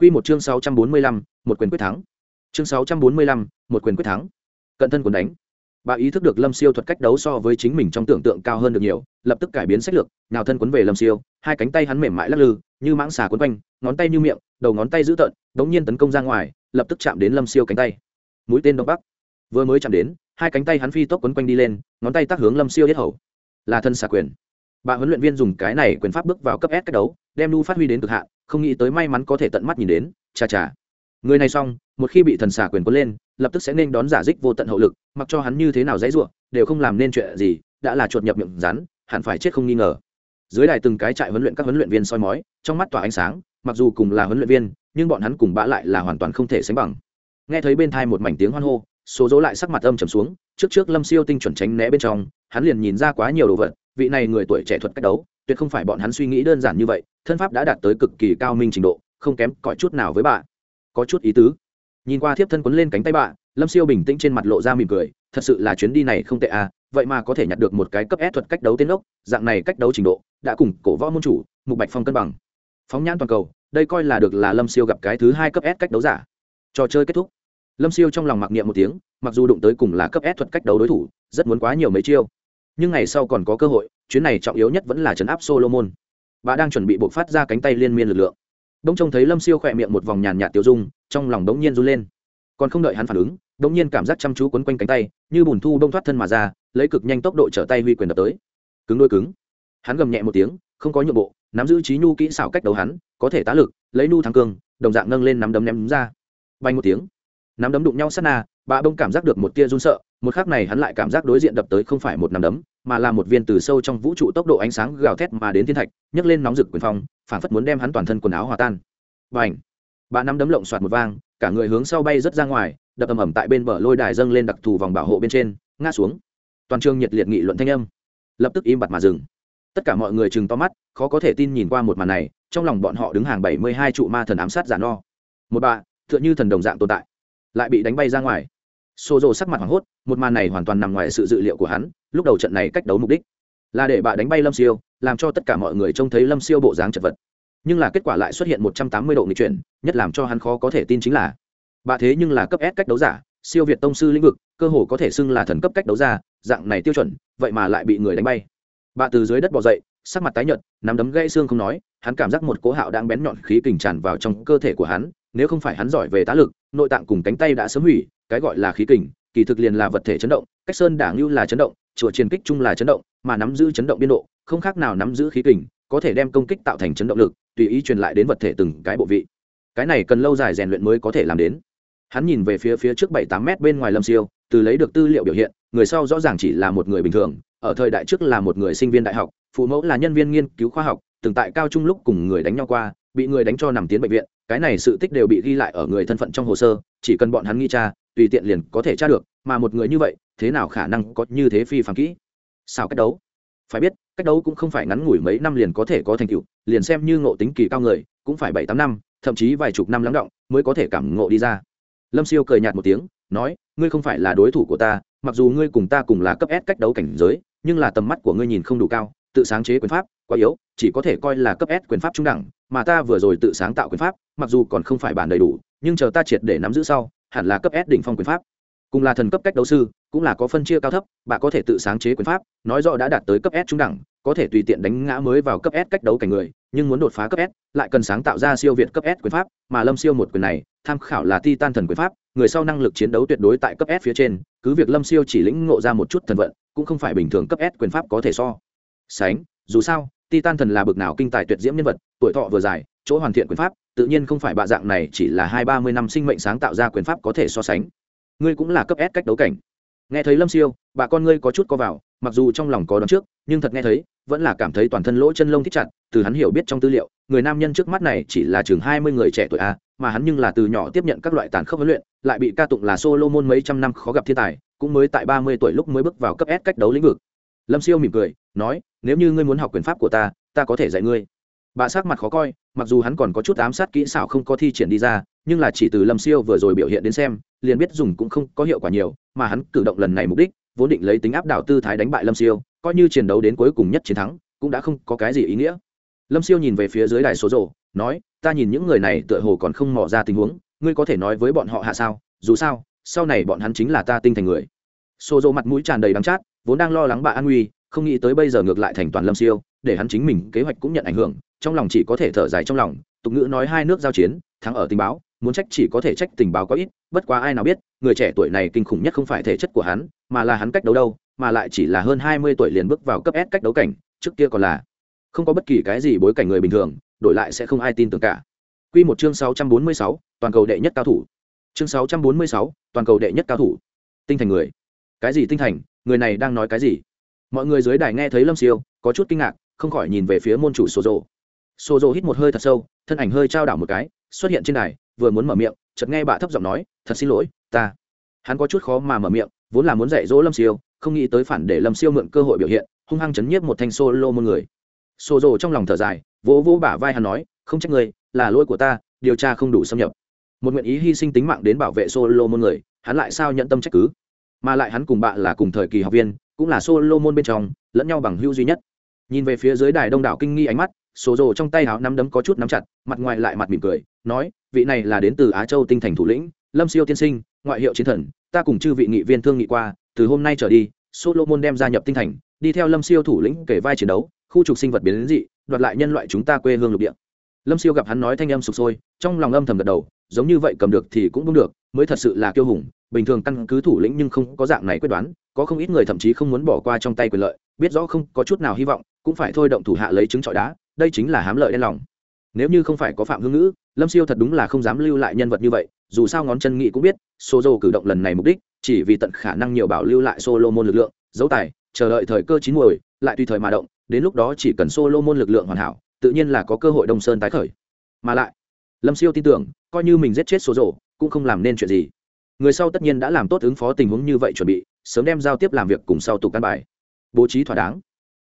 Quy một chương 645, một quyền quyết thắng. Chương 645, một quyền quyết thắng. Cận thân cuốn đánh. Bà ý thức được Lâm Siêu thuật cách đấu so với chính mình trong tưởng tượng cao hơn được nhiều, lập tức cải biến sách lược, nào thân cuốn về Lâm Siêu, hai cánh tay hắn mềm mại lắc lư, như mãng xà cuốn quanh, ngón tay như miệng, đầu ngón tay giữ tận, đống nhiên tấn công ra ngoài, lập tức chạm đến Lâm Siêu cánh tay. Mũi tên đông bắc. Vừa mới chạm đến, hai cánh tay hắn phi tốc quấn quanh đi lên, ngón tay tác hướng Lâm Siêu giết hầu. Là thân xà quyền. Bà huấn luyện viên dùng cái này quyền pháp bước vào cấp S cách đấu, đem nu phát huy đến cực hạn, không nghĩ tới may mắn có thể tận mắt nhìn đến, chà chà. Người này xong một khi bị thần xà quyền cuốn lên lập tức sẽ nên đón giả dích vô tận hậu lực mặc cho hắn như thế nào dãy ruộng đều không làm nên chuyện gì đã là chuột nhập miệng rắn hẳn phải chết không nghi ngờ. Dưới đài từng cái trại huấn luyện các huấn luyện viên soi mói trong mắt tỏa ánh sáng mặc dù cùng là huấn luyện viên nhưng bọn hắn cùng bã lại là hoàn toàn không thể sánh bằng. Nghe thấy bên thai một mảnh tiếng hoan hô số dỗ lại sắc mặt âm trầm xuống trước trước lâm siêu tinh chuẩn tránh né bên trong hắn liền nhìn ra quá nhiều đồ vật vị này người tuổi trẻ thuật cách đấu, tuyệt không phải bọn hắn suy nghĩ đơn giản như vậy, thân pháp đã đạt tới cực kỳ cao minh trình độ, không kém cỏi chút nào với bà. Có chút ý tứ. Nhìn qua thiếp thân quấn lên cánh tay bạn lâm siêu bình tĩnh trên mặt lộ ra mỉm cười, thật sự là chuyến đi này không tệ à vậy mà có thể nhặt được một cái cấp ép thuật cách đấu tên ốc, dạng này cách đấu trình độ, đã cùng cổ võ môn chủ, mục bạch phong cân bằng. Phóng nhãn toàn cầu, đây coi là được là lâm siêu gặp cái thứ hai cấp s cách đấu giả. Trò chơi kết thúc. Lâm siêu trong lòng mặc niệm một tiếng, mặc dù đụng tới cùng là cấp s thuật cách đấu đối thủ, rất muốn quá nhiều mấy chiêu. Nhưng ngày sau còn có cơ hội chuyến này trọng yếu nhất vẫn là trấn áp solomon. Bà đang chuẩn bị buộc phát ra cánh tay liên miên lực lượng. Đông trông thấy lâm siêu khỏe miệng một vòng nhàn nhạt tiêu dung, trong lòng đống nhiên run lên. Còn không đợi hắn phản ứng, đống nhiên cảm giác chăm chú quấn quanh cánh tay, như bùn thu đông thoát thân mà ra, lấy cực nhanh tốc độ trở tay huy quyền đập tới. Cứng đôi cứng. Hắn gầm nhẹ một tiếng, không có nhượng bộ, nắm giữ trí nhu kỹ xảo cách đấu hắn, có thể tá lực, lấy nu thắng cương, đồng dạng nâng lên nắm đấm ném ra. Bay một tiếng. Nắm đấm đụng nhau sát na bà bông cảm giác được một tia run sợ, một khác này hắn lại cảm giác đối diện đập tới không phải một nắm đấm, mà là một viên từ sâu trong vũ trụ tốc độ ánh sáng gào thét mà đến thiên thạch, nhấc lên nóng rực quyền phong, phản phất muốn đem hắn toàn thân quần áo hòa tan. Và ảnh bà nắm đấm lộng soạt một vang, cả người hướng sau bay rất ra ngoài, đập ầm ầm tại bên bờ lôi đài dâng lên đặc thù vòng bảo hộ bên trên, ngã xuống. Toàn trường nhiệt liệt nghị luận thanh âm. Lập tức im bặt mà dừng. Tất cả mọi người chừng to mắt, khó có thể tin nhìn qua một màn này, trong lòng bọn họ đứng hàng bảy mươi hai trụ ma thần ám sát giả no. Một bà t h ư ợ n h ư thần đồng dạng tồn tại, lại bị đánh bay ra ngoài xô rộ sắc mặt hoảng hốt, một màn này hoàn toàn nằm ngoài sự dự liệu của hắn, lúc đầu trận này cách đấu mục đích là để bà đánh bay lâm siêu, làm cho tất cả mọi người trông thấy lâm siêu bộ dáng chật vật. Nhưng là kết quả lại xuất hiện một trăm tám mươi độ nghịch chuyển, nhất làm cho hắn khó có thể tin chính là bà thế nhưng là cấp S cách đấu giả, siêu việt tông sư lĩnh vực, cơ hồ có thể xưng là thần cấp cách đấu giả dạng này tiêu chuẩn, vậy mà lại bị người đánh bay. Bà từ dưới đất bỏ dậy, sắc mặt tái nhợt, nắm đấm gãy xương không nói, hắn cảm giác một cố hạo đang bén nhọn khí kình tràn vào trong cơ thể của hắn nếu không phải hắn giỏi về tá lực, nội tạng cùng cánh tay đã sớm hủy, cái gọi là khí kình, kỳ thực liền là vật thể chấn động, cách sơn đảng lưu là chấn động, chùa chiến kích chung là chấn động, mà nắm giữ chấn động biên độ, không khác nào nắm giữ khí kình, có thể đem công kích tạo thành chấn động lực, tùy ý truyền lại đến vật thể từng cái bộ vị. Cái này cần lâu dài rèn luyện mới có thể làm đến. Hắn nhìn về phía phía trước bảy tám mét bên ngoài lâm siêu, từ lấy được tư liệu biểu hiện, người sau rõ ràng chỉ là một người bình thường, ở thời đại trước là một người sinh viên đại học, phụ mẫu là nhân viên nghiên cứu khoa học, từng tại cao trung lúc cùng người đánh nhau qua, bị người đánh cho nằm tiến bệnh viện cái này sự tích đều bị ghi lại ở người thân phận trong hồ sơ, chỉ cần bọn hắn nghi tra, tùy tiện liền có thể tra được, mà một người như vậy, thế nào khả năng có như thế phi phàm kỹ? Sao cách đấu. Phải biết, cách đấu cũng không phải ngắn ngủi mấy năm liền có thể có thành tựu, liền xem như ngộ tính kỳ cao người, cũng phải bảy tám năm, thậm chí vài chục năm lắng động, mới có thể cảm ngộ đi ra. Lâm siêu cười nhạt một tiếng, nói, ngươi không phải là đối thủ của ta, mặc dù ngươi cùng ta cùng là cấp s cách đấu cảnh giới, nhưng là tầm mắt của ngươi nhìn không đủ cao, tự sáng chế quyền pháp quá yếu, chỉ có thể coi là cấp s quyền pháp trung đẳng, mà ta vừa rồi tự sáng tạo quyền pháp mặc dù còn không phải bản đầy đủ, nhưng chờ ta triệt để nắm giữ sau, hẳn là cấp s đỉnh phong quyền pháp. Cùng là thần cấp cách đấu sư, cũng là có phân chia cao thấp bạn có thể tự sáng chế quyền pháp, nói rõ đã đạt tới cấp s trung đẳng, có thể tùy tiện đánh ngã mới vào cấp s cách đấu cảnh người, nhưng muốn đột phá cấp s, lại cần sáng tạo ra siêu việt cấp s quyền pháp, mà lâm siêu một quyền này, tham khảo là ti tan thần quyền pháp, người sau năng lực chiến đấu tuyệt đối tại cấp s phía trên, cứ việc lâm siêu chỉ lĩnh ngộ ra một chút thần vận, cũng không phải bình thường cấp s quyền pháp có thể so. Sánh, dù sao ti tan thần là bực nào kinh tài tuyệt diễm nhân vật, tuổi thọ vừa dài chỗ hoàn thiện quyền pháp, tự nhiên không phải bạ dạng này, chỉ là hai ba mươi năm sinh mệnh sáng tạo ra quyền pháp có thể so sánh. Ngươi cũng là cấp s cách đấu cảnh. Nghe thấy lâm siêu, bà con ngươi có chút co vào, mặc dù trong lòng có đón trước, nhưng thật nghe thấy, vẫn là cảm thấy toàn thân lỗ chân lông thích chặt, từ hắn hiểu biết trong tư liệu, người nam nhân trước mắt này chỉ là chừng hai mươi người trẻ tuổi a, mà hắn nhưng là từ nhỏ tiếp nhận các loại tàn khốc huấn luyện, lại bị ca tụng là solomon mấy trăm năm khó gặp thiên tài, cũng mới tại ba mươi tuổi lúc mới bước vào cấp s cách đấu lĩnh vực. Lâm siêu mỉm cười, nói, nếu như ngươi muốn học quyền pháp của ta ta có thể dạy ngươi bà sắc mặt khó coi, mặc dù hắn còn có chút ám sát kỹ xảo không có thi triển đi ra, nhưng là chỉ từ lâm siêu vừa rồi biểu hiện đến xem, liền biết dùng cũng không có hiệu quả nhiều, mà hắn cử động lần này mục đích, vốn định lấy tính áp đảo tư thái đánh bại lâm siêu, coi như chiến đấu đến cuối cùng nhất chiến thắng, cũng đã không có cái gì ý nghĩa. Lâm siêu nhìn về phía dưới đài số rộ nói, ta nhìn những người này tựa hồ còn không mò ra tình huống, ngươi có thể nói với bọn họ hạ sao? Dù sao, sau này bọn hắn chính là ta tinh thành người. Xô rộ mặt mũi tràn đầy đắng chát, vốn đang lo lắng bà an nguy không nghĩ tới bây giờ ngược lại thành toàn lâm siêu, để hắn chính mình kế hoạch cũng nhận ảnh hưởng trong lòng chỉ có thể thở dài trong lòng tục ngữ nói hai nước giao chiến thắng ở tình báo muốn trách chỉ có thể trách tình báo có ít bất quá ai nào biết người trẻ tuổi này kinh khủng nhất không phải thể chất của hắn mà là hắn cách đấu đâu mà lại chỉ là hơn hai mươi tuổi liền bước vào cấp S cách đấu cảnh trước kia còn là không có bất kỳ cái gì bối cảnh người bình thường đổi lại sẽ không ai tin tưởng cả Quy một chương sáu trăm bốn mươi sáu, toàn cầu đệ nhất cao thủ. Chương sáu trăm bốn mươi sáu, toàn cầu đệ nhất cao thủ. Tinh thành người. Cái gì tinh thành, người này đang nói cái gì? Mọi người dưới đài nghe thấy Lâm Siêu, có chút kinh ngạc, không khỏi nhìn về phía môn chủ sổ rộ Sô Dụ hít một hơi thật sâu, thân ảnh hơi trao đảo một cái, xuất hiện trên đài, vừa muốn mở miệng, chợt nghe bà thấp giọng nói, "Thật xin lỗi, ta." Hắn có chút khó mà mở miệng, vốn là muốn dạy dỗ Lâm Siêu, không nghĩ tới phản để Lâm Siêu mượn cơ hội biểu hiện, hung hăng chấn nhiếp một thanh solo một người. Sô Dụ trong lòng thở dài, vỗ vỗ bả vai hắn nói, "Không trách người, là lỗi của ta, điều tra không đủ xâm nhập." Một nguyện ý hy sinh tính mạng đến bảo vệ solo môn người, hắn lại sao nhận tâm trách cứ? Mà lại hắn cùng bạn là cùng thời kỳ học viên, cũng là solo môn bên trong, lẫn nhau bằng hữu duy nhất. Nhìn về phía dưới đài đông đảo kinh nghi ánh mắt, số rồ trong tay áo nắm đấm có chút nắm chặt, mặt ngoài lại mặt mỉm cười, nói, vị này là đến từ Á Châu tinh thành thủ lĩnh, Lâm Siêu tiên sinh, ngoại hiệu chiến thần, ta cùng chư vị nghị viên thương nghị qua, từ hôm nay trở đi, Solomon đem gia nhập tinh thành, đi theo Lâm Siêu thủ lĩnh kể vai chiến đấu, khu trục sinh vật biến dị, đoạt lại nhân loại chúng ta quê hương lục địa. Lâm Siêu gặp hắn nói thanh âm sụp sôi, trong lòng âm thầm gật đầu, giống như vậy cầm được thì cũng đúng được, mới thật sự là kiêu hùng, bình thường căn cứ thủ lĩnh nhưng không có dạng này quyết đoán, có không ít người thậm chí không muốn bỏ qua trong tay quyền lợi, biết rõ không có chút nào hy vọng, cũng phải thôi động thủ hạ lấy trứng trọi đá, đây chính là hám lợi đen lòng. Nếu như không phải có Phạm Hương Ngữ, Lâm Siêu thật đúng là không dám lưu lại nhân vật như vậy, dù sao ngón chân nghị cũng biết, Sozo cử động lần này mục đích, chỉ vì tận khả năng nhiều bảo lưu lại Solomon lực lượng, dấu tài, chờ đợi thời cơ chín muồi, lại tùy thời mà động, đến lúc đó chỉ cần Solomon lực lượng hoàn hảo, tự nhiên là có cơ hội Đông Sơn tái khởi. Mà lại, Lâm Siêu tin tưởng, coi như mình giết chết Sozo, cũng không làm nên chuyện gì. Người sau tất nhiên đã làm tốt ứng phó tình huống như vậy chuẩn bị, sớm đem giao tiếp làm việc cùng sau tục căn bài. Bố trí thỏa đáng.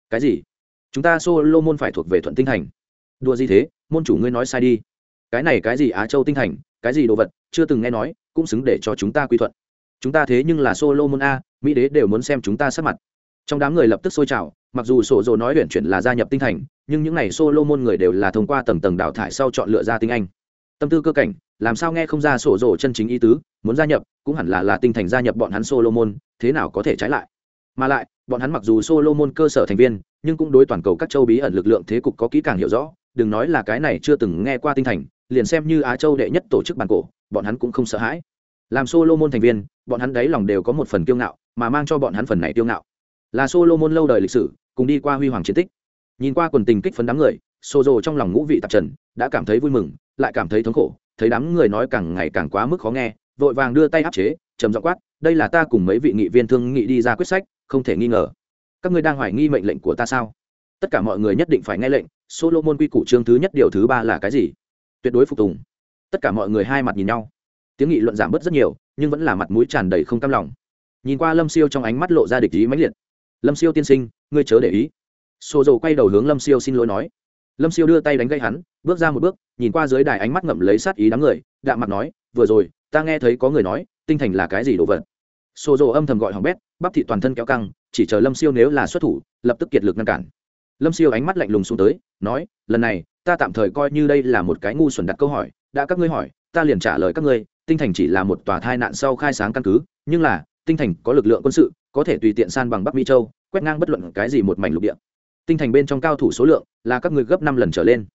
Cái gì? Chúng ta Solomon phải thuộc về Thuận Tinh Thành. Đùa gì thế, môn chủ ngươi nói sai đi. Cái này cái gì Á Châu Tinh Thành, cái gì đồ vật, chưa từng nghe nói, cũng xứng để cho chúng ta quy thuận. Chúng ta thế nhưng là solomon a mỹ đế đều muốn xem chúng ta sát mặt. Trong đám người lập tức sôi trào mặc dù sổ dồ nói luyện chuyển là gia nhập tinh thành nhưng những n à y solomon người đều là thông qua tầng tầng đào thải sau chọn lựa ra tinh anh. Tâm tư cơ cảnh làm sao nghe không ra sổ dồ chân chính ý tứ muốn gia nhập cũng hẳn là là tinh thành gia nhập bọn hắn solomon thế nào có thể trái lại? Mà lại bọn hắn mặc dù solomon cơ sở thành viên nhưng cũng đối toàn cầu các châu bí ẩn lực lượng thế cục có kỹ càng hiểu rõ, đừng nói là cái này chưa từng nghe qua tinh thành, liền xem như á châu đệ nhất tổ chức bản cổ, bọn hắn cũng không sợ hãi. Làm solo môn thành viên, bọn hắn đáy lòng đều có một phần kiêu ngạo, mà mang cho bọn hắn phần này kiêu ngạo. Là solo môn lâu đời lịch sử, cùng đi qua huy hoàng chiến tích. Nhìn qua quần tình kích phấn đám người xô rồ trong lòng ngũ vị tạp trần, đã cảm thấy vui mừng, lại cảm thấy thống khổ, thấy đám người nói càng ngày càng quá mức khó nghe, vội vàng đưa tay áp chế, trầm giọng quát, đây là ta cùng mấy vị nghị viên thương nghị đi ra quyết sách, không thể nghi ngờ các ngươi đang hoài nghi mệnh lệnh của ta sao? Tất cả mọi người nhất định phải nghe lệnh, solomon quy củ chương thứ nhất điều thứ ba là cái gì? Tuyệt đối phục tùng. Tất cả mọi người hai mặt nhìn nhau. Tiếng nghị luận giảm bớt rất nhiều, nhưng vẫn là mặt mũi tràn đầy không cam lòng. Nhìn qua lâm siêu trong ánh mắt lộ ra địch ý mãnh liệt. Lâm siêu tiên sinh, ngươi chớ để ý. Xô dầu quay đầu hướng lâm siêu xin lỗi nói. Lâm siêu đưa tay đánh gây hắn, bước ra một bước, nhìn qua dưới đài ánh mắt ngậm lấy sát ý đám người, đạm mặt nói, vừa rồi, ta nghe thấy có người nói, tinh thành là cái gì đồ vật? Xô dầu âm thầm gọi hỏng bét, bắp thị toàn thân kéo căng chỉ chờ lâm siêu nếu là xuất thủ, lập tức kiệt lực ngăn cản. Lâm siêu ánh mắt lạnh lùng xuống tới, nói, lần này, ta tạm thời coi như đây là một cái ngu xuẩn đặt câu hỏi, đã các ngươi hỏi, ta liền trả lời các ngươi, tinh thành chỉ là một tòa thai nạn sau khai sáng căn cứ, nhưng là, tinh thành có lực lượng quân sự, có thể tùy tiện san bằng bắc mỹ châu, quét ngang bất luận cái gì một mảnh lục địa. Tinh thành bên trong cao thủ số lượng là các ngươi gấp năm lần trở lên.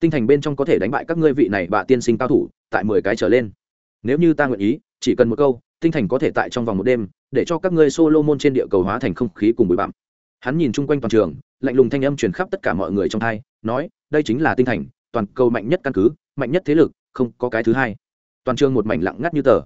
Tinh thành bên trong có thể đánh bại các ngươi vị này bạ tiên sinh cao thủ, tại mười cái trở lên. Nếu như ta nguyện ý, chỉ cần một câu tinh thành có thể tại trong vòng một đêm, để cho các ngươi Solomon trên địa cầu hóa thành không khí cùng bụi bặm. Hắn nhìn chung quanh toàn trường, lạnh lùng thanh âm truyền khắp tất cả mọi người trong thai nói, đây chính là tinh thành, toàn cầu mạnh nhất căn cứ, mạnh nhất thế lực, không có cái thứ hai. Toàn trường một mảnh lặng ngắt như tờ.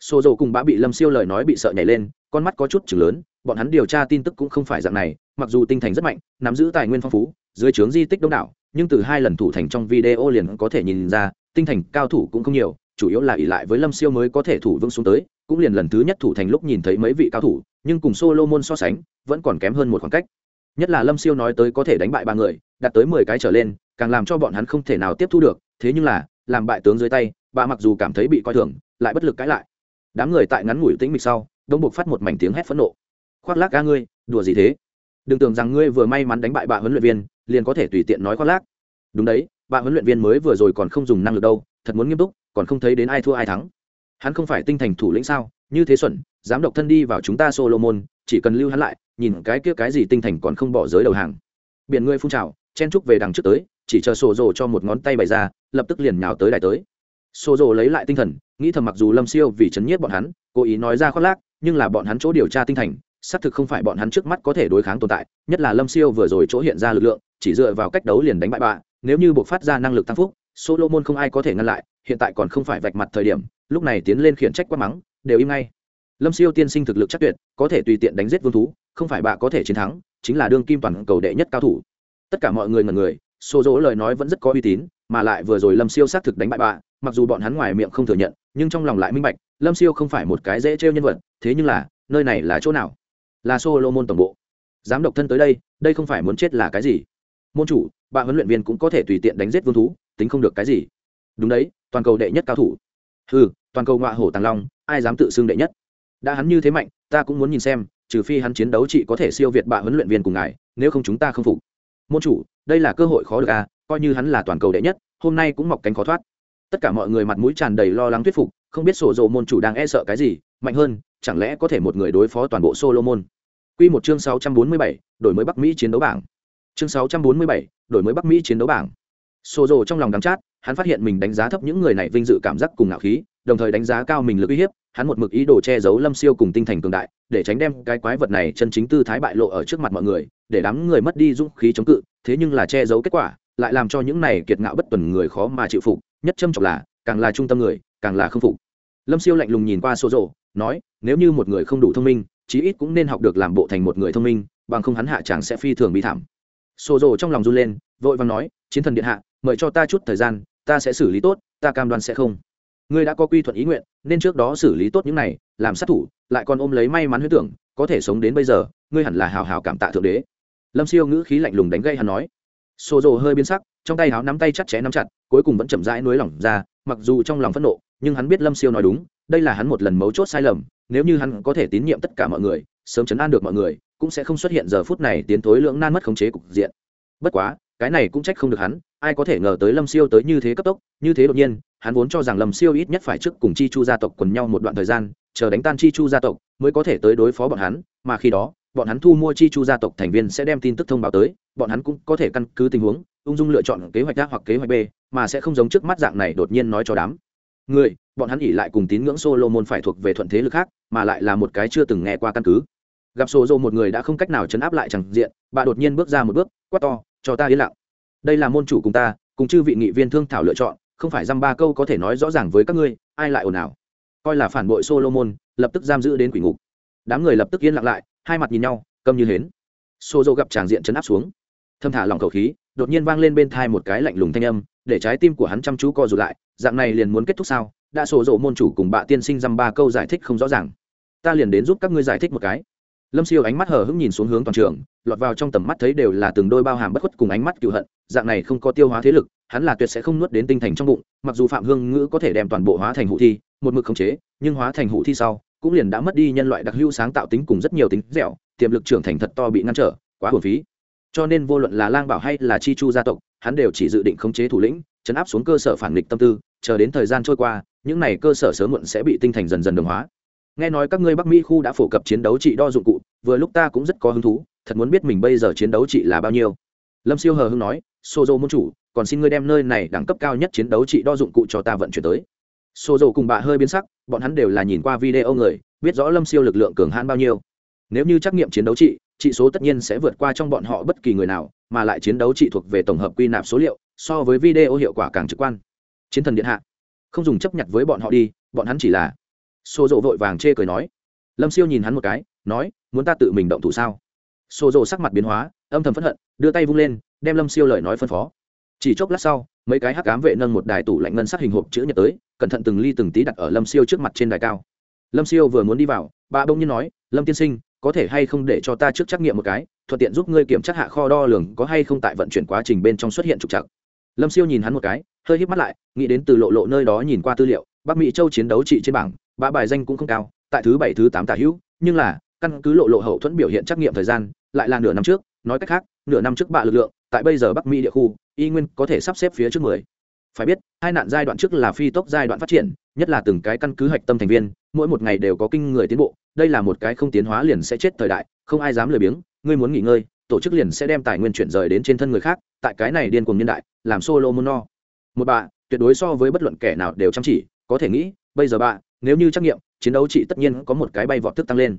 Xô dầu cùng bã bị lâm siêu lời nói bị sợ nhảy lên, con mắt có chút chừng lớn, bọn hắn điều tra tin tức cũng không phải dạng này, mặc dù tinh thành rất mạnh, nắm giữ tài nguyên phong phú, dưới trướng di tích đông đảo, nhưng từ hai lần thủ thành trong video liền có thể nhìn ra, tinh thành cao thủ cũng không nhiều, chủ yếu là ỉ lại với lâm siêu mới có thể thủ vững xuống tới cũng liền lần thứ nhất thủ thành lúc nhìn thấy mấy vị cao thủ, nhưng cùng solomon so sánh, vẫn còn kém hơn một khoảng cách. Nhất là lâm siêu nói tới có thể đánh bại ba người đạt tới mười cái trở lên, càng làm cho bọn hắn không thể nào tiếp thu được, thế nhưng là, làm bại tướng dưới tay, bà mặc dù cảm thấy bị coi thường, lại bất lực cãi lại. Đám người tại ngắn ngủi tĩnh mịch sau, đông buộc phát một mảnh tiếng hét phẫn nộ. Khoác lác ca ngươi, đùa gì thế? Đừng tưởng rằng ngươi vừa may mắn đánh bại bà huấn luyện viên, liền có thể tùy tiện nói khoác lác. Đúng đấy bà huấn luyện viên mới vừa rồi còn không dùng năng lực đâu, thật muốn nghiêm túc, còn không thấy đến ai thua ai thắng hắn không phải tinh thành thủ lĩnh sao? Như thế xuẩn dám độc thân đi vào chúng ta solomon, chỉ cần lưu hắn lại, nhìn cái kia cái gì tinh thành còn không bỏ giới đầu hàng. Biển ngươi phun trào, chen trúc về đằng trước tới, chỉ chờ sổ rồ cho một ngón tay bày ra, lập tức liền nhào tới đài tới. Sổ rồ lấy lại tinh thần, nghĩ thầm mặc dù lâm siêu vì chấn nhiếp bọn hắn, cố ý nói ra khoác lác, nhưng là bọn hắn chỗ điều tra tinh thành, xác thực không phải bọn hắn trước mắt có thể đối kháng tồn tại, nhất là lâm siêu vừa rồi chỗ hiện ra lực lượng, chỉ dựa vào cách đấu liền đánh bại bạ, nếu như buộc phát ra năng lực tăng phúc solomon không ai có thể ngăn lại, hiện tại còn không phải vạch mặt thời điểm, lúc này tiến lên khiển trách quá mắng, đều im ngay. Lâm siêu tiên sinh thực lực chắc tuyệt, có thể tùy tiện đánh giết vương thú, không phải bạ có thể chiến thắng, chính là đương kim toàn cầu đệ nhất cao thủ. Tất cả mọi người ngẩn người, Sô dỗ lời nói vẫn rất có uy tín, mà lại vừa rồi lâm siêu xác thực đánh bại bạ mặc dù bọn hắn ngoài miệng không thừa nhận, nhưng trong lòng lại minh bạch, lâm siêu không phải một cái dễ trêu nhân vật, thế nhưng là, nơi này là chỗ nào? Là solomon tổng bộ. Dám độc thân tới đây đây không phải muốn chết là cái gì? Môn chủ bạn huấn luyện viên cũng có thể tùy tiện đánh giết vương thú tính không được cái gì. Đúng đấy, toàn cầu đệ nhất cao thủ. Ừ toàn cầu ngọa hổ tàng long, ai dám tự xưng đệ nhất? Đã hắn như thế mạnh, ta cũng muốn nhìn xem, trừ phi hắn chiến đấu chị có thể siêu việt bạ huấn luyện viên cùng ngài, nếu không chúng ta không phục. Môn chủ, đây là cơ hội khó được à coi như hắn là toàn cầu đệ nhất, hôm nay cũng mọc cánh khó thoát. Tất cả mọi người mặt mũi tràn đầy lo lắng thuyết phục, không biết sổ dồ môn chủ đang e sợ cái gì, mạnh hơn, chẳng lẽ có thể một người đối phó toàn bộ solomon? Q một chương sáu trăm bốn mươi bảy, đổi mới bắc mỹ chiến đấu bảng. Chương sáu trăm bốn mươi bảy, đổi mới bắc mỹ chiến đấu bảng. Sô dồ trong lòng đắm chát, hắn phát hiện mình đánh giá thấp những người này vinh dự cảm giác cùng ngạo khí, đồng thời đánh giá cao mình lực uy hiếp, hắn một mực ý đồ che giấu lâm siêu cùng tinh thành cường đại, để tránh đem cái quái vật này chân chính tư thái bại lộ ở trước mặt mọi người, để đám người mất đi dũng khí chống cự, thế nhưng là che giấu kết quả, lại làm cho những này kiệt ngạo bất tuần người khó mà chịu phục, nhất châm trọng là, càng là trung tâm người, càng là không phục. Lâm siêu lạnh lùng nhìn qua Sô rộ nói, nếu như một người không đủ thông minh, chí ít cũng nên học được làm bộ thành một người thông minh, bằng không hắn hạ chàng sẽ phi thường bị thảm. Sô rộ trong lòng run lên vội vàng nói, chiến thần điện hạ, mời cho ta chút thời gian, ta sẽ xử lý tốt, ta cam đoan sẽ không. Ngươi đã có quy thuận ý nguyện, nên trước đó xử lý tốt những này, làm sát thủ, lại còn ôm lấy may mắn huyết tưởng, có thể sống đến bây giờ, ngươi hẳn là hào hào cảm tạ thượng đế. Lâm siêu ngữ khí lạnh lùng đánh gây hắn nói. Xô rồ hơi biến sắc, trong tay háo nắm tay chặt chẽ nắm chặt, cuối cùng vẫn chậm rãi nối lỏng ra, mặc dù trong lòng phẫn nộ, nhưng hắn biết lâm siêu nói đúng, đây là hắn một lần mấu chốt sai lầm, nếu như hắn có thể tín nhiệm tất cả mọi người, sớm chấn an được mọi người, cũng sẽ không xuất hiện giờ phút này tiến thối lưỡng nan mất khống chế cục diện. Bất quá cái này cũng trách không được hắn, ai có thể ngờ tới lâm siêu tới như thế cấp tốc, như thế đột nhiên, hắn vốn cho rằng lâm siêu ít nhất phải trước cùng chi chu gia tộc quần nhau một đoạn thời gian, chờ đánh tan chi chu gia tộc, mới có thể tới đối phó bọn hắn, mà khi đó, bọn hắn thu mua chi chu gia tộc thành viên sẽ đem tin tức thông báo tới, bọn hắn cũng có thể căn cứ tình huống, ung dung lựa chọn kế hoạch a hoặc kế hoạch b, mà sẽ không giống trước mắt dạng này đột nhiên nói cho đám người, bọn hắn ỉ lại cùng tín ngưỡng solo môn phải thuộc về thuận thế lực khác, mà lại là một cái chưa từng nghe qua căn cứ. Gặp sổ dô một người đã không cách nào chấn áp lại chẳng diện, bà đột nhiên bước ra một bước, quát to cho ta yên lặng. Đây là môn chủ cùng ta, cùng chư vị nghị viên thương thảo lựa chọn, không phải dăm ba câu có thể nói rõ ràng với các ngươi, ai lại ồn ào? Coi là phản bội solomon, lập tức giam giữ đến quỷ ngục. Đám người lập tức yên lặng lại, hai mặt nhìn nhau, câm như hến. Xô dô gặp tràng diện chấn áp xuống. Thâm thả lòng khẩu khí, đột nhiên vang lên bên thai một cái lạnh lùng thanh âm, để trái tim của hắn chăm chú co rụt lại, dạng này liền muốn kết thúc sao? Đã xô dỗ môn chủ cùng bạ tiên sinh dăm ba câu giải thích không rõ ràng. Ta liền đến giúp các ngươi giải thích một cái lâm siêu ánh mắt hờ hững nhìn xuống hướng toàn trường, lọt vào trong tầm mắt thấy đều là từng đôi bao hàm bất khuất cùng ánh mắt cựu hận, dạng này không có tiêu hóa thế lực, hắn là tuyệt sẽ không nuốt đến tinh thành trong bụng, mặc dù phạm hương ngữ có thể đem toàn bộ hóa thành hụ thi, một mực khống chế, nhưng hóa thành hụ thi sau, cũng liền đã mất đi nhân loại đặc hữu sáng tạo tính cùng rất nhiều tính dẻo, tiềm lực trưởng thành thật to bị ngăn trở, quá hồn phí. Cho nên vô luận là lang bảo hay là chi chu gia tộc, hắn đều chỉ dự định khống chế thủ lĩnh, chấn áp xuống cơ sở phản nghịch tâm tư, chờ đến thời gian trôi qua, những này cơ sở sớm muộn sẽ bị tinh thành dần dần đồng hóa nghe nói các ngươi bắc mỹ khu đã phổ cập chiến đấu trị đo dụng cụ, vừa lúc ta cũng rất có hứng thú, thật muốn biết mình bây giờ chiến đấu trị là bao nhiêu. Lâm siêu hờ hưng nói Sô dô môn chủ, còn xin ngươi đem nơi này đẳng cấp cao nhất chiến đấu trị đo dụng cụ cho ta vận chuyển tới. Sô dô cùng bà hơi biến sắc, bọn hắn đều là nhìn qua video người, biết rõ lâm siêu lực lượng cường hãn bao nhiêu. Nếu như trắc nghiệm chiến đấu trị trị số tất nhiên sẽ vượt qua trong bọn họ bất kỳ người nào, mà lại chiến đấu trị thuộc về tổng hợp quy nạp số liệu, so với video hiệu quả càng trực quan. Chiến thần điện hạ, không dùng chấp nhận với bọn họ đi, bọn hắn chỉ là xô rộ vội vàng chê cười nói. Lâm siêu nhìn hắn một cái, nói, muốn ta tự mình động thủ sao? Xô rộ sắc mặt biến hóa, âm thầm p hận, đưa tay vung lên, đem lâm siêu lời nói phân phó. Chỉ chốc lát sau, mấy cái hắc cám vệ nâng một đài tủ lạnh ngân sắc hình hộp chữ nhật tới, cẩn thận từng ly từng tí đặt ở lâm siêu trước mặt trên đài cao. Lâm siêu vừa muốn đi vào, bà bỗng nhiên nói, lâm tiên sinh, có thể hay không để cho ta trước trắc nghiệm một cái, thuận tiện giúp ngươi kiểm tra hạ kho đo lường có hay không tại vận chuyển quá trình bên trong xuất hiện trục trặc. Lâm siêu nhìn hắn một cái, hơi híp mắt lại, nghĩ đến từ lộ lộ nơi đó nhìn qua tư liệu bắc mỹ châu chiến đấu trị trên bảng ba bài danh cũng không cao, tại thứ bảy, thứ tám tả hữu, nhưng là, căn cứ lộ lộ hậu thuẫn biểu hiện trắc nghiệm thời gian, lại là nửa năm trước, nói cách khác, nửa năm trước bạ lực lượng, tại bây giờ bắc mỹ địa khu, y nguyên có thể sắp xếp phía trước mười. Phải biết, hai nạn giai đoạn trước là phi tốc giai đoạn phát triển, nhất là từng cái căn cứ hạch tâm thành viên, mỗi một ngày đều có kinh người tiến bộ, đây là một cái không tiến hóa liền sẽ chết thời đại, không ai dám lười biếng, ngươi muốn nghỉ ngơi, tổ chức liền sẽ đem tài nguyên chuyển rời đến trên thân người khác, tại cái này điên cuồng nhân đại, làm solo mono một bà tuyệt đối so với bất luận kẻ nào đều chăm chỉ có thể nghĩ, bây giờ bạn nếu như trắc nghiệm, chiến đấu chị tất nhiên có một cái bay vọt thức tăng lên.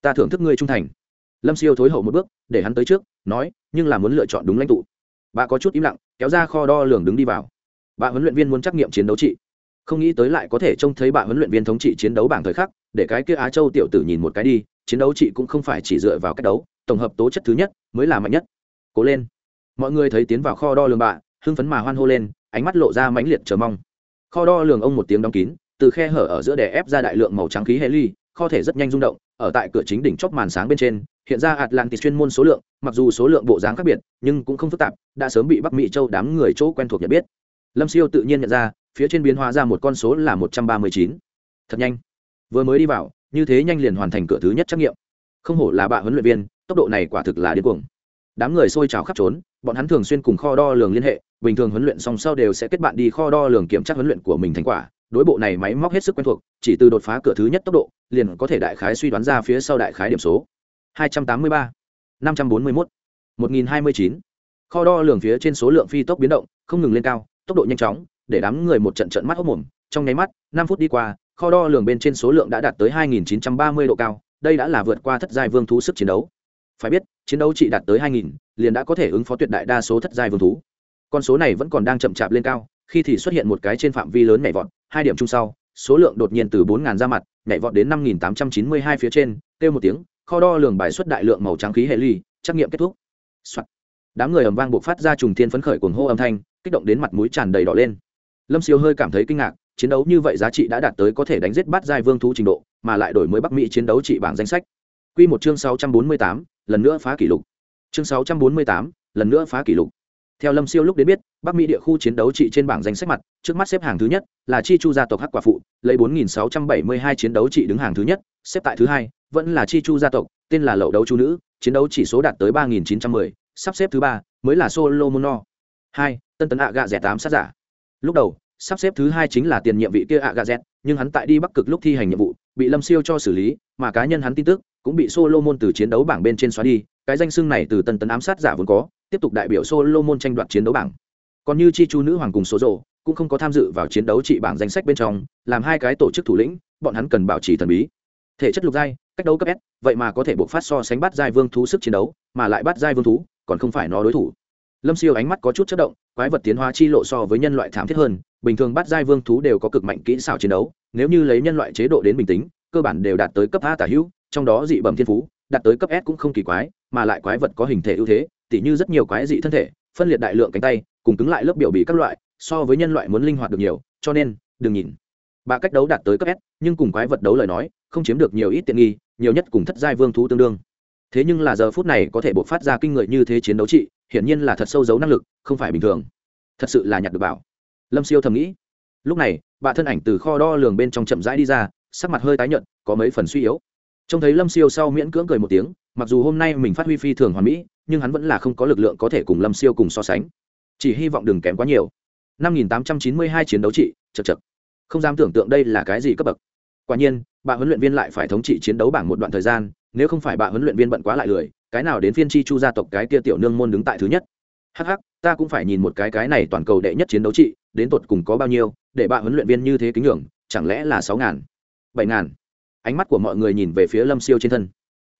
Ta thưởng thức ngươi trung thành. Lâm siêu thối hậu một bước, để hắn tới trước, nói, nhưng là muốn lựa chọn đúng lãnh tụ. Bà có chút im lặng, kéo ra kho đo lường đứng đi vào. Bà huấn luyện viên muốn trắc nghiệm chiến đấu chị. Không nghĩ tới lại có thể trông thấy bà huấn luyện viên thống trị chiến đấu bảng thời khắc, để cái kia á châu tiểu tử nhìn một cái đi, chiến đấu chị cũng không phải chỉ dựa vào cách đấu, tổng hợp tố chất thứ nhất mới là mạnh nhất. Cố lên. Mọi người thấy tiến vào kho đo lường bà, hưng phấn mà hoan hô lên, ánh mắt lộ ra mãnh liệt chờ mong kho đo lường ông một tiếng đóng kín, từ khe hở ở giữa đè ép ra đại lượng màu trắng khí heli, kho thể rất nhanh rung động, ở tại cửa chính đỉnh chóp màn sáng bên trên, hiện ra atlantis chuyên môn số lượng, mặc dù số lượng bộ dáng khác biệt, nhưng cũng không phức tạp, đã sớm bị bắc mỹ châu đám người chỗ quen thuộc nhận biết. Lâm siêu tự nhiên nhận ra, phía trên biến hóa ra một con số là một trăm ba mươi chín. Thật nhanh. Vừa mới đi vào, như thế nhanh liền hoàn thành cửa thứ nhất trắc nghiệm. Không hổ là bạ huấn luyện viên, tốc độ này quả thực là điên cuồng. Đám người xôi trào khắp trốn bọn hắn thường xuyên cùng kho đo lường liên hệ bình thường huấn luyện song sau đều sẽ kết bạn đi kho đo lường kiểm tra huấn luyện của mình thành quả. Đối bộ này máy móc hết sức quen thuộc chỉ từ đột phá cửa thứ nhất tốc độ liền có thể đại khái suy đoán ra phía sau đại khái điểm số. 283, 541, 1029. kho đo lường phía trên số lượng phi tốc biến động không ngừng lên cao tốc độ nhanh chóng để đám người một trận trận mắt hốc mồm. Trong nháy mắt năm phút đi qua kho đo lường bên trên số lượng đã đạt tới 2930 độ cao đây đã là vượt qua thất giai vương thú sức chiến đấu phải biết chiến đấu chỉ đạt tới 2000, liền đã có thể ứng phó tuyệt đại đa số thất giai vương thú. Con số này vẫn còn đang chậm chạp lên cao khi thì xuất hiện một cái trên phạm vi lớn nhảy vọt hai điểm chung sau số lượng đột nhiên từ 4.000 ra mặt nhảy vọt đến 5.892 phía trên kêu một tiếng kho đo lường bài xuất đại lượng màu trắng khí hệ ly trắc nghiệm kết thúc、Soạn. đám người ầm vang buộc phát ra trùng thiên phấn khởi cuồng hô âm thanh kích động đến mặt mũi tràn đầy đỏ lên. Lâm siêu hơi cảm thấy kinh ngạc chiến đấu như vậy giá trị đã đạt tới có thể đánh giết bát giai vương thú trình độ mà lại đổi mới bắc mỹ chiến đấu trị bảng danh sách. Q một chương sáu trăm bốn mươi tám lần nữa phá kỷ lục. Chương sáu trăm bốn mươi tám, lần nữa phá kỷ lục. Theo lâm siêu lúc đến biết, bắc mỹ địa khu chiến đấu trị trên bảng danh sách mặt, trước mắt xếp hàng thứ nhất là chi chu gia tộc hắc quả phụ, lấy bốn nghìn sáu trăm bảy mươi hai chiến đấu trị đứng hàng thứ nhất, xếp tại thứ hai vẫn là chi chu gia tộc, tên là lậu đấu chu nữ, chiến đấu chỉ số đạt tới ba nghìn chín trăm mười, sắp xếp thứ ba mới là solomono. Hai, tân tấn ạ gạ rẻ tám sát giả. Lúc đầu, sắp xếp thứ hai chính là tiền nhiệm vị kia ạ gà z, nhưng hắn tại đi bắc cực lúc thi hành nhiệm vụ, bị lâm siêu cho xử lý, mà cá nhân hắn tin tức cũng bị solomon từ chiến đấu bảng bên trên xóa đi cái danh xưng này từ tần tấn ám sát giả vốn có tiếp tục đại biểu solomon tranh đoạt chiến đấu bảng. Còn như chi chu nữ hoàng cùng số rồ, cũng không có tham dự vào chiến đấu trị bảng danh sách bên trong làm hai cái tổ chức thủ lĩnh bọn hắn cần bảo trì thần bí. Thể chất lục giai cách đấu cấp s vậy mà có thể buộc phát so sánh bắt giai vương thú sức chiến đấu mà lại bắt giai vương thú còn không phải nó đối thủ. Lâm siêu ánh mắt có chút chớp động quái vật tiến hóa chi lộ so với nhân loại thảm thiết hơn bình thường bắt giai vương thú đều có cực mạnh kỹ xảo chiến đấu nếu như lấy nhân loại chế độ đến bình tĩnh cơ bản đều đạt tới cấp a tả hữu trong đó dị bẩm thiên phú, đạt tới cấp s cũng không kỳ quái, mà lại quái vật có hình thể ưu thế, tỉ như rất nhiều quái dị thân thể, phân liệt đại lượng cánh tay, cùng cứng lại lớp biểu bị các loại, so với nhân loại muốn linh hoạt được nhiều, cho nên, đừng nhìn. Bà cách đấu đạt tới cấp s, nhưng cùng quái vật đấu lời nói, không chiếm được nhiều ít tiện nghi, nhiều nhất cùng thất giai vương thú tương đương. Thế nhưng là giờ phút này có thể bộc phát ra kinh người như thế chiến đấu trị, hiển nhiên là thật sâu giấu năng lực, không phải bình thường. Thật sự là nhặt được bảo. Lâm siêu thầm nghĩ. Lúc này, bà thân ảnh từ kho đo lường bên trong chậm rãi đi ra, sắc mặt hơi tái nhợt, có mấy phần suy yếu trông thấy lâm siêu sau miễn cưỡng cười một tiếng, mặc dù hôm nay mình phát huy phi thường hoàn mỹ, nhưng hắn vẫn là không có lực lượng có thể cùng lâm siêu cùng so sánh. Chỉ hy vọng đừng kém quá nhiều. Năm nghìn tám trăm chín mươi hai chiến đấu trị chật chật không dám tưởng tượng đây là cái gì cấp bậc. Quả nhiên bà huấn luyện viên lại phải thống trị chiến đấu bảng một đoạn thời gian, nếu không phải bà huấn luyện viên bận quá lại lười, cái nào đến phiên chi chu gia tộc cái kia tiểu nương môn đứng tại thứ nhất. Hh ta cũng phải nhìn một cái cái này toàn cầu đệ nhất chiến đấu trị, đến tột cùng có bao nhiêu, để bà huấn luyện viên như thế kính ngưỡng, chẳng lẽ là sáu ngàn, bảy ngàn? Ánh mắt của mọi người nhìn về phía lâm siêu trên thân.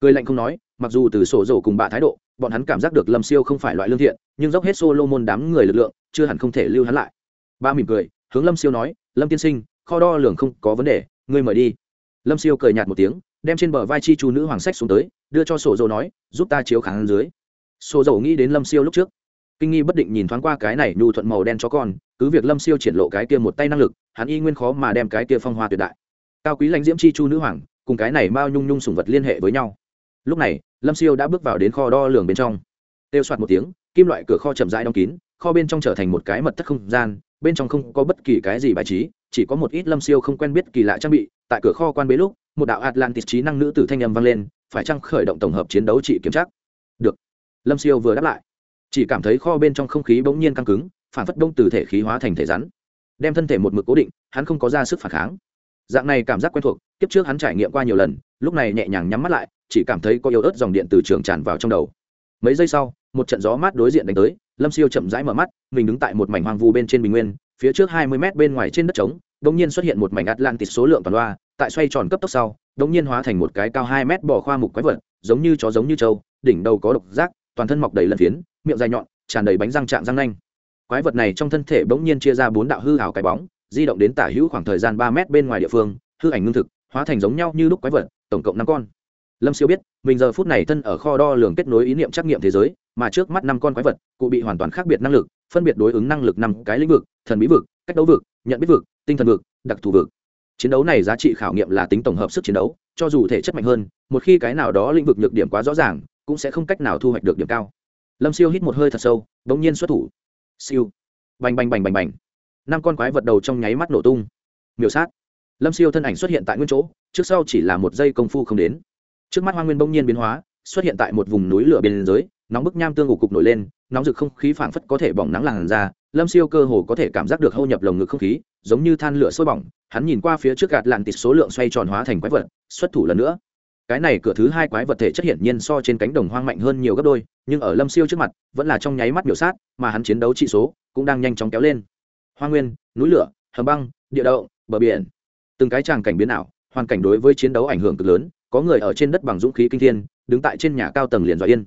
Cười lạnh không nói, mặc dù từ sổ dầu cùng bà thái độ, bọn hắn cảm giác được lâm siêu không phải loại lương thiện, nhưng dốc hết solo môn đám người lực lượng, chưa hẳn không thể lưu hắn lại. Ba mỉm cười, hướng lâm siêu nói, lâm tiên sinh, kho đo lường không có vấn đề, ngươi mời đi. Lâm siêu cười nhạt một tiếng, đem trên bờ vai chi chu nữ hoàng sách xuống tới, đưa cho sổ dầu nói, giúp ta chiếu kháng dưới. Sổ dầu nghĩ đến lâm siêu lúc trước, kinh nghi bất định nhìn thoáng qua cái này nhu thuận màu đen cho con, cứ việc lâm siêu triển lộ cái kia một tay năng lực, hắn y nguyên khó mà đem cái kia phong hoa tuyệt đại cao quý lãnh diễm chi chu nữ hoàng, cùng cái này mao nhung nhung sùng vật liên hệ với nhau. Lúc này, lâm siêu đã bước vào đến kho đo lường bên trong. Têu soạt một tiếng, kim loại cửa kho chậm rãi đóng kín, kho bên trong trở thành một cái mật thất không gian, bên trong không có bất kỳ cái gì bài trí, chỉ có một ít lâm siêu không quen biết kỳ lạ trang bị. Tại cửa kho quan bế lúc, một đạo atlantis trí năng nữ tử thanh âm vang lên, phải chăng khởi động tổng hợp chiến đấu trị kiểm tra? Được. Lâm siêu vừa đáp lại, chỉ cảm thấy kho bên trong không khí bỗng nhiên căng cứng, phản phất đông từ thể khí hóa thành thể rắn, đem thân thể một mực cố định, hắn không có ra sức phản kháng dạng này cảm giác quen thuộc, kiếp trước hắn trải nghiệm qua nhiều lần, lúc này nhẹ nhàng nhắm mắt lại, chỉ cảm thấy có yếu ớt dòng điện từ trường tràn vào trong đầu. Mấy giây sau, một trận gió mát đối diện đánh tới, lâm siêu chậm rãi mở mắt, mình đứng tại một mảnh hoang vu bên trên bình nguyên, phía trước hai mươi mét bên ngoài trên đất trống đ ỗ n g nhiên xuất hiện một mảnh atlantis số lượng toàn loa, tại xoay tròn cấp tốc sau đ ỗ n g nhiên hóa thành một cái cao hai mét bỏ khoa mục quái vật, giống như chó giống như trâu, đỉnh đầu có độc giác, toàn thân mọc đầy lân phiến, miệng dài nhọn, tràn đầy bánh răng trạng răng nanh. Quái vật này trong thân thể bỗng nhiên chia ra bốn đạo hư hào cái bóng di động đến tả hữu khoảng thời gian ba mét bên ngoài địa phương, hư ảnh ngưng thực, hóa thành giống nhau như lúc quái vật, tổng cộng năm con. Lâm siêu biết, mình giờ phút này thân ở kho đo lường kết nối ý niệm trắc nghiệm thế giới, mà trước mắt năm con quái vật, cụ bị hoàn toàn khác biệt năng lực, phân biệt đối ứng năng lực năm cái lĩnh vực, thần bí vực, cách đấu vực, nhận biết vực, tinh thần vực, đặc thù vực. Chiến đấu này giá trị khảo nghiệm là tính tổng hợp sức chiến đấu, cho dù thể chất mạnh hơn, một khi cái nào đó lĩnh vực nhược điểm quá rõ ràng, cũng sẽ không cách nào thu hoạch được điểm cao. Lâm siêu hít một hơi thật sâu, bỗng nhiên xuất thủ. Siêu. Bành bành bành bành bành năm con quái vật đầu trong nháy mắt nổ tung. Miểu sát. Lâm siêu thân ảnh xuất hiện tại nguyên chỗ, trước sau chỉ là một giây công phu không đến. Trước mắt hoa nguyên bỗng nhiên biến hóa, xuất hiện tại một vùng núi lửa bên giới, nóng bức nham tương ủ cục nổi lên, nóng rực không khí phảng phất có thể bỏng nắng làn ra lâm siêu cơ hồ có thể cảm giác được hâu nhập lồng ngực không khí, giống như than lửa sôi bỏng, hắn nhìn qua phía trước gạt lạn tịt số lượng xoay tròn hóa thành quái vật, xuất thủ lần nữa. Cái này cửa thứ hai quái vật thể chất hiển nhiên so trên cánh đồng hoang mạnh hơn nhiều gấp đôi, nhưng ở lâm siêu trước mặt, vẫn là trong nháy mắt biểu sát, mà hắn chiến đấu trị số cũng đang nhanh chóng kéo lên hoa nguyên, núi lửa, hầm băng, địa đậu bờ biển. Từng cái tràng cảnh biến ảo, hoàn cảnh đối với chiến đấu ảnh hưởng cực lớn, có người ở trên đất bằng dũng khí kinh thiên, đứng tại trên nhà cao tầng liền dọa yên.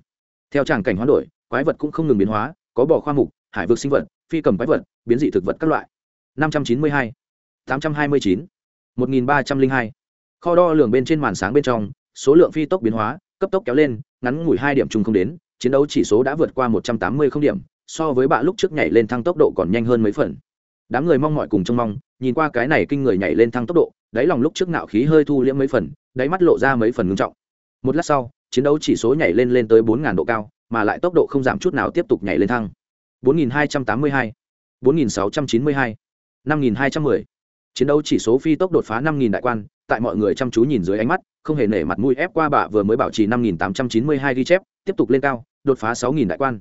Theo tràng cảnh hoán đổi, quái vật cũng không ngừng biến hóa, có bò khoa mục, hải vực sinh vật, phi cầm quái vật, biến dị thực vật các loại. năm trăm chín mươi hai, tám trăm hai mươi chín, một nghìn ba trăm linh hai. Kho đo lường bên trên màn sáng bên trong, số lượng phi tốc biến hóa, cấp tốc kéo lên, ngắn ngủi hai điểm chung không đến, chiến đấu chỉ số đã vượt qua một trăm tám mươi không điểm, so với bạ lúc trước nhảy lên thăng tốc độ còn nhanh hơn mấy phần đám người mong mọi cùng trông mong nhìn qua cái này kinh người nhảy lên thăng tốc độ đáy lòng lúc trước nạo khí hơi thu liễm mấy phần đáy mắt lộ ra mấy phần ngưng trọng. Một lát sau chiến đấu chỉ số nhảy lên lên tới bốn độ cao mà lại tốc độ không giảm chút nào tiếp tục nhảy lên thăng. 4282, 4692, 5210. chiến đấu chỉ số phi tốc đột phá 5000 đại quan tại mọi người chăm chú nhìn dưới ánh mắt không hề nể mặt mũi ép qua bạ vừa mới bảo trì 5892 ghi chép tiếp tục lên cao đột phá 6000 đại quan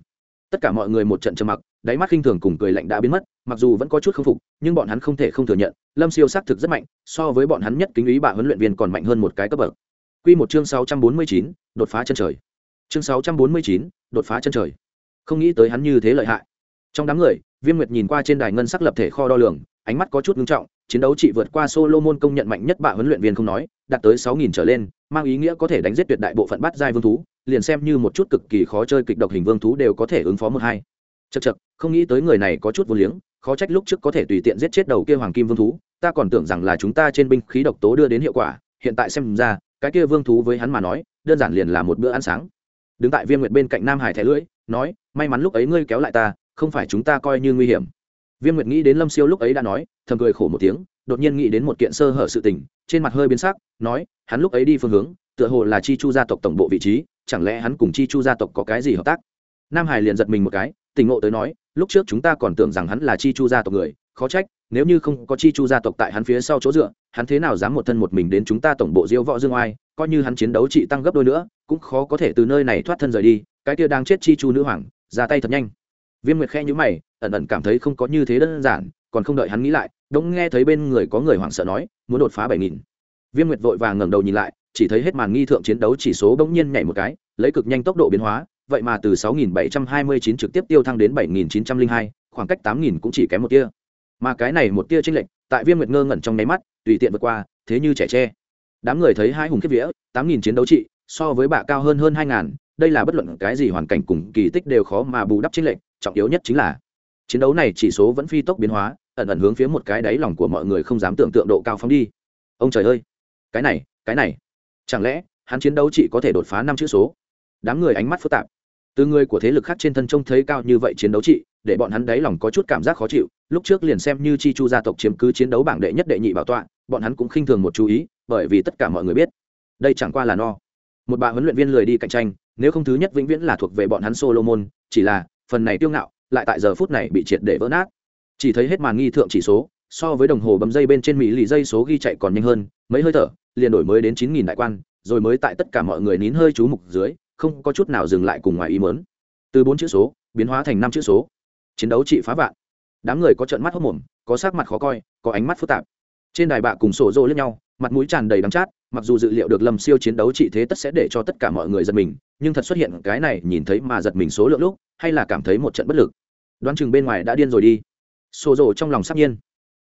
tất cả mọi người một trận trầm mặc, đáy mắt khinh thường cùng cười lạnh đã biến mất, mặc dù vẫn có chút k phục, nhưng bọn hắn không thể không thừa nhận, lâm siêu xác thực rất mạnh, so với bọn hắn nhất kính ý bà huấn luyện viên còn mạnh hơn một cái cấp bậc. Q một chương sáu trăm bốn mươi chín, đột phá chân trời. Chương sáu trăm bốn mươi chín, đột phá chân trời. Không nghĩ tới hắn như thế lợi hại. Trong đám người, viêm nguyệt nhìn qua trên đài ngân sắc lập thể kho đo lường, ánh mắt có chút ngưng trọng, chiến đấu chị vượt qua solomon công nhận mạnh nhất bà huấn luyện viên không nói, đạt tới sáu nghìn trở lên mang ý nghĩa có thể đánh giết tuyệt đại bộ phận bắt giai vương thú, liền xem như một chút cực kỳ khó chơi kịch độc hình vương thú đều có thể ứng phó một hai. Chật chật không nghĩ tới người này có chút vô liếng, khó trách lúc trước có thể tùy tiện giết chết đầu kia hoàng kim vương thú, ta còn tưởng rằng là chúng ta trên binh khí độc tố đưa đến hiệu quả, hiện tại xem ra, cái kia vương thú với hắn mà nói, đơn giản liền là một bữa ăn sáng. Đứng tại viêm nguyệt bên cạnh nam hải thẻ lưỡi, nói, may mắn lúc ấy ngươi kéo lại ta, không phải chúng ta coi như nguy hiểm. Viêm nguyệt nghĩ đến lâm siêu lúc ấy đã nói, thầm cười khổ một tiếng, đột nhiên nghĩ đến một kiện sơ hở sự tình trên mặt hơi biến sắc, nói, hắn lúc ấy đi phương hướng, tựa hồ là chi chu gia tộc tổng bộ vị trí, chẳng lẽ hắn cùng chi chu gia tộc có cái gì hợp tác? Nam hải liền giật mình một cái, tỉnh ngộ tới nói, lúc trước chúng ta còn tưởng rằng hắn là chi chu gia tộc người, khó trách, nếu như không có chi chu gia tộc tại hắn phía sau chỗ dựa, hắn thế nào dám một thân một mình đến chúng ta tổng bộ diêu võ dương oai, coi như hắn chiến đấu trị tăng gấp đôi nữa, cũng khó có thể từ nơi này thoát thân rời đi, cái kia đang chết chi chu nữ hoàng, ra tay thật nhanh. Viêm nguyệt khe nhữ mày, ẩn ẩn cảm thấy không có như thế đơn giản, còn không đợi hắn nghĩ lại đống nghe thấy bên người có người hoảng sợ nói muốn đột phá bảy nghìn. Viêm nguyệt vội vàng ngẩng đầu nhìn lại chỉ thấy hết màn nghi thượng chiến đấu chỉ số bỗng nhiên nhảy một cái lấy cực nhanh tốc độ biến hóa vậy mà từ 6.729 trực tiếp tiêu thăng đến 7.902, khoảng cách 8.000 cũng chỉ kém một tia. Mà cái này một tia chênh lệch tại viêm nguyệt ngơ ngẩn trong nháy mắt tùy tiện vượt qua thế như trẻ tre. Đám người thấy hai hùng kiếp vía 8.000 chiến đấu trị so với bạ cao hơn hơn hai ngàn đây là bất luận cái gì hoàn cảnh cùng kỳ tích đều khó mà bù đắp chênh lệch trọng yếu nhất chính là chiến đấu này chỉ số vẫn phi tốc biến hóa ẩn ẩn hướng phía một cái đáy lòng của mọi người không dám tưởng tượng độ cao phóng đi. Ông trời ơi, cái này cái này. Chẳng lẽ, hắn chiến đấu chỉ có thể đột phá năm chữ số? Đám người ánh mắt phức tạp. Từ người của thế lực khác trên thân trông thấy cao như vậy chiến đấu trị để bọn hắn đáy lòng có chút cảm giác khó chịu. Lúc trước liền xem như chi chu gia tộc chiếm cứ chiến đấu bảng đệ nhất đệ nhị bảo tọa, bọn hắn cũng khinh thường một chú ý, bởi vì tất cả mọi người biết, đây chẳng qua là no. Một bà huấn luyện viên lười đi cạnh tranh, nếu không thứ nhất vĩnh viễn là thuộc về bọn hắn solomon, chỉ là, phần này tiêu ngạo, lại tại giờ phút này bị triệt để vỡ nát chỉ thấy hết màn nghi thượng chỉ số, so với đồng hồ bấm dây bên trên mỹ lì dây số ghi chạy còn nhanh hơn, mấy hơi thở, liền đổi mới đến chín nghìn đại quan, rồi mới tại tất cả mọi người nín hơi chú mục dưới, không có chút nào dừng lại cùng ngoài ý mớn từ bốn chữ số, biến hóa thành năm chữ số. Chiến đấu trị phá vạn. Đám người có trận mắt hốc mồm, có sắc mặt khó coi, có ánh mắt phức tạp. Trên đài bạ cùng sổ rô lẫn nhau, mặt mũi tràn đầy đắng chát, mặc dù dự liệu được lâm siêu chiến đấu trị thế tất sẽ để cho tất cả mọi người giật mình, nhưng thật xuất hiện cái này, nhìn thấy mà giật mình số lượng lúc, hay là cảm thấy một trận bất lực. Đoán chừng bên ngoài đã điên rồi đi sổ rô trong lòng sắc nhiên.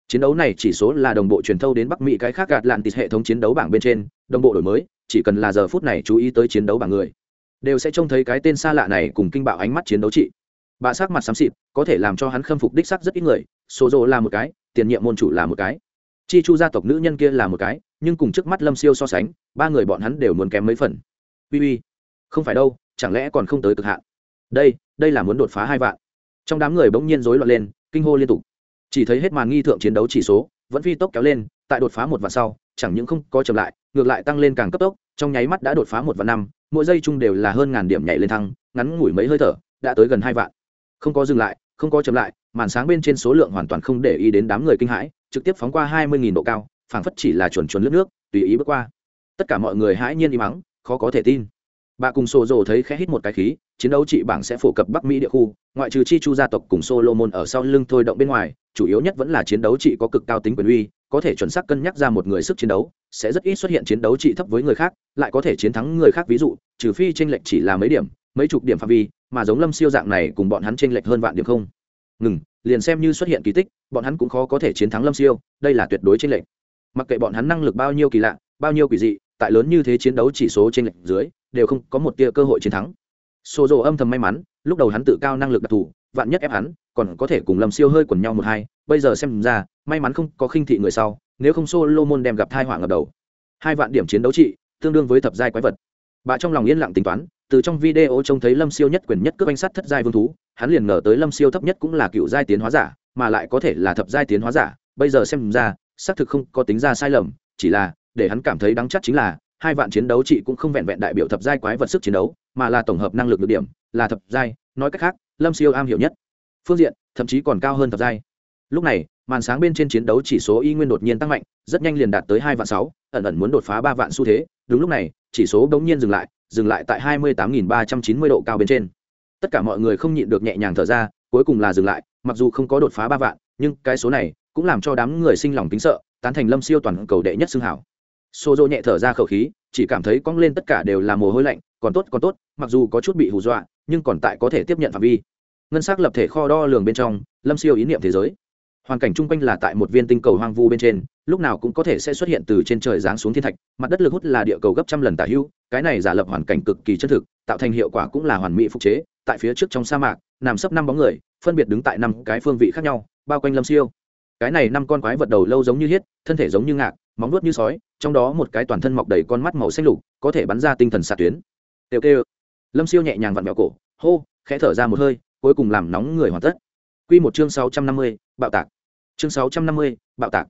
Chiến đấu này chỉ số là đồng bộ truyền thâu đến bắc mỹ cái khác gạt lạn tịt hệ thống chiến đấu bảng bên trên, đồng bộ đổi mới, chỉ cần là giờ phút này chú ý tới chiến đấu bảng người, đều sẽ trông thấy cái tên xa lạ này cùng kinh bạo ánh mắt chiến đấu trị bà sắc mặt xám xịt, có thể làm cho hắn khâm phục đích sắc rất ít người số rô là một cái, tiền nhiệm môn chủ là một cái. Chi chu gia tộc nữ nhân kia là một cái, nhưng cùng trước mắt lâm siêu so sánh, ba người bọn hắn đều muốn kém mấy phần. Uy uy, không phải đâu, chẳng lẽ còn không tới cực hạn? Đây đây là muốn đột phá hai vạn. Trong đám người bỗng nhiên rối loạn lên kinh hô liên tục. Chỉ thấy hết màn nghi thượng chiến đấu chỉ số, vẫn phi tốc kéo lên, tại đột phá một vạn sau, chẳng những không có chậm lại, ngược lại tăng lên càng cấp tốc, trong nháy mắt đã đột phá một vạn năm, mỗi giây chung đều là hơn ngàn điểm nhảy lên thăng, ngắn ngủi mấy hơi thở, đã tới gần hai vạn. Không có dừng lại, không có chậm lại, màn sáng bên trên số lượng hoàn toàn không để ý đến đám người kinh hãi, trực tiếp phóng qua hai mươi độ cao, phảng phất chỉ là chuẩn chuẩn lướt nước, tùy ý bước qua. Tất cả mọi người hãi nhiên im mắng khó có thể tin. Bà cùng sổ rồ thấy khẽ hít một cái khí chiến đấu trị bảng sẽ phổ cập bắc mỹ địa khu, ngoại trừ chi chu gia tộc cùng solomon ở sau lưng thôi động bên ngoài, chủ yếu nhất vẫn là chiến đấu trị có cực cao tính quyền uy, có thể chuẩn xác cân nhắc ra một người sức chiến đấu, sẽ rất ít xuất hiện chiến đấu trị thấp với người khác, lại có thể chiến thắng người khác, ví dụ, trừ phi chênh lệch chỉ là mấy điểm, mấy chục điểm phạm vi, mà giống lâm siêu dạng này cùng bọn hắn chênh lệch hơn vạn điểm không. Ngừng, liền xem như xuất hiện kỳ tích, bọn hắn cũng khó có thể chiến thắng lâm siêu, đây là tuyệt đối chênh lệch. Mặc kệ bọn hắn năng lực bao nhiêu kỳ lạ, bao nhiêu quỷ dị, tại lớn như thế chiến đấu chỉ số trên lệnh dưới, đều không có một tia cơ hội chiến thắng xô dầu âm thầm may mắn, lúc đầu hắn tự cao năng lực đặc thù, vạn nhất ép hắn, còn có thể cùng lâm siêu hơi quần nhau một hai, bây giờ xem ra, may mắn không có khinh thị người sau, nếu không Solomon đem gặp thai họa ngập đầu. Hai vạn điểm chiến đấu trị, tương đương với thập giai quái vật. Bà trong lòng yên lặng tính toán, từ trong video trông thấy lâm siêu nhất quyền nhất cướp anh sắt thất giai vương thú, hắn liền ngờ tới lâm siêu thấp nhất cũng là cựu giai tiến hóa giả, mà lại có thể là thập giai tiến hóa giả. Bây giờ xem ra, xác thực không có tính ra sai lầm, chỉ là, để hắn cảm thấy đáng chắc chính là hai vạn chiến đấu trị cũng không vẹn vẹn đại biểu thập giai quái vật sức chiến đấu, mà là tổng hợp năng lực được điểm, là thập giai, nói cách khác, lâm siêu am hiểu nhất. Phương diện, thậm chí còn cao hơn thập giai. Lúc này, màn sáng bên trên chiến đấu chỉ số y nguyên đột nhiên tăng mạnh, rất nhanh liền đạt tới hai vạn sáu, ẩn ẩn muốn đột phá ba vạn xu thế. Đúng lúc này, chỉ số bỗng nhiên dừng lại dừng lại tại hai mươi tám nghìn ba trăm chín mươi độ cao bên trên. Tất cả mọi người không nhịn được nhẹ nhàng thở ra, cuối cùng là dừng lại, mặc dù không có đột phá ba vạn, nhưng cái số này cũng làm cho đám người sinh lòng tính sợ, tán thành lâm siêu toàn cầu đệ nhất xưng hảo xô dô nhẹ thở ra khẩu khí, chỉ cảm thấy cong lên tất cả đều là mồ hôi lạnh, còn tốt còn tốt, mặc dù có chút bị hù dọa, nhưng còn tại có thể tiếp nhận phạm vi. Ngân s ắ c lập thể kho đo lường bên trong, lâm siêu ý niệm thế giới. Hoàn cảnh chung quanh là tại một viên tinh cầu hoang vu bên trên, lúc nào cũng có thể sẽ xuất hiện từ trên trời giáng xuống thiên thạch, mặt đất lực hút là địa cầu gấp trăm lần tả hưu cái này giả lập hoàn cảnh cực kỳ chân thực, tạo thành hiệu quả cũng là hoàn mỹ phục chế, tại phía trước trong sa mạc, nằm sấp năm bóng người, phân biệt đứng tại năm cái phương vị khác nhau, bao quanh lâm siêu. Cái này năm con quái vật đầu lâu giống như hiết thân thể giống như ngạc móng nuốt như sói, trong đó một cái toàn thân mọc đầy con mắt màu xanh lục, có thể bắn ra tinh thần xạ tuyến. Tiêu kêu. Lâm siêu nhẹ nhàng vặn vẹo cổ, hô, khẽ thở ra một hơi, cuối cùng làm nóng người hoàn tất. Q một chương sáu trăm năm mươi, bạo tạc. Chương sáu trăm năm mươi, bạo tạc.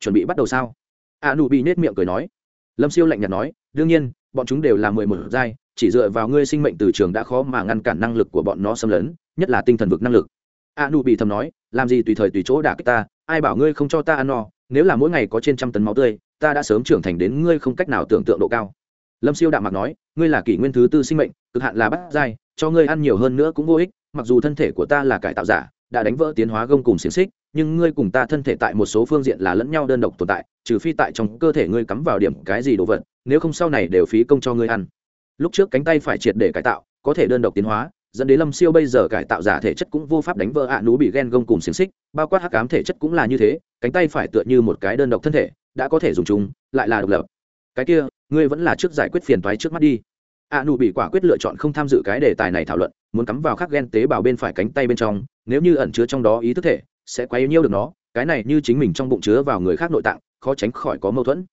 Chuẩn bị bắt đầu sao? A nụ bị nết miệng cười nói. Lâm siêu lạnh nhạt nói, đương nhiên, bọn chúng đều là mười một giai, chỉ dựa vào ngươi sinh mệnh từ trường đã khó mà ngăn cản năng lực của bọn nó xâm lấn, nhất là tinh thần vực năng lực. A nụ bị thầm nói, làm gì tùy thời tùy chỗ đả kích ta, ai bảo ngươi không cho ta ăn no nếu là mỗi ngày có trên trăm tấn máu tươi, ta đã sớm trưởng thành đến ngươi không cách nào tưởng tượng độ cao. Lâm siêu đạm mạc nói, ngươi là kỷ nguyên thứ tư sinh mệnh, cực hạn là bắt dai cho ngươi ăn nhiều hơn nữa cũng vô ích, mặc dù thân thể của ta là cải tạo giả, đã đánh vỡ tiến hóa gông cùng xiềng xích, nhưng ngươi cùng ta thân thể tại một số phương diện là lẫn nhau đơn độc tồn tại, trừ phi tại trong cơ thể ngươi cắm vào điểm cái gì đồ vật, nếu không sau này đều phí công cho ngươi ăn. Lúc trước cánh tay phải triệt để cải tạo, có thể đơn độc tiến hóa dẫn đến lâm siêu bây giờ cải tạo giả thể chất cũng vô pháp đánh vỡ ạ à nú bị ghen gông cùng xiềng xích, bao quát hắc cám thể chất cũng là như thế, cánh tay phải tựa như một cái đơn độc thân thể, đã có thể dùng chúng, lại là độc lập. Cái kia, ngươi vẫn là trước giải quyết phiền toái trước mắt đi. ạ à nụ bị quả quyết lựa chọn không tham dự cái đề tài này thảo luận, muốn cắm vào khắc ghen tế bào bên phải cánh tay bên trong, nếu như ẩn chứa trong đó ý thức thể, sẽ quấy nhiêu được nó, cái này như chính mình trong bụng chứa vào người khác nội tạng, khó tránh khỏi có mâu thuẫn.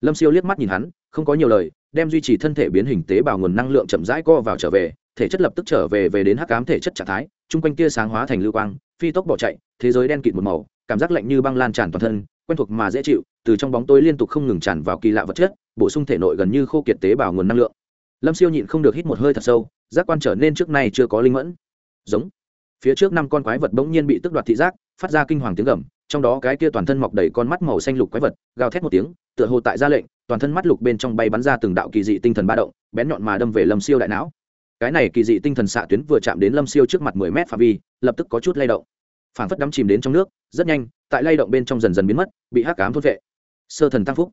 Lâm siêu liếc mắt nhìn hắn, không có nhiều lời, đem duy trì thân thể biến hình tế bào nguồn năng lượng chậm rãi co vào trở về thể chất lập tức trở về về đến hắc ám thể chất trạng thái, chung quanh tia sáng hóa thành lưu quang, phi tốc bỏ chạy, thế giới đen kịt một màu, cảm giác lạnh như băng lan tràn toàn thân, quen thuộc mà dễ chịu, từ trong bóng tối liên tục không ngừng tràn vào kỳ lạ vật chất, bổ sung thể nội gần như khô kiệt tế bào nguồn năng lượng. Lâm siêu nhịn không được hít một hơi thật sâu, giác quan trở nên trước nay chưa có linh mẫn. Giống. Phía trước năm con quái vật bỗng nhiên bị tức đoạt thị giác, phát ra kinh hoàng tiếng gầm, trong đó cái kia toàn thân mọc đầy con mắt màu xanh lục quái vật, gào thét một tiếng, tựa hồ tại ra lệnh, toàn thân mắt lục bên trong bay bắn ra từng đạo kỳ dị tinh thần ba động, bén nhọn mà đâm về lâm siêu đại não cái này kỳ dị tinh thần xạ tuyến vừa chạm đến lâm siêu trước mặt mười mét phạm vi, lập tức có chút lay động. Phản phất đắm chìm đến trong nước, rất nhanh, tại lay động bên trong dần dần biến mất, bị hắc cám thốt vệ. Sơ thần tăng phúc.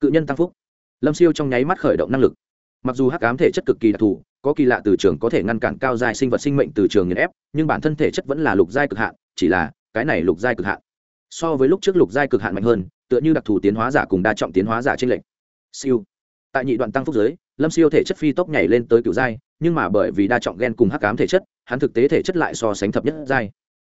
Cự nhân tăng phúc. Lâm siêu trong nháy mắt khởi động năng lực. Mặc dù hắc ám thể chất cực kỳ đặc thù, có kỳ lạ từ trường có thể ngăn cản cao dài sinh vật sinh mệnh từ trường nghiền ép, nhưng bản thân thể chất vẫn là lục giai cực hạn, chỉ là, cái này lục giai cực hạn. So với lúc trước lục giai cực hạn mạnh hơn, tựa như đặc thù tiến hóa giả cùng đa trọng tiến hóa giả trên lệnh siêu. Tại nhị đoạn tăng phúc giới lâm siêu thể chất phi tốc nhảy lên tới cựu giai, nhưng mà bởi vì đa trọng ghen cùng hắc ám thể chất, hắn thực tế thể chất lại so sánh thập nhất giai.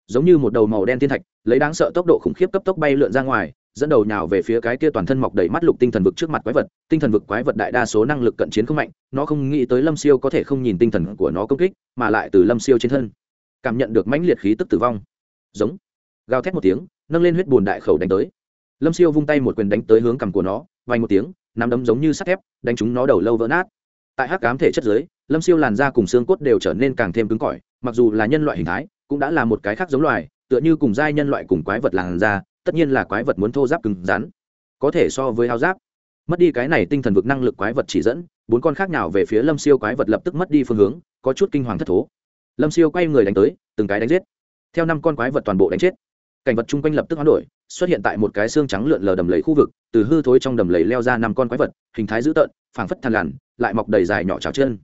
Giống như một đầu màu đen thiên thạch, lấy đáng sợ tốc độ khủng khiếp cấp tốc bay lượn ra ngoài, dẫn đầu nhào về phía cái kia toàn thân mọc đầy mắt lục tinh thần vực trước mặt quái vật. Tinh thần vực quái vật đại đa số năng lực cận chiến không mạnh, nó không nghĩ tới lâm siêu có thể không nhìn tinh thần của nó công kích, mà lại từ lâm siêu trên thân, cảm nhận được mãnh liệt khí tức tử vong. Giống, gào thét một tiếng, nâng lên huyết bùn đại khẩu đánh tới. Lâm siêu vung tay một quyền đánh tới hướng cằm của nó vay một tiếng nắm đấm giống như sắt thép, đánh chúng nó đầu lâu vỡ nát. Tại hắc cám thể chất giới, lâm siêu làn da cùng xương cốt đều trở nên càng thêm cứng cỏi, mặc dù là nhân loại hình thái, cũng đã là một cái khác giống loài, tựa như cùng giai nhân loại cùng quái vật làn da, tất nhiên là quái vật muốn thô giáp cứng rắn, có thể so với hao giáp. Mất đi cái này tinh thần vực năng lực quái vật chỉ dẫn, bốn con khác nào về phía lâm siêu quái vật lập tức mất đi phương hướng, có chút kinh hoàng thất thố. Lâm siêu quay người đánh tới, từng cái đánh giết. Theo năm con quái vật toàn bộ đánh chết cảnh vật chung quanh lập tức hoán đổi, xuất hiện tại một cái xương trắng lượn lờ đầm lầy khu vực, từ hư thối trong đầm lầy leo ra năm con quái vật, hình thái dữ tợn, phảng phất thằn lằn, lại mọc đầy dài nhỏ trào chân.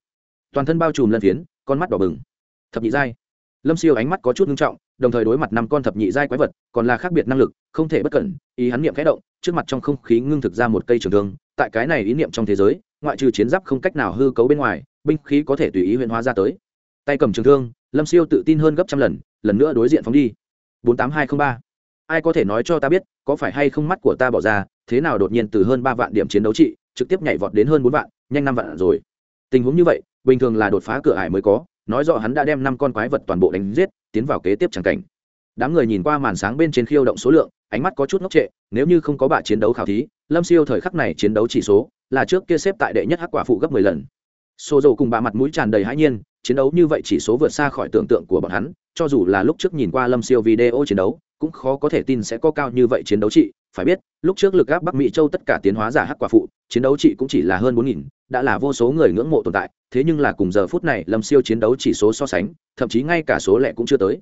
Toàn thân bao trùm lân phiến, con mắt đỏ bừng. Thập nhị giai. Lâm siêu ánh mắt có chút nghiêm trọng, đồng thời đối mặt năm con thập nhị giai quái vật, còn là khác biệt năng lực, không thể bất cẩn, ý hắn niệm khẽ động, trước mặt trong không khí ngưng thực ra một cây trường thương, tại cái này ý niệm trong thế giới, ngoại trừ chiến giáp không cách nào hư cấu bên ngoài, binh khí có thể tùy ý huyễn hóa ra tới. Tay cầm trường thương, lâm siêu tự tin hơn gấp trăm lần lần nữa đối diện phóng đi bốn tám hai t r ă n h ba. Ai có thể nói cho ta biết, có phải hay không mắt của ta bỏ ra, thế nào đột nhiên từ hơn ba vạn điểm chiến đấu trị, trực tiếp nhảy vọt đến hơn bốn vạn, nhanh năm vạn rồi. Tình huống như vậy, bình thường là đột phá cửa ải mới có, nói rõ hắn đã đem năm con quái vật toàn bộ đánh giết, tiến vào kế tiếp chẳng cảnh. Đám người nhìn qua màn sáng bên trên khiêu động số lượng, ánh mắt có chút ngốc trệ, nếu như không có bạ chiến đấu khảo thí, lâm siêu thời khắc này chiến đấu chỉ số là trước kia xếp tại đệ nhất hắc quả phụ gấp mười lần. Sô dầu cùng bà mặt mũi tràn đầy hãi nhiên chiến đấu như vậy chỉ số vượt xa khỏi tưởng tượng của bọn hắn, cho dù là lúc trước nhìn qua lâm siêu video chiến đấu, cũng khó có thể tin sẽ có cao như vậy chiến đấu trị. Phải biết, lúc trước lực gáp bắc mỹ châu tất cả tiến hóa giả hắc quả phụ, chiến đấu trị cũng chỉ là hơn bốn nghìn, đã là vô số người ngưỡng mộ tồn tại. Thế nhưng là cùng giờ phút này lâm siêu chiến đấu chỉ số so sánh, thậm chí ngay cả số lẻ cũng chưa tới.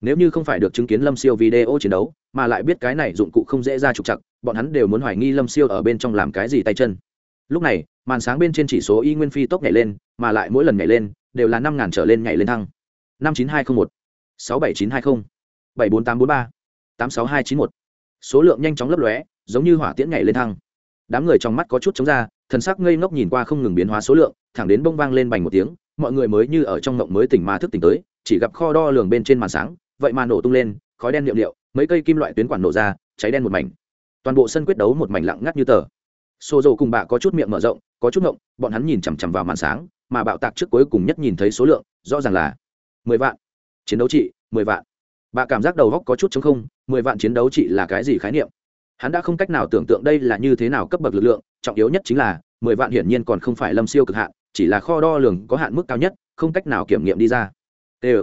Nếu như không phải được chứng kiến lâm siêu video chiến đấu, mà lại biết cái này dụng cụ không dễ ra trục chặt bọn hắn đều muốn hoài nghi lâm siêu ở bên trong làm cái gì tay chân. Lúc này màn sáng bên trên chỉ số y nguyên phi tốc nhảy lên, mà lại mỗi lần nhảy lên, đều là năm ngàn trở lên nhảy lên thăng. Năm chín hai t r ă n h một, sáu bảy chín hai mươi bảy bốn tám bốn ba, tám sáu hai chín một. Số lượng nhanh chóng lấp lóe, giống như hỏa tiễn nhảy lên thăng. Đám người trong mắt có chút chống ra, thần sắc ngây ngốc nhìn qua không ngừng biến hóa số lượng, thẳng đến bông vang lên bành một tiếng, mọi người mới như ở trong mộng mới tỉnh mà thức tỉnh tới, chỉ gặp kho đo lường bên trên màn sáng, vậy mà nổ tung lên, khói đen liệu liệu, mấy cây kim loại tuyến quản nổ ra, cháy đen một mảnh. Toàn bộ sân quyết đấu một mảnh lặng ngắt như tờ. Xô dầu cùng bạ có chút miệng mở rộng có chút ngộng, bọn hắn nhìn chằm chằm vào màn sáng, mà bạo tạc trước cuối cùng nhất nhìn thấy số lượng, rõ ràng là mười vạn. Chiến đấu trị, mười vạn. Bà cảm giác đầu góc có chút chống không, mười vạn chiến đấu trị là cái gì khái niệm? Hắn đã không cách nào tưởng tượng đây là như thế nào cấp bậc lực lượng, trọng yếu nhất chính là mười vạn hiển nhiên còn không phải lâm siêu cực hạn, chỉ là kho đo lường có hạn mức cao nhất, không cách nào kiểm nghiệm đi ra. Tê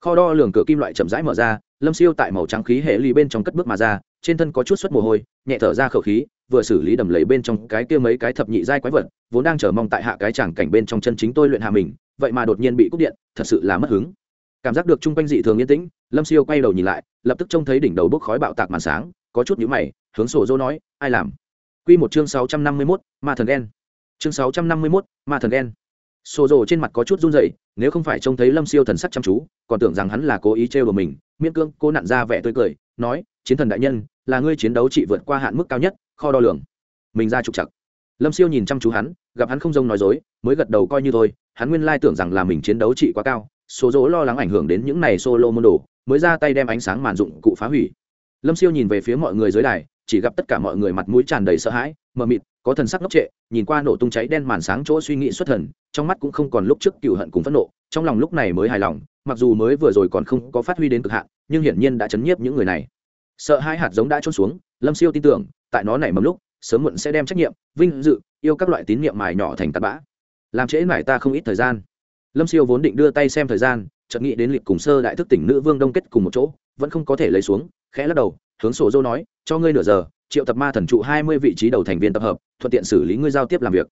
kho đo lường cửa kim loại chậm rãi mở ra, lâm siêu tại màu trắng khí hệ ly bên trong cất bước mà ra, trên thân có chút suất mồ hôi, nhẹ thở ra khẩu khí vừa xử lý đầm lầy bên trong cái kia mấy cái thập nhị giai quái vật, vốn đang chờ mong tại hạ cái chẳng cảnh bên trong chân chính tôi luyện hạ mình, vậy mà đột nhiên bị cúp điện, thật sự là mất hứng. Cảm giác được chung quanh dị thường yên tĩnh, lâm siêu quay đầu nhìn lại, lập tức trông thấy đỉnh đầu bốc khói bạo tạc màn sáng, có chút nhữ mày, hướng sổ dô nói, ai làm? Q một chương sáu trăm năm mươi mốt, ma thần đen chương sáu trăm năm mươi mốt, ma thần đen sổ dô trên mặt có chút run dậy nếu không phải trông thấy lâm siêu thần sắc chăm chú, còn tưởng rằng hắn là cố ý trêu của mình, miễn cương cô nặn ra vẻ tươi cười, nói, chiến thần đại nhân, là ngươi chiến đấu trị vượt qua hạn mức cao nhất kho đo lường. Mình ra trục chặt lâm siêu nhìn chăm chú hắn, gặp hắn không dông nói dối, mới gật đầu coi như thôi. Hắn nguyên lai tưởng rằng là mình chiến đấu trị quá cao, số dỗ lo lắng ảnh hưởng đến những này solo môn đồ, mới ra tay đem ánh sáng màn dụng cụ phá hủy. Lâm siêu nhìn về phía mọi người dưới đài, chỉ gặp tất cả mọi người mặt mũi tràn đầy sợ hãi, mờ mịt, có thần sắc ngốc trệ, nhìn qua nổ tung cháy đen màn sáng chỗ suy nghĩ xuất thần, trong mắt cũng không còn lúc trước cựu hận cùng phẫn nộ, trong lòng lúc này mới hài lòng, mặc dù mới vừa rồi còn không có phát huy đến cực hạn, nhưng hiển nhiên đã chấn nhiếp những người này. Sợ hai hạt giống đã trôn xuống, lâm siêu tin tưởng tại nó nảy mầm lúc, sớm muộn sẽ đem trách nhiệm, vinh dự, yêu các loại tín nhiệm mài nhỏ thành tạt bã. Làm trễ mải ta không ít thời gian. Lâm siêu vốn định đưa tay xem thời gian, chợt nghĩ đến liệt cùng sơ đại thức tỉnh nữ vương đông kết cùng một chỗ, vẫn không có thể lấy xuống, khẽ lắc đầu, hướng sổ dô nói, cho ngươi nửa giờ, triệu tập ma thần trụ hai mươi vị trí đầu thành viên tập hợp, thuận tiện xử lý ngươi giao tiếp làm việc.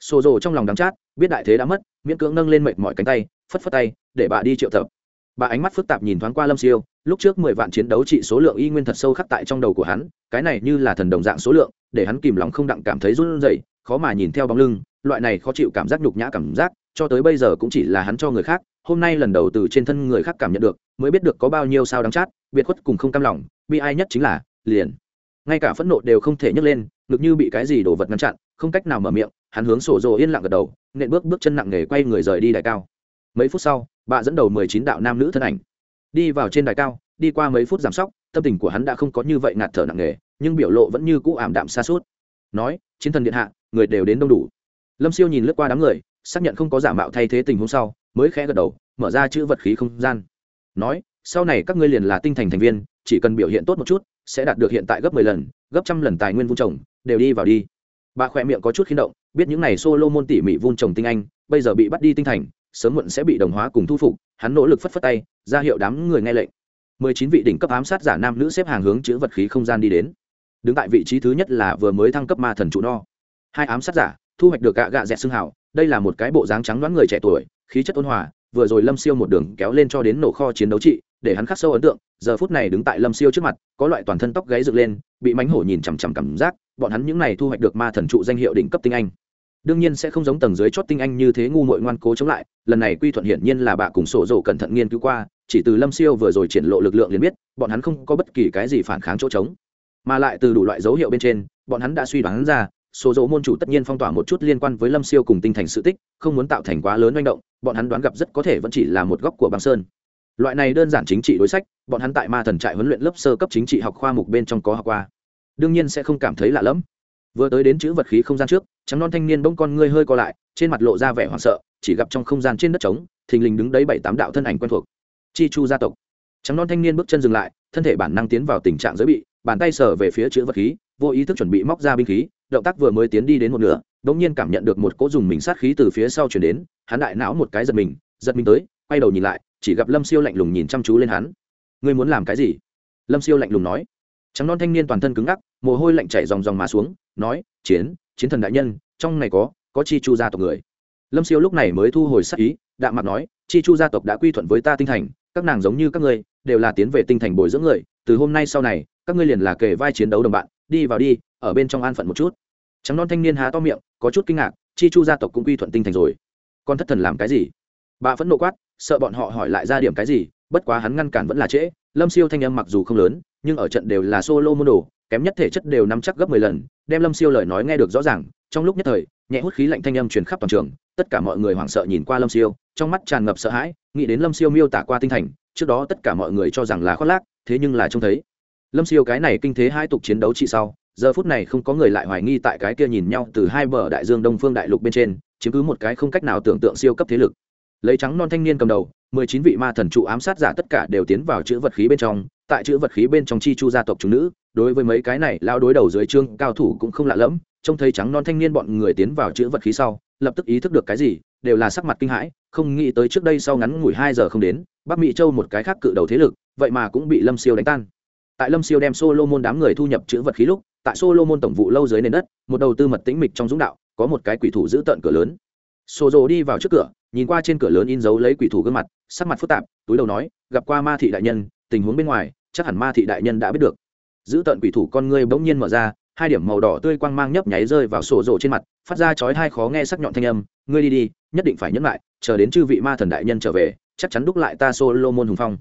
Sổ dô trong lòng đắng chát, biết đại thế đã mất, miễn cưỡng nâng lên mệt mỏi cánh tay, phất phất tay, để bà đi triệu tập. Bà ánh mắt phức tạp nhìn thoáng qua lâm siêu lúc trước mười vạn chiến đấu trị số lượng y nguyên thật sâu khắc tại trong đầu của hắn, cái này như là thần đồng dạng số lượng, để hắn kìm lòng không đặng cảm thấy run rẩy, khó mà nhìn theo bóng lưng, loại này khó chịu cảm giác nhục nhã cảm giác, cho tới bây giờ cũng chỉ là hắn cho người khác, hôm nay lần đầu từ trên thân người khác cảm nhận được, mới biết được có bao nhiêu sao đắng chát, biệt khuất cùng không cam lòng, bi ai nhất chính là, liền. Ngay cả phẫn nộ đều không thể nhấc lên, ngực như bị cái gì đổ vật ngăn chặn, không cách nào mở miệng, hắn hướng sổ rồ yên lặng gật đầu, nện bước bước chân nặng nề quay người rời đi đại cao. Mấy phút sau bà dẫn đầu mười chín đạo nam nữ thân ảnh đi vào trên đài cao, đi qua mấy phút giảm sóc, tâm tình của hắn đã không có như vậy ngạt thở nặng nề, nhưng biểu lộ vẫn như cũ ảm đạm xa suốt. Nói, chiến thần điện hạ, người đều đến đông đủ. Lâm siêu nhìn lướt qua đám người, xác nhận không có giả mạo thay thế tình huống sau, mới khẽ gật đầu, mở ra chữ vật khí không gian. Nói, sau này các ngươi liền là tinh thành thành viên, chỉ cần biểu hiện tốt một chút, sẽ đạt được hiện tại gấp mười lần, gấp trăm lần tài nguyên vun trồng, đều đi vào đi. Bà khỏe miệng có chút khiến động, biết những n à y solo môn tỉ mỉ vun trồng tinh anh, bây giờ bị bắt đi tinh thành, sớm muộn sẽ bị đồng hóa cùng thu phục hắn nỗ lực phất phất tay, ra hiệu đám người nghe lệnh. Mười chín vị đỉnh cấp ám sát giả nam nữ xếp hàng hướng chữ vật khí không gian đi đến. Đứng tại vị trí thứ nhất là vừa mới thăng cấp ma thần trụ no. Hai ám sát giả, thu hoạch được gạ gạ dẹt xương hảo đây là một cái bộ dáng trắng đoán người trẻ tuổi, khí chất ôn hòa, vừa rồi lâm siêu một đường kéo lên cho đến nổ kho chiến đấu trị, để hắn khắc sâu ấn tượng, giờ phút này đứng tại lâm siêu trước mặt, có loại toàn thân tóc gáy dựng lên, bị mánh hổ nhìn chằm chằm cảm giác, bọn hắn những này thu hoạch được ma thần trụ danh hiệu đỉnh cấp tinh anh đương nhiên sẽ không giống tầng dưới chót tinh anh như thế ngu muội ngoan cố chống lại, lần này quy thuận hiển nhiên là bà cùng sổ dầu cẩn thận nghiên cứu qua, chỉ từ lâm siêu vừa rồi triển lộ lực lượng liền biết, bọn hắn không có bất kỳ cái gì phản kháng chỗ trống. Mà lại từ đủ loại dấu hiệu bên trên, bọn hắn đã suy đoán ra số dỗ môn chủ tất nhiên phong tỏa một chút liên quan với lâm siêu cùng tinh thành sự tích, không muốn tạo thành quá lớn manh động, bọn hắn đoán gặp rất có thể vẫn chỉ là một góc của băng sơn. Loại này đơn giản chính trị đối sách, bọn hắn tại ma thần trại huấn luyện lớp sơ cấp chính trị học khoa mục bên trong có học qua. Đương nhiên sẽ không cảm thấy lạ lẫm vừa tới đến chữ vật khí không gian trước, trắng non thanh niên bỗng con ngươi hơi co lại, trên mặt lộ ra vẻ hoảng sợ, chỉ gặp trong không gian trên đất trống, thình lình đứng đấy bảy tám đạo thân ảnh quen thuộc. Chi chu gia tộc. Trắng non thanh niên bước chân dừng lại, thân thể bản năng tiến vào tình trạng giới bị, bàn tay sờ về phía chữ vật khí, vô ý thức chuẩn bị móc ra binh khí, động tác vừa mới tiến đi đến một nửa đ nhiên cảm nhận được một cỗ dùng mình sát khí từ phía sau chuyển đến, hắn đại não một cái giật mình giật mình tới, quay đầu nhìn lại, chỉ gặp lâm siêu lạnh lùng nhìn chăm chú lên hắn. Ngươi muốn làm cái gì? Lâm siêu lạnh lùng nói. Trắng non thanh niên toàn thân cứng ngắc mồ hôi lạnh chảy dòng dòng mà xuống, nói, chiến chiến thần đại nhân, trong này có có chi chu gia tộc người. Lâm siêu lúc này mới thu hồi sắc ý, đạm mặt nói, chi chu gia tộc đã quy thuận với ta tinh thành, các nàng giống như các ngươi, đều là tiến về tinh thành bồi dưỡng người, từ hôm nay sau này, các ngươi liền là kề vai chiến đấu đồng bạn, đi vào đi, ở bên trong an phận một chút. Trắng non thanh niên há to miệng, có chút kinh ngạc, chi chu gia tộc cũng quy thuận tinh thành rồi. Con thất thần làm cái gì? Bà phẫn nộ quát, sợ bọn họ hỏi lại ra điểm cái gì, bất quá hắn ngăn cản vẫn là trễ. Lâm siêu thanh âm mặc dù không lớn, nhưng ở trận đều là solo môn đồ kém nhất thể chất đều nắm chắc gấp mười lần, đem lâm siêu lời nói nghe được rõ ràng, trong lúc nhất thời, nhẹ hút khí lạnh thanh âm truyền khắp toàn trường, tất cả mọi người hoảng sợ nhìn qua lâm siêu, trong mắt tràn ngập sợ hãi, nghĩ đến lâm siêu miêu tả qua tinh thành, trước đó tất cả mọi người cho rằng là khoác lác, thế nhưng là trông thấy. Lâm siêu cái này kinh thế hai tục chiến đấu trị sau, giờ phút này không có người lại hoài nghi tại cái kia nhìn nhau từ hai bờ đại dương đông phương đại lục bên trên, chiếm cứ một cái không cách nào tưởng tượng siêu cấp thế lực. Lấy trắng non thanh niên cầm đầu mười chín vị ma thần trụ ám sát giả tất cả đều tiến vào chữ vật khí bên trong, tại chữ vật khí bên trong chi chu gia tộc chúng nữ, đối với mấy cái này lao đối đầu dưới trương cao thủ cũng không lạ lẫm, trông thấy trắng non thanh niên bọn người tiến vào chữ vật khí sau, lập tức ý thức được cái gì, đều là sắc mặt kinh hãi, không nghĩ tới trước đây sau ngắn ngủi hai giờ không đến, bắc mỹ châu một cái khác cự đầu thế lực, vậy mà cũng bị lâm siêu đánh tan. Tại lâm siêu đem Solomon đám người thu nhập chữ vật khí lúc, tại Solomon tổng vụ lâu dưới nền đất, một đầu tư mật tĩnh mịch trong dũng đạo, có một cái quỷ thủ giữ tận cửa lớn. Sô dô đi vào trước cửa, nhìn qua trên cửa lớn in dấu lấy quỷ thủ gương mặt sắc mặt phức tạp, túi đầu nói, gặp qua ma thị đại nhân, tình huống bên ngoài, chắc hẳn ma thị đại nhân đã biết được. Giữ tận quỷ thủ con ngươi bỗng nhiên mở ra, hai điểm màu đỏ tươi quang mang nhấp nháy rơi vào sổ rổ trên mặt, phát ra chói hai khó nghe sắc nhọn thanh âm, ngươi đi đi, nhất định phải nhấn lại, chờ đến chư vị ma thần đại nhân trở về, chắc chắn đúc lại ta solo môn hùng phong.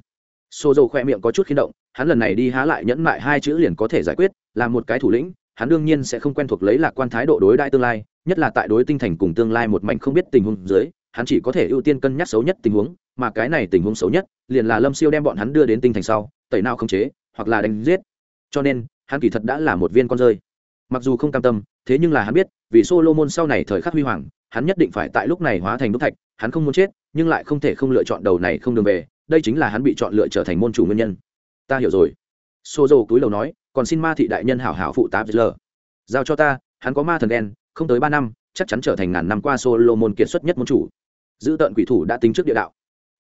Sổ rổ khoe miệng có chút khiến động, hắn lần này đi há lại nhẫn lại hai chữ liền có thể giải quyết, là một cái thủ lĩnh, hắn đương nhiên sẽ không quen thuộc lấy lạc quan thái độ đối đại tương lai, nhất là tại đối tinh thành cùng tương lai một mảnh không biết tình huống dưới hắn chỉ có thể ưu tiên cân nhắc xấu nhất tình huống, mà cái này tình huống xấu nhất, liền là lâm siêu đem bọn hắn đưa đến tinh thành sau, tẩy nào không chế, hoặc là đánh giết. Cho nên, hắn kỳ thật đã là một viên con rơi. Mặc dù không cam tâm, thế nhưng là hắn biết, vì solomon sau này thời khắc huy hoàng, hắn nhất định phải tại lúc này hóa thành đúc thạch, hắn không muốn chết, nhưng lại không thể không lựa chọn đầu này không đường về, đây chính là hắn bị chọn lựa trở thành môn chủ nguyên nhân. Ta hiểu rồi. Xô dầu túi lầu nói, còn xin ma thị đại nhân hảo hảo phụ tá l giao cho ta, hắn có ma thần đen, không tới ba năm, chắc chắn trở thành ngàn năm qua solomon kiệt xuất nhất môn chủ giữ tận quỷ thủ đã tính trước địa đạo.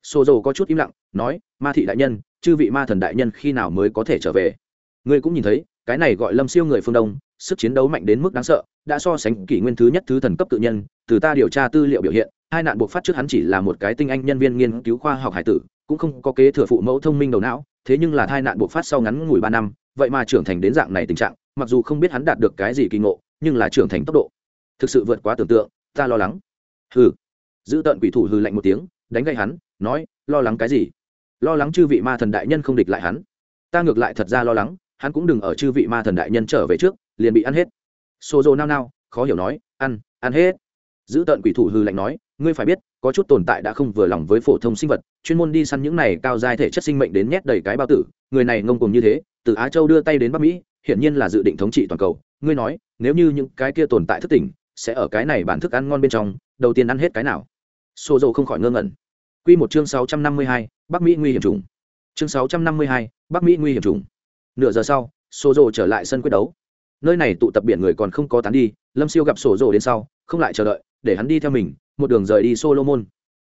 Xô dầu có chút im lặng, nói, ma thị đại nhân, chư vị ma thần đại nhân khi nào mới có thể trở về? Ngươi cũng nhìn thấy, cái này gọi lâm siêu người phương đông, sức chiến đấu mạnh đến mức đáng sợ, đã so sánh kỷ nguyên thứ nhất, thứ thần cấp tự nhân, từ ta điều tra tư liệu biểu hiện, hai nạn buộc phát trước hắn chỉ là một cái tinh anh nhân viên nghiên cứu khoa học hải tử, cũng không có kế thừa phụ mẫu thông minh đầu não, thế nhưng là hai nạn buộc phát sau ngắn ngủi ba năm, vậy mà trưởng thành đến dạng này tình trạng, mặc dù không biết hắn đạt được cái gì kỳ ngộ, nhưng là trưởng thành tốc độ, thực sự vượt quá tưởng tượng, ta lo lắng. Hừ giữ tận quỷ thủ hừ lạnh một tiếng, đánh gậy hắn, nói, lo lắng cái gì? Lo lắng chư vị ma thần đại nhân không địch lại hắn. Ta ngược lại thật ra lo lắng, hắn cũng đừng ở chư vị ma thần đại nhân trở về trước, liền bị ăn hết. Xô dô nao nao, khó hiểu nói, ăn ăn hết. Giữ tận quỷ thủ hư lạnh nói, ngươi phải biết, có chút tồn tại đã không vừa lòng với phổ thông sinh vật, chuyên môn đi săn những này cao giai thể chất sinh mệnh đến nhét đầy cái bao tử, người này ngông cùng như thế, từ á châu đưa tay đến bắc mỹ, hiển nhiên là dự định thống trị toàn cầu. Ngươi nói, nếu như những cái kia tồn tại thức tỉnh, sẽ ở cái này bản thức ăn ngon bên trong, đầu tiên ăn hết cái nào? Sô Dầu không khỏi ngơ ngẩn. Quy một chương sáu trăm năm mươi hai, bắc mỹ nguy hiểm trùng chương sáu trăm năm mươi hai, bắc mỹ nguy hiểm trùng nửa giờ sau, Sô Dầu trở lại sân quyết đấu. Nơi này tụ tập biển người còn không có tán đi, lâm siêu gặp Sô Dầu đến sau, không lại chờ đợi, để hắn đi theo mình, một đường rời đi solomon.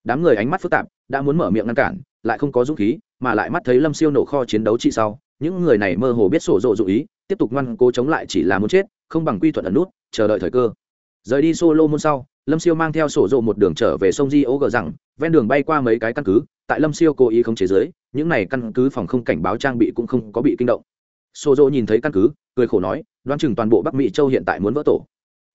Đám người ánh mắt phức tạp, đã muốn mở miệng ngăn cản, lại không có dũng khí, mà lại mắt thấy lâm siêu nổ kho chiến đấu trị sau. Những người này mơ hồ biết Sô Dầu dụ ý, tiếp tục ngoan cố chống lại chỉ là muốn chết, không bằng quy thuận ẩn nút, chờ đợi thời cơ rời đi solo môn sau, lâm siêu mang theo sổ rộ một đường trở về sông di ô gờ rằng, ven đường bay qua mấy cái căn cứ, tại lâm siêu cố ý không chế giới những này căn cứ phòng không cảnh báo trang bị cũng không có bị kinh động. Sổ rộ nhìn thấy căn cứ, cười khổ nói, đoán chừng toàn bộ bắc mỹ châu hiện tại muốn vỡ tổ.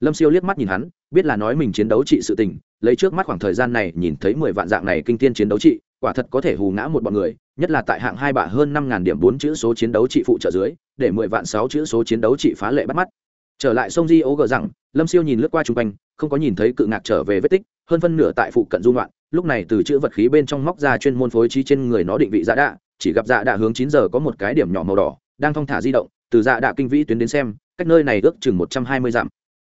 Lâm siêu liếc mắt nhìn hắn, biết là nói mình chiến đấu trị sự tình, lấy trước mắt khoảng thời gian này nhìn thấy mười vạn dạng này kinh tiên chiến đấu trị, quả thật có thể hù ngã một bọn người, nhất là tại hạng hai bạ hơn năm ngàn điểm bốn chữ số chiến đấu trị phụ trợ dưới, để mười vạn sáu chữ số chiến đấu trị phá lệ bắt mắt trở lại sông di ố gờ rằng, lâm siêu nhìn lướt qua chung quanh, không có nhìn thấy cự ngạc trở về vết tích, hơn phân nửa tại phụ cận dung loạn lúc này từ chữ vật khí bên trong móc ra chuyên môn phối trí trên người nó định vị dạ đạ, chỉ gặp dạ đạ hướng chín giờ có một cái điểm nhỏ màu đỏ, đang thong thả di động, từ dạ đạ kinh vĩ tuyến đến xem, cách nơi này ước chừng một trăm hai mươi dặm.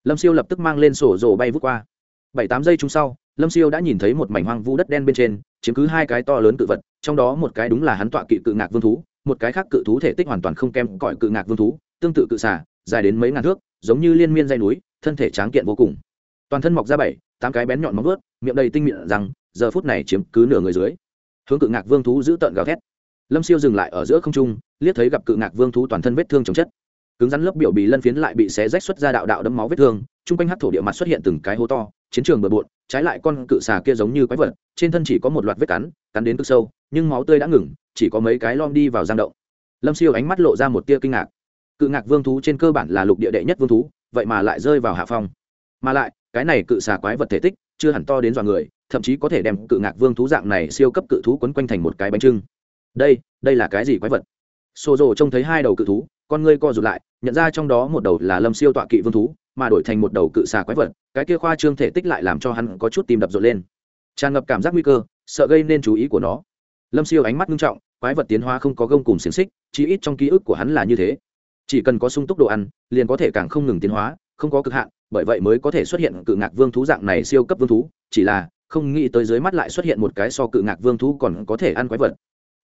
Lâm siêu lập tức mang lên sổ rổ bay vút qua. Bảy tám giây chung sau, lâm siêu đã nhìn thấy một mảnh hoang vu đất đen bên trên, chiếm cứ hai cái to lớn cự vật, trong đó một cái đúng là hắn tọa kỵ cự ngạc vương thú, một cái khác cự thú thể tích hoàn toàn không kem cõi cự ngạc vương thú, tương tự cự xả dài đến mấy ngàn thước giống như liên miên dây núi, thân thể tráng kiện vô cùng. Toàn thân mọc ra bảy, tám cái bén nhọn móng vớt miệng đầy tinh miệng rằng, giờ phút này chiếm cứ nửa người dưới. Hướng cự ngạc vương thú giữ tợn gào thét. Lâm siêu dừng lại ở giữa không trung, liếc thấy gặp cự ngạc vương thú toàn thân vết thương chồng chất. Cứng rắn lớp biểu bì lân phiến lại bị xé rách xuất ra đạo đạo đấm máu vết thương chung quanh hát thổ địa mặt xuất hiện từng cái hố to, chiến trường bừa bộn, trái lại con cự xà kia giống như quái vật, trên thân chỉ có một loạt vết cắn cắn đến cực sâu, nhưng máu tươi đã ngừng, chỉ có mấy cái lom đi vào giang động. Lâm siêu ánh mắt lộ ra một tia kinh ngạc cự ngạc vương thú trên cơ bản là lục địa đệ nhất vương thú, vậy mà lại rơi vào hạ phong. Mà lại, cái này cự xà quái vật thể tích chưa hẳn to đến dọa người, thậm chí có thể đem cự ngạc vương thú dạng này siêu cấp cự thú quấn quanh thành một cái bánh trưng. Đây đây là cái gì quái vật? Xô rồ trông thấy hai đầu cự thú, con ngươi co rụt lại, nhận ra trong đó một đầu là lâm siêu tọa kỵ vương thú, mà đổi thành một đầu cự xà quái vật, cái kia khoa trương thể tích lại làm cho hắn có chút tìm đập rộn lên. Tràn ngập cảm giác nguy cơ, sợ gây nên chú ý của nó. Lâm siêu ánh mắt nghiêm trọng, quái vật tiến hóa không có gông cùng xiềng xích, chí ít trong ký ức của hắn là như thế chỉ cần có sung túc đồ ăn, liền có thể càng không ngừng tiến hóa, không có cực hạn, bởi vậy mới có thể xuất hiện cự ngạc vương thú dạng này siêu cấp vương thú. Chỉ là, không nghĩ tới dưới mắt lại xuất hiện một cái so cự ngạc vương thú còn có thể ăn quái vật.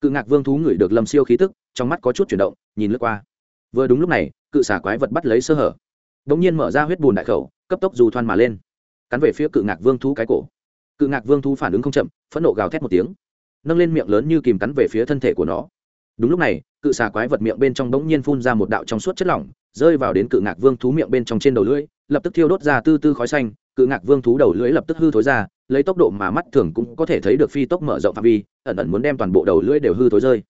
Cự ngạc vương thú ngửi được lâm siêu khí tức, trong mắt có chút chuyển động, nhìn lướt qua. Vừa đúng lúc này, cự xà quái vật bắt lấy sơ hở. Đ ỗ n g nhiên mở ra huyết bùn đại khẩu, cấp tốc dù thoan mà lên. Cắn về phía cự ngạc vương thú cái cổ. Cự ngạc vương thú phản ứng không chậm, phẫn nộ gào thét một tiếng. Nâng lên miệng lớn như kìm cắn về phía thân thể của nó đúng lúc này, cự xà quái vật miệng bên trong bỗng nhiên phun ra một đạo trong suốt chất lỏng, rơi vào đến cự ngạc vương thú miệng bên trong trên đầu lưỡi, lập tức thiêu đốt ra tư tư khói xanh, cự ngạc vương thú đầu lưỡi lập tức hư thối ra, lấy tốc độ mà mắt thường cũng có thể thấy được phi tốc mở rộng phạm vi, ẩn ẩn muốn đem toàn bộ đầu lưỡi đều hư thối rơi.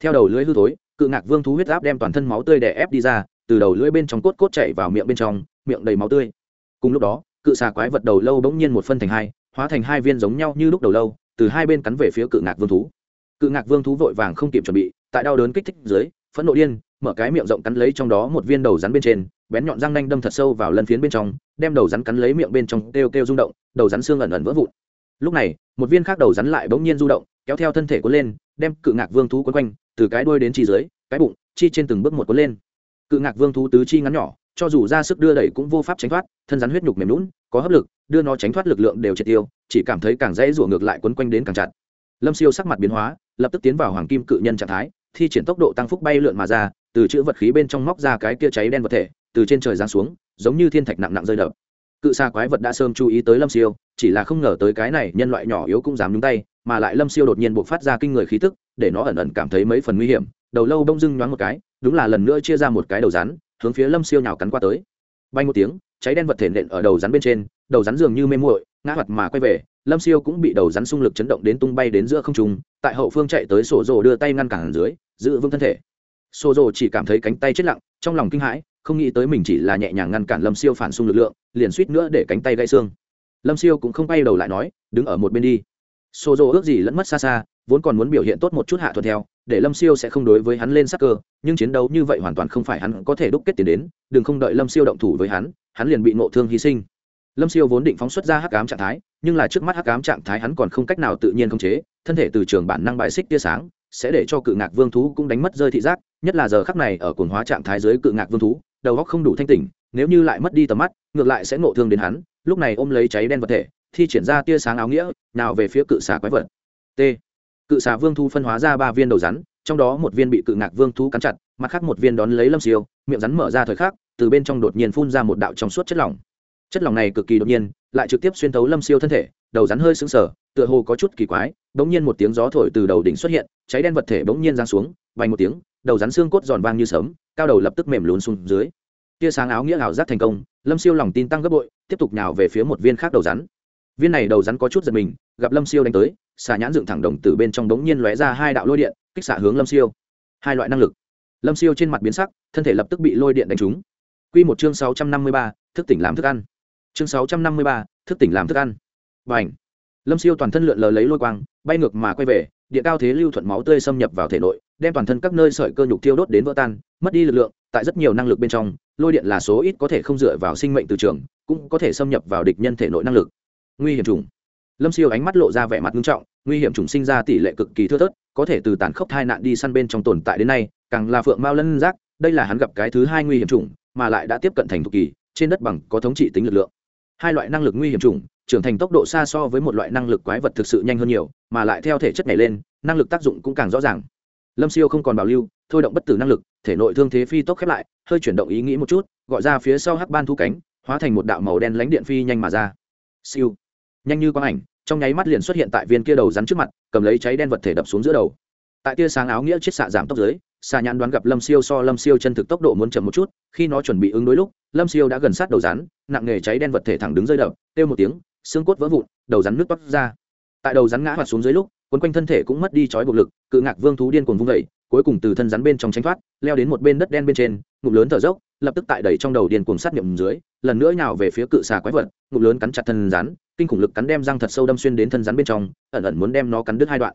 Theo đầu lưỡi hư thối, cự ngạc vương thú huyết áp đem toàn thân máu tươi đè ép đi ra, từ đầu lưỡi bên trong cốt cốt chạy vào miệng bên trong, miệng đầy máu tươi. Cùng lúc đó, cự xà quái vật đầu lâu bỗng nhiên một phân thành hai, hóa thành hai viên giống nhau như lúc đầu lâu, từ hai bên cắn về phía cự ngạc vương thú. Cự ngạc vương thú vội vàng không kịp chuẩn bị tại đau đớn kích thích dưới, phẫn nộ điên, mở cái miệng rộng cắn lấy trong đó một viên đầu rắn bên trên, bén nhọn răng nanh đâm thật sâu vào lân phiến bên trong, đem đầu rắn cắn lấy miệng bên trong kêu kêu rung động, đầu rắn xương ẩn ẩn vỡ vụn. Lúc này, một viên khác đầu rắn lại bỗng nhiên du động, kéo theo thân thể cuốn lên, đem cự ngạc vương thú quấn quanh, từ cái đuôi đến chi dưới, cái bụng, chi trên từng bước một cuốn lên. Cự ngạc vương thú tứ chi ngắn nhỏ, cho dù ra sức đưa đẩy cũng vô pháp tránh thoát, thân rắn huyết nhục mềm lún có hấp lực, đưa nó tránh thoát lực lượng đều triệt tiêu, chỉ cảm thấy càng dễ rủa ngược lại quấn quanh đến càng chặt. Lâm siêu sắc mặt biến hóa, lập tức tiến vào hoàng kim cự nhân trạng thái thi triển tốc độ tăng phúc bay lượn mà ra, từ chữ vật khí bên trong móc ra cái kia cháy đen vật thể, từ trên trời giáng xuống, giống như thiên thạch nặng nặng rơi đập. Cự xa quái vật đã sớm chú ý tới lâm siêu, chỉ là không ngờ tới cái này nhân loại nhỏ yếu cũng dám nhúng tay, mà lại lâm siêu đột nhiên buộc phát ra kinh người khí tức, để nó ẩn ẩn cảm thấy mấy phần nguy hiểm, đầu lâu bông dưng nhoáng một cái, đúng là lần nữa chia ra một cái đầu rắn, hướng phía lâm siêu nhào cắn qua tới. Bay một tiếng, cháy đen vật thể nện ở đầu rắn bên trên, đầu rắn dường như mê muội, ngã hoạt mà quay về, lâm siêu cũng bị đầu rắn xung lực chấn động đến tung bay đến giữa không trung, tại hậu phương chạy tới sổ rồ đưa tay ngăn cản dưới giữ vững thân thể. Xô rồ chỉ cảm thấy cánh tay chết lặng, trong lòng kinh hãi, không nghĩ tới mình chỉ là nhẹ nhàng ngăn cản lâm siêu phản xung lực lượng, liền suýt nữa để cánh tay gãy xương. Lâm siêu cũng không bay đầu lại nói, đứng ở một bên đi. Xô rồ ước gì lẫn mất xa xa, vốn còn muốn biểu hiện tốt một chút hạ thuận theo, để lâm siêu sẽ không đối với hắn lên sắc cơ, nhưng chiến đấu như vậy hoàn toàn không phải hắn có thể đúc kết tiền đến, đừng không đợi lâm siêu động thủ với hắn hắn liền bị nộ thương hy sinh. Lâm siêu vốn định phóng xuất ra hắc ám trạng thái, nhưng là trước mắt hắc ám trạng thái hắn còn không cách nào tự nhiên khống chế, thân thể từ trường bản năng bài xích tia sáng sẽ để cho cự ngạc vương thú cũng đánh mất rơi thị giác, nhất là giờ khắc này ở cuồng hóa trạng thái dưới cự ngạc vương thú, đầu óc không đủ thanh tỉnh, nếu như lại mất đi tầm mắt, ngược lại sẽ ngộ thương đến hắn, lúc này ôm lấy cháy đen vật thể, thi triển ra tia sáng áo nghĩa, nào về phía cự xà quái vật. T. Cự xà vương thú phân hóa ra ba viên đầu rắn, trong đó một viên bị cự ngạc vương thú cắn chặt, mặt khác một viên đón lấy lâm siêu, miệng rắn mở ra thời khắc, từ bên trong đột nhiên phun ra một đạo trong suốt chất lỏng. Chất lỏng này cực kỳ đột nhiên, lại trực tiếp xuyên thấu lâm siêu thân thể, đầu rắn hơi sững sờ tựa hồ có chút kỳ quái, bỗng nhiên một tiếng gió thổi từ đầu đỉnh xuất hiện, cháy đen vật thể bỗng nhiên giáng xuống vành một tiếng, đầu rắn xương cốt giòn vang như sấm, cao đầu lập tức mềm lún xuống dưới. Tia sáng áo nghĩa ảo giác thành công, lâm siêu lòng tin tăng gấp bội, tiếp tục nhào về phía một viên khác đầu rắn. Viên này đầu rắn có chút giật mình, gặp lâm siêu đánh tới, xà nhãn dựng thẳng đồng từ bên trong đống nhiên lóe ra hai đạo lôi điện, kích xạ hướng lâm siêu. Hai loại năng lực. Lâm siêu trên mặt biến sắc, thân thể lập tức bị lôi điện đánh trúng. Q một chương sáu trăm năm mươi ba, thức tỉnh làm thức ăn. Chương sáu trăm năm mươi ba, thức tỉnh làm thức ăn. B à n h lâm siêu toàn thân lượn lờ lấy lôi quang, bay ngược mà quay về, địa cao thế lưu thuận máu tươi xâm nhập vào thể nội, đem toàn thân các nơi sợi cơ nhục tiêu đốt đến vỡ tan, mất đi lực lượng, tại rất nhiều năng lực bên trong, lôi điện là số ít có thể không dựa vào sinh mệnh từ trường, cũng có thể xâm nhập vào địch nhân thể nội năng lực. Nguy hiểm trùng lâm siêu ánh mắt lộ ra vẻ mặt nghiêm trọng, nguy hiểm trùng sinh ra tỷ lệ cực kỳ thưa thớt, có thể từ tàn khốc thai nạn đi săn bên trong tồn tại đến nay, càng là phượng mao lân giác, đây là hắn gặp cái thứ hai nguy hiểm trùng mà lại đã tiếp cận thành thục kỳ, trên đất bằng có thống trị tính lực lượng. Hai loại năng lực nguy hiểm trùng trưởng thành tốc độ xa so với một loại năng lực quái vật thực sự nhanh hơn nhiều, mà lại theo thể chất này lên, năng lực tác dụng cũng càng rõ ràng. Lâm siêu không còn bảo lưu, thôi động bất tử năng lực, thể nội thương thế phi tốc khép lại, hơi chuyển động ý nghĩ một chút, gọi ra phía sau hắc ban thu cánh, hóa thành một đạo màu đen lánh điện phi nhanh mà ra. Siêu. Nhanh như quang ảnh, trong nháy mắt liền xuất hiện tại viên kia đầu rắn trước mặt, cầm lấy cháy đen vật thể đập xuống giữa đầu. Tại tia sáng áo nghĩa chiết xạ giảm tốc dưới xà nhãn đoán gặp lâm siêu so lâm siêu chân thực tốc độ muốn chậm một chút, khi nó chuẩn bị ứng đối lúc, lâm siêu đã gần sát đầu rắn, nặng nghề cháy đen vật thể thẳng đứng rơi đập, kêu một tiếng xương cốt vỡ vụn, đầu rắn nước toát ra. Tại đầu rắn ngã hoạt xuống dưới lúc, quấn quanh thân thể cũng mất đi trói buộc lực, cự ngạc vương thú điên cuồng vung vẩy cuối cùng từ thân rắn bên trong tránh thoát, leo đến một bên đất đen bên trên, ngụm lớn thở dốc, lập tức tại đẩy trong đầu điên cuồng sát nhậm dưới, lần nữa nhào về phía cự xà quái vật, ngụm lớn cắn chặt thân rắn, kinh khủng lực cắn đem răng thật sâu đâm xuyên đến thân rắn bên trong, ẩn ẩn muốn đem nó cắn đứt hai đoạn.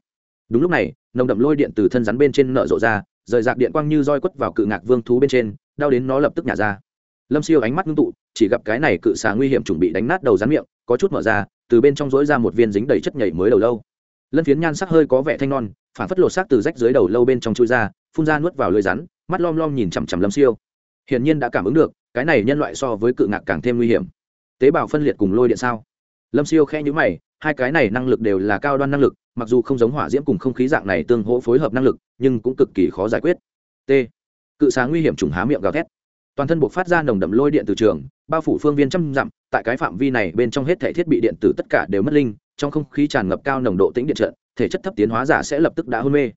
Đúng lúc này, nồng đậm lôi điện từ thân rắn bên trên nở rộ ra, rời rạc điện quang như roi quất vào cự ngạc vương thú bên trên, đau đến nó lập tức nhả ra. Lâm siêu ánh mắt ngưng tụ, chỉ gặp cái này cự xà nguy hiểm chuẩn bị đánh nát đầu rắn miệng có chút mở ra, từ bên trong rỗi ra một viên dính đầy chất nhảy mới đầu lâu. Lân phiến nhan sắc hơi có vẻ thanh non, phản phất lột xác từ rách dưới đầu lâu bên trong chui ra, phun ra nuốt vào lưới rắn, mắt lom lom nhìn chằm chằm lâm siêu. Hiển nhiên đã cảm ứng được, cái này nhân loại so với cự ngạc càng thêm nguy hiểm. Tế bào phân liệt cùng lôi điện sao? Lâm siêu khe nhữ mày, hai cái này năng lực đều là cao đoan năng lực, mặc dù không giống hỏa diễm cùng không khí dạng này tương hỗ phối hợp năng lực, nhưng cũng cực kỳ khó giải quyết. T. Cự xá nguy hiểm trùng há miệng gào thét toàn thân buộc phát ra nồng đậm lôi điện từ trường, bao phủ phương viên trăm dặm, tại cái phạm vi này bên trong hết thể thiết bị điện tử tất cả đều mất linh, trong không khí tràn ngập cao nồng độ tĩnh điện trận, thể chất thấp tiến hóa giả sẽ lập tức đã hôn mê.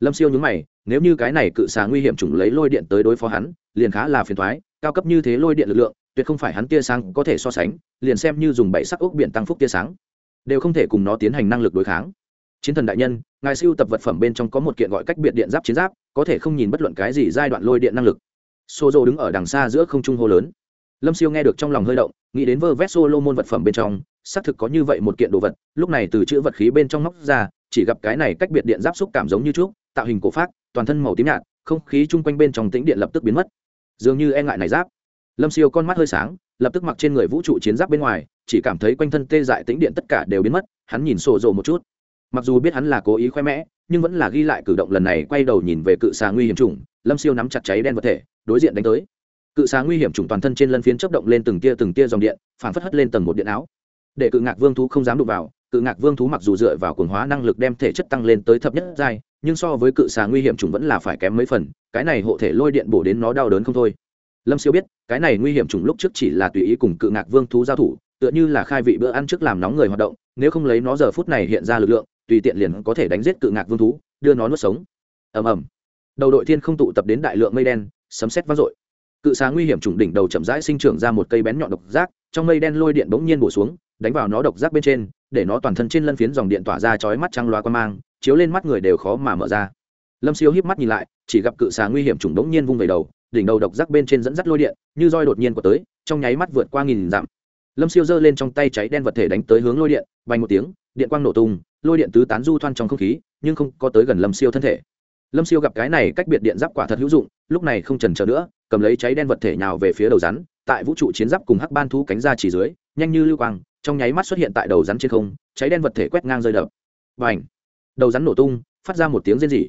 Lâm siêu nhúng mày, nếu như cái này cự xà nguy hiểm chủng lấy lôi điện tới đối phó hắn, liền khá là phiền thoái cao cấp như thế lôi điện lực lượng, tuyệt không phải hắn tia sáng có thể so sánh, liền xem như dùng bảy sắc ốc biển tăng phúc tia sáng, đều không thể cùng nó tiến hành năng lực đối kháng. Chiến thần đại nhân, ngài siêu tập vật phẩm bên trong có một kiện gọi cách biệt điện giáp chiến giáp, có thể không nhìn bất luận cái gì giai đoạn lôi điện năng lực xô dô đứng ở đằng xa giữa không trung hô lớn. Lâm siêu nghe được trong lòng hơi động, nghĩ đến vơ vét solo môn vật phẩm bên trong, xác thực có như vậy một kiện đồ vật, lúc này từ chữ vật khí bên trong móc ra, chỉ gặp cái này cách biệt điện giáp xúc cảm giống như trước tạo hình cổ phát toàn thân màu tím nhạt, không khí chung quanh bên trong tĩnh điện lập tức biến mất. Dường như e ngại này giáp. Lâm siêu con mắt hơi sáng, lập tức mặc trên người vũ trụ chiến giáp bên ngoài, chỉ cảm thấy quanh thân tê dại tĩnh điện tất cả đều biến mất, hắn nhìn sổ rộ một chút. Mặc dù biết hắn là cố ý khoe mẽ, nhưng vẫn là ghi lại cử động lần này, quay đầu nhìn về cự xà nguy hiểm chủng, lâm siêu nắm chặt cháy đen vật thể đối diện đánh tới. Cự xà nguy hiểm trùng toàn thân trên lân phiến chấp động lên từng tia từng tia dòng điện phản phất hất lên tầng một điện áo. Để cự ngạc vương thú không dám đụng vào, cự ngạc vương thú mặc dù dựa vào cường hóa năng lực đem thể chất tăng lên tới thấp nhất giai, nhưng so với cự xà nguy hiểm trùng vẫn là phải kém mấy phần, cái này hộ thể lôi điện bổ đến nó đau đớn không thôi. Lâm siêu biết, cái này nguy hiểm trùng lúc trước chỉ là tùy ý cùng cự ngạc vương thú giao thủ, tựa như là khai vị bữa ăn trước làm nóng người hoạt động, nếu không lấy nó giờ phút này hiện ra lực lượng, tùy tiện liền có thể đánh giết cự ngạc vương thú, đưa nó nuốt sống. Ầm ầm. Đầu đội thiên không tụ tập đến đại lượng mây đen sấm sét vang dội. Cự xà nguy hiểm trùng đỉnh đầu chậm rãi sinh trưởng ra một cây bén nhọn độc giác, trong mây đen lôi điện bỗng nhiên bổ xuống, đánh vào nó độc giác bên trên, để nó toàn thân trên lân phiến dòng điện tỏa ra chói mắt trăng loa qua mang, chiếu lên mắt người đều khó mà mở ra. Lâm siêu híp mắt nhìn lại, chỉ gặp cự xà nguy hiểm trùng đống nhiên vung về đầu, đỉnh đầu độc giác bên trên dẫn dắt lôi điện, như roi đột nhiên của tới, trong nháy mắt vượt qua nghìn dặm. Lâm siêu giơ lên trong tay cháy đen vật thể đánh tới hướng lôi điện bay một tiếng, điện quang nổ tung, lôi điện tứ tán du thoan trong không khí, nhưng không có tới gần lâm siêu thân thể. Lâm siêu gặp cái này cách biệt điện giáp quả thật hữu dụng lúc này không trần chờ nữa cầm lấy cháy đen vật thể nhào về phía đầu rắn tại vũ trụ chiến giáp cùng hắc ban thú cánh ra chỉ dưới nhanh như lưu quang trong nháy mắt xuất hiện tại đầu rắn trên không cháy đen vật thể quét ngang rơi đập. Và ảnh đầu rắn nổ tung phát ra một tiếng rên rỉ.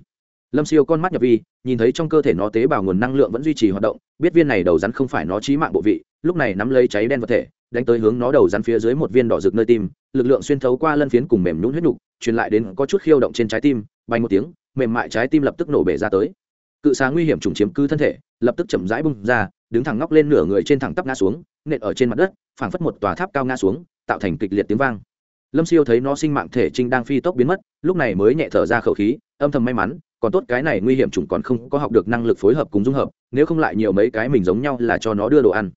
Lâm siêu con mắt nhập vi nhìn thấy trong cơ thể nó tế bào nguồn năng lượng vẫn duy trì hoạt động biết viên này đầu rắn không phải nó trí mạng bộ vị lúc này nắm lấy cháy đen vật thể đánh tới hướng nó đầu rắn phía dưới một viên đỏ rực nơi tim lực lượng xuyên thấu qua lân phiến cùng mềm nhún huyết nhục, truyền lại đến có chút khiêu động trên trái tim bay một tiếng mềm mại trái tim lập tức nổ bể ra tới cự xá nguy hiểm trùng chiếm cứ thân thể, lập tức chậm rãi bung ra, đứng thẳng ngóc lên nửa người trên thẳng tắp ngã xuống, nện ở trên mặt đất, phảng phất một tòa tháp cao ngã xuống, tạo thành kịch liệt tiếng vang. Lâm siêu thấy nó sinh mạng thể trinh đang phi tốc biến mất, lúc này mới nhẹ thở ra khẩu khí, âm thầm may mắn, còn tốt cái này nguy hiểm chủng còn không có học được năng lực phối hợp cùng dung hợp, nếu không lại nhiều mấy cái mình giống nhau là cho nó đưa đồ ăn.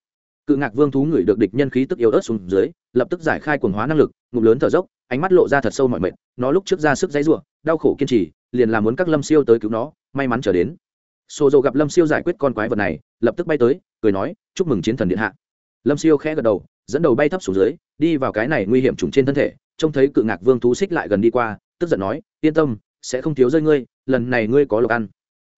Cự ngạc vương thú ngửi được địch nhân khí tức yếu ớt xuống dưới, lập tức giải khai quần hóa năng lực, ngụm lớn thở dốc, ánh mắt lộ ra thật sâu mọi mệt, nó lúc trước ra sức dãy ruộng đau khổ kiên trì, liền làm muốn các lâm siêu tới cứu nó, may mắn trở đến xô dầu gặp lâm siêu giải quyết con quái vật này, lập tức bay tới, cười nói, chúc mừng chiến thần điện hạ. Lâm siêu khẽ gật đầu, dẫn đầu bay thấp xuống dưới, đi vào cái này nguy hiểm trùng trên thân thể, trông thấy cự ngạc vương thú xích lại gần đi qua, tức giận nói, yên tâm, sẽ không thiếu rơi ngươi, lần này ngươi có lộc ăn.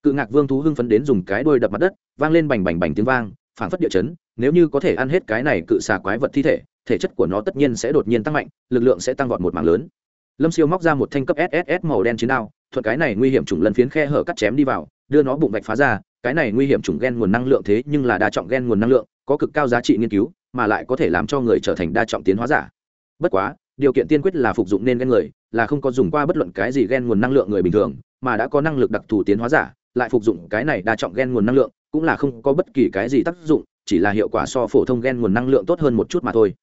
Cự ngạc vương thú hưng phấn đến dùng cái đôi đập mặt đất, vang lên bành bành bành tiếng vang, phảng phất địa chấn, nếu như có thể ăn hết cái này cự xà quái vật thi thể thể chất của nó tất nhiên sẽ đột nhiên tăng mạnh, lực lượng sẽ tăng vọt một mảng lớn. Lâm siêu móc ra một thanh cấp sss màu đen chiến đao, thuận cái này nguy hiểm trùng lần phiến khe hở cắt chém đi vào đưa nó bụng vạch phá ra, cái này nguy hiểm chủng gen nguồn năng lượng thế nhưng là đa trọng gen nguồn năng lượng, có cực cao giá trị nghiên cứu, mà lại có thể làm cho người trở thành đa trọng tiến hóa giả. Bất quá, điều kiện tiên quyết là phục dụng nên gen người, là không có dùng qua bất luận cái gì gen nguồn năng lượng người bình thường, mà đã có năng lực đặc thù tiến hóa giả, lại phục dụng cái này đa trọng gen nguồn năng lượng, cũng là không có bất kỳ cái gì tác dụng, chỉ là hiệu quả so phổ thông gen nguồn năng lượng tốt hơn một chút mà thôi.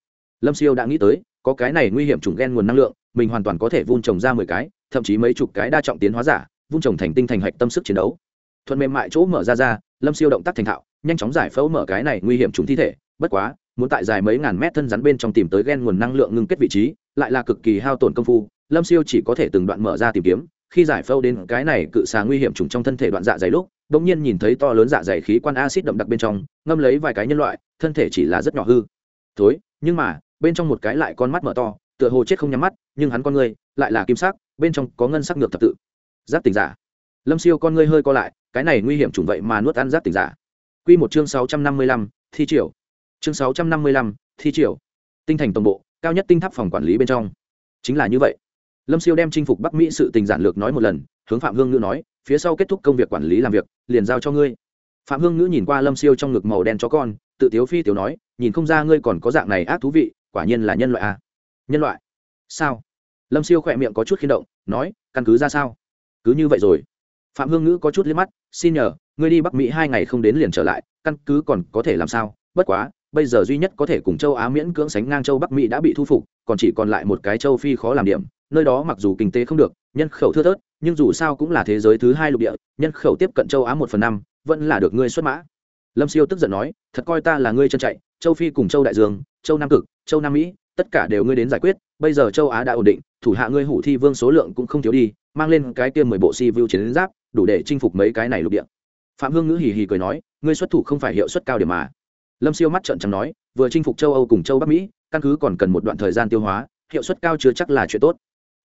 Lâm siêu đã nghĩ tới, có cái này nguy hiểm chủng gen nguồn năng lượng, mình hoàn toàn có thể vun trồng ra mười cái, thậm chí mấy chục cái đa trọng tiến hóa giả, vun trồng thành tinh thành hạch tâm sức chiến đấu thuận mềm mại chỗ mở ra ra, lâm siêu động tác thành thạo, nhanh chóng giải phẫu mở cái này nguy hiểm trùng thi thể. Bất quá, muốn tại dài mấy ngàn mét thân rắn bên trong tìm tới gen nguồn năng lượng ngưng kết vị trí, lại là cực kỳ hao tổn công phu. Lâm siêu chỉ có thể từng đoạn mở ra tìm kiếm, khi giải phẫu đến cái này cự xà nguy hiểm trùng trong thân thể đoạn dạ dày lúc đ ỗ n g nhiên nhìn thấy to lớn dạ dày khí quan acid đậm đặc bên trong, ngâm lấy vài cái nhân loại, thân thể chỉ là rất nhỏ hư. Thối, nhưng mà, bên trong một cái lại con mắt mở to, tựa hồ chết không nhắm mắt, nhưng hắn con ngươi lại là kim sắc, bên trong có ngân sắc ngược thập tự. Giáp tình giả. Lâm siêu con ngươi hơi co lại cái này nguy hiểm chủng vậy mà nuốt ăn giáp tỉnh giả. Quy một chương sáu trăm năm mươi lăm, thi triều. Chương sáu trăm năm mươi lăm, thi triều. Tinh thành tổng bộ, cao nhất tinh tháp phòng quản lý bên trong. Chính là như vậy. Lâm siêu đem chinh phục bắc mỹ sự tình giản lược nói một lần, hướng phạm hương ngữ nói, phía sau kết thúc công việc quản lý làm việc, liền giao cho ngươi. Phạm hương ngữ nhìn qua lâm siêu trong ngực màu đen chó con, tự tiếu phi tiếu nói, nhìn không ra ngươi còn có dạng này ác thú vị, quả nhiên là nhân loại à. nhân loại? Sao? Lâm siêu khỏe miệng có chút khiên động, nói, căn cứ ra sao? Cứ như vậy rồi phạm hương ngữ có chút liếc mắt, xin nhờ, ngươi đi bắc mỹ hai ngày không đến liền trở lại, căn cứ còn có thể làm sao? Bất quá, bây giờ duy nhất có thể cùng châu á miễn cưỡng sánh ngang châu bắc mỹ đã bị thu phục, còn chỉ còn lại một cái châu phi khó làm điểm, nơi đó mặc dù kinh tế không được, nhân khẩu thưa thớt, nhưng dù sao cũng là thế giới thứ hai lục địa, nhân khẩu tiếp cận châu á một phần năm, vẫn là được ngươi xuất mã. Lâm siêu tức giận nói, thật coi ta là ngươi chân chạy, châu phi cùng châu đại dương, châu nam cực, châu nam mỹ, tất cả đều ngươi đến giải quyết, bây giờ châu á đã ổn định thủ hạ ngươi hủ thi vương số lượng cũng không thiếu đi, mang lên cái kia mười bộ si vu chiến giáp, đủ để chinh phục mấy cái này lục địa. Phạm hương ngữ hì hì cười nói, ngươi xuất thủ không phải hiệu suất cao điểm mà. Lâm siêu mắt trợn trắng nói, vừa chinh phục châu âu cùng châu bắc mỹ, căn cứ còn cần một đoạn thời gian tiêu hóa, hiệu suất cao chưa chắc là chuyện tốt.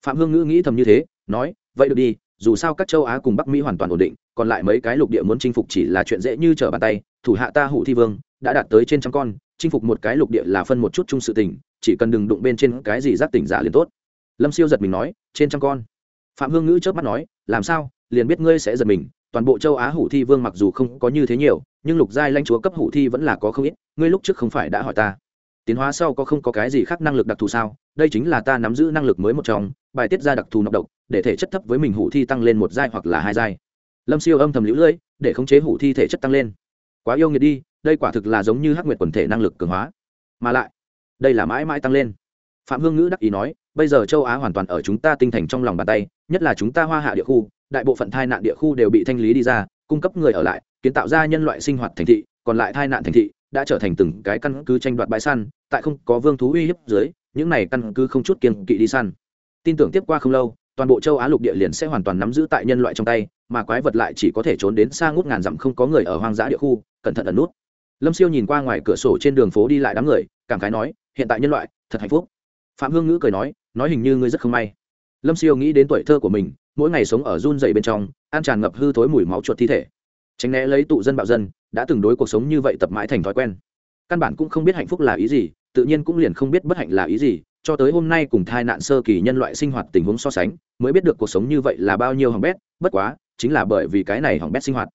Phạm hương ngữ nghĩ thầm như thế, nói, vậy được đi, dù sao các châu á cùng bắc mỹ hoàn toàn ổn định, còn lại mấy cái lục địa muốn chinh phục chỉ là chuyện dễ như trở bàn tay, thủ hạ ta hủ thi vương đã đạt tới trên trăm con, chinh phục một cái lục địa là phân một chút chung sự tình, chỉ cần đừng đụng bên trên cái gì giáp tỉnh giả liền tốt lâm siêu giật mình nói, trên trăm con. Phạm hương ngữ chớp mắt nói, làm sao? Liền biết ngươi sẽ giật mình. Toàn bộ châu á hủ thi vương mặc dù không có như thế nhiều, nhưng lục giai lãnh chúa cấp hủ thi vẫn là có không ít. Ngươi lúc trước không phải đã hỏi ta, tiến hóa sau có không có cái gì khác năng lực đặc thù sao? Đây chính là ta nắm giữ năng lực mới một trong, bài tiết ra đặc thù nọc độc, để thể chất thấp với mình hủ thi tăng lên một giai hoặc là hai giai. Lâm siêu âm thầm lũ lưỡi, để khống chế hủ thi thể chất tăng lên. Quá yêu nghiệt đi, đây quả thực là giống như hắc nguyệt quần thể năng lực cường hóa. Mà lại, đây là mãi mãi tăng lên phạm hương ngữ đắc ý nói, bây giờ châu á hoàn toàn ở chúng ta tinh thành trong lòng bàn tay, nhất là chúng ta hoa hạ địa khu, đại bộ phận thai nạn địa khu đều bị thanh lý đi ra, cung cấp người ở lại, kiến tạo ra nhân loại sinh hoạt thành thị, còn lại thai nạn thành thị đã trở thành từng cái căn cứ tranh đoạt bãi săn, tại không có vương thú uy hiếp dưới, những này căn cứ không chút kiên kỵ đi săn. Tin tưởng tiếp qua không lâu, toàn bộ châu á lục địa liền sẽ hoàn toàn nắm giữ tại nhân loại trong tay, mà quái vật lại chỉ có thể trốn đến xa ngút ngàn dặm không có người ở hoang dã địa khu, cẩn thận ẩn nút. Lâm siêu nhìn qua ngoài cửa sổ trên đường phố đi lại đám người, cảm khái nói, hiện tại nhân loại, thật hạnh phúc phạm hương ngữ cười nói nói hình như ngươi rất không may. Lâm siêu nghĩ đến tuổi thơ của mình, mỗi ngày sống ở run dày bên trong, an tràn ngập hư thối mùi máu chuột thi thể. Tránh né lấy tụ dân bạo dân, đã từng đối cuộc sống như vậy tập mãi thành thói quen. Căn bản cũng không biết hạnh phúc là ý gì, tự nhiên cũng liền không biết bất hạnh là ý gì, cho tới hôm nay cùng thai nạn sơ kỳ nhân loại sinh hoạt tình huống so sánh, mới biết được cuộc sống như vậy là bao nhiêu hỏng bét, bất quá, chính là bởi vì cái này hỏng bét sinh hoạt.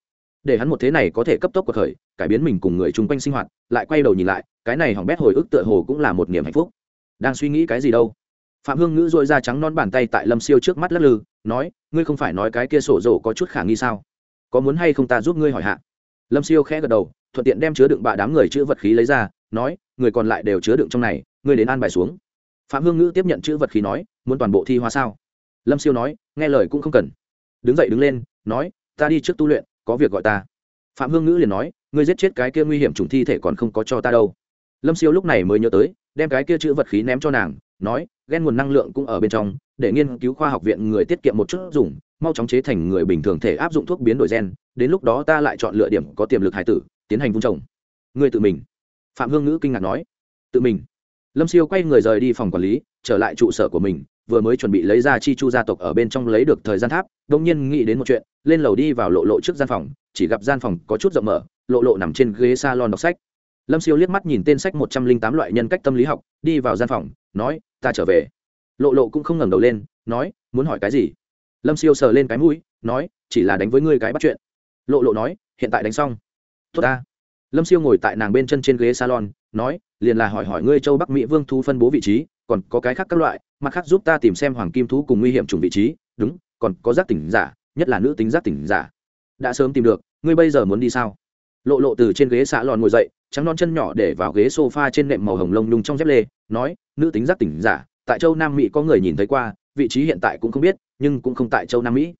Để hắn một thế này có thể cấp tốc cuộc khởi, cải biến mình cùng người chung quanh sinh hoạt, lại quay đầu nhìn lại, cái này hỏng bét hồi ức tựa hồ cũng là một niềm hạnh phúc đang suy nghĩ cái gì đâu. Phạm hương ngữ dội ra trắng non bàn tay tại lâm siêu trước mắt lắc lư, nói, ngươi không phải nói cái kia sổ rổ có chút khả nghi sao? Có muốn hay không ta giúp ngươi hỏi hạ? Lâm siêu khẽ gật đầu, thuận tiện đem chứa đựng bạ đám người chữ vật khí lấy ra, nói, người còn lại đều chứa đựng trong này, ngươi đến an bài xuống. Phạm hương ngữ tiếp nhận chữ vật khí nói, muốn toàn bộ thi hóa sao? Lâm siêu nói, nghe lời cũng không cần. Đứng dậy đứng lên, nói, ta đi trước tu luyện, có việc gọi ta. Phạm hương ngữ liền nói, ngươi giết chết cái kia nguy hiểm trùng thi thể còn không có cho ta đâu. Lâm siêu lúc này mới nhớ tới đem cái kia chữ vật khí ném cho nàng, nói ghen nguồn năng lượng cũng ở bên trong, để nghiên cứu khoa học viện người tiết kiệm một chút dùng, mau chóng chế thành người bình thường thể áp dụng thuốc biến đổi gen, đến lúc đó ta lại chọn lựa điểm có tiềm lực hải tử, tiến hành vung trồng. Người tự mình. Phạm hương ngữ kinh ngạc nói. Tự mình. Lâm siêu quay người rời đi phòng quản lý, trở lại trụ sở của mình, vừa mới chuẩn bị lấy ra chi chu gia tộc ở bên trong lấy được thời gian tháp đông nhiên nghĩ đến một chuyện, lên lầu đi vào lộ lộ trước gian phòng, chỉ gặp gian phòng có chút rộng mở, lộ lộ nằm trên ghế s a lon đọc sách lâm siêu liếc mắt nhìn tên sách một trăm linh tám loại nhân cách tâm lý học, đi vào gian phòng, nói, ta trở về. Lộ lộ cũng không ngẩng đầu lên, nói, muốn hỏi cái gì? Lâm siêu sờ lên cái mũi, nói, chỉ là đánh với ngươi cái bắt chuyện. Lộ lộ nói, hiện tại đánh xong. Tốt ta. Lâm siêu ngồi tại nàng bên chân trên ghế salon, nói, liền là hỏi hỏi ngươi châu bắc mỹ vương thu phân bố vị trí, còn có cái khác các loại, mặt khác giúp ta tìm xem hoàng kim thú cùng nguy hiểm chủng vị trí, đúng, còn có giác tỉnh giả, nhất là nữ tính giác tỉnh giả. Đã sớm tìm được, ngươi bây giờ muốn đi sao? Lộ lộ từ trên ghế xạ lòn ngồi dậy trắng non chân nhỏ để vào ghế sofa trên nệm màu hồng lông nhung trong dép lê, nói, nữ tính giác tỉnh giả, tại châu nam mỹ có người nhìn thấy qua, vị trí hiện tại cũng không biết, nhưng cũng không tại châu nam mỹ.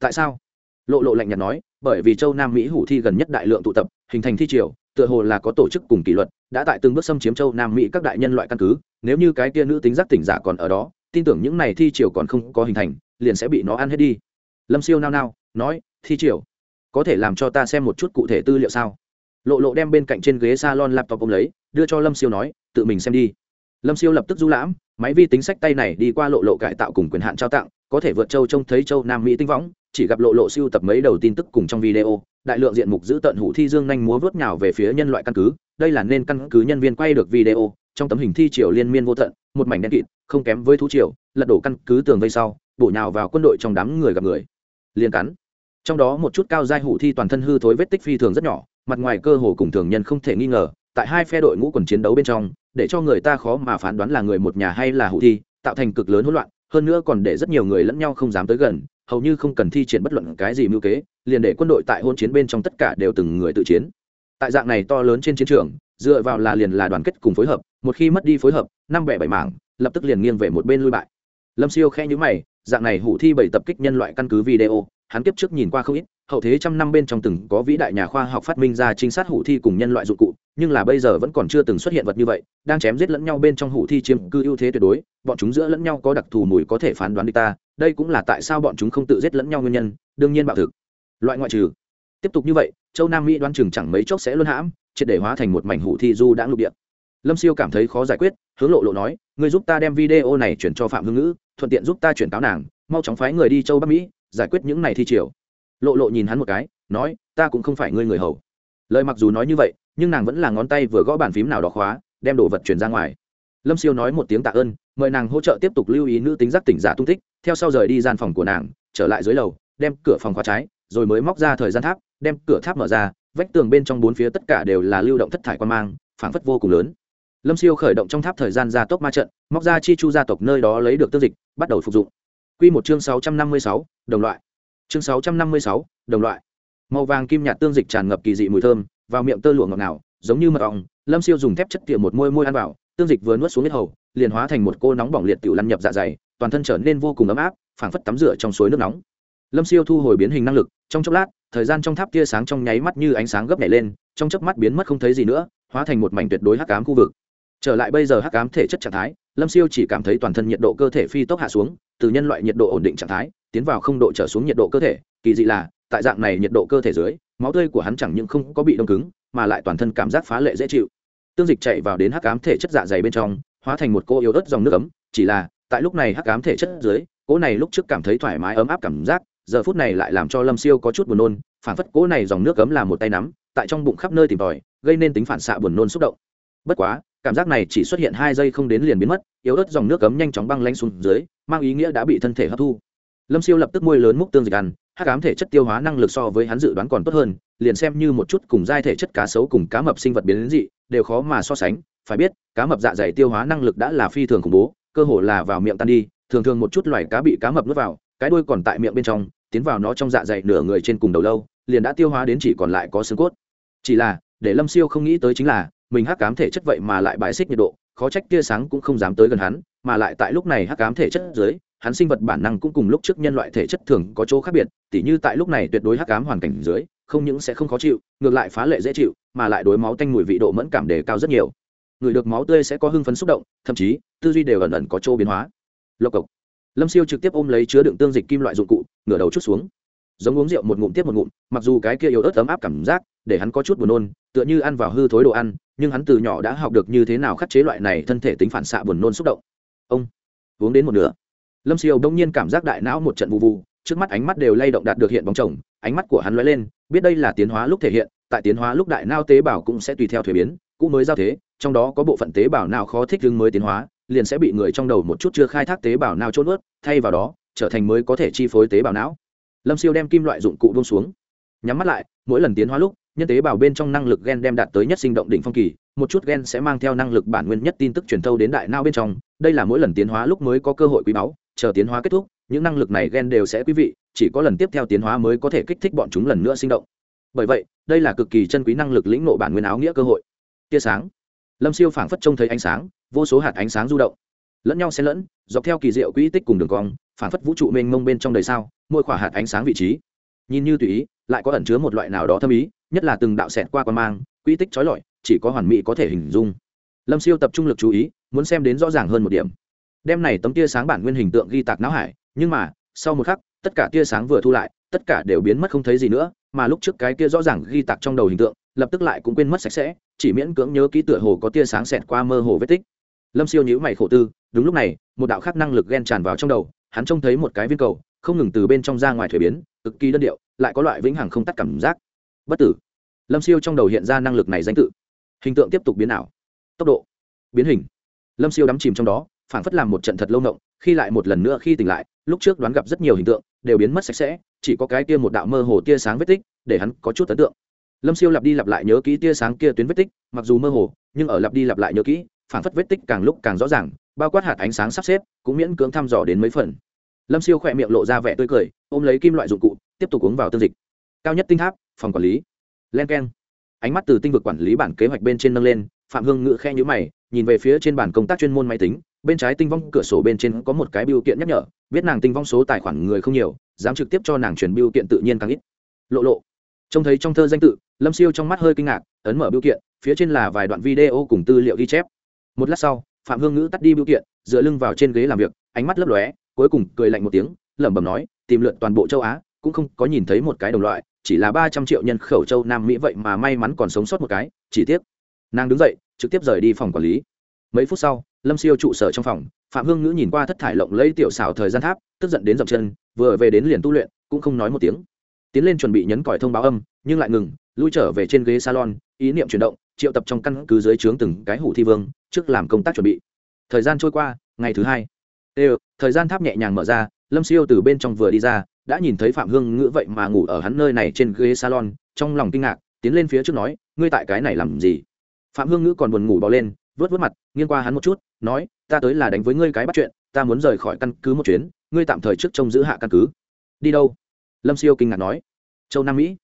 Tại sao? Lộ lộ lạnh nhạt nói, bởi vì châu nam mỹ hủ thi gần nhất đại lượng tụ tập, hình thành thi triều, tựa hồ là có tổ chức cùng kỷ luật, đã tại từng bước xâm chiếm châu nam mỹ các đại nhân loại căn cứ, nếu như cái kia nữ tính giác tỉnh giả còn ở đó, tin tưởng những này thi triều còn không có hình thành, liền sẽ bị nó ăn hết đi. Lâm siêu nao nao, nói, thi triều, có thể làm cho ta xem một chút cụ thể tư liệu sao? Lộ lộ đem bên cạnh trên ghế s a lon laptop ông lấy, đưa cho lâm siêu nói, tự mình xem đi. Lâm siêu lập tức du lãm, máy vi tính sách tay này đi qua lộ lộ cải tạo cùng quyền hạn trao tặng, có thể vượt châu trông thấy châu nam mỹ tinh võng, chỉ gặp lộ lộ siêu tập mấy đầu tin tức cùng trong video, đại lượng diện mục giữ tận hủ thi dương nhanh múa vớt nhào về phía nhân loại căn cứ, đây là nên căn cứ nhân viên quay được video, trong tấm hình thi triều liên miên vô tận, một mảnh đen kịt, không kém với thú triều, lật đổ căn cứ tường vây sau, bổ nhào vào quân đội trong đám người gặp người. Liên cắn. Trong đó một chút cao giai hủ thi toàn thân hư thối vết tích phi thường rất nhỏ mặt ngoài cơ hồ cùng thường nhân không thể nghi ngờ, tại hai phe đội ngũ quần chiến đấu bên trong, để cho người ta khó mà phán đoán là người một nhà hay là hủ thi, tạo thành cực lớn hỗn loạn, hơn nữa còn để rất nhiều người lẫn nhau không dám tới gần, hầu như không cần thi triển bất luận cái gì mưu kế, liền để quân đội tại hôn chiến bên trong tất cả đều từng người tự chiến. Tại dạng này to lớn trên chiến trường, dựa vào là liền là đoàn kết cùng phối hợp, một khi mất đi phối hợp, năm bẻ bảy mảng, lập tức liền nghiêng về một bên lui bại. Lâm siêu khe nhữ mày, dạng này hủ thi bảy tập kích nhân loại căn cứ video, hắn kiếp trước nhìn qua không ít hậu thế trăm năm bên trong từng có vĩ đại nhà khoa học phát minh ra trinh sát hủ thi cùng nhân loại dụng cụ, nhưng là bây giờ vẫn còn chưa từng xuất hiện vật như vậy, đang chém giết lẫn nhau bên trong hủ thi chiếm cư ưu thế tuyệt đối, bọn chúng giữa lẫn nhau có đặc thù mùi có thể phán đoán được ta, đây cũng là tại sao bọn chúng không tự giết lẫn nhau nguyên nhân, đương nhiên bạo thực. Loại ngoại trừ. Tiếp tục như vậy, châu nam mỹ đoán chừng chẳng mấy chốc sẽ luân hãm, triệt để hóa thành một mảnh hủ thi du đã lục địa. Lâm siêu cảm thấy khó giải quyết, hướng lộ lộ nói người giúp ta đem video này chuyển cho phạm hương ngữ, thuận tiện giúp ta chuyển cáo nàng, mau chóng phái người đi châu bắc mỹ, giải quyết những này thi triều lộ lộ nhìn hắn một cái, nói, ta cũng không phải ngươi người hầu. Lời mặc dù nói như vậy, nhưng nàng vẫn là ngón tay vừa gõ bàn phím nào đó khóa, đem đồ vật chuyển ra ngoài. Lâm siêu nói một tiếng tạ ơn, mời nàng hỗ trợ tiếp tục lưu ý nữ tính giác tỉnh giả tung tích, theo sau rời đi gian phòng của nàng, trở lại dưới lầu, đem cửa phòng khóa trái, rồi mới móc ra thời gian tháp, đem cửa tháp mở ra, vách tường bên trong bốn phía tất cả đều là lưu động thất thải quan mang, phảng phất vô cùng lớn. Lâm siêu khởi động trong tháp thời gian gia tốc ma trận, móc ra chi chu gia tộc nơi đó lấy được tương dịch, bắt đầu phục dụng. Q một chương sáu trăm năm mươi sáu, đồng loại chương sáu trăm năm mươi sáu, đồng loại. Màu vàng kim nhạt tương dịch tràn ngập kỳ dị mùi thơm, vào miệng tơ lụa ngọt ngào, giống như mật ong, lâm siêu dùng thép chất tiệm một môi môi ăn vào, tương dịch vừa nuốt xuống hết hầu, liền hóa thành một cô nóng bỏng liệt tiểu lăn nhập dạ dày, toàn thân trở nên vô cùng ấm áp, phảng phất tắm rửa trong suối nước nóng. Lâm siêu thu hồi biến hình năng lực, trong chốc lát, thời gian trong tháp tia sáng trong nháy mắt như ánh sáng gấp nhảy lên, trong chớp mắt biến mất không thấy gì nữa, hóa thành một mảnh tuyệt đối hắc ám khu vực trở lại bây giờ hắc ám thể chất trạng thái, lâm siêu chỉ cảm thấy toàn thân nhiệt độ cơ thể phi tốc hạ xuống, từ nhân loại nhiệt độ ổn định trạng thái, tiến vào không độ trở xuống nhiệt độ cơ thể. Kỳ dị là, tại dạng này nhiệt độ cơ thể dưới, máu tươi của hắn chẳng những không có bị đông cứng, mà lại toàn thân cảm giác phá lệ dễ chịu. Tương dịch chạy vào đến hắc ám thể chất dạ dày bên trong, hóa thành một cô yếu ớt dòng nước ấm, chỉ là, tại lúc này hắc ám thể chất dưới cỗ này lúc trước cảm thấy thoải mái ấm áp cảm giác, giờ phút này lại làm cho lâm siêu có chút buồn nôn, phản phất cỗ này dòng nước ấm là một tay nắm, tại trong bụng khắp nơi tìm tòi, gây nên tính phản xạ buồn nôn xúc động. Bất quá cảm giác này chỉ xuất hiện hai giây không đến liền biến mất, yếu ớt dòng nước cấm nhanh chóng băng lanh xuống dưới, mang ý nghĩa đã bị thân thể hấp thu. Lâm siêu lập tức môi lớn múc tương dịch ăn hát cám thể chất tiêu hóa năng lực so với hắn dự đoán còn tốt hơn, liền xem như một chút cùng giai thể chất cá sấu cùng cá mập sinh vật biến đến dị, đều khó mà so sánh, phải biết, cá mập dạ dày tiêu hóa năng lực đã là phi thường khủng bố, cơ hồ là vào miệng tan đi, thường thường một chút loài cá bị cá mập nuốt vào, cái đuôi còn tại miệng bên trong, tiến vào nó trong dạ dày nửa người trên cùng đầu lâu, liền đã tiêu hóa đến chỉ còn lại có xương cốt. Chỉ là, để lâm siêu không nghĩ tới chính là mình hắc cám thể chất vậy mà lại bài xích nhiệt độ, khó trách tia sáng cũng không dám tới gần hắn, mà lại tại lúc này hắc cám thể chất dưới, hắn sinh vật bản năng cũng cùng lúc trước nhân loại thể chất thường có chỗ khác biệt, tỉ như tại lúc này tuyệt đối hắc cám hoàn cảnh dưới, không những sẽ không khó chịu, ngược lại phá lệ dễ chịu, mà lại đối máu tanh mùi vị độ mẫn cảm đề cao rất nhiều. Người được máu tươi sẽ có hưng phấn xúc động, thậm chí, tư duy đều ẩn ẩn có chỗ biến hóa. Lộc cộc. Lâm siêu trực tiếp ôm lấy chứa đựng tương dịch kim loại dụng cụ, ngửa đầu chút xuống giống uống rượu một ngụm tiếp một ngụm, mặc dù cái kia yếu ớt ấm áp cảm giác để hắn có chút buồn nôn, tựa như ăn vào hư thối đồ ăn, nhưng hắn từ nhỏ đã học được như thế nào khắc chế loại này thân thể tính phản xạ buồn nôn xúc động. Ông, uống đến một nửa. Lâm siêu đông nhiên cảm giác đại não một trận vụ vụ, trước mắt ánh mắt đều lay động đạt được hiện bóng chồng, ánh mắt của hắn lóe lên, biết đây là tiến hóa lúc thể hiện, tại tiến hóa lúc đại não tế bào cũng sẽ tùy theo thuế biến, cũ mới giao thế, trong đó có bộ phận tế bào nào khó thích ứng mới tiến hóa, liền sẽ bị người trong đầu một chút chưa khai thác tế bào nào trốn ướt thay vào đó, trở thành mới có thể chi phối tế bào não lâm siêu đem kim loại dụng cụ buông xuống. Nhắm mắt lại, mỗi lần tiến hóa lúc, nhân tế bào bên trong năng lực gen đem đạt tới nhất sinh động đỉnh phong kỳ, một chút gen sẽ mang theo năng lực bản nguyên nhất tin tức truyền thâu đến đại não bên trong. Đây là mỗi lần tiến hóa lúc mới có cơ hội quý báu, chờ tiến hóa kết thúc, những năng lực này gen đều sẽ quý vị, chỉ có lần tiếp theo tiến hóa mới có thể kích thích bọn chúng lần nữa sinh động. Bởi vậy, đây là cực kỳ chân quý năng lực lĩnh nộ bản nguyên áo nghĩa cơ hội. Tia sáng. Lâm siêu phảng phất trông thấy ánh sáng, vô số hạt ánh sáng du động. Lẫn nhau xen lẫn, dọc theo kỳ diệu quỹ tích cùng đường cong, phảng phất vũ trụ mênh mông bên trong đời sao mỗi khỏa hạt ánh sáng vị trí. Nhìn như tùy ý, lại có ẩn chứa một loại nào đó thâm ý, nhất là từng đạo xẹt qua quan mang quỹ tích trói lọi, chỉ có hoàn mỹ có thể hình dung. Lâm siêu tập trung lực chú ý, muốn xem đến rõ ràng hơn một điểm. Đem này tấm tia sáng bản nguyên hình tượng ghi tạc não hải, nhưng mà, sau một khắc, tất cả tia sáng vừa thu lại, tất cả đều biến mất không thấy gì nữa, mà lúc trước cái kia rõ ràng ghi tạc trong đầu hình tượng, lập tức lại cũng quên mất sạch sẽ, chỉ miễn cưỡng nhớ ký tựa hồ có tia sáng xẹt qua mơ hồ vết tích. Lâm siêu nhíu mày khổ tư, đúng lúc này, một đạo khác năng lực ghen tràn vào trong đầu, hắn trông thấy một cái viên cầu không ngừng từ bên trong ra ngoài thuế biến, cực kỳ đơn điệu, lại có loại vĩnh hằng không tắt cảm giác. Bất tử. Lâm siêu trong đầu hiện ra năng lực này danh tự. Hình tượng tiếp tục biến ảo. Tốc độ. Biến hình. Lâm siêu đắm chìm trong đó phản phất làm một trận thật lâu ngộng, khi lại một lần nữa khi tỉnh lại, lúc trước đoán gặp rất nhiều hình tượng, đều biến mất sạch sẽ, chỉ có cái kia một đạo mơ hồ tia sáng vết tích, để hắn có chút ấn tượng. Lâm siêu lặp đi lặp lại nhớ kỹ tia sáng kia tuyến vết tích, mặc dù mơ hồ, nhưng ở lặp đi lặp lại nhớ kỹ phản phất vết tích càng lúc càng rõ ràng, bao quát hạt ánh sáng sắp xếp, cũng miễn cưỡng thăm dò đến mấy phần lâm siêu khỏe miệng lộ ra vẻ tươi cười, ôm lấy kim loại dụng cụ, tiếp tục uống vào tương dịch. Cao nhất tinh tháp, phòng quản lý. Len k e n ánh mắt từ tinh vực quản lý bản kế hoạch bên trên nâng lên, phạm hương ngự khe nhữ mày, nhìn về phía trên bản công tác chuyên môn máy tính, bên trái tinh vong cửa sổ bên trên có một cái biêu kiện nhắc nhở, biết nàng tinh vong số tài khoản người không nhiều, dám trực tiếp cho nàng chuyển biêu kiện tự nhiên càng ít. Lộ lộ. Trông thấy trong thơ danh tự, lâm siêu trong mắt hơi kinh ngạc, ấn mở biêu kiện, phía trên là vài đoạn video cùng tư liệu ghi chép. Một lát sau, phạm hương ngữ tắt đi biêu kiện, dựa lưng vào trên ghế làm việc ánh mắt lấp lóe, cuối cùng cười lạnh một tiếng, lẩm bẩm nói, tìm lượn toàn bộ châu á, cũng không có nhìn thấy một cái đồng loại, chỉ là ba trăm triệu nhân khẩu châu nam mỹ vậy mà may mắn còn sống sót một cái, chỉ tiếc. Nàng đứng dậy, trực tiếp rời đi phòng quản lý. Mấy phút sau, lâm siêu trụ sở trong phòng, phạm hương ngữ nhìn qua thất thải lộng lấy tiểu xảo thời gian tháp, tức giận đến dậm chân, vừa về đến liền tu luyện, cũng không nói một tiếng. Tiến lên chuẩn bị nhấn còi thông báo âm, nhưng lại ngừng, lui trở về trên ghế salon, ý niệm chuyển động, triệu tập trong căn cứ dưới trướng từng cái hủ thi vương, trước làm công tác chuẩn bị. Thời gian trôi qua, ngày thứ hai. Ê, thời gian tháp nhẹ nhàng mở ra lâm siêu từ bên trong vừa đi ra đã nhìn thấy phạm hương ngữ vậy mà ngủ ở hắn nơi này trên ghế salon trong lòng kinh ngạc tiến lên phía trước nói ngươi tại cái này làm gì? Phạm hương ngữ còn buồn ngủ bò lên vớt vớt mặt nghiêng qua hắn một chút nói ta tới là đánh với ngươi cái bắt chuyện ta muốn rời khỏi căn cứ một chuyến ngươi tạm thời trước trông giữ hạ căn cứ. Đi đâu? Lâm siêu kinh ngạc nói. Châu nam mỹ.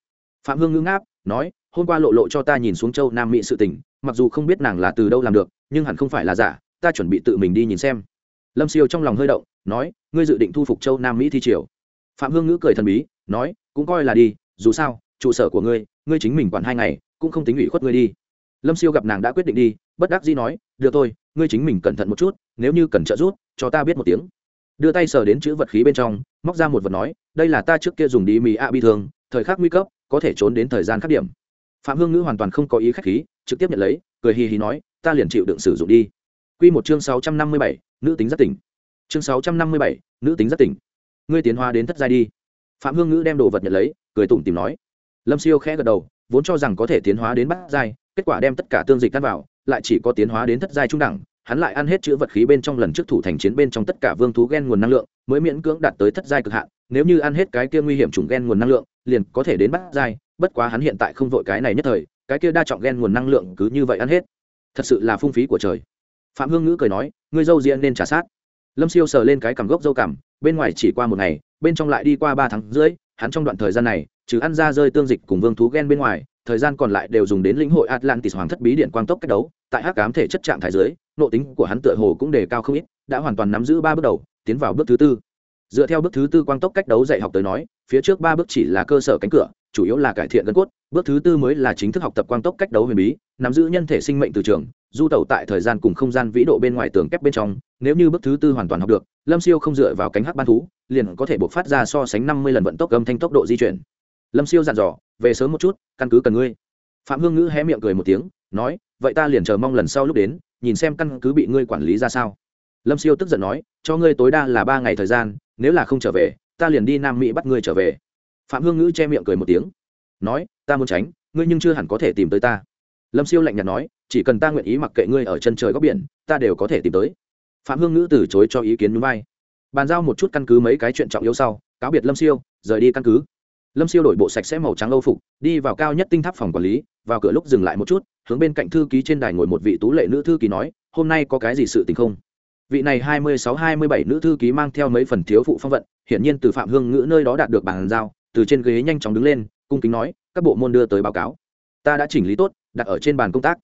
Phạm hương ngữ ngáp nói hôm qua lộ lộ cho ta nhìn xuống châu nam mỹ sự tình mặc dù không biết nàng là từ đâu làm được nhưng hẳn không phải là giả ta chuẩn bị tự mình đi nhìn xem lâm siêu trong lòng hơi động nói ngươi dự định thu phục châu nam mỹ thi triều. Phạm hương ngữ cười thần bí nói cũng coi là đi dù sao trụ sở của ngươi ngươi chính mình quản hai ngày cũng không tính ủy khuất ngươi đi. Lâm siêu gặp nàng đã quyết định đi bất đắc dĩ nói đưa tôi, ngươi chính mình cẩn thận một chút nếu như cần trợ giúp cho ta biết một tiếng. Đưa tay sờ đến chữ vật khí bên trong móc ra một vật nói đây là ta trước kia dùng đi mì a bi thương thời khắc nguy cấp có thể trốn đến thời gian khắc điểm. Phạm hương ngữ hoàn toàn không có ý khách khí trực tiếp nhận lấy cười hì hì nói ta liền chịu đựng sử dụng đi. Quy một chương sáu trăm năm mươi bảy, nữ tính rất tỉnh. Chương sáu trăm năm mươi bảy, nữ tính rất tỉnh. Ngươi tiến hóa đến thất giai đi. Phạm hương ngữ đem đồ vật nhận lấy, cười tủm tỉm nói. Lâm siêu khẽ gật đầu, vốn cho rằng có thể tiến hóa đến bát giai, kết quả đem tất cả tương dịch cắt vào, lại chỉ có tiến hóa đến thất giai trung đẳng, hắn lại ăn hết chữ vật khí bên trong lần trước thủ thành chiến bên trong tất cả vương thú gen nguồn năng lượng, mới miễn cưỡng đạt tới thất giai cực hạn, nếu như ăn hết cái kia nguy hiểm chủng gen nguồn năng lượng, liền có thể đến bát giai, bất quá hắn hiện tại không vội cái này nhất thời, cái kia đa trọng gen nguồn năng lượng cứ như vậy ăn hết. Thật sự là phung phí của trời phạm hương ngữ cười nói, ngươi dâu diện nên trả sát. Lâm siêu sờ lên cái cằm gốc dâu cằm, bên ngoài chỉ qua một ngày, bên trong lại đi qua ba tháng rưỡi, hắn trong đoạn thời gian này, trừ ăn ra rơi tương dịch cùng vương thú ghen bên ngoài, thời gian còn lại đều dùng đến lĩnh hội atlantis hoàng thất bí điện quang tốc cách đấu. Tại hắc cám thể chất trạng thái dưới, nội tính của hắn tựa hồ cũng đề cao không ít, đã hoàn toàn nắm giữ ba bước đầu, tiến vào bước thứ tư. Dựa theo bước thứ tư quang tốc cách đấu dạy học tới nói, phía trước ba bước chỉ là cơ sở cánh cửa chủ yếu là cải thiện gân cốt, bước thứ tư mới là chính thức học tập quang tốc cách đấu huyền bí, nắm giữ nhân thể sinh mệnh từ trường, du tẩu tại thời gian cùng không gian vĩ độ bên ngoài tường kép bên trong, nếu như bước thứ tư hoàn toàn học được, lâm siêu không dựa vào cánh hắc ban thú, liền có thể buộc phát ra so sánh năm mươi lần vận tốc âm thanh tốc độ di chuyển. Lâm siêu dặn dò, về sớm một chút, căn cứ cần ngươi. Phạm hương ngữ hé miệng cười một tiếng, nói, vậy ta liền chờ mong lần sau lúc đến, nhìn xem căn cứ bị ngươi quản lý ra sao. Lâm siêu tức giận nói, cho ngươi tối đa là ba ngày thời gian, nếu là không trở về, ta liền đi nam mỹ bắt ngươi trở về phạm hương ngữ che miệng cười một tiếng. Nói, ta muốn tránh, ngươi nhưng chưa hẳn có thể tìm tới ta. Lâm siêu lạnh nhạt nói, chỉ cần ta nguyện ý mặc kệ ngươi ở chân trời góc biển, ta đều có thể tìm tới. Phạm hương ngữ từ chối cho ý kiến núi bay bàn giao một chút căn cứ mấy cái chuyện trọng yếu sau, cáo biệt lâm siêu, rời đi căn cứ. Lâm siêu đổi bộ sạch sẽ màu trắng âu phục, đi vào cao nhất tinh tháp phòng quản lý, vào cửa lúc dừng lại một chút, hướng bên cạnh thư ký trên đài ngồi một vị tú lệ nữ thư ký nói, hôm nay có cái gì sự tình không? Vị này hai mươi sáu, hai mươi bảy nữ thư ký mang theo mấy phần thiếu phụ phong vận, hiển nhiên từ phạm hương ngữ nơi đó đạt được bàn giao từ trên ghế nhanh chóng đứng lên, cung kính nói, các bộ môn đưa tới báo cáo. Ta đã chỉnh lý tốt, đặt ở trên bàn công tác.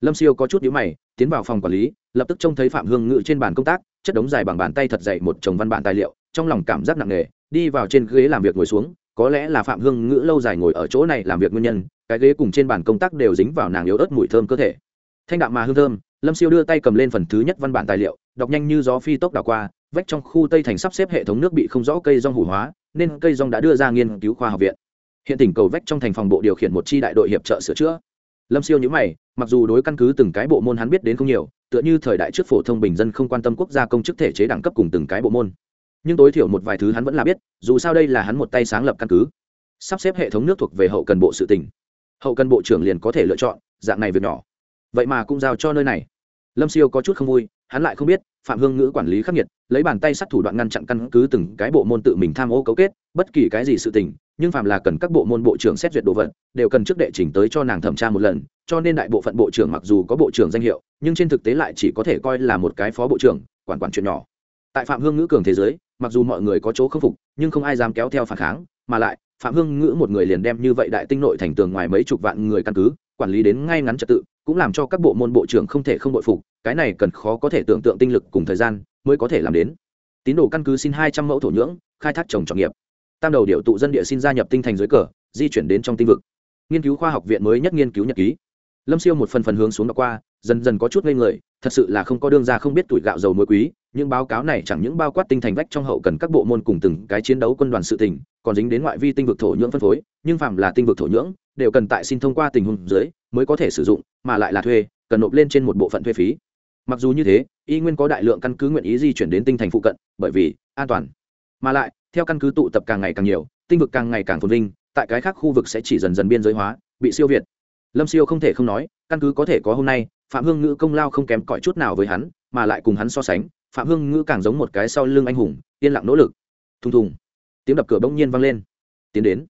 Lâm siêu có chút nhíu mày, tiến vào phòng quản lý, lập tức trông thấy phạm hương ngự trên bàn công tác, chất đống dài bằng bàn tay thật dày một chồng văn bản tài liệu, trong lòng cảm giác nặng nề, đi vào trên ghế làm việc ngồi xuống, có lẽ là phạm hương ngữ lâu dài ngồi ở chỗ này làm việc nguyên nhân, cái ghế cùng trên bàn công tác đều dính vào nàng yếu ớt mùi thơm cơ thể. Thanh đạm mà hương thơm, lâm siêu đưa tay cầm lên phần thứ nhất văn bản tài liệu, đọc nhanh như gió phi tốc đảo qua, vách trong khu tây thành sắp xếp hệ thống nước bị không rõ cây rong hủ hóa nên cây rong đã đưa ra nghiên cứu khoa học viện. Hiện tỉnh cầu vách trong thành phòng bộ điều khiển một chi đại đội hiệp trợ sửa chữa. Lâm siêu nhữ mày, mặc dù đối căn cứ từng cái bộ môn hắn biết đến không nhiều, tựa như thời đại trước phổ thông bình dân không quan tâm quốc gia công chức thể chế đẳng cấp cùng từng cái bộ môn. Nhưng tối thiểu một vài thứ hắn vẫn là biết, dù sao đây là hắn một tay sáng lập căn cứ. Sắp xếp hệ thống nước thuộc về hậu cần bộ sự tỉnh. Hậu cần bộ trưởng liền có thể lựa chọn, dạng này việc nhỏ. Vậy mà cũng giao cho nơi này. Lâm siêu có chút không vui hắn lại không biết, phạm hương ngữ quản lý khắc nghiệt, lấy bàn tay sắt thủ đoạn ngăn chặn căn cứ từng cái bộ môn tự mình tham ô cấu kết, bất kỳ cái gì sự tình, nhưng phạm là cần các bộ môn bộ trưởng xét duyệt đồ vật, đều cần trước đệ trình tới cho nàng thẩm tra một lần, cho nên đại bộ phận bộ trưởng mặc dù có bộ trưởng danh hiệu, nhưng trên thực tế lại chỉ có thể coi là một cái phó bộ trưởng, quản quản chuyện nhỏ. Tại phạm hương ngữ cường thế giới, mặc dù mọi người có chỗ khâm phục, nhưng không ai dám kéo theo phản kháng, mà lại, phạm hương ngữ một người liền đem như vậy đại tinh nội thành tường ngoài mấy chục vạn người căn cứ, quản lý đến ngay ngắn trật tự cũng làm cho các bộ môn bộ trưởng không thể không bội phục, cái này cần khó có thể tưởng tượng tinh lực cùng thời gian mới có thể làm đến. Tín đồ căn cứ xin hai trăm mẫu thổ nhưỡng, khai thác trồng trọt nghiệp. Tam đầu điệu tụ dân địa xin gia nhập tinh thành dưới cờ, di chuyển đến trong tinh vực. Nghiên cứu khoa học viện mới nhất nghiên cứu nhật ký. Lâm siêu một phần phần hướng xuống đọc qua, dần dần có chút ngây người, thật sự là không có đương ra không biết tuổi gạo dầu muối quý, những báo cáo này chẳng những bao quát tinh thành vách trong hậu cần các bộ môn cùng từng cái chiến đấu quân đoàn sự tỉnh còn dính đến ngoại vi tinh vực thổ nhưỡng phân phối, nhưng phạm là tinh vực thổ nhưỡng, đều cần tại xin thông qua tình huống dưới mới có thể sử dụng, mà lại là thuê, cần nộp lên trên một bộ phận thuê phí. Mặc dù như thế, y nguyên có đại lượng căn cứ nguyện ý di chuyển đến tinh thành phụ cận, bởi vì, an toàn. Mà lại, theo căn cứ tụ tập càng ngày càng nhiều, tinh vực càng ngày càng phồn vinh, tại cái khác khu vực sẽ chỉ dần dần biên giới hóa, bị siêu việt. Lâm siêu không thể không nói, căn cứ có thể có hôm nay, phạm hương ngữ công lao không kém cỏi chút nào với hắn, mà lại cùng hắn so sánh, phạm hương ngữ càng giống một cái sau lưng anh hùng, yên lặng nỗ lực. Thùng thùng. Tiếng đập cửa bỗng nhiên vang lên. Tiến đến.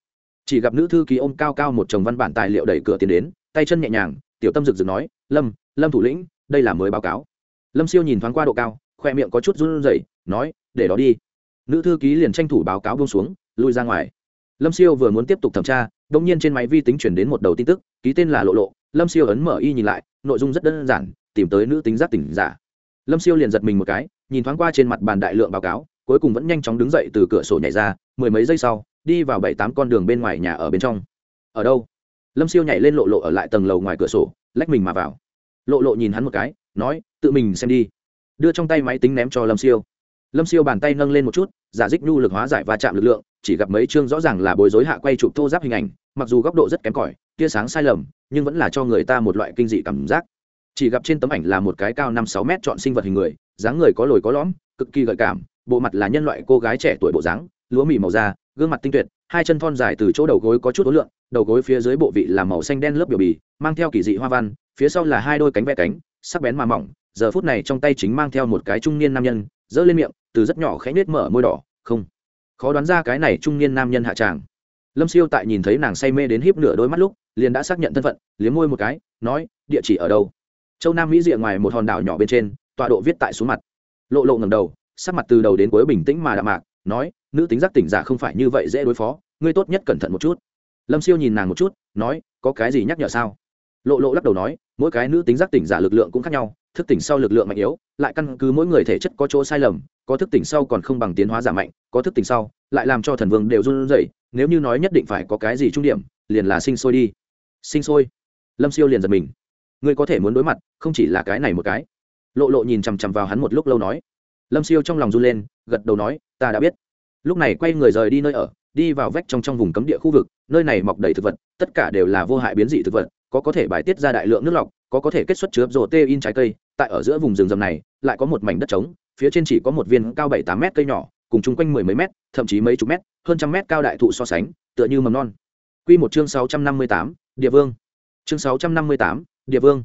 Chỉ gặp nữ thư ký ôm cao cao một chồng văn bản tài liệu đẩy cửa tiến đến tay chân nhẹ nhàng, tiểu tâm rực rực nói, lâm lâm thủ lĩnh, đây là mới báo cáo. Lâm siêu nhìn thoáng qua độ cao, khoe miệng có chút run rẩy, nói, để đó đi. Nữ thư ký liền tranh thủ báo cáo bông xuống, lui ra ngoài. Lâm siêu vừa muốn tiếp tục thẩm tra đ ỗ n g nhiên trên máy vi tính chuyển đến một đầu tin tức, ký tên là lộ lộ. Lâm siêu ấn mở y nhìn lại, nội dung rất đơn giản, tìm tới nữ tính giác tỉnh giả. Lâm siêu liền giật mình một cái, nhìn thoáng qua trên mặt bàn đại lượng báo cáo, cuối cùng vẫn nhanh chóng đứng dậy từ cửa sổ nhảy ra, mười mấy giây sau, đi vào bảy tám con đường bên ngoài nhà ở bên trong. Ở đâu? Lâm siêu nhảy lên lộ lộ ở lại tầng lầu ngoài cửa sổ, lách mình mà vào. Lộ lộ nhìn hắn một cái, nói, tự mình xem đi. Đưa trong tay máy tính ném cho lâm siêu. Lâm siêu bàn tay nâng lên một chút, giả dích nhu lực hóa giải va chạm lực lượng, chỉ gặp mấy chương rõ ràng là bối rối hạ quay chụp thô giáp hình ảnh, mặc dù góc độ rất kém cỏi, tia sáng sai lầm, nhưng vẫn là cho người ta một loại kinh dị cảm giác. Chỉ gặp trên tấm ảnh là một cái cao năm sáu mét chọn sinh vật hình người, dáng người có lồi có lõm, cực kỳ gợi cảm, bộ mặt là nhân loại cô gái trẻ tuổi bộ dáng, lúa mì màu da, gương mặt tinh tuyệt hai chân thon dài từ chỗ đầu gối có chút ối lượng, đầu gối phía dưới bộ vị là màu xanh đen lớp biểu bì, mang theo kỳ dị hoa văn, phía sau là hai đôi cánh vẽ cánh, sắc bén mà mỏng, giờ phút này trong tay chính mang theo một cái trung niên nam nhân, giơ lên miệng, từ rất nhỏ khẽ nết mở môi đỏ, không. Khó đoán ra cái này trung niên nam nhân hạ tràng. Lâm siêu tại nhìn thấy nàng say mê đến híp nửa đôi mắt lúc, liền đã xác nhận thân phận, liếm môi một cái, nói, địa chỉ ở đâu? Châu nam mỹ rìa ngoài một hòn đảo nhỏ bên trên, tọa độ viết tại xuống mặt. Lộ lộ ngầm đầu, sắc mặt từ đầu đến cuối bình tĩnh mà đạm mạc, nói nữ tính giác tỉnh giả không phải như vậy dễ đối phó, ngươi tốt nhất cẩn thận một chút. Lâm siêu nhìn nàng một chút, nói, có cái gì nhắc nhở sao? Lộ lộ lắc đầu nói, mỗi cái nữ tính giác tỉnh giả lực lượng cũng khác nhau, thức tỉnh sau lực lượng mạnh yếu, lại căn cứ mỗi người thể chất có chỗ sai lầm, có thức tỉnh sau còn không bằng tiến hóa giả mạnh, có thức tỉnh sau, lại làm cho thần vương đều run rẩy, nếu như nói nhất định phải có cái gì trung điểm, liền là sinh sôi đi. Sinh sôi? Lâm siêu liền giật mình. Ngươi có thể muốn đối mặt, không chỉ là cái này một cái. Lộ lộ nhìn chằm chằm vào hắn một lúc lâu nói. Lâm siêu trong lòng run lên, gật đầu nói, ta đã biết lúc này quay người rời đi nơi ở, đi vào vách trong trong vùng cấm địa khu vực, nơi này mọc đầy thực vật, tất cả đều là vô hại biến dị thực vật, có có thể bài tiết ra đại lượng nước lọc, có có thể kết xuất chứa rổ tê in trái cây. Tại ở giữa vùng rừng rầm này, lại có một mảnh đất trống, phía trên chỉ có một viên cao bảy tám mét cây nhỏ, cùng chung quanh mười mấy mét, thậm chí mấy chục mét, hơn trăm mét cao đại thụ so sánh, tựa như mầm non. Quy một chương sáu trăm năm mươi tám, địa vương. Chương sáu trăm năm mươi tám, địa vương.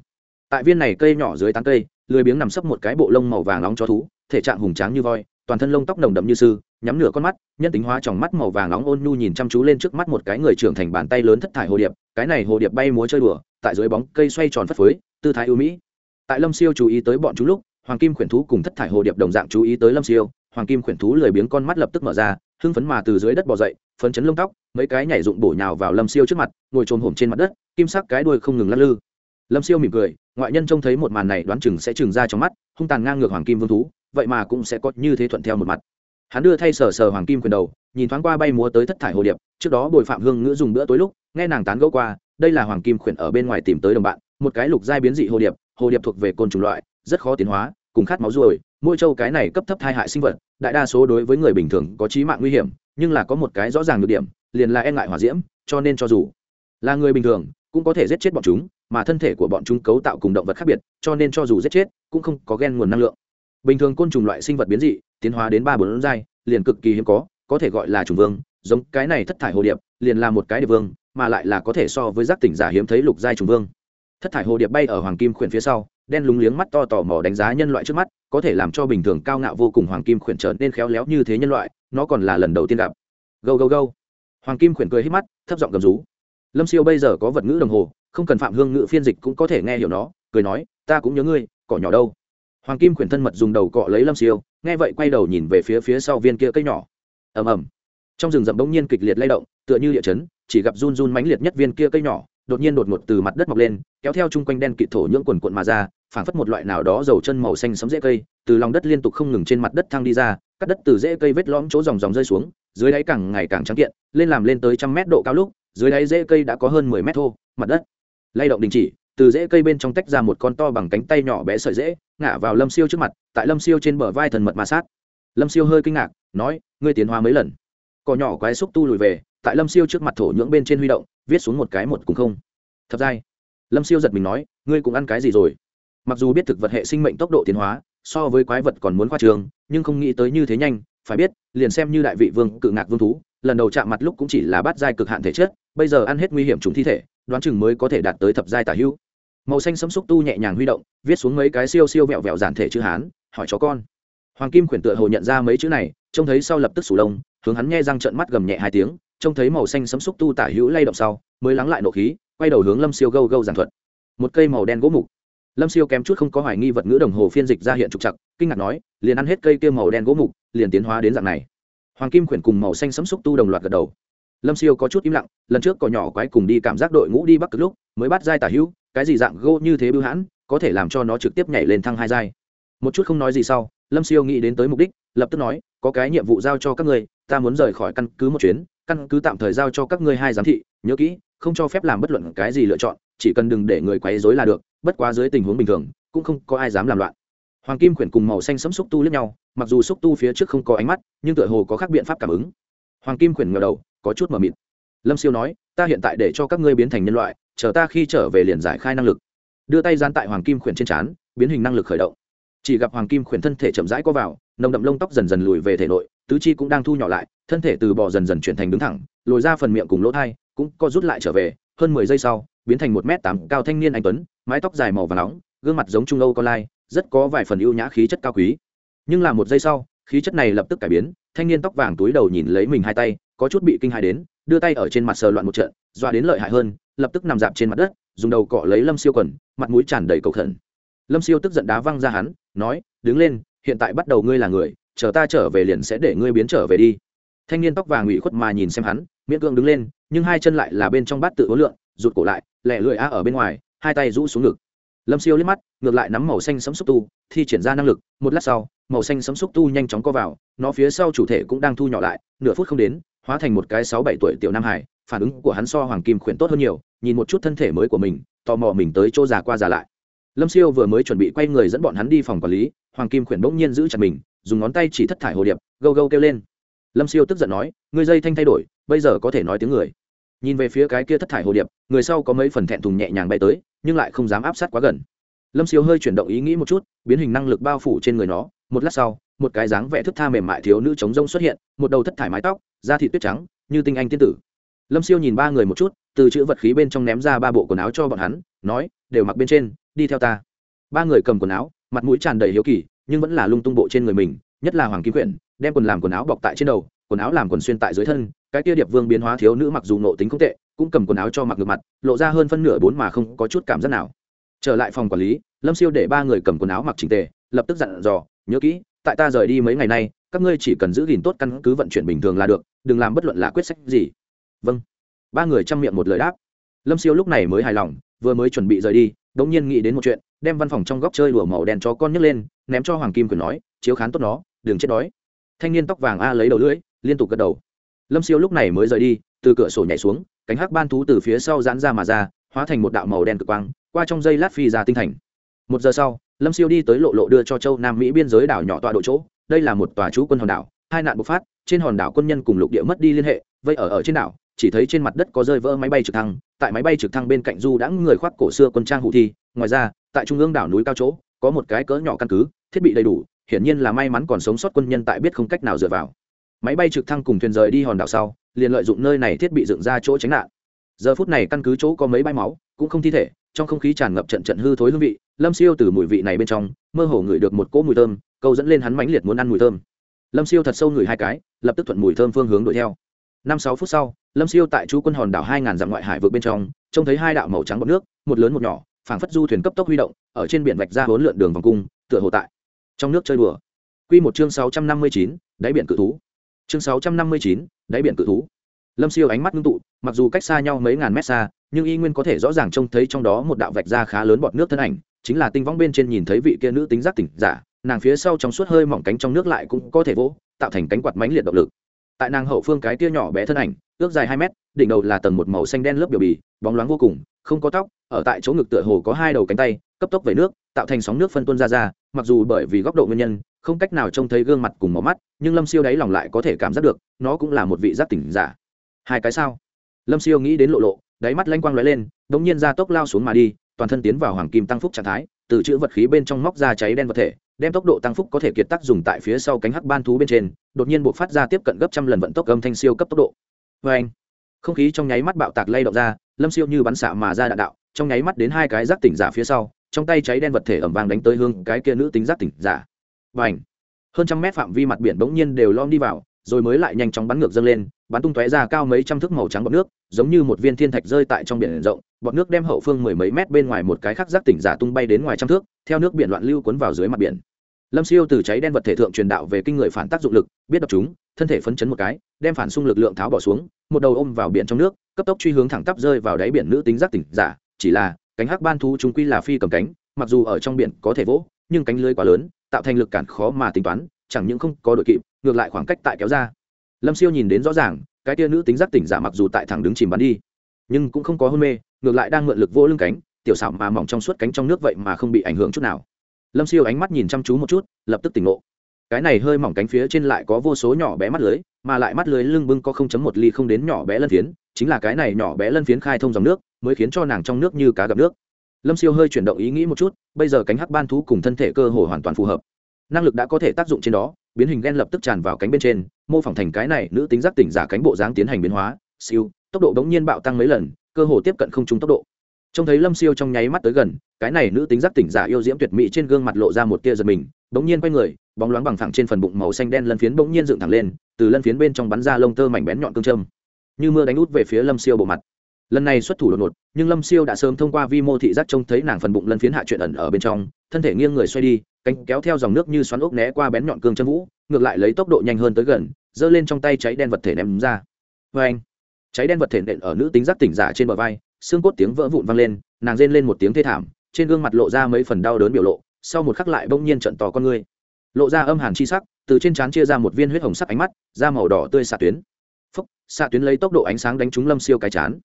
Tại viên này cây nhỏ dưới tán cây, lười biếng nằm sấp một cái bộ lông màu vàng nóng cho thú, thể trạng hùng tráng như voi toàn thân lông tóc nồng đậm như sư, nhắm nửa con mắt, nhân tính hóa trong mắt màu vàng nóng ôn nhu nhìn chăm chú lên trước mắt một cái người trưởng thành bàn tay lớn thất thải hồ điệp, cái này hồ điệp bay múa chơi đùa, tại dưới bóng cây xoay tròn phất phới, tư thái ưu mỹ. Tại lâm siêu chú ý tới bọn chú lúc, hoàng kim khuyển thú cùng thất thải hồ điệp đồng dạng chú ý tới lâm siêu, hoàng kim khuyển thú lười biếng con mắt lập tức mở ra, hưng phấn mà từ dưới đất bỏ dậy, phấn chấn lông tóc, mấy cái nhảy dụng bổ nhào vào lâm siêu trước mặt, ngồi trồm hổm trên mặt đất, kim sắc cái đuôi không ngừng lắc lư. Lâm siêu mỉm cười, ngoại nhân trông thấy một màn này đoán chừng sẽ chừng ra trong mắt, hung tàn ngang ngược hoàng kim vương thú vậy mà cũng sẽ có như thế thuận theo một mặt. Hắn đưa thay sờ sờ hoàng kim quyền đầu, nhìn thoáng qua bay múa tới thất thải hồ điệp, trước đó bồi phạm hương ngữ dùng bữa tối lúc, nghe nàng tán gẫu qua, đây là hoàng kim khuyển ở bên ngoài tìm tới đồng bạn, một cái lục giai biến dị hồ điệp hồ điệp thuộc về côn trùng loại, rất khó tiến hóa, cùng khát máu ruồi, mỗi châu cái này cấp thấp thai hại sinh vật, đại đa số đối với người bình thường có trí mạng nguy hiểm, nhưng là có một cái rõ ràng nhược điểm, liền là e ngại hỏa diễm, cho nên cho dù là người bình thường, cũng có thể giết chết bọn chúng, mà thân thể của bọn chúng cấu tạo cùng động vật khác biệt, cho nên cho dù giết chết, cũng không có gen nguồn năng lượng bình thường côn trùng loại sinh vật biến dị, tiến hóa đến ba bốn giai, liền cực kỳ hiếm có có thể gọi là trùng vương, giống cái này thất thải hồ điệp, liền là một cái điệp vương, mà lại là có thể so với giác tỉnh giả hiếm thấy lục giai trùng vương. Thất thải hồ điệp bay ở hoàng kim khuyển phía sau, đen lúng liếng mắt to tò mò đánh giá nhân loại trước mắt, có thể làm cho bình thường cao ngạo vô cùng hoàng kim khuyển trở nên khéo léo như thế nhân loại, nó còn là lần đầu tiên gặp. Gâu gâu gâu. Hoàng kim khuyển cười hít mắt, thấp giọng gầm rú. Lâm siêu bây giờ có vật ngữ đồng hồ, không cần phạm hương ngữ phiên dịch cũng có thể nghe hiểu nó, cười nói, ta cũng nhớ ngươi, cỏ nhỏ đâu hoàng kim khuyển thân mật dùng đầu cọ lấy lâm siêu, nghe vậy quay đầu nhìn về phía phía sau viên kia cây nhỏ. Ầm ầm. Trong rừng rậm bỗng nhiên kịch liệt lay động, tựa như địa chấn, chỉ gặp run run mãnh liệt nhất viên kia cây nhỏ, đột nhiên đột ngột từ mặt đất mọc lên, kéo theo chung quanh đen kịt thổ nhưỡng quần quận mà ra, phảng phất một loại nào đó dầu chân màu xanh sấm rễ cây, từ lòng đất liên tục không ngừng trên mặt đất thăng đi ra, cắt đất từ rễ cây vết lõm chỗ dòng dòng rơi xuống, dưới đáy càng ngày càng trắng kiện, lên làm lên tới trăm mét độ cao lúc, dưới đáy rễ cây đã có hơn mười mét thô, mặt đất lay động đình chỉ từ rễ cây bên trong tách ra một con to bằng cánh tay nhỏ bé sợi rễ ngã vào lâm siêu trước mặt, tại lâm siêu trên bờ vai thần mật ma sát. Lâm siêu hơi kinh ngạc, nói, ngươi tiến hóa mấy lần? Cỏ nhỏ quái xúc tu lùi về, tại lâm siêu trước mặt thổ nhưỡng bên trên huy động, viết xuống một cái một cùng không. Thật dai. Lâm siêu giật mình nói, ngươi cũng ăn cái gì rồi? Mặc dù biết thực vật hệ sinh mệnh tốc độ tiến hóa, so với quái vật còn muốn khoa trường, nhưng không nghĩ tới như thế nhanh, phải biết, liền xem như đại vị vương, cự ngạc vương thú, lần đầu chạm mặt lúc cũng chỉ là bát giai cực hạn thể chất, bây giờ ăn hết nguy hiểm chúng thi thể, đoán chừng mới có thể đạt tới thập giai tả hữu màu xanh sấm xúc tu nhẹ nhàng huy động, viết xuống mấy cái siêu siêu vẹo vẹo giản thể chữ hán, hỏi chó con. Hoàng kim khuyển tựa hồ nhận ra mấy chữ này, trông thấy sau lập tức sủ lông, hướng hắn nghe răng trợn mắt gầm nhẹ hai tiếng, trông thấy màu xanh sấm xúc tu tả hữu lay động sau, mới lắng lại nộ khí, quay đầu hướng lâm siêu gâu gâu giảng thuật. Một cây màu đen gỗ mục. Lâm siêu kém chút không có hoài nghi vật ngữ đồng hồ phiên dịch ra hiện trục chặt kinh ngạc nói, liền ăn hết cây kia màu đen gỗ mục, liền tiến hóa đến dạng này. Hoàng kim khuyển cùng màu xanh sấm xúc tu đồng loạt gật đầu. Lâm siêu có chút im lặng, lần trước cỏ nhỏ quái cùng đi cảm giác đội ngũ đi bắc cực lúc, mới bắt giai tả hữu cái gì dạng gỗ như thế bưu hãn, có thể làm cho nó trực tiếp nhảy lên thăng hai giai. Một chút không nói gì sau, lâm siêu nghĩ đến tới mục đích, lập tức nói, có cái nhiệm vụ giao cho các ngươi, ta muốn rời khỏi căn cứ một chuyến, căn cứ tạm thời giao cho các ngươi hai giám thị, nhớ kỹ, không cho phép làm bất luận cái gì lựa chọn, chỉ cần đừng để người quấy rối là được, bất quá dưới tình huống bình thường, cũng không có ai dám làm loạn. Hoàng kim khuyển cùng màu xanh Sấm xúc tu lẫn nhau, mặc dù xúc tu phía trước không có ánh mắt, nhưng tựa hồ có khác biện pháp cảm ứng. Hoàng kim khuyển ngờ đầu, có chút mờ mịt. Lâm siêu nói, ta hiện tại để cho các ngươi biến thành nhân loại chờ ta khi trở về liền giải khai năng lực. Đưa tay gian tại hoàng kim khuyển trên trán, biến hình năng lực khởi động. Chỉ gặp hoàng kim khuyển thân thể chậm rãi có vào, nồng đậm lông tóc dần dần lùi về thể nội, tứ chi cũng đang thu nhỏ lại, thân thể từ bò dần dần chuyển thành đứng thẳng, lồi ra phần miệng cùng lỗ thai, cũng co rút lại trở về, hơn mười giây sau, biến thành một m tám cao thanh niên anh tuấn, mái tóc dài màu và nóng, gương mặt giống trung âu con lai, rất có vài phần ưu nhã khí chất cao quý. Nhưng là một giây sau, khí chất này lập tức cải biến, thanh niên tóc vàng túi đầu nhìn lấy mình hai tay, có chút bị kinh hại đến, đưa tay ở trên mặt sờ loạn một trận, dọa đến lợi hại hơn lập tức nằm dạp trên mặt đất, dùng đầu cọ lấy lâm siêu quần, mặt mũi tràn đầy cầu khẩn. Lâm siêu tức giận đá văng ra hắn, nói, đứng lên, hiện tại bắt đầu ngươi là người, chờ ta trở về liền sẽ để ngươi biến trở về đi. Thanh niên tóc vàng ủy khuất mà nhìn xem hắn, miễn cưỡng đứng lên, nhưng hai chân lại là bên trong bát tự ố lượn, rụt cổ lại, lẹ lưỡi a ở bên ngoài, hai tay rũ xuống ngực. Lâm siêu liếc mắt, ngược lại nắm màu xanh sấm xúc tu, thi triển ra năng lực, một lát sau, màu xanh sấm xúc tu nhanh chóng co vào, nó phía sau chủ thể cũng đang thu nhỏ lại, nửa phút không đến, hóa thành một cái sáu bảy tuổi tiểu nam hải phản ứng của hắn so hoàng kim khuyển tốt hơn nhiều, nhìn một chút thân thể mới của mình, tò mò mình tới chỗ già qua già lại. Lâm siêu vừa mới chuẩn bị quay người dẫn bọn hắn đi phòng quản lý, hoàng kim khuyển bỗng nhiên giữ chặt mình, dùng ngón tay chỉ thất thải hồ điệp, gâu gâu kêu lên. Lâm siêu tức giận nói người dây thanh thay đổi, bây giờ có thể nói tiếng người. Nhìn về phía cái kia thất thải hồ điệp, người sau có mấy phần thẹn thùng nhẹ nhàng bay tới, nhưng lại không dám áp sát quá gần. Lâm siêu hơi chuyển động ý nghĩ một chút, biến hình năng lực bao phủ trên người nó, một lát sau, một cái dáng vẽ thức tha mềm mại thiếu nữ chống rông xuất hiện, một đầu thất thải mái tóc, da thịt tuyết trắng, như tinh anh tiên tử lâm siêu nhìn ba người một chút, từ chữ vật khí bên trong ném ra ba bộ quần áo cho bọn hắn, nói, đều mặc bên trên, đi theo ta. Ba người cầm quần áo, mặt mũi tràn đầy hiếu kỳ, nhưng vẫn là lung tung bộ trên người mình, nhất là hoàng kim quyển, đem quần làm quần áo bọc tại trên đầu, quần áo làm quần xuyên tại dưới thân, cái kia điệp vương biến hóa thiếu nữ mặc dù nộ tính không tệ, cũng cầm quần áo cho mặc ngược mặt, lộ ra hơn phân nửa bốn mà không có chút cảm giác nào. Trở lại phòng quản lý, lâm siêu để ba người cầm quần áo mặc trình tề, lập tức dặn dò, nhớ kỹ, tại ta rời đi mấy ngày nay, các ngươi chỉ cần giữ gìn tốt căn cứ vận chuyển bình thường là được, đừng làm bất luận là quyết sách gì vâng. Ba người chăm miệng một lời đáp. Lâm siêu lúc này mới hài lòng, vừa mới chuẩn bị rời đi đ ỗ n g nhiên nghĩ đến một chuyện, đem văn phòng trong góc chơi đùa màu đen chó con nhấc lên, ném cho hoàng kim quyền nói, chiếu khán tốt nó, đừng chết đói. Thanh niên tóc vàng a lấy đầu lưỡi, liên tục gật đầu. Lâm siêu lúc này mới rời đi, từ cửa sổ nhảy xuống, cánh hắc ban thú từ phía sau giãn ra mà ra, hóa thành một đạo màu đen cực quang, qua trong dây lát phi ra tinh thành. Một giờ sau, lâm siêu đi tới lộ lộ đưa cho châu nam mỹ biên giới đảo nhỏ tọa độ chỗ, đây là một tòa trú quân hòn đảo, hai nạn bộc phát, trên hòn đảo quân nhân cùng lục địa mất đi liên hệ, vây ở ở trên đảo chỉ thấy trên mặt đất có rơi vỡ máy bay trực thăng, tại máy bay trực thăng bên cạnh du đã người khoác cổ xưa quân trang hụ thi, ngoài ra, tại trung ương đảo núi cao chỗ, có một cái cỡ nhỏ căn cứ, thiết bị đầy đủ, hiển nhiên là may mắn còn sống sót quân nhân tại biết không cách nào dựa vào. Máy bay trực thăng cùng thuyền rời đi hòn đảo sau, liền lợi dụng nơi này thiết bị dựng ra chỗ tránh nạn. Giờ phút này căn cứ chỗ có mấy bãi máu, cũng không thi thể, trong không khí tràn ngập trận trận hư thối hương vị, lâm siêu từ mùi vị này bên trong, mơ hồ ngửi được một cỗ mùi thơm, câu dẫn lên hắn mãnh liệt muốn ăn mùi thơm. Lâm siêu thật sâu ngửi hai cái, lập tức thuận mùi thơm phương hướng đuổi theo. Năm sáu phút sau lâm siêu tại chú quân hòn đảo hai ngàn dặm ngoại hải vượt bên trong, trông thấy hai đạo màu trắng bọc nước, một lớn một nhỏ, phảng phất du thuyền cấp tốc huy động, ở trên biển vạch ra hỗn lượn đường vòng cung, tựa hồ tại trong nước chơi đùa. Quy một chương sáu trăm năm mươi chín, đáy biển cự thú. Chương sáu trăm năm mươi chín, đáy biển cự thú. Lâm siêu ánh mắt ngưng tụ, mặc dù cách xa nhau mấy ngàn mét xa, nhưng y nguyên có thể rõ ràng trông thấy trong đó một đạo vạch ra khá lớn bọt nước thân ảnh, chính là tinh võng bên trên nhìn thấy vị kia nữ tính giác tỉnh giả, nàng phía sau trong suốt hơi mỏng cánh trong nước lại cũng có thể vỗ, tạo thành cánh quạt mánh liệt động lực tại nàng hậu phương cái tia nhỏ bé thân ảnh, ước dài hai mét, đỉnh đầu là tầng một màu xanh đen lớp biểu bì, bóng loáng vô cùng, không có tóc, ở tại chỗ ngực tựa hồ có hai đầu cánh tay, cấp tốc về nước, tạo thành sóng nước phân tuôn ra ra, mặc dù bởi vì góc độ nguyên nhân, không cách nào trông thấy gương mặt cùng màu mắt, nhưng lâm siêu đáy lòng lại có thể cảm giác được, nó cũng là một vị giác tỉnh giả. Hai cái sao? Lâm siêu nghĩ đến lộ lộ, đáy mắt lanh quang lóe lên đ ỗ n g nhiên ra tốc lao xuống mà đi, toàn thân tiến vào hoàng kim tăng phúc trạng thái, từ chữ vật khí bên trong móc ra cháy đen vật thể đem tốc độ tăng phúc có thể kiệt tác dùng tại phía sau cánh hắc ban thú bên trên, đột nhiên buộc phát ra tiếp cận gấp trăm lần vận tốc âm thanh siêu cấp tốc độ. Vê anh, không khí trong nháy mắt bạo tạc lay động ra, lâm siêu như bắn xạ mà ra đạn đạo, trong nháy mắt đến hai cái giác tỉnh giả phía sau, trong tay cháy đen vật thể ẩm vàng đánh tới hương cái kia nữ tính giác tỉnh giả. Và ảnh hơn trăm mét phạm vi mặt biển bỗng nhiên đều lom đi vào, rồi mới lại nhanh chóng bắn ngược dâng lên bắn tung tóe ra cao mấy trăm thước màu trắng bọt nước, giống như một viên thiên thạch rơi tại trong biển rộng. Bọt nước đem hậu phương mười mấy mét bên ngoài một cái khác giác tỉnh giả tung bay đến ngoài trăm thước, theo nước biển loạn lưu cuốn vào dưới mặt biển. Lâm siêu từ cháy đen vật thể thượng truyền đạo về kinh người phản tác dụng lực, biết đập chúng, thân thể phấn chấn một cái, đem phản xung lực lượng tháo bỏ xuống, một đầu ôm vào biển trong nước, cấp tốc truy hướng thẳng tắp rơi vào đáy biển nữ tính giác tỉnh giả, chỉ là, cánh hắc ban thú chúng quy là phi cầm cánh, mặc dù ở trong biển có thể vỗ, nhưng cánh lưới quá lớn, tạo thành lực cản khó mà tính toán, chẳng những không có đội kịp, ngược lại khoảng cách tại kéo ra lâm siêu nhìn đến rõ ràng, cái tia nữ tính giác tỉnh giả mặc dù tại thẳng đứng chìm bắn đi, nhưng cũng không có hôn mê, ngược lại đang mượn lực vô lưng cánh, tiểu xảo mà mỏng trong suốt cánh trong nước vậy mà không bị ảnh hưởng chút nào. Lâm siêu ánh mắt nhìn chăm chú một chút, lập tức tỉnh ngộ. Cái này hơi mỏng cánh phía trên lại có vô số nhỏ bé mắt lưới, mà lại mắt lưới lưng bưng có không chấm một ly không đến nhỏ bé lân phiến, chính là cái này nhỏ bé lân phiến khai thông dòng nước, mới khiến cho nàng trong nước như cá gặp nước. Lâm siêu hơi chuyển động ý nghĩ một chút, bây giờ cánh hắc ban thú cùng thân thể cơ hồ hoàn toàn phù hợp. Năng lực đã có thể tác dụng trên đó biến hình gen lập tức tràn vào cánh bên trên, mô phỏng thành cái này nữ tính giác tỉnh giả cánh bộ dáng tiến hành biến hóa, siêu, tốc độ bỗng nhiên bạo tăng mấy lần, cơ hồ tiếp cận không trúng tốc độ. Trông thấy lâm siêu trong nháy mắt tới gần, cái này nữ tính giác tỉnh giả yêu diễm tuyệt mỹ trên gương mặt lộ ra một tia giật mình bỗng nhiên quay người, bóng loáng bằng thẳng trên phần bụng màu xanh đen lân phiến bỗng nhiên dựng thẳng lên, từ lân phiến bên trong bắn ra lông tơ mảnh bén nhọn cương châm, như mưa đánh út về phía lâm siêu bộ mặt. Lần này xuất thủ đột ngột, nhưng lâm siêu đã sớm thông qua vi mô thị giác trông thấy nàng phần bụng lân phiến hạ chuyện ẩn ở bên trong, thân thể nghiêng người xoay đi cánh kéo theo dòng nước như xoắn ốc né qua bén nhọn cương chân vũ, ngược lại lấy tốc độ nhanh hơn tới gần, giơ lên trong tay cháy đen vật thể ném ra. Vê anh, cháy đen vật thể nện ở nữ tính giác tỉnh giả trên bờ vai, xương cốt tiếng vỡ vụn vang lên, nàng rên lên một tiếng thê thảm, trên gương mặt lộ ra mấy phần đau đớn biểu lộ, sau một khắc lại bỗng nhiên trận to con ngươi lộ ra âm hàn chi sắc, từ trên trán chia ra một viên huyết hồng sắc ánh mắt, da màu đỏ tươi xạ tuyến. Phúc, xạ tuyến lấy tốc độ ánh sáng đánh trúng lâm siêu cái chán.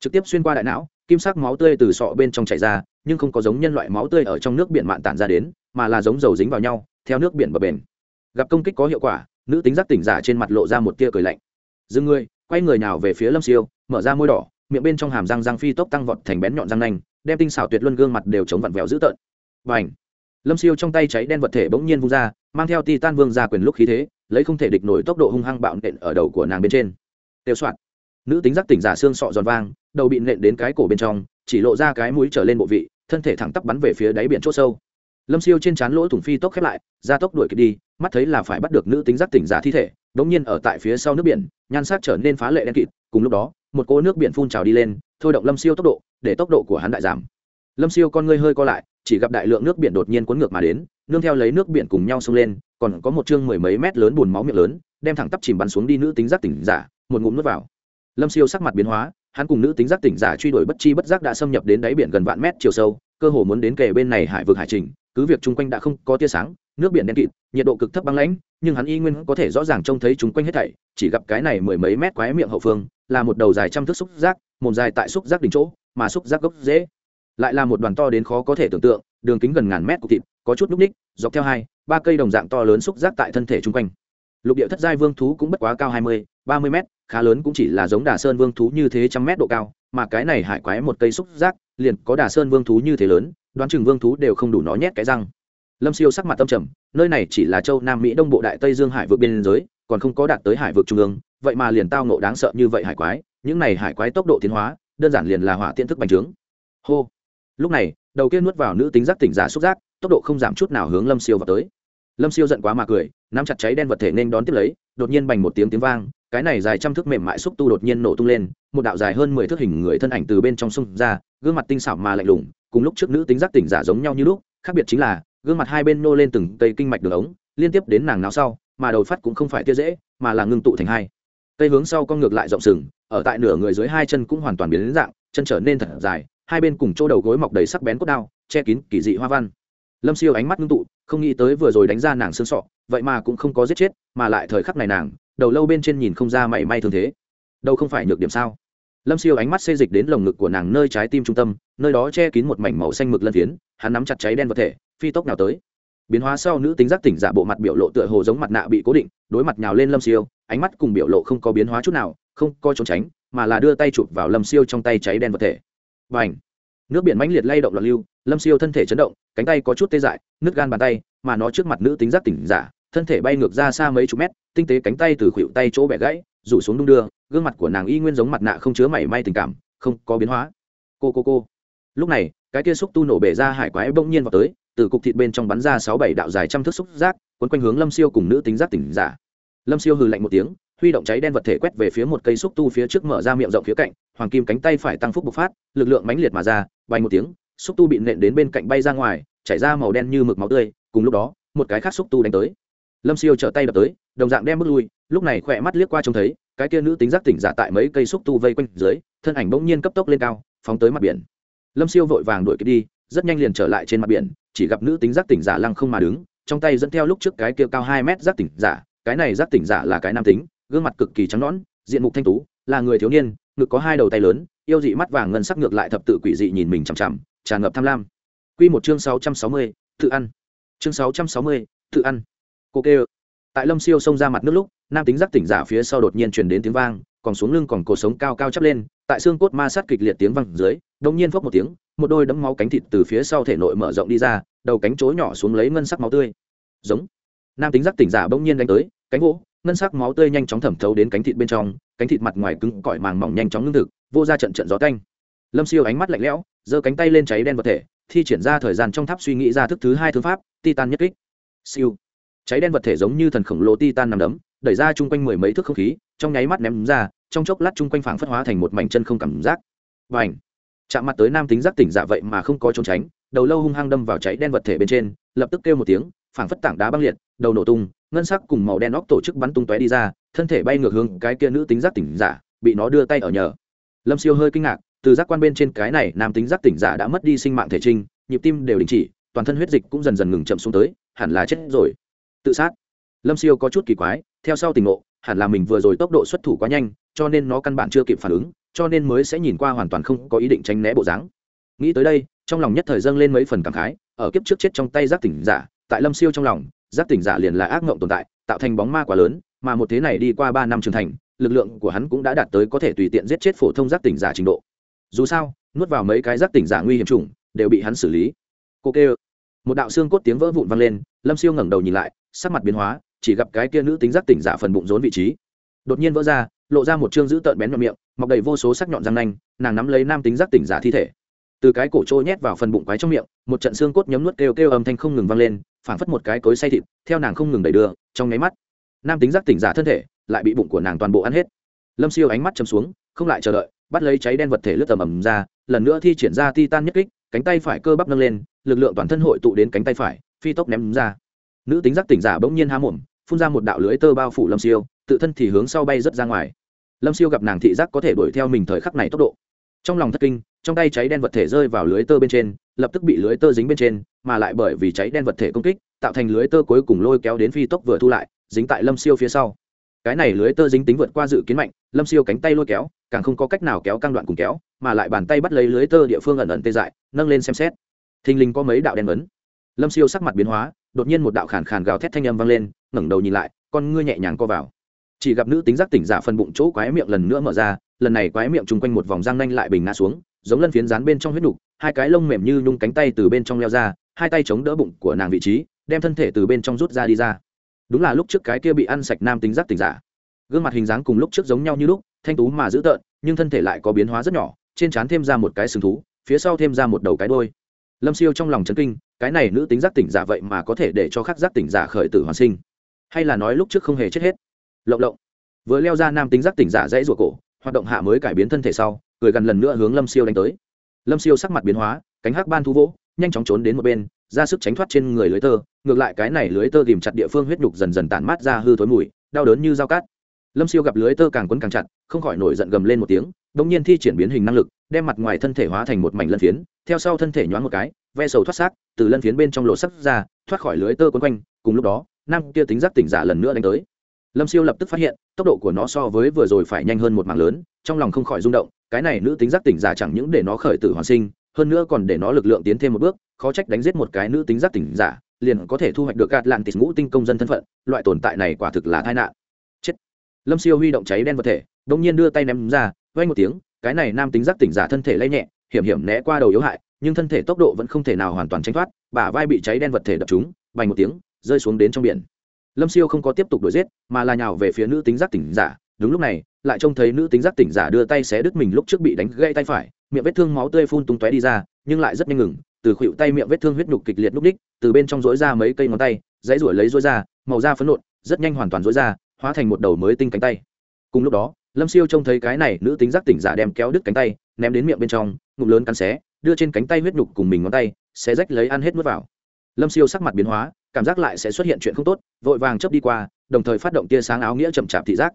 Trực tiếp xuyên qua đại não, kim sắc máu tươi từ sọ bên trong chảy ra, nhưng không có giống nhân loại máu tươi ở trong nước biển mạn tản ra đến mà là giống dầu dính vào nhau, theo nước biển bờ bền. Gặp công kích có hiệu quả, nữ tính giác tỉnh giả trên mặt lộ ra một tia cười lạnh. Dừng người, quay người nào về phía lâm siêu, mở ra môi đỏ, miệng bên trong hàm răng răng phi tốc tăng vọt thành bén nhọn răng nanh, đem tinh xảo tuyệt luân gương mặt đều chống vặn vẹo dữ tợn. Và h lâm siêu trong tay cháy đen vật thể bỗng nhiên vung ra, mang theo ti tan vương ra quyền lúc khí thế, lấy không thể địch nổi tốc độ hung hăng bạo nện ở đầu của nàng bên trên. Tiêu soạn. Nữ tính giác tỉnh giả xương sọ giòn vang, đầu bị nện đến cái cổ bên trong, chỉ lộ ra cái mũi trở lên bộ vị, thân thể thẳng tắp bắn về phía đáy biển c h ỗ sâu lâm siêu trên trán lỗ thủng phi tốc khép lại, ra tốc đuổi kịp đi, mắt thấy là phải bắt được nữ tính giác tỉnh giả thi thể đ ỗ n g nhiên ở tại phía sau nước biển, nhan sắc trở nên phá lệ đen kịt, cùng lúc đó, một cỗ nước biển phun trào đi lên, thôi động lâm siêu tốc độ, để tốc độ của hắn đại giảm. Lâm siêu con ngươi hơi co lại, chỉ gặp đại lượng nước biển đột nhiên cuốn ngược mà đến, nương theo lấy nước biển cùng nhau xông lên, còn có một chương mười mấy mét lớn bùn máu miệng lớn, đem thẳng tắp chìm bắn xuống đi nữ tính giác tỉnh giả, một ngụm nước vào. Lâm siêu sắc mặt biến hóa, hắn cùng nữ tính giác tỉnh giả truy đuổi bất chi bất giác đã xâm nhập đến đáy biển gần vạn mét chiều sâu cơ hồ muốn đến kề bên này hải vực hải trình, cứ việc chung quanh đã không có tia sáng, nước biển đen kịt, nhiệt độ cực thấp băng lãnh, nhưng hắn y nguyên có thể rõ ràng trông thấy chung quanh hết thảy, chỉ gặp cái này mười mấy mét quái miệng hậu phương, là một đầu dài trăm thước xúc giác một dài tại xúc giác đỉnh chỗ, mà xúc giác gốc dễ. Lại là một đoàn to đến khó có thể tưởng tượng, đường kính gần ngàn mét của thịt, có chút núc ních, dọc theo hai, ba cây đồng dạng to lớn xúc giác tại thân thể chung quanh lục địa thất giai vương thú cũng bất quá cao hai mươi, ba mươi mét, khá lớn cũng chỉ là giống đà sơn vương thú như thế trăm mét độ cao, mà cái này hải quái một cây xúc giác, liền có đà sơn vương thú như thế lớn, đoán chừng vương thú đều không đủ nó nhét cái răng. Lâm siêu sắc mặt tâm trầm, nơi này chỉ là châu nam mỹ đông bộ đại tây dương hải vượt biên giới, còn không có đạt tới hải vượt trung ương, vậy mà liền tao nộ đáng sợ như vậy hải quái, những này hải quái tốc độ tiến hóa, đơn giản liền là hỏa tiện thức bành trướng. Hô. Lúc này, đầu kia nuốt vào nữ tính giác tỉnh giả xúc giác, tốc độ không giảm chút nào hướng lâm siêu vào tới lâm siêu giận quá mà cười, nắm chặt cháy đen vật thể nên đón tiếp lấy, đột nhiên bành một tiếng tiếng vang, cái này dài trăm thước mềm mại xúc tu đột nhiên nổ tung lên, một đạo dài hơn mười thước hình người thân ảnh từ bên trong sông ra, gương mặt tinh xảo mà lạnh lùng, cùng lúc trước nữ tính giác tỉnh giả giống nhau như lúc, khác biệt chính là, gương mặt hai bên nô lên từng cây kinh mạch đường ống, liên tiếp đến nàng nào sau, mà đầu phát cũng không phải tia dễ, mà là ngưng tụ thành hai. Cây hướng sau con ngược lại rộng sừng, ở tại nửa người dưới hai chân cũng hoàn toàn biến đến dạng, chân trở nên thật dài, hai bên cùng chỗ đầu gối mọc đầy sắc bén cốt đao, che kín kỳ dị hoa văn lâm siêu ánh mắt ngưng tụ, không nghĩ tới vừa rồi đánh ra nàng xương sọ, vậy mà cũng không có giết chết, mà lại thời khắc này nàng, đầu lâu bên trên nhìn không ra mảy may thương thế. Đâu không phải nhược điểm sao? Lâm siêu ánh mắt xê dịch đến lồng ngực của nàng nơi trái tim trung tâm, nơi đó che kín một mảnh màu xanh mực lân phiến, hắn nắm chặt cháy đen vật thể, phi tốc nào tới. Biến hóa sau nữ tính giác tỉnh giả bộ mặt biểu lộ tựa hồ giống mặt nạ bị cố định, đối mặt nhào lên lâm siêu, ánh mắt cùng biểu lộ không có biến hóa chút nào, không coi trốn tránh, mà là đưa tay chụp vào lâm siêu trong tay cháy đen vật thể. Và ảnh nước biển mãnh liệt lay động loạn lưu, lâm siêu thân thể chấn động, cánh tay có chút tê dại nước gan bàn tay, mà nó trước mặt nữ tính giác tỉnh giả, thân thể bay ngược ra xa mấy chục mét, tinh tế cánh tay từ khuỷu tay chỗ bẻ gãy, rủ xuống đung đưa, gương mặt của nàng y nguyên giống mặt nạ không chứa mảy may tình cảm, không có biến hóa. Cô cô cô. Lúc này, cái kia xúc tu nổ bể ra hải quái bỗng nhiên vào tới, từ cục thịt bên trong bắn ra sáu bảy đạo dài trăm thước xúc giác, quấn quanh hướng lâm siêu cùng nữ tính giác tỉnh giả. Lâm siêu hừ lạnh một tiếng, huy động cháy đen vật thể quét về phía một cây xúc tu phía trước mở ra miệng rộng phía cạnh, hoàng kim cánh tay phải tăng phúc bộc phát, lực lượng mãnh liệt mà ra bay một tiếng, xúc tu bị nện đến bên cạnh bay ra ngoài, chảy ra màu đen như mực máu tươi, cùng lúc đó, một cái khác xúc tu đánh tới. Lâm siêu trở tay đập tới, đồng dạng đem bước lui, lúc này khỏe mắt liếc qua trông thấy, cái kia nữ tính giác tỉnh giả tại mấy cây xúc tu vây quanh dưới, thân ảnh bỗng nhiên cấp tốc lên cao, phóng tới mặt biển. Lâm siêu vội vàng đuổi kịp đi, rất nhanh liền trở lại trên mặt biển, chỉ gặp nữ tính giác tỉnh giả lăng không mà đứng, trong tay dẫn theo lúc trước cái kia cao hai mét giác tỉnh giả, cái này giác tỉnh giả là cái nam tính, gương mặt cực kỳ trắng nõn, diện mục thanh tú, là người thiếu niên, ngực có hai đầu tay lớn yêu dị mắt vàng ngân sắc ngược lại thập tự quỷ dị nhìn mình chằm chằm tràn ngập tham lam Quy một chương sáu trăm sáu mươi, tự ăn. Chương sáu trăm sáu mươi, tự ăn. Cô kêu. Tại Lâm Siêu xông ra mặt nước lúc, nam tính giác tỉnh giả phía sau đột nhiên truyền đến tiếng vang, còn xuống lưng còn cổ sống cao cao chắp lên, tại xương cốt ma sát kịch liệt tiếng vang dưới, đột nhiên phốc một tiếng, một đôi đấm máu cánh thịt từ phía sau thể nội mở rộng đi ra, đầu cánh chối nhỏ xuống lấy ngân sắc máu tươi. Giống. Nam tính giác tỉnh giả bỗng nhiên đánh tới, cánh gỗ, ngân sắc máu tươi nhanh chóng thẩm thấu đến cánh thịt bên trong, cánh thịt mặt ngoài cứng cỏi màng mỏng nhanh chóng ngưng thực, vô ra trận trận gió canh. Lâm Siêu ánh mắt lạnh lẽo, giơ cánh tay lên cháy đen vật thể, thi triển ra thời gian trong tháp suy nghĩ ra thức thứ hai thương pháp titan nhất kích. Siêu. Cháy đen vật thể giống như thần khổng lồ titan nằm đấm đẩy ra chung quanh mười mấy thước không khí trong nháy mắt ném ra trong chốc lát chung quanh phảng phất hóa thành một mảnh chân không cảm giác. Và ảnh chạm mặt tới nam tính giác tỉnh dạ vậy mà không có trốn tránh đầu lâu hung hăng đâm vào cháy đen vật thể bên trên lập tức kêu một tiếng phảng phất tảng đá băng liệt đầu nổ tung, ngân sắc cùng màu đen óc tổ chức bắn tung tóe đi ra, thân thể bay ngược hướng cái kia nữ tính giác tỉnh giả, bị nó đưa tay ở nhờ. Lâm siêu hơi kinh ngạc, từ giác quan bên trên cái này nam tính giác tỉnh giả đã mất đi sinh mạng thể trinh, nhịp tim đều đình chỉ, toàn thân huyết dịch cũng dần dần ngừng chậm xuống tới, hẳn là chết rồi. Tự sát. Lâm siêu có chút kỳ quái, theo sau tình ngộ, hẳn là mình vừa rồi tốc độ xuất thủ quá nhanh, cho nên nó căn bản chưa kịp phản ứng, cho nên mới sẽ nhìn qua hoàn toàn không có ý định tránh né bộ dáng. Nghĩ tới đây, trong lòng nhất thời dâng lên mấy phần cảm khái, ở kiếp trước chết trong tay giác tỉnh giả, tại lâm siêu trong lòng giác tỉnh giả liền là ác mộng tồn tại, tạo thành bóng ma quá lớn, mà một thế này đi qua ba năm trưởng thành, lực lượng của hắn cũng đã đạt tới có thể tùy tiện giết chết phổ thông giác tỉnh giả trình độ. Dù sao, nuốt vào mấy cái giác tỉnh giả nguy hiểm trùng đều bị hắn xử lý. Cô kêu. Một đạo xương cốt tiếng vỡ vụn vang lên, lâm siêu ngẩng đầu nhìn lại, sắc mặt biến hóa, chỉ gặp cái kia nữ tính giác tỉnh giả phần bụng rốn vị trí. Đột nhiên vỡ ra, lộ ra một chương giữ tợn bén nhọn miệng, mọc đầy vô số sắc nhọn răng nanh, nàng nắm lấy nam tính giác tỉnh giả thi thể từ cái cổ trôi nhét vào phần bụng quái trong miệng, một trận xương cốt nhấm nuốt kêu kêu âm thanh không ngừng vang lên, phảng phất một cái cối say thịt, theo nàng không ngừng đẩy đưa, trong nháy mắt, nam tính giác tỉnh giả thân thể, lại bị bụng của nàng toàn bộ ăn hết. Lâm siêu ánh mắt chầm xuống, không lại chờ đợi, bắt lấy cháy đen vật thể lướt tầm ầm ra, lần nữa thi triển ra titan nhất kích, cánh tay phải cơ bắp nâng lên, lực lượng toàn thân hội tụ đến cánh tay phải, phi tốc ném ra. Nữ tính giác tỉnh giả bỗng nhiên há mồm, phun ra một đạo lưới tơ bao phủ lâm siêu, tự thân thì hướng sau bay rất ra ngoài. Lâm siêu gặp nàng thị giác có thể đuổi theo mình thời khắc này tốc độ trong lòng thất kinh, trong tay cháy đen vật thể rơi vào lưới tơ bên trên, lập tức bị lưới tơ dính bên trên, mà lại bởi vì cháy đen vật thể công kích, tạo thành lưới tơ cuối cùng lôi kéo đến phi tốc vừa thu lại, dính tại lâm siêu phía sau. Cái này lưới tơ dính tính vượt qua dự kiến mạnh, lâm siêu cánh tay lôi kéo, càng không có cách nào kéo căng đoạn cùng kéo, mà lại bàn tay bắt lấy lưới tơ địa phương ẩn ẩn tê dại, nâng lên xem xét. Thình lình có mấy đạo đen vấn. Lâm siêu sắc mặt biến hóa, đột nhiên một đạo khàn khàn gào thét thanh âm vang lên, ngẩng đầu nhìn lại, con ngươi nhẹ nhàng co vào. Chỉ gặp nữ tính giác tỉnh giả phần bụng chỗ quái miệng lần nữa mở ra lần này quái miệng chung quanh một vòng răng nanh lại bình ngã xuống, giống lân phiến dán bên trong huyết nục, hai cái lông mềm như nhung cánh tay từ bên trong leo ra, hai tay chống đỡ bụng của nàng vị trí, đem thân thể từ bên trong rút ra đi ra. Đúng là lúc trước cái kia bị ăn sạch nam tính giác tỉnh giả. Gương mặt hình dáng cùng lúc trước giống nhau như lúc, thanh tú mà dữ tợn, nhưng thân thể lại có biến hóa rất nhỏ, trên trán thêm ra một cái sừng thú, phía sau thêm ra một đầu cái đôi lâm siêu trong lòng chấn kinh, cái này nữ tính giác tỉnh giả vậy mà có thể để cho khắc giác tỉnh giả khởi tử hoàn sinh? Hay là nói lúc trước không hề chết hết? Lộng lộng. Vừa leo ra nam tính giác tỉnh giả dãy ruột cổ hoạt động hạ mới cải biến thân thể sau cười gần lần nữa hướng lâm siêu đánh tới. Lâm siêu sắc mặt biến hóa, cánh hắc ban thu vỗ, nhanh chóng trốn đến một bên, ra sức tránh thoát trên người lưới tơ, ngược lại cái này lưới tơ tìm chặt địa phương huyết nhục dần dần tản mát ra hư thối mùi, đau đớn như dao cát. Lâm siêu gặp lưới tơ càng quấn càng chặt, không khỏi nổi giận gầm lên một tiếng đ ỗ n g nhiên thi triển biến hình năng lực, đem mặt ngoài thân thể hóa thành một mảnh lân phiến, theo sau thân thể nhoáng một cái, ve sầu thoát xác, từ lân phiến bên trong lộ sắc ra, thoát khỏi lưới tơ quấn quanh, cùng lúc đó, nam kia tính giác tỉnh giả lần nữa đánh tới lâm siêu lập tức phát hiện, tốc độ của nó so với vừa rồi phải nhanh hơn một mảng lớn, trong lòng không khỏi rung động, cái này nữ tính giác tỉnh giả chẳng những để nó khởi tử hoàn sinh, hơn nữa còn để nó lực lượng tiến thêm một bước, khó trách đánh giết một cái nữ tính giác tỉnh giả, liền có thể thu hoạch được gạt lạn tịt ngũ tinh công dân thân phận, loại tồn tại này quả thực là tai nạn Chết. lâm siêu huy động cháy đen vật thể đông nhiên đưa tay ném ra vay một tiếng, cái này nam tính giác tỉnh giả thân thể lay nhẹ, hiểm hiểm né qua đầu yếu hại, nhưng thân thể tốc độ vẫn không thể nào hoàn toàn tránh thoát, bả vai bị cháy đen vật thể đập trúng bành một tiếng, rơi xuống đến trong biển lâm siêu không có tiếp tục đuổi giết, mà là nhào về phía nữ tính giác tỉnh giả. Đúng lúc này, lại trông thấy nữ tính giác tỉnh giả đưa tay xé đứt mình lúc trước bị đánh gãy tay phải, miệng vết thương máu tươi phun tung tóe đi ra, nhưng lại rất nhanh ngừng, từ khuỷu tay miệng vết thương huyết nhục kịch liệt lúc đích, từ bên trong rỗi ra mấy cây ngón tay, dãy ruổi lấy rỗi ra, màu da phấn nộn, rất nhanh hoàn toàn rỗi ra, hóa thành một đầu mới tinh cánh tay. Cùng lúc đó, lâm siêu trông thấy cái này nữ tính giác tỉnh giả đem kéo đứt cánh tay, ném đến miệng bên trong, ngụm lớn cắn xé, đưa trên cánh tay huyết nhục cùng mình ngón tay, xé rách lấy ăn hết nuốt vào lâm siêu sắc mặt biến hóa, cảm giác lại sẽ xuất hiện chuyện không tốt, vội vàng chấp đi qua, đồng thời phát động tia sáng áo nghĩa chậm chạp thị giác.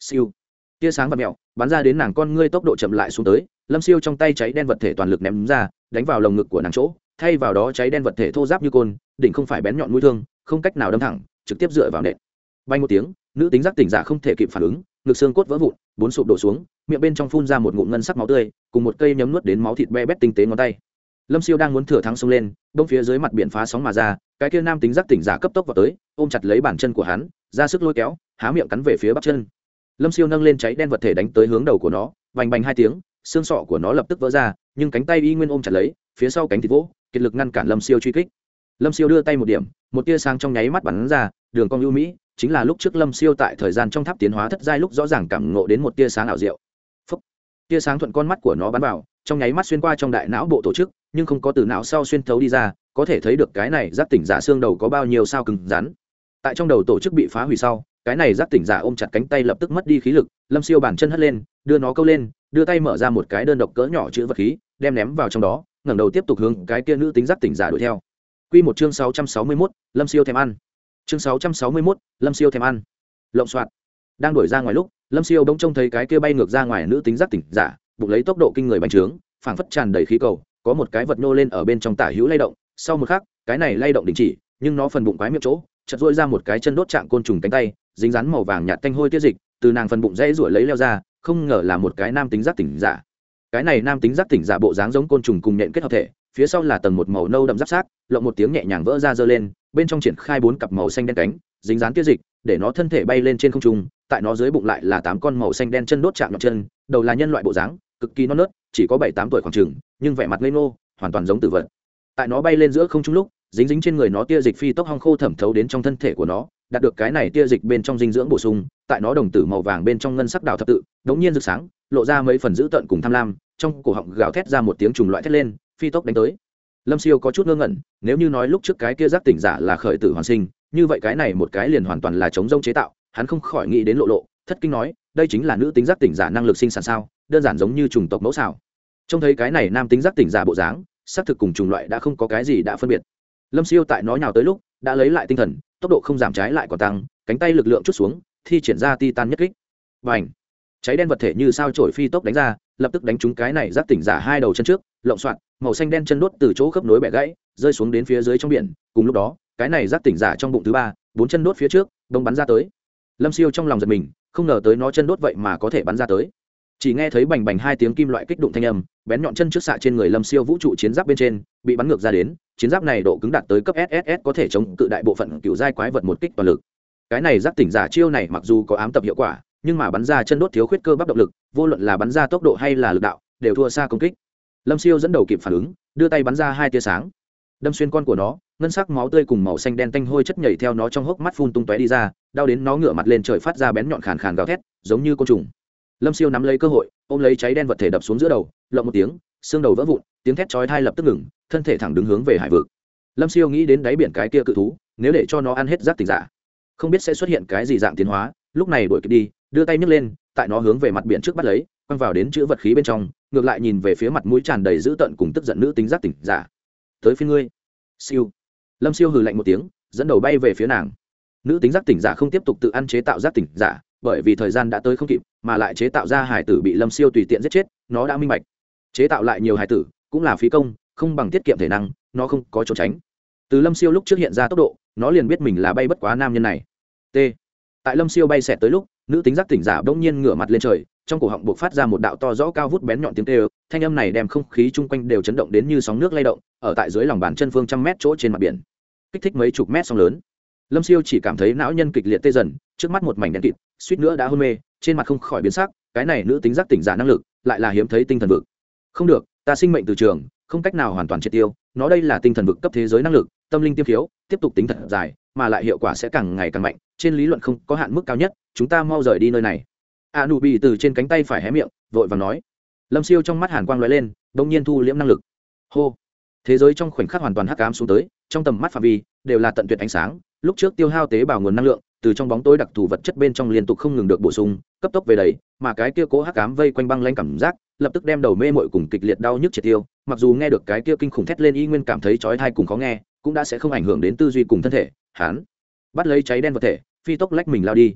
Siêu. Tia sáng và mẹo, bắn ra đến nàng con ngươi tốc độ chậm lại xuống tới, lâm siêu trong tay cháy đen vật thể toàn lực ném ra, đánh vào lồng ngực của nàng chỗ, thay vào đó cháy đen vật thể thô giáp như côn, đỉnh không phải bén nhọn mũi thương, không cách nào đâm thẳng, trực tiếp dựa vào nện. Bay một tiếng, nữ tính giác tỉnh giả không thể kịp phản ứng, ngực xương cốt vỡ vụn, bốn sụp đổ xuống, miệng bên trong phun ra một ngụm ngân sắc máu tươi, cùng một cây nhấm nuốt đến máu thịt be bét tinh tế ngón tay lâm siêu đang muốn thừa thắng xông lên, đông phía dưới mặt biển phá sóng mà ra, cái kia nam tính giác tỉnh giả cấp tốc vào tới, ôm chặt lấy bàn chân của hắn, ra sức lôi kéo, há miệng cắn về phía bắp chân. Lâm siêu nâng lên cháy đen vật thể đánh tới hướng đầu của nó vành bành hai tiếng, xương sọ của nó lập tức vỡ ra, nhưng cánh tay y nguyên ôm chặt lấy, phía sau cánh thịt vỗ, kiệt lực ngăn cản lâm siêu truy kích. Lâm siêu đưa tay một điểm, một tia sáng trong nháy mắt bắn ra, đường cong ưu mỹ, chính là lúc trước lâm siêu tại thời gian trong tháp tiến hóa thất giai lúc rõ ràng cảm ngộ đến một tia sáng ảo diệu. Phúc. tia sáng thuận con mắt của nó bắn vào trong nháy mắt xuyên qua trong đại não bộ tổ chức nhưng không có từ não sau xuyên thấu đi ra có thể thấy được cái này giác tỉnh giả xương đầu có bao nhiêu sao cứng rắn tại trong đầu tổ chức bị phá hủy sau cái này giác tỉnh giả ôm chặt cánh tay lập tức mất đi khí lực lâm siêu bàn chân hất lên đưa nó câu lên đưa tay mở ra một cái đơn độc cỡ nhỏ chữ vật khí đem ném vào trong đó ngẩng đầu tiếp tục hướng cái kia nữ tính giác tỉnh giả đuổi theo Quy một chương 661, Lâm Siêu thèm ăn. Chương 661, Lâm Siêu thèm ăn. Lộng soạt. Đang đuổi ra ngoài lúc, Lâm Siêu bỗng trông thấy cái kia bay ngược ra ngoài nữ tính giác tỉnh giả, bụng lấy tốc độ kinh người bành trướng, phảng phất tràn đầy khí cầu, có một cái vật nô lên ở bên trong tả hữu lay động, sau một khắc, cái này lay động đình chỉ, nhưng nó phần bụng quái miệng chỗ, chật rỗi ra một cái chân đốt trạng côn trùng cánh tay, dính dán màu vàng nhạt tanh hôi tiết dịch, từ nàng phần bụng dãy ruổi lấy leo ra, không ngờ là một cái nam tính giác tỉnh giả. Cái này nam tính giác tỉnh giả bộ dáng giống côn trùng cùng nhện kết hợp thể, phía sau là tầng một màu nâu đậm giáp sát lộng một tiếng nhẹ nhàng vỡ ra dơ lên bên trong triển khai bốn cặp màu xanh đen cánh dính dán tiết dịch để nó thân thể bay lên trên không trung tại nó dưới bụng lại là tám con màu xanh đen chân đốt chạm nhọn chân đầu là nhân loại bộ dáng cực kỳ non nớt, chỉ có bảy tám tuổi khoảng trừng nhưng vẻ mặt ngây ngô, hoàn toàn giống tử vật. Tại nó bay lên giữa không trung lúc, dính dính trên người nó tia dịch phi tốc hong khô thẩm thấu đến trong thân thể của nó, đạt được cái này tia dịch bên trong dinh dưỡng bổ sung, tại nó đồng tử màu vàng bên trong ngân sắc đào thập tự, đống nhiên rực sáng, lộ ra mấy phần dữ tợn cùng tham lam, trong cổ họng gào thét ra một tiếng trùng loại thét lên, phi tốc đánh tới. Lâm siêu có chút ngơ ngẩn, nếu như nói lúc trước cái kia giác tỉnh giả là khởi tử hoàn sinh, như vậy cái này một cái liền hoàn toàn là chống rông chế tạo, hắn không khỏi nghĩ đến lộ lộ thất kinh nói, đây chính là nữ tính giác tỉnh giả năng lực sinh sản sao, đơn giản giống như chủng tộc mẫu xảo trông thấy cái này nam tính giác tỉnh giả bộ dáng, xác thực cùng chủng loại đã không có cái gì đã phân biệt. Lâm siêu tại nó nhào tới lúc, đã lấy lại tinh thần, tốc độ không giảm trái lại còn tăng, cánh tay lực lượng chút xuống, thi triển ra ti tan nhất kích. Và ảnh cháy đen vật thể như sao trổi phi tốc đánh ra, lập tức đánh trúng cái này giác tỉnh giả hai đầu chân trước lộng soạn, màu xanh đen chân đốt từ chỗ khớp nối bẻ gãy, rơi xuống đến phía dưới trong biển. Cùng lúc đó, cái này giác tỉnh giả trong bụng thứ ba, bốn chân đốt phía trước, đông bắn ra tới. Lâm siêu trong lòng giật mình không ngờ tới nó chân đốt vậy mà có thể bắn ra tới. Chỉ nghe thấy bành bành hai tiếng kim loại kích đụng thanh âm, bén nhọn chân trước xạ trên người lâm siêu vũ trụ chiến giáp bên trên, bị bắn ngược ra đến, chiến giáp này độ cứng đạt tới cấp sss có thể chống cự đại bộ phận cựu giai quái vật một kích toàn lực. Cái này giáp tỉnh giả chiêu này mặc dù có ám tập hiệu quả, nhưng mà bắn ra chân đốt thiếu khuyết cơ bắp động lực, vô luận là bắn ra tốc độ hay là lực đạo, đều thua xa công kích. Lâm siêu dẫn đầu kịp phản ứng, đưa tay bắn ra hai tia sáng đâm xuyên con của nó, ngân sắc máu tươi cùng màu xanh đen tanh hôi chất nhảy theo nó trong hốc mắt phun tung tóe đi ra, đau đến nó ngửa mặt lên trời phát ra bén nhọn khàn khàn gào thét, giống như côn trùng. Lâm siêu nắm lấy cơ hội, ôm lấy cháy đen vật thể đập xuống giữa đầu, lộng một tiếng, xương đầu vỡ vụn, tiếng thét chói thai lập tức ngừng, thân thể thẳng đứng hướng về hải vực. Lâm siêu nghĩ đến đáy biển cái kia cự thú, nếu để cho nó ăn hết rác tình giả dạ. không biết sẽ xuất hiện cái gì dạng tiến hóa, lúc này đuổi kịp đi, đưa tay nhấc lên, tại nó hướng về mặt biển trước bắt lấy, quăng vào đến chữ vật khí bên trong, ngược lại nhìn về phía mặt mũi tràn đầy dữ tợn cùng tức giận nữ tính giác tỉnh giả tới phía ngươi. Siêu. Lâm siêu hừ lạnh một tiếng, dẫn đầu bay về phía nàng. Nữ tính giác tỉnh giả không tiếp tục tự ăn chế tạo giác tỉnh giả, bởi vì thời gian đã tới không kịp, mà lại chế tạo ra hải tử bị lâm siêu tùy tiện giết chết, nó đã minh bạch. Chế tạo lại nhiều hải tử, cũng là phí công, không bằng tiết kiệm thể năng, nó không có trốn tránh. Từ lâm siêu lúc trước hiện ra tốc độ, nó liền biết mình là bay bất quá nam nhân này. T. Tại lâm siêu bay xẹt tới lúc, nữ tính giác tỉnh giả bỗng nhiên ngửa mặt lên trời trong cổ họng buộc phát ra một đạo to rõ cao vút bén nhọn tiếng tê ơ thanh âm này đem không khí chung quanh đều chấn động đến như sóng nước lay động, ở tại dưới lòng bàn chân phương trăm mét chỗ trên mặt biển. Kích thích mấy chục mét sóng lớn. Lâm siêu chỉ cảm thấy não nhân kịch liệt tê dần, trước mắt một mảnh đen kịt, suýt nữa đã hôn mê, trên mặt không khỏi biến sắc, cái này nữ tính giác tỉnh giả năng lực, lại là hiếm thấy tinh thần vực. Không được, ta sinh mệnh từ trường, không cách nào hoàn toàn triệt tiêu, nó đây là tinh thần vực cấp thế giới năng lực, tâm linh tiêm khiếu, tiếp tục tính thật dài, mà lại hiệu quả sẽ càng ngày càng mạnh, trên lý luận không có hạn mức cao nhất, chúng ta mau rời đi nơi này a nụ bị từ trên cánh tay phải hé miệng vội và nói. Lâm siêu trong mắt hàn quang l ó e lên đ ỗ n g nhiên thu liễm năng lực. Hô. Thế giới trong khoảnh khắc hoàn toàn hắc cám xuống tới trong tầm mắt phạm vi đều là tận tuyệt ánh sáng. Lúc trước tiêu hao tế bào nguồn năng lượng từ trong bóng tối đặc thù vật chất bên trong liên tục không ngừng được bổ sung cấp tốc về đầy, mà cái kia cố hắc cám vây quanh băng lanh cảm giác lập tức đem đầu mê mội cùng kịch liệt đau nhức triệt tiêu. Mặc dù nghe được cái kia kinh khủng thét lên y nguyên cảm thấy trói thai cùng khó nghe cũng đã sẽ không ảnh hưởng đến tư duy cùng thân thể. Hán bắt lấy cháy đen vật thể phi tốc lách mình lao đi.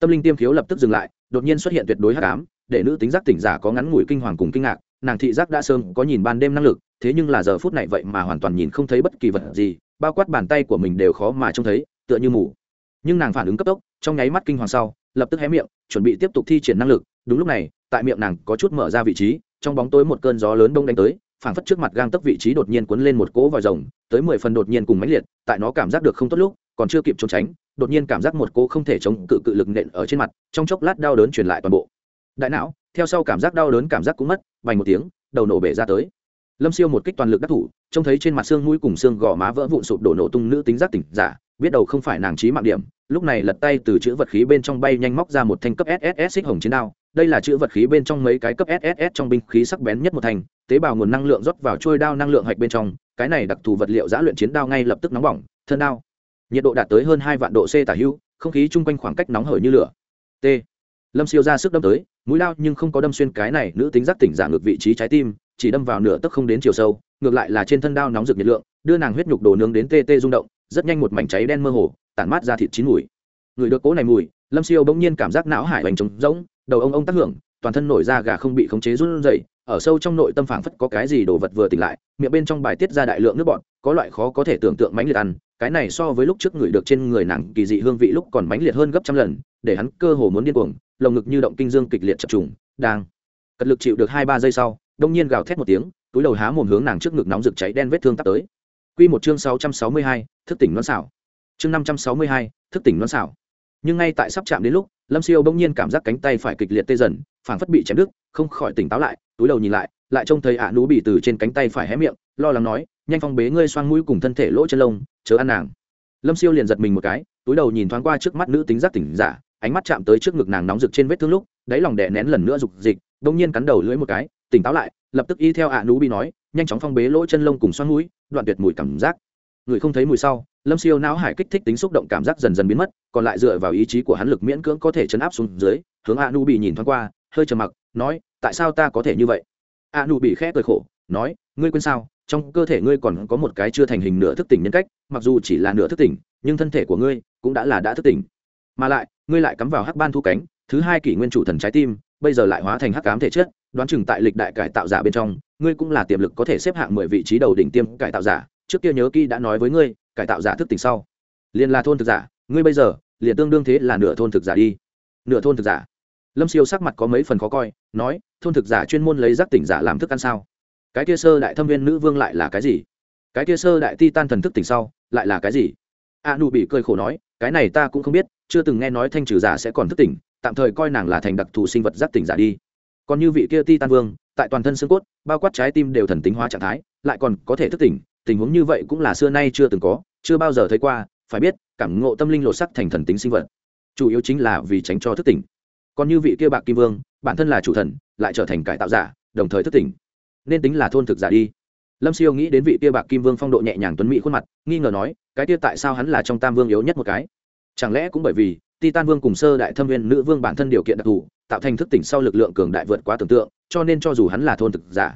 Tâm linh tiêm khiếu lập tức dừng lại đột nhiên xuất hiện tuyệt đối hắc ám, để nữ tính giác tỉnh giả có ngắn ngủi kinh hoàng cùng kinh ngạc, nàng thị giác đã sớm có nhìn ban đêm năng lực, thế nhưng là giờ phút này vậy mà hoàn toàn nhìn không thấy bất kỳ vật gì, bao quát bàn tay của mình đều khó mà trông thấy, tựa như mù. Nhưng nàng phản ứng cấp tốc, trong nháy mắt kinh hoàng sau, lập tức hé miệng, chuẩn bị tiếp tục thi triển năng lực, đúng lúc này, tại miệng nàng có chút mở ra vị trí, trong bóng tối một cơn gió lớn đông đánh tới, phảng phất trước mặt gang tấc vị trí đột nhiên cuốn lên một cỗ vòi rồng, tới mười phần đột nhiên cùng mãnh liệt, tại nó cảm giác được không tốt lúc, còn chưa kịp trốn tránh đột nhiên cảm giác một cô không thể chống cự cự lực nện ở trên mặt, trong chốc lát đau đớn truyền lại toàn bộ. Đại não, theo sau cảm giác đau đớn cảm giác cũng mất vành một tiếng, đầu nổ bể ra tới. Lâm siêu một kích toàn lực đắc thủ, trông thấy trên mặt xương mũi cùng xương gò má vỡ vụn sụp đổ nổ tung nữ tính giác tỉnh giả, biết đầu không phải nàng trí mạng điểm, lúc này lật tay từ chữ vật khí bên trong bay nhanh móc ra một thanh cấp sss xích hồng chiến đao. Đây là chữ vật khí bên trong mấy cái cấp sss trong binh khí sắc bén nhất một thành tế bào nguồn năng lượng rót vào trôi đao năng lượng hạch bên trong, cái này đặc thù vật liệu giã luyện chiến đao ngay lập tức nóng bỏng, thân đao nhiệt độ đạt tới hơn hai vạn độ c tả hưu không khí chung quanh khoảng cách nóng hởi như lửa. T. Lâm siêu ra sức đâm tới, mũi lao nhưng không có đâm xuyên cái này nữ tính giác tỉnh giả ngược vị trí trái tim, chỉ đâm vào nửa tấc không đến chiều sâu, ngược lại là trên thân đao nóng rực nhiệt lượng, đưa nàng huyết nhục đồ nướng đến tê tê rung động, rất nhanh một mảnh cháy đen mơ hồ, tản mát ra thịt chín mùi. Người được cố này mùi, lâm siêu bỗng nhiên cảm giác não hải hoành trống rỗng, đầu ông ông tác hưởng, toàn thân nổi da gà không bị khống chế run rẩy, ở sâu trong nội tâm phảng phất có cái gì đồ vật vừa tỉnh lại, miệng bên trong bài tiết ra đại lượng nước bọt, có loại khó có thể tưởng tượng mãnh liệt ăn cái này so với lúc trước người được trên người nàng kỳ dị hương vị lúc còn mãnh liệt hơn gấp trăm lần để hắn cơ hồ muốn điên cuồng lồng ngực như động kinh dương kịch liệt chập trùng đang cật lực chịu được hai ba giây sau đông nhiên gào thét một tiếng túi đầu há mồm hướng nàng trước ngực nóng rực cháy đen vết thương tắt tới Quy một chương sáu trăm sáu mươi hai, thức tỉnh non xảo. Chương năm trăm sáu mươi hai, thức tỉnh non xảo. Nhưng ngay tại sắp chạm đến lúc, Lâm Siêu bỗng nhiên cảm giác cánh tay phải kịch liệt tê dần, phảng phất bị chém đứt, không khỏi tỉnh táo lại, túi đầu nhìn lại, lại trông thấy ạ à nú bị từ trên cánh tay phải hé miệng, lo lắng nói, nhanh phong bế ngươi xoang mũi cùng thân thể lỗ chân lông, chớ ăn nàng. Lâm Siêu liền giật mình một cái, túi đầu nhìn thoáng qua trước mắt nữ tính giác tỉnh giả, ánh mắt chạm tới trước ngực nàng nóng rực trên vết thương lúc, đáy lòng đè nén lần nữa rục dịch, bỗng nhiên cắn đầu lưỡi một cái, tỉnh táo lại, lập tức y theo ạ à nú bị nói, nhanh chóng phong bế lỗ chân lông cùng xoang mũi, đoạn tuyệt mùi cảm giác. Người không thấy mùi sau lâm siêu não hải kích thích tính xúc động cảm giác dần dần biến mất còn lại dựa vào ý chí của hắn lực miễn cưỡng có thể chấn áp xuống dưới hướng a nu bị nhìn thoáng qua hơi trầm mặc nói tại sao ta có thể như vậy? A nu bị khẽ cười khổ nói ngươi quên sao? Trong cơ thể ngươi còn có một cái chưa thành hình nửa thức tỉnh nhân cách, mặc dù chỉ là nửa thức tỉnh, nhưng thân thể của ngươi cũng đã là đã thức tỉnh. Mà lại, ngươi lại cắm vào hắc ban thu cánh, thứ hai kỷ nguyên chủ thần trái tim, bây giờ lại hóa thành hắc cám thể chất, đoán chừng tại lịch đại cải tạo giả bên trong, ngươi cũng là tiềm lực có thể xếp hạng mười vị trí đầu đỉnh tiêm cải tạo giả. Trước kia nhớ kỹ đã nói với ngươi, cải tạo giả thức tỉnh sau, liền là thôn thực giả. Ngươi bây giờ, liền tương đương thế là nửa thôn thực giả đi. Nửa thôn thực giả. Lâm siêu sắc mặt có mấy phần khó coi, nói, thôn thực giả chuyên môn lấy giác tỉnh giả làm thức ăn sao? Cái kia sơ đại thâm viên nữ vương lại là cái gì? Cái kia sơ đại ti tan thần thức tỉnh sau, lại là cái gì? A nụ bị cơi khổ nói, cái này ta cũng không biết, chưa từng nghe nói thanh trừ giả sẽ còn thức tỉnh, tạm thời coi nàng là thành đặc thù sinh vật giác tỉnh giả đi. Còn như vị kia ti tan vương, tại toàn thân xương cốt, bao quát trái tim đều thần tính hóa trạng thái, lại còn có thể thức tỉnh, tình huống như vậy cũng là xưa nay chưa từng có, chưa bao giờ thấy qua, phải biết, cảm ngộ tâm linh lột sắc thành thần tính sinh vật. Chủ yếu chính là vì tránh cho thức tỉnh. Còn như vị kia bạc kim vương, bản thân là chủ thần, lại trở thành cải tạo giả, đồng thời thức tỉnh nên tính là thôn thực giả đi. Lâm siêu nghĩ đến vị tia bạc kim vương phong độ nhẹ nhàng tuấn mỹ khuôn mặt, nghi ngờ nói, cái tia tại sao hắn là trong tam vương yếu nhất một cái? Chẳng lẽ cũng bởi vì titan vương cùng sơ đại thâm viên nữ vương bản thân điều kiện đặc thù, tạo thành thức tỉnh sau lực lượng cường đại vượt quá tưởng tượng, cho nên cho dù hắn là thôn thực giả,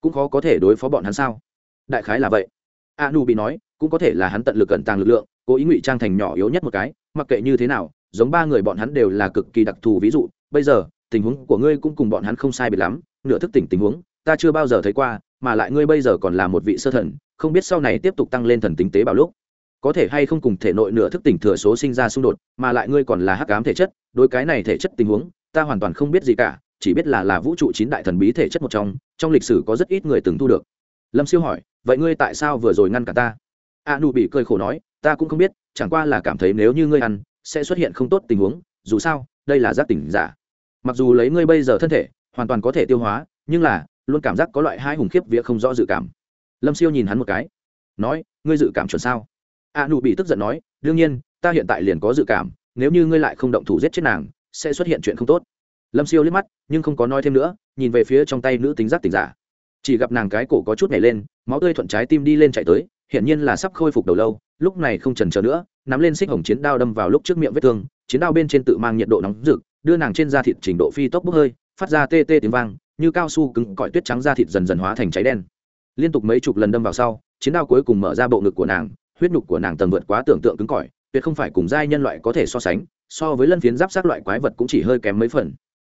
cũng khó có thể đối phó bọn hắn sao? Đại khái là vậy. A nu bị nói, cũng có thể là hắn tận lực cẩn tàng lực lượng, cố ý ngụy trang thành nhỏ yếu nhất một cái, mặc kệ như thế nào, giống ba người bọn hắn đều là cực kỳ đặc thù ví dụ, bây giờ, tình huống của ngươi cũng cùng bọn hắn không sai biệt lắm, nửa thức tỉnh tình huống ta chưa bao giờ thấy qua, mà lại ngươi bây giờ còn là một vị sơ thần, không biết sau này tiếp tục tăng lên thần tính tế bào lúc. Có thể hay không cùng thể nội nửa thức tỉnh thừa số sinh ra xung đột, mà lại ngươi còn là hắc ám thể chất, đối cái này thể chất tình huống, ta hoàn toàn không biết gì cả, chỉ biết là là vũ trụ chín đại thần bí thể chất một trong trong lịch sử có rất ít người từng thu được. Lâm siêu hỏi, vậy ngươi tại sao vừa rồi ngăn cả ta? A nu bị cười khổ nói, ta cũng không biết, chẳng qua là cảm thấy nếu như ngươi ăn, sẽ xuất hiện không tốt tình huống, dù sao, đây là giác tỉnh giả. Mặc dù lấy ngươi bây giờ thân thể, hoàn toàn có thể tiêu hóa, nhưng là luôn cảm giác có loại hai hùng khiếp vía không rõ dự cảm. Lâm siêu nhìn hắn một cái, nói, ngươi dự cảm chuẩn sao? A nụ bị tức giận nói, đương nhiên, ta hiện tại liền có dự cảm, nếu như ngươi lại không động thủ giết chết nàng, sẽ xuất hiện chuyện không tốt. Lâm siêu liếc mắt, nhưng không có nói thêm nữa, nhìn về phía trong tay nữ tính giác tỉnh giả. Chỉ gặp nàng cái cổ có chút nhảy lên, máu tươi thuận trái tim đi lên chạy tới, hiển nhiên là sắp khôi phục đầu lâu, lúc này không trần chờ nữa, nắm lên xích hồng chiến đao đâm vào lúc trước miệng vết thương, chiến đao bên trên tự mang nhiệt độ nóng rực, đưa nàng trên da thịt trình độ phi tốc bốc hơi, phát ra tê tê tiếng vang như cao su cứng, cỏi tuyết trắng da thịt dần dần hóa thành cháy đen. Liên tục mấy chục lần đâm vào sau, chiến đao cuối cùng mở ra bộ ngực của nàng, huyết nhục của nàng tầng vượt quá tưởng tượng cứng, cỏi, tuyệt không phải cùng giai nhân loại có thể so sánh, so với lân phiến giáp sát loại quái vật cũng chỉ hơi kém mấy phần.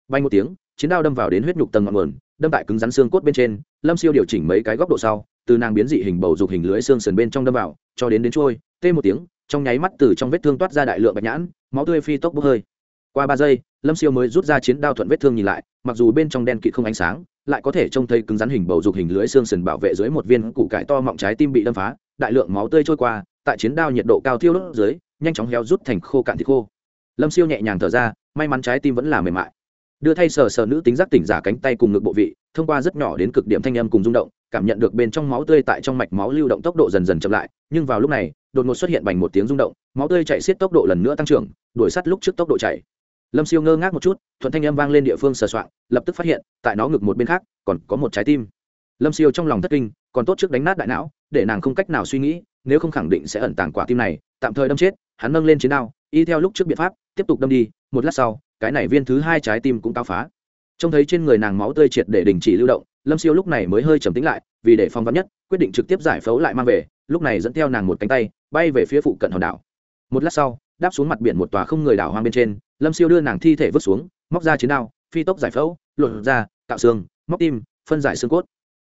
Bay một tiếng, chiến đao đâm vào đến huyết nhục tầng ngọn nguồn, đâm tại cứng rắn xương cốt bên trên, lâm siêu điều chỉnh mấy cái góc độ sau, từ nàng biến dị hình bầu dục hình lưới xương sườn bên trong đâm vào, cho đến đến trôi, tê một tiếng, trong nháy mắt từ trong vết thương toát ra đại lượng bạch nhãn, máu tươi phi tốc bốc hơi qua ba giây, lâm siêu mới rút ra chiến đao thuận vết thương nhìn lại, mặc dù bên trong đen kịt không ánh sáng, lại có thể trông thấy cứng rắn hình bầu dục hình lưới xương sần bảo vệ dưới một viên củ cải to mọng trái tim bị đâm phá, đại lượng máu tươi trôi qua, tại chiến đao nhiệt độ cao thiêu đốt dưới, nhanh chóng héo rút thành khô cạn thịt khô. Lâm siêu nhẹ nhàng thở ra, may mắn trái tim vẫn là mềm mại. Đưa thay sờ sờ nữ tính giác tỉnh giả cánh tay cùng ngực bộ vị, thông qua rất nhỏ đến cực điểm thanh âm cùng rung động, cảm nhận được bên trong máu tươi tại trong mạch máu lưu động tốc độ dần dần chậm lại, nhưng vào lúc này, đột ngột xuất hiện bành một tiếng rung động, máu tươi chạy xiết tốc độ lần nữa tăng trưởng, đuổi sát lúc trước tốc độ chạy lâm siêu ngơ ngác một chút, thuận thanh âm vang lên địa phương sờ soạn lập tức phát hiện, tại nó ngực một bên khác, còn có một trái tim. Lâm siêu trong lòng thất kinh, còn tốt trước đánh nát đại não, để nàng không cách nào suy nghĩ, nếu không khẳng định sẽ ẩn tàng quả tim này, tạm thời đâm chết, hắn nâng lên chiến đao, y theo lúc trước biện pháp, tiếp tục đâm đi, một lát sau, cái này viên thứ hai trái tim cũng cao phá. Trông thấy trên người nàng máu tươi triệt để đình chỉ lưu động, lâm siêu lúc này mới hơi trầm tính lại, vì để phong vắn nhất, quyết định trực tiếp giải phẫu lại mang về, lúc này dẫn theo nàng một cánh tay, bay về phía phụ cận hòn đảo. Một lát sau đáp xuống mặt biển một tòa không người đảo hoang bên trên, lâm siêu đưa nàng thi thể vứt xuống, móc ra chiến đao, phi tốc giải phẫu, lột ra tạo xương, móc tim, phân giải xương cốt.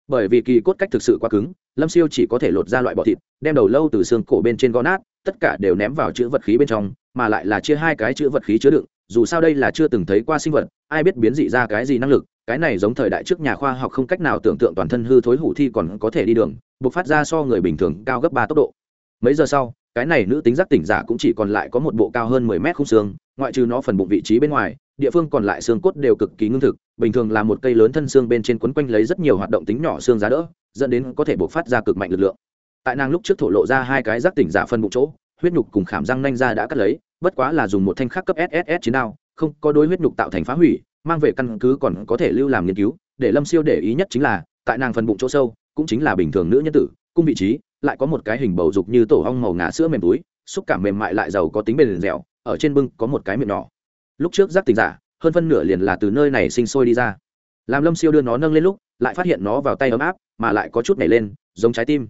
Bởi vì kỳ cốt cách thực sự quá cứng, lâm siêu chỉ có thể lột ra loại bọ thịt, đem đầu lâu từ xương cổ bên trên gó nát, tất cả đều ném vào chữ vật khí bên trong, mà lại là chia hai cái chữ vật khí chứa đựng, dù sao đây là chưa từng thấy qua sinh vật, ai biết biến dị ra cái gì năng lực, cái này giống thời đại trước nhà khoa học không cách nào tưởng tượng toàn thân hư thối hủ thi còn có thể đi đường buộc phát ra so người bình thường cao gấp ba tốc độ. Mấy giờ sau cái này nữ tính giác tỉnh giả cũng chỉ còn lại có một bộ cao hơn mười mét khung xương, ngoại trừ nó phần bụng vị trí bên ngoài, địa phương còn lại xương cốt đều cực kỳ ngưng thực, bình thường là một cây lớn thân xương bên trên quấn quanh lấy rất nhiều hoạt động tính nhỏ xương giá đỡ, dẫn đến có thể buộc phát ra cực mạnh lực lượng. Tại nàng lúc trước thổ lộ ra hai cái giác tỉnh giả phân bụng chỗ, huyết nhục cùng khảm răng nanh ra đã cắt lấy, bất quá là dùng một thanh khắc cấp sss chiến đao, không có đối huyết nhục tạo thành phá hủy, mang về căn cứ còn có thể lưu làm nghiên cứu, để lâm siêu để ý nhất chính là, tại nàng phần bụng chỗ sâu, cũng chính là bình thường nữ nhân tử, cung vị trí lại có một cái hình bầu dục như tổ ong màu ngà sữa mềm túi, xúc cảm mềm mại lại giàu có tính bền dẻo, ở trên bưng có một cái miệng nhỏ. Lúc trước giác tình giả, hơn phân nửa liền là từ nơi này sinh sôi đi ra. Làm lâm siêu đưa nó nâng lên lúc, lại phát hiện nó vào tay ấm áp, mà lại có chút nảy lên, giống trái tim.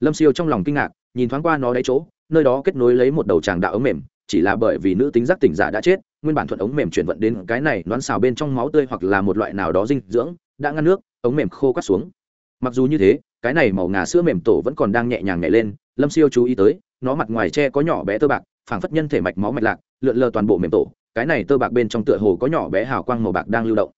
Lâm siêu trong lòng kinh ngạc, nhìn thoáng qua nó đáy chỗ, nơi đó kết nối lấy một đầu tràng đạo ống mềm, chỉ là bởi vì nữ tính giác tỉnh giả đã chết, nguyên bản thuận ống mềm chuyển vận đến cái này đoán xào bên trong máu tươi hoặc là một loại nào đó dinh dưỡng, đã ngăn nước, ống mềm khô cắt xuống. Mặc dù như thế cái này màu ngà sữa mềm tổ vẫn còn đang nhẹ nhàng nhảy lên lâm siêu chú ý tới nó mặt ngoài tre có nhỏ bé tơ bạc phảng phất nhân thể mạch máu mạch lạc lượn lờ toàn bộ mềm tổ cái này tơ bạc bên trong tựa hồ có nhỏ bé hào quang màu bạc đang lưu động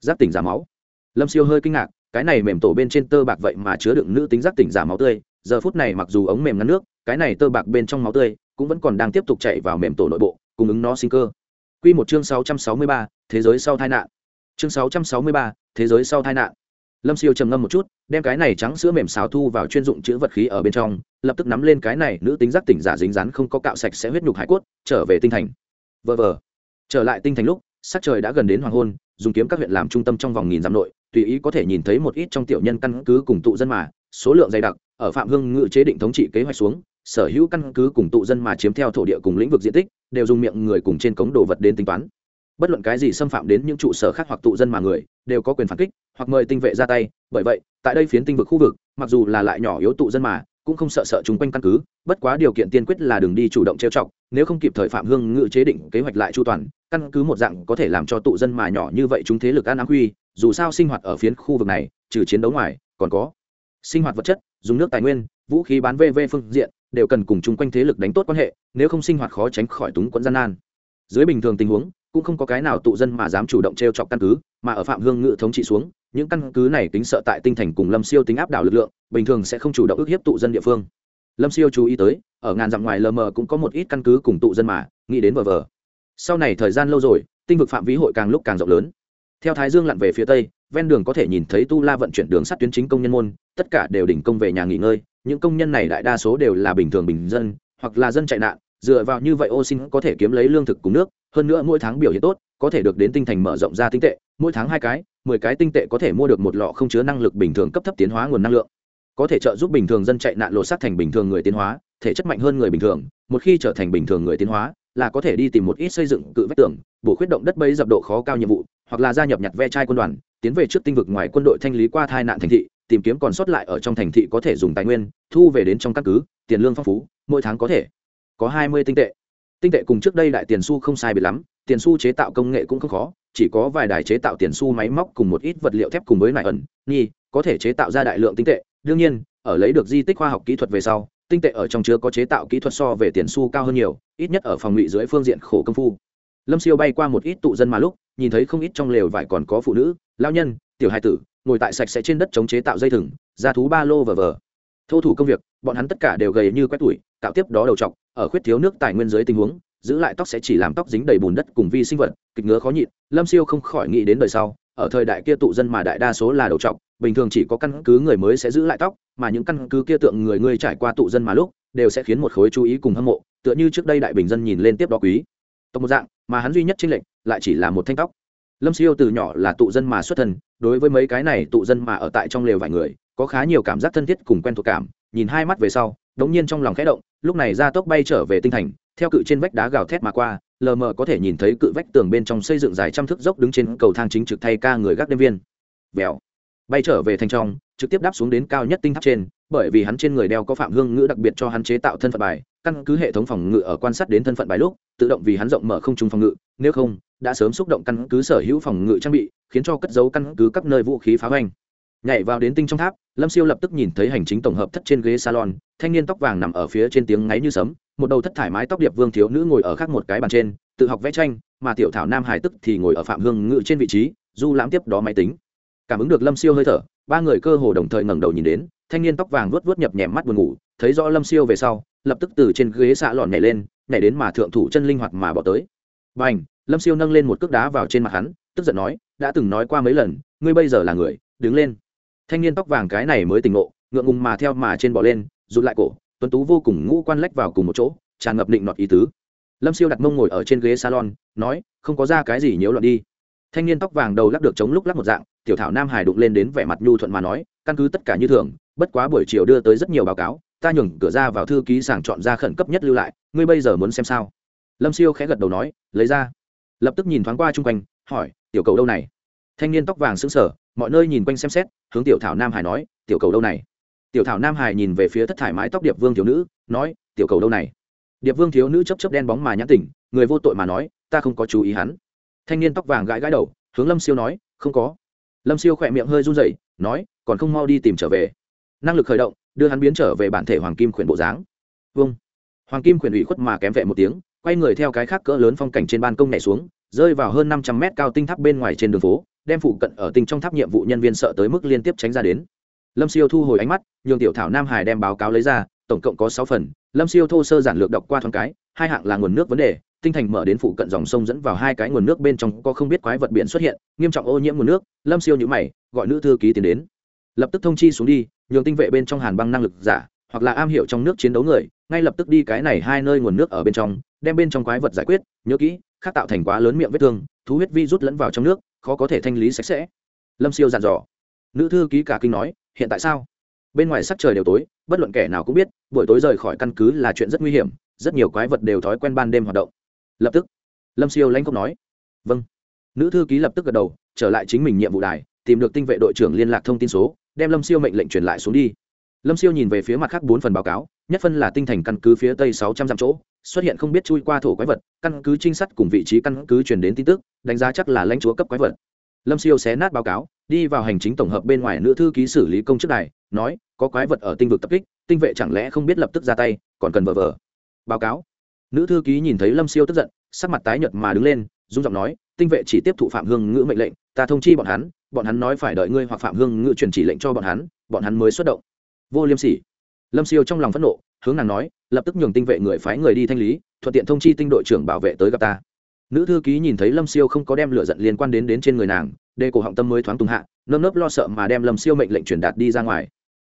giáp tỉnh giả máu lâm siêu hơi kinh ngạc cái này mềm tổ bên trên tơ bạc vậy mà chứa đựng nữ tính giáp tỉnh giả máu tươi giờ phút này mặc dù ống mềm ngăn nước cái này tơ bạc bên trong máu tươi cũng vẫn còn đang tiếp tục chạy vào mềm tổ nội bộ cung ứng nó sinh cơ Quy một chương 663, thế giới sau tai nạn. Chương 663, thế giới sau tai nạn. Lâm Siêu trầm ngâm một chút, đem cái này trắng sữa mềm xào thu vào chuyên dụng chứa vật khí ở bên trong, lập tức nắm lên cái này nữ tính giác tỉnh giả dính dán không có cạo sạch sẽ huyết nhục hải cốt, trở về tinh thành. Vờ vờ. Trở lại tinh thành lúc, sắc trời đã gần đến hoàng hôn, dùng kiếm các huyện làm trung tâm trong vòng nghìn dặm nội, tùy ý có thể nhìn thấy một ít trong tiểu nhân căn cứ cùng tụ dân mà, số lượng dày đặc, ở Phạm Hương ngự chế định thống trị kế hoạch xuống, sở hữu căn cứ cùng tụ dân mà chiếm theo thổ địa cùng lĩnh vực diện tích đều dùng miệng người cùng trên cống đồ vật đến tính toán bất luận cái gì xâm phạm đến những trụ sở khác hoặc tụ dân mà người, đều có quyền phản kích hoặc mời tinh vệ ra tay. Bởi vậy, tại đây phiến tinh vực khu vực, mặc dù là lại nhỏ yếu tụ dân mà, cũng không sợ sợ chúng quanh căn cứ, bất quá điều kiện tiên quyết là đường đi chủ động trêu chọc, nếu không kịp thời phạm hương ngự chế định kế hoạch lại chu toàn, căn cứ một dạng có thể làm cho tụ dân mà nhỏ như vậy chúng thế lực an áng huy dù sao sinh hoạt ở phiến khu vực này, trừ chiến đấu ngoài, còn có sinh hoạt vật chất, dùng nước tài nguyên, vũ khí bán vv phương diện, đều cần cùng chung quanh thế lực đánh tốt quan hệ, nếu không sinh hoạt khó tránh khỏi túng quẫn gian nan. Dưới bình thường tình huống cũng không có cái nào tụ dân mà dám chủ động t r e o chọc căn cứ, mà ở phạm hương ngự thống trị xuống, những căn cứ này tính sợ tại tinh thành cùng lâm siêu tính áp đảo lực lượng, bình thường sẽ không chủ động ức hiếp tụ dân địa phương. Lâm siêu chú ý tới, ở ngàn dặm ngoài lờ mờ cũng có một ít căn cứ cùng tụ dân mà, nghĩ đến vờ vờ. Sau này thời gian lâu rồi, tinh vực phạm vi hội càng lúc càng rộng lớn. Theo thái dương lặn về phía tây, ven đường có thể nhìn thấy tu la vận chuyển đường sắt tuyến chính công nhân môn, tất cả đều đỉnh công về nhà nghỉ ngơi, những công nhân này đại đa số đều là bình thường bình dân, hoặc là dân chạy nạn, dựa vào như vậy ô xin có thể kiếm lấy lương thực cùng nước hơn nữa mỗi tháng biểu hiện tốt, có thể được đến tinh thành mở rộng ra tinh tệ, mỗi tháng hai cái, mười cái tinh tệ có thể mua được một lọ không chứa năng lực bình thường cấp thấp tiến hóa nguồn năng lượng. Có thể trợ giúp bình thường dân chạy nạn lộ sát thành bình thường người tiến hóa, thể chất mạnh hơn người bình thường, một khi trở thành bình thường người tiến hóa, là có thể đi tìm một ít xây dựng cự vách tường, bổ khuyết động đất bấy dập độ khó cao nhiệm vụ, hoặc là gia nhập nhặt ve chai quân đoàn, tiến về trước tinh vực ngoài quân đội thanh lý qua thai nạn thành thị, tìm kiếm còn sót lại ở trong thành thị có thể dùng tài nguyên, thu về đến trong căn cứ, tiền lương phong phú, mỗi tháng có thể có hai mươi tinh tệ tinh tệ cùng trước đây đại tiền su không sai biệt lắm, tiền su chế tạo công nghệ cũng không khó, chỉ có vài đài chế tạo tiền su, máy móc cùng một ít vật liệu thép cùng với nải ẩn nhi có thể chế tạo ra đại lượng tinh tệ. Đương nhiên, ở lấy được di tích khoa học kỹ thuật về sau, tinh tệ ở trong chứa có chế tạo kỹ thuật so về tiền su cao hơn nhiều, ít nhất ở phòng ngụy dưới phương diện khổ công phu. Lâm siêu bay qua một ít tụ dân mà lúc, nhìn thấy không ít trong lều vải còn có phụ nữ lao nhân, tiểu hai tử, ngồi tại sạch sẽ trên đất chống chế tạo dây thừng ra thú ba lô vờ vờ. Thô thủ công việc, bọn hắn tất cả đều gầy như quét tuổi tạo tiếp đó đầu t ở khuyết thiếu nước tài nguyên dưới tình huống, giữ lại tóc sẽ chỉ làm tóc dính đầy bùn đất cùng vi sinh vật, kịch ngứa khó nhịn, lâm siêu không khỏi nghĩ đến đời sau, ở thời đại kia tụ dân mà đại đa số là đầu trọc, bình thường chỉ có căn cứ người mới sẽ giữ lại tóc, mà những căn cứ kia tượng người ngươi trải qua tụ dân mà lúc, đều sẽ khiến một khối chú ý cùng hâm mộ, tựa như trước đây đại bình dân nhìn lên tiếp đó quý. Tộc một dạng, mà hắn duy nhất trên lệnh lại chỉ là một thanh tóc. Lâm siêu từ nhỏ là tụ dân mà xuất thân, đối với mấy cái này tụ dân mà ở tại trong lều vài người, có khá nhiều cảm giác thân thiết cùng quen thuộc cảm, nhìn hai mắt về sau đống nhiên trong lòng khẽ động, lúc này ra tốc bay trở về tinh thành, theo cự trên vách đá gào thét mà qua, lờ mờ có thể nhìn thấy cự vách tường bên trong xây dựng dài trăm thước dốc đứng trên cầu thang chính trực thay ca người gác đêm viên. Vèo. Bay trở về thành trong, trực tiếp đáp xuống đến cao nhất tinh tháp trên, bởi vì hắn trên người đeo có phạm hương ngữ đặc biệt cho hắn chế tạo thân phận bài, căn cứ hệ thống phòng ngự ở quan sát đến thân phận bài lúc, tự động vì hắn rộng mở không trung phòng ngự, nếu không, đã sớm xúc động căn cứ sở hữu phòng ngự trang bị, khiến cho cất giấu căn cứ các nơi vũ khí phá hoành nhảy vào đến tinh trong tháp, lâm siêu lập tức nhìn thấy hành chính tổng hợp thất trên ghế salon, thanh niên tóc vàng nằm ở phía trên tiếng ngáy như sấm, một đầu thất thải mái tóc điệp vương thiếu nữ ngồi ở khác một cái bàn trên, tự học vẽ tranh, mà tiểu thảo nam hải tức thì ngồi ở phạm hương ngự trên vị trí, du lãm tiếp đó máy tính. Cảm ứng được lâm siêu hơi thở, ba người cơ hồ đồng thời ngẩng đầu nhìn đến, thanh niên tóc vàng vuốt vuốt nhập nhèm mắt buồn ngủ, thấy rõ lâm siêu về sau, lập tức từ trên ghế xạ lọn nhảy lên, nhảy đến mà thượng thủ chân linh hoạt mà bỏ tới. B à n h lâm siêu nâng lên một cước đá vào trên mặt hắn, tức giận nói, đã từng nói qua mấy lần, ngươi bây giờ là người, đứng lên thanh niên tóc vàng cái này mới tỉnh ngộ, ngượng ngùng mà theo mà trên bỏ lên, rụt lại cổ, tuấn tú vô cùng ngũ quan lách vào cùng một chỗ, tràn ngập định nọt ý tứ. Lâm siêu đặt mông ngồi ở trên ghế salon, nói, không có ra cái gì nhiễu loạn đi. Thanh niên tóc vàng đầu lắc được chống lúc lắc một dạng, tiểu thảo nam hải đụng lên đến vẻ mặt nhu thuận mà nói, căn cứ tất cả như thường, bất quá buổi chiều đưa tới rất nhiều báo cáo, ta nhường cửa ra vào thư ký sàng chọn ra khẩn cấp nhất lưu lại, ngươi bây giờ muốn xem sao? Lâm siêu khẽ gật đầu nói, lấy ra. Lập tức nhìn thoáng qua chung quanh, hỏi, tiểu cầu đâu này? Thanh niên tóc vàng xứng sở mọi nơi nhìn quanh xem xét, hướng tiểu thảo nam hải nói, tiểu cầu đâu này? Tiểu thảo nam hải nhìn về phía thất thải mái tóc điệp vương thiếu nữ, nói, tiểu cầu đâu này? Điệp vương thiếu nữ chấp chấp đen bóng mà nhãn tỉnh, người vô tội mà nói, ta không có chú ý hắn. Thanh niên tóc vàng gãi gãi đầu, hướng lâm siêu nói, không có. Lâm siêu khỏe miệng hơi run rẩy, nói, còn không mau đi tìm trở về. Năng lực khởi động, đưa hắn biến trở về bản thể hoàng kim khuyển bộ dáng. Vâng hoàng kim khuyển ủy khuất mà kém vẹ một tiếng, quay người theo cái khác cỡ lớn phong cảnh trên ban công nhảy xuống, rơi vào hơn năm trăm mét cao tinh tháp bên ngoài trên đường phố đem phụ cận ở tinh trong tháp nhiệm vụ nhân viên sợ tới mức liên tiếp tránh ra đến. Lâm siêu thu hồi ánh mắt, nhường tiểu thảo nam hải đem báo cáo lấy ra, tổng cộng có sáu phần. Lâm siêu thô sơ giản lược đọc qua thoáng cái, hai hạng là nguồn nước vấn đề, tinh thành mở đến phụ cận dòng sông dẫn vào hai cái nguồn nước bên trong có không biết quái vật biển xuất hiện, nghiêm trọng ô nhiễm nguồn nước. Lâm siêu nhữ mày, gọi nữ thư ký tiến đến. Lập tức thông chi xuống đi, nhường tinh vệ bên trong hàn băng năng lực giả, hoặc là am hiểu trong nước chiến đấu người, ngay lập tức đi cái này hai nơi nguồn nước ở bên trong, đem bên trong quái vật giải quyết, nhớ kỹ khác tạo thành quá lớn miệng vết thương, thú huyết vi rút lẫn vào trong nước khó có thể thanh lý sạch sẽ. Lâm siêu dặn dò. Nữ thư ký cả kinh nói, hiện tại sao? Bên ngoài sắc trời đều tối, bất luận kẻ nào cũng biết, buổi tối rời khỏi căn cứ là chuyện rất nguy hiểm, rất nhiều quái vật đều thói quen ban đêm hoạt động. Lập tức, lâm siêu lãnh cốc nói vâng. Nữ thư ký lập tức gật đầu, trở lại chính mình nhiệm vụ đài, tìm được tinh vệ đội trưởng liên lạc thông tin số, đem lâm siêu mệnh lệnh truyền lại xuống đi. Lâm siêu nhìn về phía mặt khác bốn phần báo cáo nhất phân là tinh thành căn cứ phía tây sáu trăm dặm chỗ, xuất hiện không biết chui qua thổ quái vật, căn cứ trinh sát cùng vị trí căn cứ truyền đến tin tức, đánh giá chắc là lãnh chúa cấp quái vật. Lâm siêu xé nát báo cáo, đi vào hành chính tổng hợp bên ngoài nữ thư ký xử lý công chức này nói, có quái vật ở tinh vực tập kích, tinh vệ chẳng lẽ không biết lập tức ra tay, còn cần vờ vờ. Báo cáo. Nữ thư ký nhìn thấy lâm siêu tức giận, sắc mặt tái nhợt mà đứng lên, dung giọng nói, tinh vệ chỉ tiếp thụ phạm hương ngữ mệnh lệnh, ta thông chi bọn hắn bọn hắn nói phải đợi ngươi hoặc phạm hương ngữ truyền chỉ lệnh cho bọn hắn bọn hắn mới xuất động. Vô liêm sỉ lâm siêu trong lòng phẫn nộ, hướng nàng nói, lập tức nhường tinh vệ người phái người đi thanh lý, thuận tiện thông chi tinh đội trưởng bảo vệ tới gặp ta. Nữ thư ký nhìn thấy lâm siêu không có đem lửa giận liên quan đến đến trên người nàng, đề cổ họng tâm mới thoáng tung hạ, nơm nớp lo sợ mà đem lâm siêu mệnh lệnh truyền đạt đi ra ngoài.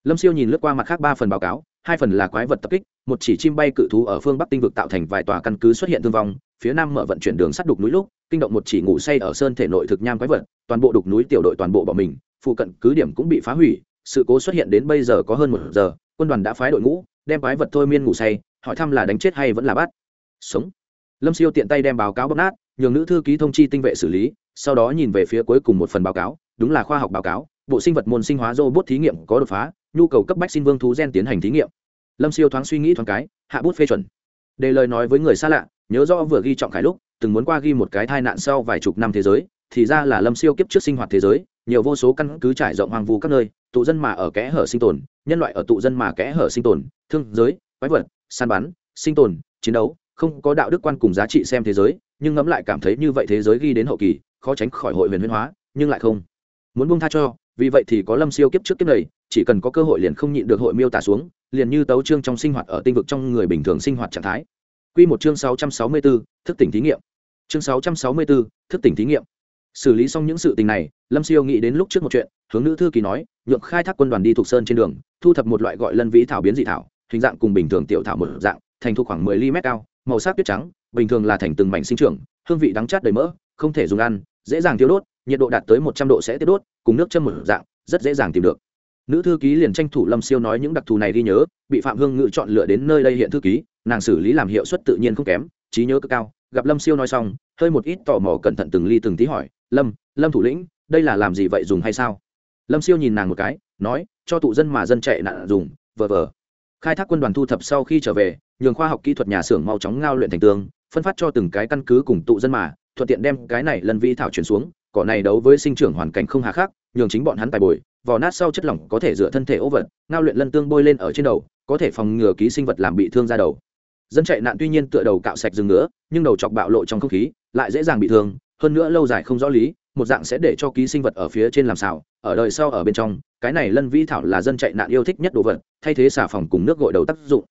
Lâm siêu nhìn lướt qua mặt khác ba phần báo cáo, hai phần là quái vật tập kích, một chỉ chim bay cự thú ở phương bắc tinh vực tạo thành vài tòa căn cứ xuất hiện thương vong, phía nam mở vận chuyển đường sắt đục núi lúc, kinh động một chỉ ngủ say ở sơn thể nội thực nham quái vật, toàn bộ đục núi tiểu đội toàn bộ bỏ mình, phụ cận cứ điểm cũng bị phá hủy, sự cố xuất hiện đến bây giờ có hơn một giờ quân đoàn đã phái đội ngũ, đem quái vật thôi miên ngủ say, hỏi thăm là đánh chết hay vẫn là bắt. Sống. Lâm siêu tiện tay đem báo cáo bóc nát, nhường nữ thư ký thông chi tinh vệ xử lý, sau đó nhìn về phía cuối cùng một phần báo cáo, đúng là khoa học báo cáo, bộ sinh vật môn sinh hóa robot thí nghiệm có đột phá, nhu cầu cấp bách xin vương thú gen tiến hành thí nghiệm. Lâm siêu thoáng suy nghĩ thoáng cái, hạ bút phê chuẩn. Để lời nói với người xa lạ, nhớ rõ vừa ghi trọng khải lúc, từng muốn qua ghi một cái tai nạn sau vài chục năm thế giới, thì ra là lâm siêu kiếp trước sinh hoạt thế giới nhiều vô số căn cứ trải rộng hoang vu các nơi tụ dân mà ở kẽ hở sinh tồn nhân loại ở tụ dân mà kẽ hở sinh tồn thương giới quái vật săn bắn sinh tồn chiến đấu không có đạo đức quan cùng giá trị xem thế giới nhưng ngẫm lại cảm thấy như vậy thế giới ghi đến hậu kỳ khó tránh khỏi hội huyền huyên hóa nhưng lại không muốn buông tha cho vì vậy thì có lâm siêu kiếp trước kiếp này chỉ cần có cơ hội liền không nhịn được hội miêu tả xuống liền như tấu chương trong sinh hoạt ở tinh vực trong người bình thường sinh hoạt trạng thái Quy một chương 664, thức tỉnh thí nghiệm. Chương 664, thức tỉnh thí nghiệm. Xử lý xong những sự tình này, Lâm Siêu nghĩ đến lúc trước một chuyện, hướng nữ thư ký nói, nhượng khai thác quân đoàn đi thuộc sơn trên đường, thu thập một loại gọi lân vĩ thảo biến dị thảo, hình dạng cùng bình thường tiểu thảo một dạng, thành thu khoảng mười ly mét cao, màu sắc tuyết trắng, bình thường là thành từng mảnh sinh trưởng, hương vị đắng chát đầy mỡ, không thể dùng ăn, dễ dàng tiêu đốt, nhiệt độ đạt tới 100 độ sẽ tiêu đốt, cùng nước châm một dạng, rất dễ dàng tìm được. Nữ thư ký liền tranh thủ Lâm Siêu nói những đặc thù này đi nhớ, bị Phạm Hương Ngự chọn lựa đến nơi đây hiện thư ký, nàng xử lý làm hiệu suất tự nhiên không kém, trí nhớ cực cao gặp lâm siêu nói xong hơi một ít tò mò cẩn thận từng ly từng tí hỏi lâm lâm thủ lĩnh đây là làm gì vậy, dùng hay sao? Lâm siêu nhìn nàng một cái, nói, cho tụ dân mà dân chạy nạn dùng vờ vờ khai thác quân đoàn thu thập sau khi trở về, nhường khoa học kỹ thuật nhà xưởng mau chóng ngao luyện thành tương phân phát cho từng cái căn cứ cùng tụ dân mà, thuận tiện đem cái này lần vi thảo chuyển xuống, cỏ này đấu với sinh trưởng hoàn cảnh không hà khắc, nhường chính bọn hắn tài bồi vỏ nát sau chất lỏng có thể dựa thân thể ố vật, ngao luyện lân tương bôi lên ở trên đầu, có thể phòng ngừa ký sinh vật làm bị thương ra đầu. Dân chạy nạn tuy nhiên tựa đầu cạo sạch rừng nữa, nhưng đầu chọc bạo lộ trong không khí, lại dễ dàng bị thương, hơn nữa lâu dài không rõ lý một dạng sẽ để cho ký sinh vật ở phía trên làm xào ở đời sau ở bên trong cái này lân vĩ thảo là dân chạy nạn yêu thích nhất đồ vật thay thế xà phòng cùng nước gội đầu tác dụng.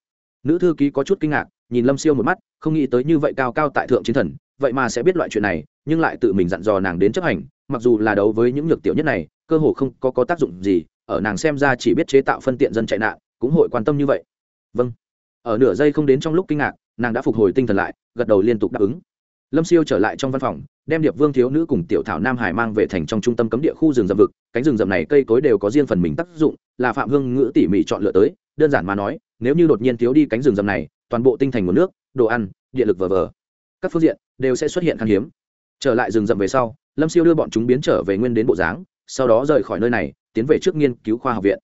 Nữ thư ký có chút kinh ngạc nhìn lâm siêu một mắt không nghĩ tới như vậy cao cao tại thượng chiến thần vậy mà sẽ biết loại chuyện này nhưng lại tự mình dặn dò nàng đến chấp hành mặc dù là đấu với những nhược tiểu nhất này cơ hồ không có, có tác dụng gì ở nàng xem ra chỉ biết chế tạo phân tiện dân chạy nạn cũng hội quan tâm như vậy. Vâng. Ở nửa giây không đến trong lúc kinh ngạc nàng đã phục hồi tinh thần lại gật đầu liên tục đáp ứng lâm siêu trở lại trong văn phòng, đem điệp vương thiếu nữ cùng tiểu thảo nam hải mang về thành trong trung tâm cấm địa khu rừng rậm vực. Cánh rừng rậm này cây cối đều có riêng phần mình tác dụng, là phạm hương ngữ tỉ mỉ chọn lựa tới, đơn giản mà nói, nếu như đột nhiên thiếu đi cánh rừng rậm này, toàn bộ tinh thành nguồn nước, đồ ăn điện lực vờ vờ, các phương diện đều sẽ xuất hiện khan hiếm. Trở lại rừng rậm về sau, lâm siêu đưa bọn chúng biến trở về nguyên đến bộ dáng, sau đó rời khỏi nơi này, tiến về trước nghiên cứu khoa học viện.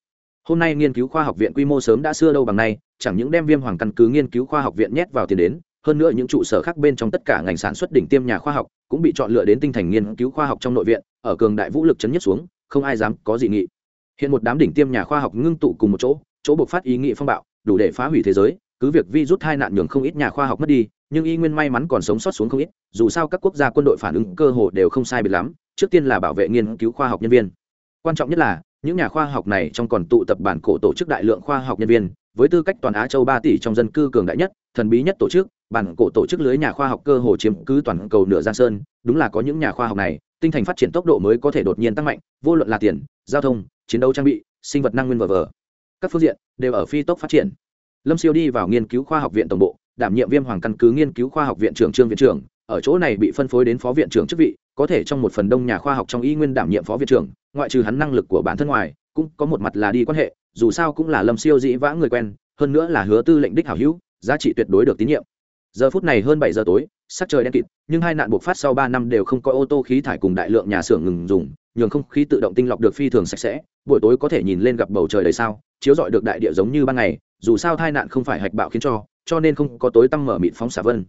Hôm nay nghiên cứu khoa học viện quy mô sớm đã xưa đâu bằng nay, chẳng những đem viêm hoàng căn cứ nghiên cứu khoa học viện nhét vào tiền đến hơn nữa những trụ sở khác bên trong tất cả ngành sản xuất đỉnh tiêm nhà khoa học cũng bị chọn lựa đến tinh thành nghiên cứu khoa học trong nội viện, ở cường đại vũ lực chấn nhất xuống, không ai dám có dị nghị. Hiện một đám đỉnh tiêm nhà khoa học ngưng tụ cùng một chỗ chỗ buộc phát ý nghị phong bạo, đủ để phá hủy thế giới, cứ việc vi rút hai nạn nhường không ít nhà khoa học mất đi, nhưng y nguyên may mắn còn sống sót xuống không ít, dù sao các quốc gia quân đội phản ứng cơ hồ đều không sai biệt lắm, trước tiên là bảo vệ nghiên cứu khoa học nhân viên. Quan trọng nhất là, những nhà khoa học này trong còn tụ tập bản cổ tổ chức đại lượng khoa học nhân viên, với tư cách toàn á châu ba tỷ trong dân cư cường đại nhất, thần bí nhất tổ chức bản cổ tổ chức lưới nhà khoa học cơ hồ chiếm cứ toàn cầu nửa giang sơn, đúng là có những nhà khoa học này, tinh thành phát triển tốc độ mới có thể đột nhiên tăng mạnh, vô luận là tiền, giao thông, chiến đấu trang bị, sinh vật năng nguyên vờ vờ. Các phương diện đều ở phi tốc phát triển. Lâm siêu đi vào nghiên cứu khoa học viện tổng bộ, đảm nhiệm viêm hoàng căn cứ nghiên cứu khoa học viện trưởng trương viện trưởng, ở chỗ này bị phân phối đến phó viện trưởng chức vị, có thể trong một phần đông nhà khoa học trong y nguyên đảm nhiệm phó viện trưởng, ngoại trừ hắn năng lực của bản thân ngoài, cũng có một mặt là đi quan hệ, dù sao cũng là lâm siêu dĩ vã người quen, hơn nữa là hứa tư lệnh đích hảo hữu, giá trị tuyệt đối được tín nhiệm giờ phút này hơn bảy giờ tối, sắc trời đen kịt, nhưng hai nạn buộc phát sau ba năm đều không có ô tô khí thải cùng đại lượng nhà xưởng ngừng dùng, nhường không khí tự động tinh lọc được phi thường sạch sẽ, buổi tối có thể nhìn lên gặp bầu trời đầy sao, chiếu rọi được đại địa giống như ban ngày, dù sao tai nạn không phải hạch bạo khiến cho cho nên không có tối tăm mở mịt phóng xả vân.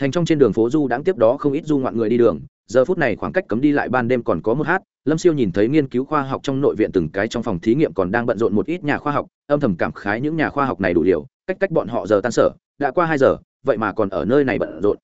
Thành trong trên đường phố du đáng tiếp đó không ít du ngoạn người đi đường, giờ phút này khoảng cách cấm đi lại ban đêm còn có một hát, lâm siêu nhìn thấy nghiên cứu khoa học trong nội viện từng cái trong phòng thí nghiệm còn đang bận rộn một ít nhà khoa học, âm thầm cảm khái những nhà khoa học này đủ điều, cách cách bọn họ giờ tan sở, đã qua hai giờ vậy mà còn ở nơi này bận rộn.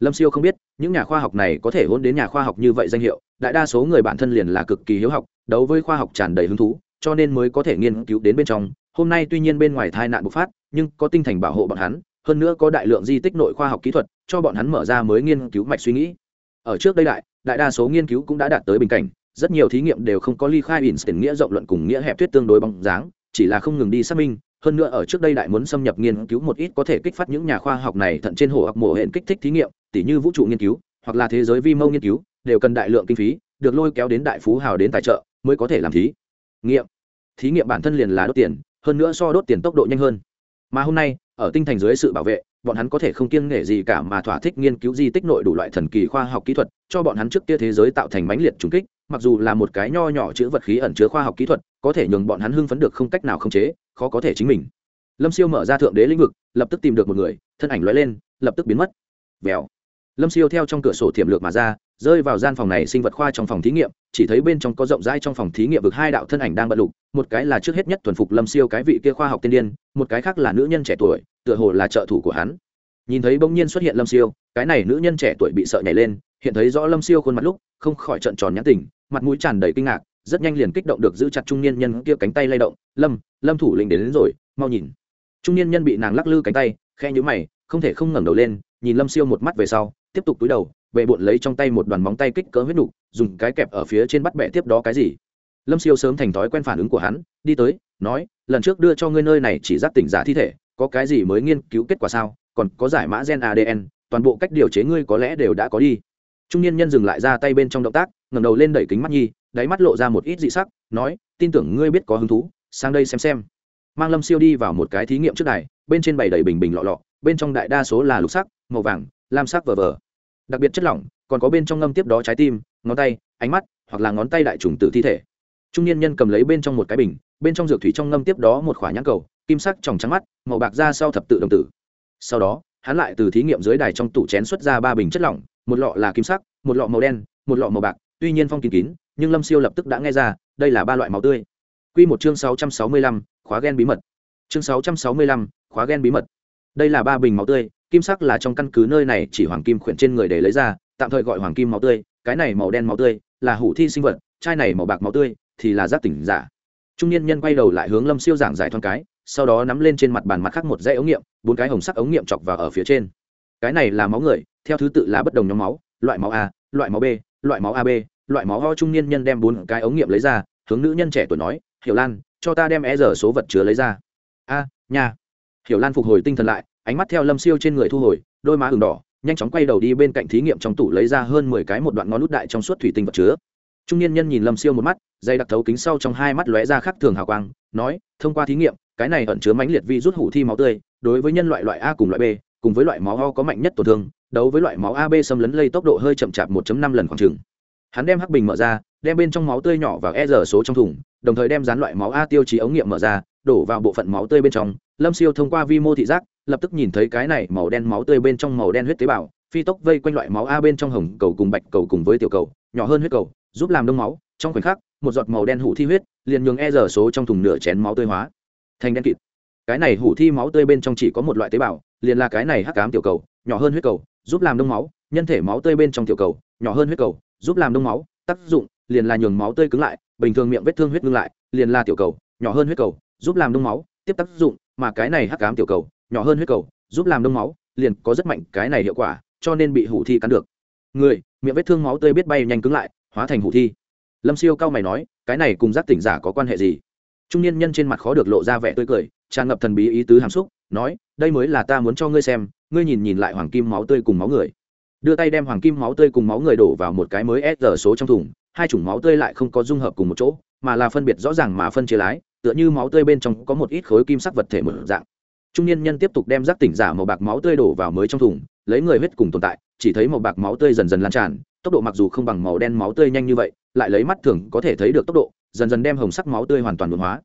Lâm siêu không biết, những nhà khoa học này có thể hôn đến nhà khoa học như vậy danh hiệu, đại đa số người bản thân liền là cực kỳ hiếu học, đấu với khoa học tràn đầy hứng thú, cho nên mới có thể nghiên cứu đến bên trong. Hôm nay tuy nhiên bên ngoài tai nạn bộc phát, nhưng có tinh thành bảo hộ bọn hắn, hơn nữa có đại lượng di tích nội khoa học kỹ thuật, cho bọn hắn mở ra mới nghiên cứu mạch suy nghĩ. Ở trước đây đại đại đa số nghiên cứu cũng đã đạt tới bình cảnh, rất nhiều thí nghiệm đều không có ly khai Einstein nghĩa rộng luận cùng nghĩa hẹp thuyết tương đối bóng dáng, chỉ là không ngừng đi xác minh hơn nữa ở trước đây đại muốn xâm nhập nghiên cứu một ít có thể kích phát những nhà khoa học này thận trên hồ hoặc mổ hẹn kích thích thí nghiệm, tỉ như vũ trụ nghiên cứu, hoặc là thế giới vi mô nghiên cứu, đều cần đại lượng kinh phí, được lôi kéo đến đại phú hào đến tài trợ, mới có thể làm thí. Nghiệm. Thí nghiệm bản thân liền là đốt tiền, hơn nữa so đốt tiền tốc độ nhanh hơn. Mà hôm nay, ở tinh thành dưới sự bảo vệ, bọn hắn có thể không kiêng nể gì cả mà thỏa thích nghiên cứu di tích nội đủ loại thần kỳ khoa học kỹ thuật, cho bọn hắn trước kia thế giới tạo thành mãnh liệt trùng kích, mặc dù là một cái nho nhỏ chữ vật khí ẩn chứa khoa học kỹ thuật, có thể nhường bọn hắn hưng phấn được không cách nào khống chế khó có thể chính mình. Lâm siêu mở ra thượng đế lĩnh vực, lập tức tìm được một người, thân ảnh lóe lên, lập tức biến mất. Vèo. Lâm siêu theo trong cửa sổ thiểm lược mà ra, rơi vào gian phòng này sinh vật khoa trong phòng thí nghiệm, chỉ thấy bên trong có rộng rãi trong phòng thí nghiệm vực hai đạo thân ảnh đang bận lục, một cái là trước hết nhất thuần phục lâm siêu cái vị kia khoa học tiên điên, một cái khác là nữ nhân trẻ tuổi, tựa hồ là trợ thủ của hắn. Nhìn thấy bỗng nhiên xuất hiện lâm siêu, cái này nữ nhân trẻ tuổi bị sợ nhảy lên, hiện thấy rõ lâm siêu khuôn mặt lúc, không khỏi trận tròn nhãn tình, mặt mũi tràn đầy kinh ngạc rất nhanh liền kích động được giữ chặt trung niên nhân kia cánh tay lay động lâm lâm thủ lĩnh đến, đến rồi mau nhìn. Trung niên nhân bị nàng lắc lư cánh tay khe nhũ mày không thể không ngẩng đầu lên nhìn lâm siêu một mắt về sau tiếp tục túi đầu về bụng lấy trong tay một đoàn móng tay kích cỡ huyết nục dùng cái kẹp ở phía trên bắt bẻ tiếp đó cái gì. Lâm siêu sớm thành thói quen phản ứng của hắn đi tới nói lần trước đưa cho ngươi nơi này chỉ giác tỉnh giả thi thể có cái gì mới nghiên cứu kết quả sao? Còn có giải mã gen adn toàn bộ cách điều chế ngươi có lẽ đều đã có đi trung niên nhân dừng lại ra tay bên trong động tác, ngẩng đầu lên đẩy kính mắt nhi, đáy mắt lộ ra một ít dị sắc, nói, tin tưởng ngươi biết có hứng thú, sang đây xem xem. Mang lâm siêu đi vào một cái thí nghiệm trước đài, bên trên bày đầy bình bình lọ lọ, bên trong đại đa số là lục sắc, màu vàng, lam sắc vờ vờ. Đặc biệt chất lỏng, còn có bên trong ngâm tiếp đó trái tim, ngón tay, ánh mắt, hoặc là ngón tay đại trùng tử thi thể. Trung niên nhân cầm lấy bên trong một cái bình, bên trong dược thủy trong ngâm tiếp đó một khỏa nhãn cầu, kim sắc tròng trắng mắt, màu bạc ra sau thập tự đồng tử. Sau đó, hắn lại từ thí nghiệm dưới đài trong tủ chén xuất ra ba bình chất lỏng một lọ là kim sắc, một lọ màu đen, một lọ màu bạc, tuy nhiên phong kín kín, nhưng lâm siêu lập tức đã nghe ra, đây là ba loại máu tươi. Q một chương sáu trăm sáu mươi lăm, khóa gen bí mật. Chương sáu trăm sáu mươi lăm, khóa gen bí mật. Đây là ba bình máu tươi, kim sắc là trong căn cứ nơi này chỉ hoàng kim khuyển trên người để lấy ra, tạm thời gọi hoàng kim máu tươi, cái này màu đen máu tươi, là hủ thi sinh vật, chai này màu bạc máu tươi, thì là giác tỉnh giả. Trung niên nhân quay đầu lại hướng lâm siêu giảng giải thoáng cái, sau đó nắm lên trên mặt bàn mặt khác một dãy ống nghiệm, bốn cái hồng sắc ống nghiệm chọc vào ở phía trên. Cái này là máu người theo thứ tự là bất đồng nhóm máu, loại máu a, loại máu b, loại máu ab loại máu ho trung niên nhân đem bốn cái ống nghiệm lấy ra, hướng nữ nhân trẻ tuổi nói, hiểu lan, cho ta đem e giờ số vật chứa lấy ra. A nhà hiểu lan phục hồi tinh thần lại, ánh mắt theo lâm siêu trên người thu hồi, đôi má ừng đỏ, nhanh chóng quay đầu đi bên cạnh thí nghiệm trong tủ lấy ra hơn mười cái một đoạn ngón nút đại trong suốt thủy tinh vật chứa. Trung niên nhân nhìn lâm siêu một mắt dây đặc thấu kính sau trong hai mắt lóe ra khắc thường hào quang, nói, thông qua thí nghiệm, cái này ẩn chứa mãnh liệt vi rút hủ thi máu tươi, đối với nhân loại loại a cùng loại b, cùng với loại máu ho có mạnh nhất tổn thương đấu với loại máu ab xâm lấn lây tốc độ hơi chậm chạp 1.5 lần khoảng chừng. Hắn đem hắc bình mở ra, đem bên trong máu tươi nhỏ vào e r số trong thùng, đồng thời đem dán loại máu a tiêu chí ống nghiệm mở ra, đổ vào bộ phận máu tươi bên trong. Lâm siêu thông qua vi mô thị giác, lập tức nhìn thấy cái này màu đen máu tươi bên trong màu đen huyết tế bào, phi tốc vây quanh loại máu a bên trong hồng cầu cùng bạch cầu cùng với tiểu cầu, nhỏ hơn huyết cầu, giúp làm đông máu. Trong khoảnh khắc, một giọt màu đen hủ thi huyết liền nhường e r số trong thùng nửa chén máu tươi hóa thành đen kịt. Cái này hủ thi máu tươi bên trong chỉ có một loại tế bào, liền là cái này hắc cám tiểu cầu, nhỏ hơn huyết cầu giúp làm đông máu, nhân thể máu tươi bên trong tiểu cầu, nhỏ hơn huyết cầu, giúp làm đông máu, tác dụng liền là nhường máu tươi cứng lại, bình thường miệng vết thương huyết ngưng lại, liền là tiểu cầu, nhỏ hơn huyết cầu, giúp làm đông máu, tiếp tác dụng, mà cái này hắc cám tiểu cầu, nhỏ hơn huyết cầu, giúp làm đông máu, liền có rất mạnh cái này hiệu quả, cho nên bị hủ thi cắn được. Người, miệng vết thương máu tươi biết bay nhanh cứng lại, hóa thành hủ thi. Lâm siêu cao mày nói, cái này cùng giác tỉnh giả có quan hệ gì? Trung niên nhân trên mặt khó được lộ ra vẻ tươi cười, tràn ngập thần bí ý tứ hàm xúc, nói, đây mới là ta muốn cho ngươi xem ngươi nhìn nhìn lại hoàng kim máu tươi cùng máu người. Đưa tay đem hoàng kim máu tươi cùng máu người đổ vào một cái mới s số trong thùng, hai chủng máu tươi lại không có dung hợp cùng một chỗ, mà là phân biệt rõ ràng mà phân chia lái, tựa như máu tươi bên trong có một ít khối kim sắc vật thể một dạng. Trung niên nhân tiếp tục đem rác tỉnh giả màu bạc máu tươi đổ vào mới trong thùng, lấy người huyết cùng tồn tại, chỉ thấy màu bạc máu tươi dần dần lan tràn, tốc độ mặc dù không bằng màu đen máu tươi nhanh như vậy, lại lấy mắt thường có thể thấy được tốc độ, dần dần đem hồng sắc máu tươi hoàn toàn đột hóa.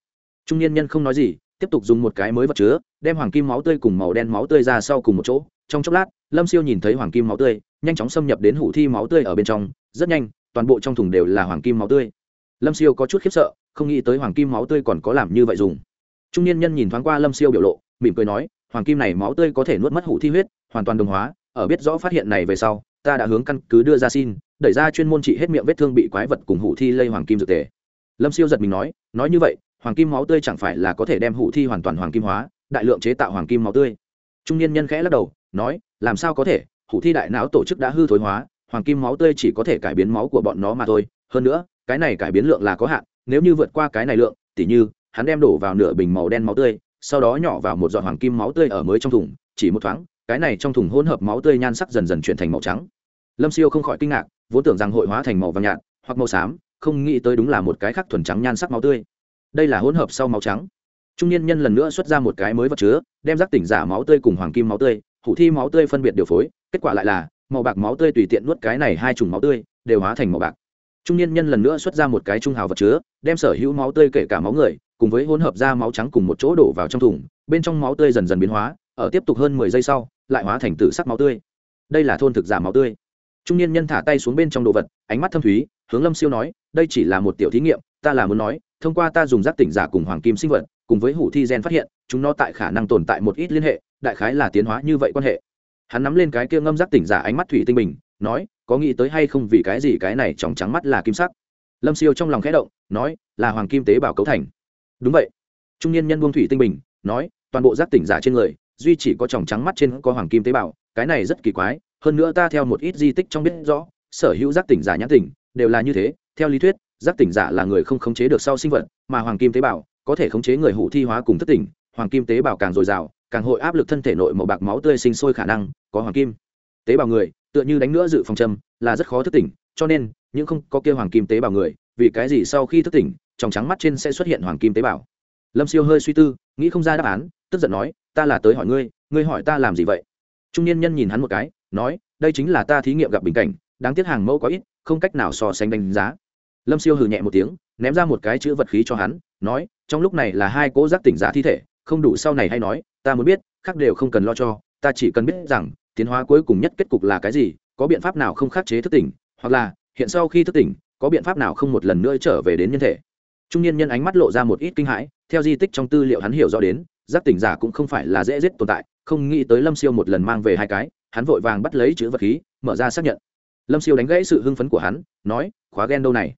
Trung niên nhân không nói gì tiếp tục dùng một cái mới vật chứa, đem hoàng kim máu tươi cùng màu đen máu tươi ra sau cùng một chỗ. Trong chốc lát, lâm siêu nhìn thấy hoàng kim máu tươi, nhanh chóng xâm nhập đến hủ thi máu tươi ở bên trong. Rất nhanh, toàn bộ trong thùng đều là hoàng kim máu tươi. Lâm siêu có chút khiếp sợ, không nghĩ tới hoàng kim máu tươi còn có làm như vậy dùng. Trung niên nhân nhìn thoáng qua lâm siêu biểu lộ, mỉm cười nói, hoàng kim này máu tươi có thể nuốt mất hủ thi huyết, hoàn toàn đồng hóa. Ở biết rõ phát hiện này về sau, ta đã hướng căn cứ đưa ra xin, đẩy ra chuyên môn trị hết miệng vết thương bị quái vật cùng hủ thi lây hoàng kim dược tề. Lâm siêu giật mình nói nói như vậy hoàng kim máu tươi chẳng phải là có thể đem hủ thi hoàn toàn hoàng kim hóa, đại lượng chế tạo hoàng kim máu tươi. Trung niên nhân khẽ lắc đầu, nói, làm sao có thể? Hủ thi đại não tổ chức đã hư thối hóa, hoàng kim máu tươi chỉ có thể cải biến máu của bọn nó mà thôi. Hơn nữa, cái này cải biến lượng là có hạn, nếu như vượt qua cái này lượng, tỉ như, hắn đem đổ vào nửa bình màu đen máu tươi, sau đó nhỏ vào một giọt hoàng kim máu tươi ở mới trong thùng, chỉ một thoáng, cái này trong thùng hỗn hợp máu tươi nhan sắc dần dần chuyển thành màu trắng. Lâm siêu không khỏi kinh ngạc, vốn tưởng rằng hội hóa thành màu vàng nhạt, hoặc màu xám, không nghĩ tới đúng là một cái khác thuần trắng nhan sắc máu tươi đây là hỗn hợp sau máu trắng. Trung niên nhân lần nữa xuất ra một cái mới vật chứa, đem rác tỉnh giả máu tươi cùng hoàng kim máu tươi, hủ thi máu tươi phân biệt điều phối, kết quả lại là, màu bạc máu tươi tùy tiện nuốt cái này hai chủng máu tươi, đều hóa thành màu bạc. Trung niên nhân lần nữa xuất ra một cái trung hào vật chứa, đem sở hữu máu tươi kể cả máu người, cùng với hỗn hợp ra máu trắng cùng một chỗ đổ vào trong thùng, bên trong máu tươi dần dần biến hóa, ở tiếp tục hơn mười giây sau, lại hóa thành tử sắc máu tươi. Đây là thôn thực giả máu tươi. Trung niên nhân thả tay xuống bên trong đồ vật, ánh mắt thâm thúy, hướng lâm siêu nói, đây chỉ là một tiểu thí nghiệm, ta là muốn nói thông qua ta dùng giác tỉnh giả cùng hoàng kim sinh vật, cùng với hủ thi gen phát hiện, chúng nó tại khả năng tồn tại một ít liên hệ, đại khái là tiến hóa như vậy quan hệ. Hắn nắm lên cái kia ngâm giác tỉnh giả ánh mắt thủy tinh bình, nói, có nghĩ tới hay không vì cái gì cái này tròng trắng mắt là kim sắc? Lâm siêu trong lòng khẽ động, nói, là hoàng kim tế bào cấu thành. Đúng vậy. Trung niên nhân buông thủy tinh bình, nói, toàn bộ giác tỉnh giả trên người, duy chỉ có tròng trắng mắt trên có hoàng kim tế bào, cái này rất kỳ quái, hơn nữa ta theo một ít di tích trong biết rõ, sở hữu giác tỉnh giả nhãn tỉnh đều là như thế, theo lý thuyết giác tỉnh giả là người không khống chế được sau sinh vật, mà hoàng kim tế bào có thể khống chế người hủ thi hóa cùng thất tỉnh. Hoàng kim tế bào càng dồi dào, càng hội áp lực thân thể nội màu bạc máu tươi sinh sôi khả năng có hoàng kim tế bào người, tựa như đánh nữa dự phòng châm, là rất khó thức tỉnh, cho nên những không có kia hoàng kim tế bào người, vì cái gì sau khi thức tỉnh, trong trắng mắt trên sẽ xuất hiện hoàng kim tế bào? Lâm siêu hơi suy tư, nghĩ không ra đáp án, tức giận nói, ta là tới hỏi ngươi ngươi hỏi ta làm gì vậy? Trung niên nhân nhìn hắn một cái, nói, đây chính là ta thí nghiệm gặp bình cảnh, đáng tiếc hàng mẫu có ít, không cách nào so sánh đánh giá lâm siêu hừ nhẹ một tiếng, ném ra một cái chữ vật khí cho hắn, nói, trong lúc này là hai cỗ giác tỉnh giả thi thể, không đủ sau này hay nói, ta muốn biết, khác đều không cần lo cho, ta chỉ cần biết rằng, tiến hóa cuối cùng nhất kết cục là cái gì, có biện pháp nào không khắc chế thức tỉnh, hoặc là, hiện sau khi thức tỉnh, có biện pháp nào không một lần nữa trở về đến nhân thể? Trung niên nhân ánh mắt lộ ra một ít kinh hãi, theo di tích trong tư liệu hắn hiểu rõ đến, giác tỉnh giả cũng không phải là dễ giết tồn tại, không nghĩ tới lâm siêu một lần mang về hai cái, hắn vội vàng bắt lấy chữ vật khí, mở ra xác nhận. Lâm siêu đánh gãy sự hưng phấn của hắn, nói, khóa ghen đâu này?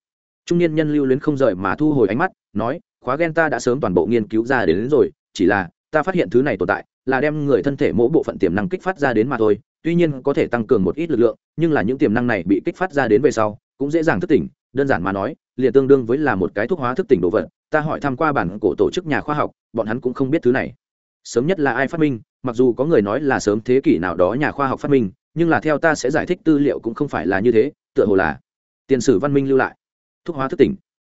Trung niên nhân lưu luyến không rời mà thu hồi ánh mắt nói khóa Gen ta đã sớm toàn bộ nghiên cứu ra đến, đến rồi chỉ là ta phát hiện thứ này tồn tại là đem người thân thể mỗi bộ phận tiềm năng kích phát ra đến mà thôi tuy nhiên có thể tăng cường một ít lực lượng nhưng là những tiềm năng này bị kích phát ra đến về sau cũng dễ dàng thức tỉnh đơn giản mà nói liền tương đương với là một cái thuốc hóa thức tỉnh đồ vật ta hỏi thăm qua bản cổ tổ chức nhà khoa học bọn hắn cũng không biết thứ này. Sớm nhất là ai phát minh mặc dù có người nói là sớm thế kỷ nào đó nhà khoa học phát minh nhưng là theo ta sẽ giải thích tư liệu cũng không phải là như thế tựa hồ là tiền sử văn minh lưu lại thuốc hóa thức tỉnh.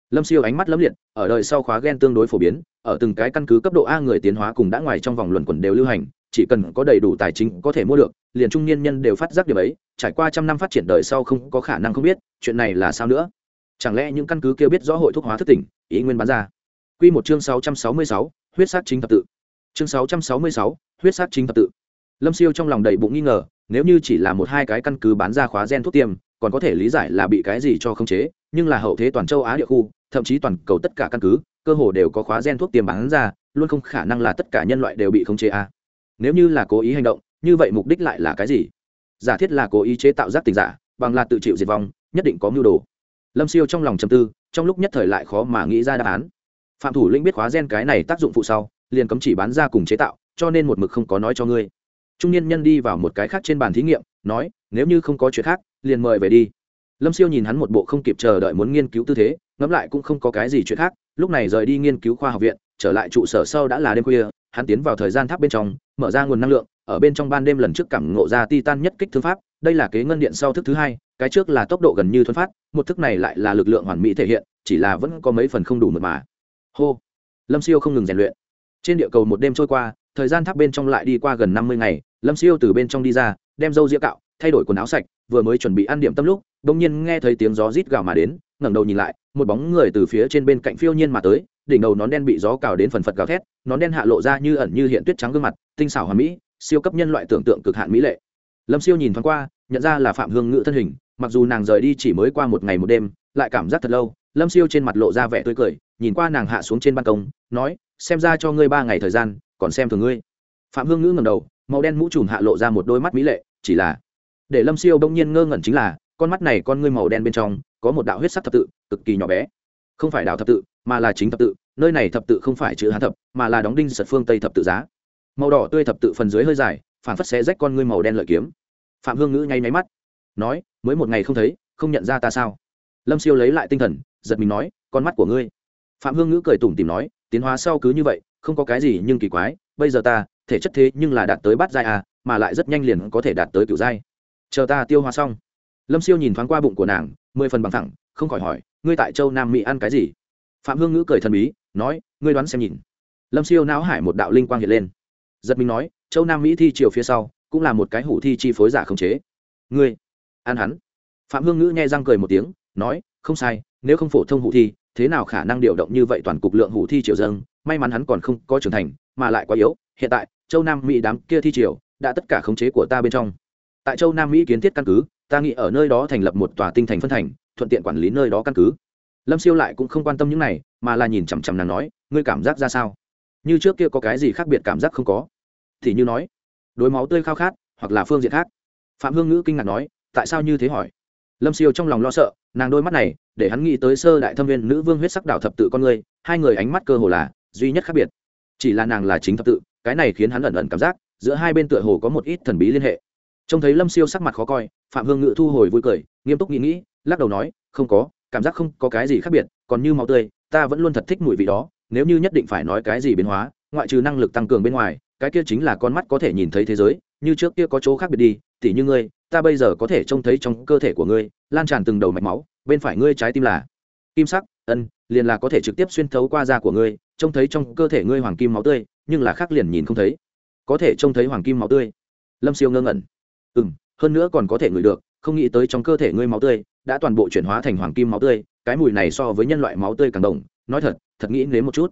Lâm siêu ánh mắt lấm liệt, ở đời sau khóa gen tương đối phổ biến, ở từng cái căn cứ cấp độ a người tiến hóa cùng đã ngoài trong vòng luận quẩn đều lưu hành, chỉ cần có đầy đủ tài chính có thể mua được, liền trung niên nhân đều phát giác điều ấy, trải qua trăm năm phát triển đời sau không có khả năng không biết, chuyện này là sao nữa? Chẳng lẽ những căn cứ kia biết rõ hội thuốc hóa thức tỉnh, ý nguyên bán ra? Q một chương sáu trăm sáu mươi sáu, huyết sát chính thập tự. Chương sáu trăm sáu mươi sáu, huyết sát chính thập tự. Lâm siêu trong lòng đầy bụng nghi ngờ, nếu như chỉ là một hai cái căn cứ bán ra khóa gen thuốc tiêm còn có thể lý giải là bị cái gì cho khống chế, nhưng là hậu thế toàn châu á địa khu, thậm chí toàn cầu tất cả căn cứ, cơ hồ đều có khóa gen thuốc tiêm bán ra, luôn không khả năng là tất cả nhân loại đều bị khống chế a à. nếu như là cố ý hành động, như vậy mục đích lại là cái gì? Giả thiết là cố ý chế tạo giác tình giả, bằng là tự chịu diệt vong, nhất định có mưu đồ. Lâm siêu trong lòng trầm tư, trong lúc nhất thời lại khó mà nghĩ ra đáp án. Phạm thủ lĩnh biết khóa gen cái này tác dụng phụ sau, liền cấm chỉ bán ra cùng chế tạo, cho nên một mực không có nói cho ngươi. Trung niên nhân đi vào một cái khác trên bàn thí nghiệm, nói nếu như không có chuyện khác, liền mời về đi. Lâm siêu nhìn hắn một bộ không kịp chờ đợi muốn nghiên cứu tư thế, ngẫm lại cũng không có cái gì chuyện khác, lúc này rời đi nghiên cứu khoa học viện, trở lại trụ sở sau đã là đêm khuya, hắn tiến vào thời gian tháp bên trong, mở ra nguồn năng lượng, ở bên trong ban đêm lần trước cảm ngộ ra titan nhất kích thương pháp, đây là kế ngân điện sau thức thứ hai, cái trước là tốc độ gần như thuần phát, một thức này lại là lực lượng hoàn mỹ thể hiện, chỉ là vẫn có mấy phần không đủ mật mà. Hô! Lâm siêu không ngừng rèn luyện. Trên địa cầu một đêm trôi qua, thời gian tháp bên trong lại đi qua gần năm mươi ngày, lâm siêu từ bên trong đi ra, đem dâu ria cạo thay đổi quần áo sạch, vừa mới chuẩn bị ăn điểm tâm lúc đ ỗ n g nhiên nghe thấy tiếng gió rít gào mà đến, ngẩng đầu nhìn lại, một bóng người từ phía trên bên cạnh phiêu nhiên mà tới, đỉnh đầu nón đen bị gió cào đến phần phật gào thét, nón đen hạ lộ ra như ẩn như hiện tuyết trắng gương mặt, tinh xảo hoàn mỹ, siêu cấp nhân loại tưởng tượng cực hạn mỹ lệ. Lâm siêu nhìn thoáng qua, nhận ra là phạm hương ngự thân hình, mặc dù nàng rời đi chỉ mới qua một ngày một đêm, lại cảm giác thật lâu, lâm siêu trên mặt lộ ra vẻ tươi cười, nhìn qua nàng hạ xuống trên ban công, nói, xem ra cho ngươi ba ngày thời gian, còn xem thường ngươi. Phạm hương ngữ ngầm đầu, màu đen mũ trùm hạ lộ ra một đôi mắt mỹ lệ, chỉ là để lâm siêu bỗng nhiên ngơ ngẩn chính là, con mắt này con ngươi màu đen bên trong có một đạo huyết sắc thập tự, cực kỳ nhỏ bé. Không phải đạo thập tự, mà là chính thập tự, nơi này thập tự không phải chữ hán thập, mà là đóng đinh sật phương tây thập tự giá. Màu đỏ tươi thập tự phần dưới hơi dài, phản phất xé rách con ngươi màu đen lợi kiếm. Phạm hương ngữ nháy máy mắt, nói, mới một ngày không thấy, không nhận ra ta sao? Lâm siêu lấy lại tinh thần, giật mình nói, con mắt của ngươi. Phạm hương ngữ cười tủm tìm nói, tiến hóa sau cứ như vậy, không có cái gì nhưng kỳ quái, bây giờ ta, thể chất thế nhưng là đạt tới bát giai à mà lại rất nhanh liền có thể đạt tới cựu giai chờ ta tiêu hóa xong. Lâm siêu nhìn thoáng qua bụng của nàng, mười phần bằng thẳng, không khỏi hỏi, ngươi tại châu nam mỹ ăn cái gì? Phạm hương ngữ cười thần bí, nói, ngươi đoán xem nhìn. Lâm siêu não hải một đạo linh quang hiện lên. Giật mình nói, châu nam mỹ thi chiều phía sau, cũng là một cái hủ thi chi phối giả khống chế. Ngươi, ăn hắn. Phạm hương ngữ nghe răng cười một tiếng, nói, không sai, nếu không phổ thông hủ thi, thế nào khả năng điều động như vậy toàn cục lượng hủ thi triều dâng? May mắn hắn còn không có trưởng thành, mà lại quá yếu, hiện tại, châu nam mỹ đám kia thi triều đã tất cả khống chế của ta bên trong tại châu nam mỹ kiến thiết căn cứ, ta nghĩ ở nơi đó thành lập một tòa tinh thành phân thành, thuận tiện quản lý nơi đó căn cứ. Lâm siêu lại cũng không quan tâm những này, mà là nhìn chằm chằm nàng nói, ngươi cảm giác ra sao? Như trước kia có cái gì khác biệt cảm giác không có? Thì như nói, đối máu tươi khao khát, hoặc là phương diện khác. Phạm hương ngữ kinh ngạc nói, tại sao như thế hỏi? Lâm siêu trong lòng lo sợ, nàng đôi mắt này, để hắn nghĩ tới sơ đại thâm viên nữ vương huyết sắc đảo thập tự con người, hai người ánh mắt cơ hồ là duy nhất khác biệt. Chỉ là nàng là chính thập tự, cái này khiến hắn ẩn ẩn cảm giác, giữa hai bên tựa hồ có một ít thần bí liên hệ trông thấy lâm siêu sắc mặt khó coi, phạm hương ngự thu hồi vui cười, nghiêm túc nghĩ nghĩ, lắc đầu nói, không có, cảm giác không có cái gì khác biệt, còn như máu tươi, ta vẫn luôn thật thích mùi vị đó, nếu như nhất định phải nói cái gì biến hóa, ngoại trừ năng lực tăng cường bên ngoài, cái kia chính là con mắt có thể nhìn thấy thế giới, như trước kia có chỗ khác biệt đi, tỉ như ngươi, ta bây giờ có thể trông thấy trong cơ thể của ngươi, lan tràn từng đầu mạch máu, bên phải ngươi trái tim là kim sắc, ân, liền là có thể trực tiếp xuyên thấu qua da của ngươi, trông thấy trong cơ thể ngươi hoàng kim máu tươi, nhưng là khác liền nhìn không thấy. Có thể trông thấy hoàng kim máu tươi. Lâm siêu ngơ ngẩn ừ m hơn nữa còn có thể ngửi được, không nghĩ tới trong cơ thể ngươi máu tươi, đã toàn bộ chuyển hóa thành hoàng kim máu tươi, cái mùi này so với nhân loại máu tươi càng đồng nói thật thật nghĩ nếm một chút.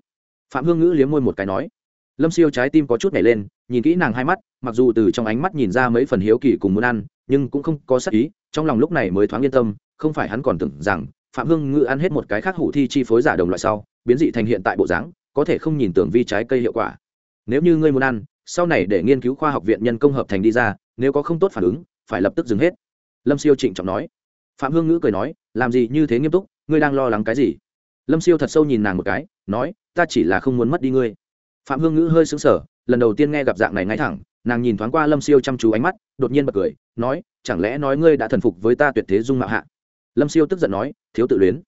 Phạm hương ngữ liếm môi một cái nói. Lâm siêu trái tim có chút nhảy lên, nhìn kỹ nàng hai mắt, mặc dù từ trong ánh mắt nhìn ra mấy phần hiếu kỳ cùng muốn ăn, nhưng cũng không có sắc ý, trong lòng lúc này mới thoáng yên tâm, không phải hắn còn tưởng rằng, phạm hương ngữ ăn hết một cái khác hủ thi chi phối giả đồng loại sau, biến dị thành hiện tại bộ dáng, có thể không nhìn tưởng vi trái cây hiệu quả. Nếu như ngươi muốn ăn, sau này để nghiên cứu khoa học viện nhân công hợp thành đi ra nếu có không tốt phản ứng, phải lập tức dừng hết. Lâm siêu trịnh trọng nói. Phạm hương ngữ cười nói, làm gì như thế nghiêm túc, ngươi đang lo lắng cái gì? Lâm siêu thật sâu nhìn nàng một cái, nói, ta chỉ là không muốn mất đi ngươi. Phạm hương ngữ hơi xứng sở lần đầu tiên nghe gặp dạng này ngay thẳng, nàng nhìn thoáng qua lâm siêu chăm chú ánh mắt, đột nhiên bật cười, nói, chẳng lẽ nói ngươi đã thần phục với ta tuyệt thế dung mạo hạ? Lâm siêu tức giận nói, thiếu tự luyến.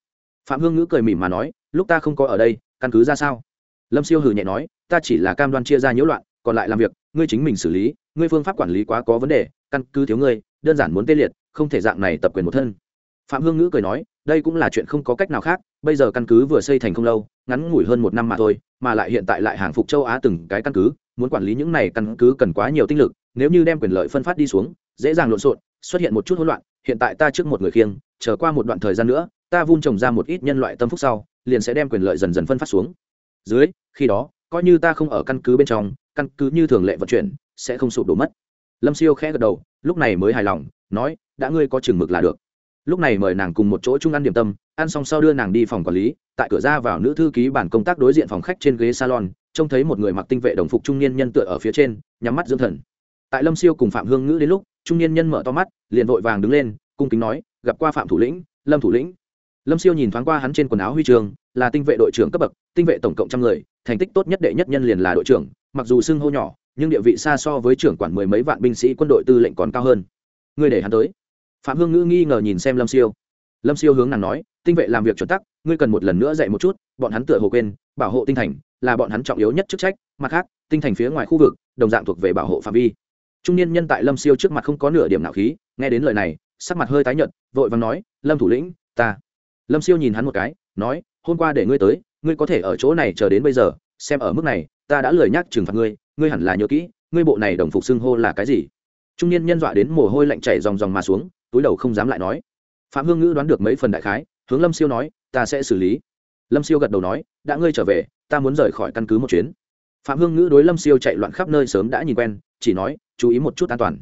Phạm hương ngữ cười mỉm mà nói, lúc ta không có ở đây, căn cứ ra sao? Lâm siêu hừ nhẹ nói, ta chỉ là cam đoan chia ra nhiễu loạn còn lại làm việc, ngươi chính mình xử lý, ngươi phương pháp quản lý quá có vấn đề, căn cứ thiếu ngươi, đơn giản muốn tê liệt, không thể dạng này tập quyền một thân. Phạm hương ngữ cười nói, đây cũng là chuyện không có cách nào khác, bây giờ căn cứ vừa xây thành không lâu, ngắn ngủi hơn một năm mà thôi, mà lại hiện tại lại hàng phục châu á từng cái căn cứ, muốn quản lý những này căn cứ cần quá nhiều tinh lực, nếu như đem quyền lợi phân phát đi xuống, dễ dàng lộn xộn, xuất hiện một chút hỗn loạn, hiện tại ta trước một người khiêng trở qua một đoạn thời gian nữa, ta vun trồng ra một ít nhân loại tâm phúc sau, liền sẽ đem quyền lợi dần dần phân phát xuống. Dưới, khi đó coi như ta không ở căn cứ bên trong, căn cứ như thường lệ vận chuyển, sẽ không sụp đổ mất. Lâm siêu khẽ gật đầu, lúc này mới hài lòng, nói, đã ngươi có chừng mực là được. Lúc này mời nàng cùng một chỗ chung ăn điểm tâm, ăn xong sau đưa nàng đi phòng quản lý, tại cửa ra vào nữ thư ký bản công tác đối diện phòng khách trên ghế salon, trông thấy một người mặc tinh vệ đồng phục trung niên nhân tựa ở phía trên, nhắm mắt dưỡng thần. Tại lâm siêu cùng phạm hương ngữ đến lúc, trung niên nhân mở to mắt, liền vội vàng đứng lên, cung kính nói, gặp qua phạm thủ lĩnh, lâm thủ lĩnh lâm siêu nhìn thoáng qua hắn trên quần áo huy trường là tinh vệ đội trưởng cấp bậc, tinh vệ tổng cộng trăm người, thành tích tốt nhất đệ nhất nhân liền là đội trưởng, mặc dù xưng hô nhỏ, nhưng địa vị xa so với trưởng quản mười mấy vạn binh sĩ quân đội tư lệnh còn cao hơn. Ngươi để hắn tới. Phạm hương ngữ nghi ngờ nhìn xem lâm siêu. Lâm siêu hướng nàng nói, tinh vệ làm việc chuẩn tắc, ngươi cần một lần nữa dạy một chút, bọn hắn tựa hồ quên, bảo hộ tinh thành, là bọn hắn trọng yếu nhất chức trách, mặt khác, tinh thành phía ngoài khu vực, đồng dạng thuộc về bảo hộ phạm vi. Trung niên nhân tại lâm siêu trước mặt không có nửa điểm nào khí, nghe đến lời này, sắc mặt hơi tái nhợt, vội vàng nói, lâm thủ lĩnh, ta lâm siêu nhìn hắn một cái, nói, hôm qua để ngươi tới, ngươi có thể ở chỗ này chờ đến bây giờ, xem ở mức này, ta đã lời nhắc trừng phạt ngươi ngươi hẳn là nhớ kỹ, ngươi bộ này đồng phục xưng hô là cái gì? Trung niên nhân dọa đến mồ hôi lạnh chảy dòng dòng mà xuống, túi đầu không dám lại nói. Phạm hương ngữ đoán được mấy phần đại khái, hướng lâm siêu nói, ta sẽ xử lý. Lâm siêu gật đầu nói, đã ngươi trở về, ta muốn rời khỏi căn cứ một chuyến. Phạm hương ngữ đối lâm siêu chạy loạn khắp nơi sớm đã nhìn quen, chỉ nói, chú ý một chút an toàn.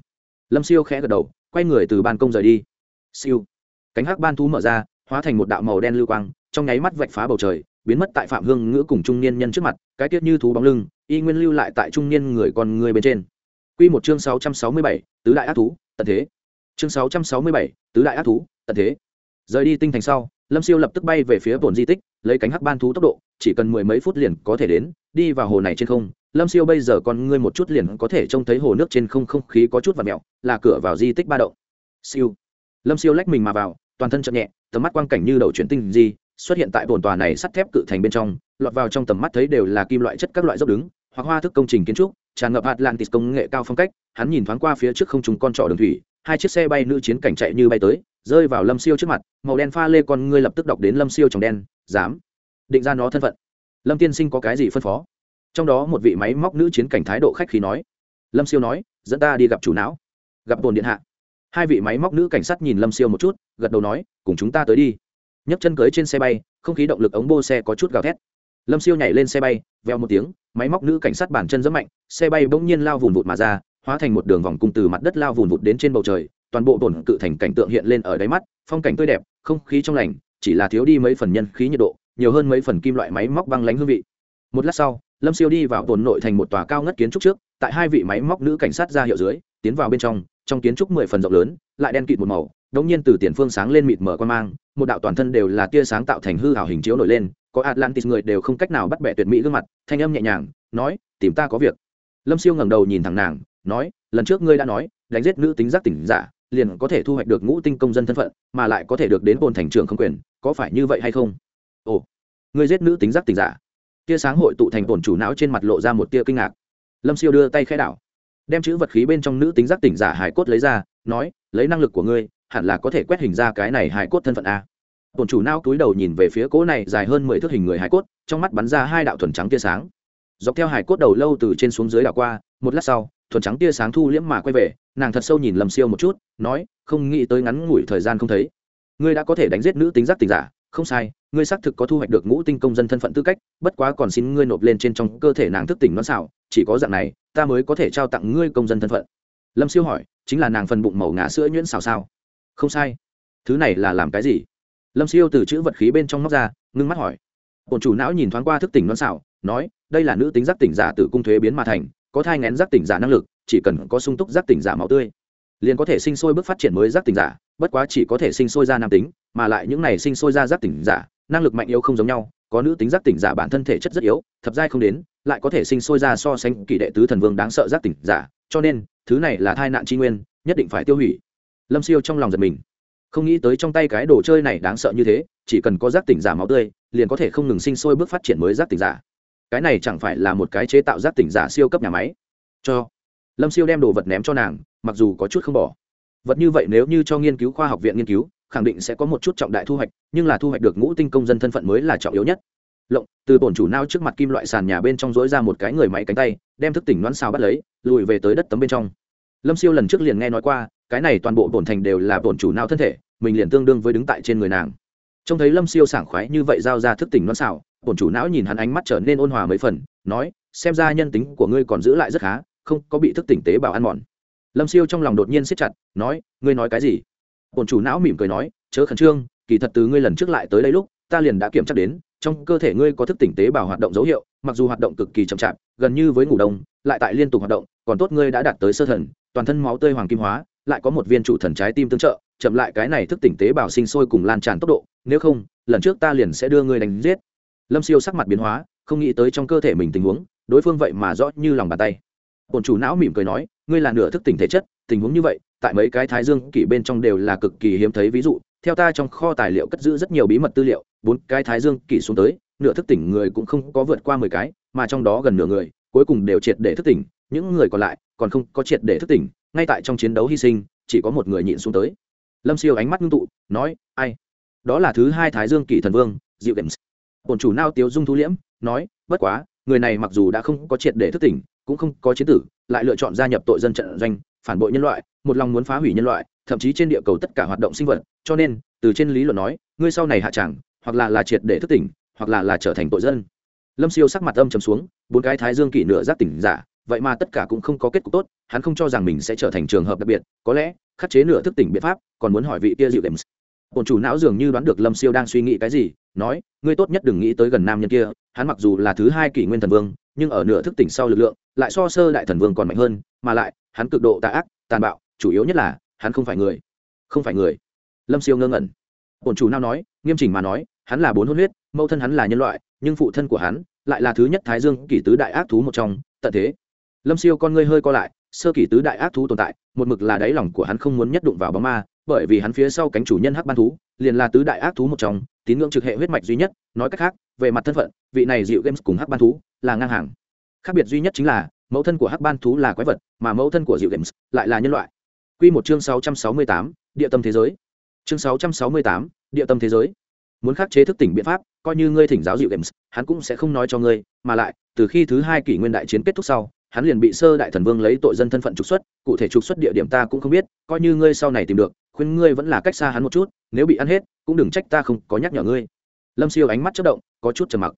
Lâm siêu khẽ gật đầu, quay người từ ban công rời đi. Siêu. Cánh hắc ban thú mở ra hóa thành một đạo màu đen lưu quang, trong nháy mắt vạch phá bầu trời, biến mất tại phạm hương ngữ cùng trung niên nhân trước mặt, cái tiết như thú bóng lưng, y nguyên lưu lại tại trung niên người con người bên trên. Q một chương sáu trăm sáu mươi bảy, tứ đại ác thú, tận thế. Chương sáu trăm sáu mươi bảy, tứ đại ác thú, tận thế. Rời đi tinh thành sau, lâm siêu lập tức bay về phía bồn di tích, lấy cánh hắc ban thú tốc độ, chỉ cần mười mấy phút liền có thể đến, đi vào hồ này trên không. Lâm siêu bây giờ còn ngươi một chút liền có thể trông thấy hồ nước trên không không khí có chút và mẹo, là cửa vào di tích ba động. Siêu. Lâm siêu lách mình mà vào toàn thân chậm nhẹ, tầm mắt quang cảnh như đầu chuyển tinh di, xuất hiện tại bồn tòa này sắt thép cự thành bên trong, lọt vào trong tầm mắt thấy đều là kim loại chất các loại dốc đứng, hoặc hoa thức công trình kiến trúc, tràn ngập atlantis công nghệ cao phong cách, hắn nhìn thoáng qua phía trước không trùng con trỏ đường thủy, hai chiếc xe bay nữ chiến cảnh chạy như bay tới, rơi vào lâm siêu trước mặt, màu đen pha lê con ngươi lập tức đọc đến lâm siêu trong đen, dám định ra nó thân phận. Lâm tiên sinh có cái gì phân phó? Trong đó một vị máy móc nữ chiến cảnh thái độ khách khí nói. Lâm siêu nói, dẫn ta đi gặp chủ não. Gặp bồn điện hạ hai vị máy móc nữ cảnh sát nhìn lâm siêu một chút, gật đầu nói, cùng chúng ta tới đi. Nhấc chân cưới trên xe bay, không khí động lực ống bô xe có chút gào thét. Lâm siêu nhảy lên xe bay, veo một tiếng, máy móc nữ cảnh sát bản chân rất mạnh, xe bay bỗng nhiên lao vùn vụt mà ra, hóa thành một đường vòng cung từ mặt đất lao vùn vụt đến trên bầu trời, toàn bộ tổn cự thành cảnh tượng hiện lên ở đáy mắt, phong cảnh tươi đẹp, không khí trong lành, chỉ là thiếu đi mấy phần nhân khí nhiệt độ, nhiều hơn mấy phần kim loại máy móc băng lánh hương vị. Một lát sau, lâm siêu đi vào tồn nội thành một tòa cao ngất kiến trúc trước, tại hai vị máy móc nữ cảnh sát ra hiệu dưới tiến vào bên trong trong kiến trúc mười phần rộng lớn, lại đen kịt một màu đống nhiên từ tiền phương sáng lên mịt mở quan mang, một đạo toàn thân đều là tia sáng tạo thành hư hảo hình chiếu nổi lên, có atlantis người đều không cách nào bắt bẻ tuyệt mỹ gương mặt, thanh âm nhẹ nhàng, nói, tìm ta có việc. Lâm siêu ngẩng đầu nhìn thẳng nàng, nói, lần trước ngươi đã nói, đánh giết nữ tính giác tỉnh giả, liền có thể thu hoạch được ngũ tinh công dân thân phận, mà lại có thể được đến bồn thành trưởng không quyền, có phải như vậy hay không? Ồ, ngươi giết nữ tính giác tỉnh giả? Tia sáng hội tụ thành bồn chủ não trên mặt lộ ra một tia kinh ngạc. Lâm siêu đưa tay khai đảo đem chữ vật khí bên trong nữ tính giác tỉnh giả hải cốt lấy ra, nói, lấy năng lực của ngươi, hẳn là có thể quét hình ra cái này hải cốt thân phận a. Bồn chủ não túi đầu nhìn về phía cỗ này dài hơn mười thước hình người hải cốt, trong mắt bắn ra hai đạo thuần trắng tia sáng. Dọc theo hải cốt đầu lâu từ trên xuống dưới đảo qua, một lát sau, thuần trắng tia sáng thu liễm mà quay về, nàng thật sâu nhìn lầm siêu một chút, nói, không nghĩ tới ngắn ngủi thời gian không thấy. Ngươi đã có thể đánh giết nữ tính giác tình giả, không sai, ngươi xác thực có thu hoạch được ngũ tinh công dân thân phận tư cách, bất quá còn xin ngươi nộp lên trên trong cơ thể nàng thức tỉnh non xảo, chỉ có dạng này ta mới có thể trao tặng ngươi công dân thân phận. Lâm siêu hỏi, chính là nàng phần bụng màu ngã sữa nhuyễn xào sao? Không sai. Thứ này là làm cái gì? Lâm siêu từ chữ vật khí bên trong móc ra, ngưng mắt hỏi. Bổn chủ não nhìn thoáng qua thức tỉnh non xảo nói, đây là nữ tính giác tỉnh giả từ cung thuế biến mà thành, có thai ngén giác tỉnh giả năng lực, chỉ cần có sung túc giác tỉnh giả máu tươi, liền có thể sinh sôi bước phát triển mới giác tỉnh giả, bất quá chỉ có thể sinh sôi ra nam tính, mà lại những này sinh sôi ra giác tỉnh giả, năng lực mạnh yếu không giống nhau, có nữ tính giác tỉnh giả bản thân thể chất rất yếu, thập giai không đến lại có thể sinh sôi ra so sánh kỳ đệ tứ thần vương đáng sợ giác tỉnh giả, cho nên, thứ này là thai nạn tri nguyên, nhất định phải tiêu hủy. Lâm siêu trong lòng giật mình. Không nghĩ tới trong tay cái đồ chơi này đáng sợ như thế, chỉ cần có giác tỉnh giả máu tươi, liền có thể không ngừng sinh sôi bước phát triển mới giác tỉnh giả. Cái này chẳng phải là một cái chế tạo giác tỉnh giả siêu cấp nhà máy. Cho. Lâm siêu đem đồ vật ném cho nàng, mặc dù có chút không bỏ. Vật như vậy nếu như cho nghiên cứu khoa học viện nghiên cứu, khẳng định sẽ có một chút trọng đại thu hoạch, nhưng là thu hoạch được ngũ tinh công dân thân phận mới là trọng yếu nhất lộng, từ bổn chủ nao trước mặt kim loại sàn nhà bên trong dối ra một cái người máy cánh tay, đem thức tỉnh đoán sao bắt lấy, lùi về tới đất tấm bên trong. Lâm siêu lần trước liền nghe nói qua, cái này toàn bộ bổn thành đều là bổn chủ nao thân thể, mình liền tương đương với đứng tại trên người nàng. Trông thấy lâm siêu sảng khoái như vậy giao ra thức tỉnh đoán xảo bổn chủ não nhìn hắn ánh mắt trở nên ôn hòa mấy phần, nói, xem ra nhân tính của ngươi còn giữ lại rất khá, không có bị thức tỉnh tế bào ăn mòn. Lâm siêu trong lòng đột nhiên siết chặt, nói, ngươi nói cái gì? Bổn chủ não mỉm cười nói, chớ khẩn trương, kỳ thật từ ngươi lần trước lại tới đây lúc, ta liền đã kiểm tra đến trong cơ thể ngươi có thức tỉnh tế bào hoạt động dấu hiệu, mặc dù hoạt động cực kỳ chậm chạp, gần như với ngủ đông, lại tại liên tục hoạt động, còn tốt ngươi đã đạt tới sơ thần, toàn thân máu tươi hoàng kim hóa, lại có một viên trụ thần trái tim tương trợ, chậm lại cái này thức tỉnh tế bào sinh sôi cùng lan tràn tốc độ, nếu không, lần trước ta liền sẽ đưa ngươi đánh giết. Lâm siêu sắc mặt biến hóa, không nghĩ tới trong cơ thể mình tình huống, đối phương vậy mà rõ như lòng bàn tay. Bổn chủ não mỉm cười nói, ngươi là nửa thức tỉnh thể chất, tình huống như vậy tại mấy cái thái dương kỷ bên trong đều là cực kỳ hiếm thấy ví dụ. Theo ta trong kho tài liệu cất giữ rất nhiều bí mật tư liệu, bốn cái thái dương kỷ xuống tới, nửa thức tỉnh người cũng không có vượt qua mười cái, mà trong đó gần nửa người, cuối cùng đều triệt để thức tỉnh, những người còn lại còn không có triệt để thức tỉnh, ngay tại trong chiến đấu hy sinh, chỉ có một người nhịn xuống tới. Lâm siêu ánh mắt ngưng tụ, nói, ai? Đó là thứ hai thái dương kỷ thần vương, diệu games bổn chủ nao tiếu dung thu liễm, nói, bất quá, người này mặc dù đã không có triệt để thức tỉnh, cũng không có chiến tử, lại lựa chọn gia nhập tội dân trận doanh phản bội nhân loại, một lòng muốn phá hủy nhân loại, thậm chí trên địa cầu tất cả hoạt động sinh vật. Cho nên, từ trên lý luận nói, ngươi sau này hạ chẳng, hoặc là là triệt để thức tỉnh, hoặc là là trở thành tội dân. Lâm siêu sắc mặt âm trầm xuống, bốn cái thái dương kỷ nửa giác tỉnh giả, vậy mà tất cả cũng không có kết cục tốt, hắn không cho rằng mình sẽ trở thành trường hợp đặc biệt, có lẽ, khắc chế nửa thức tỉnh biện pháp, còn muốn hỏi vị kia dịu games bồn chủ não dường như đoán được lâm siêu đang suy nghĩ cái gì, nói, ngươi tốt nhất đừng nghĩ tới gần nam nhân kia, hắn mặc dù là thứ hai kỷ nguyên thần vương, nhưng ở nửa thức tỉnh sau lực lượng, lại so sơ đại thần vương còn mạnh hơn, mà lại hắn cực độ tà ác, tàn bạo, chủ yếu nhất là, hắn không phải người. Không phải người. Lâm siêu ngơ ngẩn. Bổn chủ nào nói, nghiêm chỉnh mà nói, hắn là bốn hôn huyết, mẫu thân hắn là nhân loại, nhưng phụ thân của hắn lại là thứ nhất thái dương kỷ tứ đại ác thú một trong, tận thế. Lâm siêu con ngươi hơi co lại, sơ kỷ tứ đại ác thú tồn tại, một mực là đáy lòng của hắn không muốn nhất đụng vào bóng ma, bởi vì hắn phía sau cánh chủ nhân hắc ban thú, liền là tứ đại ác thú một trong, tín ngưỡng trực hệ huyết mạch duy nhất, nói cách khác, về mặt thân phận, vị này dịu games cùng hắc ban thú là ngang hàng. Khác biệt duy nhất chính là mẫu thân của hắc ban thú là quái vật, mà mẫu thân của dịu games lại là nhân loại. Q một chương sáu trăm sáu mươi tám, địa tâm thế giới. Chương sáu trăm sáu mươi tám, địa tâm thế giới. Muốn khắc chế thức tỉnh biện pháp, coi như ngươi thỉnh giáo dịu games, hắn cũng sẽ không nói cho ngươi, mà lại, từ khi thứ hai kỷ nguyên đại chiến kết thúc sau, hắn liền bị sơ đại thần vương lấy tội dân thân phận trục xuất, cụ thể trục xuất địa điểm ta cũng không biết, coi như ngươi sau này tìm được, khuyên ngươi vẫn là cách xa hắn một chút, nếu bị ăn hết, cũng đừng trách ta không có nhắc nhở ngươi. Lâm siêu ánh mắt chất động, có chút trầm mặc.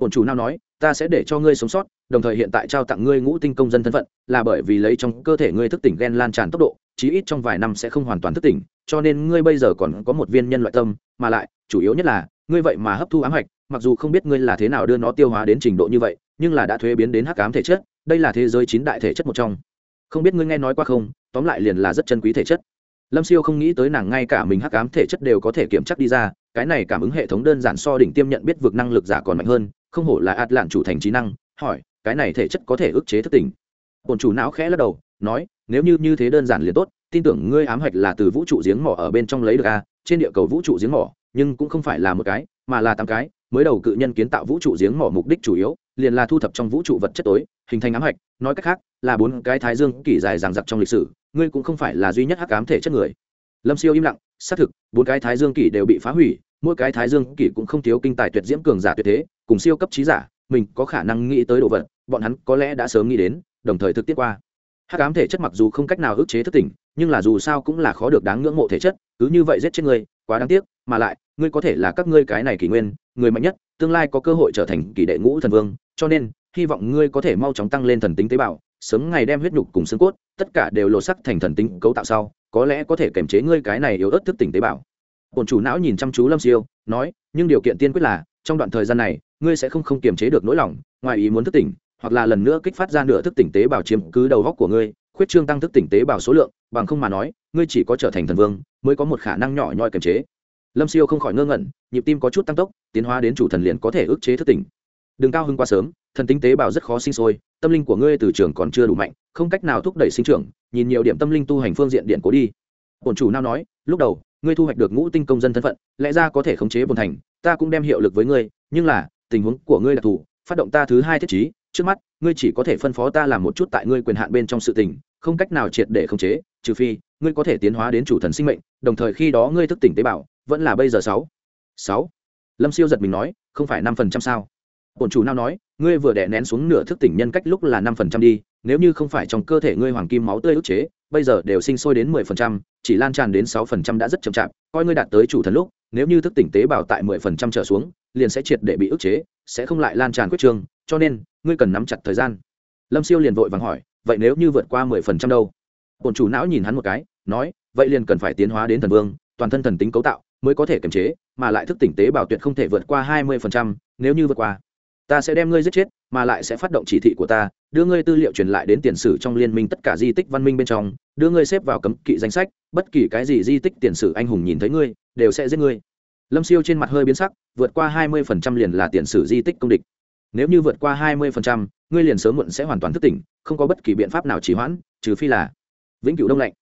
Bổn chủ nào nói ta sẽ để cho ngươi sống sót, đồng thời hiện tại trao tặng ngươi ngũ tinh công dân thân phận, là bởi vì lấy trong cơ thể ngươi thức tỉnh ghen lan tràn tốc độ, chí ít trong vài năm sẽ không hoàn toàn thức tỉnh, cho nên ngươi bây giờ còn có một viên nhân loại tâm, mà lại, chủ yếu nhất là, ngươi vậy mà hấp thu ám hạch, mặc dù không biết ngươi là thế nào đưa nó tiêu hóa đến trình độ như vậy, nhưng là đã thuế biến đến hắc ám thể chất, đây là thế giới chín đại thể chất một trong. Không biết ngươi nghe nói qua không, tóm lại liền là rất chân quý thể chất. Lâm siêu không nghĩ tới nàng ngay cả mình hắc ám thể chất đều có thể kiểm chắc đi ra, cái này cảm ứng hệ thống đơn giản so đỉnh tiêm nhận biết vượt năng lực giả còn mạnh hơn không hổ là ạt lạn chủ thành trí năng, hỏi, cái này thể chất có thể ức chế thức tỉnh. Bổn chủ não khẽ lắc đầu, nói, nếu như như thế đơn giản liền tốt, tin tưởng ngươi ám hạch là từ vũ trụ giếng mỏ ở bên trong lấy được a, trên địa cầu vũ trụ giếng mỏ, nhưng cũng không phải là một cái, mà là tám cái, mới đầu cự nhân kiến tạo vũ trụ giếng mỏ mục đích chủ yếu, liền là thu thập trong vũ trụ vật chất tối, hình thành ám hạch, nói cách khác, là bốn cái thái dương kỷ dài ràng giặc trong lịch sử, ngươi cũng không phải là duy nhất hắc ám thể chất người. Lâm siêu im lặng, xác thực, bốn cái thái dương kỷ đều bị phá hủy mỗi cái thái dương kỷ cũng không thiếu kinh tài tuyệt diễm cường giả tuyệt thế, cùng siêu cấp trí giả, mình có khả năng nghĩ tới đồ vật, bọn hắn có lẽ đã sớm nghĩ đến, đồng thời thực tiết qua. Hắc ám thể chất mặc dù không cách nào ức chế thức tỉnh, nhưng là dù sao cũng là khó được đáng ngưỡng mộ thể chất, cứ như vậy giết chết ngươi quá đáng tiếc, mà lại, ngươi có thể là các ngươi cái này kỷ nguyên, người mạnh nhất, tương lai có cơ hội trở thành kỷ đệ ngũ thần vương, cho nên, hy vọng ngươi có thể mau chóng tăng lên thần tính tế bào, sớm ngày đem huyết nhục cùng xương cốt, tất cả đều lột sắc thành thần tính cấu tạo sau, có lẽ có thể kiềm chế ngươi cái này yếu ớt thức tỉnh tế bào bổn chủ não nhìn chăm chú lâm siêu, nói, nhưng điều kiện tiên quyết là, trong đoạn thời gian này, ngươi sẽ không không kiềm chế được nỗi lòng, ngoài ý muốn thức tỉnh, hoặc là lần nữa kích phát ra nửa thức tỉnh tế bào chiếm cứ đầu góc của ngươi, khuyết trương tăng thức tỉnh tế bào số lượng, bằng không mà nói, ngươi chỉ có trở thành thần vương, mới có một khả năng nhỏ nhoi kiềm chế. Lâm siêu không khỏi ngơ ngẩn, nhịp tim có chút tăng tốc, tiến hóa đến chủ thần liền có thể ức chế thức tỉnh. Đừng cao hơn quá sớm, thần tính tế bào rất khó sinh sôi, tâm linh của ngươi từ trường còn chưa đủ mạnh, không cách nào thúc đẩy sinh trưởng, nhìn nhiều điểm tâm linh tu hành phương diện điện cố đi. Bổn chủ nào nói, lúc đầu ngươi thu hoạch được ngũ tinh công dân thân phận, lẽ ra có thể khống chế bồn thành, ta cũng đem hiệu lực với ngươi, nhưng là, tình huống của ngươi đặc thù phát động ta thứ hai thiết chí trước mắt, ngươi chỉ có thể phân phó ta làm một chút tại ngươi quyền hạn bên trong sự tình, không cách nào triệt để khống chế, trừ phi, ngươi có thể tiến hóa đến chủ thần sinh mệnh, đồng thời khi đó ngươi thức tỉnh tế bào, vẫn là bây giờ sáu. Sáu. Lâm siêu giật mình nói, không phải năm phần trăm sao? Bổn chủ nào nói, ngươi vừa đè nén xuống nửa thức tỉnh nhân cách lúc là năm phần trăm đi nếu như không phải trong cơ thể ngươi hoàng kim máu tươi ức chế, bây giờ đều sinh sôi đến mười phần trăm, chỉ lan tràn đến sáu phần trăm đã rất chậm chạp, coi ngươi đạt tới chủ thần lúc, nếu như thức tỉnh tế bào tại mười phần trăm trở xuống, liền sẽ triệt để bị ức chế, sẽ không lại lan tràn quyết trường cho nên, ngươi cần nắm chặt thời gian. Lâm siêu liền vội vàng hỏi, vậy nếu như vượt qua mười phần trăm đâu? Bổn chủ não nhìn hắn một cái, nói, vậy liền cần phải tiến hóa đến thần vương, toàn thân thần tính cấu tạo mới có thể kiềm chế, mà lại thức tỉnh tế bào tuyệt không thể vượt qua hai mươi phần trăm, nếu như vượt qua, ta sẽ đem ngươi giết chết mà lại sẽ phát động chỉ thị của ta, đưa ngươi tư liệu truyền lại đến tiền sử trong liên minh tất cả di tích văn minh bên trong, đưa ngươi xếp vào cấm kỵ danh sách, bất kỳ cái gì di tích tiền sử anh hùng nhìn thấy ngươi, đều sẽ giết ngươi. Lâm siêu trên mặt hơi biến sắc, vượt qua hai mươi phần trăm liền là tiền sử di tích công địch. Nếu như vượt qua hai mươi phần trăm, ngươi liền sớm muộn sẽ hoàn toàn thức tỉnh, không có bất kỳ biện pháp nào trì hoãn, trừ phi là vĩnh cửu đông lạnh.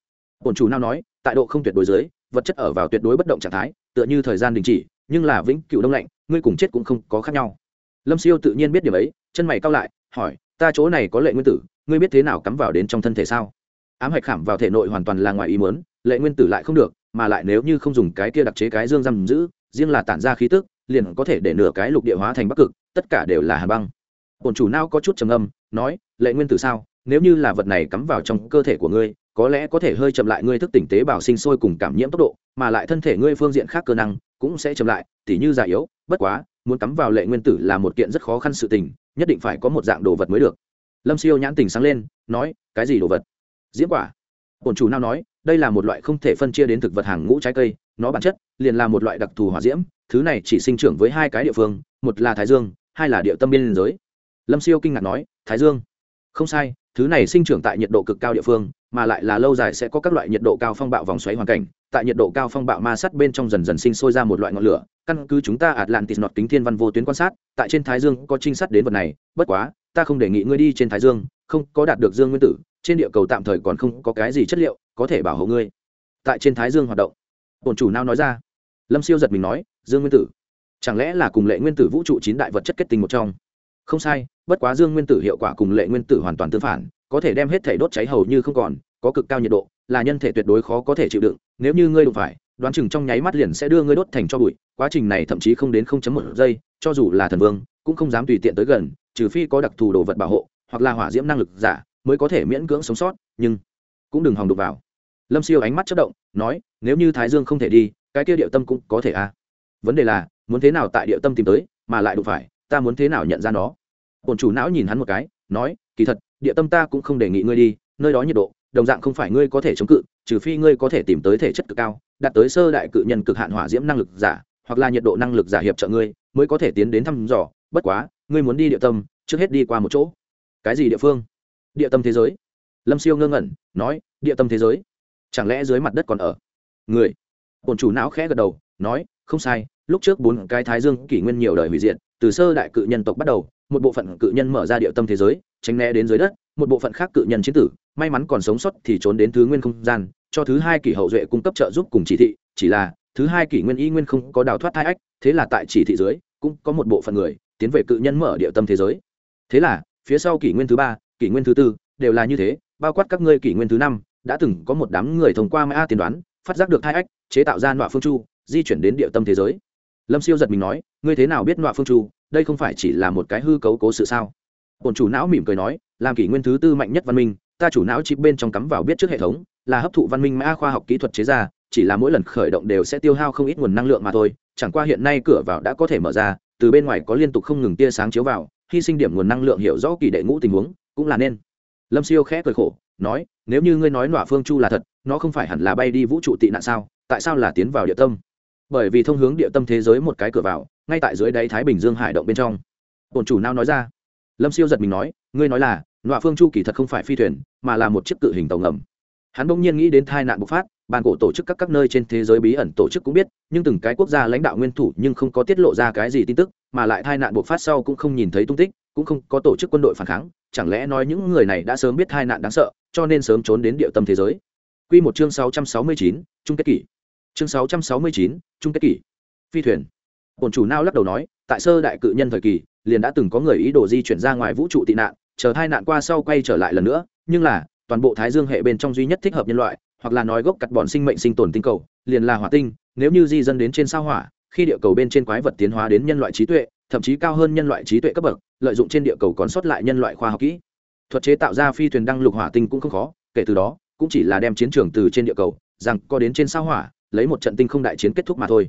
Bổn chủ nào nói, tại độ không tuyệt đối dưới, vật chất ở vào tuyệt đối bất động trạng thái, tựa như thời gian đình chỉ, nhưng là vĩnh cửu đông lạnh, ngươi cùng chết cũng không có khác nhau lâm siêu tự nhiên biết điểm ấy, chân mày cao lại, hỏi, ta chỗ này có lệ nguyên tử, ngươi biết thế nào cắm vào đến trong thân thể sao? Ám hạch khảm vào thể nội hoàn toàn là ngoài ý muốn, lệ nguyên tử lại không được, mà lại nếu như không dùng cái kia đặc chế cái dương giam giữ, riêng là tản ra khí tức, liền có thể để nửa cái lục địa hóa thành bắc cực, tất cả đều là hà băng. Bổn chủ não có chút trầm âm nói, lệ nguyên tử sao? Nếu như là vật này cắm vào trong cơ thể của ngươi, có lẽ có thể hơi chậm lại ngươi thức tỉnh tế bào sinh sôi cùng cảm nhiễm tốc độ, mà lại thân thể ngươi phương diện khác cơ năng cũng sẽ chậm lại, tỉ như già yếu, bất quá muốn cắm vào lệ nguyên tử là một kiện rất khó khăn sự tình, nhất định phải có một dạng đồ vật mới được. Lâm siêu nhãn tình sáng lên, nói, cái gì đồ vật? Diễm quả. Bổn chủ nào nói, đây là một loại không thể phân chia đến thực vật hàng ngũ trái cây, nó bản chất liền là một loại đặc thù hỏa diễm, thứ này chỉ sinh trưởng với hai cái địa phương, một là thái dương, hai là địa tâm biên giới. Lâm siêu kinh ngạc nói, thái dương? Không sai, thứ này sinh trưởng tại nhiệt độ cực cao địa phương, mà lại là lâu dài sẽ có các loại nhiệt độ cao phong bạo vòng xoáy hoàn cảnh tại nhiệt độ cao phong bạo ma sát bên trong dần dần sinh sôi ra một loại ngọn lửa. Căn cứ chúng ta atlantis nọt kính thiên văn vô tuyến quan sát, tại trên thái dương có trinh sát đến vật này. Bất quá, ta không đề nghị ngươi đi trên thái dương, không có đạt được dương nguyên tử. Trên địa cầu tạm thời còn không có cái gì chất liệu có thể bảo hộ ngươi. Tại trên thái dương hoạt động, bổn chủ nào nói ra. Lâm siêu giật mình nói, dương nguyên tử, chẳng lẽ là cùng lệ nguyên tử vũ trụ chín đại vật chất kết tinh một trong? Không sai, bất quá dương nguyên tử hiệu quả cùng lệ nguyên tử hoàn toàn tương phản, có thể đem hết thể đốt cháy hầu như không còn, có cực cao nhiệt độ, là nhân thể tuyệt đối khó có thể chịu đựng nếu như ngươi đụng phải, đoán chừng trong nháy mắt liền sẽ đưa ngươi đốt thành cho bụi, quá trình này thậm chí không đến không chấm một giây, cho dù là thần vương, cũng không dám tùy tiện tới gần, trừ phi có đặc thù đồ vật bảo hộ, hoặc là hỏa diễm năng lực giả, mới có thể miễn cưỡng sống sót, nhưng cũng đừng hòng đụng vào. Lâm siêu ánh mắt chất động, nói, nếu như thái dương không thể đi, cái kia địa tâm cũng có thể à? Vấn đề là, muốn thế nào tại địa tâm tìm tới, mà lại đụng phải, ta muốn thế nào nhận ra nó? Ổn chủ não nhìn hắn một cái, nói, kỳ thật, địa tâm ta cũng không đề nghị ngươi đi, nơi đó nhiệt độ, đồng dạng không phải ngươi có thể chống cự trừ phi ngươi có thể tìm tới thể chất cực cao, đạt tới sơ đại cự nhân cực hạn hỏa diễm năng lực giả, hoặc là nhiệt độ năng lực giả hiệp trợ ngươi, mới có thể tiến đến thăm dò. Bất quá, ngươi muốn đi địa tâm, trước hết đi qua một chỗ. Cái gì địa phương? Địa tâm thế giới. Lâm siêu ngơ ngẩn, nói, địa tâm thế giới? Chẳng lẽ dưới mặt đất còn ở? Người. Bổn chủ não khẽ gật đầu, nói, không sai, lúc trước bốn cái thái dương kỷ nguyên nhiều đời hủy diệt, từ sơ đại cự nhân tộc bắt đầu, một bộ phận cự nhân mở ra địa tâm thế giới, tránh né đến dưới đất, một bộ phận khác cự nhân chiến tử, may mắn còn sống sót thì trốn đến thứ nguyên không gian cho thứ hai kỷ hậu duệ cung cấp trợ giúp cùng chỉ thị, chỉ là thứ hai kỷ nguyên y nguyên không có đào thoát thai ách, thế là tại chỉ thị dưới cũng có một bộ phận người tiến về cự nhân mở địa tâm thế giới. Thế là, phía sau kỷ nguyên thứ ba, kỷ nguyên thứ tư đều là như thế, bao quát các ngươi kỷ nguyên thứ năm, đã từng có một đám người thông qua mã tiên đoán, phát giác được thai ách, chế tạo ra nọa phương chu, di chuyển đến địa tâm thế giới. Lâm siêu giật mình nói, ngươi thế nào biết nọa phương chu? Đây không phải chỉ là một cái hư cấu cố sự sao? Bổn chủ não mỉm cười nói, làm kỷ nguyên thứ tư mạnh nhất văn minh, ta chủ não chip bên trong cắm vào biết trước hệ thống là hấp thụ văn minh mã khoa học kỹ thuật chế ra, chỉ là mỗi lần khởi động đều sẽ tiêu hao không ít nguồn năng lượng mà thôi, chẳng qua hiện nay cửa vào đã có thể mở ra, từ bên ngoài có liên tục không ngừng tia sáng chiếu vào, hy sinh điểm nguồn năng lượng hiểu rõ kỳ đệ ngũ tình huống, cũng là nên. Lâm siêu khẽ cười khổ, nói, nếu như ngươi nói nọa phương chu là thật, nó không phải hẳn là bay đi vũ trụ tị nạn sao, tại sao là tiến vào địa tâm? Bởi vì thông hướng địa tâm thế giới một cái cửa vào, ngay tại dưới đáy thái bình dương hải động bên trong. Bổn chủ nào nói ra? Lâm siêu giật mình nói, ngươi nói là, nọa phương chu kỳ thật không phải phi thuyền, mà là một chiếc cự hình tàu ngầm hắn bỗng nhiên nghĩ đến tai nạn bộc phát bàn cổ tổ chức các các nơi trên thế giới bí ẩn tổ chức cũng biết nhưng từng cái quốc gia lãnh đạo nguyên thủ nhưng không có tiết lộ ra cái gì tin tức mà lại tai nạn bộc phát sau cũng không nhìn thấy tung tích cũng không có tổ chức quân đội phản kháng chẳng lẽ nói những người này đã sớm biết tai nạn đáng sợ cho nên sớm trốn đến địa tâm thế giới Quy một chương 669, chung kết kỷ. Chương 669, chung kết kỷ. Phi thuyền. Bổn chủ nao lắc đầu nói, tại sơ đại cự nhân thời kỳ, liền đã từng có người ý đồ di chuyển ra ngoài vũ trụ tị nạn, chờ hai nạn qua sau quay trở lại lần nữa, nhưng là, toàn bộ Thái Dương hệ bên trong duy nhất thích hợp nhân loại, hoặc là nói gốc cắt bọn sinh mệnh sinh tồn tinh cầu, liền là hỏa tinh, nếu như di dân đến trên sao hỏa, khi địa cầu bên trên quái vật tiến hóa đến nhân loại trí tuệ, thậm chí cao hơn nhân loại trí tuệ cấp bậc, lợi dụng trên địa cầu còn sót lại nhân loại khoa học kỹ. Thuật chế tạo ra phi thuyền đăng lục hỏa tinh cũng không khó kể từ đó cũng chỉ là đem chiến trường từ trên địa cầu rằng có đến trên sao hỏa lấy một trận tinh không đại chiến kết thúc mà thôi.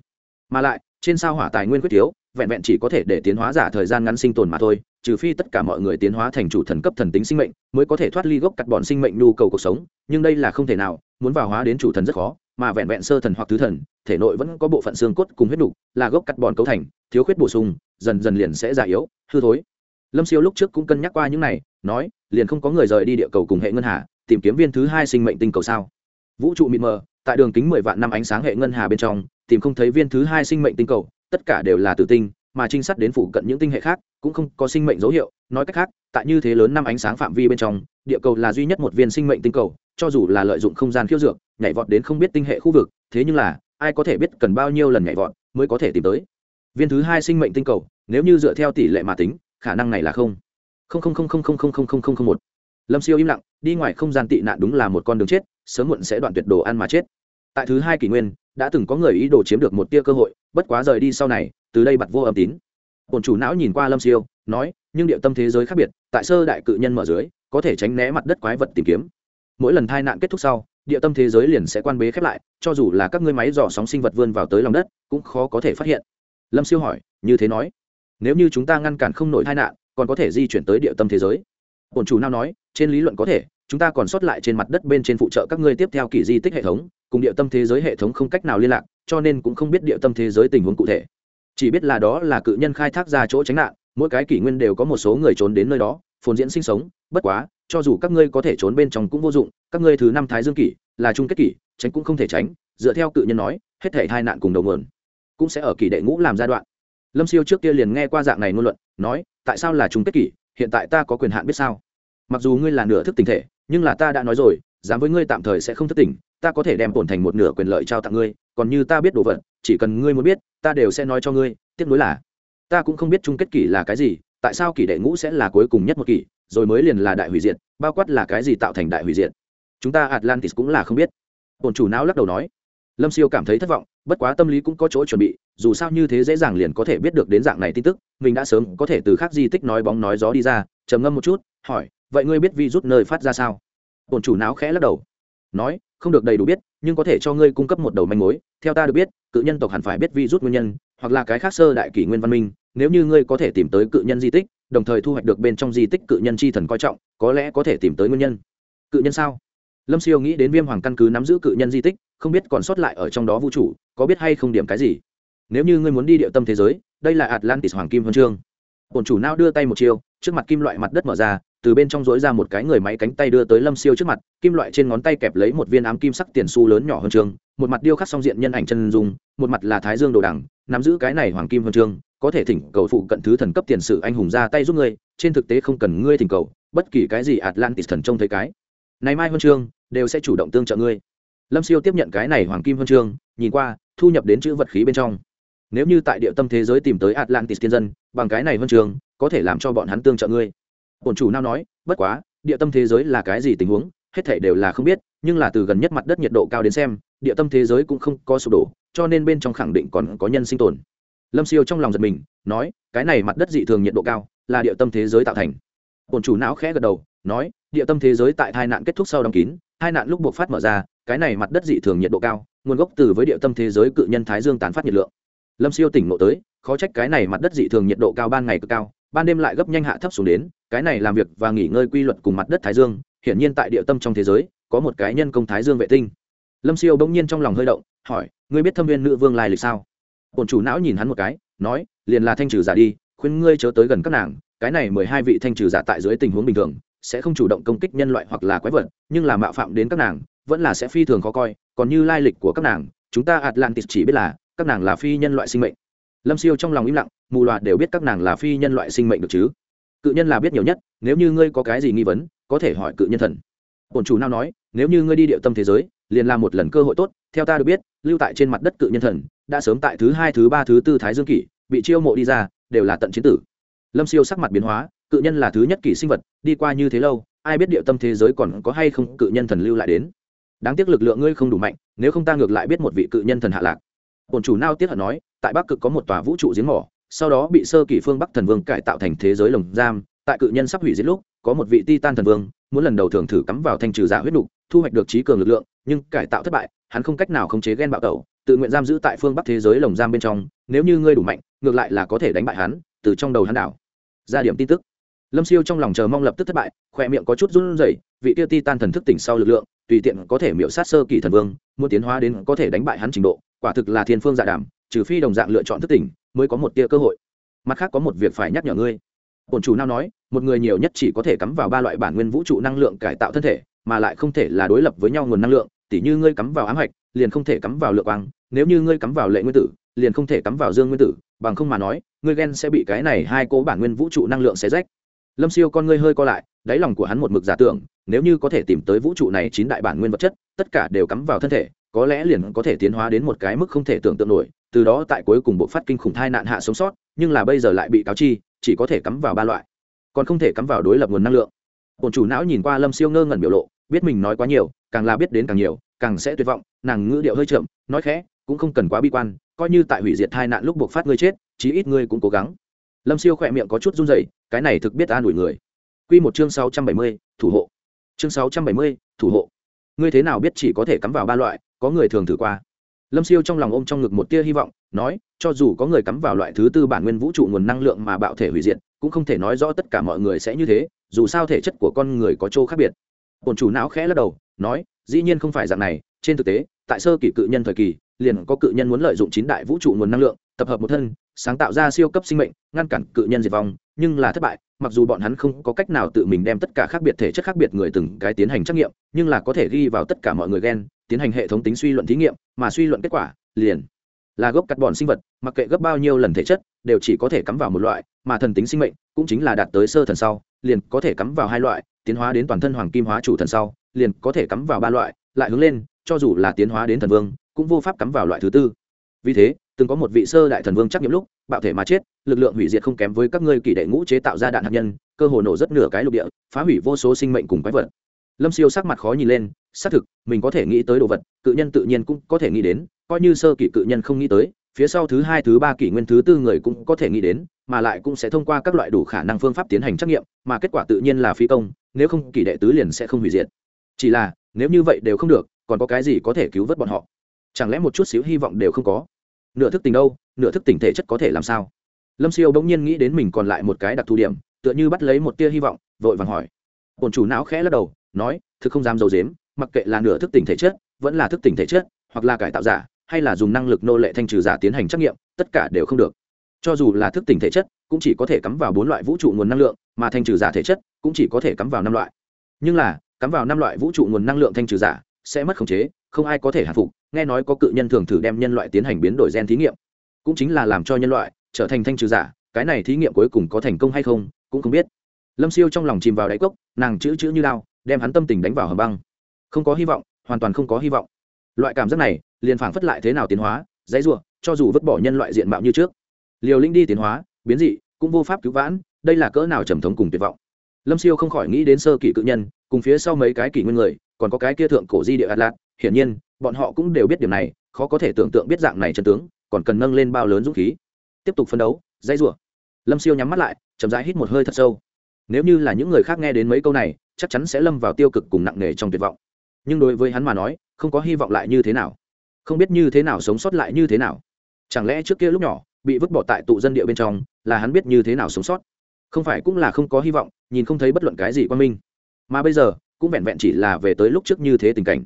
Mà lại trên sao hỏa tài nguyên quyết thiếu, vẹn vẹn chỉ có thể để tiến hóa giả thời gian ngắn sinh tồn mà thôi, trừ phi tất cả mọi người tiến hóa thành chủ thần cấp thần tính sinh mệnh mới có thể thoát ly gốc cắt bọn sinh mệnh nhu cầu cuộc sống, nhưng đây là không thể nào, muốn vào hóa đến chủ thần rất khó, mà vẹn vẹn sơ thần hoặc thứ thần, thể nội vẫn có bộ phận xương cốt cùng huyết đục là gốc cắt bọn cấu thành, thiếu khuyết bổ sung, dần dần liền sẽ già yếu, hư thối. Lâm siêu lúc trước cũng cân nhắc qua những này, nói, liền không có người rời đi địa cầu cùng hệ ngân hà, tìm kiếm viên thứ hai sinh mệnh tinh cầu sao? Vũ trụ mịt mờ, tại đường kính mười vạn năm ánh sáng hệ ngân hà bên trong tìm không thấy viên thứ hai sinh mệnh tinh cầu, tất cả đều là tử tinh, mà trinh sát đến phụ cận những tinh hệ khác cũng không có sinh mệnh dấu hiệu. Nói cách khác, tại như thế lớn năm ánh sáng phạm vi bên trong, địa cầu là duy nhất một viên sinh mệnh tinh cầu, cho dù là lợi dụng không gian khiêu dược, nhảy vọt đến không biết tinh hệ khu vực, thế nhưng là, ai có thể biết cần bao nhiêu lần nhảy vọt mới có thể tìm tới. Viên thứ hai sinh mệnh tinh cầu, nếu như dựa theo tỷ lệ mà tính, khả năng này là không. Không không không không không không không không không không một. Lâm siêu im lặng, đi ngoài không gian tị nạn đúng là một con đường chết, sớm muộn sẽ đoạn tuyệt đồ ăn mà chết. Tại thứ hai kỷ nguyên đã từng có người ý đồ chiếm được một tia cơ hội, bất quá rời đi sau này, từ đây bặt vô âm tín. Bổn chủ não nhìn qua lâm siêu, nói, nhưng địa tâm thế giới khác biệt, tại sơ đại cự nhân mở dưới, có thể tránh né mặt đất quái vật tìm kiếm. Mỗi lần tai nạn kết thúc sau, địa tâm thế giới liền sẽ quan bế khép lại, cho dù là các ngươi máy dò sóng sinh vật vươn vào tới lòng đất, cũng khó có thể phát hiện. Lâm siêu hỏi, như thế nói, nếu như chúng ta ngăn cản không nổi tai nạn, còn có thể di chuyển tới địa tâm thế giới? Bổn chủ nào nói, trên lý luận có thể chúng ta còn sót lại trên mặt đất bên trên phụ trợ các ngươi tiếp theo kỳ di tích hệ thống, cùng địa tâm thế giới hệ thống không cách nào liên lạc, cho nên cũng không biết địa tâm thế giới tình huống cụ thể. Chỉ biết là đó là cự nhân khai thác ra chỗ tránh nạn, mỗi cái kỷ nguyên đều có một số người trốn đến nơi đó, phồn diễn sinh sống, bất quá, cho dù các ngươi có thể trốn bên trong cũng vô dụng, các ngươi thứ năm thái dương kỷ, là chung kết kỷ, tránh cũng không thể tránh, dựa theo cự nhân nói, hết thể hai nạn cùng đầu nguồn, cũng sẽ ở kỷ đệ ngũ làm giai đoạn. Lâm siêu trước kia liền nghe qua dạng này ngôn luận, nói, tại sao là chung kết kỷ, hiện tại ta có quyền hạn biết sao? Mặc dù ngươi là nửa thức tình thể nhưng là ta đã nói rồi dám với ngươi tạm thời sẽ không thất tình, ta có thể đem tổn thành một nửa quyền lợi trao tặng ngươi còn như ta biết đồ vật chỉ cần ngươi muốn biết ta đều sẽ nói cho ngươi tiếc nuối là ta cũng không biết chung kết kỷ là cái gì tại sao kỷ đệ ngũ sẽ là cuối cùng nhất một kỷ rồi mới liền là đại hủy diệt bao quát là cái gì tạo thành đại hủy diệt. Chúng ta atlantis cũng là không biết. Bổn chủ não lắc đầu nói. Lâm siêu cảm thấy thất vọng bất quá tâm lý cũng có chỗ chuẩn bị dù sao như thế dễ dàng liền có thể biết được đến dạng này tin tức mình đã sớm có thể từ khác di tích nói bóng nói gió đi ra trầm ngâm một chút hỏi vậy ngươi biết vi rút nơi phát ra sao? Bổn chủ não khẽ lắc đầu. Nói không được đầy đủ biết nhưng có thể cho ngươi cung cấp một đầu manh mối. Theo ta được biết cự nhân tộc hẳn phải biết vi rút nguyên nhân hoặc là cái khác sơ đại kỷ nguyên văn minh. Nếu như ngươi có thể tìm tới cự nhân di tích đồng thời thu hoạch được bên trong di tích cự nhân chi thần coi trọng có lẽ có thể tìm tới nguyên nhân. Cự nhân sao? Lâm siêu nghĩ đến viêm hoàng căn cứ nắm giữ cự nhân di tích không biết còn sót lại ở trong đó vũ trụ có biết hay không điểm cái gì? Nếu như ngươi muốn đi địa tâm thế giới đây là atlantis hoàng kim huân chương. Bổn chủ não đưa tay một chiều, trước mặt kim loại mặt đất mở ra từ bên trong dối ra một cái người máy cánh tay đưa tới lâm siêu trước mặt, kim loại trên ngón tay kẹp lấy một viên ám kim sắc tiền su lớn nhỏ hơn trường một mặt điêu khắc song diện nhân ảnh chân dung, một mặt là thái dương đồ đằng, nắm giữ cái này hoàng kim hơn trường có thể thỉnh cầu phụ cận thứ thần cấp tiền sự anh hùng ra tay giúp ngươi, trên thực tế không cần ngươi thỉnh cầu, bất kỳ cái gì atlantis thần trông thấy cái này mai huân chương đều sẽ chủ động tương trợ ngươi. Lâm siêu tiếp nhận cái này hoàng kim huân chương, nhìn qua, thu nhập đến chữ vật khí bên trong. Nếu như tại địa tâm thế giới tìm tới atlantis tiên dân, bằng cái này huân chương, có thể làm cho bọn hắn tương trợ ngươi bổn chủ nào nói, bất quá, địa tâm thế giới là cái gì tình huống, hết thể đều là không biết, nhưng là từ gần nhất mặt đất nhiệt độ cao đến xem, địa tâm thế giới cũng không có sụp đổ, cho nên bên trong khẳng định còn có nhân sinh tồn. Lâm siêu trong lòng giật mình, nói, cái này mặt đất dị thường nhiệt độ cao, là địa tâm thế giới tạo thành. Bổn chủ não khẽ gật đầu, nói, địa tâm thế giới tại tai nạn kết thúc sau đóng kín hai nạn lúc buộc phát mở ra, cái này mặt đất dị thường nhiệt độ cao, nguồn gốc từ với địa tâm thế giới cự nhân thái dương tán phát nhiệt lượng. Lâm siêu tỉnh ngộ tới, khó trách cái này mặt đất dị thường nhiệt độ cao ban ngày cực cao ban đêm lại gấp nhanh hạ thấp xuống đến, cái này làm việc và nghỉ ngơi quy luật cùng mặt đất thái dương, hiển nhiên tại địa tâm trong thế giới, có một cái nhân công thái dương vệ tinh. Lâm siêu bỗng nhiên trong lòng hơi động, hỏi, ngươi biết thâm viên nữ vương lai lịch sao? Bổn chủ não nhìn hắn một cái, nói, liền là thanh trừ giả đi, khuyên ngươi chớ tới gần các nàng, cái này mười hai vị thanh trừ giả tại dưới tình huống bình thường, sẽ không chủ động công kích nhân loại hoặc là quái vật, nhưng là mạo phạm đến các nàng, vẫn là sẽ phi thường khó coi, còn như lai lịch của các nàng, chúng ta atlantis chỉ biết là, các nàng là phi nhân loại sinh mệnh lâm siêu trong lòng im lặng mù loà đều biết các nàng là phi nhân loại sinh mệnh được chứ cự nhân là biết nhiều nhất nếu như ngươi có cái gì nghi vấn có thể hỏi cự nhân thần bổn chủ nào nói nếu như ngươi đi địa tâm thế giới liền là một lần cơ hội tốt theo ta được biết lưu tại trên mặt đất cự nhân thần đã sớm tại thứ hai thứ ba thứ tư thái dương kỷ bị chiêu mộ đi ra đều là tận chiến tử lâm siêu sắc mặt biến hóa cự nhân là thứ nhất kỷ sinh vật đi qua như thế lâu ai biết địa tâm thế giới còn có hay không cự nhân thần lưu lại đến đáng tiếc lực lượng ngươi không đủ mạnh nếu không ta ngược lại biết một vị cự nhân thần hạ lạc bổn chủ nao tiếc hận nói tại bắc cực có một tòa vũ trụ giếng mỏ, sau đó bị sơ kỷ phương bắc thần vương cải tạo thành thế giới lồng giam, tại cự nhân sắp hủy diệt lúc, có một vị titan thần vương, muốn lần đầu thường thử cắm vào thanh trừ giả huyết đục thu hoạch được trí cường lực lượng, nhưng cải tạo thất bại, hắn không cách nào khống chế ghen bạo tẩu, tự nguyện giam giữ tại phương bắc thế giới lồng giam bên trong, nếu như ngươi đủ mạnh, ngược lại là có thể đánh bại hắn, từ trong đầu hắn đảo. Ra điểm tin tức. Lâm siêu trong lòng chờ mong lập tức thất bại khoe miệng có chút run rẩy, vị tiêu ti tan thần thức tỉnh sau lực lượng, tùy tiện có thể miễu sát sơ kỳ thần vương, muốn tiến hóa đến có thể đánh bại hắn trình độ, quả thực là thiên phương dạ đàm trừ phi đồng dạng lựa chọn thức tỉnh, mới có một tia cơ hội. Mặt khác có một việc phải nhắc nhở ngươi. Bổn chủ nào nói, một người nhiều nhất chỉ có thể cắm vào ba loại bản nguyên vũ trụ năng lượng cải tạo thân thể, mà lại không thể là đối lập với nhau nguồn năng lượng, tỉ như ngươi cắm vào ám hạch, liền không thể cắm vào lượng quang, nếu như ngươi cắm vào lệ nguyên tử, liền không thể cắm vào dương nguyên tử, bằng không mà nói, ngươi ghen sẽ bị cái này hai cố bản nguyên vũ trụ năng lượng xé rách. Lâm siêu con ngươi hơi co lại, đáy lòng của hắn một mực giả tưởng, nếu như có thể tìm tới vũ trụ này chín đại bản nguyên vật chất, tất cả đều cắm vào thân thể, có lẽ liền có thể tiến hóa đến một cái mức không thể tưởng tượng nổi từ đó tại cuối cùng bộ phát kinh khủng thai nạn hạ sống sót, nhưng là bây giờ lại bị cáo chi, chỉ có thể cắm vào ba loại. Còn không thể cắm vào đối lập nguồn năng lượng. Bổn chủ não nhìn qua lâm siêu ngơ ngẩn biểu lộ, biết mình nói quá nhiều, càng là biết đến càng nhiều, càng sẽ tuyệt vọng, nàng ngữ điệu hơi chậm, nói khẽ, cũng không cần quá bi quan, coi như tại hủy diệt thai nạn lúc buộc phát ngươi chết, chí ít ngươi cũng cố gắng. Lâm siêu khỏe miệng có chút run rẩy, cái này thực biết an ủi người. Q một chương sáu trăm bảy mươi, thủ hộ. Chương sáu trăm bảy mươi, thủ hộ. Ngươi thế nào biết chỉ có thể cắm vào ba loại, có người thường thử qua lâm siêu trong lòng ôm trong ngực một tia hy vọng, nói, cho dù có người cắm vào loại thứ tư bản nguyên vũ trụ nguồn năng lượng mà bạo thể hủy diệt, cũng không thể nói rõ tất cả mọi người sẽ như thế, dù sao thể chất của con người có chỗ khác biệt bổn chủ não khẽ lắc đầu, nói, dĩ nhiên không phải dạng này, trên thực tế, tại sơ kỷ cự nhân thời kỳ, liền có cự nhân muốn lợi dụng chín đại vũ trụ nguồn năng lượng, tập hợp một thân, sáng tạo ra siêu cấp sinh mệnh, ngăn cản cự nhân diệt vong, nhưng là thất bại, mặc dù bọn hắn không có cách nào tự mình đem tất cả khác biệt thể chất khác biệt người từng cái tiến hành trắc nghiệm, nhưng là có thể ghi vào tất cả mọi người ghen tiến hành hệ thống tính suy luận thí nghiệm, mà suy luận kết quả, liền là gốc cắt bọn sinh vật, mặc kệ gấp bao nhiêu lần thể chất, đều chỉ có thể cắm vào một loại, mà thần tính sinh mệnh cũng chính là đạt tới sơ thần sau, liền có thể cắm vào hai loại, tiến hóa đến toàn thân hoàng kim hóa chủ thần sau, liền có thể cắm vào ba loại, lại hướng lên, cho dù là tiến hóa đến thần vương, cũng vô pháp cắm vào loại thứ tư. Vì thế, từng có một vị sơ đại thần vương trắc nhiệm lúc, bạo thể mà chết, lực lượng hủy diệt không kém với các ngươi kỷ đệ ngũ chế tạo ra đạn hạt nhân, cơ hồ nổ rất nửa cái lục địa, phá hủy vô số sinh mệnh cùng quái vật. Lâm siêu sắc mặt khó nhìn lên xác thực, mình có thể nghĩ tới đồ vật, cự nhân tự nhiên cũng có thể nghĩ đến, coi như sơ kỷ cự nhân không nghĩ tới, phía sau thứ hai, thứ ba kỷ nguyên thứ tư người cũng có thể nghĩ đến, mà lại cũng sẽ thông qua các loại đủ khả năng phương pháp tiến hành trắc nghiệm, mà kết quả tự nhiên là phi công, nếu không kỷ đệ tứ liền sẽ không hủy diệt. Chỉ là, nếu như vậy đều không được, còn có cái gì có thể cứu vớt bọn họ? Chẳng lẽ một chút xíu hy vọng đều không có? Nửa thức tình đâu, nửa thức tỉnh thể chất có thể làm sao? Lâm siêu bỗng nhiên nghĩ đến mình còn lại một cái đặc thù điểm, tựa như bắt lấy một tia hy vọng, vội vàng hỏi. Bổn chủ não khẽ lắc đầu, nói, thực không dám d i ấ u dếm mặc kệ là nửa thức tỉnh thể chất, vẫn là thức tỉnh thể chất, hoặc là cải tạo giả, hay là dùng năng lực nô lệ thanh trừ giả tiến hành trắc nghiệm, tất cả đều không được. Cho dù là thức tỉnh thể chất, cũng chỉ có thể cắm vào bốn loại vũ trụ nguồn năng lượng, mà thanh trừ giả thể chất cũng chỉ có thể cắm vào năm loại. Nhưng là, cắm vào năm loại vũ trụ nguồn năng lượng thanh trừ giả sẽ mất khống chế, không ai có thể hạ phục, nghe nói có cự nhân thường thử đem nhân loại tiến hành biến đổi gen thí nghiệm. Cũng chính là làm cho nhân loại trở thành thanh trừ giả, cái này thí nghiệm cuối cùng có thành công hay không, cũng không biết. Lâm siêu trong lòng chìm vào đáy cốc, nàng chữ chữ như lao, đem hắn tâm tình đánh vào hầm băng không có hy vọng, hoàn toàn không có hy vọng. Loại cảm giác này, liền phảng phất lại thế nào tiến hóa, dãy ruộng cho dù vứt bỏ nhân loại diện mạo như trước. Liều linh đi tiến hóa, biến dị, cũng vô pháp cứu vãn, đây là cỡ nào trầm thống cùng tuyệt vọng. Lâm siêu không khỏi nghĩ đến sơ kỷ cự nhân, cùng phía sau mấy cái kỷ nguyên người, còn có cái kia thượng cổ di địa atlas, hiển nhiên, bọn họ cũng đều biết điều này, khó có thể tưởng tượng biết dạng này chân tướng, còn cần nâng lên bao lớn dũng khí. Tiếp tục phân đấu, dãy rủa. Lâm siêu nhắm mắt lại, chậm rãi hít một hơi thật sâu. Nếu như là những người khác nghe đến mấy câu này, chắc chắn sẽ lâm vào tiêu cực cùng nặng nề trong tuyệt vọng nhưng đối với hắn mà nói, không có hy vọng lại như thế nào. Không biết như thế nào sống sót lại như thế nào. Chẳng lẽ trước kia lúc nhỏ, bị vứt bỏ tại tụ dân địa bên trong, là hắn biết như thế nào sống sót? Không phải cũng là không có hy vọng, nhìn không thấy bất luận cái gì quan minh. Mà bây giờ, cũng vẹn vẹn chỉ là về tới lúc trước như thế tình cảnh.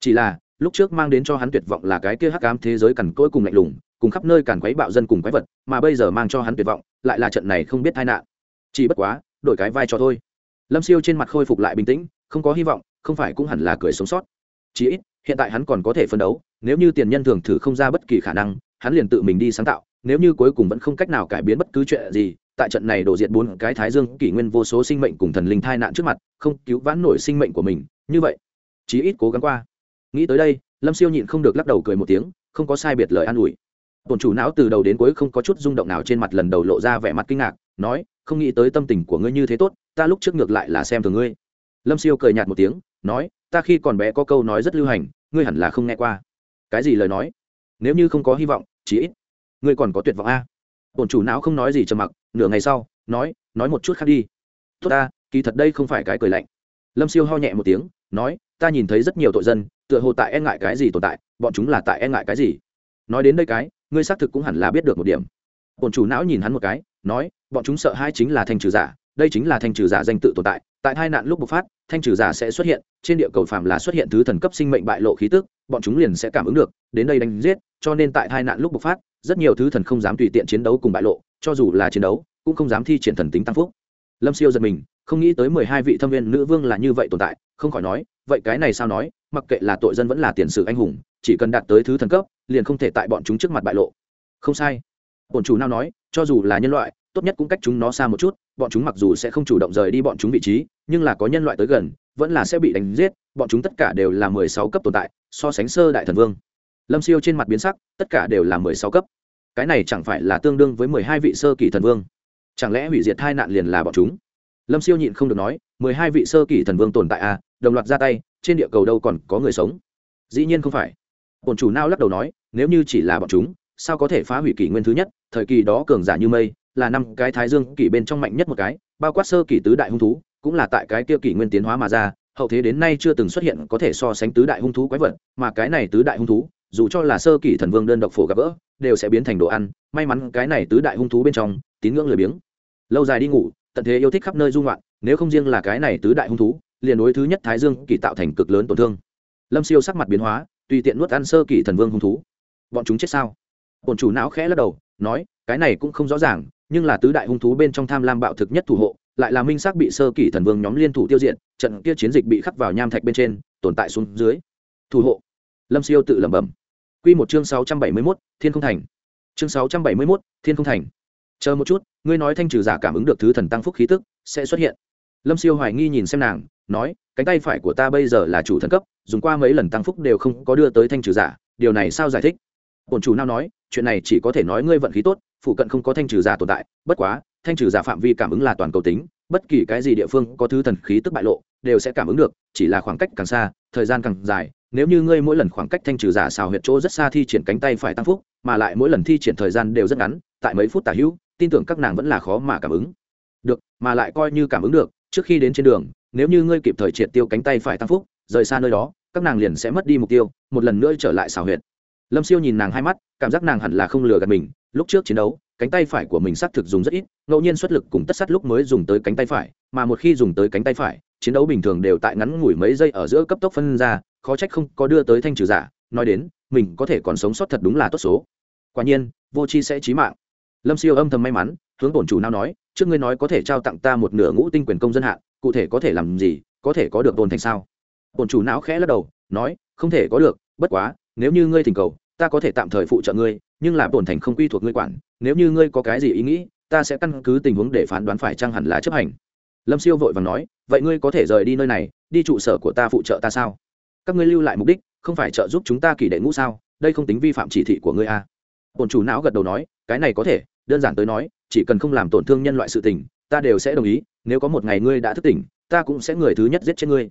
Chỉ là, lúc trước mang đến cho hắn tuyệt vọng là cái kia hắc ám thế giới cằn cỗi cùng lạnh lùng, cùng khắp nơi càn quấy bạo dân cùng quái vật, mà bây giờ mang cho hắn tuyệt vọng, lại là trận này không biết tai nạn. Chỉ bất quá, đổi cái vai cho thôi. Lâm siêu trên mặt khôi phục lại bình tĩnh, không có hy vọng không phải cũng hẳn là cười sống sót. Chí ít, hiện tại hắn còn có thể phân đấu, nếu như tiền nhân thường thử không ra bất kỳ khả năng, hắn liền tự mình đi sáng tạo, nếu như cuối cùng vẫn không cách nào cải biến bất cứ chuyện gì, tại trận này đổ diệt bốn cái thái dương kỷ nguyên vô số sinh mệnh cùng thần linh thai nạn trước mặt, không cứu vãn nổi sinh mệnh của mình, như vậy, chí ít cố gắng qua. Nghĩ tới đây, lâm siêu nhịn không được lắc đầu cười một tiếng, không có sai biệt lời an ủi. Tổn chủ não từ đầu đến cuối không có chút rung động nào trên mặt lần đầu lộ ra vẻ mặt kinh ngạc, nói, không nghĩ tới tâm tình của ngươi như thế tốt, ta lúc trước ngược lại là xem thường ngươi. Lâm siêu cười nhạt một tiếng nói, ta khi còn bé có câu nói rất lưu hành, ngươi hẳn là không nghe qua. Cái gì lời nói? Nếu như không có hy vọng, chí ít ngươi còn có tuyệt vọng a. Bổn chủ não không nói gì trầm mặc, nửa ngày sau, nói nói một chút khác đi. Tốt ta, kỳ thật đây không phải cái cười lạnh. Lâm siêu ho nhẹ một tiếng, nói, ta nhìn thấy rất nhiều tội dân, tựa hồ tại e ngại cái gì tồn tại, bọn chúng là tại e ngại cái gì? Nói đến đây cái, ngươi xác thực cũng hẳn là biết được một điểm. Bổn chủ não nhìn hắn một cái, nói, bọn chúng sợ hai chính là thanh trừ giả, đây chính là thanh trừ giả danh tự tồn tại tại hai nạn lúc bộc phát thanh trừ giả sẽ xuất hiện, trên địa cầu phàm là xuất hiện thứ thần cấp sinh mệnh bại lộ khí tức, bọn chúng liền sẽ cảm ứng được, đến đây đánh giết, cho nên tại tai nạn lúc bộc phát, rất nhiều thứ thần không dám tùy tiện chiến đấu cùng bại lộ, cho dù là chiến đấu, cũng không dám thi triển thần tính tăng phúc. Lâm siêu giật mình, không nghĩ tới mười hai vị thâm viên nữ vương là như vậy tồn tại, không khỏi nói, vậy cái này sao nói, mặc kệ là tội dân vẫn là tiền sử anh hùng, chỉ cần đạt tới thứ thần cấp, liền không thể tại bọn chúng trước mặt bại lộ. Không sai. Bổn chủ nào nói, cho dù là nhân loại, tốt nhất cũng cách chúng nó xa một chút, bọn chúng mặc dù sẽ không chủ động rời đi bọn chúng vị trí nhưng là có nhân loại tới gần, vẫn là sẽ bị đánh giết, bọn chúng tất cả đều là mười sáu cấp tồn tại, so sánh sơ đại thần vương. Lâm siêu trên mặt biến sắc, tất cả đều là mười sáu cấp. Cái này chẳng phải là tương đương với mười hai vị sơ kỳ thần vương? Chẳng lẽ hủy diệt hai nạn liền là bọn chúng? Lâm siêu nhịn không được nói, mười hai vị sơ kỳ thần vương tồn tại à đồng loạt ra tay, trên địa cầu đâu còn có người sống? Dĩ nhiên không phải. Bổn chủ nao lắc đầu nói, nếu như chỉ là bọn chúng, sao có thể phá hủy kỷ nguyên thứ nhất, thời kỳ đó cường giả như mây, là năm cái thái dương kỷ bên trong mạnh nhất một cái, bao quát sơ kỷ tứ đại hung thú cũng là tại cái kia kỷ nguyên tiến hóa mà ra, hậu thế đến nay chưa từng xuất hiện có thể so sánh tứ đại hung thú quái vật, mà cái này tứ đại hung thú, dù cho là sơ kỷ thần vương đơn độc phổ gặp gỡ, đều sẽ biến thành đồ ăn, may mắn cái này tứ đại hung thú bên trong, tín ngưỡng lười biếng. Lâu dài đi ngủ, tận thế yêu thích khắp nơi dung loạn nếu không riêng là cái này tứ đại hung thú, liền đối thứ nhất thái dương kỷ tạo thành cực lớn tổn thương. Lâm siêu sắc mặt biến hóa, tùy tiện nuốt ăn sơ kỷ thần vương hung thú. Bọn chúng chết sao? Bổn chủ não khẽ lắc đầu, nói, cái này cũng không rõ ràng, nhưng là tứ đại hung thú bên trong tham lam bạo thực nhất thủ hộ lại là minh xác bị sơ kỷ thần vương nhóm liên thủ tiêu diệt, trận kia chiến dịch bị khắc vào nham thạch bên trên, tồn tại xuống dưới. Thủ hộ. Lâm siêu tự lẩm bẩm. Q một chương sáu trăm bảy mươi mốt, thiên không thành. Chương sáu trăm bảy mươi mốt, thiên không thành. Chờ một chút, ngươi nói thanh trừ giả cảm ứng được thứ thần tăng phúc khí tức, sẽ xuất hiện. Lâm siêu hoài nghi nhìn xem nàng, nói, cánh tay phải của ta bây giờ là chủ thần cấp, dùng qua mấy lần tăng phúc đều không có đưa tới thanh trừ giả, điều này sao giải thích? Bổn chủ nào nói, chuyện này chỉ có thể nói ngươi vận khí tốt, phụ cận không có thanh trừ giả tồn tại, bất quá thanh trừ giả phạm vi cảm ứng là toàn cầu tính, bất kỳ cái gì địa phương có thứ thần khí tức bại lộ, đều sẽ cảm ứng được, chỉ là khoảng cách càng xa, thời gian càng dài. Nếu như ngươi mỗi lần khoảng cách thanh trừ giả xào huyệt chỗ rất xa thi triển cánh tay phải tăng phúc, mà lại mỗi lần thi triển thời gian đều rất ngắn, tại mấy phút tả hữu, tin tưởng các nàng vẫn là khó mà cảm ứng được, mà lại coi như cảm ứng được, trước khi đến trên đường, nếu như ngươi kịp thời triệt tiêu cánh tay phải tăng phúc, rời xa nơi đó, các nàng liền sẽ mất đi mục tiêu, một lần nữa trở lại xào huyệt. Lâm siêu nhìn nàng hai mắt, cảm giác nàng hẳn là không lừa gạt mình lúc trước chiến đấu, cánh tay phải của mình xác thực dùng rất ít, ngẫu nhiên xuất lực cùng tất sát lúc mới dùng tới cánh tay phải, mà một khi dùng tới cánh tay phải, chiến đấu bình thường đều tại ngắn ngủi mấy giây ở giữa cấp tốc phân ra, khó trách không có đưa tới thanh trừ giả, nói đến, mình có thể còn sống sót thật đúng là tốt số. Quả nhiên, vô c h i sẽ trí mạng. Lâm siêu âm thầm may mắn, hướng bổn chủ nào nói, trước ngươi nói có thể trao tặng ta một nửa ngũ tinh quyền công dân hạn cụ thể có thể làm gì, có thể có được tồn thành sao? Bổn chủ não khẽ lắc đầu, nói, không thể có được, bất quá, nếu như ngươi thỉnh cầu, ta có thể tạm thời phụ trợ ngươi nhưng là bổn thành không quy thuộc ngươi quản, nếu như ngươi có cái gì ý nghĩ, ta sẽ căn cứ tình huống để phán đoán phải chăng hẳn là chấp hành. Lâm siêu vội vàng nói, vậy ngươi có thể rời đi nơi này, đi trụ sở của ta phụ trợ ta sao? Các ngươi lưu lại mục đích, không phải trợ giúp chúng ta kỳ đệ ngũ sao? Đây không tính vi phạm chỉ thị của ngươi a à. bổn chủ não gật đầu nói, cái này có thể, đơn giản tới nói, chỉ cần không làm tổn thương nhân loại sự tình, ta đều sẽ đồng ý, nếu có một ngày ngươi đã thức tỉnh, ta cũng sẽ người thứ nhất giết chết ngươi.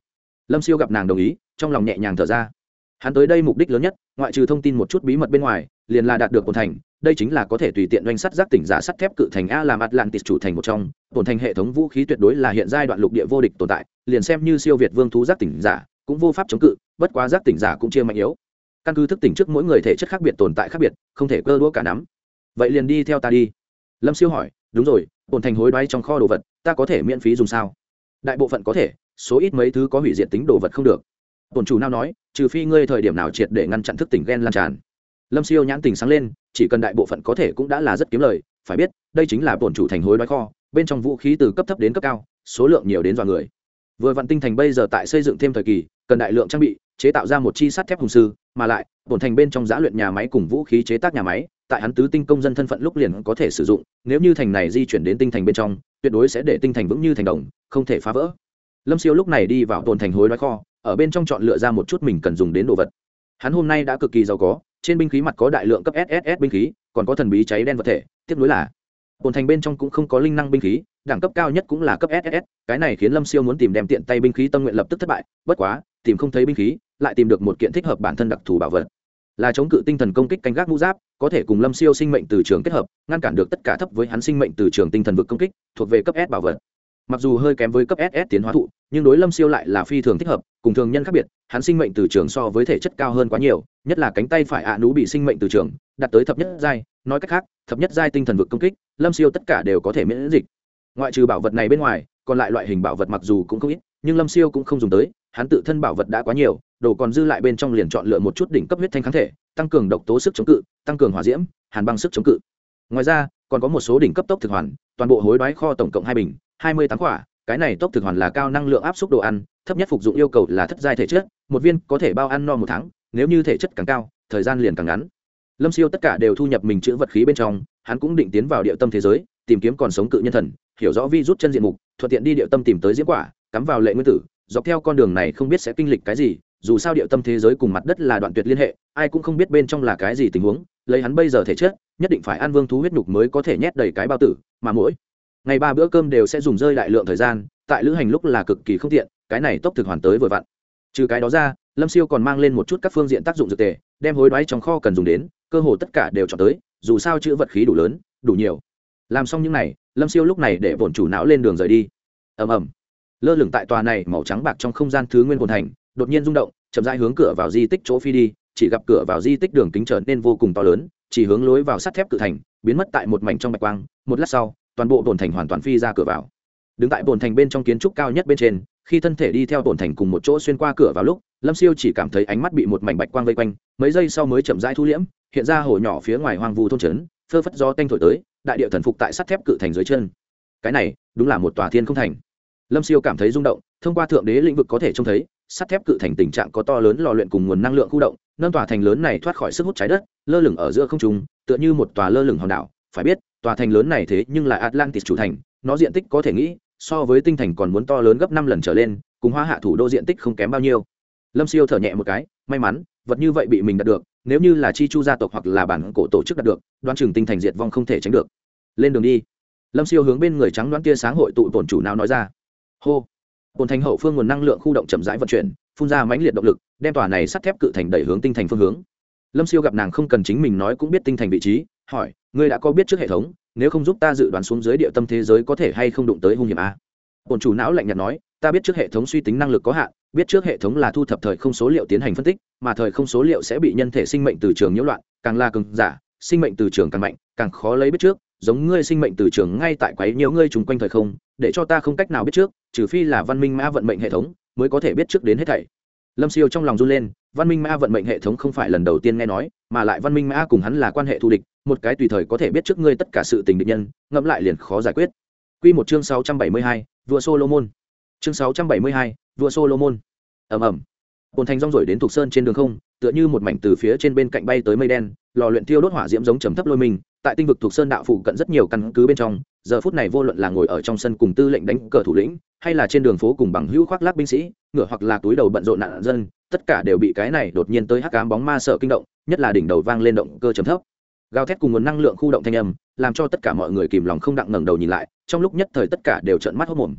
Lâm siêu gặp nàng đồng ý, trong lòng nhẹ nhàng thở ra hắn tới đây mục đích lớn nhất, ngoại trừ thông tin một chút bí mật bên ngoài, liền là đạt được ổn thành, đây chính là có thể tùy tiện doanh sắt giác tỉnh giả sắt thép cự thành a làm atlantis chủ thành một trong ổn thành hệ thống vũ khí tuyệt đối là hiện giai đoạn lục địa vô địch tồn tại, liền xem như siêu việt vương thú giác tỉnh giả, cũng vô pháp chống cự, bất quá giác tỉnh giả cũng chia mạnh yếu. Căn cứ thức tỉnh trước mỗi người thể chất khác biệt tồn tại khác biệt, không thể cơ đũa cả nắm. Vậy liền đi theo ta đi. Lâm siêu hỏi, đúng rồi ổn thành hối đoái trong kho đồ vật, ta có thể miễn phí dùng sao? Đại bộ phận có thể, số ít mấy thứ có hủy diệt tính đồ vật không được bổn chủ nào nói, trừ phi ngươi thời điểm nào triệt để ngăn chặn thức tỉnh ghen lan tràn. Lâm siêu nhãn tình sáng lên, chỉ cần đại bộ phận có thể cũng đã là rất kiếm lời, phải biết, đây chính là bổn chủ thành hối đoái kho, bên trong vũ khí từ cấp thấp đến cấp cao, số lượng nhiều đến dọa người. Vừa vạn tinh thành bây giờ tại xây dựng thêm thời kỳ, cần đại lượng trang bị, chế tạo ra một chi sắt thép hùng sư, mà lại, bổn thành bên trong giã luyện nhà máy cùng vũ khí chế tác nhà máy, tại hắn tứ tinh công dân thân phận lúc liền có thể sử dụng, nếu như thành này di chuyển đến tinh thành bên trong, tuyệt đối sẽ để tinh thành vững như thành đồng, không thể phá vỡ. Lâm siêu lúc này đi vào tồn thành hối đoái kho ở bên trong chọn lựa ra một chút mình cần dùng đến đồ vật. Hắn hôm nay đã cực kỳ giàu có, trên binh khí mặt có đại lượng cấp sss binh khí, còn có thần bí cháy đen vật thể, tiếp nối là tồn thành bên trong cũng không có linh năng binh khí, đẳng cấp cao nhất cũng là cấp ss cái này khiến lâm siêu muốn tìm đem tiện tay binh khí tâm nguyện lập tức thất bại, bất quá, tìm không thấy binh khí, lại tìm được một kiện thích hợp bản thân đặc thù bảo vật. Là chống cự tinh thần công kích canh gác mũ giáp, có thể cùng lâm siêu sinh mệnh từ trường kết hợp, ngăn cản được tất cả thấp với hắn sinh mệnh từ trường tinh thần vực công kích, thuộc về cấp s bảo vật. Mặc dù hơi kém với cấp ss tiến hóa thụ nhưng đối lâm siêu lại là phi thường thích hợp, cùng thường nhân khác biệt, hắn sinh mệnh từ trường so với thể chất cao hơn quá nhiều, nhất là cánh tay phải ạ nú bị sinh mệnh từ trường đạt tới thập nhất giai, nói cách khác, thập nhất giai tinh thần vực công kích, lâm siêu tất cả đều có thể miễn dịch. Ngoại trừ bảo vật này bên ngoài, còn lại loại hình bảo vật mặc dù cũng không ít, nhưng lâm siêu cũng không dùng tới, hắn tự thân bảo vật đã quá nhiều, đồ còn dư lại bên trong liền chọn lựa một chút đỉnh cấp huyết thanh kháng thể, tăng cường độc tố sức chống cự, tăng cường hỏa diễm, hàn băng sức chống cự. Ngoài ra, còn có một số đỉnh cấp tốc thực hoàn, toàn bộ hối đoái kho tổng cộng hai bình, hai mươi tám quả cái này tốc thực hoàn là cao năng lượng áp suất đồ ăn, thấp nhất phục dụng yêu cầu là thất giai thể chất, một viên có thể bao ăn no một tháng, nếu như thể chất càng cao, thời gian liền càng ngắn. Lâm siêu tất cả đều thu nhập mình chữ vật khí bên trong, hắn cũng định tiến vào địa tâm thế giới, tìm kiếm còn sống cự nhân thần, hiểu rõ vi rút chân diện mục, thuận tiện đi địa tâm tìm tới diễm quả, cắm vào lệ nguyên tử, dọc theo con đường này không biết sẽ kinh lịch cái gì, dù sao địa tâm thế giới cùng mặt đất là đoạn tuyệt liên hệ, ai cũng không biết bên trong là cái gì tình huống, lấy hắn bây giờ thể chất, nhất định phải ăn vương thú huyết nhục mới có thể nhét đầy cái bao tử, mà mỗi ngày ba bữa cơm đều sẽ dùng rơi đại lượng thời gian, tại lữ hành lúc là cực kỳ không tiện, cái này tốc thực hoàn tới vừa vặn. Trừ cái đó ra, lâm siêu còn mang lên một chút các phương diện tác dụng dược tề, đem hối đoái trong kho cần dùng đến, cơ hồ tất cả đều chọn tới, dù sao chữ vật khí đủ lớn, đủ nhiều. Làm xong những n à y lâm siêu lúc này để bổn chủ não lên đường rời đi. Ầm ầm. Lơ lửng tại tòa này màu trắng bạc trong không gian thứ nguyên hồn thành, đột nhiên rung động, chậm rãi hướng cửa vào di tích chỗ phi đi, chỉ gặp cửa vào di tích đường kính trở nên vô cùng to lớn, chỉ hướng lối vào sắt thép cự thành, biến mất tại một mảnh trong bạch quang. Một lát sau toàn bộ bồn thành hoàn toàn phi ra cửa vào. Đứng tại bồn thành bên trong kiến trúc cao nhất bên trên, khi thân thể đi theo bồn thành cùng một chỗ xuyên qua cửa vào lúc, lâm siêu chỉ cảm thấy ánh mắt bị một mảnh bạch quang vây quanh, mấy giây sau mới chậm rãi thu liễm, hiện ra hồ nhỏ phía ngoài hoang vu thôn trấn, phơ phất gió tanh thổi tới, đại địa thần phục tại sắt thép cự thành dưới chân. Cái này, đúng là một tòa thiên không thành. Lâm siêu cảm thấy rung động, thông qua thượng đế lĩnh vực có thể trông thấy, sắt thép cự thành tình trạng có to lớn lò luyện cùng nguồn năng lượng khu động, nâng tòa thành lớn này thoát khỏi sức hút trái đất, lơ lửng ở giữa không trung, tựa như một tòa lơ lửng hòn đảo, phải biết tòa thành lớn này thế nhưng là atlantis chủ thành, nó diện tích có thể nghĩ, so với tinh thành còn muốn to lớn gấp năm lần trở lên, cùng hoa hạ thủ đô diện tích không kém bao nhiêu. Lâm siêu thở nhẹ một cái, may mắn, vật như vậy bị mình đạt được, nếu như là chi chu gia tộc hoặc là bản cổ tổ chức đạt được đoan chừng tinh thành diệt vong không thể tránh được. Lên đường đi. Lâm siêu hướng bên người trắng đoán tia sáng hội tụ tổn chủ nào nói ra. Hô. Bồn thành hậu phương nguồn năng lượng khu động chậm rãi vận chuyển, phun ra mãnh liệt động lực, đem tòa này sắt thép cự thành đẩy hướng tinh thành phương hướng. Lâm siêu gặp nàng không cần chính mình nói cũng biết tinh thành vị trí, hỏi ngươi đã có biết trước hệ thống, nếu không giúp ta dự đoán xuống dưới địa tâm thế giới có thể hay không đụng tới hung hiểm a? Bồn chủ não lạnh nhạt nói, ta biết trước hệ thống suy tính năng lực có hạn, biết trước hệ thống là thu thập thời không số liệu tiến hành phân tích, mà thời không số liệu sẽ bị nhân thể sinh mệnh từ trường nhiễu loạn, càng là cường giả, sinh mệnh từ trường càng mạnh, càng khó lấy biết trước, giống ngươi sinh mệnh từ trường ngay tại quấy nhiều ngươi trùng quanh thời không, để cho ta không cách nào biết trước, trừ phi là văn minh mã vận mệnh hệ thống mới có thể biết trước đến hết thảy lâm siêu trong lòng run lên văn minh mã vận mệnh hệ thống không phải lần đầu tiên nghe nói mà lại văn minh mã cùng hắn là quan hệ thù địch một cái tùy thời có thể biết trước ngươi tất cả sự tình địch nhân ngẫm lại liền khó giải quyết Quy một chương 672, vua Solomon. Chương 672, vua Solomon. Ầm ầm. Bồn thành rong rổi đến thuộc sơn trên đường không, tựa như một mảnh từ phía trên bên cạnh bay tới mây đen, lò luyện tiêu đốt hỏa diễm giống trầm thấp lôi mình, tại tinh vực thuộc sơn đạo phụ cận rất nhiều căn cứ bên trong, giờ phút này vô luận là ngồi ở trong sân cùng tư lệnh đánh cờ thủ lĩnh, hay là trên đường phố cùng bằng hữu khoác lác binh sĩ, ngựa hoặc là túi đầu bận rộn nạn dân, tất cả đều bị cái này đột nhiên tới hắc ám bóng ma sợ kinh động, nhất là đỉnh đầu vang lên động cơ trầm thấp. Gào thét cùng nguồn năng lượng khu động thanh âm, làm cho tất cả mọi người kìm lòng không đặng ngẩng đầu nhìn lại, trong lúc nhất thời tất cả đều trợn mắt hốt mồm.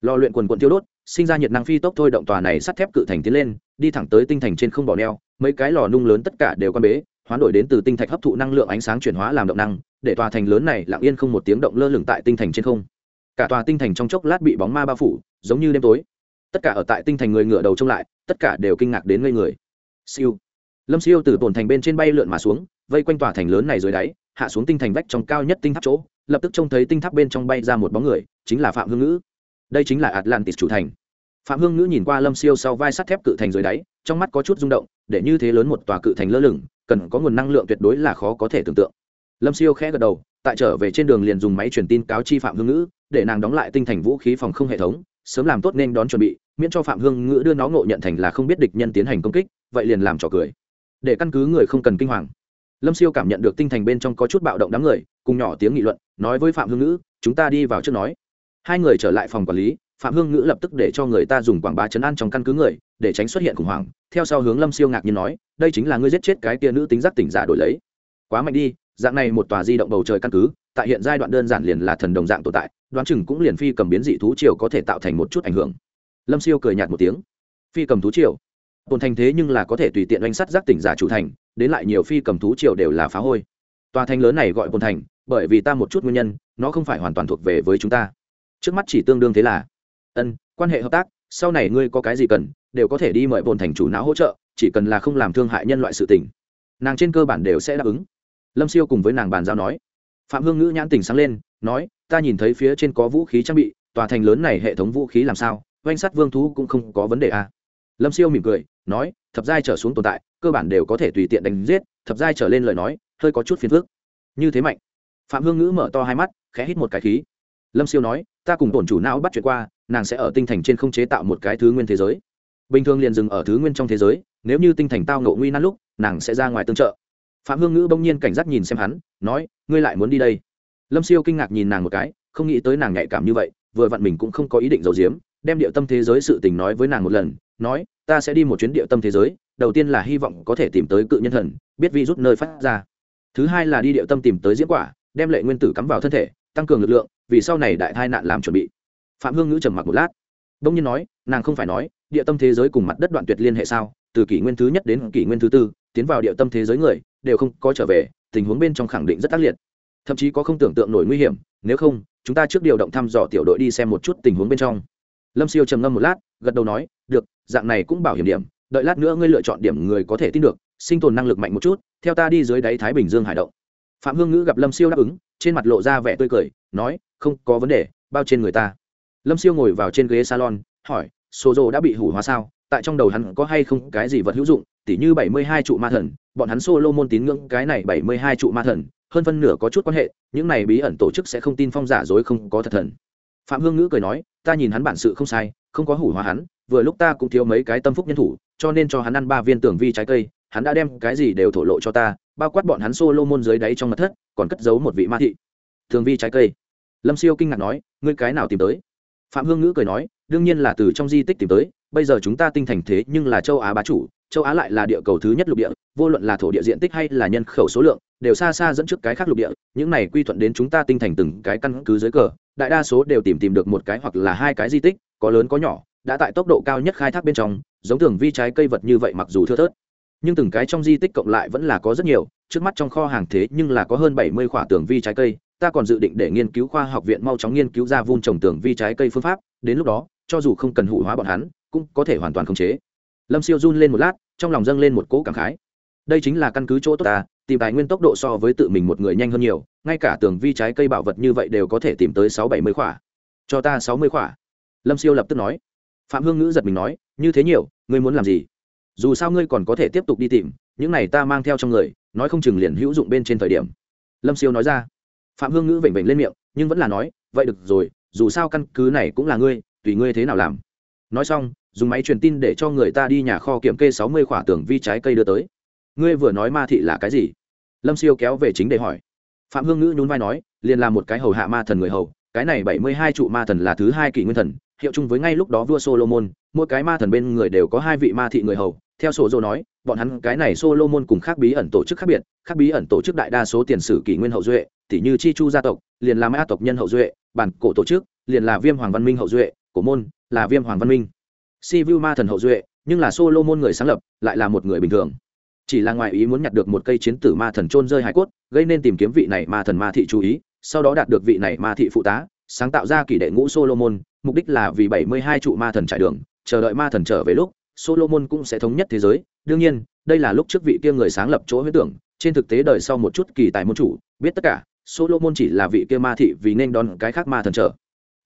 Lò luyện quần quần tiêu đốt, sinh ra nhiệt năng phi tốc thôi động tòa này sắt thép cự thành tiến lên, đi thẳng tới tinh thành trên không bỏ neo, mấy cái lò nung lớn tất cả đều quan bế, hoán đổi đến từ tinh thạch hấp thụ năng lượng ánh sáng chuyển hóa làm động năng, để tòa thành lớn này lặng yên không một tiếng động lơ lửng tại tinh thành trên không. Cả tòa tinh thành trong chốc lát bị bóng ma bao phủ, giống như đêm tối. Tất cả ở tại tinh thành người ngựa đầu trông lại, tất cả đều kinh ngạc đến ngây người. Siêu. Lâm Siêu từ tổn thành bên trên bay lượn mà xuống, vây quanh tòa thành lớn này dưới đáy, hạ xuống tinh thành vách trong cao nhất tinh tháp chỗ, lập tức trông thấy tinh tháp bên trong bay ra một bóng người, chính là Phạm Hương Ngữ. Đây chính là Atlantis chủ thành. Phạm Hương Ngữ nhìn qua Lâm Siêu sau vai sắt thép cự thành dưới đáy, trong mắt có chút rung động, để như thế lớn một tòa cự thành lơ lửng, cần có nguồn năng lượng tuyệt đối là khó có thể tưởng tượng. Lâm Siêu khẽ gật đầu, tại trở về trên đường liền dùng máy truyền tin cáo chi Phạm Hương Ngữ, để nàng đóng lại tinh thành vũ khí phòng không hệ thống, sớm làm tốt nên đón chuẩn bị, miễn cho Phạm Hương Ngữ đưa nó ngộ nhận thành là không biết địch nhân tiến hành công kích, vậy liền làm trò cười. Để căn cứ người không cần kinh hoàng. Lâm Siêu cảm nhận được tinh thành bên trong có chút bạo động đám người, cùng nhỏ tiếng nghị luận, nói với Phạm Hương Ngữ, chúng ta đi vào trước nói. Hai người trở lại phòng quản lý, Phạm Hương Ngữ lập tức để cho người ta dùng quảng bá chấn an trong căn cứ người, để tránh xuất hiện khủng hoảng. Theo sau hướng Lâm Siêu ngạc nhiên nói, đây chính là ngươi giết chết cái tia nữ tính giác tỉnh giả đổi lấy. Quá mạnh đi, dạng này một tòa di động bầu trời căn cứ, tại hiện giai đoạn đơn giản liền là thần đồng dạng tồn tại, đoán chừng cũng liền phi cầm biến dị thú triều có thể tạo thành một chút ảnh hưởng. Lâm Siêu cười nhạt một tiếng, phi cầm thú triều, tồn thành thế nhưng là có thể tùy tiện oanh sắt giác tỉnh giả chủ thành, đến lại nhiều phi cầm thú triều đều là phá hôi. Tòa thành lớn này gọi tồn thành, bởi vì ta một chút nguyên nhân, nó không phải hoàn toàn thuộc về với chúng ta. Trước mắt chỉ tương đương thế là, ân, quan hệ hợp tác, sau này ngươi có cái gì cần, đều có thể đi mời bồn thành chủ não hỗ trợ, chỉ cần là không làm thương hại nhân loại sự tình, nàng trên cơ bản đều sẽ đáp ứng lâm siêu cùng với nàng bàn giao nói. Phạm hương ngữ nhãn tình sáng lên, nói, ta nhìn thấy phía trên có vũ khí trang bị, tòa thành lớn này hệ thống vũ khí làm sao? Oanh sắt vương thú cũng không có vấn đề à. lâm siêu mỉm cười, nói, thập giai trở xuống tồn tại, cơ bản đều có thể tùy tiện đánh giết, thập giai trở lên lời nói, hơi có chút phiền phức. Như thế mạnh. Phạm hương ngữ mở to hai mắt, khẽ hít một cái khí. Lâm siêu nói, ta cùng tổn chủ não bắt chuyện qua, nàng sẽ ở tinh thành trên không chế tạo một cái thứ nguyên thế giới. Bình thường liền dừng ở thứ nguyên trong thế giới, nếu như tinh thành tao ngộ nguy nan lúc, nàng sẽ ra ngoài tương trợ phạm hương ngữ bỗng nhiên cảnh giác nhìn xem hắn, nói, ngươi lại muốn đi đây? Lâm siêu kinh ngạc nhìn nàng một cái, không nghĩ tới nàng nhạy cảm như vậy, vừa vặn mình cũng không có ý định giấu giếm, đem địa tâm thế giới sự tình nói với nàng một lần, nói, ta sẽ đi một chuyến địa tâm thế giới, đầu tiên là hy vọng có thể tìm tới cự nhân thần, biết vi rút nơi phát ra. Thứ hai là đi địa tâm tìm tới diễn quả, đem lệ nguyên tử cắm vào thân thể, tăng cường lực lượng, vì sau này đại tai nạn làm chuẩn bị. Phạm hương ngữ trầm mặc một lát đông nhiên nói, nàng không phải nói, địa tâm thế giới cùng mặt đất đoạn tuyệt liên hệ sao? Từ kỷ nguyên thứ nhất đến kỷ nguyên thứ tư, tiến vào địa tâm thế giới người đều không có trở về, tình huống bên trong khẳng định rất ác liệt. Thậm chí có không tưởng tượng nổi nguy hiểm, nếu không, chúng ta trước điều động thăm dò tiểu đội đi xem một chút tình huống bên trong. Lâm siêu trầm ngâm một lát, gật đầu nói, được, dạng này cũng bảo hiểm điểm, đợi lát nữa ngươi lựa chọn điểm người có thể tin được, sinh tồn năng lực mạnh một chút, theo ta đi dưới đáy thái bình dương hải động. Phạm hương ngữ gặp lâm siêu đáp ứng, trên mặt lộ ra vẻ tươi cười, nói, không có vấn đề, bao trên người ta. Lâm siêu ngồi vào trên ghế salon, hỏi số rồ đã bị hủ hóa sao? Tại trong đầu hắn có hay không cái gì vật hữu dụng, tỉ như bảy mươi hai trụ ma thần, bọn hắn solo môn tín ngưỡng cái này bảy mươi hai trụ ma thần, hơn phân nửa có chút quan hệ, những này bí ẩn tổ chức sẽ không tin phong giả dối không có thật thần. Phạm hương ngữ cười nói, ta nhìn hắn bản sự không sai, không có hủ hóa hắn, vừa lúc ta cũng thiếu mấy cái tâm phúc nhân thủ, cho nên cho hắn ăn ba viên tưởng vi trái cây, hắn đã đem cái gì đều thổ lộ cho ta, bao quát bọn hắn solo môn dưới đáy trong mặt thất, còn cất giấu một vị ma thị. Thường vi trái cây. Lâm siêu kinh ngạc nói, ngươi cái nào tìm tới? Phạm hương ngữ cười nói, đương nhiên là từ trong di tích tìm tới bây giờ chúng ta tinh thành thế nhưng là châu á bá chủ, châu á lại là địa cầu thứ nhất lục địa, vô luận là thổ địa diện tích hay là nhân khẩu số lượng, đều xa xa dẫn trước cái khác lục địa, những này quy thuận đến chúng ta tinh thành từng cái căn cứ dưới cờ, đại đa số đều tìm tìm được một cái hoặc là hai cái di tích, có lớn có nhỏ, đã tại tốc độ cao nhất khai thác bên trong, giống thường vi trái cây vật như vậy mặc dù thưa thớt, nhưng từng cái trong di tích cộng lại vẫn là có rất nhiều, trước mắt trong kho hàng thế nhưng là có hơn bảy mươi khoả tường vi trái cây, ta còn dự định để nghiên cứu khoa học viện mau chóng nghiên cứu ra vun trồng tường vi trái cây phương pháp, đến lúc đó cho dù không cần hủ hóa bọn hắn, cũng có thể hoàn toàn khống chế. Lâm siêu run lên một lát, trong lòng dâng lên một cỗ cảm khái. Đây chính là căn cứ chỗ tốt ta, tìm tài nguyên tốc độ so với tự mình một người nhanh hơn nhiều, ngay cả tường vi trái cây bảo vật như vậy đều có thể tìm tới sáu bảy mươi khỏa. Cho ta sáu mươi khỏa. Lâm siêu lập tức nói. Phạm hương ngữ giật mình nói, như thế nhiều, ngươi muốn làm gì? Dù sao ngươi còn có thể tiếp tục đi tìm, những này ta mang theo trong người, nói không chừng liền hữu dụng bên trên thời điểm. Lâm siêu nói ra. Phạm hương ngữ vểnh vểnh lên miệng, nhưng vẫn là nói, vậy được rồi, dù sao căn cứ này cũng là ngươi tùy ngươi thế nào làm. Nói xong, dùng máy truyền tin để cho người ta đi nhà kho kiểm kê sáu mươi khỏa tường vi trái cây đưa tới. Ngươi vừa nói ma thị là cái gì? Lâm siêu kéo về chính để hỏi. Phạm hương ngữ nhún vai nói, liền là một cái hầu hạ ma thần người hầu, cái này bảy mươi hai trụ ma thần là thứ hai kỷ nguyên thần, hiệu chung với ngay lúc đó vua solomon, mỗi cái ma thần bên người đều có hai vị ma thị người hầu. Theo sổ dô nói, bọn hắn cái này solomon cùng khác bí ẩn tổ chức khác biệt, khác bí ẩn tổ chức đại đa số tiền sử kỷ nguyên hậu duệ, tỷ như chi chu gia tộc, liền là ma tộc nhân hậu duệ, bản cổ tổ chức, liền là viêm hoàng văn minh hậu duệ cổ môn, là viêm hoàng văn minh. Si vu ma thần hậu duệ, nhưng là solomon người sáng lập, lại là một người bình thường. Chỉ là ngoài ý muốn nhặt được một cây chiến tử ma thần trôn rơi hải cốt, gây nên tìm kiếm vị này ma thần ma thị chú ý, sau đó đạt được vị này ma thị phụ tá, sáng tạo ra kỷ đệ ngũ solomon mục đích là vì bảy mươi hai trụ ma thần trải đường, chờ đợi ma thần trở về lúc solomon cũng sẽ thống nhất thế giới. Đương nhiên, đây là lúc trước vị kia người sáng lập chỗ huyết tưởng, trên thực tế đời sau một chút kỳ tài môn chủ, biết tất cả solomon chỉ là vị kia ma thị vì nên đón cái khác ma thần trở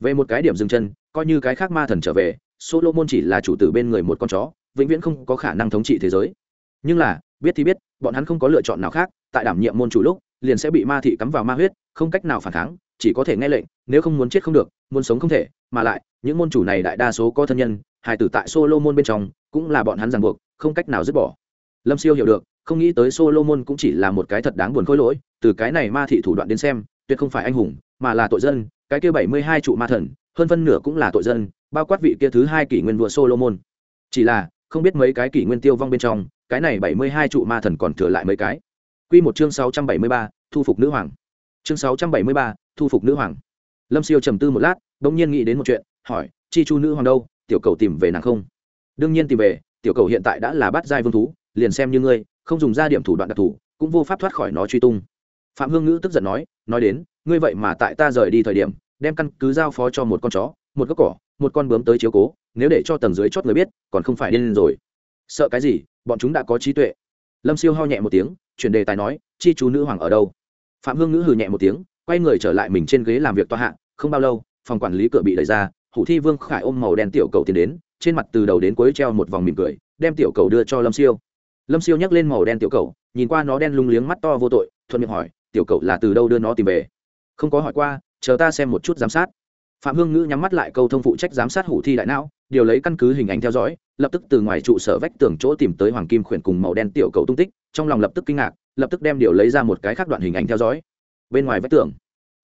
về một cái điểm dừng chân, coi như cái khác ma thần trở về, solomon chỉ là chủ tử bên người một con chó, vĩnh viễn không có khả năng thống trị thế giới. Nhưng là, biết thì biết, bọn hắn không có lựa chọn nào khác, tại đảm nhiệm môn chủ lúc, liền sẽ bị ma thị cắm vào ma huyết, không cách nào phản kháng, chỉ có thể nghe lệnh, nếu không muốn chết không được, muốn sống không thể, mà lại, những môn chủ này đại đa số có thân nhân hài tử tại solomon bên trong, cũng là bọn hắn ràng buộc, không cách nào dứt bỏ. Lâm siêu hiểu được, không nghĩ tới solomon cũng chỉ là một cái thật đáng buồn khôi lỗi, từ cái này ma thị thủ đoạn đến xem, tuyệt không phải anh hùng, mà là tội dân cái kia bảy mươi hai trụ ma thần, hơn phân nửa cũng là tội dân, bao quát vị kia thứ hai kỷ nguyên vua solomon. Chỉ là, không biết mấy cái kỷ nguyên tiêu vong bên trong, cái này bảy mươi hai trụ ma thần còn thừa lại mấy cái. Quy một chương sáu trăm bảy mươi ba, thu phục nữ hoàng. Chương sáu trăm bảy mươi ba, thu phục nữ hoàng. Lâm siêu trầm tư một lát, bỗng nhiên nghĩ đến một chuyện, hỏi, chi chu nữ hoàng đâu? Tiểu cầu tìm về nàng không? Đương nhiên tìm về, tiểu cầu hiện tại đã là bát giai vương thú, liền xem như ngươi, không dùng ra điểm thủ đoạn đặc thù, cũng vô pháp thoát khỏi nó truy tung. Phạm hương ngữ tức giận nói nói đến ngươi vậy mà tại ta rời đi thời điểm, đem căn cứ giao phó cho một con chó, một gốc cỏ, một con bướm tới chiếu cố, nếu để cho tầng dưới chót người biết, còn không phải điên rồi. Sợ cái gì? Bọn chúng đã có trí tuệ. Lâm siêu ho nhẹ một tiếng, chuyển đề tài nói, chi chú nữ hoàng ở đâu? Phạm hương ngữ hừ nhẹ một tiếng, quay người trở lại mình trên ghế làm việc toa hạng không bao lâu, phòng quản lý cửa bị đẩy ra, hủ thi vương khải ôm màu đen tiểu cầu tiến đến, trên mặt từ đầu đến cuối treo một vòng mỉm cười, đem tiểu cầu đưa cho lâm siêu. Lâm siêu nhắc lên màu đen tiểu cầu, nhìn qua nó đen lung liếng mắt to vô tội, thuận miệng hỏi, tiểu cầu là từ đâu đưa nó tìm về? Không có hỏi qua, chờ ta xem một chút giám sát. Phạm hương ngữ nhắm mắt lại câu thông phụ trách giám sát hủ thi đại não, điều lấy căn cứ hình ảnh theo dõi, lập tức từ ngoài trụ sở vách tường chỗ tìm tới hoàng kim khuyển cùng màu đen tiểu cầu tung tích, trong lòng lập tức kinh ngạc, lập tức đem điều lấy ra một cái khác đoạn hình ảnh theo dõi. Bên ngoài vách tường,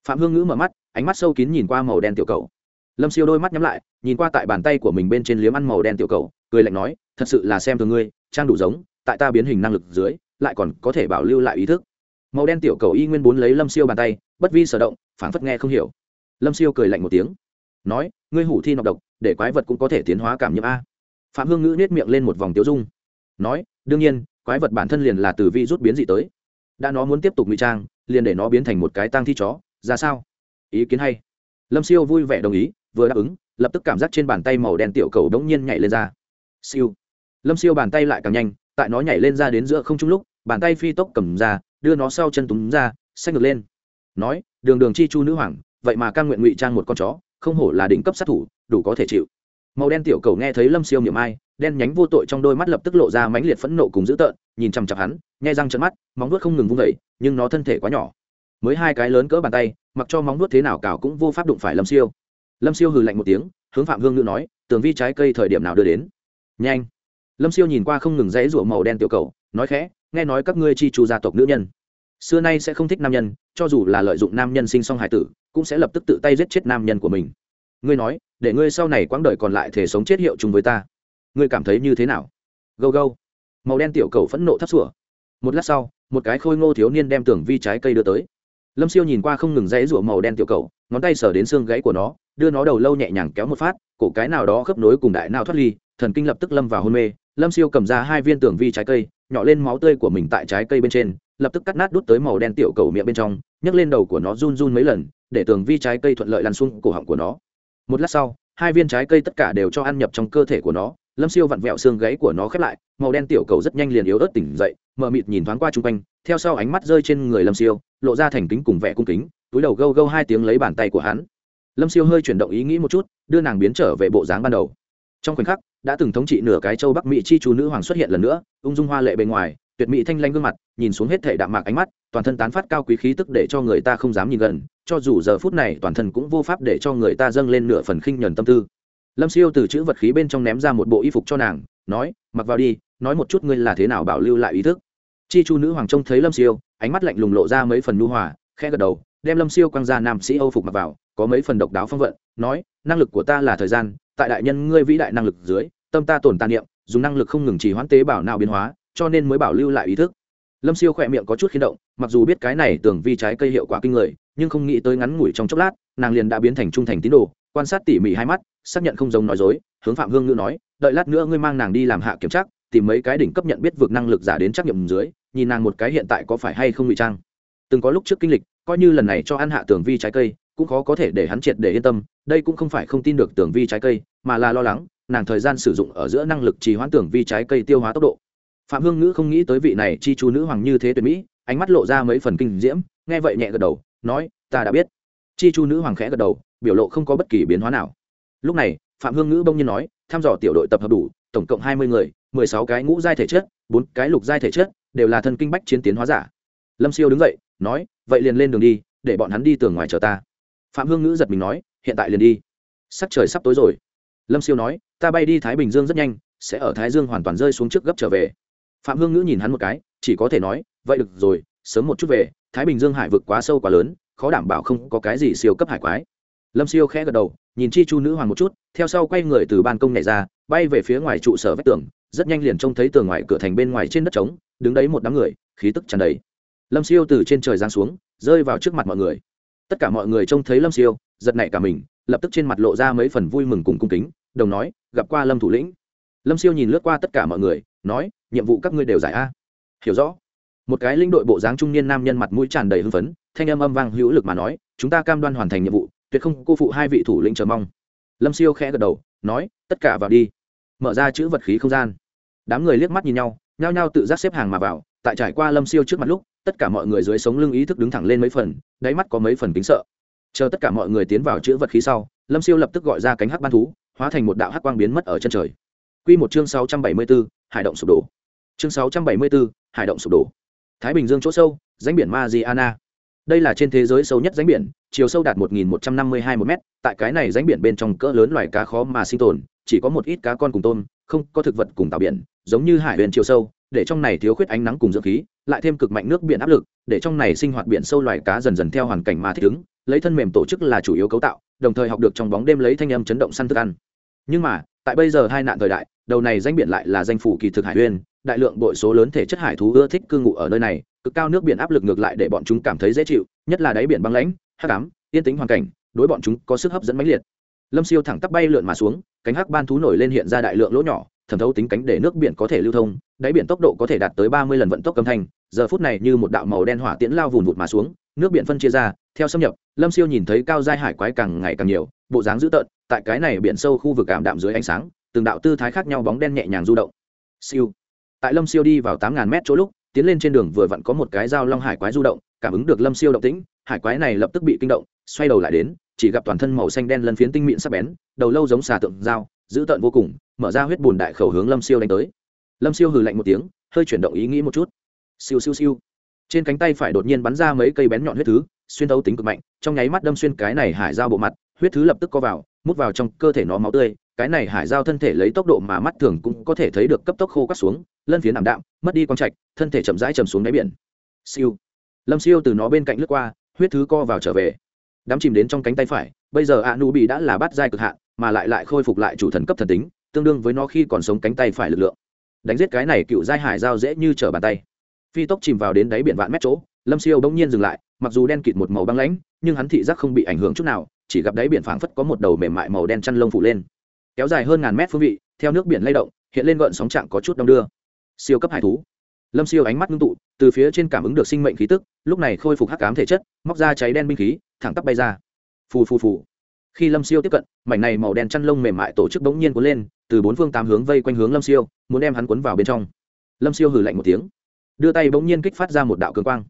phạm hương ngữ mở mắt, ánh mắt sâu kín nhìn qua màu đen tiểu cầu. Lâm siêu đôi mắt nhắm lại, nhìn qua tại bàn tay của mình bên trên liếm ăn màu đen tiểu cầu, cười lạnh nói, thật sự là xem từ ngươi, trang đủ giống, tại ta biến hình năng lực dưới, lại còn có thể bảo lưu lại ý thức. Màu đen tiểu cầu y nguyên bốn lấy lâm siêu bàn tay bất vi sở động, phảng phất nghe không hiểu. Lâm siêu cười lạnh một tiếng, nói, ngươi hủ thi nọc độc, để quái vật cũng có thể tiến hóa cảm nhiễm a. Phạm hương ngữ nết miệng lên một vòng tiếu dung, nói, đương nhiên, quái vật bản thân liền là từ vi rút biến dị tới. Đã nó muốn tiếp tục ngụy trang, liền để nó biến thành một cái tang thi chó, ra sao? Ý kiến hay. Lâm siêu vui vẻ đồng ý, vừa đáp ứng, lập tức cảm giác trên bàn tay màu đen tiểu cầu đống nhiên nhảy lên ra. Siêu. Lâm siêu bàn tay lại càng nhanh, tại nó nhảy lên ra đến giữa không trung lúc, bàn tay phi tốc cầm ra, đưa nó sau chân túm ra xanh ngược lên nói, đường đường chi chu nữ hoàng, vậy mà căn nguyện ngụy trang một con chó, không hổ là đỉnh cấp sát thủ, đủ có thể chịu. Màu đen tiểu cầu nghe thấy lâm siêu miệng ai, đen nhánh vô tội trong đôi mắt lập tức lộ ra mãnh liệt phẫn nộ cùng dữ tợn, nhìn chằm chặp hắn nhai răng trận mắt, móng nuốt không ngừng vung vẩy nhưng nó thân thể quá nhỏ. Mới hai cái lớn cỡ bàn tay, mặc cho móng nuốt thế nào cào cũng vô pháp đụng phải lâm siêu. Lâm siêu hừ lạnh một tiếng, hướng phạm hương ngữ nói, tường vi trái cây thời điểm nào đưa đến? Nhanh. Lâm siêu nhìn qua không ngừng dãy rủa màu đen tiểu cầu, nói khẽ, nghe nói các ngươi chi chu gia tộc nữ nhân xưa nay sẽ không thích nam nhân, cho dù là lợi dụng nam nhân sinh song hải tử, cũng sẽ lập tức tự tay giết chết nam nhân của mình. Ngươi nói, để ngươi sau này quãng đời còn lại thể sống chết hiệu chung với ta. Ngươi cảm thấy như thế nào? Gâu gâu. Màu đen tiểu cầu phẫn nộ thấp sủa. Một lát sau, một cái khôi ngô thiếu niên đem tưởng vi trái cây đưa tới. Lâm siêu nhìn qua không ngừng dãy rủa màu đen tiểu cầu, ngón tay sờ đến xương gãy của nó, đưa nó đầu lâu nhẹ nhàng kéo một phát, cổ cái nào đó khớp nối cùng đại nào thoát ly, thần kinh lập tức lâm vào hôn mê. Lâm siêu cầm ra hai viên tưởng vi trái cây, nhỏ lên máu tươi của mình tại trái cây bên trên lập tức cắt nát đút tới màu đen tiểu cầu miệng bên trong, nhấc lên đầu của nó run run mấy lần, để tường vi trái cây thuận lợi lăn xuống cổ họng của nó. Một lát sau, hai viên trái cây tất cả đều cho ăn nhập trong cơ thể của nó, lâm siêu vặn vẹo xương gáy của nó khép lại, màu đen tiểu cầu rất nhanh liền yếu ớt tỉnh dậy, mờ mịt nhìn thoáng qua chung quanh, theo sau ánh mắt rơi trên người lâm siêu, lộ ra thành kính cùng vẻ cung kính, túi đầu gâu gâu hai tiếng lấy bàn tay của hắn. Lâm siêu hơi chuyển động ý nghĩ một chút, đưa nàng biến trở về bộ dáng ban đầu. Trong khoảnh khắc, đã từng thống trị nửa cái châu bắc mỹ chi chú nữ hoàng xuất hiện lần nữa, ung dung hoa lệ bề ngoài tuyệt mỹ thanh lanh gương mặt, nhìn xuống hết thể đạm mạc ánh mắt, toàn thân tán phát cao quý khí tức để cho người ta không dám nhìn gần, cho dù giờ phút này toàn thân cũng vô pháp để cho người ta dâng lên nửa phần khinh nhẫn tâm tư. Lâm siêu từ chữ vật khí bên trong ném ra một bộ y phục cho nàng, nói, mặc vào đi, nói một chút ngươi là thế nào bảo lưu lại ý thức. Chi chu nữ hoàng trông thấy lâm siêu, ánh mắt lạnh lùng lộ ra mấy phần nhu hòa khe gật đầu, đem lâm siêu quăng ra nam sĩ âu phục mặc vào, có mấy phần độc đáo phong vận, nói, năng lực của ta là thời gian, tại đại nhân ngươi vĩ đại năng lực dưới, tâm ta tồn tàn niệm, dùng năng lực không ngừng chỉ hoãn tế bảo nào biến hóa cho nên mới bảo lưu lại ý thức. Lâm siêu khỏe miệng có chút khiến động, mặc dù biết cái này tưởng vi trái cây hiệu quả kinh người, nhưng không nghĩ tới ngắn ngủi trong chốc lát, nàng liền đã biến thành trung thành tín đồ, quan sát tỉ mỉ hai mắt, xác nhận không giống nói dối, hướng phạm hương ngữ nói, đợi lát nữa ngươi mang nàng đi làm hạ kiểm tra, tìm mấy cái đỉnh cấp nhận biết vượt năng lực giả đến trắc nghiệm dưới, nhìn nàng một cái hiện tại có phải hay không ngụy trang. Từng có lúc trước kinh lịch, coi như lần này cho ăn hạ tưởng vi trái cây, cũng khó có thể để hắn triệt để yên tâm, đây cũng không phải không tin được tưởng vi trái cây, mà là lo lắng, nàng thời gian sử dụng ở giữa năng lực trì hoãn tưởng vi trái cây tiêu hóa tốc độ phạm hương ngữ không nghĩ tới vị này chi chu nữ hoàng như thế tuyệt mỹ, ánh mắt lộ ra mấy phần kinh diễm, nghe vậy nhẹ gật đầu, nói, ta đã biết. Chi chu nữ hoàng khẽ gật đầu, biểu lộ không có bất kỳ biến hóa nào. Lúc này, phạm hương ngữ bông nhiên nói thăm dò tiểu đội tập hợp đủ, tổng cộng hai mươi người, mười sáu cái ngũ giai thể chất, bốn cái lục giai thể chất, đều là thân kinh bách chiến tiến hóa giả. Lâm siêu đứng dậy, nói, vậy liền lên đường đi, để bọn hắn đi tường ngoài chờ ta. Phạm hương ngữ giật mình nói, hiện tại liền đi. Sắc trời sắp tối rồi. Lâm siêu nói, ta bay đi thái bình dương rất nhanh, sẽ ở thái dương hoàn toàn rơi xuống trước gấp trở về phạm hương ngữ nhìn hắn một cái, chỉ có thể nói, vậy được rồi, sớm một chút về, thái bình dương hải vực quá sâu quá lớn, khó đảm bảo không có cái gì siêu cấp hải quái. Lâm siêu khẽ gật đầu, nhìn chi chu nữ hoàng một chút, theo sau quay người từ ban công nhảy ra, bay về phía ngoài trụ sở vách tường, rất nhanh liền trông thấy tường ngoài cửa thành bên ngoài trên đất trống, đứng đấy một đám người, khí tức tràn đầy. Lâm siêu từ trên trời giáng xuống, rơi vào trước mặt mọi người. Tất cả mọi người trông thấy lâm siêu, giật nảy cả mình, lập tức trên mặt lộ ra mấy phần vui mừng cùng cung kính, đồng nói, gặp qua lâm thủ lĩnh. Lâm siêu nhìn lướt qua tất cả mọi người, nói nhiệm vụ các ngươi đều giải a. Hiểu rõ. Một cái linh đội bộ dáng trung niên nam nhân mặt mũi tràn đầy hưng phấn, thanh âm âm vang hữu lực mà nói, chúng ta cam đoan hoàn thành nhiệm vụ, tuyệt không cô phụ hai vị thủ lĩnh chờ mong. Lâm siêu khẽ gật đầu, nói, tất cả vào đi. Mở ra chữ vật khí không gian. Đám người liếc mắt nhìn nhau, nhao nhao tự giác xếp hàng mà vào, tại trải qua lâm siêu trước mặt lúc, tất cả mọi người dưới sống lưng ý thức đứng thẳng lên mấy phần, đáy mắt có mấy phần kính sợ. Chờ tất cả mọi người tiến vào chữ vật khí sau, lâm siêu lập tức gọi ra cánh hắc ban thú, hóa thành một đạo hắc quang biến mất ở chân trời. Q một chương sáu trăm bảy mươi bốn, hải động sụp đổ chương sáu trăm bảy mươi bốn hải động sụp đổ. Thái bình dương chỗ sâu ránh biển mariana. Đây là trên thế giới sâu nhất ránh biển, chiều sâu đạt 1.152 một m tại cái này ránh biển bên trong cỡ lớn loài cá khó mà sinh tồn, chỉ có một ít cá con cùng tôm, không có thực vật cùng tạo biển, giống như hải huyền chiều sâu, để trong này thiếu khuyết ánh nắng cùng dưỡng khí, lại thêm cực mạnh nước biển áp lực, để trong này sinh hoạt biển sâu loài cá dần dần theo hoàn cảnh mà thích ứng, lấy thân mềm tổ chức là chủ yếu cấu tạo, đồng thời học được trong bóng đêm lấy thanh âm chấn động săn thức ăn. Nhưng mà, tại bây giờ hai nạn thời đại đầu này danh biển lại là danh phủ kỳ thực hải huyền đại lượng bội số lớn thể chất hải thú ưa thích cư ngụ ở nơi này, cực cao nước biển áp lực ngược lại để bọn chúng cảm thấy dễ chịu, nhất là đáy biển băng lãnh, hắc ám, yên tĩnh hoàn cảnh, đối bọn chúng có sức hấp dẫn mãnh liệt. Lâm siêu thẳng tắp bay lượn mà xuống, cánh hắc ban thú nổi lên hiện ra đại lượng lỗ nhỏ, thẩm thấu tính cánh để nước biển có thể lưu thông, đáy biển tốc độ có thể đạt tới ba mươi lần vận tốc âm thanh, giờ phút này như một đạo màu đen hỏa tiễn lao vùn vụt mà xuống, nước biển phân chia ra, theo xâm nhập, lâm siêu nhìn thấy cao giai hải quái càng ngày càng nhiều, bộ dáng dữ tợn, tại cái này biển sâu khu vực ảm đạm dưới ánh sáng từng đạo tư thái khác nhau bóng đen nhẹ nhàng du động. Siêu. Tại lâm siêu đi vào tám ngàn mét chỗ lúc, tiến lên trên đường vừa vặn có một cái dao long hải quái du động, cảm ứng được lâm siêu động tĩnh, hải quái này lập tức bị kinh động, xoay đầu lại đến, chỉ gặp toàn thân màu xanh đen lân phiến tinh mịn sắc bén, đầu lâu giống xà tượng dao, dữ tợn vô cùng, mở ra huyết bùn đại khẩu hướng lâm siêu đánh tới. Lâm siêu hừ lạnh một tiếng, hơi chuyển động ý nghĩ một chút. Siêu siêu siêu. Trên cánh tay phải đột nhiên bắn ra mấy cây bén nhọn huyết thứ, xuyên thấu tính cực mạnh, trong nháy mắt đâm xuyên cái này hải dao bộ mặt, huyết thứ lập tức co vào, mút vào trong cơ thể nó máu tươi cái này hải giao thân thể lấy tốc độ mà mắt thường cũng có thể thấy được cấp tốc khô cắt xuống, lân phía nằm đạm, mất đi quang trạch, thân thể chậm rãi chầm xuống đáy biển. Siêu. Lâm siêu từ nó bên cạnh lướt qua, huyết thứ co vào trở về. Đám chìm đến trong cánh tay phải, bây giờ a nu bị đã là bắt giai cực hạn, mà lại lại khôi phục lại chủ thần cấp thần tính, tương đương với nó khi còn sống cánh tay phải lực lượng. Đánh giết cái này cựu giai hải giao dễ như trở bàn tay. Phi tốc chìm vào đến đáy biển vạn mét chỗ, lâm siêu bỗng nhiên dừng lại, mặc dù đen kịt một màu băng lãnh, nhưng hắn thị giác không bị ảnh hưởng chút nào, chỉ gặp đáy biển phảng phất có một đầu mềm mại màu đen chăn lông phủ lên kéo dài hơn ngàn mét phương vị, theo nước biển lay động, hiện lên gợn sóng trạng có chút đông đưa. Siêu cấp hải thú. Lâm siêu ánh mắt ngưng tụ, từ phía trên cảm ứng được sinh mệnh khí tức, lúc này khôi phục hắc cám thể chất, móc ra cháy đen binh khí, thẳng tắp bay ra. Phù phù phù. Khi lâm siêu tiếp cận, mảnh này màu đen chăn lông mềm mại tổ chức bỗng nhiên cuốn lên, từ bốn phương tám hướng vây quanh hướng lâm siêu, muốn đem hắn cuốn vào bên trong. Lâm siêu hử lạnh một tiếng, đưa tay bỗng nhiên kích phát ra một đạo cường quang.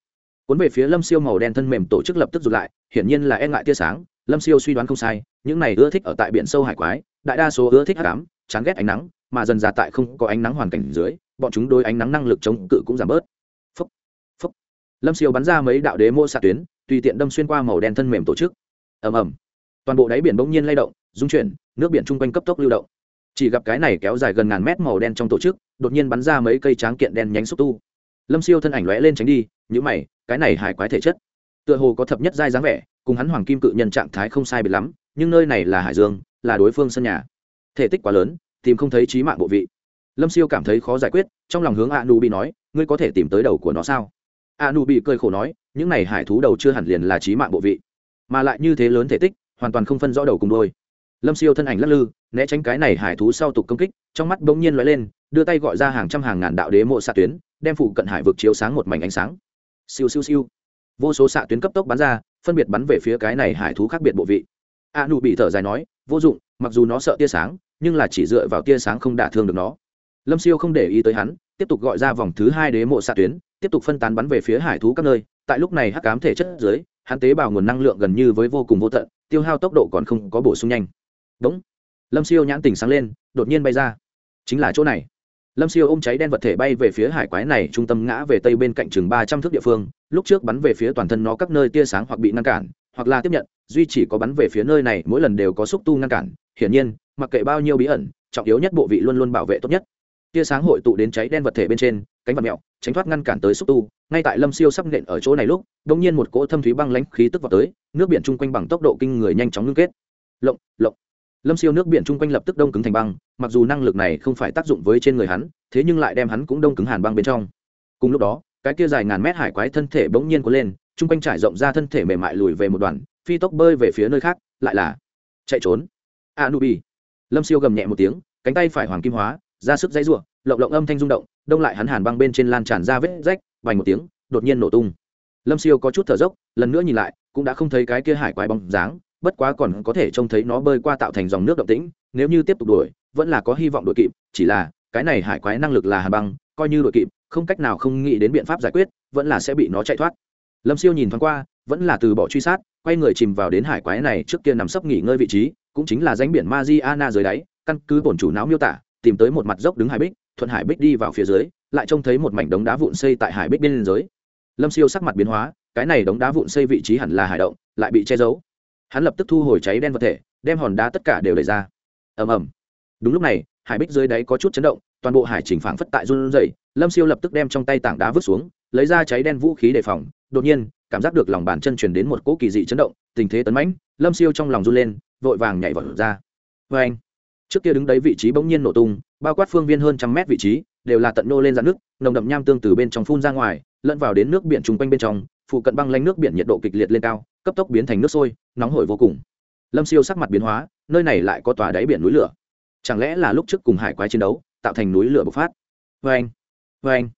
Cuốn về phía lâm siêu màu đen thân mềm tổ chức lập tức rụt lại, hiển nhiên là e ngại tia sáng, lâm siêu suy đoán không sai, những này ưa thích ở tại biển sâu hải quái đại đa số ưa thích hắc ám chán ghét ánh nắng mà dần già tại không có ánh nắng hoàn cảnh dưới bọn chúng đôi ánh nắng năng lực chống cự cũng giảm bớt. Phúc, phúc. lâm siêu bắn ra mấy đạo đế mô xạ tuyến tùy tiện đâm xuyên qua màu đen thân mềm tổ chức. Ầm ầm. Toàn bộ đáy biển bỗng nhiên lay động dung chuyển nước biển chung quanh cấp tốc lưu động. Chỉ gặp cái này kéo dài gần ngàn mét màu đen trong tổ chức đột nhiên bắn ra mấy cây tráng kiện đen nhánh xúc tu. Lâm siêu thân ảnh lóe lên tránh đi nhữ mày cái này hải quái thể chất. Tựa hồ có thập nhất giai dáng vẻ cùng hắn hoàng kim cự nhân trạng thái không sai biệt lắm nhưng nơi này là hải dương là đối phương sân nhà. Thể tích quá lớn, tìm không thấy trí mạng bộ vị. Lâm siêu cảm thấy khó giải quyết, trong lòng hướng a nu bị nói, ngươi có thể tìm tới đầu của nó sao? A nu bị cười khổ nói, những này hải thú đầu chưa hẳn liền là trí mạng bộ vị, mà lại như thế lớn thể tích, hoàn toàn không phân rõ đầu cùng đôi lâm siêu thân ảnh lắc lư, né tránh cái này hải thú sau tục công kích, trong mắt bỗng nhiên l lên, đưa tay gọi ra hàng trăm hàng ngàn đạo đế mộ xạ tuyến, đem phụ cận hải vực chiếu sáng một mảnh ánh sáng. Siêu siêu siêu. Vô số xạ tuyến cấp tốc bắn ra, phân biệt bắn về phía cái này hải thú khác biệt bộ vị a nụ bị thở dài nói, vô dụng, mặc dù nó sợ tia sáng, nhưng là chỉ dựa vào tia sáng không đả thương được nó. Lâm siêu không để ý tới hắn, tiếp tục gọi ra vòng thứ hai đế mộ xạ tuyến, tiếp tục phân tán bắn về phía hải thú các nơi. Tại lúc này hắc cám thể chất dưới, hắn tế bào nguồn năng lượng gần như với vô cùng vô tận, tiêu hao tốc độ còn không có bổ sung nhanh. Đúng. Lâm siêu nhãn tình sáng lên, đột nhiên bay ra. Chính là chỗ này. Lâm siêu ôm cháy đen vật thể bay về phía hải quái này, trung tâm ngã về tây bên cạnh chừng ba trăm thước địa phương, lúc trước bắn về phía toàn thân nó các nơi tia sáng hoặc bị ngăn cản hoặc là tiếp nhận, duy chỉ có bắn về phía nơi này, mỗi lần đều có xúc tu ngăn cản. Hiển nhiên, mặc kệ bao nhiêu bí ẩn, trọng yếu nhất bộ vị luôn luôn bảo vệ tốt nhất. Tia sáng hội tụ đến cháy đen vật thể bên trên, cánh vật mẹo tránh thoát ngăn cản tới xúc tu. Ngay tại lâm siêu sắp nện ở chỗ này lúc đ ỗ n g nhiên một cỗ thâm thúy băng lãnh khí tức vào tới, nước biển chung quanh bằng tốc độ kinh người nhanh chóng ngưng kết. Lộng lộng. Lâm siêu nước biển chung quanh lập tức đông cứng thành băng, mặc dù năng lực này không phải tác dụng với trên người hắn, thế nhưng lại đem hắn cũng đông cứng hàn băng bên trong. Cùng lúc đó, cái kia dài ngàn mét hải quái thân thể bỗng nhiên có lên chung quanh trải rộng ra thân thể mềm mại lùi về một đoàn, phi tốc bơi về phía nơi khác, lại là chạy trốn. A nubi lâm siêu gầm nhẹ một tiếng, cánh tay phải hoàng kim hóa, ra sức dãy r u ộ lộng lộng âm thanh rung động, đông lại hắn hàn băng bên trên lan tràn ra vết rách, vành một tiếng, đột nhiên nổ tung. Lâm siêu có chút thở dốc, lần nữa nhìn lại, cũng đã không thấy cái kia hải quái bóng dáng, bất quá còn có thể trông thấy nó bơi qua tạo thành dòng nước động tĩnh, nếu như tiếp tục đuổi, vẫn là có hy vọng đuổi kịp, chỉ là, cái này hải quái năng lực là hàn băng, coi như đuổi kịp, không cách nào không nghĩ đến biện pháp giải quyết, vẫn là sẽ bị nó chạy thoát lâm siêu nhìn thoáng qua, vẫn là từ bỏ truy sát, quay người chìm vào đến hải quái này trước kia nằm sấp nghỉ ngơi vị trí, cũng chính là danh biển Mariana dưới đáy, căn cứ bổn chủ não miêu tả, tìm tới một mặt dốc đứng hải bích, thuận hải bích đi vào phía dưới, lại trông thấy một mảnh đống đá vụn xây tại hải bích bên dưới. Lâm siêu sắc mặt biến hóa, cái này đống đá vụn xây vị trí hẳn là hải động, lại bị che giấu. Hắn lập tức thu hồi cháy đen vật thể, đem hòn đá tất cả đều đẩy ra. Ầm ầm. Đúng lúc này, hải bích dưới đáy có chút chấn động, toàn bộ hải trình phảng phất tại run rẩy, lâm siêu lập tức đem trong tay tảng đá vứt xuống lấy ra cháy đen vũ khí đề phòng, đột nhiên, cảm giác được lòng bàn chân truyền đến một cỗ kỳ dị chấn động, tình thế tấn mãnh, lâm siêu trong lòng run lên, vội vàng nhảy vào ra. Vê anh trước kia đứng đấy vị trí bỗng nhiên nổ tung, bao quát phương viên hơn trăm mét vị trí, đều là tận nô lên dạn nước, nồng đậm nham tương từ bên trong phun ra ngoài, lẫn vào đến nước biển chung quanh bên trong, phụ cận băng lanh nước biển nhiệt độ kịch liệt lên cao, cấp tốc biến thành nước sôi, nóng hổi vô cùng. Lâm siêu sắc mặt biến hóa, nơi này lại có tòa đáy biển núi lửa. Chẳng lẽ là lúc trước cùng hải quái chiến đấu, tạo thành núi lửa bộc phát? Vê anh vê anh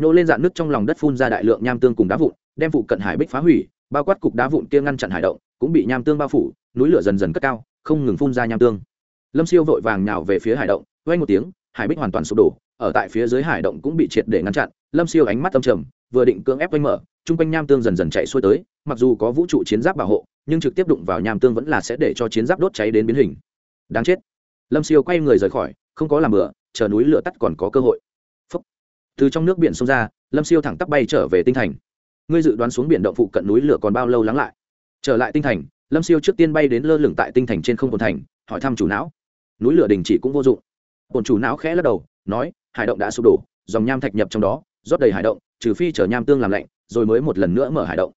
nô lên dạn nước trong lòng đất phun ra đại lượng nham tương cùng đá vụn, đem phụ cận hải bích phá hủy, bao quát cục đá vụn kia ngăn chặn hải động, cũng bị nham tương bao phủ, núi lửa dần dần cất cao, không ngừng phun ra nham tương. Lâm siêu vội vàng nhào về phía hải động vay một tiếng, hải bích hoàn toàn sụp đổ, ở tại phía dưới hải động cũng bị triệt để ngăn chặn, lâm siêu ánh mắt âm trầm, vừa định cưỡng ép quanh mở, chung quanh nham tương dần dần chạy xuôi tới, mặc dù có vũ trụ chiến giáp bảo hộ, nhưng trực tiếp đụng vào nham tương vẫn là sẽ để cho chiến giáp đốt cháy đến biến hình. Đáng chết. Lâm siêu quay người rời khỏi, không có làm bừa, chờ núi lửa tắt còn có cơ hội từ trong nước biển sông ra, lâm siêu thẳng tắp bay trở về tinh thành. Ngươi dự đoán xuống biển động phụ cận núi lửa còn bao lâu lắng lại? Trở lại tinh thành, lâm siêu trước tiên bay đến lơ lửng tại tinh thành trên không bồn thành, hỏi thăm chủ não. Núi lửa đình chỉ cũng vô dụng. Bồn chủ não khẽ lắc đầu, nói, hải động đã sụp đổ, dòng nham thạch nhập trong đó, rót đầy hải động, trừ phi chở nham tương làm lạnh, rồi mới một lần nữa mở hải động.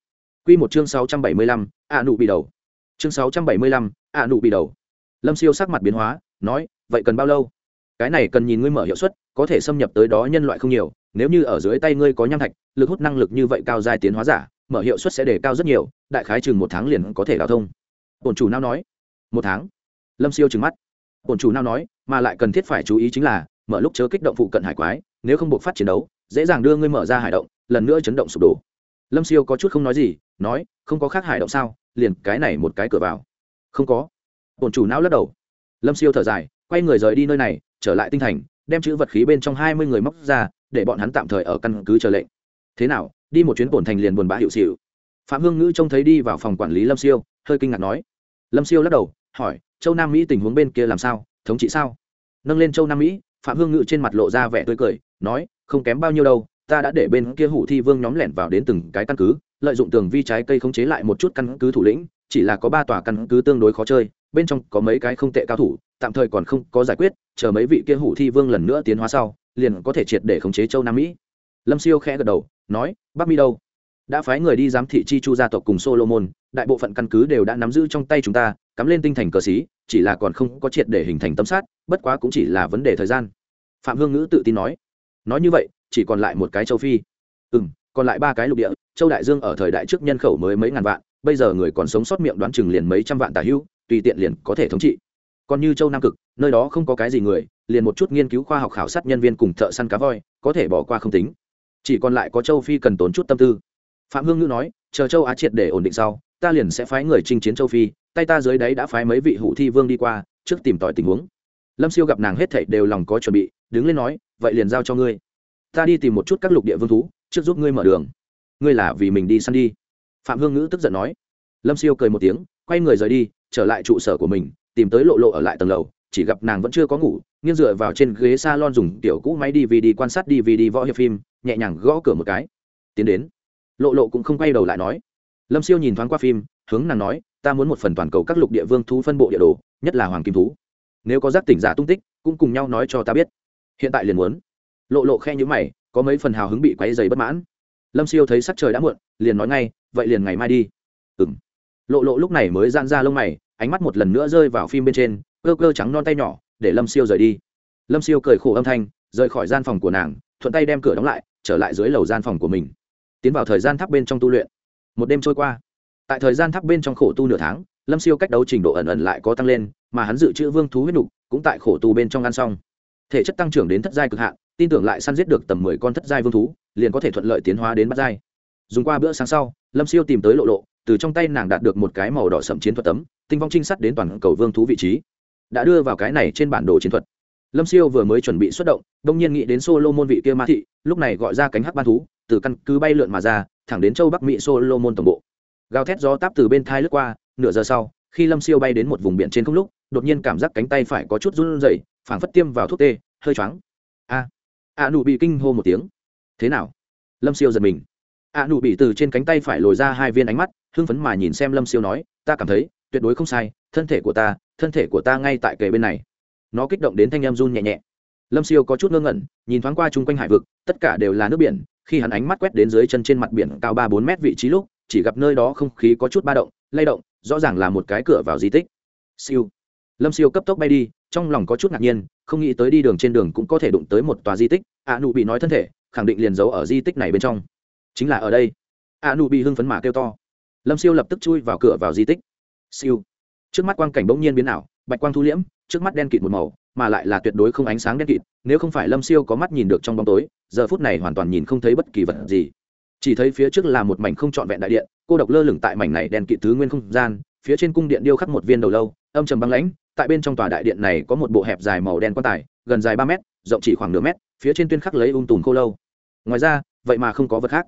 Q một chương sáu trăm bảy mươi lăm, ạ nụ bị đầu. Chương sáu trăm bảy mươi lăm, ạ nụ bị đầu. Lâm siêu sắc mặt biến hóa, nói, vậy cần bao lâu? Cái này cần nhìn ngươi mở hiệu suất, có thể xâm nhập tới đó nhân loại không nhiều, nếu như ở dưới tay ngươi có nham thạch, lực hút năng lực như vậy cao dài tiến hóa giả, mở hiệu suất sẽ đề cao rất nhiều, đại khái chừng một tháng liền có thể đào thông. Bổn chủ nào nói. Một tháng? Lâm siêu trừng mắt. Bổn chủ nào nói, mà lại cần thiết phải chú ý chính là, mở lúc chớ kích động phụ cận hải quái, nếu không buộc phát chiến đấu, dễ dàng đưa ngươi mở ra hải động, lần nữa chấn động sụp đổ. Lâm siêu có chút không nói gì, nói, không có khác hải động sao, liền cái này một cái cửa vào. Không có. Bổn chủ não lắc đầu. Lâm siêu thở dài quay người rời đi nơi này, trở lại tinh thành, đem chữ vật khí bên trong hai mươi người móc ra, để bọn hắn tạm thời ở căn cứ chờ lệnh. Thế nào, đi một chuyến bổn thành liền buồn bã hiệu xịu. Phạm hương ngữ trông thấy đi vào phòng quản lý lâm siêu, hơi kinh ngạc nói. Lâm siêu lắc đầu, hỏi, châu nam mỹ tình huống bên kia làm sao? Thống trị sao? Nâng lên châu nam mỹ, phạm hương ngữ trên mặt lộ ra vẻ tươi cười, nói, không kém bao nhiêu đâu, ta đã để bên kia hủ thi vương nhóm lẻn vào đến từng cái căn cứ, lợi dụng tường vi trái cây khống chế lại một chút căn cứ thủ lĩnh, chỉ là có ba tòa căn cứ tương đối khó chơi, bên trong có mấy cái không tệ cao thủ tạm thời còn không có giải quyết chờ mấy vị kia hủ thi vương lần nữa tiến hóa sau liền có thể triệt để khống chế châu nam mỹ. Lâm siêu khẽ gật đầu nói bắc mi đâu? Đã phái người đi giám thị chi chu gia tộc cùng solomon đại bộ phận căn cứ đều đã nắm giữ trong tay chúng ta cắm lên tinh thành cờ xí chỉ là còn không có triệt để hình thành tâm sát bất quá cũng chỉ là vấn đề thời gian. Phạm hương ngữ tự tin nói. Nói như vậy chỉ còn lại một cái châu phi. Ừ m còn lại ba cái lục địa châu đại dương ở thời đại trước nhân khẩu mới mấy ngàn vạn bây giờ người còn sống sót miệng đoán chừng liền mấy trăm vạn tà hưu, tùy tiện liền có thể thống trị còn như châu nam cực, nơi đó không có cái gì người, liền một chút nghiên cứu khoa học khảo sát nhân viên cùng thợ săn cá voi, có thể bỏ qua không tính. Chỉ còn lại có châu phi cần tốn chút tâm tư. Phạm hương ngữ nói, chờ châu á triệt để ổn định sau, ta liền sẽ phái người chinh chiến châu phi, tay ta dưới đáy đã phái mấy vị hủ thi vương đi qua, trước tìm tòi tình huống. Lâm siêu gặp nàng hết thảy đều lòng có chuẩn bị, đứng lên nói, vậy liền giao cho ngươi. Ta đi tìm một chút các lục địa vương thú, trước giúp ngươi mở đường. Ngươi là vì mình đi săn đi. Phạm hương ngữ tức giận nói. Lâm siêu cười một tiếng, quay người rời đi, trở lại trụ sở của mình tìm tới lộ lộ ở lại tầng lầu, chỉ gặp nàng vẫn chưa có ngủ, nghiêng dựa vào trên ghế s a lon dùng tiểu cũ máy dvd quan sát dvd võ hiệp phim, nhẹ nhàng gõ cửa một cái. Tiến đến. Lộ lộ cũng không quay đầu lại nói. Lâm siêu nhìn thoáng qua phim, hướng nàng nói, ta muốn một phần toàn cầu các lục địa vương thú phân bộ địa đồ, nhất là hoàng kim thú. Nếu có giác tỉnh giả tung tích, cũng cùng nhau nói cho ta biết. Hiện tại liền muốn. Lộ lộ khe nhữ mày, có mấy phần hào hứng bị quáy dày bất mãn. Lâm siêu thấy sắc trời đã muộn, liền nói ngay, vậy liền ngày mai đi. Ừ m lộ lộ lúc này mới gian ra lông mày ánh mắt một lần nữa rơi vào phim bên trên, cơ cơ trắng non tay nhỏ, để lâm siêu rời đi. Lâm siêu cười khổ âm thanh, rời khỏi gian phòng của nàng, thuận tay đem cửa đóng lại, trở lại dưới lầu gian phòng của mình. Tiến vào thời gian tháp bên trong tu luyện. Một đêm trôi qua. Tại thời gian tháp bên trong khổ tu nửa tháng, lâm siêu cách đấu trình độ ẩn ẩn lại có tăng lên, mà hắn dự trữ vương thú huyết nục cũng tại khổ tu bên trong ăn xong. Thể chất tăng trưởng đến thất giai cực hạn, tin tưởng lại săn giết được tầm mười con thất giai vương thú, liền có thể thuận lợi tiến hóa đến bát giai. Dùng qua bữa sáng sau, lâm siêu tìm tới lộ lộ từ trong tay nàng đạt được một cái màu đỏ sậm chiến thuật tấm, tinh vong trinh sát đến toàn cầu vương thú vị trí. Đã đưa vào cái này trên bản đồ chiến thuật. Lâm siêu vừa mới chuẩn bị xuất động, đông nhiên nghĩ đến solo môn vị kia ma thị, lúc này gọi ra cánh hắc ban thú, từ căn cứ bay lượn mà ra, thẳng đến châu bắc mỹ solo môn tổng bộ. Gào thét gió táp từ bên thai lướt qua, nửa giờ sau, khi lâm siêu bay đến một vùng biển trên không lúc, đột nhiên cảm giác cánh tay phải có chút run rẩy, phảng phất tiêm vào thuốc tê, hơi choáng. A a nụ bị kinh hô một tiếng. Thế nào? Lâm siêu giật mình a nụ bị từ trên cánh tay phải lồi ra hai viên ánh mắt, hưng phấn mà nhìn xem lâm siêu nói, ta cảm thấy, tuyệt đối không sai, thân thể của ta, thân thể của ta ngay tại kề bên này. Nó kích động đến thanh em run nhẹ nhẹ. Lâm siêu có chút ngơ ngẩn, nhìn thoáng qua chung quanh hải vực, tất cả đều là nước biển, khi hắn ánh mắt quét đến dưới chân trên mặt biển cao ba bốn mét vị trí lúc, chỉ gặp nơi đó không khí có chút ba động, lay động, rõ ràng là một cái cửa vào di tích. Siêu. Lâm siêu cấp tốc bay đi, trong lòng có chút ngạc nhiên, không nghĩ tới đi đường trên đường cũng có thể đụng tới một tòa di tích. A nụ bị nói thân thể, khẳng định liền giấu ở di tích này bên trong chính là ở đây a nụ bị hưng phấn mà kêu to lâm siêu lập tức chui vào cửa vào di tích siêu trước mắt quang cảnh bỗng nhiên biến ảo bạch quang thu liễm trước mắt đen kịt một màu mà lại là tuyệt đối không ánh sáng đen kịt nếu không phải lâm siêu có mắt nhìn được trong bóng tối giờ phút này hoàn toàn nhìn không thấy bất kỳ vật gì chỉ thấy phía trước là một mảnh không trọn vẹn đại điện cô độc lơ lửng tại mảnh này đen kịt thứ nguyên không gian phía trên cung điện điêu khắc một viên đầu lâu âm trầm băng lãnh tại bên trong tòa đại điện này có một bộ hẹp dài màu đen quan tài gần dài ba mét rộng chỉ khoảng nửa mét phía trên tuyên khắc lấy ung tùm khô lâu ngoài ra vậy mà không có vật khác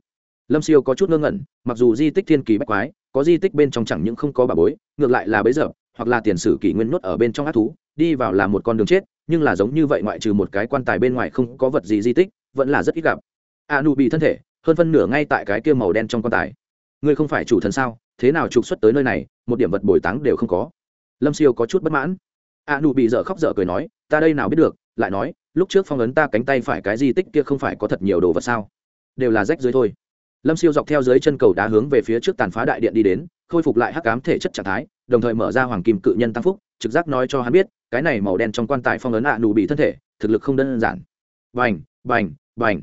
lâm siêu có chút ngơ ngẩn, mặc dù di tích thiên kỳ bách quái, có di tích bên trong chẳng những không có bà bối, ngược lại là bấy giờ, hoặc là tiền sử kỷ nguyên nuốt ở bên trong ác thú, đi vào là một con đường chết, nhưng là giống như vậy ngoại trừ một cái quan tài bên ngoài không có vật gì di tích, vẫn là rất ít gặp. A nu bị thân thể, hơn phân nửa ngay tại cái kia màu đen trong quan tài. Ngươi không phải chủ thần sao? Thế nào trục xuất tới nơi này? Một điểm vật bồi táng đều không có. Lâm siêu có chút bất mãn. A nu bị dở khóc dở cười nói, ta đây nào biết được? Lại nói, lúc trước phong ấn ta cánh tay phải cái di tích kia không phải có thật nhiều đồ vật sao? Đều là rách dưới thôi lâm siêu dọc theo dưới chân cầu đá hướng về phía trước tàn phá đại điện đi đến, khôi phục lại hắc cám thể chất trạng thái, đồng thời mở ra hoàng kim cự nhân tăng phúc, trực giác nói cho hắn biết, cái này màu đen trong quan tài phong ấn ạ nụ bị thân thể, thực lực không đơn giản. Bành bành bành.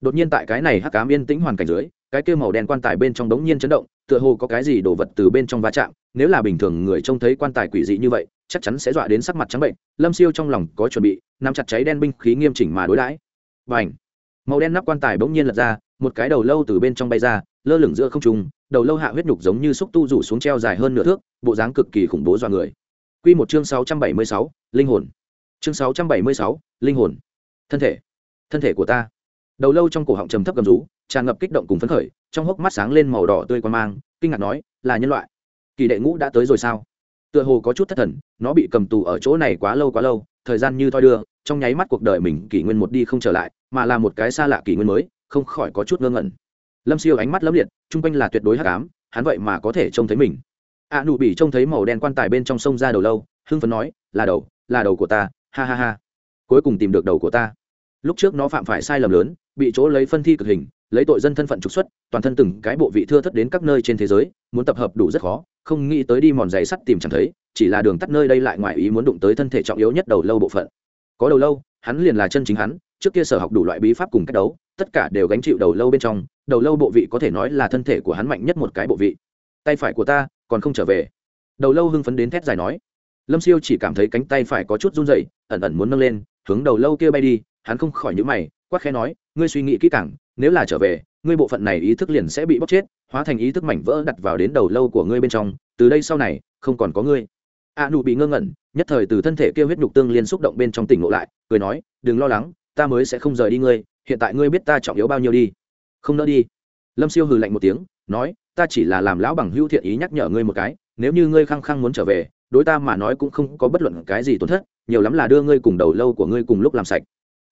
Đột nhiên tại cái này hắc cám yên tĩnh hoàn cảnh dưới, cái kia màu đen quan tài bên trong đống nhiên chấn động, tựa hồ có cái gì đổ vật từ bên trong va chạm, nếu là bình thường người trông thấy quan tài quỷ dị như vậy, chắc chắn sẽ dọa đến sắc mặt trắng bệnh, lâm siêu trong lòng có chuẩn bị, nắm chặt cháy đen binh khí nghiêm chỉnh mà đối đãi. Bành. Màu đen nắp quan tài bỗng nhiên lật ra một cái đầu lâu từ bên trong bay ra lơ lửng giữa không trung đầu lâu hạ huyết nhục giống như xúc tu rủ xuống treo dài hơn nửa thước bộ dáng cực kỳ khủng bố do người Quy một chương 676, linh hồn. Chương 676, linh hồn. Thân thể. Thân thể của ta. Đầu lâu trong cổ họng trầm thấp gầm rú, tràn ngập kích động cùng phấn khởi, trong hốc mắt sáng lên màu đỏ tươi quan mang, kinh ngạc nói, là nhân loại. Kỳ đệ ngũ đã tới rồi sao? Tựa hồ có chút thất thần, nó bị cầm tù ở chỗ này quá lâu quá lâu, thời gian như thoi đưa, trong nháy mắt cuộc đời mình kỷ nguyên một đi không trở lại mà là một cái xa lạ kỷ nguyên mới không khỏi có chút ngơ ngẩn. Lâm siêu ánh mắt lấp liệt, chung quanh là tuyệt đối hắc ám, hắn vậy mà có thể trông thấy mình. A nụ bị trông thấy màu đen quan tài bên trong sông ra đầu lâu, hưng phấn nói, là đầu là đầu của ta, ha ha ha. Cuối cùng tìm được đầu của ta. Lúc trước nó phạm phải sai lầm lớn, bị chỗ lấy phân thi cực hình, lấy tội dân thân phận trục xuất, toàn thân từng cái bộ vị thưa thất đến các nơi trên thế giới, muốn tập hợp đủ rất khó, không nghĩ tới đi mòn giày sắt tìm chẳng thấy, chỉ là đường tắt nơi đây lại ngoài ý muốn đụng tới thân thể trọng yếu nhất đầu lâu bộ phận. Có đầu lâu, hắn liền là chân chính hắn, trước kia sở học đủ loại bí pháp cùng cách đấu tất cả đều gánh chịu đầu lâu bên trong, đầu lâu bộ vị có thể nói là thân thể của hắn mạnh nhất một cái bộ vị. Tay phải của ta còn không trở về. Đầu lâu hưng phấn đến thét dài nói. Lâm siêu chỉ cảm thấy cánh tay phải có chút run dậy ẩn ẩn muốn nâng lên, hướng đầu lâu kia bay đi, hắn không khỏi nhữ mày, quát khẽ nói, ngươi suy nghĩ kỹ càng, nếu là trở về, ngươi bộ phận này ý thức liền sẽ bị bóc chết, hóa thành ý thức mảnh vỡ đặt vào đến đầu lâu của ngươi bên trong, từ đây sau này, không còn có ngươi. A nụ bị ngơ ngẩn, nhất thời từ thân thể kia huyết nhục tương liên xúc động bên trong tỉnh ngộ lại, cười nói, đừng lo lắng, ta mới sẽ không rời đi ngươi hiện tại ngươi biết ta trọng yếu bao nhiêu đi. Không nỡ đi. Lâm siêu hừ lạnh một tiếng, nói, ta chỉ là làm lão bằng hữu thiện ý nhắc nhở ngươi một cái, nếu như ngươi khăng khăng muốn trở về, đối ta mà nói cũng không có bất luận cái gì tổn thất, nhiều lắm là đưa ngươi cùng đầu lâu của ngươi cùng lúc làm sạch.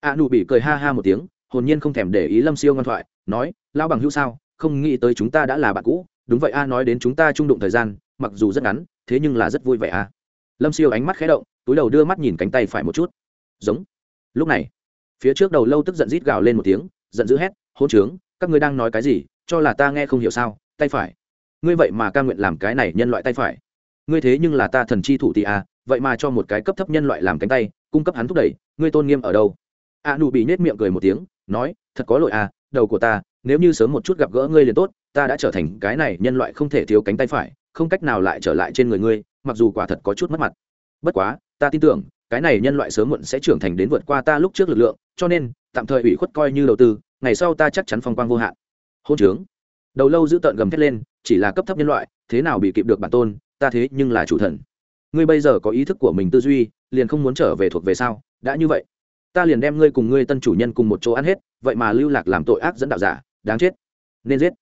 A nụ bị cười ha ha một tiếng, hồn nhiên không thèm để ý lâm siêu ngoan thoại, nói, lão bằng hữu sao? Không nghĩ tới chúng ta đã là bạn cũ. Đúng vậy a, nói đến chúng ta trung đụng thời gian, mặc dù rất ngắn, thế nhưng là rất vui vẻ a. Lâm siêu ánh mắt khé động, túi đầu đưa mắt nhìn cánh tay phải một chút. Giống. Lúc này phía trước đầu lâu tức giận rít gào lên một tiếng, giận dữ hét hôn trướng, các ngươi đang nói cái gì? Cho là ta nghe không hiểu sao? Tay phải. Ngươi vậy mà ca nguyện làm cái này nhân loại tay phải. Ngươi thế nhưng là ta thần chi thủ tỷ a à, vậy mà cho một cái cấp thấp nhân loại làm cánh tay, cung cấp hắn thúc đẩy, ngươi tôn nghiêm ở đâu? A nụ bị nết miệng cười một tiếng, nói, thật có lỗi à đầu của ta, nếu như sớm một chút gặp gỡ ngươi liền tốt, ta đã trở thành cái này nhân loại không thể thiếu cánh tay phải, không cách nào lại trở lại trên người ngươi, mặc dù quả thật có chút mất mặt. Bất quá, ta tin tưởng cái này nhân loại sớm muộn sẽ trưởng thành đến vượt qua ta lúc trước lực lượng, cho nên, tạm thời ủy khuất coi như đầu tư, ngày sau ta chắc chắn phong quang vô hạn. Hôn trướng. Đầu lâu giữ tợn gầm thét lên, chỉ là cấp thấp nhân loại, thế nào bị kịp được bản tôn, ta thế nhưng là chủ thần. Ngươi bây giờ có ý thức của mình tư duy, liền không muốn trở về thuộc về sao? Đã như vậy, ta liền đem ngươi cùng ngươi tân chủ nhân cùng một chỗ ăn hết, vậy mà lưu lạc làm tội ác dẫn đạo giả, đáng chết. Nên giết.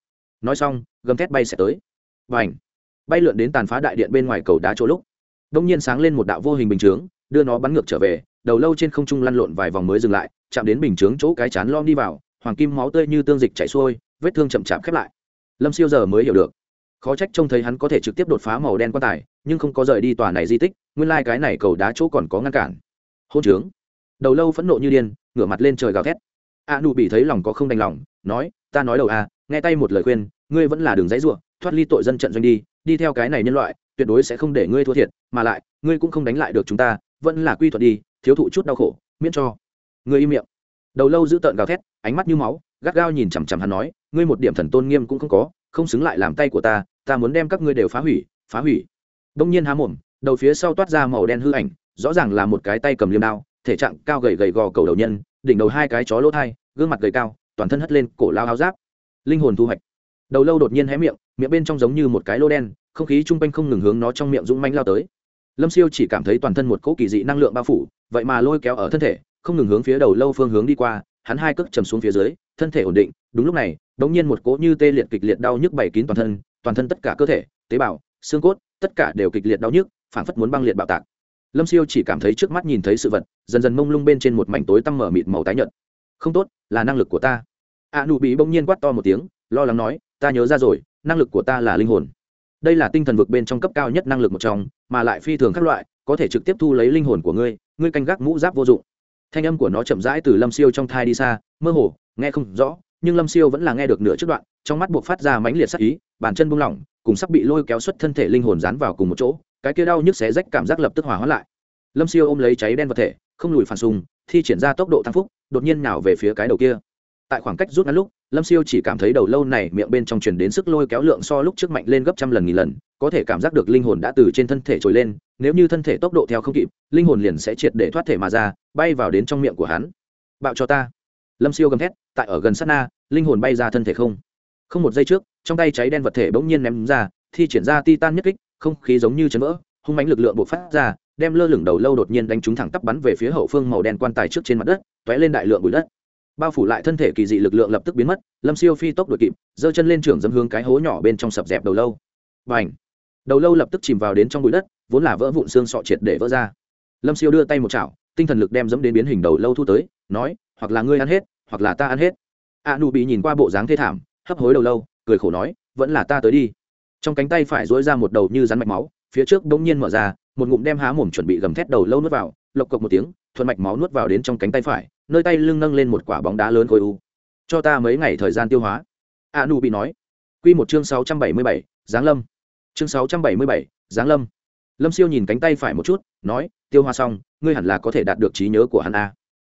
Nói xong, gầm thét bay sẽ tới. Và ảnh bay lượn đến tàn phá đại điện bên ngoài cầu đá chỗ lúc, đông nhiên sáng lên một đạo vô hình bình chướng đưa nó bắn ngược trở về đầu lâu trên không trung lăn lộn vài vòng mới dừng lại chạm đến bình chướng chỗ cái chán lom đi vào hoàng kim máu tươi như tương dịch chảy xuôi vết thương chậm chạp khép lại. Lâm siêu giờ mới hiểu được. Khó trách trông thấy hắn có thể trực tiếp đột phá màu đen quan tài nhưng không có rời đi tòa này di tích nguyên lai、like、cái này cầu đá chỗ còn có ngăn cản. Hôn trướng. Đầu lâu phẫn nộ như điên ngửa mặt lên trời gào thét. A nụ bị thấy lòng có không đành lòng nói ta nói đầu a à, nghe tay một lời khuyên ngươi vẫn là đường dãy ruộng thoát ly tội dân trận doanh đi đi theo cái này nhân loại tuyệt đối sẽ không để ngươi thua thiệt mà lại ngươi cũng không đánh lại được chúng ta vẫn là quy thuật đi, thiếu thụ chút đau khổ, miễn cho. Ngươi im miệng. Đầu lâu giữ tợn gào thét, ánh mắt như máu, gắt gao nhìn chằm chằm hắn nói, ngươi một điểm thần tôn nghiêm cũng không có, không xứng lại làm tay của ta ta muốn đem các ngươi đều phá hủy phá hủy. Đông nhiên há mồm, đầu phía sau toát ra màu đen hư ảnh, rõ ràng là một cái tay cầm liêm đao, thể trạng cao gầy gầy gò cầu đầu nhân, đỉnh đầu hai cái chó lỗ thai, gương mặt gầy cao, toàn thân hất lên cổ lao áo giáp. Linh hồn thu hoạch. Đầu lâu đột nhiên hé miệng miệng bên trong giống như một cái lô đen, không khí chung quanh không ngừng hướng nó trong miệng dũng manh lao tới lâm siêu chỉ cảm thấy toàn thân một cỗ kỳ dị năng lượng bao phủ, vậy mà lôi kéo ở thân thể, không ngừng hướng phía đầu lâu phương hướng đi qua, hắn hai cước chầm xuống phía dưới, thân thể ổn định, đúng lúc này đống nhiên một cỗ như tê liệt kịch liệt đau nhức bảy kín toàn thân toàn thân tất cả cơ thể, tế bào, xương cốt, tất cả đều kịch liệt đau nhức phản phất muốn băng liệt bạo tạc. Lâm siêu chỉ cảm thấy trước mắt nhìn thấy sự vật, dần dần mông lung bên trên một mảnh tối tăm mở mịt màu tái nhợt. Không tốt, là năng lực của ta. A nụ bị bỗng nhiên quát to một tiếng, lo lắng nói, ta nhớ ra rồi, năng lực của ta là linh hồn đây là tinh thần vực bên trong cấp cao nhất năng lực một trong, mà lại phi thường các loại, có thể trực tiếp thu lấy linh hồn của ngươi ngươi canh gác mũ giáp vô dụng. Thanh âm của nó chậm rãi từ lâm siêu trong thai đi xa, mơ hồ, nghe không rõ, nhưng lâm siêu vẫn là nghe được nửa trước đoạn, trong mắt buộc phát ra mãnh liệt sắc ý, bàn chân buông lỏng, cùng sắp bị lôi kéo xuất thân thể linh hồn dán vào cùng một chỗ, cái kia đau nhức xé rách cảm giác lập tức hòa hóa lại. Lâm siêu ôm lấy cháy đen vật thể, không lùi phản xung, thi triển ra tốc độ tăng phúc, đột nhiên nào về phía cái đầu kia. Tại khoảng cách rút ngắn lúc lâm siêu chỉ cảm thấy đầu lâu này miệng bên trong truyền đến sức lôi kéo lượng so lúc trước mạnh lên gấp trăm lần nghìn lần, có thể cảm giác được linh hồn đã từ trên thân thể trồi lên, nếu như thân thể tốc độ theo không kịp, linh hồn liền sẽ triệt để thoát thể mà ra, bay vào đến trong miệng của hắn. Bạo cho ta. Lâm siêu gầm thét, tại ở gần sát na, linh hồn bay ra thân thể không. Không một giây trước, trong tay cháy đen vật thể bỗng nhiên ném ra, thi triển ra ti tan nhất kích, không khí giống như chấn vỡ, hung mánh lực lượng bộc phát ra, đem lơ lửng đầu lâu đột nhiên đánh trúng thẳng tắp bắn về phía hậu phương màu đen quan tài trước trên mặt đất t ó é lên đại lượng bụi đất bao phủ lại thân thể kỳ dị lực lượng lập tức biến mất, lâm siêu phi tốc đội kịp, giơ chân lên trường dâm hướng cái hố nhỏ bên trong sập dẹp đầu lâu. B à n h đầu lâu lập tức chìm vào đến trong bụi đất, vốn là vỡ vụn xương sọ triệt để vỡ ra. Lâm siêu đưa tay một chảo, tinh thần lực đem dẫm đến biến hình đầu lâu thu tới, nói, hoặc là ngươi ăn hết, hoặc là ta ăn hết. A nu bị nhìn qua bộ dáng thê thảm, hấp hối đầu lâu, cười khổ nói, vẫn là ta tới đi. Trong cánh tay phải dối ra một đầu như rắn mạch máu, phía trước bỗng nhiên mở ra, một ngụm đem há mồm chuẩn bị gầm thét đầu lâu nuốt vào, lộc cộc một tiếng, thuận mạch máu nuốt vào đến trong cánh tay phải nơi tay lưng nâng lên một quả bóng đá lớn khối u. Cho ta mấy ngày thời gian tiêu hóa. A nu bị nói. Q một chương sáu trăm bảy mươi bảy, giáng lâm. Chương sáu trăm bảy mươi bảy, giáng lâm. Lâm siêu nhìn cánh tay phải một chút, nói, tiêu hóa xong, ngươi hẳn là có thể đạt được trí nhớ của hắn a.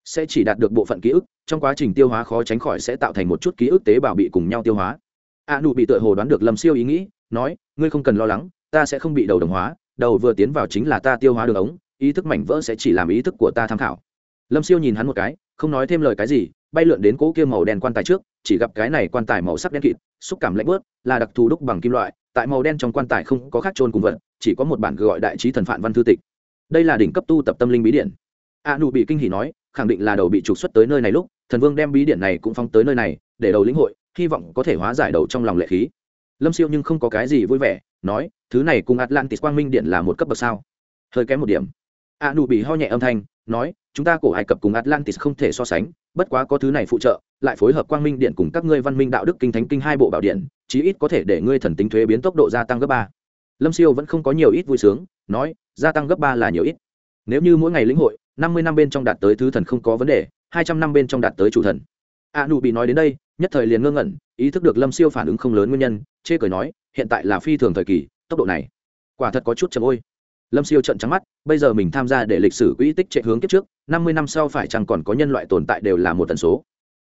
Sẽ chỉ đạt được bộ phận ký ức, trong quá trình tiêu hóa khó tránh khỏi sẽ tạo thành một chút ký ức tế bào bị cùng nhau tiêu hóa. A nu bị tựa hồ đoán được lâm siêu ý nghĩ, nói, ngươi không cần lo lắng, ta sẽ không bị đầu đồng hóa, đầu vừa tiến vào chính là ta tiêu hóa đường ống, ý thức mảnh vỡ sẽ chỉ làm ý thức của ta tham khảo lâm siêu nhìn hắn một cái, không nói thêm lời cái gì, bay lượn đến cỗ kia màu đen quan tài trước, chỉ gặp cái này quan tài màu sắc đen kịt, xúc cảm lạnh bớt là đặc thù đúc bằng kim loại, tại màu đen trong quan tài không có khác trôn cùng vật, chỉ có một bản gọi đại trí thần phạn văn thư tịch. Đây là đỉnh cấp tu tập tâm linh bí điển. A nụ bị kinh hỉ nói, khẳng định là đầu bị trục xuất tới nơi này lúc, thần vương đem bí điển này cũng phóng tới nơi này, để đầu lĩnh hội, hy vọng có thể hóa giải đầu trong lòng lệ khí. Lâm siêu nhưng không có cái gì vui vẻ, nói, thứ này cùng atlantis quang minh điện là một cấp bậc sao? Hơi kém một điểm. A nụ bị ho nhẹ âm thanh, nói chúng ta cổ ai cập cùng atlantis không thể so sánh, bất quá có thứ này phụ trợ, lại phối hợp quang minh điện cùng các ngươi văn minh đạo đức kinh thánh kinh hai bộ bảo điện, chí ít có thể để ngươi thần tính thuế biến tốc độ gia tăng gấp ba. Lâm siêu vẫn không có nhiều ít vui sướng, nói, gia tăng gấp ba là nhiều ít. Nếu như mỗi ngày lĩnh hội, năm mươi năm bên trong đạt tới thứ thần không có vấn đề, hai trăm năm bên trong đạt tới chủ thần. A nụ bị nói đến đây, nhất thời liền ngơ ngẩn, ý thức được lâm siêu phản ứng không lớn nguyên nhân, chê cười nói, hiện tại là phi thường thời kỳ, tốc độ này, quả thật có chút chậm ôi. Lâm siêu trận trắng mắt, bây giờ mình tham gia để lịch sử quỹ tích chạy hướng kiếp trước năm mươi năm sau phải chăng còn có nhân loại tồn tại đều là một tần số.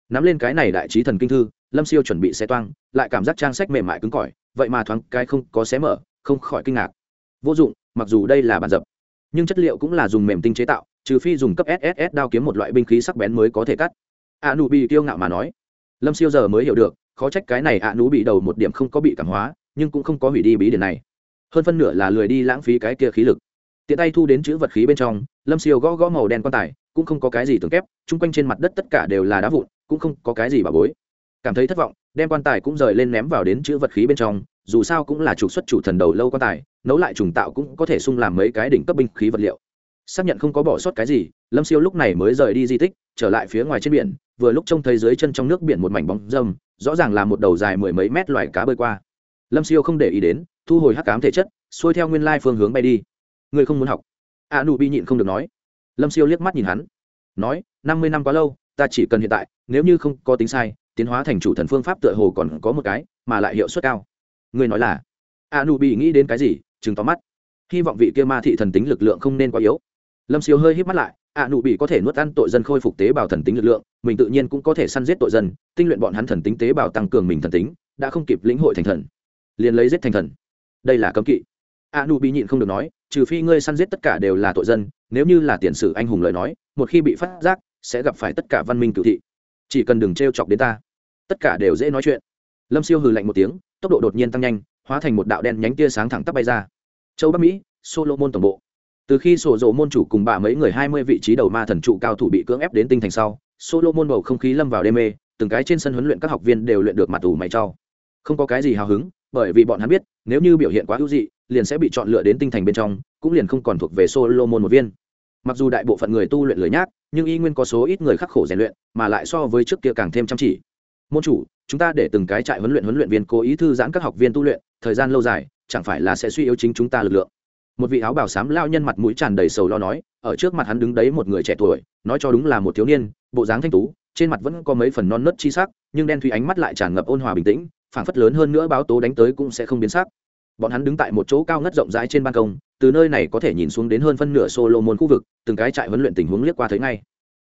Nắm lên cái này đại trí thần kinh thư, lâm siêu chuẩn bị xe toang, lại cảm giác trang sách mềm mại cứng cỏi, vậy mà thoáng cái không có xé mở, không khỏi kinh ngạc. Vô dụng, mặc dù đây là bàn dập, nhưng chất liệu cũng là dùng mềm tinh chế tạo, trừ phi dùng cấp sss đao kiếm một loại binh khí sắc bén mới có thể cắt. A nụ bị kiêu ngạo mà nói. Lâm siêu giờ mới hiểu được, khó trách cái này a nụ bị đầu một điểm không có bị cảm hóa, nhưng cũng không có hủy đi bí điển này. Hơn phân nửa là lười đi lãng phí cái kia khí lực tiện tay thu đến chữ vật khí bên trong, lâm siêu gõ gõ màu đen quan tài, cũng không có cái gì tường kép, chung quanh trên mặt đất tất cả đều là đá vụn, cũng không có cái gì bà bối. Cảm thấy thất vọng, đem quan tài cũng rời lên ném vào đến chữ vật khí bên trong, dù sao cũng là trục xuất chủ thần đầu lâu quan tài, nấu lại trùng tạo cũng có thể sung làm mấy cái đỉnh cấp binh khí vật liệu. Xác nhận không có bỏ sót cái gì, lâm siêu lúc này mới rời đi di tích, trở lại phía ngoài trên biển, vừa lúc trông thấy dưới chân trong nước biển một mảnh bóng dâm, rõ ràng là một đầu dài mười mấy mét loài cá bơi qua. Lâm siêu không để ý đến, thu hồi hắc cám thể chất, xuôi theo nguyên lai phương hướng bay đi người không muốn học. A nụ bi nhịn không được nói. Lâm siêu liếc mắt nhìn hắn. Nói, năm mươi năm quá lâu, ta chỉ cần hiện tại, nếu như không có tính sai, tiến hóa thành chủ thần phương pháp tựa hồ còn có một cái, mà lại hiệu suất cao. Ngươi nói là? A nụ bị nghĩ đến cái gì chừng tóm mắt. Hy vọng vị kia ma thị thần tính lực lượng không nên quá yếu. Lâm siêu hơi hít mắt lại, a nụ bị có thể nuốt ăn tội dân khôi phục tế bào thần tính lực lượng, mình tự nhiên cũng có thể săn giết tội dân, tinh luyện bọn hắn thần tính tế bào tăng cường mình thần tính, đã không kịp lĩnh hội thành thần, liền lấy giết thành thần. Đây là cấm kỵ. A nu bị nhịn không được nói trừ phi ngươi săn giết tất cả đều là tội dân nếu như là tiền sử anh hùng lời nói một khi bị phát giác sẽ gặp phải tất cả văn minh cựu thị. Chỉ cần đừng t r e o chọc đến ta. Tất cả đều dễ nói chuyện. Lâm siêu hừ lạnh một tiếng tốc độ đột nhiên tăng nhanh hóa thành một đạo đen nhánh tia sáng thẳng tắp bay ra. Châu bắc mỹ solomon tổng bộ. Từ khi sổ dỗ môn chủ cùng bà mấy người hai mươi vị trí đầu ma thần trụ cao thủ bị cưỡng ép đến tinh thành sau solomon bầu không khí lâm vào đê mê từng cái trên sân huấn luyện các học viên đều luyện được mặt ủ mày trao, không có cái gì hào hứng bởi vì bọn hắn biết nếu như biểu hiện quá hữu dị liền sẽ bị chọn lựa đến tinh thành bên trong, cũng liền không còn thuộc về solomon một viên. Mặc dù đại bộ phận người tu luyện lười nhác nhưng y nguyên có số ít người khắc khổ rèn luyện, mà lại so với trước kia càng thêm chăm chỉ. Môn chủ, chúng ta để từng cái trại huấn luyện huấn luyện viên cố ý thư giãn các học viên tu luyện, thời gian lâu dài, chẳng phải là sẽ suy yếu chính chúng ta lực lượng. Một vị áo bảo xám lao nhân mặt mũi tràn đầy sầu lo nói, ở trước mặt hắn đứng đấy một người trẻ tuổi, nói cho đúng là một thiếu niên, bộ dáng thanh tú, trên mặt vẫn có mấy phần non nớt chi sắc, nhưng đen thủy ánh mắt lại tràn ngập ôn hòa bình tĩnh, phảng phất lớn hơn nữa báo tố đánh tới cũng sẽ không biến sắc bọn hắn đứng tại một chỗ cao ngất rộng rãi trên ban công, từ nơi này có thể nhìn xuống đến hơn phân nửa solomon khu vực, từng cái trại huấn luyện tình huống liếc qua thấy ngay.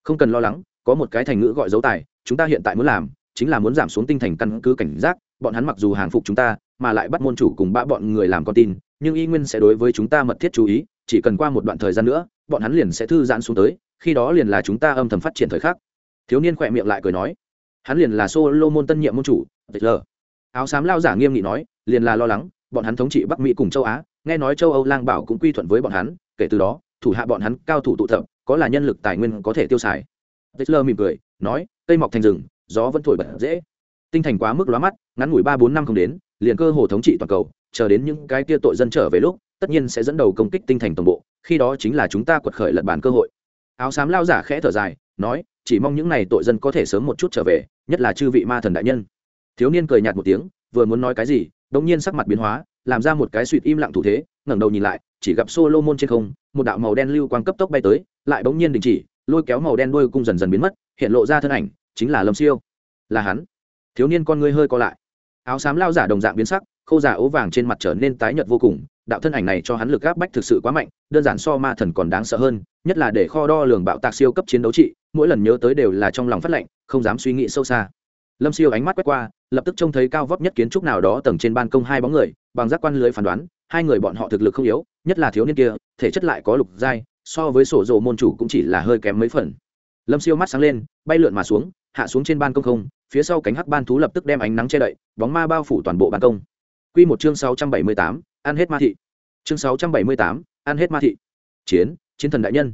Không cần lo lắng, có một cái thành ngữ gọi dấu tài, chúng ta hiện tại muốn làm chính là muốn giảm xuống tinh thành căn cứ cảnh giác, bọn hắn mặc dù hàng phục chúng ta, mà lại bắt môn chủ cùng ba bọn người làm con tin, nhưng y nguyên sẽ đối với chúng ta mật thiết chú ý, chỉ cần qua một đoạn thời gian nữa, bọn hắn liền sẽ thư giãn xuống tới, khi đó liền là chúng ta âm thầm phát triển thời khắc. Thiếu niên khỏe miệng lại cười nói, hắn liền là solomon tân nhiệm môn chủ lờ áo xám lao giả nghiêm nghị nói, liền là lo lắng bọn hắn thống trị bắc mỹ cùng châu á, nghe nói châu âu lang bảo cũng quy thuận với bọn hắn, kể từ đó, thủ hạ bọn hắn cao thủ tụ tập, có là nhân lực tài nguyên có thể tiêu xài. Hitler mỉm cười, nói, cây mọc thành rừng, gió vẫn thổi bật dễ. Tinh thành quá mức lóa mắt, ngắn ngủi ba bốn năm không đến, liền cơ hồ thống trị toàn cầu, chờ đến những cái kia tội dân trở về lúc, tất nhiên sẽ dẫn đầu công kích tinh thành toàn bộ, khi đó chính là chúng ta quật khởi lật bản cơ hội. Áo xám lao giả khẽ thở dài, nói, chỉ mong những n à y tội dân có thể sớm một chút trở về, nhất là chư vị ma thần đại nhân. Thiếu niên cười nhạt một tiếng, vừa muốn nói cái gì đ nhiên sắc mặt biến hóa, làm ra một cái suỵt im lặng thủ thế, ngẩng đầu nhìn lại, chỉ gặp solomon trên không, một đạo màu đen lưu quang cấp tốc bay tới, lại bỗng nhiên đình chỉ, lôi kéo màu đen đôi cung dần dần biến mất, hiện lộ ra thân ảnh, chính là lâm siêu. Là hắn. Thiếu niên con ngươi hơi co lại. Áo xám lao giả đồng dạng biến sắc khâu giả ố vàng trên mặt trở nên tái nhợt vô cùng, đạo thân ảnh này cho hắn lực gáp bách thực sự quá mạnh, đơn giản so ma thần còn đáng sợ hơn, nhất là để kho đo lường bạo tạc siêu cấp chiến đấu trị, mỗi lần nhớ tới đều là trong lòng phát lệnh, không dám suy nghĩ sâu xa lâm siêu ánh mắt quét qua, lập tức trông thấy cao vóc nhất kiến trúc nào đó tầng trên ban công hai bóng người, bằng giác quan lưới phán đoán, hai người bọn họ thực lực không yếu, nhất là thiếu niên kia, thể chất lại có lục giai, so với sổ dồ môn chủ cũng chỉ là hơi kém mấy phần. Lâm siêu mắt sáng lên, bay lượn mà xuống, hạ xuống trên ban công không, phía sau cánh hắc ban thú lập tức đem ánh nắng che đậy, bóng ma bao phủ toàn bộ ban công. Quy một chương sáu trăm bảy mươi tám, ăn hết ma thị. Chương sáu trăm bảy mươi tám, ăn hết ma thị. Chiến chiến thần đại nhân.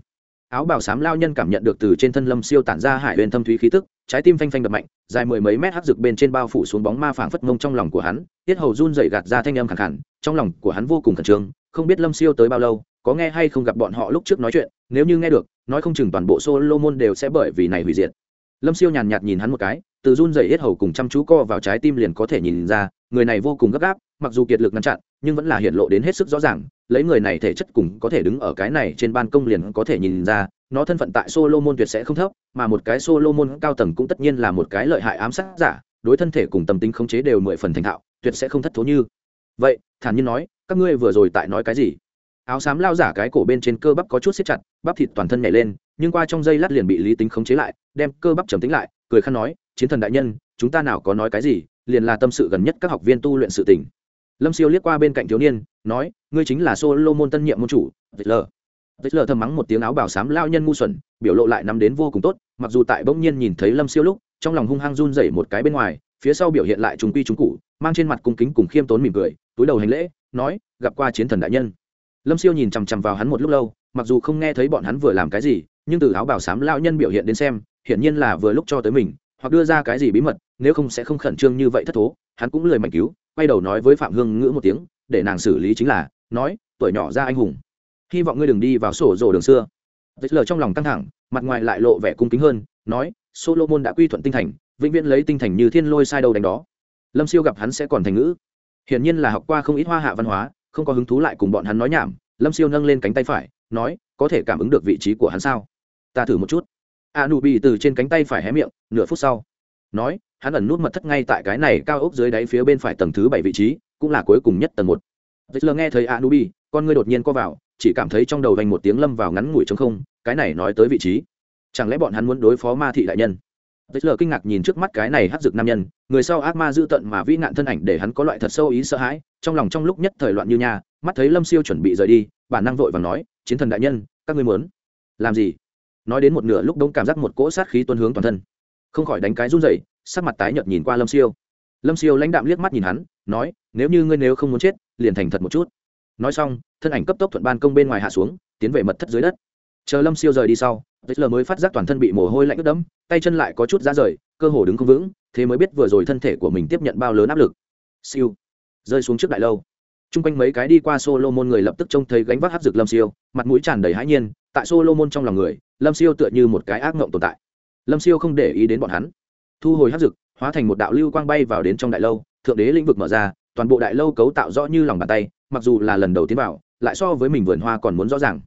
Áo bảo sám lao nhân cảm nhận được từ trên thân lâm siêu tản ra hải huyền thâm thúy khí tức trái tim phanh phanh đập mạnh, dài mười mấy mét hắc rực bên trên bao phủ xuống bóng ma phảng phất mông trong lòng của hắn, tiết hầu run dậy gạt ra thanh âm khẳng khẳng trong lòng của hắn vô cùng khẩn trương, không biết lâm siêu tới bao lâu, có nghe hay không gặp bọn họ lúc trước nói chuyện, nếu như nghe được, nói không chừng toàn bộ solo môn đều sẽ bởi vì này hủy diệt. Lâm siêu nhàn nhạt nhìn hắn một cái, từ run dậy hết hầu cùng chăm chú co vào trái tim liền có thể nhìn ra, người này vô cùng gấp gáp, mặc dù kiệt lực ngăn chặn nhưng vẫn là hiện lộ đến hết sức rõ ràng, lấy người này thể chất cùng có thể đứng ở cái này trên ban công liền có thể nhìn ra, nó thân phận tại Solomon tuyệt sẽ không thấp, mà một cái Solomon cao tầng cũng tất nhiên là một cái lợi hại ám sát giả, đối thân thể cùng tâm tính khống chế đều mười phần thành thạo, tuyệt sẽ không thất thố như vậy, thản nhiên nói, các ngươi vừa rồi tại nói cái gì áo xám lao giả cái cổ bên trên cơ bắp có chút xếp chặt, bắp thịt toàn thân nhảy lên, nhưng qua trong dây lát liền bị lý tính khống chế lại, đem cơ bắp trầm tính lại, cười khăn nói, chiến thần đại nhân, chúng ta nào có nói cái gì, liền là tâm sự gần nhất các học viên tu luyện sự tỉnh lâm siêu liếc qua bên cạnh thiếu niên, nói, ngươi chính là solomon tân nhiệm môn chủ vịt lờ vịt lờ thầm mắng một tiếng áo bảo xám lao nhân ngu xuẩn, biểu lộ lại nắm đến vô cùng tốt, mặc dù tại bỗng nhiên nhìn thấy lâm siêu lúc, trong lòng hung hăng run rẩy một cái bên ngoài, phía sau biểu hiện lại trùng quy trùng cụ mang trên mặt cung kính cùng khiêm tốn mỉm cười, túi đầu hành lễ, nói, gặp qua chiến thần đại nhân. Lâm siêu nhìn chằm chằm vào hắn một lúc lâu, mặc dù không nghe thấy bọn hắn vừa làm cái gì, nhưng từ áo bảo xám lao nhân biểu hiện đến xem, hiển nhiên là vừa lúc cho tới mình, hoặc đưa ra cái gì bí mật, nếu không sẽ không khẩn trương như vậy thất thố, hắn cũng lười mạnh cứu quay đầu nói với phạm hương ngữ một tiếng, để nàng xử lý chính là, nói, tuổi nhỏ ra anh hùng. Hy vọng ngươi đừng đi vào sổ rồ đường xưa. Dịch lờ trong lòng căng thẳng, mặt ngoài lại lộ vẻ cung kính hơn, nói, solomon đã quy thuận tinh thành, vĩnh viễn lấy tinh thành như thiên lôi sai đầu đánh đó. Lâm siêu gặp hắn sẽ còn thành ngữ. Hiển nhiên là học qua không ít hoa hạ văn hóa, không có hứng thú lại cùng bọn hắn nói nhảm, lâm siêu nâng lên cánh tay phải, nói, có thể cảm ứng được vị trí của hắn sao? Ta thử một chút. A nụ bị từ trên cánh tay phải hé miệng, nửa phút sau nói, hắn ẩn nút mật thất ngay tại cái này cao ốc dưới đáy phía bên phải tầng thứ bảy vị trí, cũng là cuối cùng nhất tầng một. Dịch lờ nghe thấy a nụ con ngươi đột nhiên co vào, chỉ cảm thấy trong đầu vành một tiếng lâm vào ngắn ngủi trong không, cái này nói tới vị trí. Chẳng lẽ bọn hắn muốn đối phó ma thị đại nhân? Dịch lờ kinh ngạc nhìn trước mắt cái này hắc dực nam nhân, người sau ác ma dữ tận mà vĩ nạn thân ảnh để hắn có loại thật sâu ý sợ hãi, trong lòng trong lúc nhất thời loạn như nhà mắt thấy lâm siêu chuẩn bị rời đi, bản năng vội và nói, chiến thần đại nhân, các ngươi muốn làm gì? Nói đến một nửa lúc đông cảm giác một cỗ sát khí tuân hướng toàn thân không khỏi đánh cái run rẩy, sắc mặt tái nhợt nhìn qua lâm siêu. Lâm siêu lãnh đạm liếc mắt nhìn hắn, nói, nếu như ngươi nếu không muốn chết, liền thành thật một chút. Nói xong, thân ảnh cấp tốc thuận ban công bên ngoài hạ xuống, tiến về mật thất dưới đất. Chờ lâm siêu rời đi sau vết lờ mới phát giác toàn thân bị mồ hôi lạnh ướt đẫm, tay chân lại có chút ra rời, cơ hồ đứng không vững, thế mới biết vừa rồi thân thể của mình tiếp nhận bao lớn áp lực. Siêu. Rơi xuống trước đại lâu. T r u n g quanh mấy cái đi qua solo môn người lập tức trông thấy gánh vác hấp dực lâm siêu, mặt mũi tràn đầy hãi nhiên, tại solo môn trong lòng người, lâm siêu tựa như một cái ác mộng tồn tại lâm siêu không để ý đến bọn hắn. Thu hồi hát dực, hóa thành một đạo lưu quang bay vào đến trong đại lâu, thượng đế lĩnh vực mở ra, toàn bộ đại lâu cấu tạo rõ như lòng bàn tay, mặc dù là lần đầu tiến vào, lại so với mình vườn hoa còn muốn rõ ràng.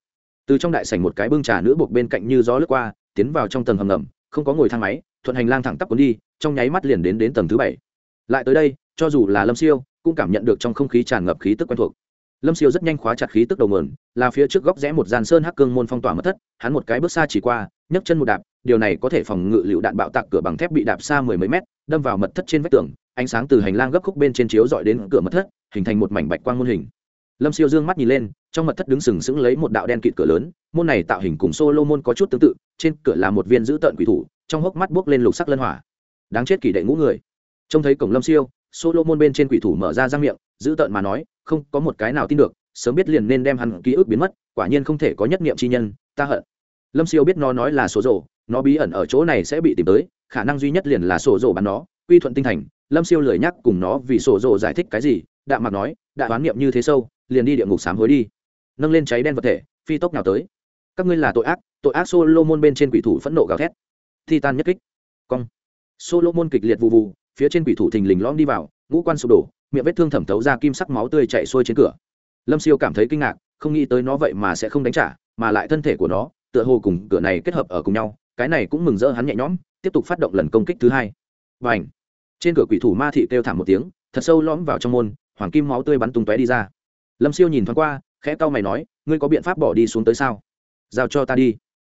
Từ trong đại sảnh một cái bưng trà nữ buộc bên cạnh như gió lướt qua, tiến vào trong tầng hầm ngầm, không có ngồi thang máy, thuận hành lang thẳng tắp cuốn đi, trong nháy mắt liền đến đến tầng thứ bảy. Lại tới đây, cho dù là lâm siêu, cũng cảm nhận được trong không khí tràn ngập khí tức quen thuộc. Lâm siêu rất nhanh khóa chặt khí tức đầu mườn là phía trước góc rẽ một dàn sơn hắc cương môn phong tỏa mất thất, hắn một cái bước xa chỉ qua, nhấc chân một đạp điều này có thể phòng ngự lựu đạn bạo tạc cửa bằng thép bị đạp xa mười mấy mét, đâm vào mật thất trên vách tường, ánh sáng từ hành lang gấp khúc bên trên chiếu dọi đến cửa mật thất, hình thành một mảnh bạch quang môn hình. Lâm siêu dương mắt nhìn lên, trong mật thất đứng sừng sững lấy một đạo đen kịt cửa lớn, môn này tạo hình cùng solo môn có chút tương tự, trên cửa là một viên giữ tợn quỷ thủ, trong hốc mắt buốc lên lục sắc lân hỏa. Đáng chết kỷ đệ ngũ người. Trông thấy cổng lâm siêu solo môn bên trên quỷ thủ mở ra răng miệng, giữ tợn mà nói, không, có một cái nào tin được, sớm biết liền nên đem hắn ký ức biến mất, quả nhiên không thể có nhất niệm chi nhân, ta hận. Lâm siêu biết nó nói là số rổ nó bí ẩn ở chỗ này sẽ bị tìm tới, khả năng duy nhất liền là sổ rộ bắn nó, quy thuận tinh thành, lâm siêu lười nhắc cùng nó vì sổ rộ giải thích cái gì đạ mặt nói, đã đoán niệm như thế sâu, liền đi địa ngục sám hối đi. Nâng lên cháy đen vật thể, phi tốc nào tới. Các ngươi là tội ác tội ác solo môn bên trên quỷ thủ phẫn nộ gào thét. Thi tan nhất kích. Cong. Solo môn kịch liệt vụ vụ phía trên quỷ thủ thình lình lõm đi vào, ngũ quan sụp đổ, miệng vết thương thẩm thấu ra kim sắc máu tươi chảy xuôi trên cửa. Lâm siêu cảm thấy kinh ngạc, không nghĩ tới nó vậy mà sẽ không đánh trả, mà lại thân thể của nó, tựa hồ cùng cửa này kết hợp ở cùng nhau cái này cũng mừng rỡ hắn nhẹ nhõm, tiếp tục phát động lần công kích thứ hai. Và ảnh trên cửa quỷ thủ ma thị kêu thảm một tiếng, thật sâu lõm vào trong môn, hoàng kim máu tươi bắn tung tóe đi ra. Lâm siêu nhìn thoáng qua, khẽ cau mày nói, ngươi có biện pháp bỏ đi xuống tới sao? Giao cho ta đi.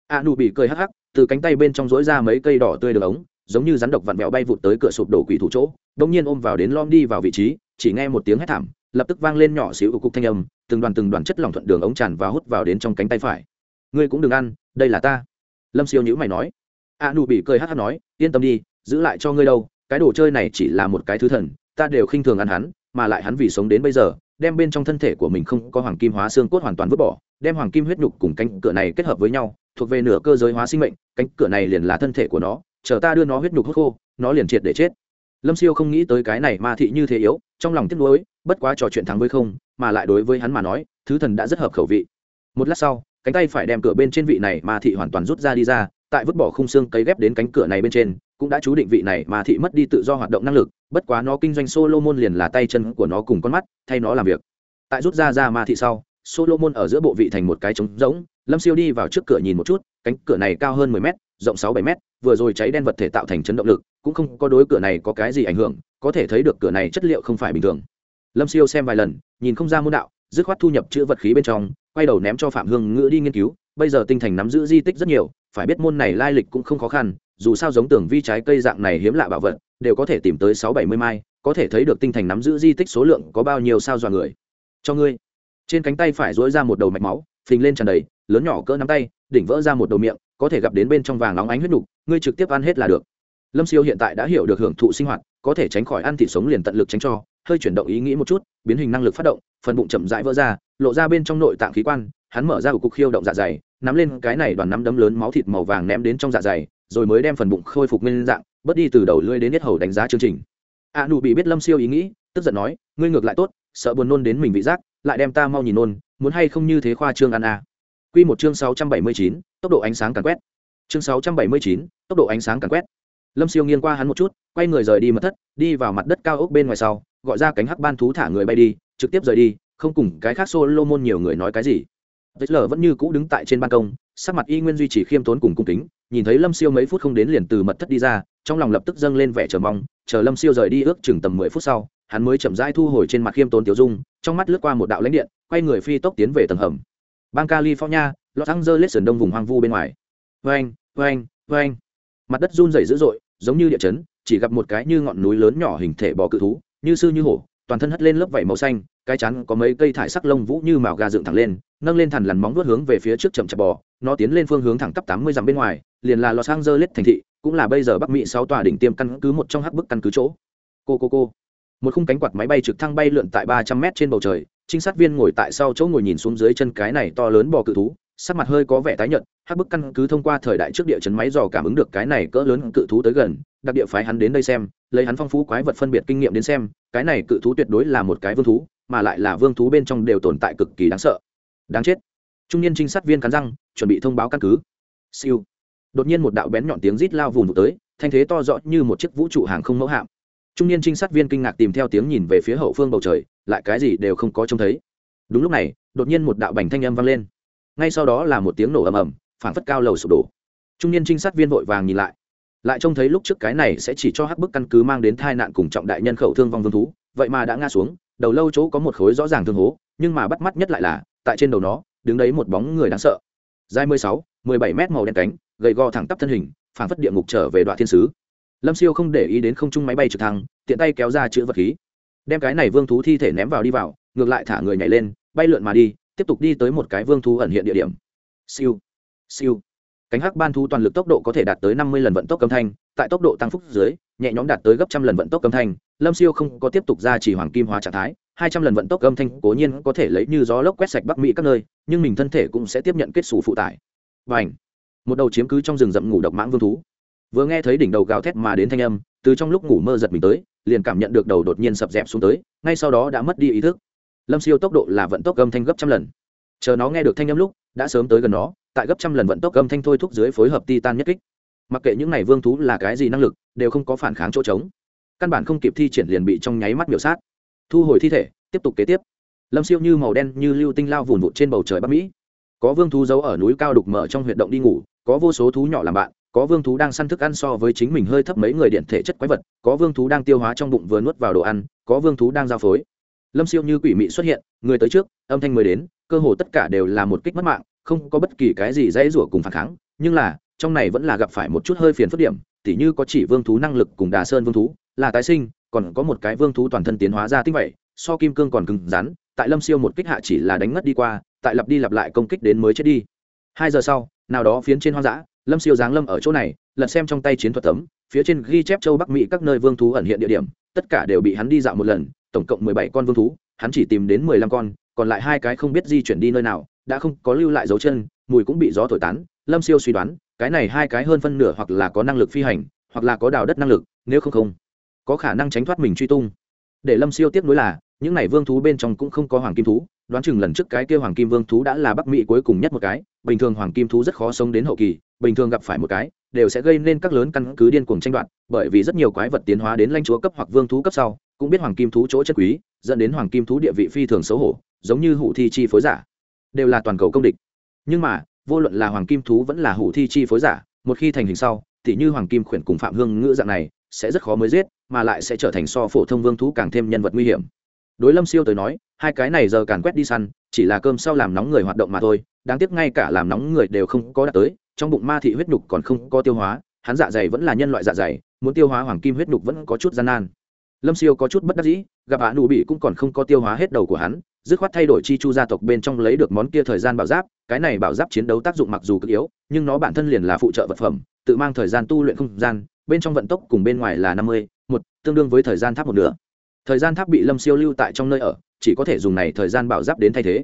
A nụ bị cười hắc hắc, từ cánh tay bên trong rỗi ra mấy cây đỏ tươi đường ống, giống như rắn độc vặn vẹo bay vụt tới cửa sụp đổ quỷ thủ chỗ đông nhiên ôm vào đến lom đi vào vị trí, chỉ nghe một tiếng hét thảm, lập tức vang lên nhỏ xíu cục thanh âm, từng đoàn từng đoàn chất lỏng thuận đường ống tràn và hút vào đến trong cánh tay phải. Ngươi cũng đừng ăn, đây là ta lâm siêu nhữ mày nói, a nụ bị cười hát hát nói, yên tâm đi, giữ lại cho ngươi đâu, cái đồ chơi này chỉ là một cái thứ thần, ta đều khinh thường ăn hắn, mà lại hắn vì sống đến bây giờ, đem bên trong thân thể của mình không có hoàng kim hóa xương cốt hoàn toàn vứt bỏ, đem hoàng kim huyết nhục cùng cánh cửa này kết hợp với nhau, thuộc về nửa cơ giới hóa sinh mệnh, cánh cửa này liền là thân thể của nó, chờ ta đưa nó huyết nhục hút khô, nó liền triệt để chết. Lâm siêu không nghĩ tới cái này ma thị như thế yếu, trong lòng tiếc nuối, bất quá trò chuyện thắng với không, mà lại đối với hắn mà nói, thứ thần đã rất hợp khẩu vị. Một lát sau cánh tay phải đem cửa bên trên vị này ma thị hoàn toàn rút ra đi ra, tại vứt bỏ khung xương cấy ghép đến cánh cửa này bên trên, cũng đã chú định vị này ma thị mất đi tự do hoạt động năng lực, bất quá nó kinh doanh solomon liền là tay chân của nó cùng con mắt, thay nó làm việc. Tại rút ra ra ma thị sau, solomon ở giữa bộ vị thành một cái trống rỗng, lâm siêu đi vào trước cửa nhìn một chút, cánh cửa này cao hơn mười m rộng sáu bảy m vừa rồi cháy đen vật thể tạo thành chấn động lực, cũng không có đối cửa này có cái gì ảnh hưởng, có thể thấy được cửa này chất liệu không phải bình thường. Lâm siêu xem vài lần, nhìn không ra môn đạo, dứt khoát thu nhập chữ vật khí bên trong quay đầu ném cho phạm hương ngữ đi nghiên cứu, bây giờ tinh thành nắm giữ di tích rất nhiều, phải biết môn này lai lịch cũng không khó khăn, dù sao giống tưởng vi trái cây dạng này hiếm lạ bảo vật, đều có thể tìm tới sáu bảy mươi mai, có thể thấy được tinh thành nắm giữ di tích số lượng có bao nhiêu sao dọa người. Cho ngươi. Trên cánh tay phải dối ra một đầu mạch máu, phình lên tràn đầy, lớn nhỏ cỡ nắm tay, đỉnh vỡ ra một đầu miệng, có thể gặp đến bên trong vàng nóng ánh huyết nục, ngươi trực tiếp ăn hết là được. Lâm siêu hiện tại đã hiểu được hưởng thụ sinh hoạt, có thể tránh khỏi ăn thịt sống liền tận lực tránh cho, hơi chuyển động ý nghĩ một chút, biến hình năng lực phát động, phần bụng chậm rãi vỡ ra lộ ra bên trong nội tạng khí quan, hắn mở ra của cục khiêu động dạ dày, nắm lên cái này đoàn nắm đấm lớn máu thịt màu vàng ném đến trong dạ dày, rồi mới đem phần bụng khôi phục nguyên dạng, bớt đi từ đầu lưỡi đến hết hầu đánh giá chương trình. A nụ bị biết lâm siêu ý nghĩ, tức giận nói, ngươi ngược lại tốt, sợ buồn nôn đến mình vị giác, lại đem ta mau nhìn nôn, muốn hay không như thế khoa trương ăn a à. q một chương sáu trăm bảy mươi chín, tốc độ ánh sáng càng quét. Chương sáu trăm bảy mươi chín, tốc độ ánh sáng càng quét. Lâm siêu nghiêng qua hắn một chút, quay người rời đi mật thất, đi vào mặt đất cao ốc bên ngoài sau, gọi ra cánh hắc ban thú thả người bay đi, trực tiếp rời đi không cùng cái khác Solomon nhiều người nói cái gì. Vết lở vẫn như cũ đứng tại trên ban công, sắc mặt y nguyên duy trì khiêm tốn cùng cung kính, nhìn thấy Lâm Siêu mấy phút không đến liền từ mật thất đi ra, trong lòng lập tức dâng lên vẻ chờ mong, chờ Lâm Siêu rời đi ước chừng tầm mười phút sau, hắn mới chậm rãi thu hồi trên mặt khiêm tốn tiểu dung, trong mắt lướt qua một đạo lãnh điện, quay người phi tốc tiến về tầng hầm. Bang California, Los Angeles sườn đông vùng hoang vu bên ngoài. Oeng, oeng, oeng. Mặt đất run rẩy dữ dội, giống như địa chấn, chỉ gặp một cái như ngọn núi lớn nhỏ hình thể bò cự thú, như sư như hổ, toàn thân hất lên lớp vảy màu xanh, cái chắn có mấy cây thải sắc lông vũ như màu gà dựng thẳng lên, nâng lên thằn lằn móng vuốt hướng về phía trước chậm chạp bò, nó tiến lên phương hướng thẳng tắp tám mươi dặm bên ngoài, liền là los angeles thành thị, cũng là bây giờ bắc mỹ sáu tòa đỉnh tiêm căn cứ một trong hắc bức căn cứ chỗ. Cô cô cô. Một khung cánh quạt máy bay trực thăng bay lượn tại ba trăm mét trên bầu trời, trinh sát viên ngồi tại sau chỗ ngồi nhìn xuống dưới chân cái này to lớn bò cự thú, sắc mặt hơi có vẻ tái nhợt, hắc bức căn cứ thông qua thời đại trước địa chấn máy dò cảm ứng được cái này cỡ lớn cự thú tới gần, đặc địa phái hắn đến đây xem, lấy hắn phong phú quái vật phân biệt kinh nghiệm đến xem, cái này cự thú tuyệt đối là một cái vương thú mà lại là vương thú bên trong đều tồn tại cực kỳ đáng sợ. Đáng chết. Trung niên trinh sát viên cắn răng, chuẩn bị thông báo căn cứ. Siêu. Đột nhiên một đạo bén nhọn tiếng rít lao vùng vụt tới, thanh thế to rõ như một chiếc vũ trụ hàng không mẫu hạm. Trung niên trinh sát viên kinh ngạc tìm theo tiếng nhìn về phía hậu phương bầu trời, lại cái gì đều không có trông thấy. Đúng lúc này, đột nhiên một đạo bành thanh âm vang lên. Ngay sau đó là một tiếng nổ ầm ầm, phảng phất cao lầu sụp đổ. Trung niên trinh sát viên vội vàng nhìn lại. Lại trông thấy lúc trước cái này sẽ chỉ cho hắc bức căn cứ mang đến tai nạn cùng trọng đại nhân khẩu thương vong vương thú, vậy mà đã ngã xuống đầu lâu chỗ có một khối rõ ràng thương hố, nhưng mà bắt mắt nhất lại là, tại trên đầu nó, đứng đấy một bóng người đáng sợ. Dài mười sáu, mười bảy mét màu đen cánh, gầy gò thẳng tắp thân hình, phảng phất địa ngục trở về đoạn thiên sứ. Lâm siêu không để ý đến không trung máy bay trực thăng, tiện tay kéo ra chữ vật khí. Đem cái này vương thú thi thể ném vào đi vào, ngược lại thả người nhảy lên, bay lượn mà đi, tiếp tục đi tới một cái vương thú ẩn hiện địa điểm. Siêu siêu. Cánh hắc ban thú toàn lực tốc độ có thể đạt tới năm mươi lần vận tốc âm thanh, tại tốc độ tăng phúc dưới nhẹ nhõm đạt tới gấp trăm lần vận tốc âm thanh, lâm siêu không có tiếp tục ra chỉ hoàng kim hóa trạng thái, hai trăm lần vận tốc âm thanh cố nhiên có thể lấy như gió lốc quét sạch bắc mỹ các nơi, nhưng mình thân thể cũng sẽ tiếp nhận kết xù phụ tải. Và ảnh một đầu chiếm cứ trong rừng rậm ngủ độc mãng vương thú. Vừa nghe thấy đỉnh đầu gào thét mà đến thanh âm, từ trong lúc ngủ mơ giật mình tới, liền cảm nhận được đầu đột nhiên sập dẹp xuống tới, ngay sau đó đã mất đi ý thức. Lâm siêu tốc độ là vận tốc âm thanh gấp trăm lần. Chờ nó nghe được thanh âm lúc, đã sớm tới gần nó, tại gấp trăm lần vận tốc âm thanh thôi thúc dưới phối hợp titan nhất kích. Mặc kệ những này vương thú là cái gì năng lực đều không có phản kháng chỗ trống. Căn bản không kịp thi triển liền bị trong nháy mắt biểu sát. Thu hồi thi thể, tiếp tục kế tiếp. Lâm siêu như màu đen, như lưu tinh lao vùn vụt trên bầu trời bắc mỹ. Có vương thú giấu ở núi cao đục mở trong huyệt động đi ngủ, có vô số thú nhỏ làm bạn, có vương thú đang săn thức ăn so với chính mình hơi thấp mấy người điện thể chất quái vật, có vương thú đang tiêu hóa trong bụng vừa nuốt vào đồ ăn, có vương thú đang giao phối. Lâm siêu như quỷ mị xuất hiện, người tới trước, âm thanh mới đến, cơ hồ tất cả đều là một kích mất mạng, không có bất kỳ cái gì dãy rủa cùng phản kháng, nhưng là, trong này vẫn là gặp phải một chút hơi phiền phức điểm tỉ như có chỉ vương thú năng lực cùng đà sơn vương thú, là tái sinh, còn có một cái vương thú toàn thân tiến hóa ra tinh vậy, so kim cương còn cứng rắn, tại lâm siêu một kích hạ chỉ là đánh ngất đi qua, tại lặp đi lặp lại công kích đến mới chết đi. Hai giờ sau, nào đó phiến trên hoang dã, lâm siêu giáng lâm ở chỗ này, lật xem trong tay chiến thuật tấm, phía trên ghi chép châu bắc mỹ các nơi vương thú ẩn hiện địa điểm, tất cả đều bị hắn đi dạo một lần, tổng cộng mười bảy con vương thú, hắn chỉ tìm đến mười lăm con, còn lại hai cái không biết di chuyển đi nơi nào, đã không có lưu lại dấu chân, mùi cũng bị gió thổi tán, lâm siêu suy đoán cái này hai cái hơn phân nửa hoặc là có năng lực phi hành, hoặc là có đào đất năng lực, nếu không không, có khả năng tránh thoát mình truy tung. Để lâm siêu tiếp nối là, những này vương thú bên trong cũng không có hoàng kim thú, đoán chừng lần trước cái kia hoàng kim vương thú đã là bắc mỹ cuối cùng nhất một cái, bình thường hoàng kim thú rất khó sống đến hậu kỳ, bình thường gặp phải một cái, đều sẽ gây nên các lớn căn cứ điên cuồng tranh đoạt, bởi vì rất nhiều quái vật tiến hóa đến lãnh chúa cấp hoặc vương thú cấp sau, cũng biết hoàng kim thú chỗ chất quý, dẫn đến hoàng kim thú địa vị phi thường xấu hổ, giống như hủ thi chi phối giả, đều là toàn cầu công địch. Nhưng mà vô luận là hoàng kim thú vẫn là hủ thi chi phối giả, một khi thành hình sau thì như hoàng kim khuyển cùng phạm hương ngữ dạng này, sẽ rất khó mới giết, mà lại sẽ trở thành so phổ thông vương thú càng thêm nhân vật nguy hiểm. Đối lâm siêu tới nói, hai cái này giờ càn quét đi săn, chỉ là cơm sau làm nóng người hoạt động mà thôi, đáng tiếc ngay cả làm nóng người đều không có đạt tới, trong bụng ma thị huyết nhục còn không có tiêu hóa, hắn dạ dày vẫn là nhân loại dạ dày, muốn tiêu hóa hoàng kim huyết nhục vẫn có chút gian nan. Lâm siêu có chút bất đắc dĩ gặp hạ nụ bị cũng còn không có tiêu hóa hết đầu của hắn, dứt khoát thay đổi chi chu gia tộc bên trong lấy được món kia thời gian bảo giáp, cái này bảo giáp chiến đấu tác dụng mặc dù cực yếu, nhưng nó bản thân liền là phụ trợ vật phẩm, tự mang thời gian tu luyện không gian, bên trong vận tốc cùng bên ngoài là năm mươi, một, tương đương với thời gian tháp một nửa. Thời gian tháp bị lâm siêu lưu tại trong nơi ở, chỉ có thể dùng này thời gian bảo giáp đến thay thế.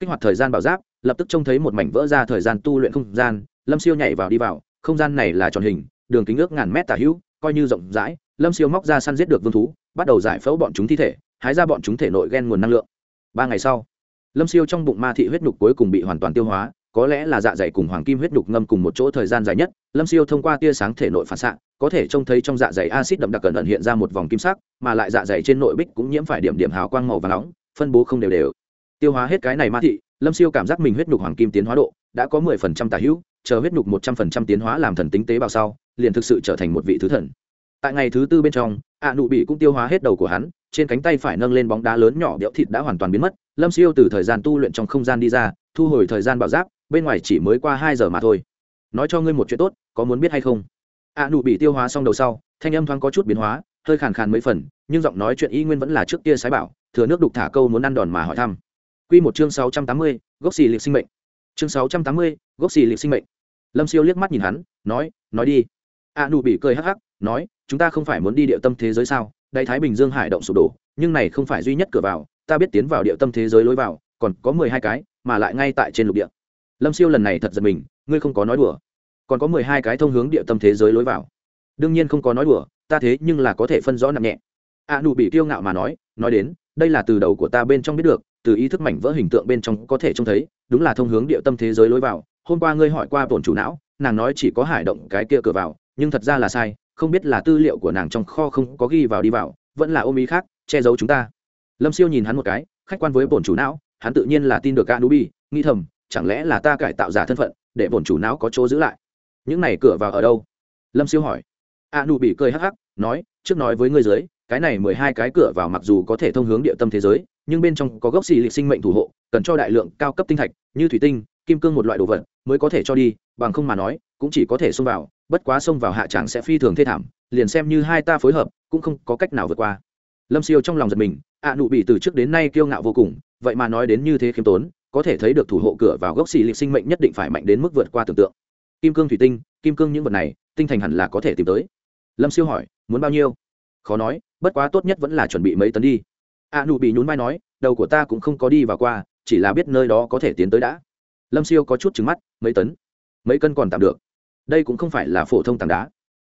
Kích hoạt thời gian bảo giáp, lập tức trông thấy một mảnh vỡ ra thời gian tu luyện không gian, lâm siêu nhảy vào đi vào, không gian này là tròn hình, đường kính ước ngàn mét tả hữu, coi như rộng rãi, lâm siêu móc ra săn giết được vương thú bắt đầu giải phẫu bọn chúng thi thể, hái ra bọn chúng thể nội ghen nguồn năng lượng. Ba ngày sau, lâm siêu trong bụng ma thị huyết nhục cuối cùng bị hoàn toàn tiêu hóa, có lẽ là dạ dày cùng hoàng kim huyết nhục ngâm cùng một chỗ thời gian dài nhất, lâm siêu thông qua tia sáng thể nội phản xạ, có thể trông thấy trong dạ dày acid đậm đặc cẩn ẩn hiện ra một vòng kim sắc, mà lại dạ dày trên nội bích cũng nhiễm phải điểm điểm hào quang màu và nóng, phân bố không đều đều. Tiêu hóa hết cái này ma thị, lâm siêu cảm giác mình huyết nhục hoàng kim tiến hóa độ đã có mười phần trăm tà hữu, chờ huyết nhục một trăm phần trăm tiến hóa làm thần tính tế bào sau, liền thực sự trở thành một vị thứ thần tại ngày thứ tư bên trong, ạ nụ bị cũng tiêu hóa hết đầu của hắn, trên cánh tay phải nâng lên bóng đá lớn nhỏ đẽo thịt đã hoàn toàn biến mất, lâm siêu từ thời gian tu luyện trong không gian đi ra, thu hồi thời gian bảo giáp, bên ngoài chỉ mới qua hai giờ mà thôi. Nói cho ngươi một chuyện tốt, có muốn biết hay không? Ạ nụ bị tiêu hóa xong đầu sau, thanh âm thoáng có chút biến hóa, hơi khàn khàn mấy phần, nhưng giọng nói chuyện y nguyên vẫn là trước kia sái bảo, thừa nước đục thả câu muốn ăn đòn mà hỏi thăm. Q một chương sáu trăm tám mươi, gốc xì liệt sinh mệnh. Chương sáu trăm tám mươi, gốc xì liệt sinh mệnh. Lâm siêu liếc mắt nhìn hắn, nói nói đi. A nụ bị cười hắc hắc nói, chúng ta không phải muốn đi địa tâm thế giới sao? Đại thái bình dương hải động sụp đổ, nhưng này không phải duy nhất cửa vào, ta biết tiến vào địa tâm thế giới lối vào, còn có mười hai cái, mà lại ngay tại trên lục địa. Lâm siêu lần này thật giật mình, ngươi không có nói đùa. Còn có mười hai cái thông hướng địa tâm thế giới lối vào. Đương nhiên không có nói đùa, ta thế nhưng là có thể phân rõ nặng nhẹ. A nụ bị tiêu ngạo mà nói nói đến, đây là từ đầu của ta bên trong biết được, từ ý thức mảnh vỡ hình tượng bên trong có thể trông thấy, đúng là thông hướng địa tâm thế giới lối vào. Hôm qua ngươi hỏi qua bổn chủ não, nàng nói chỉ có hải động cái kia cửa vào, nhưng thật ra là sai không biết là tư liệu của nàng trong kho không có ghi vào đi vào, vẫn là ôm ý khác, che giấu chúng ta. Lâm siêu nhìn hắn một cái, khách quan với bổn chủ não, hắn tự nhiên là tin được a nubi nghĩ thầm, chẳng lẽ là ta cải tạo giả thân phận, để bổn chủ não có chỗ giữ lại? Những này cửa vào ở đâu? Lâm siêu hỏi. A nubi cười hắc hắc, nói, trước nói với ngươi dưới, cái này mười hai cái cửa vào mặc dù có thể thông hướng địa tâm thế giới, nhưng bên trong có gốc xì lịch sinh mệnh thủ hộ, cần cho đại lượng cao cấp tinh thạch, như thủy tinh, kim cương một loại đồ vật mới có thể cho đi, bằng không mà nói, cũng chỉ có thể xông vào bất quá xông vào hạ tràng sẽ phi thường thê thảm, liền xem như hai ta phối hợp, cũng không có cách nào vượt qua. Lâm siêu trong lòng giật mình, ạ nụ bị từ trước đến nay kiêu ngạo vô cùng, vậy mà nói đến như thế khiêm tốn, có thể thấy được thủ hộ cửa vào gốc xì lịch sinh mệnh nhất định phải mạnh đến mức vượt qua tưởng tượng. Kim cương thủy tinh, kim cương những vật này, tinh thành hẳn là có thể tìm tới. Lâm siêu hỏi, muốn bao nhiêu? Khó nói, bất quá tốt nhất vẫn là chuẩn bị mấy tấn đi. a nụ bị nhún vai nói, đầu của ta cũng không có đi và qua, chỉ là biết nơi đó có thể tiến tới đã. Lâm siêu có chút trứng mắt, mấy tấn? Mấy cân còn tạm được? Đây cũng không phải là phổ thông tảng đá.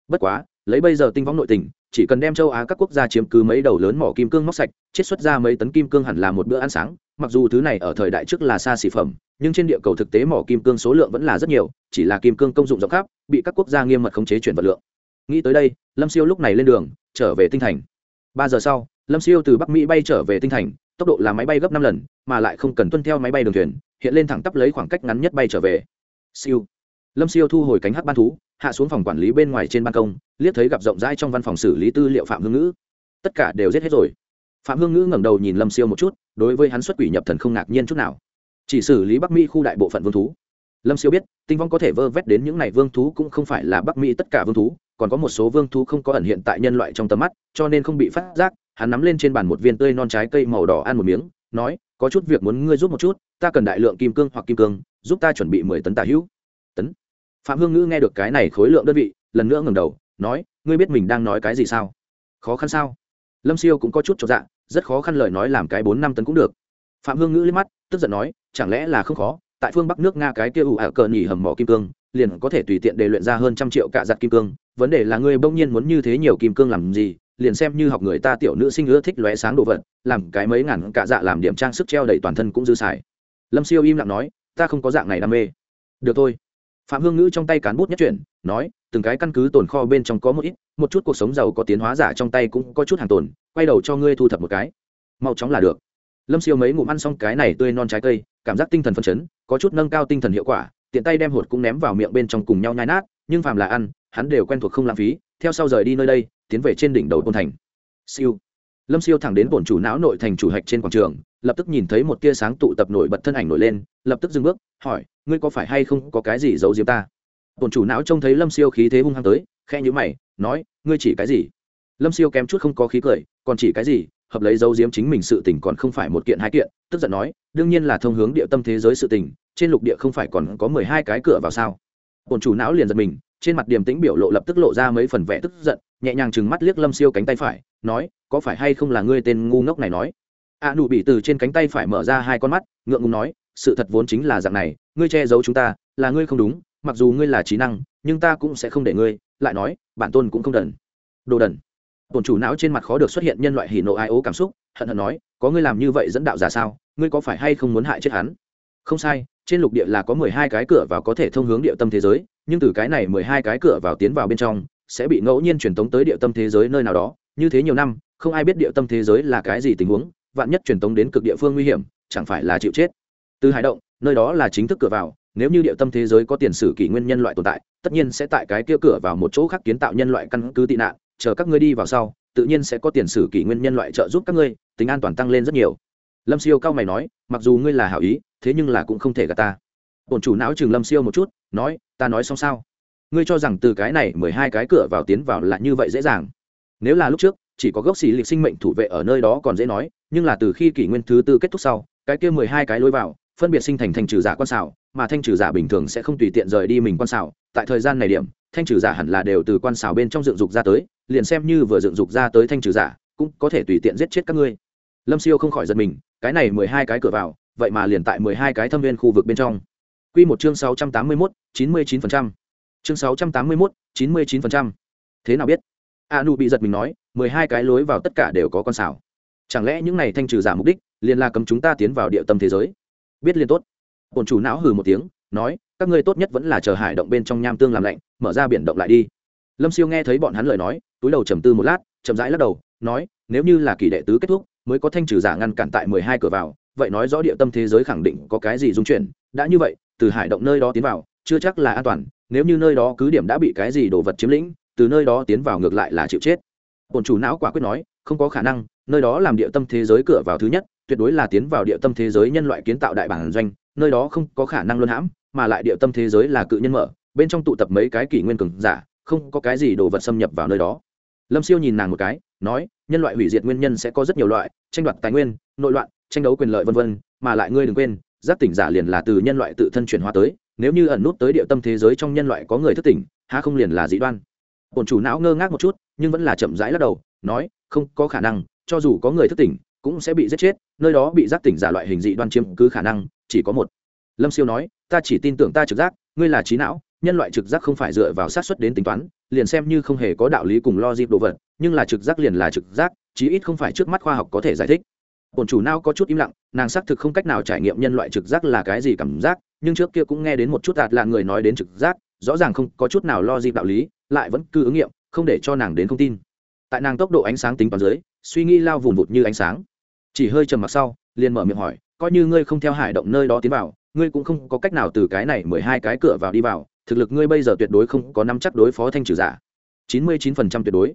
Bất quá, lấy bây giờ tinh võng nội tình, chỉ cần đem châu á các quốc gia chiếm cứ mấy đầu lớn mỏ kim cương móc sạch, chiết xuất ra mấy tấn kim cương hẳn là một bữa ăn sáng, mặc dù thứ này ở thời đại trước là xa xỉ phẩm, nhưng trên địa cầu thực tế mỏ kim cương số lượng vẫn là rất nhiều, chỉ là kim cương công dụng rộng khắp, bị các quốc gia nghiêm mật khống chế chuyển vật lượng. Nghĩ tới đây, lâm siêu lúc này lên đường, trở về tinh thành. Ba giờ sau, lâm siêu từ bắc mỹ bay trở về tinh thành, tốc độ là máy bay gấp năm lần, mà lại không cần tuân theo máy bay đường thuyền, hiện lên thẳng tắp lấy khoảng cách ngắn nhất bay trở về. Siêu lâm siêu thu hồi cánh hắc ban thú, hạ xuống phòng quản lý bên ngoài trên ban công, liếc thấy gặp rộng rãi trong văn phòng xử lý tư liệu phạm hương ngữ. Tất cả đều giết hết rồi. Phạm hương ngữ ngẩng đầu nhìn lâm siêu một chút, đối với hắn xuất quỷ nhập thần không ngạc nhiên chút nào. Chỉ xử lý bắc mỹ khu đại bộ phận vương thú. Lâm siêu biết, tinh vong có thể vơ vét đến những n à y vương thú cũng không phải là bắc mỹ tất cả vương thú, còn có một số vương thú không có ẩn hiện tại nhân loại trong tầm mắt, cho nên không bị phát giác, hắn nắm lên trên bàn một viên tươi non trái cây màu đỏ ăn một miếng, nói, có chút việc muốn ngươi giúp một chút, ta cần đại lượng kim cương hoặc kim cương, giúp ta chuẩn bị mười tấn tà hữu. Tấn phạm hương ngữ nghe được cái này khối lượng đơn vị, lần nữa ngừng đầu, nói, ngươi biết mình đang nói cái gì sao? Khó khăn sao? Lâm siêu cũng có chút cho dạ rất khó khăn lời nói làm cái bốn năm tấn cũng được. Phạm hương ngữ liếc mắt, tức giận nói, chẳng lẽ là không khó? Tại phương bắc nước nga cái kia ủ ả cờ nhỉ hầm mỏ kim cương, liền có thể tùy tiện để luyện ra hơn trăm triệu cạ giặt kim cương. Vấn đề là ngươi bỗng nhiên muốn như thế nhiều kim cương làm gì, liền xem như học người ta tiểu nữ sinh ưa thích lóe sáng đồ vật, làm cái mấy ngàn cạ dạ làm điểm trang sức treo đầy toàn thân cũng dư xài. Lâm siêu im lặng nói, ta không có dạng này đam mê. Được thôi phạm hương ngữ trong tay cán bút nhất chuyển, nói, từng cái căn cứ tồn kho bên trong có một ít, một chút cuộc sống giàu có tiến hóa giả trong tay cũng có chút hàng tồn, quay đầu cho ngươi thu thập một cái. Mau chóng là được. Lâm siêu mấy ngụm ăn xong cái này tươi non trái cây, cảm giác tinh thần phân chấn, có chút nâng cao tinh thần hiệu quả, tiện tay đem hột cũng ném vào miệng bên trong cùng nhau nhai nát, nhưng phàm là ăn, hắn đều quen thuộc không lãng phí, theo sau rời đi nơi đây, tiến về trên đỉnh đầu tôn thành. Siêu. Lâm siêu thẳng đến bổn chủ não nội thành chủ hạch trên quảng trường lập tức nhìn thấy một tia sáng tụ tập nổi bật thân ảnh nổi lên, lập tức dừng bước, hỏi, ngươi có phải hay không có cái gì giấu diếm ta? Bổn chủ não trông thấy lâm siêu khí thế hung hăng tới khe nhữ mày, nói, ngươi chỉ cái gì? Lâm siêu kém chút không có khí cười, còn chỉ cái gì? Hợp lấy dấu diếm chính mình sự tình còn không phải một kiện hai kiện. Tức giận nói, đương nhiên là thông hướng địa tâm thế giới sự tình, trên lục địa không phải còn có mười hai cái cửa vào sao? Bổn chủ não liền giật mình, trên mặt điềm tĩnh biểu lộ lập tức lộ ra mấy phần vẻ tức giận, nhẹ nhàng chừng mắt liếc lâm siêu cánh tay phải, nói, có phải hay không là ngươi tên ngu ngốc này nói? A nụ bị từ trên cánh tay phải mở ra hai con mắt, ngượng ngùng nói, sự thật vốn chính là dạng này, ngươi che giấu chúng ta, là ngươi không đúng, mặc dù ngươi là trí năng, nhưng ta cũng sẽ không để ngươi, lại nói, bản tôn cũng không đần. Đồ đần. Bổn chủ não trên mặt khó được xuất hiện nhân loại hỉ nộ ai ố cảm xúc, hận hận nói, có ngươi làm như vậy dẫn đạo giả sao, ngươi có phải hay không muốn hại chết hắn? Không sai, trên lục địa là có mười hai cái cửa vào có thể thông hướng địa tâm thế giới, nhưng từ cái này mười hai cái cửa vào tiến vào bên trong, sẽ bị ngẫu nhiên truyền tống tới địa tâm thế giới nơi nào đó, như thế nhiều năm, không ai biết địa tâm thế giới là cái gì tình huống vạn nhất truyền tống đến cực địa phương nguy hiểm, chẳng phải là chịu chết. Từ hải động, nơi đó là chính thức cửa vào, nếu như địa tâm thế giới có tiền sử kỷ nguyên nhân loại tồn tại, tất nhiên sẽ tại cái kia cửa vào một chỗ khác kiến tạo nhân loại căn cứ tị nạn, chờ các ngươi đi vào sau, tự nhiên sẽ có tiền sử kỷ nguyên nhân loại trợ giúp các ngươi, tính an toàn tăng lên rất nhiều. Lâm siêu cao mày nói, mặc dù ngươi là hảo ý, thế nhưng là cũng không thể gạt ta. Bổn chủ não chừng lâm siêu một chút, nói, ta nói xong sao? Ngươi cho rằng từ cái này mười hai cái cửa vào tiến vào là như vậy dễ dàng. Nếu là lúc trước chỉ có gốc xì lịch sinh mệnh thủ vệ ở nơi đó còn dễ nói, nhưng là từ khi kỷ nguyên thứ tư kết thúc sau, cái kia mười hai cái lối vào, phân biệt sinh thành thanh trừ giả quan xảo, mà thanh trừ giả bình thường sẽ không tùy tiện rời đi mình quan xảo. Tại thời gian này điểm, thanh trừ giả hẳn là đều từ quan xảo bên trong dựng dục ra tới, liền xem như vừa dựng dục ra tới thanh trừ giả, cũng có thể tùy tiện giết chết các ngươi. Lâm siêu không khỏi giật mình, cái này mười hai cái cửa vào, vậy mà liền tại mười hai cái thâm viên khu vực bên trong. Q một chương sáu trăm tám mươi mốt, chín mươi chín phần trăm. Chương sáu trăm tám mươi mốt, chín mươi chín phần trăm. Thế nào biết? A nu bị giật mình nói, mười hai cái lối vào tất cả đều có con xảo chẳng lẽ những này thanh trừ giả mục đích, liền là cấm chúng ta tiến vào địa tâm thế giới? Biết liền tốt. Bổn chủ não hừ một tiếng, nói, các ngươi tốt nhất vẫn là chờ hải động bên trong nham tương làm lạnh, mở ra biển động lại đi. Lâm siêu nghe thấy bọn hắn lời nói, túi đầu trầm tư một lát, chậm rãi lắc đầu, nói, nếu như là kỳ đệ tứ kết thúc, mới có thanh trừ giả ngăn cản tại mười hai cửa vào, vậy nói rõ địa tâm thế giới khẳng định có cái gì dung chuyển, đã như vậy, từ hải động nơi đó tiến vào, chưa chắc là an toàn, nếu như nơi đó cứ điểm đã bị cái gì đồ vật chiếm lĩnh từ nơi đó tiến vào ngược lại là chịu chết. Bổn chủ não quả quyết nói, không có khả năng, nơi đó làm địa tâm thế giới cửa vào thứ nhất, tuyệt đối là tiến vào địa tâm thế giới nhân loại kiến tạo đại bản doanh, nơi đó không có khả năng luân hãm, mà lại địa tâm thế giới là cự nhân mở, bên trong tụ tập mấy cái kỷ nguyên cường giả, không có cái gì đồ vật xâm nhập vào nơi đó. Lâm siêu nhìn nàng một cái, nói, nhân loại hủy diệt nguyên nhân sẽ có rất nhiều loại, tranh đoạt tài nguyên, nội loạn, tranh đấu quyền lợi vân vân, mà lại ngươi đừng quên, giác tỉnh giả liền là từ nhân loại tự thân chuyển hóa tới, nếu như ẩn nút tới địa tâm thế giới trong nhân loại có người thất tỉnh ha không liền là dị đoan bổn chủ não ngơ ngác một chút, nhưng vẫn là chậm rãi lắc đầu, nói, không có khả năng, cho dù có người thức tỉnh, cũng sẽ bị giết chết, nơi đó bị giác tỉnh giả loại hình dị đoan chiếm cứ khả năng, chỉ có một. Lâm siêu nói, ta chỉ tin tưởng ta trực giác, ngươi là trí não, nhân loại trực giác không phải dựa vào sát xuất đến tính toán, liền xem như không hề có đạo lý cùng lo dịp đồ vật, nhưng là trực giác liền là trực giác, chí ít không phải trước mắt khoa học có thể giải thích. Bổn chủ não có chút im lặng, nàng xác thực không cách nào trải nghiệm nhân loại trực giác là cái gì cảm giác, nhưng trước kia cũng nghe đến một chút đạt là người nói đến trực giác rõ ràng không có chút nào lo dịp đạo lý, lại vẫn cứ ứng nghiệm, không để cho nàng đến không tin. Tại nàng tốc độ ánh sáng tính toán dưới, suy nghĩ lao vùn vụt như ánh sáng. Chỉ hơi trầm mặc sau, liền mở miệng hỏi, coi như ngươi không theo hải động nơi đó tiến vào, ngươi cũng không có cách nào từ cái này mười hai cái cửa vào đi vào, thực lực ngươi bây giờ tuyệt đối không có năm chắc đối phó thanh trừ giả. Chín mươi chín phần trăm tuyệt đối.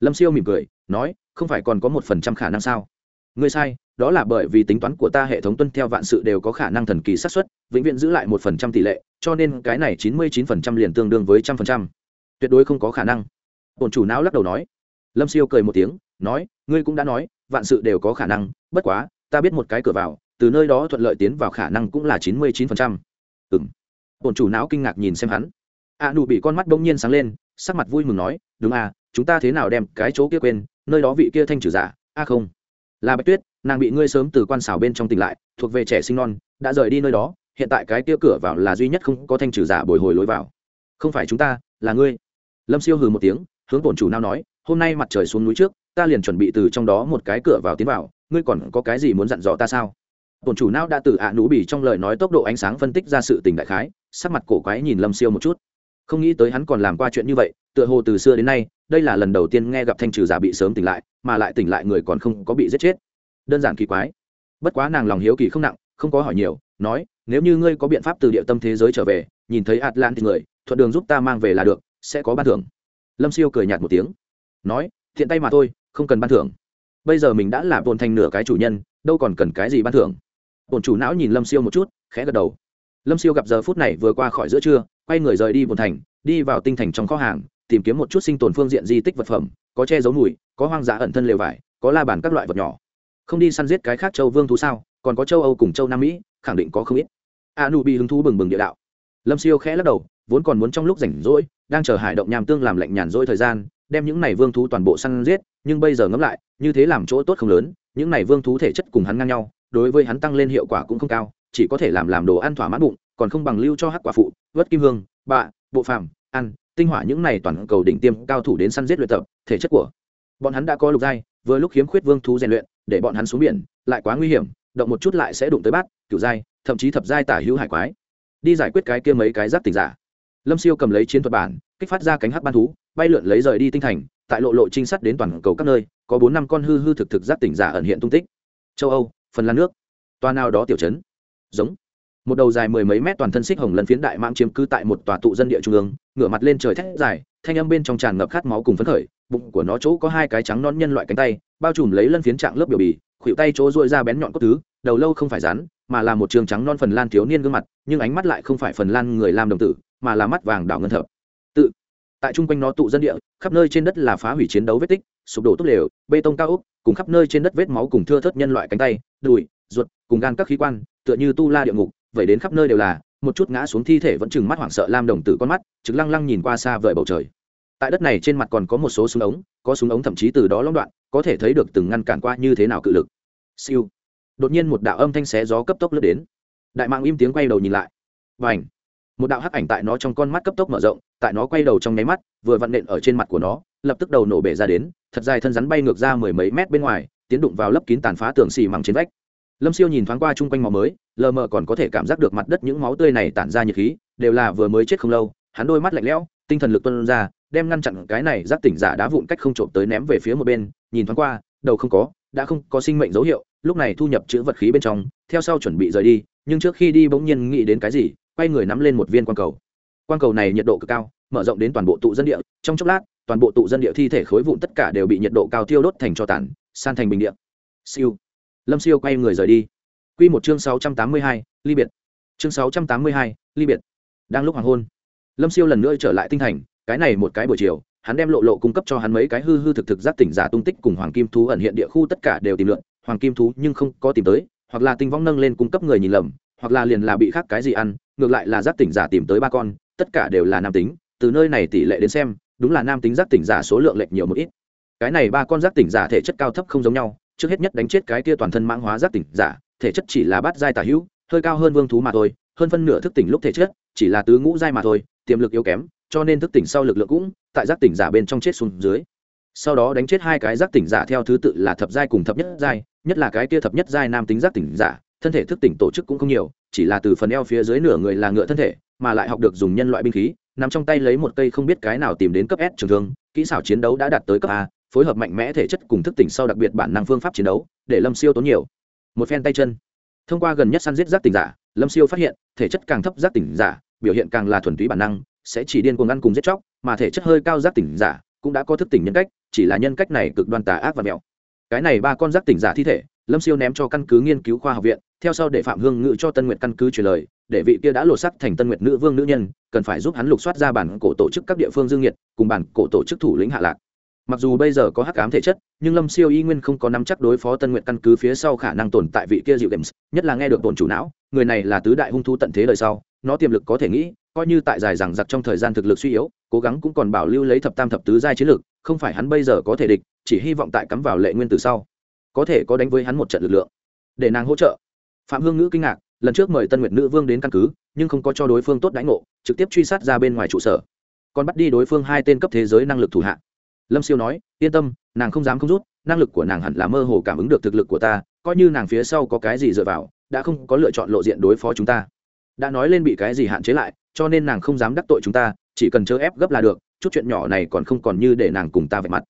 Lâm siêu mỉm cười, nói, không phải còn có một phần trăm khả năng sao? Ngươi sai đó là bởi vì tính toán của ta hệ thống tuân theo vạn sự đều có khả năng thần kỳ xác suất, vĩnh viễn giữ lại một phần trăm tỷ lệ, cho nên cái này chín mươi chín phần trăm liền tương đương với trăm phần trăm. Tuyệt đối không có khả năng. Bổn chủ não lắc đầu nói. Lâm siêu cười một tiếng, nói, ngươi cũng đã nói, vạn sự đều có khả năng, bất quá, ta biết một cái cửa vào, từ nơi đó thuận lợi tiến vào khả năng cũng là chín mươi chín phần trăm. Ừng bổn chủ não kinh ngạc nhìn xem hắn. A nụ bị con mắt bỗng nhiên sáng lên, sắc mặt vui mừng nói, đúng à chúng ta thế nào đem cái chỗ kia quên, nơi đó vị kia thanh trừ giả, a không? Là bạch tuyết nàng bị ngươi sớm từ quan xảo bên trong tỉnh lại, thuộc về trẻ sinh non, đã rời đi nơi đó, hiện tại cái kia cửa vào là duy nhất không có thanh trừ giả bồi hồi lối vào. Không phải chúng ta, là ngươi. Lâm siêu hừ một tiếng, hướng bổn chủ nào nói, hôm nay mặt trời xuống núi trước, ta liền chuẩn bị từ trong đó một cái cửa vào tiến vào, ngươi còn có cái gì muốn dặn dò ta sao? Bổn chủ não đã từ ạ à nú bỉ trong lời nói tốc độ ánh sáng phân tích ra sự tình đại khái, sắc mặt cổ quái nhìn lâm siêu một chút. Không nghĩ tới hắn còn làm qua chuyện như vậy, tựa hồ từ xưa đến nay, đây là lần đầu tiên nghe gặp thanh trừ giả bị sớm tỉnh lại, mà lại tỉnh lại người còn không có bị giết chết đơn giản kỳ quái. Bất quá nàng lòng hiếu kỳ không nặng, không có hỏi nhiều, nói, nếu như ngươi có biện pháp từ địa tâm thế giới trở về, nhìn thấy atlantis người, thuận đường giúp ta mang về là được, sẽ có ban thưởng. Lâm siêu cười nhạt một tiếng, nói, thiện tay mà thôi, không cần ban thưởng. Bây giờ mình đã là bồn thành nửa cái chủ nhân, đâu còn cần cái gì ban thưởng. Bồn chủ não nhìn lâm siêu một chút, khẽ gật đầu. Lâm siêu gặp giờ phút này vừa qua khỏi giữa trưa, quay người rời đi bồn thành, đi vào tinh thành trong kho hàng, tìm kiếm một chút sinh tồn phương diện di tích vật phẩm, có che giấu mùi, có hoang dã ẩn thân lều vải, có la bàn các loại vật nhỏ không đi săn giết cái khác châu vương thú sao, còn có châu âu cùng châu nam mỹ, khẳng định có không ít. A nu bị hứng thú bừng bừng địa đạo. Lâm siêu khẽ lắc đầu, vốn còn muốn trong lúc rảnh rỗi, đang chờ hải động nhàm tương làm lạnh nhàn rỗi thời gian, đem những này vương thú toàn bộ săn giết, nhưng bây giờ ngẫm lại, như thế làm chỗ tốt không lớn, những này vương thú thể chất cùng hắn ngang nhau, đối với hắn tăng lên hiệu quả cũng không cao, chỉ có thể làm làm đồ ăn thỏa mãn bụng, còn không bằng lưu cho hắc quả phụ vớt kim hương, bạ, bộ phàm ăn tinh hỏa những này toàn cầu đỉnh tiêm cao thủ đến săn giết luyện tập, thể chất của bọn hắn đã có lục giai vừa lúc khiếm khuyết vương thú rèn luyện, để bọn hắn xuống biển, lại quá nguy hiểm, động một chút lại sẽ đụng tới bát kiểu giai, thậm chí thập giai tả hữu hải quái. Đi giải quyết cái kia mấy cái giáp tỉnh giả. Lâm siêu cầm lấy chiến thuật bản, kích phát ra cánh hắc ban thú, bay lượn lấy rời đi tinh thành, tại lộ lộ trinh sát đến toàn cầu các nơi, có bốn năm con hư hư thực thực giáp tỉnh giả ẩn hiện tung tích. Châu âu, phần lan nước. Toa nào đó tiểu chấn giống. Một đầu dài mười mấy mét toàn thân xích hồng lần phiến đại mạng chiếm cứ tại một tòa tụ dân địa trung ương, ngửa mặt lên trời thét dài, thanh âm bên trong tràn ngập khát máu cùng phấn khởi bụng của nó chỗ có hai cái trắng non nhân loại cánh tay, bao trùm lấy lân phiến trạng lớp biểu bì, khuỷu tay chỗ dội ra bén nhọn cốt thứ, đầu lâu không phải rắn, mà là một trường trắng non phần lan thiếu niên gương mặt, nhưng ánh mắt lại không phải phần lan người làm đồng tử, mà là mắt vàng đảo ngân thập. Tự, tại chung quanh nó tụ dân địa, khắp nơi trên đất là phá hủy chiến đấu vết tích, sụp đổ tốt lều, bê tông cao ốc, cùng khắp nơi trên đất vết máu cùng thưa thớt nhân loại cánh tay, đùi, ruột, cùng gan các khí quan, tựa như tu la địa ngục vậy đến khắp nơi đều là, một chút ngã xuống thi thể vẫn chừng mắt hoảng sợ lam đồng tử con mắt chứng lăng lăng nhìn qua xa vời bầu trời tại đất này trên mặt còn có một số súng ống, có súng ống thậm chí từ đó lõng đoạn, có thể thấy được từng ngăn cản qua như thế nào cự lực. Siêu. Đột nhiên một đạo âm thanh xé gió cấp tốc lướt đến. Đại mạng im tiếng quay đầu nhìn lại. Và ảnh một đạo hắc ảnh tại nó trong con mắt cấp tốc mở rộng, tại nó quay đầu trong nháy mắt, vừa vặn nện ở trên mặt của nó, lập tức đầu nổ bể ra đến, thật dài thân rắn bay ngược ra mười mấy mét bên ngoài, tiến đụng vào lớp kín tàn phá tường xì mằng trên vách. Lâm siêu nhìn thoáng qua chung quanh màu mới, lờ mờ còn có thể cảm giác được mặt đất những máu tươi này tản ra nhiệt khí, đều là vừa mới chết không lâu, hắn đôi mắt lạnh lẽo, tinh thần lực tuân ra đem ngăn chặn cái này giác tỉnh giả đá vụn cách không trộm tới ném về phía một bên nhìn thoáng qua đầu không có đã không có sinh mệnh dấu hiệu lúc này thu nhập chữ vật khí bên trong theo sau chuẩn bị rời đi nhưng trước khi đi bỗng nhiên nghĩ đến cái gì quay người nắm lên một viên quang cầu quang cầu này nhiệt độ cực cao mở rộng đến toàn bộ tụ dân địa trong chốc lát toàn bộ tụ dân địa thi thể khối vụn tất cả đều bị nhiệt độ cao tiêu đốt thành cho tàn san thành bình địa siêu lâm siêu quay người rời đi Quy một chương 682, ly biệt. Chương 682, ly biệt. Đang lúc hoàng hôn, Lâm Siêu lần nữa trở lại tinh thành, cái này một cái buổi chiều, hắn đem lộ lộ cung cấp cho hắn mấy cái hư hư thực thực giác tỉnh giả tung tích cùng hoàng kim thú ẩn hiện địa khu tất cả đều tìm lượn, hoàng kim thú nhưng không có tìm tới, hoặc là tinh vong nâng lên cung cấp người nhìn lầm, hoặc là liền là bị khác cái gì ăn, ngược lại là giác tỉnh giả tìm tới ba con, tất cả đều là nam tính, từ nơi này tỷ lệ đến xem, đúng là nam tính giác tỉnh giả số lượng lệch nhiều một ít. Cái này ba con giác tỉnh giả thể chất cao thấp không giống nhau, trước hết nhất đánh chết cái kia toàn thân mãng hóa giác tỉnh giả, thể chất chỉ là bát giai tả hữu hơi cao hơn vương thú mà thôi hơn phân nửa thức tỉnh lúc thể chất chỉ là tứ ngũ giai mà thôi tiềm lực yếu kém cho nên thức tỉnh sau lực lượng cũng tại giác tỉnh giả bên trong chết xuống dưới. Sau đó đánh chết hai cái giác tỉnh giả theo thứ tự là thập giai cùng thập nhất giai, nhất là cái kia thập nhất giai nam tính giác tỉnh giả, thân thể thức tỉnh tổ chức cũng không nhiều, chỉ là từ phần eo phía dưới nửa người là ngựa thân thể, mà lại học được dùng nhân loại binh khí, nằm trong tay lấy một cây không biết cái nào tìm đến cấp s trường thương, kỹ xảo chiến đấu đã đạt tới cấp a, phối hợp mạnh mẽ thể chất cùng thức tỉnh sau đặc biệt bản năng phương pháp chiến đấu, để lâm siêu tốn nhiều. Một phen tay chân. Thông qua gần nhất săn giết giác tỉnh giả, lâm siêu phát hiện, thể chất càng thấp giác tỉnh giả, biểu hiện càng là thuần túy bản năng sẽ chỉ điên cuồng ăn cùng giết chóc, mà thể chất hơi cao giác tỉnh giả cũng đã có thức tỉnh nhân cách, chỉ là nhân cách này cực đoan tà ác và mẹo. Cái này ba con giác tỉnh giả thi thể, lâm siêu ném cho căn cứ nghiên cứu khoa học viện, theo sau để phạm hương ngự cho tân nguyện căn cứ truyền lời, để vị kia đã lột sắc thành tân nguyện nữ vương nữ nhân, cần phải giúp hắn lục soát ra bản cổ tổ chức các địa phương dương nhiệt, cùng bản cổ tổ chức thủ lĩnh hạ lạc. Mặc dù bây giờ có hắc ám thể chất, nhưng lâm siêu y nguyên không có nắm chắc đối phó tân nguyện căn cứ phía sau khả năng tồn tại vị kia dịu games nhất là nghe được tổn chủ não, người này là tứ đại hung thu tận thế đời sau, nó tiềm lực có thể nghĩ coi như tại dài rằng giặc trong thời gian thực lực suy yếu, cố gắng cũng còn bảo lưu lấy thập tam thập tứ giai chiến lực, không phải hắn bây giờ có thể địch, chỉ hy vọng tại cắm vào lệ nguyên từ sau. Có thể có đánh với hắn một trận lực lượng. Để nàng hỗ trợ. Phạm hương ngữ kinh ngạc, lần trước mời tân nguyệt nữ vương đến căn cứ, nhưng không có cho đối phương tốt đánh ngộ, trực tiếp truy sát ra bên ngoài trụ sở. Còn bắt đi đối phương hai tên cấp thế giới năng lực thủ hạ. Lâm siêu nói, yên tâm, nàng không dám không rút, năng lực của nàng hẳn là mơ hồ cảm ứng được thực lực của ta, coi như nàng phía sau có cái gì dựa vào, đã không có lựa chọn lộ diện đối phó chúng ta. Đã nói lên bị cái gì hạn chế lại cho nên nàng không dám đắc tội chúng ta, chỉ cần chớ ép gấp là được, chút chuyện nhỏ này còn không còn như để nàng cùng ta vạch mặt.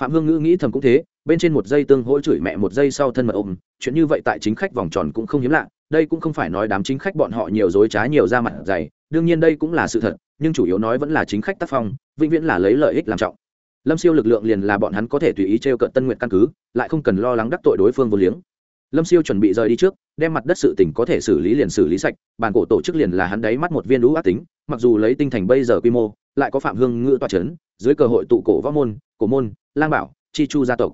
Phạm hương ngữ nghĩ thầm cũng thế, bên trên một giây tương hỗ chửi mẹ một giây sau thân mật ôm, chuyện như vậy tại chính khách vòng tròn cũng không hiếm lạ, đây cũng không phải nói đám chính khách bọn họ nhiều dối trá nhiều ra mặt dày, đương nhiên đây cũng là sự thật, nhưng chủ yếu nói vẫn là chính khách tác phong, vĩnh viễn là lấy lợi ích làm trọng. Lâm siêu lực lượng liền là bọn hắn có thể tùy ý t r e o cận tân nguyện căn cứ, lại không cần lo lắng đắc tội đối phương vô liếng lâm siêu chuẩn bị rời đi trước, đem mặt đất sự tỉnh có thể xử lý liền xử lý sạch, bàn cổ tổ chức liền là hắn đáy mắt một viên lũ ác tính, mặc dù lấy tinh thành bây giờ quy mô, lại có phạm hương ngự toa c h ấ n dưới cơ hội tụ cổ võ môn, cổ môn, lang bảo, chi chu gia tộc.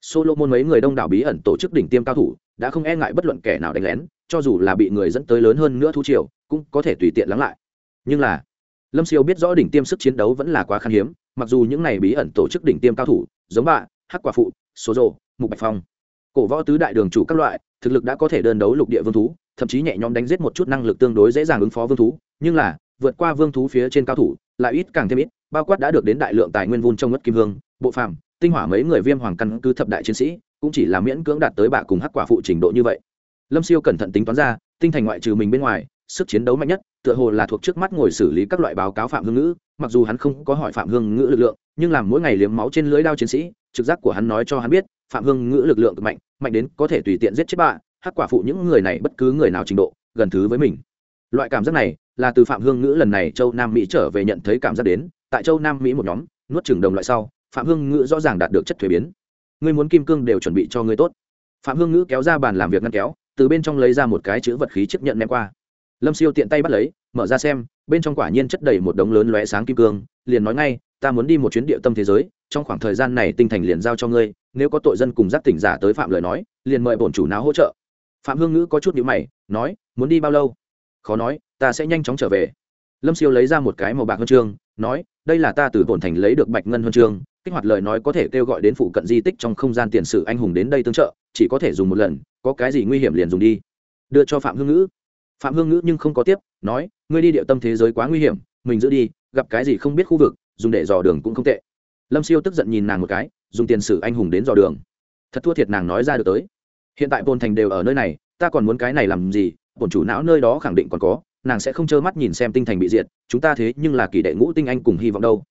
Solo môn mấy người đông đảo bí ẩn tổ chức đỉnh tiêm cao thủ, đã không e ngại bất luận kẻ nào đánh lén, cho dù là bị người dẫn tới lớn hơn nữa thu triều, cũng có thể tùy tiện lắng lại. Nhưng là, lâm siêu biết rõ đỉnh tiêm sức chiến đấu vẫn là quá khan hiếm, mặc dù những này bí ẩn tổ chức đỉnh tiêm cao thủ, giống bạ, hắc quả phụ, số rồ, mục bạch phong cổ võ tứ đại đường chủ các loại, thực lực đã có thể đơn đấu lục địa vương thú, thậm chí nhẹ nhõm đánh giết một chút năng lực tương đối dễ dàng ứng phó vương thú, nhưng là, vượt qua vương thú phía trên cao thủ, lại ít càng thêm ít, bao quát đã được đến đại lượng tài nguyên vun trong ngất kim hương, bộ phàm, tinh hỏa mấy người viêm hoàng căn cứ thập đại chiến sĩ, cũng chỉ là miễn cưỡng đạt tới bạ cùng hắc quả phụ trình độ như vậy. Lâm siêu cẩn thận tính toán ra, tinh thành ngoại trừ mình bên ngoài, sức chiến đấu mạnh nhất, tựa hồ là thuộc trước mắt ngồi xử lý các loại báo cáo phạm hương ngữ, mặc dù hắn không có hỏi phạm hương ngữ lực lượng, nhưng làm mỗi ngày liếm máu trên lưới đao chiến sĩ, trực giác của hắn nói cho hắn biết phạm hương ngữ lực lượng cực mạnh mạnh đến có thể tùy tiện giết chết bạ, hắc quả phụ những người này bất cứ người nào trình độ, gần thứ với mình. Loại cảm giác này là từ phạm hương ngữ lần này châu nam mỹ trở về nhận thấy cảm giác đến, tại châu nam mỹ một nhóm, nuốt trừng đồng loại sau, phạm hương ngữ rõ ràng đạt được chất thuế biến. Ngươi muốn kim cương đều chuẩn bị cho ngươi tốt. Phạm hương ngữ kéo ra bàn làm việc ngăn kéo, từ bên trong lấy ra một cái chữ vật khí chấp nhận ném qua. Lâm siêu tiện tay bắt lấy, mở ra xem, bên trong quả nhiên chất đầy một đống lớn lóe sáng kim cương, liền nói ngay ta muốn đi một chuyến địa tâm thế giới, trong khoảng thời gian này tinh thành liền giao cho ngươi, nếu có tội dân cùng giác tỉnh giả tới phạm lời nói, liền mời bổn chủ nào hỗ trợ. Phạm hương ngữ có chút nhữ mày, nói, muốn đi bao lâu? Khó nói, ta sẽ nhanh chóng trở về. Lâm siêu lấy ra một cái màu bạc huân chương, nói, đây là ta từ bổn thành lấy được bạch ngân huân chương, kích hoạt lời nói có thể kêu gọi đến phụ cận di tích trong không gian tiền sử anh hùng đến đây tương trợ, chỉ có thể dùng một lần, có cái gì nguy hiểm liền dùng đi. Đưa cho phạm hương ngữ. Phạm hương ngữ nhưng không có tiếp, nói, ngươi đi địa tâm thế giới quá nguy hiểm, mình giữ đi, gặp cái gì không biết khu vực dùng để dò đường cũng không tệ. Lâm siêu tức giận nhìn nàng một cái, dùng tiền sử anh hùng đến dò đường. Thật thua thiệt nàng nói ra được tới. Hiện tại bồn thành đều ở nơi này, ta còn muốn cái này làm gì? Bổn chủ não nơi đó khẳng định còn có, nàng sẽ không trơ mắt nhìn xem tinh thành bị diệt, chúng ta thế nhưng là kỳ đệ ngũ tinh anh cùng hy vọng đâu.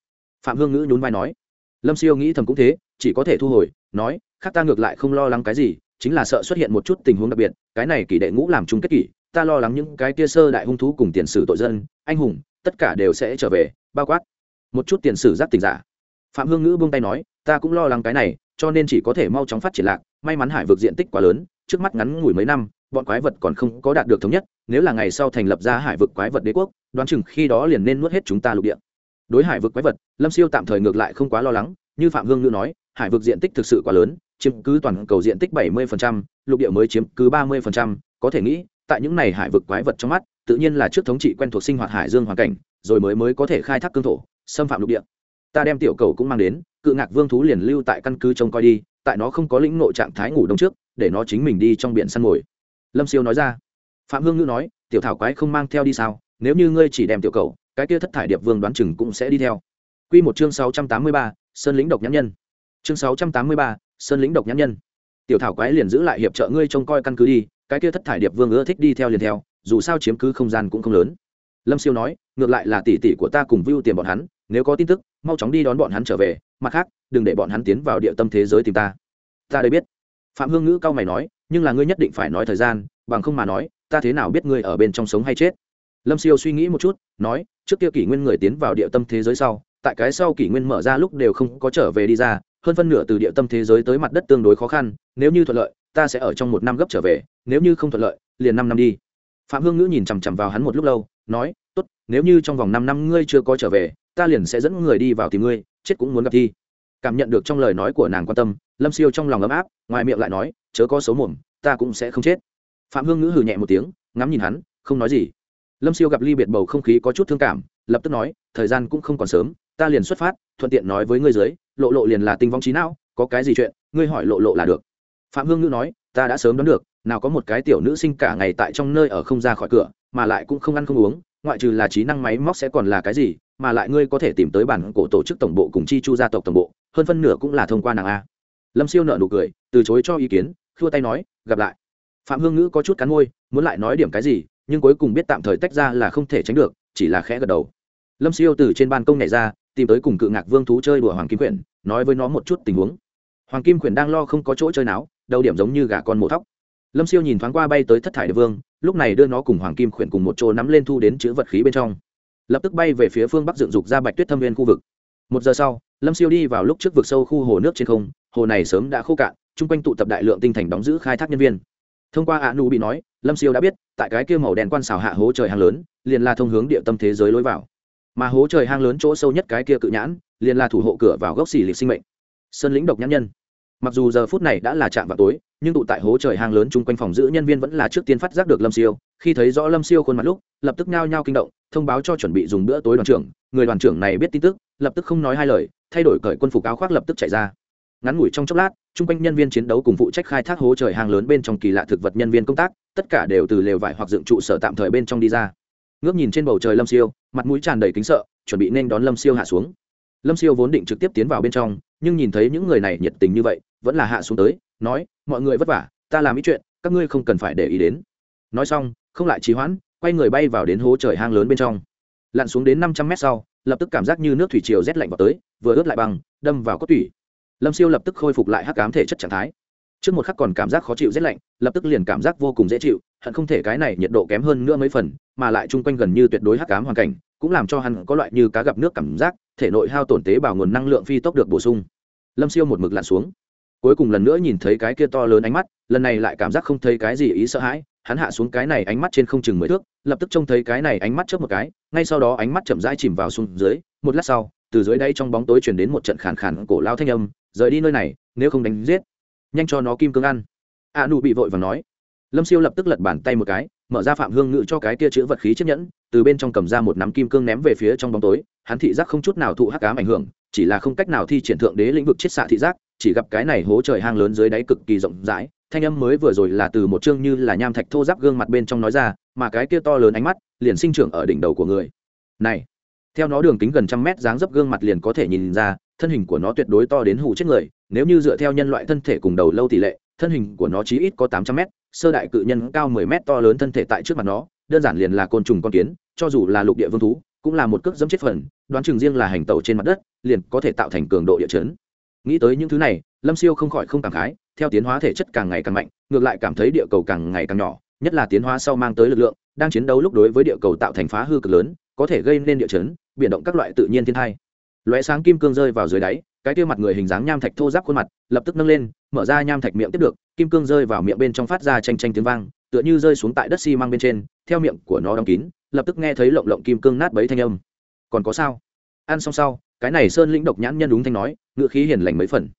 Phạm hương ngữ nhún vai nói. Lâm siêu nghĩ thầm cũng thế, chỉ có thể thu hồi, nói, khác ta ngược lại không lo lắng cái gì, chính là sợ xuất hiện một chút tình huống đặc biệt, cái này kỳ đệ ngũ làm chung kết kỷ, ta lo lắng những cái kia sơ đại hung thú cùng tiền sử tội dân, anh hùng, tất cả đều sẽ trở về, bao quát một chút tiền sử giác tình giả. Phạm hương ngữ buông tay nói ta cũng lo lắng cái này cho nên chỉ có thể mau chóng phát triển lạc. May mắn hải vực diện tích quá lớn trước mắt ngắn ngủi mấy năm bọn quái vật còn không có đạt được thống nhất. Nếu là ngày sau thành lập ra hải vực quái vật đế quốc đoán chừng khi đó liền nên nuốt hết chúng ta lục địa. Đối hải vực quái vật lâm siêu tạm thời ngược lại không quá lo lắng. Như phạm hương ngữ nói hải vực diện tích thực sự quá lớn chiếm cứ toàn cầu diện tích 70%, lục địa mới chiếm cứ 30%, có thể nghĩ tại những này hải vực quái vật trong mắt tự nhiên là trước thống trị quen thuộc sinh hoạt hải dương hoàn cảnh rồi mới mới có thể khai thác cương thổ xâm phạm lục địa. Ta đem tiểu cầu cũng mang đến, cự ngạc vương thú liền lưu tại căn cứ trông coi đi, tại nó không có lĩnh nội trạng thái ngủ đông trước, để nó chính mình đi trong biển săn mồi. Lâm siêu nói ra. Phạm hương ngữ nói, tiểu thảo quái không mang theo đi sao? Nếu như ngươi chỉ đem tiểu cầu, cái kia thất thải điệp vương đoán chừng cũng sẽ đi theo. Q một chương sáu trăm tám mươi ba, sơn lĩnh độc nhãn nhân. Chương sáu trăm tám mươi ba, sơn lĩnh độc nhãn nhân. Tiểu thảo quái liền giữ lại hiệp trợ ngươi trông coi căn cứ đi, cái kia thất thải điệp vương ưa thích đi theo liền theo, dù sao chiếm cứ không gian cũng không lớn. Lâm siêu nói, ngược lại là tỷ tỷ của ta cùng vưu tiền bọn hắn nếu có tin tức, mau chóng đi đón bọn hắn trở về, mặt khác, đừng để bọn hắn tiến vào địa tâm thế giới tìm ta. Ta đây biết. Phạm hương ngữ cao mày nói, nhưng là ngươi nhất định phải nói thời gian, bằng không mà nói, ta thế nào biết ngươi ở bên trong sống hay chết? Lâm siêu suy nghĩ một chút, nói, trước kia kỷ nguyên người tiến vào địa tâm thế giới sau, tại cái sau kỷ nguyên mở ra lúc đều không có trở về đi ra, hơn phân nửa từ địa tâm thế giới tới mặt đất tương đối khó khăn, nếu như thuận lợi, ta sẽ ở trong một năm gấp trở về, nếu như không thuận lợi, liền năm năm đi. Phạm hương ngữ nhìn chằm chằm vào hắn một lúc lâu, nói, tốt, nếu như trong vòng năm năm ngươi chưa có trở về ta liền sẽ dẫn người đi vào tìm ngươi, chết cũng muốn gặp thi. Cảm nhận được trong lời nói của nàng quan tâm, lâm siêu trong lòng ấm áp, ngoài miệng lại nói, chớ có xấu mồm, ta cũng sẽ không chết. Phạm hương ngữ hừ nhẹ một tiếng, ngắm nhìn hắn, không nói gì. Lâm siêu gặp ly biệt bầu không khí có chút thương cảm, lập tức nói, thời gian cũng không còn sớm, ta liền xuất phát, thuận tiện nói với ngươi dưới, lộ lộ liền là tinh vong trí não, có cái gì chuyện, ngươi hỏi lộ lộ là được. Phạm hương ngữ nói, ta đã sớm đoán được, nào có một cái tiểu nữ sinh cả ngày tại trong nơi ở không ra khỏi cửa, mà lại cũng không ăn không uống, ngoại trừ là trí năng máy móc sẽ còn là cái gì mà lại ngươi có thể tìm tới bản cổ tổ chức tổng bộ cùng chi chu gia tộc tổng bộ, hơn phân nửa cũng là thông qua nàng a. Lâm siêu nợ nụ cười, từ chối cho ý kiến, khua tay nói, gặp lại. Phạm hương ngữ có chút cắn môi, muốn lại nói điểm cái gì, nhưng cuối cùng biết tạm thời tách ra là không thể tránh được, chỉ là khẽ gật đầu. Lâm siêu từ trên ban công nhảy ra, tìm tới cùng cự ngạc vương thú chơi đùa hoàng kim quyển, nói với nó một chút tình huống. Hoàng kim quyển đang lo không có chỗ chơi náo, đầu điểm giống như gà con mổ thóc. Lâm siêu nhìn thoáng qua bay tới thất thải địa vương, lúc này đưa nó cùng hoàng kim quyển cùng một chỗ nắm lên thu đến chữ vật khí bên trong lập tức bay về phía phương bắc dựng dục ra bạch tuyết thâm viên khu vực. Một giờ sau, lâm siêu đi vào lúc trước vực sâu khu hồ nước trên không, hồ này sớm đã khô cạn, chung quanh tụ tập đại lượng tinh thành đóng giữ khai thác nhân viên. Thông qua ạ nụ bị nói, lâm siêu đã biết, tại cái kia màu đen quan xào hạ hố trời hang lớn, liền là thông hướng địa tâm thế giới lối vào. Mà hố trời hang lớn chỗ sâu nhất cái kia cự nhãn, liền là thủ hộ cửa vào gốc xỉ lịch sinh mệnh. Sơn lĩnh độc nhãn nhân. Mặc dù giờ phút này đã là chạm vào tối, nhưng tụ tại hố trời hang lớn chung quanh phòng giữ nhân viên vẫn là trước tiên phát giác được lâm siêu khi thấy rõ lâm siêu khuôn mặt lúc, lập tức nhao nhao kinh động, thông báo cho chuẩn bị dùng bữa tối đoàn trưởng. Người đoàn trưởng này biết tin tức, lập tức không nói hai lời, thay đổi cởi quân phục áo khoác lập tức chạy ra. Ngắn ngủi trong chốc lát, chung quanh nhân viên chiến đấu cùng phụ trách khai thác hố trời hàng lớn bên trong kỳ lạ thực vật nhân viên công tác, tất cả đều từ lều vải hoặc dựng trụ sở tạm thời bên trong đi ra. Ngước nhìn trên bầu trời lâm siêu, mặt mũi tràn đầy kính sợ, chuẩn bị nên đón lâm siêu hạ xuống. Lâm siêu vốn định trực tiếp tiến vào bên trong, nhưng nhìn thấy những người này nhiệt tình như vậy, vẫn là hạ xuống tới, nói, mọi người vất vả, ta làm ý chuyện, các ngươi không cần phải để ý đến. Nói xong không lại trì hoãn, quay người bay vào đến hố trời hang lớn bên trong. Lặn xuống đến năm trăm mét sau, lập tức cảm giác như nước thủy triều rét lạnh vào tới, vừa ướt lại băng, đâm vào cốt tủy. Lâm siêu lập tức khôi phục lại hắc cám thể chất trạng thái. Trước một khắc còn cảm giác khó chịu rét lạnh, lập tức liền cảm giác vô cùng dễ chịu, hận không thể cái này nhiệt độ kém hơn nữa mấy phần, mà lại chung quanh gần như tuyệt đối hắc cám hoàn cảnh, cũng làm cho hắn có loại như cá gặp nước cảm giác, thể nội hao tổn tế bào nguồn năng lượng phi tốc được bổ sung. Lâm siêu một mực lặn xuống. Cuối cùng lần nữa nhìn thấy cái kia to lớn ánh mắt, lần này lại cảm giác không thấy cái gì ý sợ hãi hắn hạ xuống cái này ánh mắt trên không chừng mười thước, lập tức trông thấy cái này ánh mắt chớp một cái, ngay sau đó ánh mắt chậm rãi chìm vào xuống dưới, một lát sau, từ dưới đây trong bóng tối chuyển đến một trận khàn khàn cổ lao thanh âm, rời đi nơi này, nếu không đánh giết, nhanh cho nó kim cương ăn. A nụ bị vội và nói. Lâm siêu lập tức lật bàn tay một cái, mở ra phạm hương ngự cho cái kia chữ vật khí chiếc nhẫn, từ bên trong cầm ra một nắm kim cương ném về phía trong bóng tối, hắn thị giác không chút nào thụ hắc cám ảnh hưởng, chỉ là không cách nào thi triển thượng đế lĩnh vực chiết xạ thị giác, chỉ gặp cái này hố trời hang lớn dưới đáy cực kỳ rộng rãi thanh âm mới vừa rồi là từ một chương như là nham thạch thô giáp gương mặt bên trong nói ra, mà cái kia to lớn ánh mắt liền sinh trưởng ở đỉnh đầu của người. Này, theo nó đường kính gần trăm mét dáng dấp gương mặt liền có thể nhìn ra, thân hình của nó tuyệt đối to đến hụ chết người, nếu như dựa theo nhân loại thân thể cùng đầu lâu tỷ lệ, thân hình của nó chí ít có tám trăm mét, sơ đại cự nhân cao mười mét to lớn thân thể tại trước mặt nó, đơn giản liền là côn trùng con kiến, cho dù là lục địa vương thú, cũng là một cước dẫm chết phần, đoán chừng riêng là hành tẩu trên mặt đất, liền có thể tạo thành cường độ địa chấn. Nghĩ tới những thứ này, lâm siêu không khỏi không cảm khái theo tiến hóa thể chất càng ngày càng mạnh, ngược lại cảm thấy địa cầu càng ngày càng nhỏ, nhất là tiến hóa sau mang tới lực lượng, đang chiến đấu lúc đối với địa cầu tạo thành phá hư cực lớn, có thể gây nên địa chấn, biển động các loại tự nhiên thiên thai lóe sáng kim cương rơi vào dưới đáy, cái kia mặt người hình dáng nham thạch thô giáp khuôn mặt, lập tức nâng lên, mở ra nham thạch miệng tiếp được, kim cương rơi vào miệng bên trong phát ra tranh tranh tiếng vang, tựa như rơi xuống tại đất xi măng bên trên, theo miệng của nó đóng kín, lập tức nghe thấy lộng lộng kim cương nát bấy thanh âm. Còn có sao? Ăn xong sau, cái này sơn lĩnh độc nhãn nhân đúng thanh nói ngựa khí hiền lành mấy phần.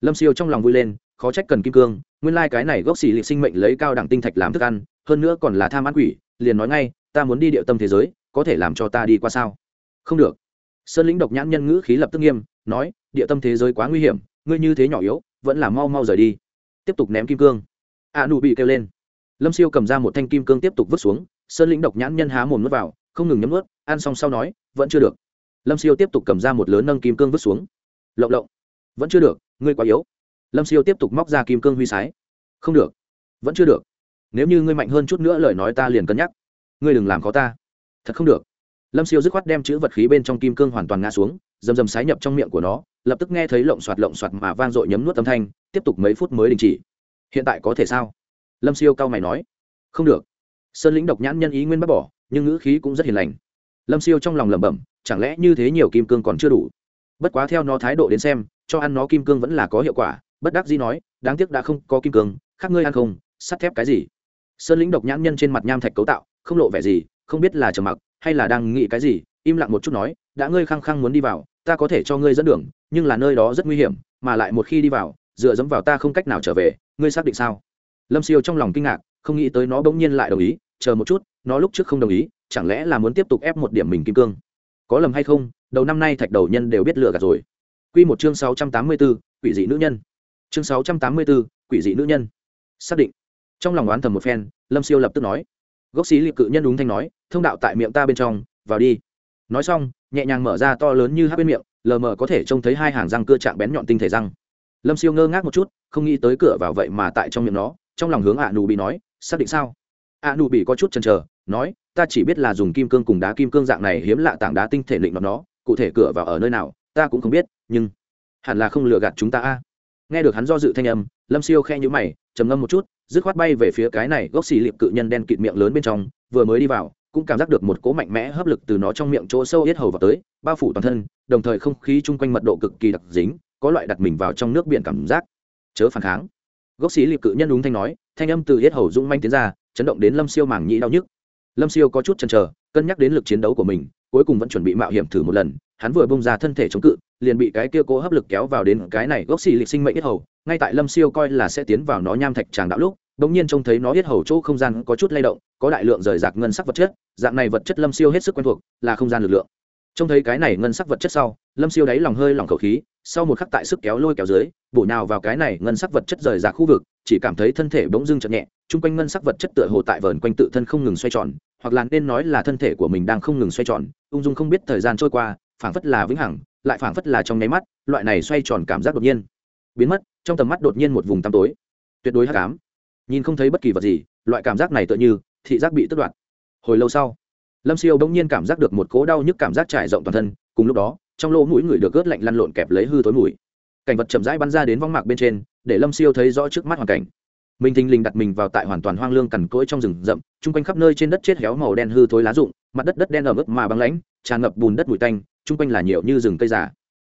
Lâm siêu trong lòng vui lên khó trách cần kim cương, nguyên lai、like、cái này gốc xì liệt sinh mệnh lấy cao đẳng tinh thạch làm thức ăn, hơn nữa còn là tham ăn quỷ, liền nói ngay, ta muốn đi địa tâm thế giới, có thể làm cho ta đi qua sao? Không được. Sơn lĩnh độc nhãn nhân ngữ khí lập tức nghiêm, nói, địa tâm thế giới quá nguy hiểm, ngươi như thế nhỏ yếu, vẫn là mau mau rời đi. Tiếp tục ném kim cương. A nụ bị kêu lên. Lâm siêu cầm ra một thanh kim cương tiếp tục vứt xuống, sơn lĩnh độc nhãn nhân há mồm n vào, không ngừng nhấm ướt ăn xong sau nói, vẫn chưa được. Lâm siêu tiếp tục cầm ra một lớn nâng kim cương vứt xuống. Lộng lộng. Vẫn chưa được, ngươi quá yếu lâm siêu tiếp tục móc ra kim cương huy sái. Không được. Vẫn chưa được. Nếu như ngươi mạnh hơn chút nữa lời nói ta liền cân nhắc. Ngươi đừng làm khó ta. Thật không được. Lâm siêu dứt khoát đem chữ vật khí bên trong kim cương hoàn toàn ngã xuống, dầm dầm sái nhập trong miệng của nó, lập tức nghe thấy lộng xoạt lộng xoạt mà vang dội nhấm nuốt âm thanh, tiếp tục mấy phút mới đình chỉ. Hiện tại có thể sao? Lâm siêu cao mày nói. Không được. Sơn lĩnh độc nhãn nhân ý nguyên bác bỏ, nhưng ngữ khí cũng rất hiền lành. Lâm siêu trong lòng lẩm bẩm, chẳng lẽ như thế nhiều kim cương còn chưa đủ? Bất quá theo nó thái độ đến xem, cho ăn nó kim cương vẫn là có hiệu quả bất đắc dĩ nói, đáng tiếc đã không có kim cương, khác ngươi ăn không, sắt thép cái gì? Sơn lĩnh độc nhãn nhân trên mặt nham thạch cấu tạo, không lộ vẻ gì, không biết là trầm mặc hay là đang nghĩ cái gì, im lặng một chút nói, đã ngươi khăng khăng muốn đi vào, ta có thể cho ngươi dẫn đường, nhưng là nơi đó rất nguy hiểm, mà lại một khi đi vào, dựa dẫm vào ta không cách nào trở về, ngươi xác định sao? Lâm siêu trong lòng kinh ngạc, không nghĩ tới nó bỗng nhiên lại đồng ý, chờ một chút, nó lúc trước không đồng ý, chẳng lẽ là muốn tiếp tục ép một điểm mình kim cương? Có lầm hay không, đầu năm nay thạch đầu nhân đều biết lừa gạt rồi. Q một chương sáu trăm tám mươi b ố quỷ dị nữ nhân chương sáu trăm tám mươi b ố quỷ dị nữ nhân. Xác định. Trong lòng oán thầm một phen, lâm siêu lập tức nói. Gốc xí liệt cự nhân đúng thanh nói, thông đạo tại miệng ta bên trong, vào đi. Nói xong, nhẹ nhàng mở ra to lớn như hát bên miệng, lờ mờ có thể trông thấy hai hàng răng cưa chạm bén nhọn tinh thể răng. Lâm siêu ngơ ngác một chút, không nghĩ tới cửa vào vậy mà tại trong miệng nó, trong lòng hướng ạ nù bị nói, xác định sao? Ạ nù bị có chút chần chờ, nói, ta chỉ biết là dùng kim cương cùng đá kim cương dạng này hiếm lạ tảng đá tinh thể định nó nó, cụ thể cửa vào ở nơi nào, ta cũng không biết, nhưng hẳn là không lừa gạt chúng ta a nghe được hắn do dự thanh âm, lâm siêu khe nhũ mày, trầm ngâm một chút, dứt khoát bay về phía cái này gốc xì liệp cự nhân đen kịt miệng lớn bên trong, vừa mới đi vào, cũng cảm giác được một cỗ mạnh mẽ hấp lực từ nó trong miệng chỗ sâu yết hầu vào tới, bao phủ toàn thân, đồng thời không khí chung quanh mật độ cực kỳ đặc dính, có loại đặt mình vào trong nước biển cảm giác. Chớ phản kháng. Gốc xì liệp cự nhân đúng thanh nói, thanh âm từ yết hầu rung manh tiến ra, chấn động đến lâm siêu mảng nhĩ đau nhức. Lâm siêu có chút chần chờ, cân nhắc đến lực chiến đấu của mình cuối cùng vẫn chuẩn bị mạo hiểm thử một lần, hắn vừa bông ra thân thể chống cự, liền bị cái kia cố hấp lực kéo vào đến cái này gốc xì lịch sinh mệnh yết hầu, ngay tại lâm siêu coi là sẽ tiến vào nó nham thạch tràng đạo lúc, bỗng nhiên trông thấy nó yết hầu chỗ không gian có chút lay động, có đại lượng rời rạc ngân sắc vật chất, dạng này vật chất lâm siêu hết sức quen thuộc, là không gian lực lượng. Trông thấy cái này ngân sắc vật chất sau lâm siêu đáy lòng hơi lòng khẩu khí, sau một khắc tại sức kéo lôi kéo dưới, bổ nhào vào cái này ngân sắc vật chất rời ra khu vực, chỉ cảm thấy thân thể bỗng dưng chậm nhẹ, chung quanh ngân sắc vật chất tựa hồ tại vờn quanh tự thân không ngừng xoay tròn, hoặc là nên nói là thân thể của mình đang không ngừng xoay tròn, ung dung không biết thời gian trôi qua, phảng phất là vĩnh hằng, lại phảng phất là trong nháy mắt, loại này xoay tròn cảm giác đột nhiên biến mất, trong tầm mắt đột nhiên một vùng tăm tối. Tuyệt đối hắc ám. Nhìn không thấy bất kỳ vật gì, loại cảm giác này tựa như thị giác bị tước đoạt. Hồi lâu sau, lâm siêu bỗng nhiên cảm giác được một cỗ đau nhức cảm giác trải rộng toàn thân, cùng lúc đó trong lỗ mũi người được ướt lạnh lăn lộn kẹp lấy hư tối mũi cảnh vật chậm rãi bắn ra đến vong mạc bên trên, để lâm siêu thấy rõ trước mắt hoàn cảnh. Mình thình lình đặt mình vào tại hoàn toàn hoang lương cằn cỗi trong rừng rậm, chung quanh khắp nơi trên đất chết héo màu đen hư thối lá rụng, mặt đất đất đen ở mức mà băng lãnh, tràn ngập bùn đất bụi tanh, chung quanh là nhiều như rừng cây già.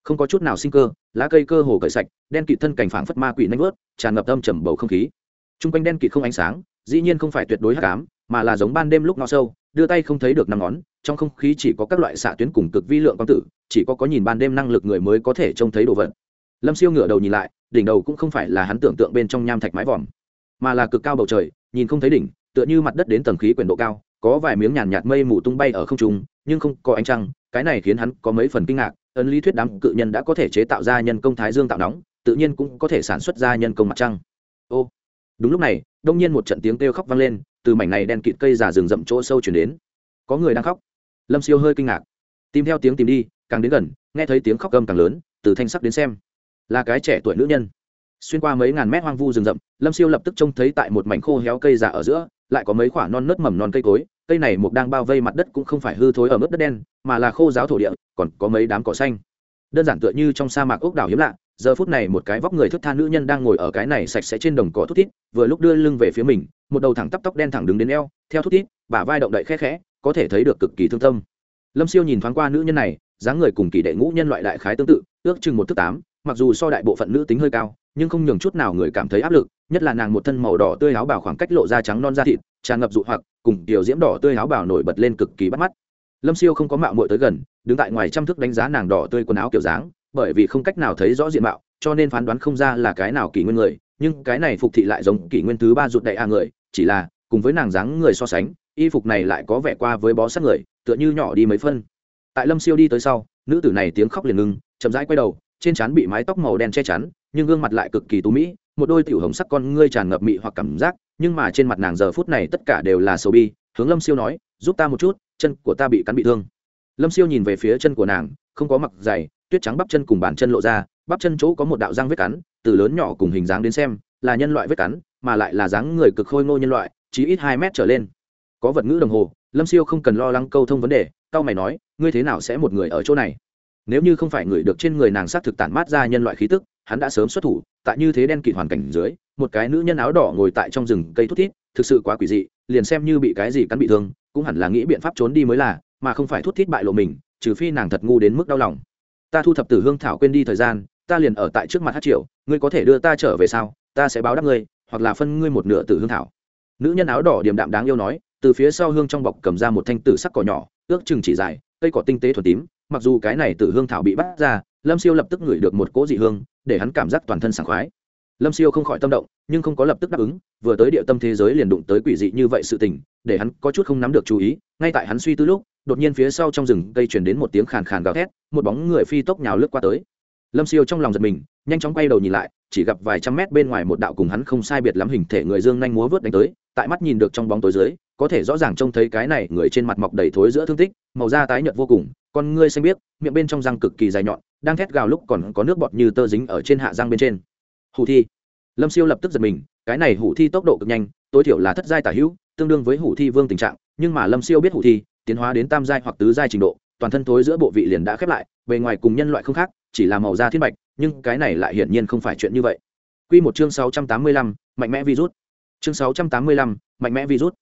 Không có chút nào sinh cơ, lá cây cơ hồ cởi sạch, đen kịt thân cảnh phảng phất ma quỷ nanh vớt, tràn ngập âm trầm bầu không khí. Chung quanh đen kịt không ánh sáng, dĩ nhiên không phải tuyệt đối hắc ám, mà là giống ban đêm lúc no sâu đưa tay không thấy được năm ngón, trong không khí chỉ có các loại xạ tuyến cùng cực vi lượng quang tử, chỉ có có nhìn ban đêm năng lực người mới có thể trông thấy đồ vật. Lâm siêu ngửa đầu nhìn lại, đỉnh đầu cũng không phải là hắn tưởng tượng bên trong nham thạch mái vòm, mà là cực cao bầu trời, nhìn không thấy đỉnh, tựa như mặt đất đến tầng khí quyển độ cao, có vài miếng nhàn nhạt mây mù tung bay ở không trung, nhưng không có ánh trăng, cái này khiến hắn có mấy phần kinh ngạc, ấn lý thuyết đám cự nhân đã có thể chế tạo ra nhân công thái dương tạo nóng, tự nhiên cũng có thể sản xuất ra nhân công mặt trăng. Ô, đúng lúc này, đông nhiên một trận tiếng kêu khóc vang lên từ mảnh này đen kịt cây già rừng rậm chỗ sâu chuyển đến. Có người đang khóc. Lâm siêu hơi kinh ngạc. Tìm theo tiếng tìm đi, càng đến gần, nghe thấy tiếng khóc gầm càng lớn, từ thanh sắc đến xem. Là cái trẻ tuổi nữ nhân. Xuyên qua mấy ngàn mét hoang vu rừng rậm, lâm siêu lập tức trông thấy tại một mảnh khô héo cây già ở giữa, lại có mấy khoả non nớt mầm non cây cối, cây này mục đang bao vây mặt đất cũng không phải hư thối ở mức đất đen, mà là khô giáo thổ địa, còn có mấy đám cỏ xanh. Đơn giản tựa như trong sa mạc ốc đảo hiếm lạ giờ phút này một cái vóc người thức tha nữ nhân đang ngồi ở cái này sạch sẽ trên đồng cỏ thút thít, vừa lúc đưa lưng về phía mình, một đầu thẳng tắp tóc đen thẳng đứng đến eo, theo thút thít, bả vai động đậy khe khẽ, có thể thấy được cực kỳ thương tâm. Lâm siêu nhìn thoáng qua nữ nhân này, dáng người cùng kỳ đệ ngũ nhân loại đại khái tương tự, ước chừng một thước tám, mặc dù so đại bộ phận nữ tính hơi cao, nhưng không nhường chút nào người cảm thấy áp lực, nhất là nàng một thân màu đỏ tươi áo bào khoảng cách lộ ra trắng non da thịt, tràn ngập dụ hoặc, cùng tiểu diễm đỏ tươi áo bào nổi bật lên cực kỳ bắt mắt. Lâm siêu không có mạo muội tới gần, đứng tại ngoài trăm thước đánh giá nàng đỏ tươi quần áo kiểu dáng bởi vì không cách nào thấy rõ diện mạo, cho nên phán đoán không ra là cái nào kỷ nguyên người, nhưng cái này phục thị lại giống kỷ nguyên thứ ba rụt đại a người, chỉ là, cùng với nàng dáng người so sánh, y phục này lại có vẻ qua với bó sát người, tựa như nhỏ đi mấy phân. Tại lâm siêu đi tới sau, nữ tử này tiếng khóc liền ngưng chậm rãi quay đầu, trên trán bị mái tóc màu đen che chắn, nhưng gương mặt lại cực kỳ tú mỹ, một đôi tiểu hồng sắc con ngươi tràn ngập mị hoặc cảm giác, nhưng mà trên mặt nàng giờ phút này tất cả đều là sầu bi, hướng lâm siêu nói, giúp ta một chút, chân của ta bị cắn bị thương. Lâm siêu nhìn về phía chân của nàng, không có mặc giày tuyết trắng bắp chân cùng bàn chân lộ ra, bắp chân chỗ có một đạo răng vết cắn, từ lớn nhỏ cùng hình dáng đến xem, là nhân loại vết cắn, mà lại là dáng người cực khôi ngô nhân loại, chỉ ít hai mét trở lên. Có vật ngữ đồng hồ, lâm siêu không cần lo lắng câu thông vấn đề tao mày nói, ngươi thế nào sẽ một người ở chỗ này? Nếu như không phải người được trên người nàng s á t thực tản mát ra nhân loại khí tức, hắn đã sớm xuất thủ, tại như thế đen kịt hoàn cảnh dưới, một cái nữ nhân áo đỏ ngồi tại trong rừng cây thút thít, thực sự quá quỷ dị, liền xem như bị cái gì cắn bị thương, cũng hẳn là nghĩ biện pháp trốn đi mới là, mà không phải thút thít bại lộ mình, trừ phi nàng thật ngu đến mức đau lòng ta thu thập từ hương thảo quên đi thời gian, ta liền ở tại trước mặt hát triệu ngươi có thể đưa ta trở về sau ta sẽ báo đáp ngươi, hoặc là phân ngươi một nửa từ hương thảo. Nữ nhân áo đỏ điềm đạm đáng yêu nói, từ phía sau hương trong bọc cầm ra một thanh tử sắc cỏ nhỏ, ước chừng chỉ dài, cây cỏ tinh tế thuần tím, mặc dù cái này từ hương thảo bị bắt ra, lâm siêu lập tức ngửi được một cỗ dị hương, để hắn cảm giác toàn thân sảng khoái lâm siêu không khỏi tâm động, nhưng không có lập tức đáp ứng, vừa tới địa tâm thế giới liền đụng tới quỷ dị như vậy sự tình, để hắn có chút không nắm được chú ý, ngay tại hắn suy tư lúc, đột nhiên phía sau trong rừng cây chuyển đến một tiếng khàn khàn gào thét, một bóng người phi tốc nhào lướt qua tới. Lâm siêu trong lòng giật mình, nhanh chóng quay đầu nhìn lại, chỉ gặp vài trăm mét bên ngoài một đạo cùng hắn không sai biệt lắm hình thể người dương nhanh múa vớt đánh tới, tại mắt nhìn được trong bóng tối dưới, có thể rõ ràng trông thấy cái này người trên mặt mọc đầy thối giữa thương tích, màu da tái nhợt vô cùng, con ngươi xanh biếc, miệng bên trong răng cực kỳ dài nhọn, đang thét gào lúc còn có nước bọt như tơ dính ở trên hạ răng bên trên hủ thi lâm siêu lập tức giật mình cái này hủ thi tốc độ cực nhanh tối thiểu là thất giai tả hữu tương đương với hủ thi vương tình trạng nhưng mà lâm siêu biết hủ thi tiến hóa đến tam giai hoặc tứ giai trình độ toàn thân thối giữa bộ vị liền đã khép lại bề ngoài cùng nhân loại không khác chỉ là màu da thiên bạch nhưng cái này lại hiển nhiên không phải chuyện như vậy Quy một chương 685, mạnh mẽ virus. Chương 685, mạnh mẽ virus.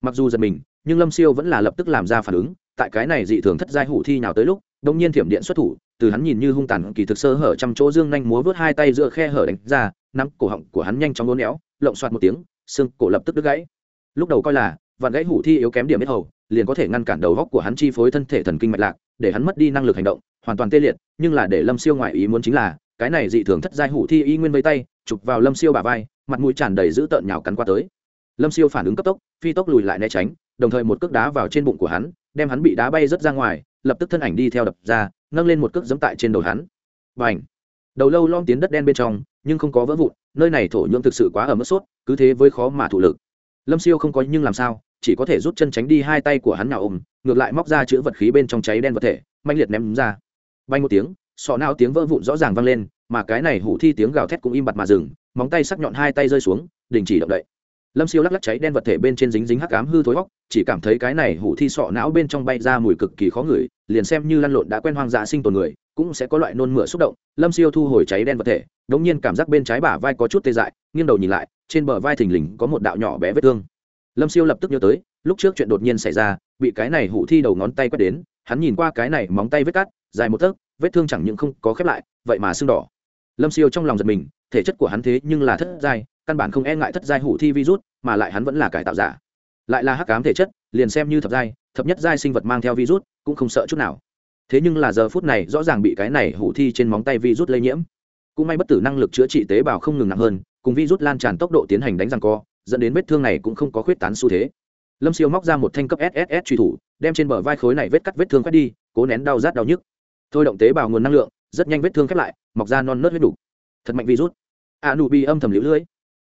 Mặc dù giật mình, nhưng Lâm Siêu vẫn là lập tức làm ra phản ứng, tại cái này dị thường thất giai hủ thi nào tới lúc, đột nhiên thiểm điện xuất thủ, từ hắn nhìn như hung tàn kỳ thực sơ hở trăm chỗ dương nhanh múa vớt hai tay giữa khe hở đánh ra, nắm cổ họng của hắn nhanh chóng uốn éo, lộng xoạt một tiếng, xương cổ lập tức đứt gãy. Lúc đầu coi là, vạn gãy hủ thi yếu kém điểm biết hầu, liền có thể ngăn cản đầu góc của hắn chi phối thân thể thần kinh mạch lạc, để hắn mất đi năng lực hành động, hoàn toàn tê liệt, nhưng là để Lâm Siêu ngoại ý muốn chính là, cái này dị thường thất giai hủ thi y nguyên vây tay, chụp vào Lâm Siêu bả vai, mặt mũi tràn đầy dữ tợn nhào cắn qua tới. Lâm Siêu phản ứng cấp tốc, phi tốc lùi lại né tránh, đồng thời một cước đá vào trên bụng của hắn, đem hắn bị đá bay rất ra ngoài, lập tức thân ảnh đi theo đập ra, nâng lên một cước giẫm tại trên đầu hắn. Bành! Đầu lâu lom tiến đất đen bên trong, nhưng không có vỡ vụn, nơi này thổ nhưỡng thực sự quá ở mức sốt, cứ thế với khó mà thủ lực. Lâm Siêu không có nhưng làm sao, chỉ có thể rút chân tránh đi hai tay của hắn nào ôm, ngược lại móc ra chữ vật khí bên trong cháy đen vật thể, mạnh liệt ném ra. Bay một tiếng, sọ não tiếng vỡ vụn rõ ràng vang lên, mà cái này hủ thi tiếng gào thét cũng im bặt mà dừng, móng tay sắc nhọn hai tay rơi xuống, đình chỉ động đậy lâm siêu lắc lắc cháy đen vật thể bên trên dính dính hắc ám hư thối hóc, chỉ cảm thấy cái này hủ thi sọ não bên trong bay ra mùi cực kỳ khó ngửi, liền xem như lăn lộn đã quen hoang dã sinh tồn người, cũng sẽ có loại nôn mửa xúc động. Lâm siêu thu hồi cháy đen vật thể đ ỗ n g nhiên cảm giác bên trái bả vai có chút tê dại, nghiêng đầu nhìn lại, trên bờ vai thình lình có một đạo nhỏ bé vết thương. Lâm siêu lập tức nhớ tới, lúc trước chuyện đột nhiên xảy ra, bị cái này hủ thi đầu ngón tay quét đến, hắn nhìn qua cái này móng tay vết cắt, dài một tấc, vết thương chẳng những không có khép lại, vậy mà sưng đỏ lâm siêu trong lòng giật mình, thể chất của hắn thế nhưng là thất giai, căn bản không e ngại thất giai hủ thi virus, mà lại hắn vẫn là cải tạo giả. Lại là hắc cám thể chất, liền xem như thập giai, thập nhất giai sinh vật mang theo virus, cũng không sợ chút nào. Thế nhưng là giờ phút này, rõ ràng bị cái này hủ thi trên móng tay virus lây nhiễm. Cũng may bất tử năng lực chữa trị tế bào không ngừng nặng hơn, cùng virus lan tràn tốc độ tiến hành đánh răng co, dẫn đến vết thương này cũng không có khuyết tán xu thế. Lâm siêu móc ra một thanh cấp sss truy thủ, đem trên bờ vai khối này vết cắt vết thương quét đi, cố nén đau rát đau nhức. Thôi động tế bào nguồn năng lượng, rất nhanh vết thương khép lại mọc ra non nớt huyết đủ thật mạnh virus a nụ bi âm thầm liễu lưỡi.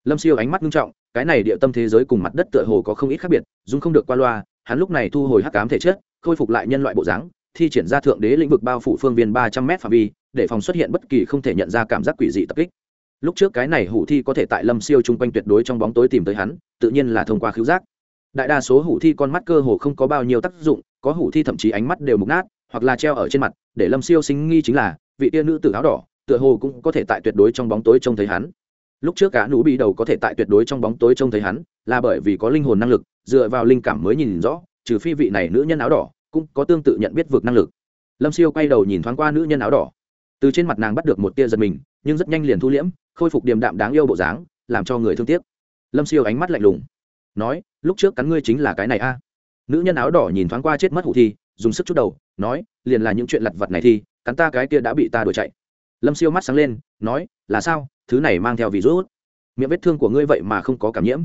Lâm siêu ánh mắt nghiêm trọng, cái này địa tâm thế giới cùng mặt đất tựa hồ có không ít khác biệt, dung không được qua loa, hắn lúc này thu hồi hắc cám thể chất, khôi phục lại nhân loại bộ dáng, thi triển ra thượng đế lĩnh vực bao phủ phương viên ba trăm m phạm vi, để phòng xuất hiện bất kỳ không thể nhận ra cảm giác quỷ dị tập kích. Lúc trước cái này hủ thi có thể tại lâm siêu chung quanh tuyệt đối trong bóng tối tìm tới hắn, tự nhiên là thông qua khứu giác. Đại đa số hủ thi con mắt cơ hồ không có bao nhiêu tác dụng, có hủ thi thậm chí ánh mắt đều mục nát, hoặc là treo ở trên mặt, để lâm siêu sinh nghi chính là, vị tiên nữ tử áo đỏ tựa hồ cũng có thể tại tuyệt đối trong bóng tối trông thấy hắn. Lúc trước cả nụ bị đầu có thể tại tuyệt đối trong bóng tối trông thấy hắn, là bởi vì có linh hồn năng lực, dựa vào linh cảm mới nhìn rõ, trừ phi vị này nữ nhân áo đỏ cũng có tương tự nhận biết vượt năng lực. Lâm siêu quay đầu nhìn thoáng qua nữ nhân áo đỏ. Từ trên mặt nàng bắt được một tia giật mình, nhưng rất nhanh liền thu liễm, khôi phục điềm đạm đáng yêu bộ dáng, làm cho người thương tiếc. Lâm siêu ánh mắt lạnh lùng, nói, lúc trước cắn ngươi chính là cái này a. Nữ nhân áo đỏ nhìn thoáng qua chết mất hủ thi, dùng sức chút đầu, nói, liền là những chuyện lặt vặt này thì, cắn ta cái kia đã bị ta đuổi chạy lâm siêu mắt sáng lên, nói, là sao? Thứ này mang theo virus. Miệng vết thương của ngươi vậy mà không có cảm nhiễm.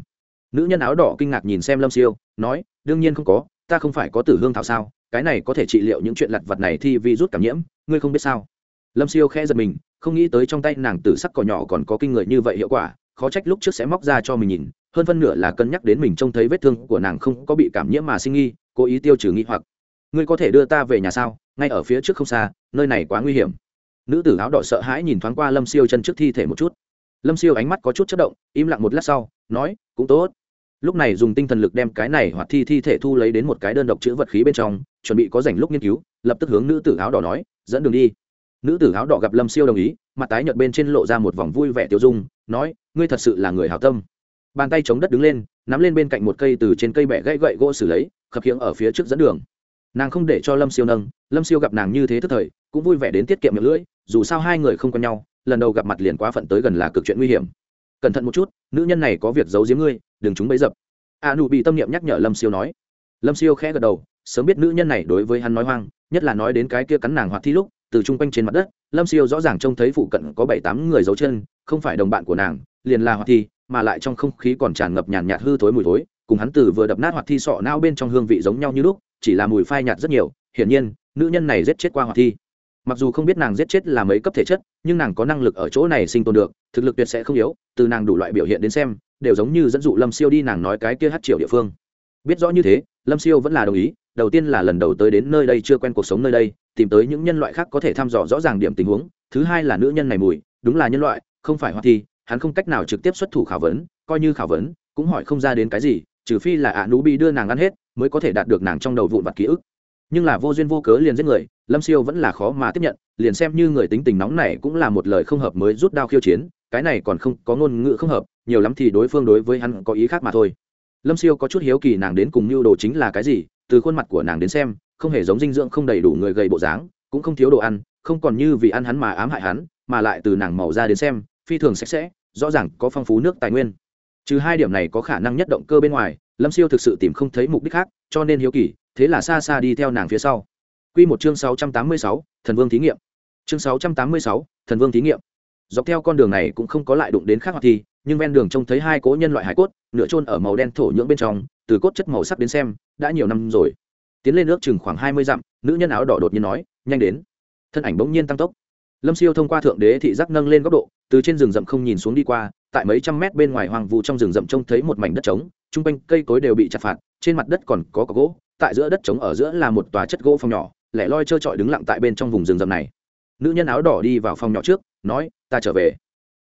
Nữ nhân áo đỏ kinh ngạc nhìn xem lâm siêu, nói, đương nhiên không có, ta không phải có tử hương thảo sao? Cái này có thể trị liệu những chuyện lặt vặt này thì virus cảm nhiễm, ngươi không biết sao? Lâm siêu khẽ giật mình, không nghĩ tới trong tay nàng tử sắc cỏ nhỏ còn có kinh người như vậy hiệu quả, khó trách lúc trước sẽ móc ra cho mình nhìn, hơn phân nửa là cân nhắc đến mình trông thấy vết thương của nàng không có bị cảm nhiễm mà sinh nghi, cố ý tiêu trừ nghi hoặc. Ngươi có thể đưa ta về nhà sao? Ngay ở phía trước không xa, nơi này quá nguy hiểm nữ tử áo đỏ sợ hãi nhìn thoáng qua lâm siêu chân trước thi thể một chút. Lâm siêu ánh mắt có chút chất động, im lặng một lát sau, nói, cũng tốt. Lúc này dùng tinh thần lực đem cái này hoặc thi thi thể thu lấy đến một cái đơn độc chữ vật khí bên trong, chuẩn bị có dành lúc nghiên cứu, lập tức hướng nữ tử áo đỏ nói, dẫn đường đi. Nữ tử áo đỏ gặp lâm siêu đồng ý, mặt tái nhợt bên trên lộ ra một vòng vui vẻ tiêu dung, nói, ngươi thật sự là người hào tâm. Bàn tay chống đất đứng lên, nắm lên bên cạnh một cây từ trên cây bẻ gãy gậy gỗ xử lấy, khập khiễng ở phía trước dẫn đường. Nàng không để cho lâm siêu nâng, lâm siêu gặp nàng như thế tức thời cũng vui vẻ đến tiết kiệm miệng lưỡi, dù sao hai người không quen nhau, lần đầu gặp mặt liền quá phận tới gần là cực chuyện nguy hiểm. Cẩn thận một chút, nữ nhân này có việc giấu giếm ngươi, đừng chúng bấy dập. A nụ bị tâm niệm nhắc nhở lâm siêu nói. Lâm siêu khẽ gật đầu, sớm biết nữ nhân này đối với hắn nói hoang, nhất là nói đến cái kia cắn nàng hoạt thi lúc, từ chung quanh trên mặt đất, lâm siêu rõ ràng trông thấy phụ cận có bảy tám người giấu chân, không phải đồng bạn của nàng, liền là hoạt thi, mà lại trong không khí còn tràn ngập nhàn nhạt hư thối mùi thối, cùng hắn từ vừa đập nát hoạt thi sọ nao bên trong hương vị giống nhau như lúc, chỉ là mùi phai nhạt rất nhiều, hiển nhiên, nữ nhân này giết chết qua hoạt thi mặc dù không biết nàng giết chết là mấy cấp thể chất, nhưng nàng có năng lực ở chỗ này sinh tồn được, thực lực tuyệt sẽ không yếu, từ nàng đủ loại biểu hiện đến xem, đều giống như dẫn dụ lâm siêu đi nàng nói cái kia hát triệu địa phương. Biết rõ như thế, lâm siêu vẫn là đồng ý, đầu tiên là lần đầu tới đến nơi đây chưa quen cuộc sống nơi đây, tìm tới những nhân loại khác có thể thăm dò rõ ràng điểm tình huống, thứ hai là nữ nhân này mùi, đúng là nhân loại, không phải hoa thi, hắn không cách nào trực tiếp xuất thủ khảo vấn, coi như khảo vấn, cũng hỏi không ra đến cái gì, trừ phi là ạ nú bị đưa nàng ăn hết, mới có thể đạt được nàng trong đầu vụn vặt ký ức nhưng là vô duyên vô cớ liền giết người, lâm siêu vẫn là khó mà tiếp nhận, liền xem như người tính tình nóng này cũng là một lời không hợp mới rút đao khiêu chiến, cái này còn không có ngôn ngữ không hợp, nhiều lắm thì đối phương đối với hắn có ý khác mà thôi. Lâm siêu có chút hiếu kỳ nàng đến cùng mưu đồ chính là cái gì, từ khuôn mặt của nàng đến xem, không hề giống dinh dưỡng không đầy đủ người gầy bộ dáng, cũng không thiếu đồ ăn, không còn như vì ăn hắn mà ám hại hắn, mà lại từ nàng màu ra đến xem, phi thường sạch sẽ, rõ ràng có phong phú nước tài nguyên. Trừ hai điểm này có khả năng nhất động cơ bên ngoài, lâm siêu thực sự tìm không thấy mục đích khác, cho nên hiếu kỳ thế là xa xa đi theo nàng phía sau. Q một chương sáu trăm tám mươi sáu, thần vương thí nghiệm. Chương sáu trăm tám mươi sáu, thần vương thí nghiệm. Dọc theo con đường này cũng không có lại đụng đến khác hoặc thi nhưng ven đường trông thấy hai cố nhân loại hải cốt, nửa trôn ở màu đen thổ nhưỡng bên trong, từ cốt chất màu sắc đến xem, đã nhiều năm rồi. Tiến lên nước chừng khoảng hai mươi dặm, nữ nhân áo đỏ đột nhiên nói, nhanh đến. Thân ảnh bỗng nhiên tăng tốc. Lâm siêu thông qua thượng đế thị giác nâng lên góc độ, từ trên rừng rậm không nhìn xuống đi qua, tại mấy trăm mét bên ngoài hoàng vụ trong rừng rậm trông thấy một mảnh đất trống trung quanh cây cối đều bị chặt phạt, trên mặt đất còn có cỏ gỗ tại giữa đất trống ở giữa là một tòa chất gỗ phòng nhỏ, lẻ loi trơ trọi đứng lặng tại bên trong vùng rừng rậm này. Nữ nhân áo đỏ đi vào phòng nhỏ trước, nói, ta trở về.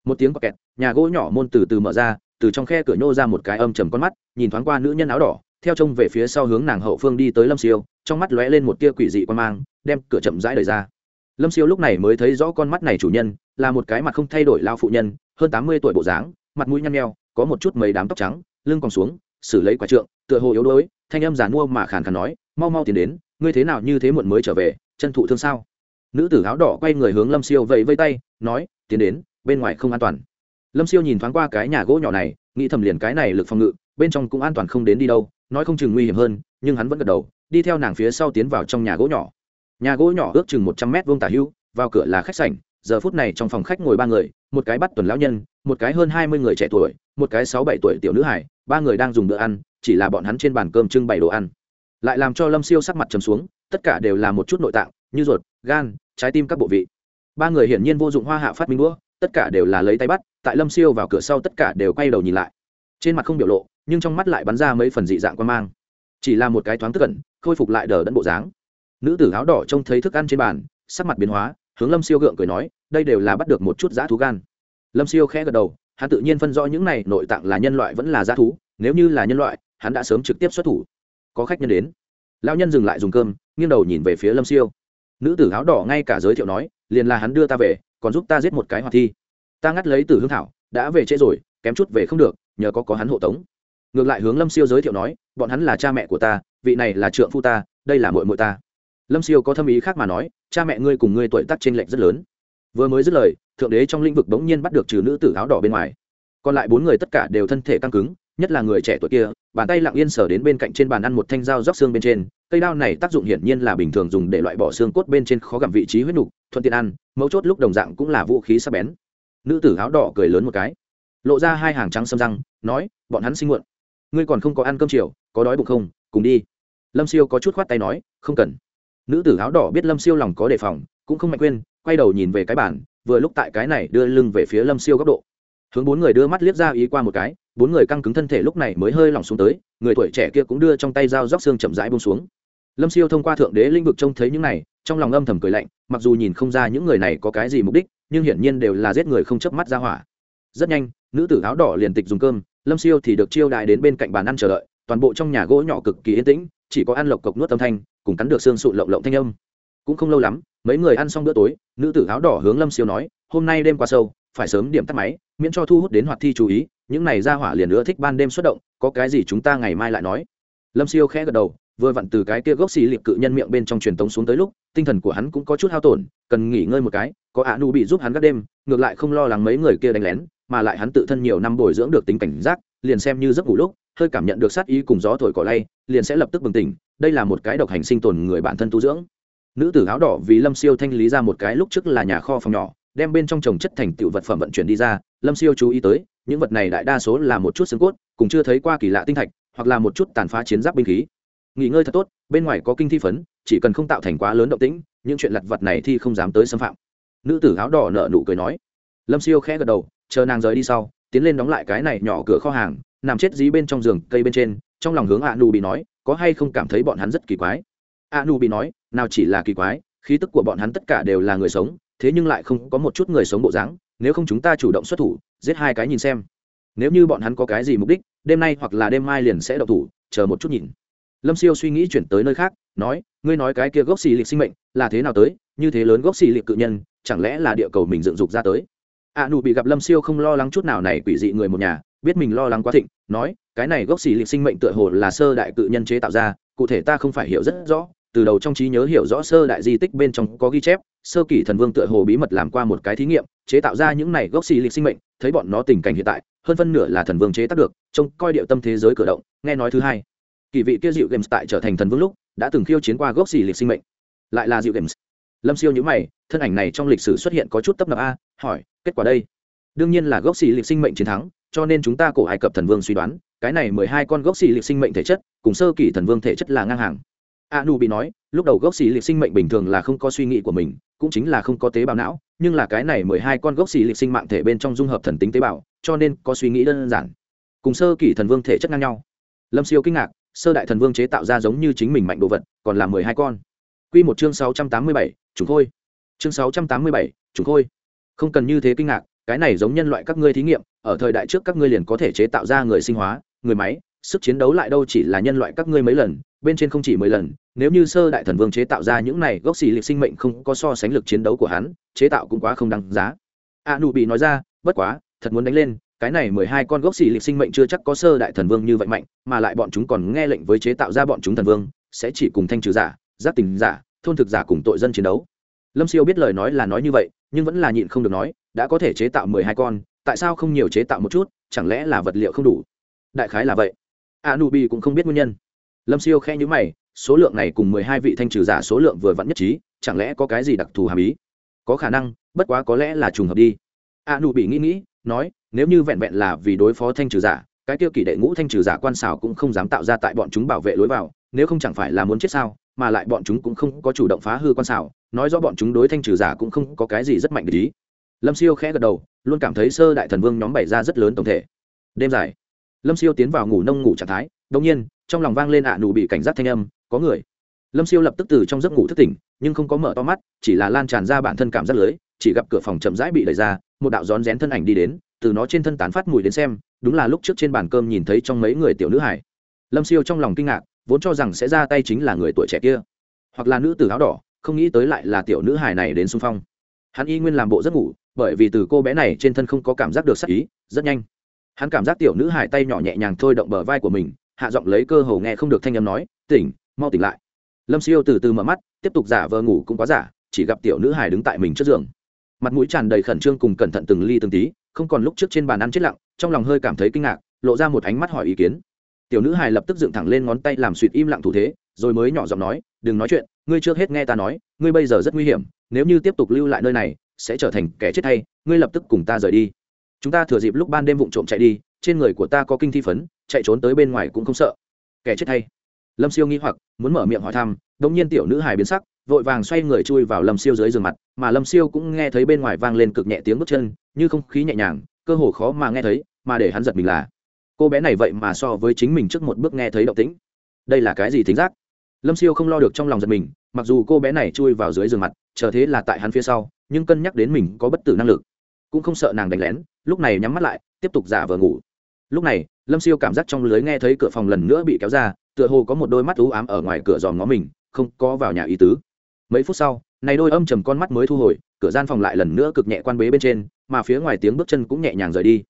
Một tiếng kẹt, nhà gỗ nhỏ môn từ từ mở ra, từ trong khe cửa nhô ra một cái âm trầm con mắt, nhìn thoáng qua nữ nhân áo đỏ, theo trông về phía sau hướng nàng hậu phương đi tới lâm siêu, trong mắt lóe lên một tia quỷ dị quan mang, đem cửa chậm rãi đời ra. Lâm siêu lúc này mới thấy rõ con mắt này chủ nhân, là một cái mặt không thay đổi lao phụ nhân, hơn tám mươi tuổi bộ dáng, mặt mũi nhăn nheo, có một chút mấy đám tóc trắng, lưng còn xuống, xử lấy quả trượng, tựa hồ yếu đuối thanh âm giàn mua mà khàn khàn nói, mau mau tiến đến, ngươi thế nào như thế muộn mới trở về, chân thụ thương sao? Nữ tử áo đỏ quay người hướng lâm siêu vẫy vây tay, nói, tiến đến, bên ngoài không an toàn. Lâm siêu nhìn thoáng qua cái nhà gỗ nhỏ này, nghĩ thầm liền cái này lực phòng ngự, bên trong cũng an toàn không đến đi đâu, nói không chừng nguy hiểm hơn, nhưng hắn vẫn gật đầu, đi theo nàng phía sau tiến vào trong nhà gỗ nhỏ. Nhà gỗ nhỏ ước chừng một trăm mét vuông tả hưu, vào cửa là khách sảnh, giờ phút này trong phòng khách ngồi ba người, một cái bắt tuần lão nhân, một cái hơn hai mươi người trẻ tuổi, một cái sáu bảy tuổi tiểu nữ hải ba người đang dùng bữa ăn chỉ là bọn hắn trên bàn cơm trưng bày đồ ăn. Lại làm cho lâm siêu sắc mặt trầm xuống, tất cả đều là một chút nội tạng, như ruột, gan, trái tim các bộ vị. Ba người hiển nhiên vô dụng hoa hạ phát minh đũa, tất cả đều là lấy tay bắt, tại lâm siêu vào cửa sau tất cả đều quay đầu nhìn lại. Trên mặt không biểu lộ, nhưng trong mắt lại bắn ra mấy phần dị dạng quan mang. Chỉ là một cái thoáng tức cẩn khôi phục lại đờ đẫn bộ dáng. Nữ tử áo đỏ trông thấy thức ăn trên bàn, sắc mặt biến hóa, hướng lâm siêu gượng cười nói, đây đều là bắt được một chút dã thú gan. Lâm siêu khẽ gật đầu, hắn tự nhiên phân rõ những này nội tạng là nhân loại vẫn là dã thú, nếu như là nhân loại hắn đã sớm trực tiếp xuất thủ. Có khách nhân đến. Lão nhân dừng lại dùng cơm, nghiêng đầu nhìn về phía lâm siêu. Nữ tử áo đỏ ngay cả giới thiệu nói, liền là hắn đưa ta về, còn giúp ta giết một cái hoạt thi. Ta ngắt lấy từ hương thảo, đã về trễ rồi, kém chút về không được, nhờ có có hắn hộ tống. Ngược lại hướng lâm siêu giới thiệu nói, bọn hắn là cha mẹ của ta, vị này là trượng phu ta, đây là mội mội ta. Lâm siêu có thâm ý khác mà nói, cha mẹ ngươi cùng ngươi tuổi tác t r ê n lệch rất lớn. Vừa mới dứt lời, thượng đế trong lĩnh vực đ ố n g nhiên bắt được trừ nữ tử áo đỏ bên ngoài. Còn lại bốn người tất cả đều thân thể căng cứng nhất là người trẻ tuổi kia, bàn tay lặng yên sở đến bên cạnh trên bàn ăn một thanh dao róc xương bên trên, cây đao này tác dụng hiển nhiên là bình thường dùng để loại bỏ xương cốt bên trên khó gặm vị trí huyết nục, thuận tiện ăn, mấu chốt lúc đồng dạng cũng là vũ khí sắc bén. Nữ tử áo đỏ cười lớn một cái, lộ ra hai hàng trắng xâm răng, nói, bọn hắn sinh muộn. Ngươi còn không có ăn cơm chiều, có đói bụng không? Cùng đi. Lâm siêu có chút khoát tay nói, không cần. Nữ tử áo đỏ biết lâm siêu lòng có đề phòng, cũng không mạnh quên, quay đầu nhìn về cái bản vừa lúc tại cái này đưa lưng về phía lâm siêu góc độ hướng bốn người đưa mắt liếc ra ý qua một cái, bốn người căng cứng thân thể lúc này mới hơi lỏng xuống tới, người tuổi trẻ kia cũng đưa trong tay dao róc xương chậm rãi bông xuống. Lâm siêu thông qua thượng đế lĩnh vực trông thấy những này, trong lòng âm thầm cười lạnh, mặc dù nhìn không ra những người này có cái gì mục đích, nhưng hiển nhiên đều là giết người không chớp mắt ra hỏa. Rất nhanh, nữ tử áo đỏ liền tịch dùng cơm, lâm siêu thì được chiêu đại đến bên cạnh bàn ăn chờ đợi, toàn bộ trong nhà gỗ nhỏ cực kỳ yên tĩnh, chỉ có ăn lộc cộc nuốt âm thanh, cùng cắn được xương sụn lộng lộng thanh âm. Cũng không lâu lắm, mấy người ăn xong bữa tối, nữ tử áo đỏ hướng lâm siêu nói, hôm nay đêm qua sâu, phải sớm điểm tắt máy miễn cho thu hút đến hoạt thi chú ý, những này ra hỏa liền nữa thích ban đêm xuất động, có cái gì chúng ta ngày mai lại nói. Lâm siêu khẽ gật đầu, vừa vặn từ cái kia gốc xì liệp cự nhân miệng bên trong truyền tống xuống tới lúc, tinh thần của hắn cũng có chút hao tổn, cần nghỉ ngơi một cái, có ạ nu bị giúp hắn các đêm, ngược lại không lo lắng mấy người kia đánh lén, mà lại hắn tự thân nhiều năm bồi dưỡng được tính cảnh giác, liền xem như giấc ngủ lúc, hơi cảm nhận được sát ý cùng gió thổi cỏ lay, liền sẽ lập tức bừng tỉnh, đây là một cái độc hành sinh tồn người bản thân tu dưỡng. Nữ tử áo đỏ vì lâm siêu thanh lý ra một cái lúc trước là nhà kho phòng nhỏ đem bên trong trồng chất thành tựu vật phẩm vận chuyển đi ra, lâm siêu chú ý tới, những vật này đại đa số là một chút xương cốt, cùng chưa thấy qua kỳ lạ tinh thạch, hoặc là một chút tàn phá chiến giáp binh khí. Nghỉ ngơi thật tốt, bên ngoài có kinh thi phấn, chỉ cần không tạo thành quá lớn động tĩnh, những chuyện lặt vặt này thì không dám tới xâm phạm. Nữ tử áo đỏ nợ nụ cười nói. Lâm siêu khẽ gật đầu, chờ nàng rời đi sau, tiến lên đóng lại cái này nhỏ cửa kho hàng, nằm chết dí bên trong giường cây bên trên, trong lòng hướng a nu bị nói, có hay không cảm thấy bọn hắn rất kỳ quái? A nu bị nói, nào chỉ là kỳ quái, khí tức của bọn hắn tất cả đều là người sống thế nhưng lại không có một chút người sống bộ dáng, nếu không chúng ta chủ động xuất thủ, giết hai cái nhìn xem. Nếu như bọn hắn có cái gì mục đích, đêm nay hoặc là đêm mai liền sẽ đậu thủ, chờ một chút nhìn. Lâm siêu suy nghĩ chuyển tới nơi khác, nói, ngươi nói cái kia gốc xì lịch sinh mệnh là thế nào tới? Như thế lớn gốc xì lịch cự nhân, chẳng lẽ là địa cầu mình dựng dục ra tới? A nụ bị gặp lâm siêu không lo lắng chút nào này quỷ dị người một nhà, biết mình lo lắng quá thịnh, nói, cái này gốc xì lịch sinh mệnh tựa hồ là sơ đại cự nhân chế tạo ra, cụ thể ta không phải hiểu rất rõ từ đầu trong trí nhớ hiểu rõ sơ đại di tích bên trong có ghi chép, sơ kỷ thần vương tựa hồ bí mật làm qua một cái thí nghiệm, chế tạo ra những này gốc xì lịch sinh mệnh, thấy bọn nó tình cảnh hiện tại, hơn phân nửa là thần vương chế tác được, trông coi điệu tâm thế giới cử động, nghe nói thứ hai. Kỳ vị kia dịu games tại trở thành thần vương lúc, đã từng khiêu chiến qua gốc xì lịch sinh mệnh. Lại là dịu games. Lâm siêu nhữ mày, thân ảnh này trong lịch sử xuất hiện có chút tấp nập a, hỏi, kết quả đây? Đương nhiên là gốc xì lịch sinh mệnh chiến thắng, cho nên chúng ta cổ ai cập thần vương suy đoán, cái này mười hai con gốc xì lịch sinh mệnh thể chất, cùng sơ kỷ thần vương thể chất là ngang hàng a nu bị nói, lúc đầu gốc xì lịch sinh mệnh bình thường là không có suy nghĩ của mình, cũng chính là không có tế bào não, nhưng là cái này mười hai con gốc xì lịch sinh mạng thể bên trong dung hợp thần tính tế bào, cho nên có suy nghĩ đơn giản. Cùng sơ kỷ thần vương thể chất ngang nhau. Lâm siêu kinh ngạc, sơ đại thần vương chế tạo ra giống như chính mình mạnh đồ vật, còn là mười hai con. Q một chương sáu trăm tám mươi bảy chúng khôi. Chương sáu trăm tám mươi bảy chúng khôi. Không cần như thế kinh ngạc, cái này giống nhân loại các ngươi thí nghiệm, ở thời đại trước các ngươi liền có thể chế tạo ra người sinh hóa, người máy sức chiến đấu lại đâu chỉ là nhân loại các ngươi mấy lần, bên trên không chỉ mười lần, nếu như sơ đại thần vương chế tạo ra những này gốc xì lịch sinh mệnh không có so sánh lực chiến đấu của hắn, chế tạo cũng quá không đáng giá. A nụ bị nói ra, bất quá, thật muốn đánh lên, cái này mười hai con gốc xì lịch sinh mệnh chưa chắc có sơ đại thần vương như vậy mạnh, mà lại bọn chúng còn nghe lệnh với chế tạo ra bọn chúng thần vương, sẽ chỉ cùng thanh trừ giả, giáp tình giả, thôn thực giả cùng tội dân chiến đấu. Lâm siêu biết lời nói là nói như vậy, nhưng vẫn là nhịn không được nói, đã có thể chế tạo mười hai con, tại sao không nhiều chế tạo một chút, chẳng lẽ là vật liệu không đủ? Đại khái là vậy a nu bi cũng không biết nguyên nhân. Lâm siêu khe nhữ mày, số lượng này cùng mười hai vị thanh trừ giả số lượng vừa vặn nhất trí, chẳng lẽ có cái gì đặc thù hàm ý? Có khả năng, bất quá có lẽ là trùng hợp đi. A nu bị nghĩ nghĩ, nói, nếu như vẹn vẹn là vì đối phó thanh trừ giả, cái tiêu kỷ đệ ngũ thanh trừ giả quan xảo cũng không dám tạo ra tại bọn chúng bảo vệ lối vào, nếu không chẳng phải là muốn chết sao, mà lại bọn chúng cũng không có chủ động phá hư quan xảo, nói rõ bọn chúng đối thanh trừ giả cũng không có cái gì rất mạnh để ý. Lâm siêu khẽ gật đầu, luôn cảm thấy sơ đại thần vương nhóm bày ra rất lớn tổng thể. Đêm dài lâm siêu tiến vào ngủ nông ngủ trạng thái đông nhiên, trong lòng vang lên ạ nụ bị cảnh giác thanh âm, có người. Lâm siêu lập tức từ trong giấc ngủ thức tỉnh, nhưng không có mở to mắt, chỉ là lan tràn ra bản thân cảm giác lưới, chỉ gặp cửa phòng chậm rãi bị đẩy ra, một đạo rón rén thân ảnh đi đến, từ nó trên thân tán phát mùi đến xem, đúng là lúc trước trên bàn cơm nhìn thấy trong mấy người tiểu nữ hải lâm siêu trong lòng kinh ngạc, vốn cho rằng sẽ ra tay chính là người tuổi trẻ kia, hoặc là nữ tử áo đỏ, không nghĩ tới lại là tiểu nữ hải này đến xung phong. Hắn y nguyên làm bộ giấc ngủ, bởi vì từ cô bé này trên thân không có cảm giác được sắc ý, rất nhanh hắn cảm giác tiểu nữ hải tay nhỏ nhẹ nhàng thôi động bờ vai của mình, hạ giọng lấy cơ hồ nghe không được thanh âm nói, tỉnh, mau tỉnh lại. Lâm siêu từ từ mở mắt, tiếp tục giả vờ ngủ cũng quá giả, chỉ gặp tiểu nữ hải đứng tại mình trước giường. Mặt mũi tràn đầy khẩn trương cùng cẩn thận từng ly từng tí, không còn lúc trước trên bàn ăn chết lặng, trong lòng hơi cảm thấy kinh ngạc, lộ ra một ánh mắt hỏi ý kiến. Tiểu nữ hải lập tức dựng thẳng lên ngón tay làm suỵt im lặng thủ thế, rồi mới nhỏ giọng nói, đừng nói chuyện, ngươi trước hết nghe ta nói, ngươi bây giờ rất nguy hiểm, nếu như tiếp tục lưu lại nơi này, sẽ trở thành kẻ chết thay, ngươi lập tức cùng ta rời đi chúng ta thừa dịp lúc ban đêm vụng trộm chạy đi, trên người của ta có kinh thi phấn, chạy trốn tới bên ngoài cũng không sợ. Kẻ chết thay lâm siêu nghĩ hoặc, muốn mở miệng hỏi thăm đ ỗ n g nhiên tiểu nữ hài biến sắc, vội vàng xoay người chui vào lâm siêu dưới giường mặt, mà lâm siêu cũng nghe thấy bên ngoài vang lên cực nhẹ tiếng bước chân, như không khí nhẹ nhàng, cơ hồ khó mà nghe thấy, mà để hắn giật mình là, cô bé này vậy mà so với chính mình trước một bước nghe thấy động tĩnh. Đây là cái gì thính giác? Lâm siêu không lo được trong lòng giật mình, mặc dù cô bé này chui vào dưới giường mặt, chờ thế là tại hắn phía sau, nhưng cân nhắc đến mình có bất tử năng lực, cũng không sợ nàng đánh lén lúc này nhắm mắt lại, tiếp tục giả vờ ngủ. Lúc này, lâm siêu cảm giác trong lưới nghe thấy cửa phòng lần nữa bị kéo ra, tựa hồ có một đôi mắt ú ám ở ngoài cửa dòm ngó mình, không có vào nhà ý tứ. Mấy phút sau, này đôi âm trầm con mắt mới thu hồi, cửa gian phòng lại lần nữa cực nhẹ quan bế bên trên, mà phía ngoài tiếng bước chân cũng nhẹ nhàng rời đi.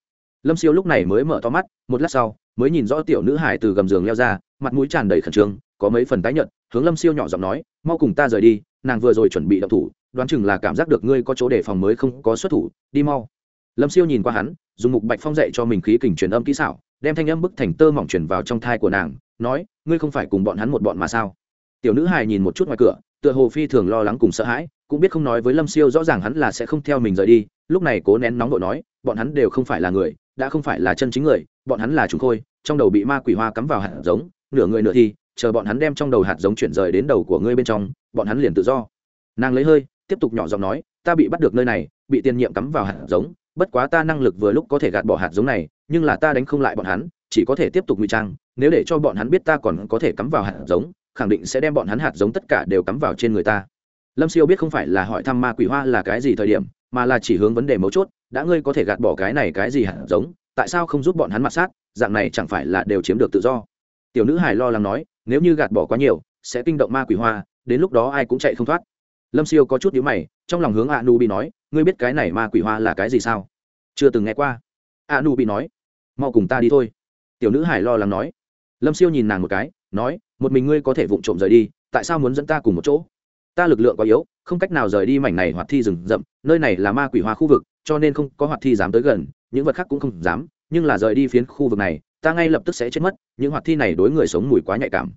Lâm siêu lúc này mới mở to mắt, một lát sau, mới nhìn rõ tiểu nữ hải từ gầm giường leo ra, mặt mũi tràn đầy khẩn trương, có mấy phần tái nhợt, hướng lâm siêu nhỏ giọng nói, mau cùng ta rời đi, nàng vừa rồi chuẩn bị động thủ, đoán chừng là cảm giác được ngươi có chỗ đề phòng mới không có xuất thủ, đi mau lâm siêu nhìn qua hắn, dùng mục bạch phong dạy cho mình khí kình truyền âm kỹ xảo, đem thanh âm bức thành tơ mỏng truyền vào trong thai của nàng, nói, ngươi không phải cùng bọn hắn một bọn mà sao? Tiểu nữ hài nhìn một chút ngoài cửa, tựa hồ phi thường lo lắng cùng sợ hãi, cũng biết không nói với lâm siêu rõ ràng hắn là sẽ không theo mình rời đi, lúc này cố nén nóng vội nói, bọn hắn đều không phải là người, đã không phải là chân chính người, bọn hắn là chúng khôi, trong đầu bị ma quỷ hoa cắm vào hạt giống, nửa người nửa thi, chờ bọn hắn đem trong đầu hạt giống chuyển rời đến đầu của ngươi bên trong, bọn hắn liền tự do. Nàng lấy hơi, tiếp tục nhỏ giọng nói, ta bị bắt được nơi này, bị tiền nhiệm cắm vào hạt giống bất quá ta năng lực vừa lúc có thể gạt bỏ hạt giống này, nhưng là ta đánh không lại bọn hắn, chỉ có thể tiếp tục ngụy trang, nếu để cho bọn hắn biết ta còn có thể cắm vào hạt giống, khẳng định sẽ đem bọn hắn hạt giống tất cả đều cắm vào trên người ta. Lâm siêu biết không phải là hỏi thăm ma quỷ hoa là cái gì thời điểm, mà là chỉ hướng vấn đề mấu chốt, đã ngươi có thể gạt bỏ cái này cái gì hạt giống, tại sao không giúp bọn hắn mặt sát, dạng này chẳng phải là đều chiếm được tự do. Tiểu nữ hài lo lắng nói, nếu như gạt bỏ quá nhiều, sẽ kinh động ma quỷ hoa, đến lúc đó ai cũng chạy không thoát. Lâm siêu có chút nhíu mày, trong lòng hướng a nu bị nói ngươi biết cái này ma quỷ hoa là cái gì sao? Chưa từng nghe qua. A nu bị nói, mau cùng ta đi thôi. Tiểu nữ hải lo lắng nói. Lâm siêu nhìn nàng một cái, nói, một mình ngươi có thể vụng trộm rời đi, tại sao muốn dẫn ta cùng một chỗ? Ta lực lượng quá yếu, không cách nào rời đi mảnh này hoạt thi rừng rậm, nơi này là ma quỷ hoa khu vực, cho nên không có hoạt thi dám tới gần, những vật khác cũng không dám, nhưng là rời đi phiến khu vực này, ta ngay lập tức sẽ chết mất, những hoạt thi này đối người sống mùi quá nhạy cảm.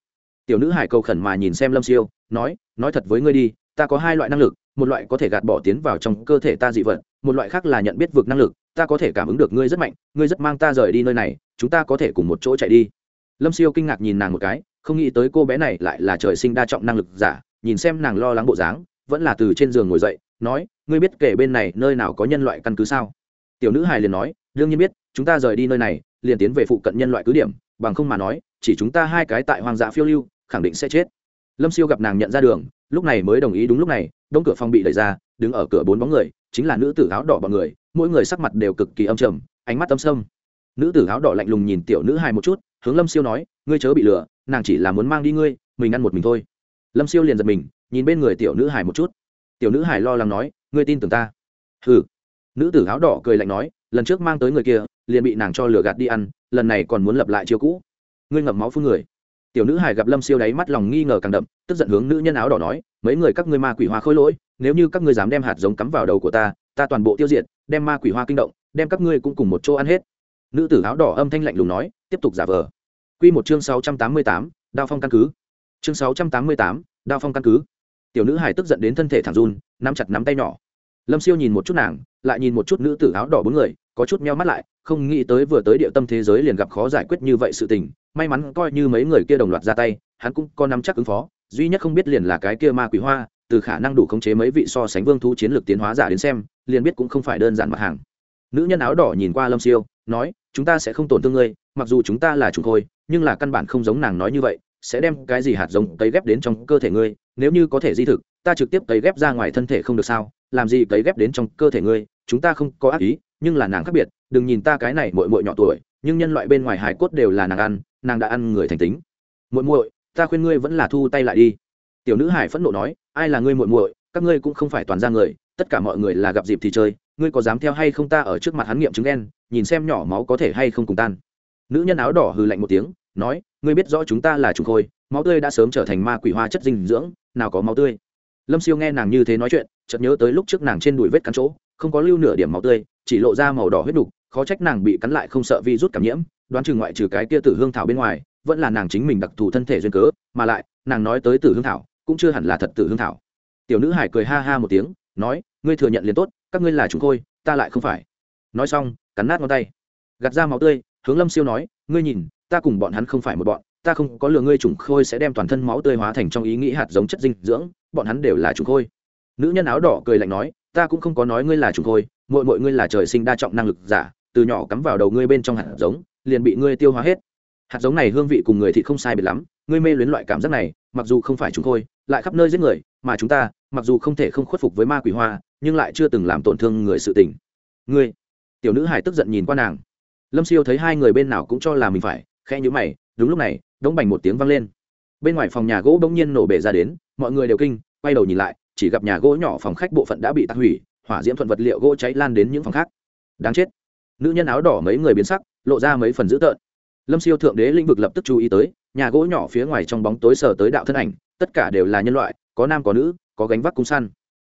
Tiểu nữ hải cầu khẩn mà nhìn xem lâm siêu, nói nói thật với ngươi đi ta có hai loại năng lực, một loại có thể gạt bỏ tiến vào trong cơ thể ta dị vật, một loại khác là nhận biết vực năng lực, ta có thể cảm ứng được ngươi rất mạnh, ngươi rất mang ta rời đi nơi này, chúng ta có thể cùng một chỗ chạy đi. Lâm siêu kinh ngạc nhìn nàng một cái, không nghĩ tới cô bé này lại là trời sinh đa trọng năng lực giả, nhìn xem nàng lo lắng bộ dáng, vẫn là từ trên giường ngồi dậy, nói, ngươi biết kể bên này nơi nào có nhân loại căn cứ sao? Tiểu nữ hài liền nói, đương nhiên biết, chúng ta rời đi nơi này, liền tiến về phụ cận nhân loại cứ điểm, bằng không mà nói, chỉ chúng ta hai cái tại hoang dã phiêu lưu, khẳng định sẽ chết. Lâm siêu gặp nàng nhận ra đường lúc này mới đồng ý đúng lúc này, đống cửa phòng bị đẩy ra, đứng ở cửa bốn bóng người, chính là nữ tử áo đỏ bọn người, mỗi người sắc mặt đều cực kỳ âm trầm, ánh mắt âm sâm. Nữ tử áo đỏ lạnh lùng nhìn tiểu nữ hài một chút, hướng lâm siêu nói, ngươi chớ bị lừa, nàng chỉ là muốn mang đi ngươi, mình ăn một mình thôi. Lâm siêu liền giật mình, nhìn bên người tiểu nữ hài một chút. Tiểu nữ hài lo lắng nói, ngươi tin tưởng ta? Ừ nữ tử áo đỏ cười lạnh nói, lần trước mang tới người kia, liền bị nàng cho lừa gạt đi ăn, lần này còn muốn lập lại chiêu cũ. Ngươi ngậm máu phun người tiểu nữ hài gặp lâm siêu đáy mắt lòng nghi ngờ càng đậm, tức giận hướng nữ nhân áo đỏ nói, mấy người các ngươi ma quỷ hoa khôi lỗi, nếu như các ngươi dám đem hạt giống cắm vào đầu của ta ta toàn bộ tiêu diệt, đem ma quỷ hoa kinh động, đem các ngươi cũng cùng một chỗ ăn hết. Nữ tử áo đỏ âm thanh lạnh lùng nói, tiếp tục giả vờ. Q một chương sáu trăm tám mươi tám, đao phong căn cứ. Chương sáu trăm tám mươi tám, đao phong căn cứ. Tiểu nữ hải tức giận đến thân thể thẳng run, nắm chặt nắm tay nhỏ. Lâm siêu nhìn một chút nàng, lại nhìn một chút nữ tử áo đỏ bốn người có chút meo mắt lại không nghĩ tới vừa tới địa tâm thế giới liền gặp khó giải quyết như vậy sự tình may mắn coi như mấy người kia đồng loạt ra tay hắn cũng có nắm chắc ứng phó duy nhất không biết liền là cái kia ma quỷ hoa từ khả năng đủ khống chế mấy vị so sánh vương thú chiến lược tiến hóa giả đến xem liền biết cũng không phải đơn giản mặt hàng. Nữ nhân áo đỏ nhìn qua lâm siêu nói chúng ta sẽ không tổn thương ngươi mặc dù chúng ta là chủ thôi, nhưng là căn bản không giống nàng nói như vậy sẽ đem cái gì hạt giống cấy ghép đến trong cơ thể ngươi nếu như có thể di thực ta trực tiếp cấy ghép ra ngoài thân thể không được sao? Làm gì cấy ghép đến trong cơ thể ngươi? Chúng ta không có ác ý nhưng là nàng khác biệt, đừng nhìn ta cái này mội mội nhỏ tuổi, nhưng nhân loại bên ngoài hải cốt đều là nàng ăn, nàng đã ăn người thành tính. Muội muội, ta khuyên ngươi vẫn là thu tay lại đi. Tiểu nữ hải phẫn nộ nói, ai là ngươi muội muội? Các ngươi cũng không phải toàn ra người, tất cả mọi người là gặp dịp thì chơi, ngươi có dám theo hay không ta ở trước mặt hắn nghiệm chứng đen nhìn xem nhỏ máu có thể hay không cùng tan. Nữ nhân áo đỏ hừ lạnh một tiếng, nói, ngươi biết rõ chúng ta là trùng khôi, máu tươi đã sớm trở thành ma quỷ hoa chất dinh dưỡng, nào có máu tươi. Lâm siêu nghe nàng như thế nói chuyện, chợt nhớ tới lúc trước nàng trên đùi vết cắn chỗ không có lưu nửa điểm máu tươi, chỉ lộ ra màu đỏ huyết đục, khó trách nàng bị cắn lại không sợ vi rút cảm nhiễm, đoán chừng ngoại trừ cái kia tử hương thảo bên ngoài, vẫn là nàng chính mình đặc thù thân thể duyên cớ, mà lại, nàng nói tới tử hương thảo, cũng chưa hẳn là thật tử hương thảo. Tiểu nữ hải cười ha ha một tiếng, nói, ngươi thừa nhận liền tốt, các ngươi là chúng khôi, ta lại không phải. Nói xong, cắn nát ngón tay, gạt ra máu tươi, hướng lâm siêu nói, ngươi nhìn, ta cùng bọn hắn không phải một bọn, ta không có lừa ngươi trùng khôi sẽ đem toàn thân máu tươi hóa thành trong ý nghĩ hạt giống chất dinh dưỡng, bọn hắn đều là trùng khôi. Nữ nhân áo đỏ cười lạnh nói ta cũng không có nói ngươi là trùng khôi mỗi mỗi ngươi là trời sinh đa trọng năng lực giả, từ nhỏ cắm vào đầu ngươi bên trong hạt giống, liền bị ngươi tiêu hóa hết. Hạt giống này hương vị cùng người thì không sai biệt lắm, ngươi mê luyến loại cảm giác này, mặc dù không phải chúng thôi lại khắp nơi giết người, mà chúng ta, mặc dù không thể không khuất phục với ma quỷ hoa, nhưng lại chưa từng làm tổn thương người sự tình. Ngươi, tiểu nữ hải tức giận nhìn qua nàng. Lâm siêu thấy hai người bên nào cũng cho là mình phải khe nhữ mày, đúng lúc này, đống bành một tiếng vang lên. Bên ngoài phòng nhà gỗ bỗng nhiên nổ bể ra đến, mọi người đều kinh, quay đầu nhìn lại chỉ gặp nhà gỗ nhỏ phòng khách bộ phận đã bị tạc hủy, hỏa diễm thuận vật liệu gỗ cháy lan đến những phòng khác. Đáng chết. Nữ nhân áo đỏ mấy người biến sắc, lộ ra mấy phần dữ tợn. Lâm siêu thượng đế lĩnh vực lập tức chú ý tới, nhà gỗ nhỏ phía ngoài trong bóng tối sờ tới đạo thân ảnh, tất cả đều là nhân loại, có nam có nữ, có gánh vác cung săn,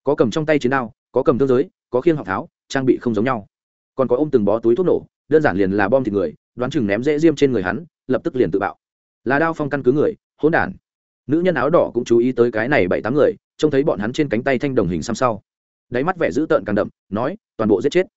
có cầm trong tay chiến đao, có cầm thương giới, có khiêng học tháo, trang bị không giống nhau. Còn có ôm từng bó túi thuốc nổ, đơn giản liền là bom thịt người, đoán chừng ném dễ diêm trên người hắn, lập tức liền tự bạo. Là đao phong căn cứ người, hỗn đản. Nữ nhân áo đỏ cũng chú ý tới cái này bảy tám người trông thấy bọn hắn trên cánh tay thanh đồng hình xăm sau. Đáy mắt vẻ dữ tợn càng đậm, nói, toàn bộ giết chết.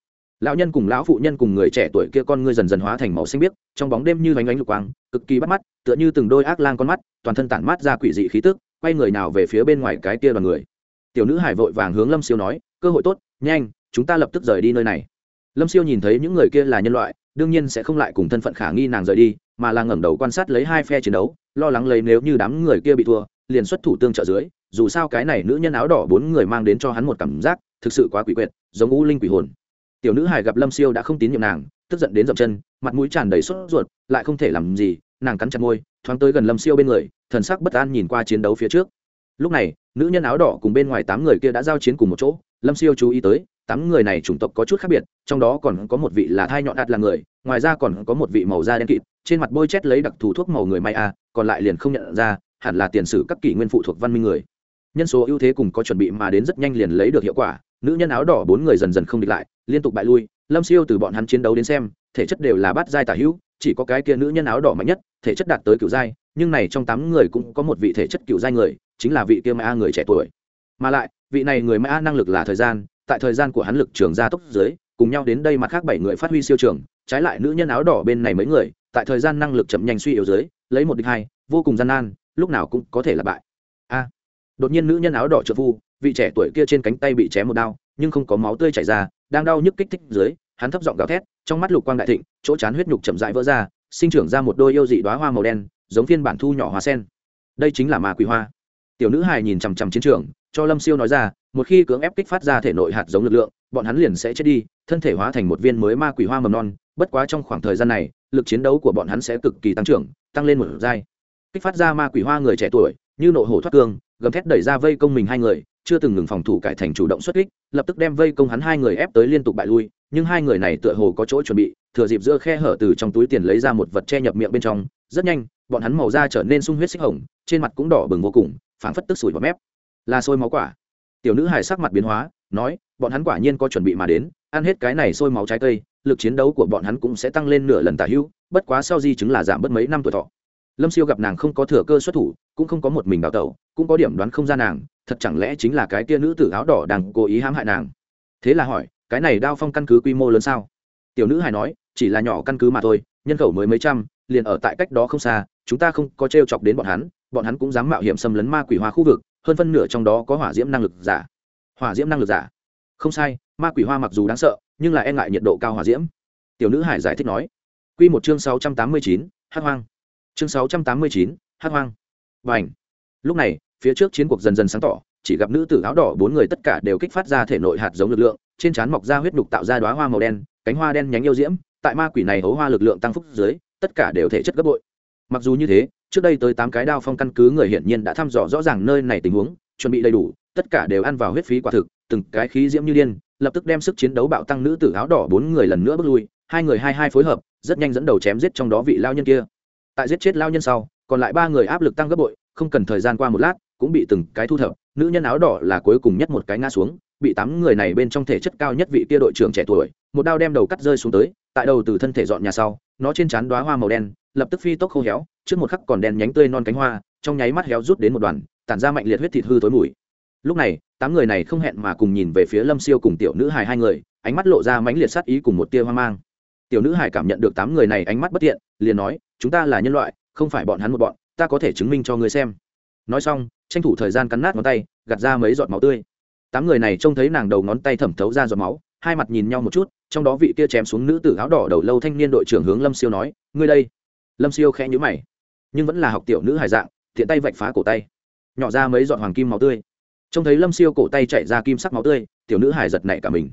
Lão nhân cùng lão phụ nhân cùng người trẻ tuổi kia con ngươi dần dần hóa thành màu xanh biếc, trong bóng đêm như vánh ánh lục quang, cực kỳ bắt mắt, tựa như từng đôi ác lang con mắt, toàn thân tản mát ra quỷ dị khí tức, quay người nào về phía bên ngoài cái kia đoàn người. Tiểu nữ hải vội vàng hướng lâm siêu nói, cơ hội tốt, nhanh, chúng ta lập tức rời đi nơi này. Lâm siêu nhìn thấy những người kia là nhân loại, đương nhiên sẽ không lại cùng thân phận khả nghi nàng rời đi, mà là ngẩng đầu quan sát lấy hai phe chiến đấu, lo lắng lấy nếu như đám người kia bị thua liền xuất thủ tương trợ dưới, dù sao cái này nữ nhân áo đỏ bốn người mang đến cho hắn một cảm giác, thực sự quá quỷ quyệt, giống u linh quỷ hồn. Tiểu nữ hải gặp lâm siêu đã không tín nhiệm nàng, tức giận đến dậm chân, mặt mũi tràn đầy sốt ruột, lại không thể làm gì, nàng cắn chặt môi, thoáng tới gần lâm siêu bên người, thần sắc bất an nhìn qua chiến đấu phía trước. Lúc này, nữ nhân áo đỏ cùng bên ngoài tám người kia đã giao chiến cùng một chỗ, lâm siêu chú ý tới, tám người này chủng tộc có chút khác biệt, trong đó còn có một vị là thai nhọn đạt là người, ngoài ra còn có một vị màu da đen kịt, trên mặt bôi chét lấy đặc thù thuốc màu người may a còn lại liền không nhận ra hẳn là tiền sử các kỷ nguyên phụ thuộc văn minh người. Nhân số ưu thế cùng có chuẩn bị mà đến rất nhanh liền lấy được hiệu quả, nữ nhân áo đỏ bốn người dần dần không địch lại, liên tục bại lui, lâm siêu từ bọn hắn chiến đấu đến xem, thể chất đều là bát giai tả hữu, chỉ có cái kia nữ nhân áo đỏ mạnh nhất, thể chất đạt tới cựu giai, nhưng này trong tám người cũng có một vị thể chất cựu giai người, chính là vị kia ma người trẻ tuổi. Mà lại, vị này người ma năng lực là thời gian, tại thời gian của hắn lực trường gia tốc dưới, cùng nhau đến đây mặt khác bảy người phát huy siêu trường, trái lại nữ nhân áo đỏ bên này mấy người, tại thời gian năng lực chậm nhanh suy yếu dưới, lấy một địch hai, vô cùng gian nan lúc nào cũng có thể là bại. A, đột nhiên nữ nhân áo đỏ trợ phu, vị trẻ tuổi kia trên cánh tay bị chém một đao, nhưng không có máu tươi chảy ra, đang đau nhức kích thích dưới, hắn thấp giọng gào thét, trong mắt lục quang đại thịnh, chỗ chán huyết nhục chậm rãi vỡ ra, sinh trưởng ra một đôi yêu dị đoá hoa màu đen, giống phiên bản thu nhỏ hoa sen. Đây chính là ma quỷ hoa. Tiểu nữ hài nhìn chằm chằm chiến trường, cho lâm siêu nói ra, một khi cưỡng ép kích phát ra thể nội hạt giống lực lượng, bọn hắn liền sẽ chết đi, thân thể hóa thành một viên mới ma quỷ hoa mầm non, bất quá trong khoảng thời gian này, lực chiến đấu của bọn hắn sẽ cực kỳ tăng trưởng, tăng lên một giai kích phát ra ma quỷ hoa người trẻ tuổi, như nộ hổ thoát cương, gầm thét đẩy ra vây công mình hai người, chưa từng ngừng phòng thủ cải thành chủ động xuất kích, lập tức đem vây công hắn hai người ép tới liên tục bại lui, nhưng hai người này tựa hồ có chỗ chuẩn bị, thừa dịp giữa khe hở từ trong túi tiền lấy ra một vật che nhập miệng bên trong, rất nhanh, bọn hắn màu da trở nên sung huyết xích hồng, trên mặt cũng đỏ bừng vô cùng, phảng phất tức sủi vào mép. Là sôi máu quả. Tiểu nữ hài sắc mặt biến hóa, nói, bọn hắn quả nhiên có chuẩn bị mà đến, ăn hết cái này sôi máu trái cây, lực chiến đấu của bọn hắn cũng sẽ tăng lên nửa lần tả hữu, bất quá sau di chứng là giảm bớt mấy năm tuổi thọ lâm siêu gặp nàng không có thừa cơ xuất thủ, cũng không có một mình đào tẩu, cũng có điểm đoán không ra nàng, thật chẳng lẽ chính là cái tia nữ tử áo đỏ đang cố ý hãm hại nàng? Thế là hỏi, cái này đao phong căn cứ quy mô lớn sao? Tiểu nữ hài nói, chỉ là nhỏ căn cứ mà thôi, nhân khẩu mới mấy trăm, liền ở tại cách đó không xa, chúng ta không có t r e o chọc đến bọn hắn bọn hắn cũng dám mạo hiểm xâm lấn ma quỷ hoa khu vực, hơn phân nửa trong đó có hỏa diễm năng lực giả. Hỏa diễm năng lực giả? Không sai, ma quỷ hoa mặc dù đáng sợ, nhưng là e ngại nhiệt độ cao hỏa diễm. Tiểu nữ hải giải thích nói. Q một chương sáu trăm tám mươi chín hát hoang chương sáu trăm tám mươi chín hát hoang. Và ảnh lúc này, phía trước chiến cuộc dần dần sáng tỏ, chỉ gặp nữ tử áo đỏ bốn người tất cả đều kích phát ra thể nội hạt giống lực lượng, trên trán mọc ra huyết đục tạo ra đoá hoa màu đen, cánh hoa đen nhánh yêu diễm, tại ma quỷ này hấu hoa lực lượng tăng phúc dưới, tất cả đều thể chất gấp bội. Mặc dù như thế, trước đây tới tám cái đao phong căn cứ người hiển nhiên đã thăm dò rõ ràng nơi này tình huống, chuẩn bị đầy đủ, tất cả đều ăn vào huyết phí quả thực, từng cái khí diễm như điên, lập tức đem sức chiến đấu bạo tăng nữ tử áo đỏ bốn người lần nữa bước lui, hai người hai hai phối hợp, rất nhanh dẫn đầu chém giết trong đó vị lao nhân kia tại giết chết lao nhân sau, còn lại ba người áp lực tăng gấp bội, không cần thời gian qua một lát, cũng bị từng cái thu thập, nữ nhân áo đỏ là cuối cùng nhất một cái ngã xuống, bị tám người này bên trong thể chất cao nhất vị kia đội trưởng trẻ tuổi, một đao đem đầu cắt rơi xuống tới, tại đầu từ thân thể dọn nhà sau, nó trên trán đoá hoa màu đen, lập tức phi tốc khô héo, trước một khắc còn đen nhánh tươi non cánh hoa, trong nháy mắt héo rút đến một đoàn, tản ra mạnh liệt huyết thịt hư tối mùi. Lúc này, tám người này không hẹn mà cùng nhìn về phía lâm siêu cùng tiểu nữ hài hai người, ánh mắt lộ ra mãnh liệt sát ý cùng một tia hoang mang. Tiểu nữ hài cảm nhận được tám người này ánh mắt bất tiện liền nói chúng ta là nhân loại, không phải bọn hắn một bọn, ta có thể chứng minh cho ngươi xem. Nói xong, tranh thủ thời gian cắn nát ngón tay, gạt ra mấy giọt máu tươi. Tám người này trông thấy nàng đầu ngón tay thẩm thấu ra giọt máu, hai mặt nhìn nhau một chút, trong đó vị kia chém xuống nữ tử áo đỏ đầu lâu thanh niên đội trưởng hướng lâm siêu nói, ngươi đây. Lâm siêu khẽ nhữ mày. Nhưng vẫn là học tiểu nữ hài dạng, thiện tay vạch phá cổ tay, nhỏ ra mấy giọt hoàng kim máu tươi. Trông thấy lâm siêu cổ tay chạy ra kim sắc máu tươi, tiểu nữ hài giật nảy cả mình.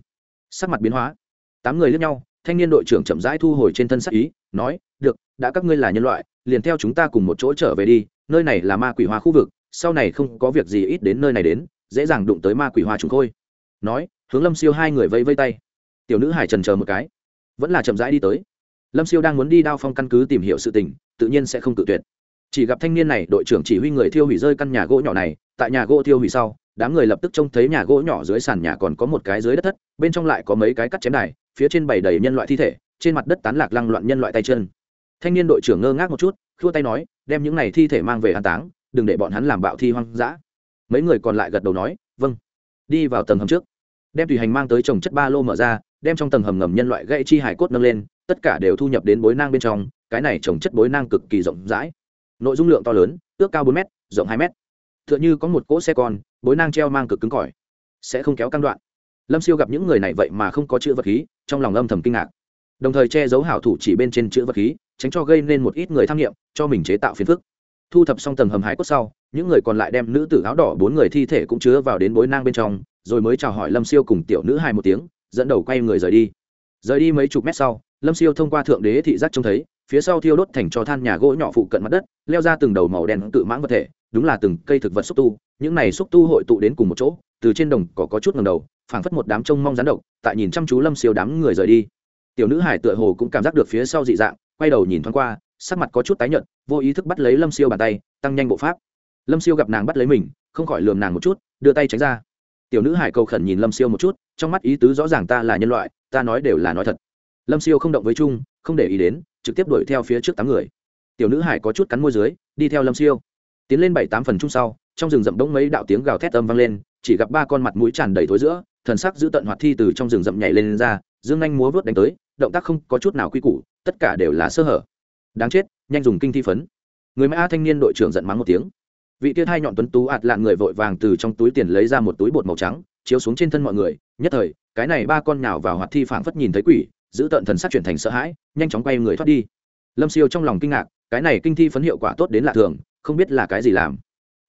Sắc mặt biến hóa. Tám người lướt nhau thanh niên đội trưởng chậm rãi thu hồi trên thân sắc ý, nói, được, đã các ngươi là nhân loại, liền theo chúng ta cùng một chỗ trở về đi, nơi này là ma quỷ hoa khu vực, sau này không có việc gì ít đến nơi này đến, dễ dàng đụng tới ma quỷ hoa chúng khôi. Nói, hướng lâm siêu hai người vây vây tay. Tiểu nữ hải trần chờ một cái. Vẫn là chậm rãi đi tới. Lâm siêu đang muốn đi đao phong căn cứ tìm hiểu sự tình, tự nhiên sẽ không tự tuyệt. Chỉ gặp thanh niên này, đội trưởng chỉ huy người thiêu hủy rơi căn nhà gỗ nhỏ này, tại nhà gỗ thiêu hủy sau, đám người lập tức trông thấy nhà gỗ nhỏ dưới sàn nhà còn có một cái dưới đất thất, bên trong lại có mấy cái cắt chém đài phía trên bày đầy nhân loại thi thể, trên mặt đất tán lạc lăng loạn nhân loại tay chân. Thanh niên đội trưởng ngơ ngác một chút, khua tay nói, đem những này thi thể mang về an táng, đừng để bọn hắn làm bạo thi hoang dã. Mấy người còn lại gật đầu nói vâng đi vào tầng hầm trước. Đem tùy hành mang tới trồng chất ba lô mở ra, đem trong tầng hầm ngầm nhân loại gãy chi hải cốt nâng lên, tất cả đều thu nhập đến bối nang bên trong, cái này trồng chất bối nang cực kỳ rộng rãi. Nội dung lượng to lớn, ước cao bốn m rộng hai m t h ư ợ n h ư có một cỗ xe con, bối nang treo mang cực cứng cỏi, sẽ không kéo căng đoạn. Lâm siêu gặp những người này vậy mà không có chữ vật khí trong lòng âm thầm kinh ngạc. Đồng thời che giấu hảo thủ chỉ bên trên chữ vật khí, tránh cho gây nên một ít người tham nghiệm, cho mình chế tạo phiền phức. Thu thập xong tầng hầm hải cốt sau, những người còn lại đem nữ tử áo đỏ bốn người thi thể cũng chứa vào đến bối nang bên trong, rồi mới chào hỏi lâm siêu cùng tiểu nữ hai một tiếng, dẫn đầu quay người rời đi. Rời đi mấy chục mét sau, lâm siêu thông qua thượng đế thị giác trông thấy, phía sau thiêu đốt thành cho than nhà gỗ nhỏ phụ cận mặt đất, leo ra từng đầu màu đen tự mãng vật thể, đúng là từng cây thực vật xúc tu, những này xúc tu hội tụ đến cùng một chỗ từ trên đồng có, có chút ngầm đầu phảng phất một đám trông mong rán độc tại nhìn chăm chú lâm siêu đám người rời đi. Tiểu nữ hải tựa hồ cũng cảm giác được phía sau dị dạng quay đầu nhìn thoáng qua sắc mặt có chút tái nhợt vô ý thức bắt lấy lâm siêu bàn tay tăng nhanh bộ pháp. Lâm siêu gặp nàng bắt lấy mình không khỏi lườm nàng một chút đưa tay tránh ra. Tiểu nữ hải cầu khẩn nhìn lâm siêu một chút trong mắt ý tứ rõ ràng ta là nhân loại ta nói đều là nói thật. Lâm siêu không động với chung không để ý đến trực tiếp đuổi theo phía trước tám người. Tiểu nữ hải có chút cắn môi dưới đi theo lâm siêu. Tiến lên bảy tám phần chung sau trong rừng rậm đống mấy đạo tiếng gào thét âm vang lên chỉ gặp ba con mặt mũi tràn đầy thối giữa thần sắc giữ tận hoạt thi từ trong rừng rậm nhảy lên, lên ra dương anh múa vớt đánh tới động tác không có chút nào quy củ tất cả đều là sơ hở. Đáng chết nhanh dùng kinh thi phấn. Người mã thanh niên đội trưởng giận mắng một tiếng. Vị tiên hai nhọn tuấn tú ạt lạng người vội vàng từ trong túi tiền lấy ra một túi bột màu trắng chiếu xuống trên thân mọi người nhất thời cái này ba con nhào vào hoạt thi phảng phất nhìn thấy quỷ giữ tận thần sắc chuyển thành sợ hãi nhanh chóng quay người thoát đi. Lâm siêu trong lòng kinh ngạc cái này kinh thi phấn hiệu quả tốt đến lạ thường không biết là cái gì làm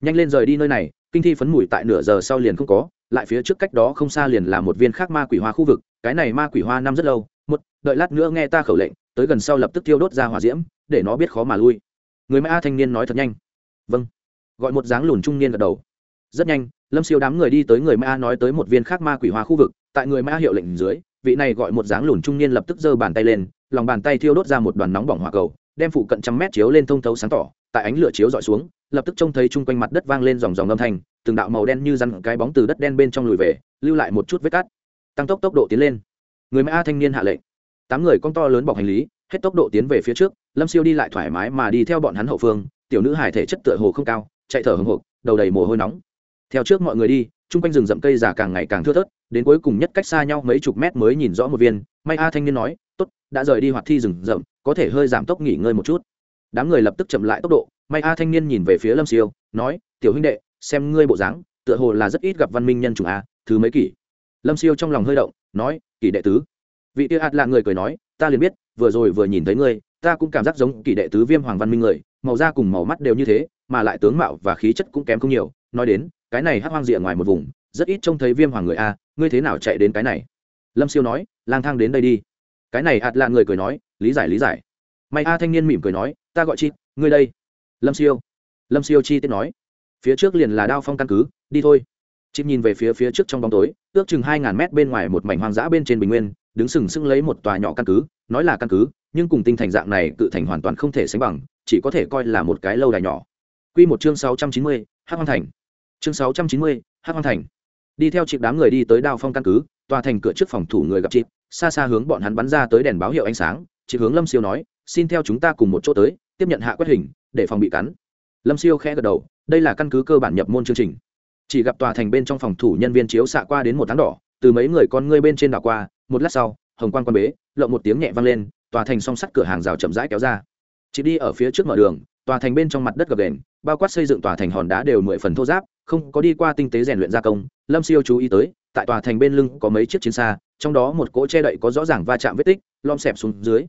nhanh lên rời đi nơi này, kinh thi phấn mùi tại nửa giờ sau liền không có, lại phía trước cách đó không xa liền là một viên khác ma quỷ hoa khu vực, cái này ma quỷ hoa năm rất lâu, một, đợi lát nữa nghe ta khẩu lệnh, tới gần sau lập tức tiêu đốt ra hỏa diễm, để nó biết khó mà lui. Người mã thanh niên nói thật nhanh. Vâng. Gọi một dáng lùn trung niên gật đầu. Rất nhanh, lâm siêu đám người đi tới người mã nói tới một viên khác ma quỷ hoa khu vực, tại người mã hiệu lệnh dưới, vị này gọi một dáng lùn trung niên lập tức giơ bàn tay lên, lòng bàn tay thiêu đốt ra một đoàn nóng bỏng hỏa cầu, đem phụ cận trăm mét chiếu lên thông thấu sáng tỏ, tại ánh lửa chiếu dọi xuống lập tức trông thấy chung quanh mặt đất vang lên dòng dòng âm thanh, từng đạo màu đen như rắn cái bóng từ đất đen bên trong lùi về, lưu lại một chút vết cắt tăng tốc tốc độ tiến lên. Người mã thanh niên hạ lệnh. Tám người con to lớn bọc hành lý, hết tốc độ tiến về phía trước, lâm siêu đi lại thoải mái mà đi theo bọn hắn hậu phương, tiểu nữ hải thể chất tựa hồ không cao, chạy thở hồng hộc, đầu đầy mồ hôi nóng. Theo trước mọi người đi, chung quanh rừng rậm cây già càng ngày càng thưa thớt, đến cuối cùng nhất cách xa nhau mấy chục mét mới nhìn rõ một viên. May a thanh niên nói, tốt, đã rời đi hoạt thi rừng rậm, có thể hơi giảm tốc nghỉ ngơi một chút. Đám người lập tức chậm lại tốc độ may a thanh niên nhìn về phía lâm siêu, nói, tiểu huynh đệ, xem ngươi bộ dáng, tựa hồ là rất ít gặp văn minh nhân chủng a, thứ mấy kỷ? Lâm siêu trong lòng hơi động, nói, kỷ đệ tứ. Vị tiêu ạt là người cười nói, ta liền biết, vừa rồi vừa nhìn thấy ngươi, ta cũng cảm giác giống kỷ đệ tứ viêm hoàng văn minh người, màu da cùng màu mắt đều như thế, mà lại tướng mạo và khí chất cũng kém không nhiều. Nói đến, cái này hắc hoang rịa ngoài một vùng, rất ít trông thấy viêm hoàng người a, ngươi thế nào chạy đến cái này? Lâm siêu nói, lang thang đến đây đi. Cái này ạt là người cười nói, lý giải lý giải. May a thanh niên mỉm cười nói, ta gọi chi ngươi đây lâm siêu lâm siêu chi tiết nói phía trước liền là đao phong căn cứ đi thôi chịp nhìn về phía phía trước trong bóng tối ước chừng hai ngàn mét bên ngoài một mảnh hoang dã bên trên bình nguyên đứng sừng sững lấy một tòa nhỏ căn cứ nói là căn cứ nhưng cùng tinh thành dạng này cự thành hoàn toàn không thể sánh bằng chỉ có thể coi là một cái lâu đài nhỏ Quy một chương sáu trăm chín mươi, Hắc Hoang Thành. Chương sáu trăm chín mươi, Hắc Hoang Thành. Đi theo chịp đám người đi tới Đao Phong căn cứ, tòa thành cửa trước phòng thủ người gặp chịp, xa xa hướng bọn hắn bắn ra tới đèn báo hiệu ánh sáng, chỉ hướng Lâm Siêu nói, "Xin theo chúng ta cùng một chỗ tới, tiếp nhận hạ quét hình, để phòng bị cắn." Lâm Siêu khẽ gật đầu, đây là căn cứ cơ bản nhập môn chương trình. Chỉ gặp tòa thành bên trong phòng thủ nhân viên chiếu xạ qua đến một tháng đỏ, từ mấy người con ngươi bên trên đảo qua, một lát sau, hồng quang quan bế, lộng một tiếng nhẹ vang lên, tòa thành song sắt cửa hàng rào chậm rãi kéo ra. Chỉ đi ở phía trước mở đường, tòa thành bên trong mặt đất gập đền bao quát xây dựng tòa thành hòn đá đều mười phần thô giáp không có đi qua tinh tế rèn luyện gia công lâm siêu chú ý tới tại tòa thành bên lưng có mấy chiếc chiến xa trong đó một cỗ che đậy có rõ ràng va chạm vết tích lom xẹp xuống dưới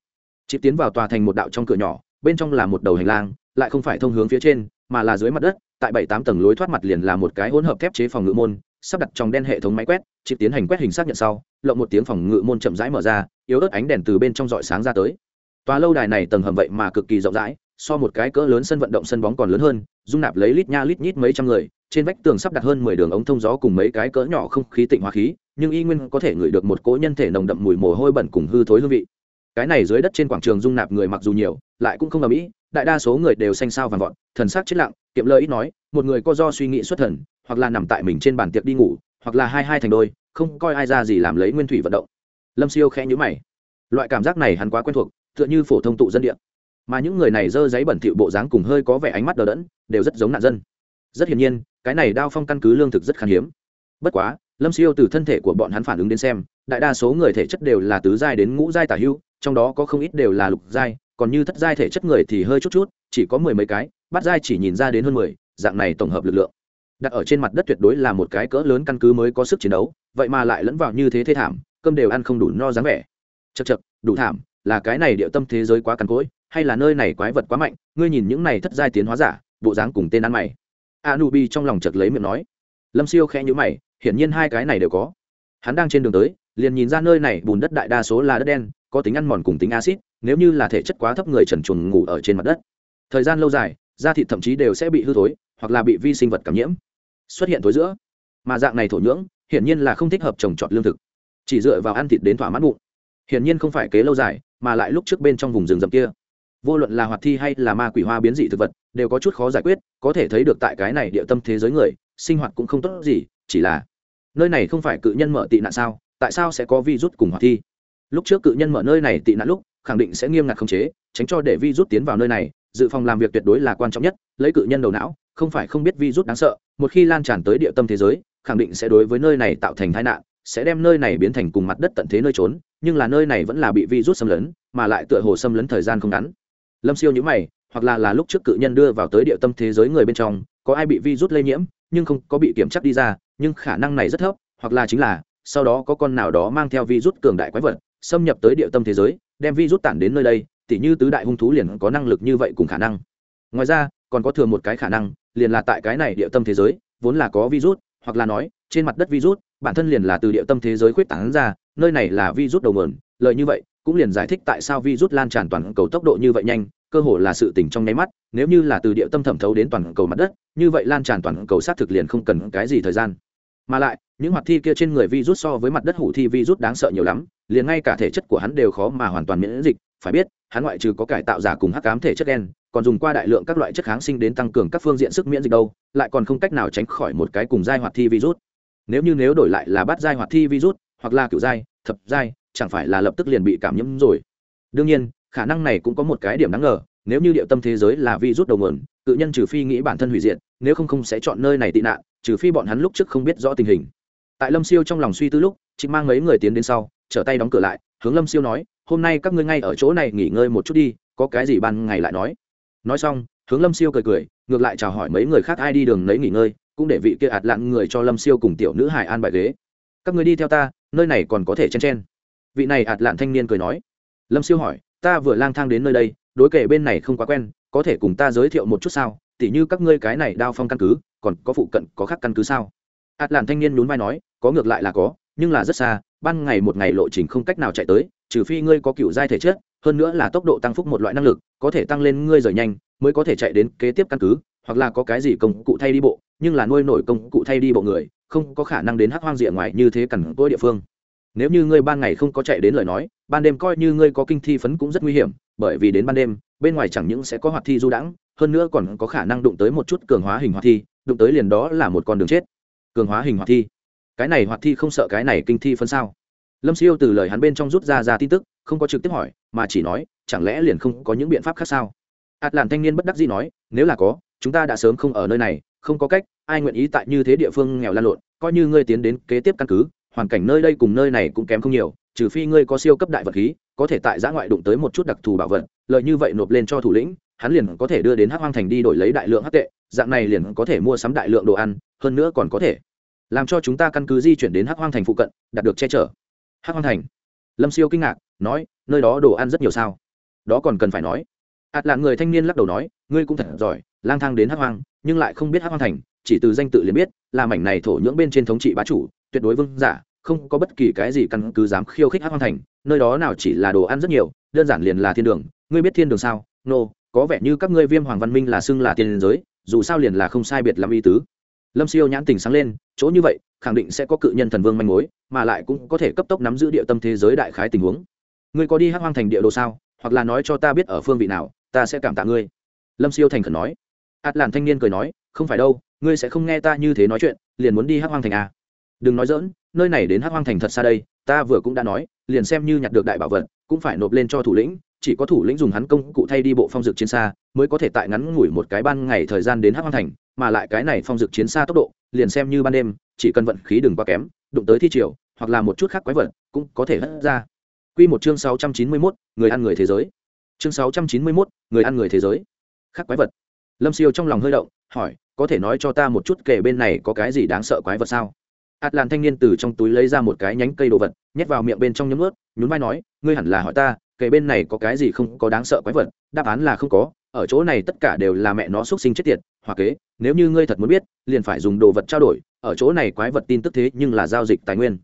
chị tiến vào tòa thành một đạo trong cửa nhỏ bên trong là một đầu hành lang lại không phải thông hướng phía trên, mà là dưới mặt đất, tại bảy tám tầng lối thoát mặt liền là một cái hỗn hợp thép chế phòng ngự môn, sắp đặt trong đen hệ thống máy quét chỉ tiến hành quét hình xác nhận sau, lộng một tiếng phòng ngự môn chậm rãi mở ra, yếu ớt ánh đèn từ bên trong dọi sáng ra tới. Tòa lâu đài này tầng hầm vậy mà cực kỳ rộng rãi, so một cái cỡ lớn sân vận động sân bóng còn lớn hơn, dung nạp lấy lít nha lít nhít mấy trăm người, trên vách tường sắp đặt hơn mười đường ống thông gió cùng mấy cái cỡ nhỏ không khí tịnh hóa khí, nhưng y nguyên có thể ngửi được một cỗ nhân thể nồng đậm mùi mồ hôi bẩn cùng hư thối hương vị. Cái này dưới đất trên quảng trường dung nạp người mặc dù nhiều, lại cũng không ầm ĩ đại đa số người đều xanh sao vàng vọt, thần sắc chết lặng, kiệm lời ít nói, một người có do suy nghĩ xuất thần, hoặc là nằm tại mình trên bàn tiệc đi ngủ, hoặc là hai hai thành đôi, không coi ai ra gì làm lấy nguyên thủy vận động. Lâm siêu khẽ nhữ mày. Loại cảm giác này hắn quá quen thuộc, tựa như phổ thông tụ dân địa. Mà những người này dơ giấy bẩn thỉu bộ dáng cùng hơi có vẻ ánh mắt đờ đẫn, đều rất giống nạn dân. Rất hiển nhiên, cái này đao phong căn cứ lương thực rất khan hiếm. Bất quá, lâm siêu từ thân thể của bọn hắn phản ứng đến xem, đại đa số người thể chất đều là tứ giai đến ngũ giai tả hưu, trong đó có không ít đều là lục giai còn như thất giai thể chất người thì hơi chút chút, chỉ có mười mấy cái bắt giai chỉ nhìn ra đến hơn mười, dạng này tổng hợp lực lượng. Đặt ở trên mặt đất tuyệt đối là một cái cỡ lớn căn cứ mới có sức chiến đấu, vậy mà lại lẫn vào như thế thê thảm, cơm đều ăn không đủ no dáng vẻ. Chật chật đủ thảm, là cái này địa tâm thế giới quá cằn cỗi, hay là nơi này quái vật quá mạnh, ngươi nhìn những này thất giai tiến hóa giả, bộ dáng cùng tên ăn mày. Anubi trong lòng chật lấy miệng nói. Lâm siêu khẽ nhữ mày, hiển nhiên hai cái này đều có. Hắn đang trên đường tới liền nhìn ra nơi này bùn đất đại đa số là đất đen, có tính ăn mòn cùng tính acid nếu như là thể chất quá thấp người trần chuồng ngủ ở trên mặt đất. Thời gian lâu dài, da thịt thậm chí đều sẽ bị hư thối, hoặc là bị vi sinh vật cảm nhiễm. Xuất hiện thối giữa, mà dạng này thổ nhưỡng, hiển nhiên là không thích hợp trồng trọt lương thực. Chỉ dựa vào ăn thịt đến thỏa mãn bụng. Hiển nhiên không phải kế lâu dài, mà lại lúc trước bên trong vùng rừng rậm kia. Vô luận là hoạt thi hay là ma quỷ hoa biến dị thực vật, đều có chút khó giải quyết, có thể thấy được tại cái này địa tâm thế giới người, sinh hoạt cũng không tốt gì, chỉ là nơi này không phải cự nhân mở tị nạn sao? Tại sao sẽ có virus cùng hoạt thi? Lúc trước cự nhân mở nơi này tị nạn lúc, khẳng định sẽ nghiêm ngặt khống chế, tránh cho để virus tiến vào nơi này. Dự phòng làm việc tuyệt đối là quan trọng nhất, lấy cự nhân đầu não, không phải không biết virus đáng sợ, một khi lan tràn tới địa tâm thế giới, khẳng định sẽ đối với nơi này tạo thành tai nạn, sẽ đem nơi này biến thành cùng mặt đất tận thế nơi trốn, nhưng là nơi này vẫn là bị virus xâm lấn, mà lại tựa hồ xâm lấn thời gian không ngắn. Lâm siêu nhữ mày, hoặc là là lúc trước cự nhân đưa vào tới địa tâm thế giới người bên trong, có ai bị virus lây nhiễm, nhưng không có bị kiểm chắc đi ra, nhưng khả năng này rất thấp, hoặc là chính là sau đó có con nào đó mang theo virus cường đại quái vật, xâm nhập tới địa tâm thế giới, đem virus tản đến nơi đây, tỉ như tứ đại hung thú liền có năng lực như vậy cùng khả năng. Ngoài ra, còn có thừa một cái khả năng, liền là tại cái này địa tâm thế giới, vốn là có virus, hoặc là nói, trên mặt đất virus, bản thân liền là từ địa tâm thế giới khuyết tán ra, nơi này là virus đầu nguồn, lợi như vậy, cũng liền giải thích tại sao virus lan tràn toàn cầu tốc độ như vậy nhanh, cơ hồ là sự tỉnh trong nháy mắt, nếu như là từ địa tâm thẩm thấu đến toàn cầu mặt đất, như vậy lan tràn toàn cầu sát thực liền không cần cái gì thời gian. Mà lại những hoạt thi kia trên người virus so với mặt đất hủ thi virus đáng sợ nhiều lắm, liền ngay cả thể chất của hắn đều khó mà hoàn toàn miễn dịch. Phải biết, hắn ngoại trừ có cải tạo giả cùng hắc cám thể chất đen còn dùng qua đại lượng các loại chất kháng sinh đến tăng cường các phương diện sức miễn dịch đâu, lại còn không cách nào tránh khỏi một cái cùng giai hoạt thi virus. Nếu như nếu đổi lại là bắt giai hoạt thi virus, hoặc là kiểu giai, thập giai, chẳng phải là lập tức liền bị cảm nhiễm rồi. Đương nhiên, khả năng này cũng có một cái điểm đáng ngờ, nếu như địa tâm thế giới là virus đầu nguồn tự nhân trừ phi nghĩ bản thân hủy diệt, nếu không không sẽ chọn nơi này tị nạn, trừ phi bọn hắn lúc trước không biết rõ tình hình tại lâm siêu trong lòng suy tư lúc chị mang mấy người tiến đến sau, trở tay đóng cửa lại, hướng lâm siêu nói, hôm nay các ngươi ngay ở chỗ này nghỉ ngơi một chút đi, có cái gì ban ngày lại nói. Nói xong, hướng lâm siêu cười cười, ngược lại chào hỏi mấy người khác ai đi đường lấy nghỉ ngơi, cũng để vị kia ạt lặn người cho lâm siêu cùng tiểu nữ hải an bài ghế. Các người đi theo ta, nơi này còn có thể chen chen. Vị này ạt lặn thanh niên cười nói. Lâm siêu hỏi, ta vừa lang thang đến nơi đây, đối kể bên này không quá quen, có thể cùng ta giới thiệu một chút sao? Tỉ như các ngươi cái này đao phong căn cứ, còn có phụ cận có khác căn cứ sao? Ạt làn thanh niên nhún vai nói, có ngược lại là có, nhưng là rất xa, ban ngày một ngày lộ trình không cách nào chạy tới, trừ phi ngươi có cựu giai thể chất, hơn nữa là tốc độ tăng phúc một loại năng lực, có thể tăng lên ngươi rời nhanh, mới có thể chạy đến kế tiếp căn cứ, hoặc là có cái gì công cụ thay đi bộ, nhưng là nuôi nổi công cụ thay đi bộ người, không có khả năng đến hắc hoang rìa ngoài như thế cằn cỗi địa phương. Nếu như ngươi ban ngày không có chạy đến lời nói, ban đêm coi như ngươi có kinh thi phấn cũng rất nguy hiểm, bởi vì đến ban đêm, bên ngoài chẳng những sẽ có hoạt thi du đãng, hơn nữa còn có khả năng đụng tới một chút cường hóa hình hoạt thi, đụng tới liền đó là một con đường chết cường hóa hình hoạt thi. Cái này hoạt thi không sợ cái này kinh thi phân sao? Lâm siêu từ lời hắn bên trong rút ra ra tin tức, không có trực tiếp hỏi, mà chỉ nói, chẳng lẽ liền không có những biện pháp khác sao? Ạt làn thanh niên bất đắc dĩ nói, nếu là có, chúng ta đã sớm không ở nơi này, không có cách, ai nguyện ý tại như thế địa phương nghèo lan lộn, coi như ngươi tiến đến kế tiếp căn cứ, hoàn cảnh nơi đây cùng nơi này cũng kém không nhiều, trừ phi ngươi có siêu cấp đại vật khí, có thể tại giã ngoại đụng tới một chút đặc thù bảo vật, lợi như vậy nộp lên cho thủ lĩnh, hắn liền có thể đưa đến hắc hoang thành đi đổi lấy đại lượng hắc tệ, dạng này liền có thể mua sắm đại lượng đồ ăn, hơn nữa còn có thể làm cho chúng ta căn cứ di chuyển đến hắc hoang thành phụ cận đạt được che chở. Hắc hoang thành. Lâm siêu kinh ngạc nói nơi đó đồ ăn rất nhiều sao? Đó còn cần phải nói. Ạt là người thanh niên lắc đầu nói ngươi cũng thật giỏi lang thang đến hắc hoang nhưng lại không biết hắc hoang thành chỉ từ danh tự liền biết là mảnh này thổ nhưỡng bên trên thống trị bá chủ tuyệt đối vương giả không có bất kỳ cái gì căn cứ dám khiêu khích hắc hoang thành nơi đó nào chỉ là đồ ăn rất nhiều đơn giản liền là thiên đường. Ngươi biết thiên đường sao? Nô、no, có vẻ như các ngươi viêm hoàng văn minh là xưng là thiên giới dù sao liền là không sai biệt làm y tứ lâm siêu nhãn tình sáng lên, chỗ như vậy, khẳng định sẽ có cự nhân thần vương manh mối, mà lại cũng có thể cấp tốc nắm giữ địa tâm thế giới đại khái tình huống. Ngươi có đi hắc hoang thành địa đồ sao? Hoặc là nói cho ta biết ở phương vị nào, ta sẽ cảm tạ ngươi. Lâm siêu thành khẩn nói. Ạt làn thanh niên cười nói, không phải đâu, ngươi sẽ không nghe ta như thế nói chuyện, liền muốn đi hắc hoang thành à. đừng nói dỡn nơi này đến hắc hoang thành thật xa đây, ta vừa cũng đã nói, liền xem như nhặt được đại bảo vật, cũng phải nộp lên cho thủ lĩnh chỉ có thủ lĩnh dùng hắn công cụ thay đi bộ phong dực chiến xa mới có thể tại ngắn ngủi một cái ban ngày thời gian đến hắc hoang thành mà lại cái này phong dực chiến xa tốc độ liền xem như ban đêm chỉ cần vận khí đừng quá kém đụng tới thi triều hoặc là một chút khác quái vật cũng có thể hất ra Quy một chương 691, người ăn người thế giới. Chương 691, người ăn người thế giới. Khác quái vật. Lâm Siêu trong lòng hơi động, hỏi, có thể nói cho ta một chút kể bên này có cái gì đáng sợ quái vật sao? Atlan thanh niên từ trong túi lấy ra một cái nhánh cây đồ vật, nhét vào miệng bên trong nhấm ướt nhún vai nói, ngươi hẳn là hỏi ta, kể bên này có cái gì không có đáng sợ quái vật? Đáp án là không có, ở chỗ này tất cả đều là mẹ nó xuất sinh chết tiệt, hoặc kế, nếu như ngươi thật muốn biết, liền phải dùng đồ vật trao đổi, ở chỗ này quái vật tin tức thế nhưng là giao dịch tài nguyên.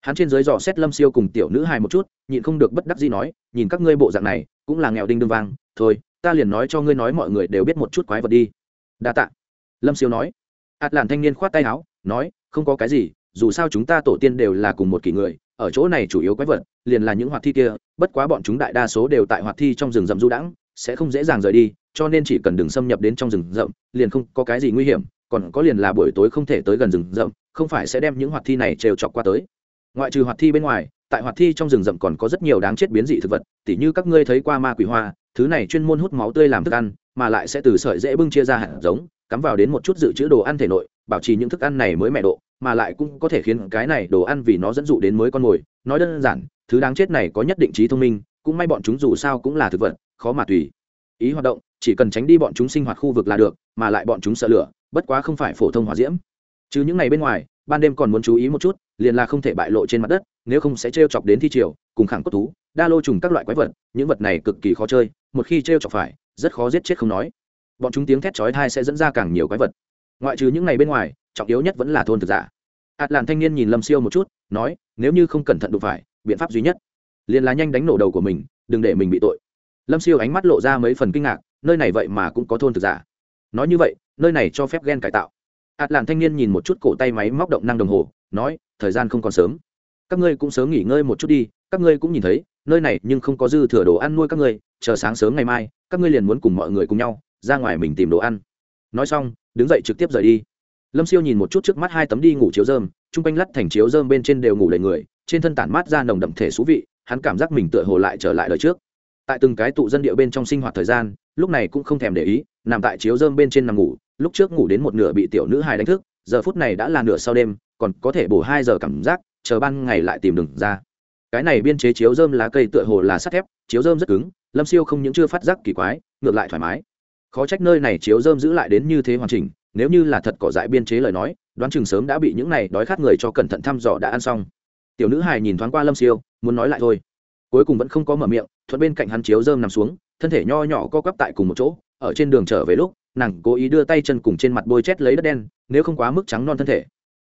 Hắn trên dưới dò xét lâm siêu cùng tiểu nữ hài một chút nhịn không được bất đắc gì nói nhìn các ngươi bộ dạng này cũng là nghèo đinh đương vang thôi ta liền nói cho ngươi nói mọi người đều biết một chút quái vật đi. Đa tạ. Lâm siêu nói. Ạt làn thanh niên khoát tay áo nói không có cái gì dù sao chúng ta tổ tiên đều là cùng một kỷ người ở chỗ này chủ yếu quái vật liền là những hoạt thi kia, bất quá bọn chúng đại đa số đều tại hoạt thi trong rừng rậm du đãng, sẽ không dễ dàng rời đi, cho nên chỉ cần đừng xâm nhập đến trong rừng rậm, liền không có cái gì nguy hiểm, còn có liền là buổi tối không thể tới gần rừng rậm, không phải sẽ đem những hoạt thi này trêu chọc qua tới. Ngoại trừ hoạt thi bên ngoài, tại hoạt thi trong rừng rậm còn có rất nhiều đáng chết biến dị thực vật, tỉ như các ngươi thấy qua ma quỷ hoa, thứ này chuyên môn hút máu tươi làm thức ăn, mà lại sẽ từ sợi dễ bưng chia ra hạt giống, cắm vào đến một chút dự trữ đồ ăn thể nội, bảo trì những thức ăn này mới mẹ độ, mà lại cũng có thể khiến cái này đồ ăn vì nó dẫn dụ đến mới con mồi. Nói đơn giản thứ đáng chết này có nhất định trí thông minh, cũng may bọn chúng dù sao cũng là thực vật, khó mà tùy ý hoạt động, chỉ cần tránh đi bọn chúng sinh hoạt khu vực là được, mà lại bọn chúng sợ lửa, bất quá không phải phổ thông hỏa diễm. Chứ những ngày bên ngoài, ban đêm còn muốn chú ý một chút, liền là không thể bại lộ trên mặt đất, nếu không sẽ t r e o chọc đến thi triều, cùng khẳng cốt thú, đa lô trùng các loại quái vật, những vật này cực kỳ khó chơi, một khi t r e o chọc phải, rất khó giết chết không nói. Bọn chúng tiếng thét chói thai sẽ dẫn ra càng nhiều quái vật. Ngoại trừ những ngày bên ngoài, trọng yếu nhất vẫn là thôn thực giả. Hạt làn thanh niên nhìn lâm siêu một chút, nói, nếu như không cẩn thận đụng phải biện pháp duy nhất. Liền là nhanh đánh nổ đầu của mình, đừng để mình bị tội. Lâm siêu ánh mắt lộ ra mấy phần kinh ngạc, nơi này vậy mà cũng có thôn thực giả. Nói như vậy, nơi này cho phép ghen cải tạo. Ạt làn thanh niên nhìn một chút cổ tay máy móc động năng đồng hồ, nói, thời gian không còn sớm. Các ngươi cũng sớm nghỉ ngơi một chút đi, các ngươi cũng nhìn thấy, nơi này nhưng không có dư thừa đồ ăn nuôi các ngươi, chờ sáng sớm ngày mai, các ngươi liền muốn cùng mọi người cùng nhau, ra ngoài mình tìm đồ ăn. Nói xong, đứng dậy trực tiếp rời đi. Lâm siêu nhìn một chút trước mắt hai tấm đi ngủ chiếu dơm chung quanh lắt thành chiếu dơm bên trên đều ngủ đầy người trên thân tản mát ra nồng đậm thể xú vị, hắn cảm giác mình tựa hồ lại trở lại đời trước. Tại từng cái tụ dân địa bên trong sinh hoạt thời gian, lúc này cũng không thèm để ý, nằm tại chiếu dơm bên trên nằm ngủ, lúc trước ngủ đến một nửa bị tiểu nữ hài đánh thức, giờ phút này đã là nửa sau đêm, còn có thể bổ hai giờ cảm giác, chờ ban ngày lại tìm đừng ra. Cái này biên chế chiếu dơm lá cây tựa hồ là sắt thép, chiếu dơm rất cứng, lâm siêu không những chưa phát giác kỳ quái, ngược lại thoải mái. Khó trách nơi này chiếu dơm giữ lại đến như thế hoàn chỉnh, nếu như là thật cỏ dại biên chế lời nói, đoán chừng sớm đã bị những này đói khát người cho cẩn thận thăm dò đã ăn xong tiểu nữ hài nhìn thoáng qua lâm siêu, muốn nói lại thôi. Cuối cùng vẫn không có mở miệng, thuận bên cạnh hắn chiếu dơm nằm xuống, thân thể nho nhỏ co quắp tại cùng một chỗ, ở trên đường trở về lúc, nàng cố ý đưa tay chân cùng trên mặt bôi chét lấy đất đen, nếu không quá mức trắng non thân thể.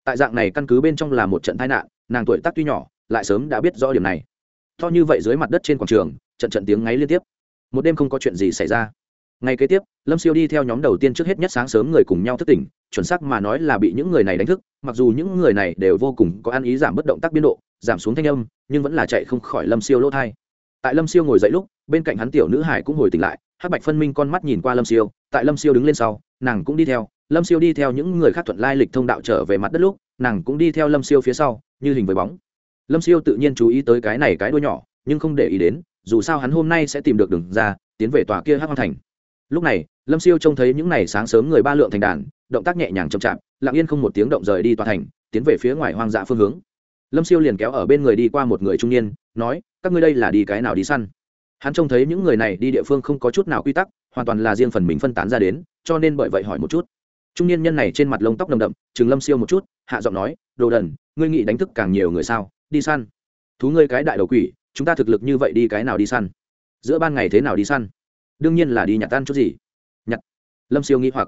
Tại dạng này căn cứ bên trong là một trận tai nạn, nàng tuổi tác tuy nhỏ, lại sớm đã biết rõ điểm này. To như vậy dưới mặt đất trên quảng trường, trận trận tiếng ngáy liên tiếp. Một đêm không có chuyện gì xảy ra ngày kế tiếp, lâm siêu đi theo nhóm đầu tiên trước hết nhất sáng sớm người cùng nhau thức tỉnh, chuẩn xác mà nói là bị những người này đánh thức, mặc dù những người này đều vô cùng có ăn ý giảm bất động tác biên độ, giảm xuống thanh âm, nhưng vẫn là chạy không khỏi lâm siêu lỗ thai. Tại lâm siêu ngồi dậy lúc, bên cạnh hắn tiểu nữ hải cũng hồi tỉnh lại, hắc bạch phân minh con mắt nhìn qua lâm siêu, tại lâm siêu đứng lên sau, nàng cũng đi theo. Lâm siêu đi theo những người khác thuận lai lịch thông đạo trở về mặt đất lúc, nàng cũng đi theo lâm siêu phía sau, như hình với bóng. Lâm siêu tự nhiên chú ý tới cái này cái đuôi nhỏ, nhưng không để ý đến, dù sao hắn hôm nay sẽ tìm được đường ra, tiến về tòa kia hắc hoang thành lúc này, lâm siêu trông thấy những n à y sáng sớm người ba lượng thành đàn, động tác nhẹ nhàng chậm chạp, lặng yên không một tiếng động rời đi tòa thành, tiến về phía ngoài hoang dã phương hướng. Lâm siêu liền kéo ở bên người đi qua một người trung niên, nói, các ngươi đây là đi cái nào đi săn? Hắn trông thấy những người này đi địa phương không có chút nào quy tắc, hoàn toàn là riêng phần mình phân tán ra đến, cho nên bởi vậy hỏi một chút. Trung niên nhân này trên mặt lông tóc đầm đậm, chừng lâm siêu một chút, hạ giọng nói, đồ đần, ngươi nghĩ đánh thức càng nhiều người sao? Đi săn. Thú ngươi cái đại đầu quỷ, chúng ta thực lực như vậy đi cái nào đi săn? Giữa ban ngày thế nào đi săn? Đương nhiên là đi nhặt tan chút gì. Nhặt. Lâm siêu nghĩ hoặc.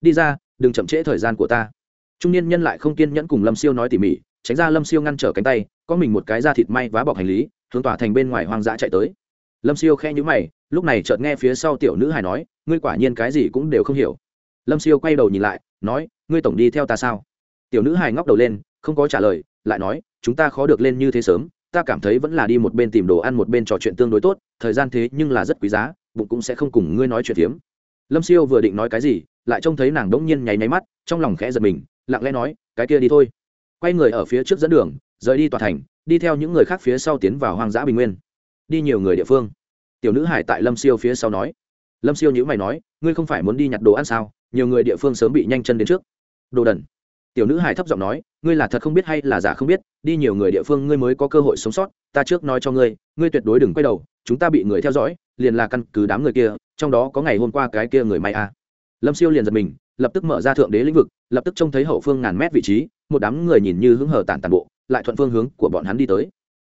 Đi ra, đừng chậm trễ thời gian của ta. Trung niên nhân lại không kiên nhẫn cùng lâm siêu nói tỉ mỉ, tránh ra lâm siêu ngăn trở cánh tay, có mình một cái da thịt may vá bọc hành lý, hướng tỏa thành bên ngoài hoang dã chạy tới. Lâm siêu khe nhữ mày, lúc này chợt nghe phía sau tiểu nữ hài nói, ngươi quả nhiên cái gì cũng đều không hiểu. Lâm siêu quay đầu nhìn lại, nói, ngươi tổng đi theo ta sao? Tiểu nữ hài ngóc đầu lên, không có trả lời, lại nói, chúng ta khó được lên như thế sớm, ta cảm thấy vẫn là đi một bên tìm đồ ăn một bên trò chuyện tương đối tốt, thời gian thế nhưng là rất quý giá bụng cũng sẽ không cùng ngươi nói chuyện phiếm. Lâm siêu vừa định nói cái gì, lại trông thấy nàng đống nhiên nháy nháy mắt, trong lòng khẽ giật mình, lặng lẽ nói, cái kia đi thôi. Quay người ở phía trước dẫn đường, rời đi tòa thành, đi theo những người khác phía sau tiến vào hoang dã bình nguyên. Đi nhiều người địa phương. Tiểu nữ hải tại lâm siêu phía sau nói. Lâm siêu nhữ mày nói, ngươi không phải muốn đi nhặt đồ ăn sao? Nhiều người địa phương sớm bị nhanh chân đến trước. Đồ đần. Tiểu nữ hải thấp giọng nói, ngươi là thật không biết hay là giả không biết, đi nhiều người địa phương ngươi mới có cơ hội sống sót, ta trước nói cho ngươi ngươi tuyệt đối đừng quay đầu, chúng ta bị người theo dõi liền là căn cứ đám người kia, trong đó có ngày hôm qua cái kia người may a. À. lâm siêu liền giật mình, lập tức mở ra thượng đế lĩnh vực, lập tức trông thấy hậu phương ngàn mét vị trí, một đám người nhìn như hứng hở tản tàn bộ, lại thuận phương hướng của bọn hắn đi tới.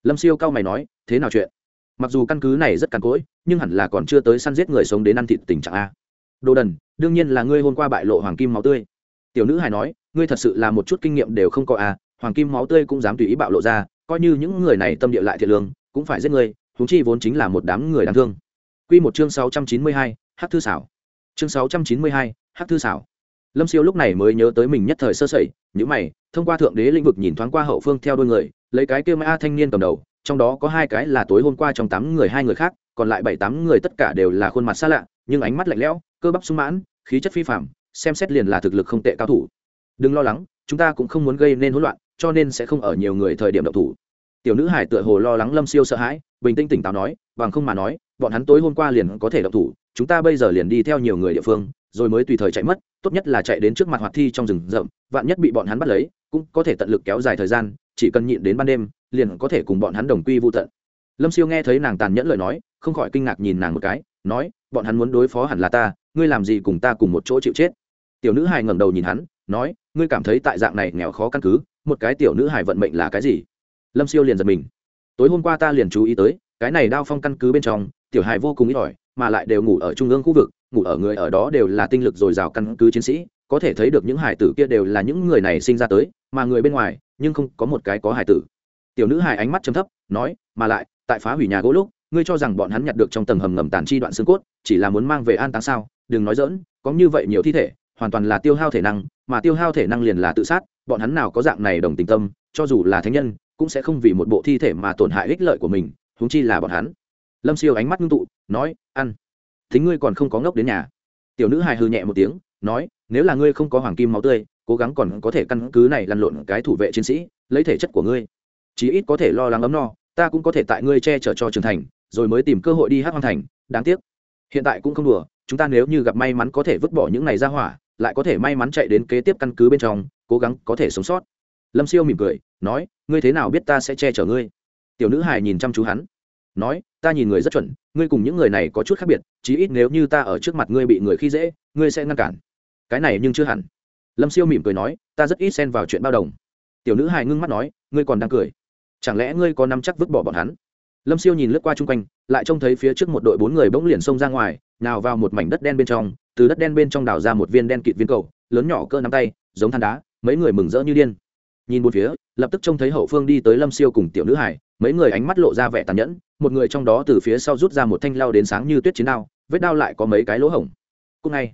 Lâm siêu cao mày nói, thế nào chuyện? Mặc dù căn cứ này rất càn cỗi, nhưng hẳn là còn chưa tới săn giết người sống đến ăn thịt tình trạng a. Đồ đần, đương nhiên là ngươi hôm qua bại lộ hoàng kim máu tươi. Tiểu nữ hài nói, ngươi thật sự là một chút kinh nghiệm đều không có a, hoàng kim máu tươi cũng dám tùy ý bạo lộ ra, coi như những người này tâm địa lại thiệt lương, cũng phải giết ngươi, huống chi vốn chính là một đám người đáng thương. Quy một chương 692, Hắc thư xảo. Chương 692, Hắc thư xảo. Lâm Siêu lúc này mới nhớ tới mình nhất thời sơ sẩy, nhíu mày, thông qua thượng đế lĩnh vực nhìn thoáng qua hậu phương theo đôi người, lấy cái kia ma thanh niên cầm đầu, trong đó có hai cái là tối hôm qua trong tám người hai người khác, còn lại bảy tám người tất cả đều là khuôn mặt xa lạ, nhưng ánh mắt lạnh lẽo, cơ bắp sung mãn, khí chất phi phàm, xem xét liền là thực lực không tệ cao thủ. Đừng lo lắng, chúng ta cũng không muốn gây nên hỗn loạn, cho nên sẽ không ở nhiều người thời điểm động thủ. Tiểu nữ hải tựa hồ lo lắng Lâm Siêu sợ hãi, bình tĩnh tỉnh táo nói, bằng không mà nói, bọn hắn tối hôm qua liền có thể động thủ, chúng ta bây giờ liền đi theo nhiều người địa phương, rồi mới tùy thời chạy mất, tốt nhất là chạy đến trước mặt hoạt thi trong rừng rậm, vạn nhất bị bọn hắn bắt lấy, cũng có thể tận lực kéo dài thời gian, chỉ cần nhịn đến ban đêm, liền có thể cùng bọn hắn đồng quy vô tận. Lâm siêu nghe thấy nàng tàn nhẫn lời nói, không khỏi kinh ngạc nhìn nàng một cái, nói, bọn hắn muốn đối phó hẳn là ta, ngươi làm gì cùng ta cùng một chỗ chịu chết? Tiểu nữ hài ngẩng đầu nhìn hắn, nói, ngươi cảm thấy tại dạng này nghèo khó căn cứ, một cái tiểu nữ hài vận mệnh là cái gì? Lâm siêu liền giật mình. Tối hôm qua ta liền chú ý tới, cái này đao phong căn cứ bên trong tiểu hài vô cùng ít ỏi, mà lại đều ngủ ở trung ương khu vực, ngủ ở người ở đó đều là tinh lực dồi dào căn cứ chiến sĩ, có thể thấy được những hải tử kia đều là những người này sinh ra tới, mà người bên ngoài, nhưng không có một cái có hải tử. Tiểu nữ hài ánh mắt chấm thấp, nói, mà lại, tại phá hủy nhà gỗ lúc, ngươi cho rằng bọn hắn nhặt được trong tầng hầm ngầm tàn chi đoạn xương cốt, chỉ là muốn mang về an táng sao? Đừng nói dỡn có như vậy nhiều thi thể, hoàn toàn là tiêu hao thể năng, mà tiêu hao thể năng liền là tự sát, bọn hắn nào có dạng này đồng tình tâm, cho dù là thánh nhân, cũng sẽ không vì một bộ thi thể mà tổn hại ích lợi của mình, huống chi là bọn hắn lâm siêu ánh mắt ngưng tụ, nói, ăn. Thính ngươi còn không có ngốc đến nhà. Tiểu nữ hài hư nhẹ một tiếng, nói, nếu là ngươi không có hoàng kim máu tươi, cố gắng còn có thể căn cứ này lăn lộn cái thủ vệ chiến sĩ, lấy thể chất của ngươi. Chí ít có thể lo lắng ấm no, ta cũng có thể tại ngươi che chở cho trưởng thành, rồi mới tìm cơ hội đi hát hoàn thành, đáng tiếc. Hiện tại cũng không đùa, chúng ta nếu như gặp may mắn có thể vứt bỏ những này ra hỏa, lại có thể may mắn chạy đến kế tiếp căn cứ bên trong, cố gắng có thể sống sót. Lâm siêu mỉm cười, nói, ngươi thế nào biết ta sẽ che chở ngươi? Tiểu nữ hài nhìn chăm chú hắn, nói ta nhìn người rất chuẩn, ngươi cùng những người này có chút khác biệt, chí ít nếu như ta ở trước mặt ngươi bị người khi dễ, ngươi sẽ ngăn cản. Cái này nhưng chưa hẳn. Lâm siêu mỉm cười nói, ta rất ít xen vào chuyện bao đồng. Tiểu nữ hài ngưng mắt nói, ngươi còn đang cười. Chẳng lẽ ngươi có nắm chắc vứt bỏ bọn hắn? Lâm siêu nhìn lướt qua chung quanh, lại trông thấy phía trước một đội bốn người bỗng liền xông ra ngoài, nào vào một mảnh đất đen bên trong, từ đất đen bên trong đào ra một viên đen kịt viên cầu, lớn nhỏ cơ nắm tay, giống than đá, mấy người mừng rỡ như điên. Nhìn một phía lập tức trông thấy hậu phương đi tới lâm siêu cùng tiểu nữ hải, mấy người ánh mắt lộ ra vẻ tàn nhẫn, một người trong đó từ phía sau rút ra một thanh lao đến sáng như tuyết chiến đao, vết đao lại có mấy cái lỗ hổng. Cùng ngày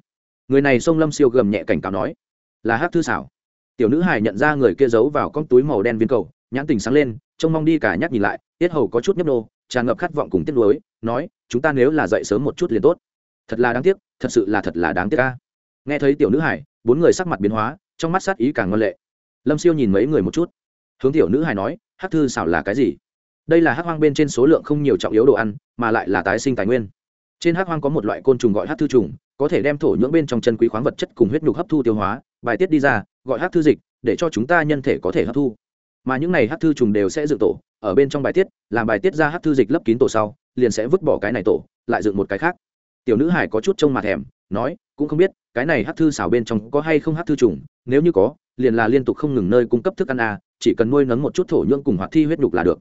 người này xông lâm siêu gầm nhẹ cảnh cáo nói, là hát thư xảo tiểu nữ hải nhận ra người kia giấu vào con túi màu đen viên cầu, nhãn tình sáng lên, trông mong đi cả nhắc nhìn lại, tiết hầu có chút nhấp nô tràn ngập khát vọng cùng tiếc nuối, nói, chúng ta nếu là dậy sớm một chút liền tốt. Thật là đáng tiếc, thật sự là thật là đáng tiếc ca nghe thấy tiểu nữ hải, bốn người sắc mặt biến hóa, trong mắt sát ý càng ngon lệ. Lâm siêu nhìn mấy người một chút hướng tiểu nữ hài nói hát thư xảo là cái gì? Đây là hát hoang bên trên số lượng không nhiều trọng yếu đồ ăn, mà lại là tái sinh tài nguyên. Trên hát hoang có một loại côn trùng gọi hát thư trùng, có thể đem thổ nhưỡng bên trong chân quý khoáng vật chất cùng huyết nhục hấp thu tiêu hóa, bài tiết đi ra, gọi hát thư dịch, để cho chúng ta nhân thể có thể hấp thu. Mà những này hát thư trùng đều sẽ dựng tổ, ở bên trong bài tiết, làm bài tiết ra hát thư dịch lấp kín tổ sau, liền sẽ vứt bỏ cái này tổ, lại dựng một cái khác. Tiểu nữ hải có chút trông mặt thèm, nói, cũng không biết, cái này hát thư xào bên trong có hay không hát thư trùng, nếu như có, liền là liên tục không ngừng nơi cung cấp thức ăn à? Chỉ cần nuôi nấng một chút thổ nhưỡng cùng hoạt thi huyết nhục là được.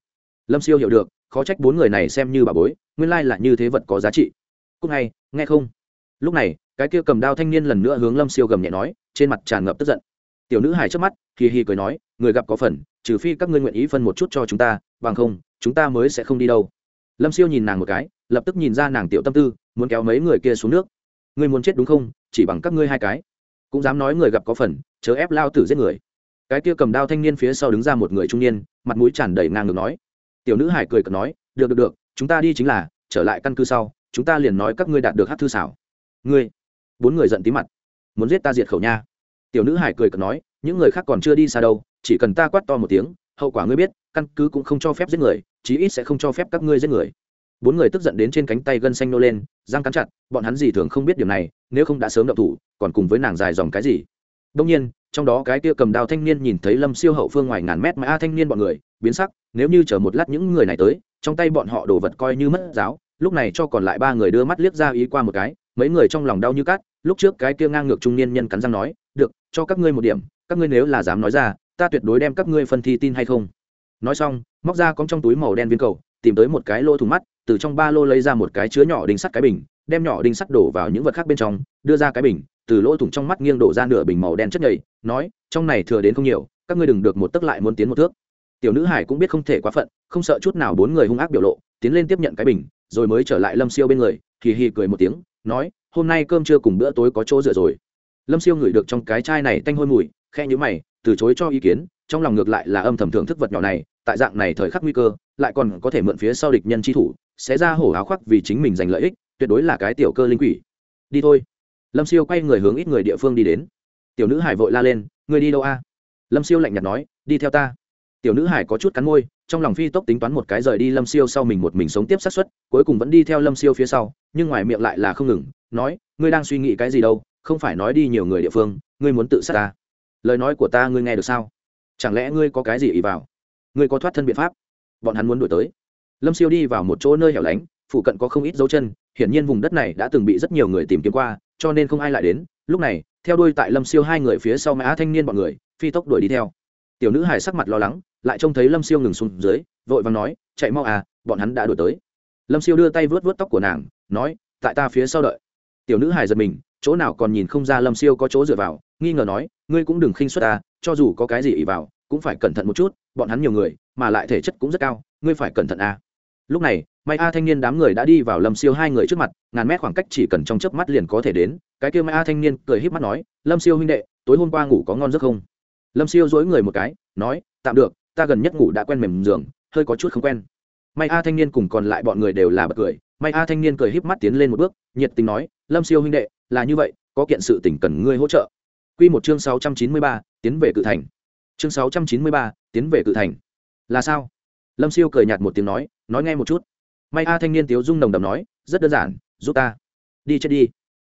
Lâm siêu hiểu được, khó trách bốn người này xem như bà bối, nguyên lai là như thế vật có giá trị. Cúc ngay, nghe không? Lúc này, cái kia cầm đao thanh niên lần nữa hướng lâm siêu gầm nhẹ nói, trên mặt tràn ngập tức giận. Tiểu nữ hải trước mắt kỳ hì cười nói, người gặp có phần, trừ phi các ngươi nguyện ý phân một chút cho chúng ta, bằng không, chúng ta mới sẽ không đi đâu. Lâm siêu nhìn nàng một cái, lập tức nhìn ra nàng tiểu tâm tư, muốn kéo mấy người kia xuống nước. Ngươi muốn chết đúng không? Chỉ bằng các ngươi hai cái. Cũng dám nói người gặp có phần, chớ ép lao tử giết người cái kia cầm đao thanh niên phía sau đứng ra một người trung niên, mặt mũi tràn đầy ngang ngược nói. Tiểu nữ hải cười cợt nói, được được được, chúng ta đi chính là, trở lại căn cứ sau, chúng ta liền nói các ngươi đạt được hát thư xảo. Ngươi? Bốn người giận tí mặt. Muốn giết ta diệt khẩu nha. Tiểu nữ hải cười cợt nói, những người khác còn chưa đi xa đâu, chỉ cần ta quát to một tiếng, hậu quả ngươi biết, căn cứ cũng không cho phép giết người, chí ít sẽ không cho phép các ngươi giết người. Bốn người tức giận đến trên cánh tay gân xanh nô lên, răng cắn chặt, bọn hắn gì thường không biết điều này, nếu không đã sớm đậu thủ, còn cùng với nàng dài dòng cái gì? Đông nhiên trong đó cái kia cầm đao thanh niên nhìn thấy lâm siêu hậu phương ngoài ngàn mét mà a thanh niên bọn người biến sắc nếu như chờ một lát những người này tới trong tay bọn họ đồ vật coi như mất giáo lúc này cho còn lại ba người đưa mắt liếc ra ý qua một cái mấy người trong lòng đau như cắt, lúc trước cái kia ngang ngược trung niên nhân cắn răng nói được cho các ngươi một điểm các ngươi nếu là dám nói ra ta tuyệt đối đem các ngươi phân thi tin hay không? Nói xong móc ra con trong túi màu đen viên cầu tìm tới một cái lô thùng mắt từ trong ba lô lấy ra một cái chứa nhỏ đinh sắt cái bình đem nhỏ đinh sắt đổ vào những vật khác bên trong đưa ra cái bình từ lỗ thủng trong mắt nghiêng đổ ra nửa bình màu đen chất nhầy, nói, trong này thừa đến không nhiều, các ngươi đừng được một tấc lại muốn tiến một thước. Tiểu nữ hải cũng biết không thể quá phận, không sợ chút nào bốn người hung ác biểu lộ, tiến lên tiếp nhận cái bình, rồi mới trở lại lâm siêu bên người thì hì cười một tiếng, nói, hôm nay cơm trưa cùng bữa tối có chỗ dựa rồi. Lâm siêu ngửi được trong cái chai này tanh hôi mùi khe nhữ mày, từ chối cho ý kiến, trong lòng ngược lại là âm thầm thưởng thức vật nhỏ này, tại dạng này thời khắc nguy cơ, lại còn có thể mượn phía sau địch nhân chi thủ, sẽ ra hổ áo khoác vì chính mình giành lợi ích, tuyệt đối là cái tiểu cơ linh quỷ. Đi thôi lâm siêu quay người hướng ít người địa phương đi đến. Tiểu nữ hải vội la lên người đi đâu a? Lâm siêu lạnh nhạt nói, đi theo ta. Tiểu nữ hải có chút cắn môi, trong lòng phi tốc tính toán một cái rời đi lâm siêu sau mình một mình sống tiếp sát xuất cuối cùng vẫn đi theo lâm siêu phía sau, nhưng ngoài miệng lại là không ngừng, nói, ngươi đang suy nghĩ cái gì đâu, không phải nói đi nhiều người địa phương, ngươi muốn tự sát ta. Lời nói của ta ngươi nghe được sao? Chẳng lẽ ngươi có cái gì ý vào? Ngươi có thoát thân biện pháp? Bọn hắn muốn đuổi tới. Lâm siêu đi vào một chỗ nơi hẻo lánh phụ cận có không ít dấu chân, hiển nhiên vùng đất này đã từng bị rất nhiều người tìm kiếm qua, cho nên không ai lại đến. Lúc này, theo đuôi tại lâm siêu hai người phía sau mã thanh niên bọn người, phi tốc đuổi đi theo. Tiểu nữ hải sắc mặt lo lắng, lại trông thấy lâm siêu ngừng xuống dưới, vội vàng nói, chạy mau à bọn hắn đã đuổi tới. Lâm siêu đưa tay vớt vớt tóc của nàng, nói, tại ta phía sau đợi. Tiểu nữ hải giật mình, chỗ nào còn nhìn không ra lâm siêu có chỗ dựa vào, nghi ngờ nói, ngươi cũng đừng khinh xuất ta à, cho dù có cái gì ỉ vào, cũng phải cẩn thận một chút, bọn hắn nhiều người, mà lại thể chất cũng rất cao, ngươi phải cẩn thận à. lúc này may a thanh niên đám người đã đi vào lâm siêu hai người trước mặt, ngàn mét khoảng cách chỉ cần trong chớp mắt liền có thể đến, cái kia may a thanh niên cười híp mắt nói, lâm siêu huynh đệ, tối hôm qua ngủ có ngon giấc không? Lâm siêu dối người một cái, nói, tạm được, ta gần nhất ngủ đã quen mềm giường, hơi có chút không quen. May a thanh niên cùng còn lại bọn người đều là bật cười, may a thanh niên cười híp mắt tiến lên một bước, nhiệt tình nói, lâm siêu huynh đệ, là như vậy, có kiện sự tỉnh cần ngươi hỗ trợ. Quy một chương sáu trăm chín mươi ba, tiến về cự thành. Chương sáu trăm chín mươi ba, tiến về cự thành. Là sao? Lâm siêu cười nhạt một tiếng nói nói nghe một chút may a thanh niên tiếu dung nồng đầm nói, rất đơn giản, giúp ta. Đi chết đi.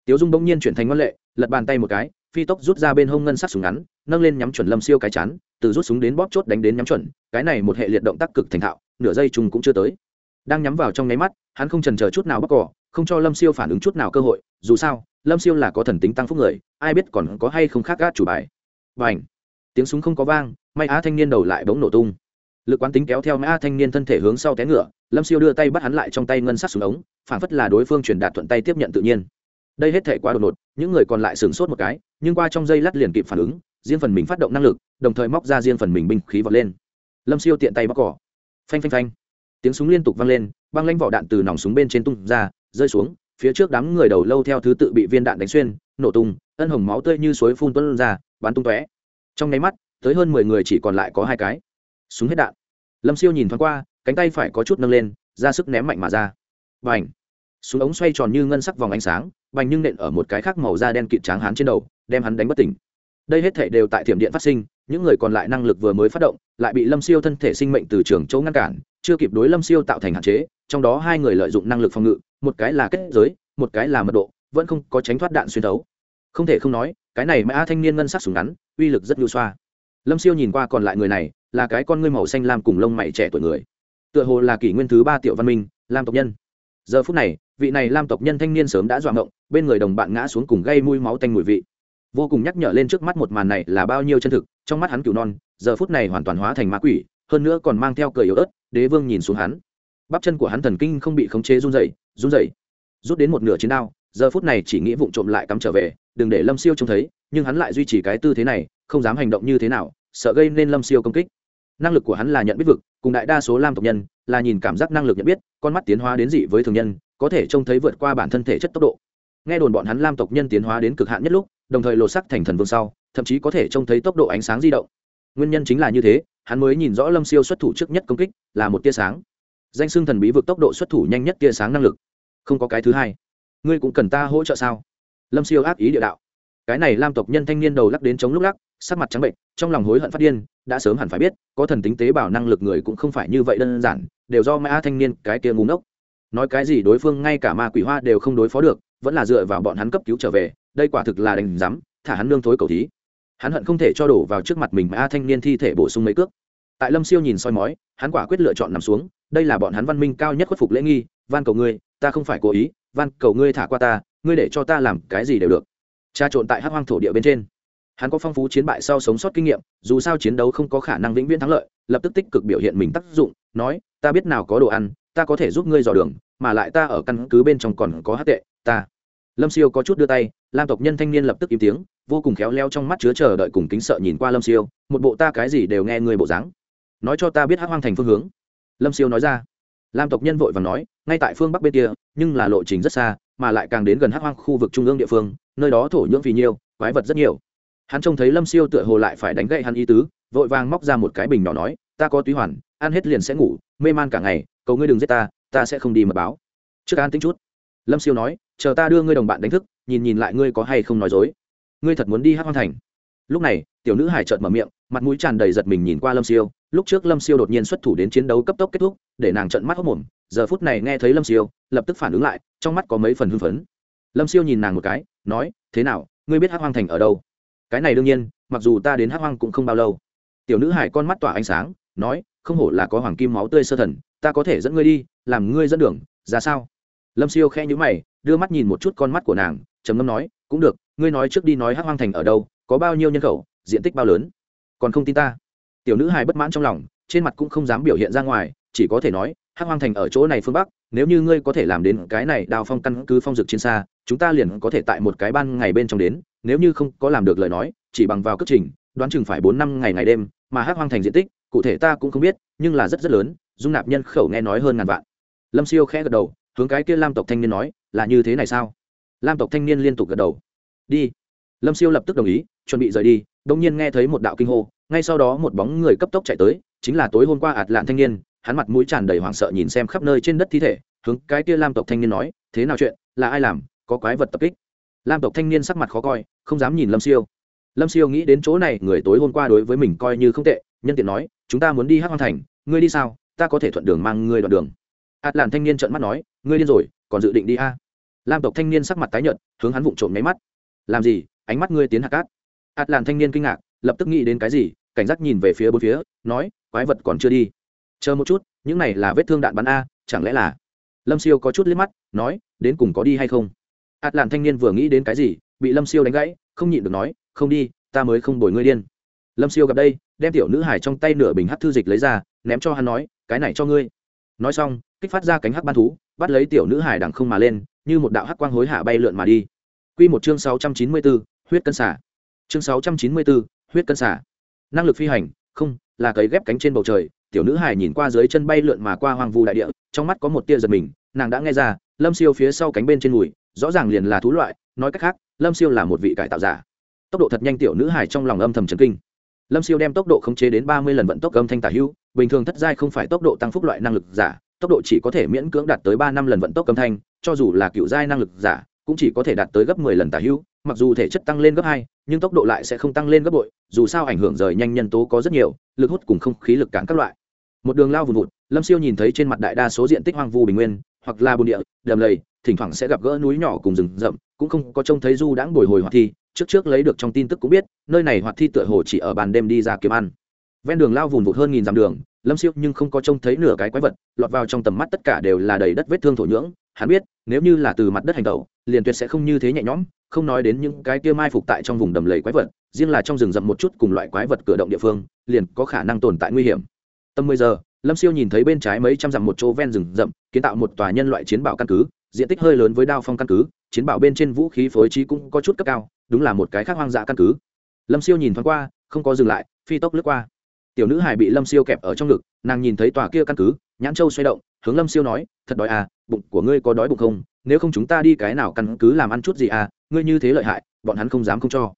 Tiếu dung bỗng nhiên chuyển thành ngân lệ, lật bàn tay một cái, phi tốc rút ra bên hông ngân sắc súng ngắn, nâng lên nhắm chuẩn lâm siêu cái chán, từ rút súng đến bóp chốt đánh đến nhắm chuẩn, cái này một hệ liệt động tác cực thành thạo, nửa giây trùng cũng chưa tới. Đang nhắm vào trong nháy mắt, hắn không trần chờ chút nào bóc cỏ không cho lâm siêu phản ứng chút nào cơ hội, dù sao, lâm siêu là có thần tính tăng phúc người, ai biết còn có hay không khác gác chủ bài. Và ảnh tiếng súng không có vang, may á thanh niên đầu lại bỗng nổ tung lực quán tính kéo theo mã thanh niên thân thể hướng sau té ngựa, lâm siêu đưa tay bắt hắn lại trong tay ngân sắc xuống ống, phản phất là đối phương truyền đạt thuận tay tiếp nhận tự nhiên. Đây hết thể quá đột ngột, những người còn lại sửng sốt một cái, nhưng qua trong dây lát liền kịp phản ứng, riêng phần mình phát động năng lực, đồng thời móc ra riêng phần mình binh khí vọt lên. Lâm siêu tiện tay bóc cỏ. Phanh phanh phanh. Tiếng súng liên tục vang lên, băng lanh vỏ đạn từ nòng súng bên trên tung ra, rơi xuống, phía trước đám người đầu lâu theo thứ tự bị viên đạn đánh xuyên, nổ tung, ân hồng máu tươi như suối phun tuân ra, bắn tung tóe. Trong nháy mắt, tới hơn mười người chỉ còn lại có hai cái. Súng hết đạn lâm siêu nhìn thoáng qua, cánh tay phải có chút nâng lên, ra sức ném mạnh mà ra. Và ảnh súng ống xoay tròn như ngân sắc vòng ánh sáng, Bành nhưng nện ở một cái khác màu da đen kịt tráng hắn trên đầu, đem hắn đánh bất tỉnh. Đây hết thể đều tại thiểm điện phát sinh, những người còn lại năng lực vừa mới phát động, lại bị lâm siêu thân thể sinh mệnh từ trường chỗ ngăn cản, chưa kịp đối lâm siêu tạo thành hạn chế, trong đó hai người lợi dụng năng lực phòng ngự, một cái là kết giới, một cái là mật độ, vẫn không có tránh thoát đạn xuyên thấu. Không thể không nói, cái này mà a thanh niên ngân sắc súng ngắn, uy lực rất lưu xoa. Lâm siêu nhìn qua còn lại người này là cái con ngươi màu xanh lam cùng lông mày trẻ tuổi người. Tựa hồ là kỷ nguyên thứ ba tiểu văn minh, lam tộc nhân. Giờ phút này, vị này lam tộc nhân thanh niên sớm đã dọa ngộng, bên người đồng bạn ngã xuống cùng gây mùi máu tanh mùi vị. Vô cùng nhắc nhở lên trước mắt một màn này là bao nhiêu chân thực, trong mắt hắn cựu non, giờ phút này hoàn toàn hóa thành ma quỷ, hơn nữa còn mang theo cười yếu ớt, đế vương nhìn xuống hắn. Bắp chân của hắn thần kinh không bị khống chế run dậy run dậy rút đến một nửa chiến đao, giờ phút này chỉ nghĩ vụng trộm lại cắm trở về, đừng để lâm siêu trông thấy, nhưng hắn lại duy trì cái tư thế này, không dám hành động như thế nào, sợ gây nên lâm siêu công kích năng lực của hắn là nhận biết vực, cùng đại đa số lam tộc nhân, là nhìn cảm giác năng lực nhận biết, con mắt tiến hóa đến dị với thường nhân, có thể trông thấy vượt qua bản thân thể chất tốc độ. Nghe đồn bọn hắn lam tộc nhân tiến hóa đến cực hạn nhất lúc, đồng thời lột sắc thành thần vương sau, thậm chí có thể trông thấy tốc độ ánh sáng di động. Nguyên nhân chính là như thế, hắn mới nhìn rõ lâm siêu xuất thủ trước nhất công kích là một tia sáng. Danh xưng thần bí vực tốc độ xuất thủ nhanh nhất tia sáng năng lực. Không có cái thứ hai. Ngươi cũng cần ta hỗ trợ sao? Lâm siêu ác ý địa đạo. Cái này lam tộc nhân thanh niên đầu lắc đến chống lúc lắc sắc mặt trắng bệnh, trong lòng hối hận phát điên, đã sớm hẳn phải biết, có thần tính tế bào năng lực người cũng không phải như vậy đơn giản, đều do mã thanh niên, cái kia ngu ngốc. Nói cái gì đối phương ngay cả ma quỷ hoa đều không đối phó được, vẫn là dựa vào bọn hắn cấp cứu trở về, đây quả thực là đành rắm thả hắn lương thối cầu thí. Hắn hận không thể cho đổ vào trước mặt mình mã thanh niên thi thể bổ sung mấy cước. Tại lâm siêu nhìn soi mói, hắn quả quyết lựa chọn nằm xuống, đây là bọn hắn văn minh cao nhất khuất phục lễ nghi, van cầu ngươi, ta không phải cố ý, van cầu ngươi thả qua ta, ngươi để cho ta làm cái gì đều được. Tra trộn tại hát hoang thổ địa bên trên hắn có phong phú chiến bại sau sống sót kinh nghiệm, dù sao chiến đấu không có khả năng vĩnh viễn thắng lợi, lập tức tích cực biểu hiện mình tác dụng, nói, ta biết nào có đồ ăn, ta có thể giúp ngươi dò đường, mà lại ta ở căn cứ bên trong còn có hát tệ, ta. Lâm siêu có chút đưa tay, lam tộc nhân thanh niên lập tức im tiếng, vô cùng khéo leo trong mắt chứa chờ đợi cùng kính sợ nhìn qua lâm siêu, một bộ ta cái gì đều nghe người bộ dáng. Nói cho ta biết hát hoang thành phương hướng. Lâm siêu nói ra. Lam tộc nhân vội và nói, ngay tại phương bắc bên kia, nhưng là lộ trình rất xa, mà lại càng đến gần hát hoang khu vực trung ương địa phương, nơi đó thổ nhưỡng vì nhiều quái vật rất nhiều hắn trông thấy lâm siêu tựa hồ lại phải đánh gậy hắn ý tứ, vội vàng móc ra một cái bình nhỏ nói, ta có túy hoàn, ăn hết liền sẽ ngủ, mê man cả ngày, cầu ngươi đừng giết ta ta sẽ không đi mật báo. Trước an tính chút. Lâm siêu nói, chờ ta đưa ngươi đồng bạn đánh thức, nhìn nhìn lại ngươi có hay không nói dối. Ngươi thật muốn đi hát hoang thành. Lúc này, tiểu nữ hải trợt mở miệng, mặt mũi tràn đầy giật mình nhìn qua lâm siêu. Lúc trước lâm siêu đột nhiên xuất thủ đến chiến đấu cấp tốc kết thúc, để nàng trận mắt hốc mồm, giờ phút này nghe thấy lâm siêu, lập tức phản ứng lại, trong mắt có mấy phần hưng phấn. Lâm siêu nhìn nàng một cái, nói, thế nào, ngươi biết hát hoang thành ở đâu? Cái này đương nhiên, mặc dù ta đến Hắc hoang cũng không bao lâu. Tiểu nữ hải con mắt tỏa ánh sáng, nói, không hổ là có hoàng kim máu tươi sơ thần, ta có thể dẫn ngươi đi, làm ngươi dẫn đường, ra sao? Lâm siêu khe nhữ mày, đưa mắt nhìn một chút con mắt của nàng, trầm ngâm nói, cũng được, ngươi nói trước đi nói Hắc hoang thành ở đâu, có bao nhiêu nhân khẩu, diện tích bao lớn? Còn không tin ta. Tiểu nữ hài bất mãn trong lòng, trên mặt cũng không dám biểu hiện ra ngoài, chỉ có thể nói, Hắc hoang thành ở chỗ này phương bắc nếu như ngươi có thể làm đến cái này đào phong căn cứ phong dực trên xa, chúng ta liền có thể tại một cái ban ngày bên trong đến, nếu như không có làm được lời nói, chỉ bằng vào cất trình, đoán chừng phải bốn năm ngày ngày đêm, mà hát hoang thành diện tích, cụ thể ta cũng không biết, nhưng là rất rất lớn, dung nạp nhân khẩu nghe nói hơn ngàn vạn. Lâm siêu khẽ gật đầu, hướng cái kia lam tộc thanh niên nói, là như thế này sao? Lam tộc thanh niên liên tục gật đầu. Đi. Lâm siêu lập tức đồng ý, chuẩn bị rời đi đ ỗ n g nhiên nghe thấy một đạo kinh hô, ngay sau đó một bóng người cấp tốc chạy tới, chính là tối hôm qua ạt lạn thanh niên hắn mặt mũi tràn đầy hoảng sợ nhìn xem khắp nơi trên đất thi thể, hướng cái kia lam tộc thanh niên nói, thế nào chuyện? Là ai làm? Có quái vật tập kích? Lam tộc thanh niên sắc mặt khó coi, không dám nhìn lâm siêu. Lâm siêu nghĩ đến chỗ này, người tối hôm qua đối với mình coi như không tệ, nhân tiện nói, chúng ta muốn đi hát hoang thành, ngươi đi sao? Ta có thể thuận đường mang ngươi đoạn đường. Ạt Làn thanh niên trợn mắt nói, ngươi điên rồi, còn dự định đi a? Lam tộc thanh niên sắc mặt tái nhợt, hướng hắn vụng trộm nháy mắt. Làm gì? Ánh mắt ngươi tiến hạ cát. Ạt làn thanh niên kinh ngạc, lập tức nghĩ đến cái gì, cảnh giác nhìn về phía bốn phía, nói, quái vật còn chưa đi chờ một chút những này là vết thương đạn bắn a chẳng lẽ là? Lâm siêu có chút liếc mắt nói đến cùng có đi hay không? Ạt làn thanh niên vừa nghĩ đến cái gì bị lâm siêu đánh gãy không nhịn được nói không đi ta mới không bồi ngươi điên. Lâm siêu gặp đây đem tiểu nữ hải trong tay nửa bình hát thư dịch lấy ra ném cho hắn nói cái này cho ngươi. Nói xong kích phát ra cánh hắc ban thú bắt lấy tiểu nữ hải đằng không mà lên như một đạo hắc quang hối hạ bay lượn mà đi. Quy một chương 694, huyết cân xả. Chương 694, huyết cân xả. Năng lực phi hành, không, là cấy ghép cánh trên bầu trời, tiểu nữ hài nhìn qua dưới chân bay lượn mà qua hoang vu đại địa, trong mắt có một tia giật mình, nàng đã nghe ra, Lâm Siêu phía sau cánh bên trên mùi, rõ ràng liền là thú loại, nói cách khác, Lâm Siêu là một vị cải tạo giả. Tốc độ thật nhanh tiểu nữ hài trong lòng âm thầm chấn kinh. Lâm Siêu đem tốc độ khống chế đến 30 lần vận tốc âm thanh tả hưu, bình thường thất giai không phải tốc độ tăng phúc loại năng lực giả, tốc độ chỉ có thể miễn cưỡng đạt tới ba năm lần vận tốc âm thanh, cho dù là cựu giai năng lực giả, cũng chỉ có thể đạt tới gấp 10 lần tả hưu. mặc dù thể chất tăng lên gấp hai, nhưng tốc độ lại sẽ không tăng lên gấp bội, dù sao ảnh hưởng rời nhanh nhân tố có rất nhiều, lực hút cùng không khí lực cản các loại. Một đường lao vùn vụt, Lâm Siêu nhìn thấy trên mặt đại đa số diện tích hoang vu bình nguyên, hoặc là bùn địa, đầm lầy, thỉnh thoảng sẽ gặp gỡ núi nhỏ cùng rừng rậm, cũng không có trông thấy du đãng bồi hồi hoạt thi, trước trước lấy được trong tin tức cũng biết, nơi này hoạt thi tựa hồ chỉ ở ban đêm đi ra kiếm ăn. Ven đường lao vùn vụt hơn nghìn dặm đường, Lâm Siêu nhưng không có trông thấy nửa cái quái vật, lọt vào trong tầm mắt tất cả đều là đầy đất vết thương thổ nhưỡng, hắn biết nếu như là từ mặt đất hành tẩu liền tuyệt sẽ không như thế nhẹ nhõm không nói đến những cái kia mai phục tại trong vùng đầm lầy quái vật riêng là trong rừng rậm một chút cùng loại quái vật cửa động địa phương liền có khả năng tồn tại nguy hiểm tầm mười giờ, lâm siêu nhìn thấy bên trái mấy trăm dặm một chỗ ven rừng rậm, kiến tạo một tòa nhân loại chiến bảo căn cứ, diện tích hơi lớn với đao phong căn cứ, chiến bảo bên trên vũ khí phối trí cũng có chút cấp cao, đúng là một cái khác hoang dã căn cứ. Lâm siêu nhìn thoáng qua, không có dừng lại, phi tốc lướt qua. Tiểu nữ hải bị lâm siêu kẹp ở trong ngực, nàng nhìn thấy tòa kia căn cứ, nhãn châu xoay động, hướng lâm siêu nói, thật đói à bụng của ngươi có đói bụng không? Nếu không chúng ta đi cái nào căn cứ làm ăn chút gì à ngươi như thế lợi hại, bọn hắn không dám không cho.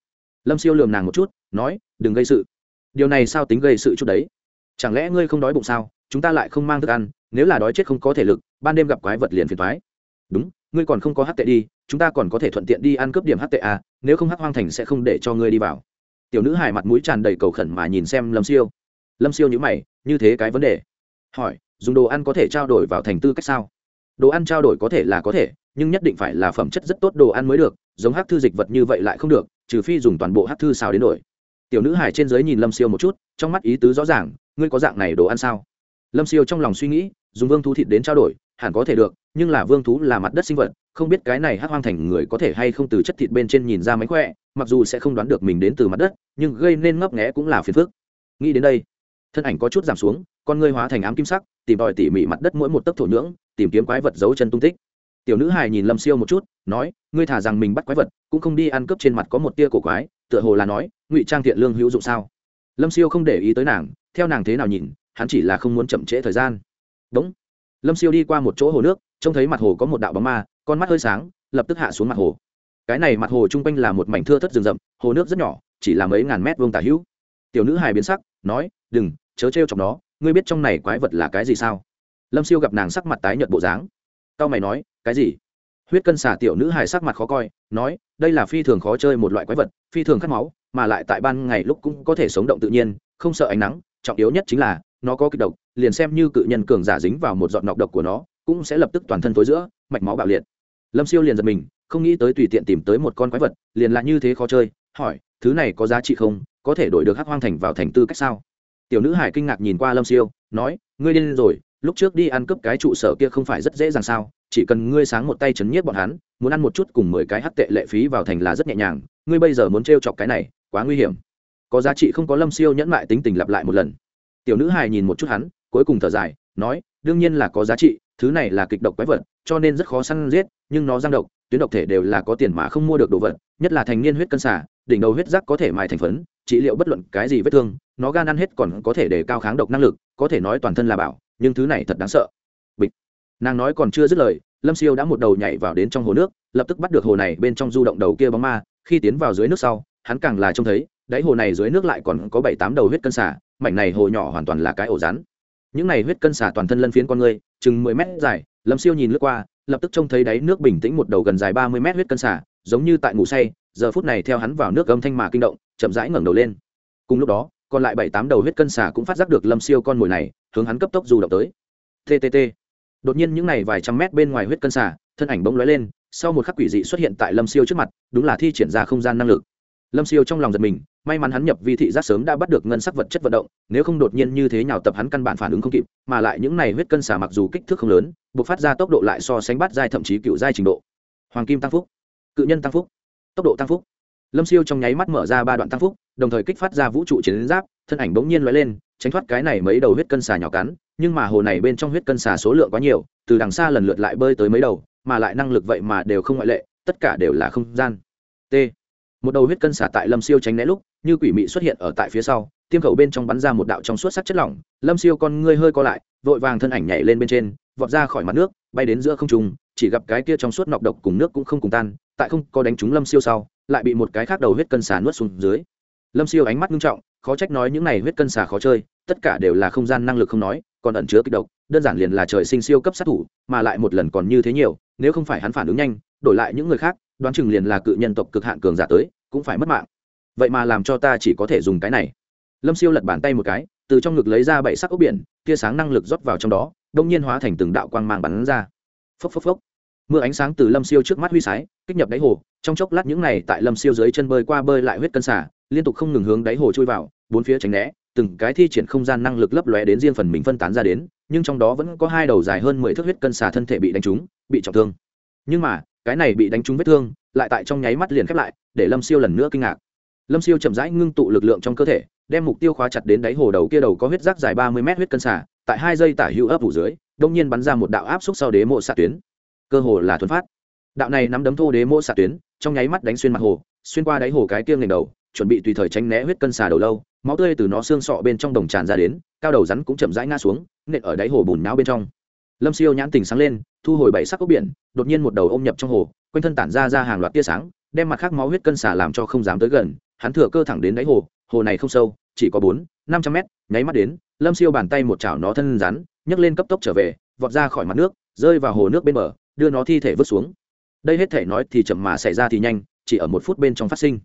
Lâm siêu lườm nàng một chút, nói, đừng gây sự. Điều này sao tính gây sự chút đấy? Chẳng lẽ ngươi không đói bụng sao? Chúng ta lại không mang thức ăn, nếu là đói chết không có thể lực, ban đêm gặp quái vật liền phiền thoái đúng, ngươi còn không có hát tệ đi, chúng ta còn có thể thuận tiện đi ăn cướp điểm hát tệ à nếu không hát hoang thành sẽ không để cho ngươi đi vào. Tiểu nữ hải mặt mũi tràn đầy cầu khẩn mà nhìn xem lâm siêu. Lâm siêu nhữ mày, như thế cái vấn đề. Hỏi, dùng đồ ăn có thể trao đổi vào thành tư cách sao? Đồ ăn trao đổi có thể là có thể, nhưng nhất định phải là phẩm chất rất tốt đồ ăn mới được, giống hát thư dịch vật như vậy lại không được, trừ phi dùng toàn bộ hát thư xào đến đổi. Tiểu nữ hải trên giới nhìn lâm siêu một chút, trong mắt ý tứ rõ ràng ngươi có dạng này đồ ăn sao? Lâm siêu trong lòng suy nghĩ, dùng vương thú thịt đến trao đổi, hẳn có thể được, nhưng là vương thú là mặt đất sinh vật, không biết cái này hát hoang thành người có thể hay không từ chất thịt bên trên nhìn ra mánh khỏe, mặc dù sẽ không đoán được mình đến từ mặt đất, nhưng gây nên ngấp nghẽ cũng là phiền phức. Nghĩ đến đây, thân ảnh có chút giảm xuống, con ngươi hóa thành ám kim sắc, tìm tòi tỉ mỉ mặt đất mỗi một tấc thổ nhưỡng, tìm kiếm quái vật giấu chân tung tích. Tiểu nữ hài nhìn lâm siêu một chút, nói, ngươi thả rằng mình bắt quái vật, cũng không đi ăn cướp trên mặt có một tia cổ quái, tựa hồ là nói, ngụy trang thiện lương hữu dụng sao? Lâm siêu không để ý tới nàng, theo nàng thế nào nhìn, hắn chỉ là không muốn chậm trễ thời gian. Đúng. Lâm siêu đi qua một chỗ hồ nước, trông thấy mặt hồ có một đạo bóng ma, con mắt hơi sáng, lập tức hạ xuống mặt hồ. Cái này mặt hồ chung quanh là một mảnh thưa thất rừng rậm, hồ nước rất nhỏ, chỉ là mấy ngàn mét vuông tả hữu. Tiểu nữ hài biến sắc, nói, đừng, chớ trêu chọc nó, ngươi biết trong này quái vật là cái gì sao? Lâm siêu gặp nàng sắc mặt tái nhợt bộ dáng tao mày nói, cái gì? Huyết cân xả tiểu nữ hài sắc mặt khó coi, nói, đây là phi thường khó chơi một loại quái vật, phi thường khát máu mà lại tại ban ngày lúc cũng có thể sống động tự nhiên, không sợ ánh nắng, trọng yếu nhất chính là nó có kịch độc, liền xem như cự nhân cường giả dính vào một giọt nọc độc của nó, cũng sẽ lập tức toàn thân tối giữa, mạch máu bạo liệt. Lâm siêu liền giật mình, không nghĩ tới tùy tiện tìm tới một con quái vật, liền là như thế khó chơi, hỏi, thứ này có giá trị không? Có thể đổi được hắc hoang thành vào thành tư cách sao? Tiểu nữ hải kinh ngạc nhìn qua lâm siêu, nói, ngươi điên rồi, lúc trước đi ăn cướp cái trụ sở kia không phải rất dễ dàng sao? Chỉ cần ngươi sáng một tay chấn nhiếp bọn hắn, muốn ăn một chút cùng mười cái hắc tệ lệ phí vào thành là rất nhẹ nhàng, ngươi bây giờ muốn t chọc cái này quá nguy hiểm. Có giá trị không có lâm siêu nhẫn mại tính tình lặp lại một lần. Tiểu nữ hài nhìn một chút hắn, cuối cùng thở dài, nói, đương nhiên là có giá trị, thứ này là kịch độc quái vật, cho nên rất khó săn giết, nhưng nó giang độc, tuyến độc thể đều là có tiền mà không mua được đồ vật, nhất là thành niên huyết cân xả đỉnh đầu huyết rác có thể mài thành phấn, trị liệu bất luận cái gì vết thương, nó gan ăn hết còn có thể để cao kháng độc năng lực, có thể nói toàn thân là bảo, nhưng thứ này thật đáng sợ. Bịch. Nàng nói còn chưa dứt lời, lâm siêu đã một đầu nhảy vào đến trong hồ nước, lập tức bắt được hồ này bên trong du động đầu kia bóng ma, khi tiến vào dưới nước sau hắn càng là trông thấy, đáy hồ này dưới nước lại còn có bảy tám đầu huyết cân xả mảnh này hồ nhỏ hoàn toàn là cái ổ rắn. Những này huyết cân xả toàn thân lân phiến con người, chừng mười mét dài, lâm siêu nhìn lướt qua, lập tức trông thấy đáy nước bình tĩnh một đầu gần dài ba mươi mét huyết cân xả giống như tại ngủ say, giờ phút này theo hắn vào nước âm thanh mà kinh động, chậm rãi ngẩng đầu lên. Cùng lúc đó, còn lại bảy tám đầu huyết cân xả cũng phát giác được lâm siêu con mồi này, hướng hắn cấp tốc dù động tới. Ttt đột nhiên những này vài trăm mét bên ngoài huyết cân xả thân ảnh bỗng lóe lên, sau một khắc quỷ dị xuất hiện tại lâm siêu trước mặt, đúng là thi triển ra không gian năng lực lâm siêu trong lòng giật mình, may mắn hắn nhập vi thị giác sớm đã bắt được ngân sắc vật chất vận động, nếu không đột nhiên như thế nào tập hắn căn bản phản ứng không kịp, mà lại những này huyết cân xả mặc dù kích thước không lớn buộc phát ra tốc độ lại so sánh bắt dai thậm chí cựu dai trình độ. Hoàng kim tăng phúc, cự nhân tăng phúc, tốc độ tăng phúc. Lâm siêu trong nháy mắt mở ra ba đoạn tăng phúc, đồng thời kích phát ra vũ trụ chiến giáp, thân ảnh bỗng nhiên l lên, tránh thoát cái này mấy đầu huyết cân xà nhỏ cắn, nhưng mà hồ này bên trong huyết cân xà số lượng quá nhiều, từ đằng xa lần lượt lại bơi tới mấy đầu, mà lại năng lực vậy mà đều không ngoại lệ, tất cả đều là không gian. T một đầu huyết cân xả tại lâm siêu tránh né lúc, như quỷ mị xuất hiện ở tại phía sau, tiêm khẩu bên trong bắn ra một đạo trong suốt sắc chất lỏng. Lâm siêu con ngươi hơi co lại, vội vàng thân ảnh nhảy lên bên trên, vọt ra khỏi mặt nước, bay đến giữa không trung, chỉ gặp cái kia trong suốt nọc độc cùng nước cũng không cùng tan, tại không có đánh trúng lâm siêu sau, lại bị một cái khác đầu huyết cân xả nuốt xuống dưới. Lâm siêu ánh mắt nghiêm trọng, khó trách nói những này huyết cân xả khó chơi, tất cả đều là không gian năng lực không nói, còn ẩn chứa kịch độc, đơn giản liền là trời sinh siêu cấp sát thủ, mà lại một lần còn như thế nhiều, nếu không phải hắn phản ứng nhanh, đổi lại những người khác đoán chừng liền là cự nhân tộc cực hạn cường giả tới, cũng phải mất mạng. Vậy mà làm cho ta chỉ có thể dùng cái này. Lâm siêu lật bàn tay một cái, từ trong ngực lấy ra bảy sắc ốc biển, tia sáng năng lực rót vào trong đó, đông nhiên hóa thành từng đạo quang mang bắn ra. Phốc phốc phốc. Mưa ánh sáng từ lâm siêu trước mắt huy sái, kích nhập đáy hồ, trong chốc lát những này tại lâm siêu dưới chân bơi qua bơi lại huyết cân xả, liên tục không ngừng hướng đáy hồ trôi vào, bốn phía tránh né, từng cái thi triển không gian năng lực lấp lóe đến riêng phần mình phân tán ra đến, nhưng trong đó vẫn có hai đầu dài hơn mười thước huyết cân xả thân thể bị đánh trúng, bị trọng thương. Nhưng mà cái này bị đánh trúng vết thương, lại tại trong nháy mắt liền khép lại, để lâm siêu lần nữa kinh ngạc. Lâm siêu chậm rãi ngưng tụ lực lượng trong cơ thể, đem mục tiêu khóa chặt đến đáy hồ đầu kia đầu có huyết rác dài ba mươi mét huyết cân xả tại hai giây tả hữu ấp vụ dưới, đông nhiên bắn ra một đạo áp xúc sau đế mộ xạ tuyến. Cơ hồ là thuần phát. Đạo này nắm đấm thô đế mộ xạ tuyến, trong nháy mắt đánh xuyên mặt hồ, xuyên qua đáy hồ cái kia ngành đầu, chuẩn bị tùy thời tránh né huyết cân xà đầu lâu, máu tươi từ nó xương sọ bên trong đồng tràn ra đến, cao đầu rắn cũng chậm rãi ngã xuống, nện ở đáy hồ bùn não bên trong. Lâm siêu nhãn tình sáng lên thu hồi bảy sắc ốc biển, đột nhiên một đầu ôm nhập trong hồ, quanh thân tản ra ra hàng loạt tia sáng, đem mặt khác máu huyết cân xả làm cho không dám tới gần, hắn thừa cơ thẳng đến đáy hồ hồ này không sâu, chỉ có bốn, năm trăm mét, nháy mắt đến, lâm siêu bàn tay một chảo nó thân rắn, nhấc lên cấp tốc trở về, vọt ra khỏi mặt nước, rơi vào hồ nước bên bờ, đưa nó thi thể vứt xuống. Đây hết thể nói thì chậm mà xảy ra thì nhanh, chỉ ở một phút bên trong phát sinh.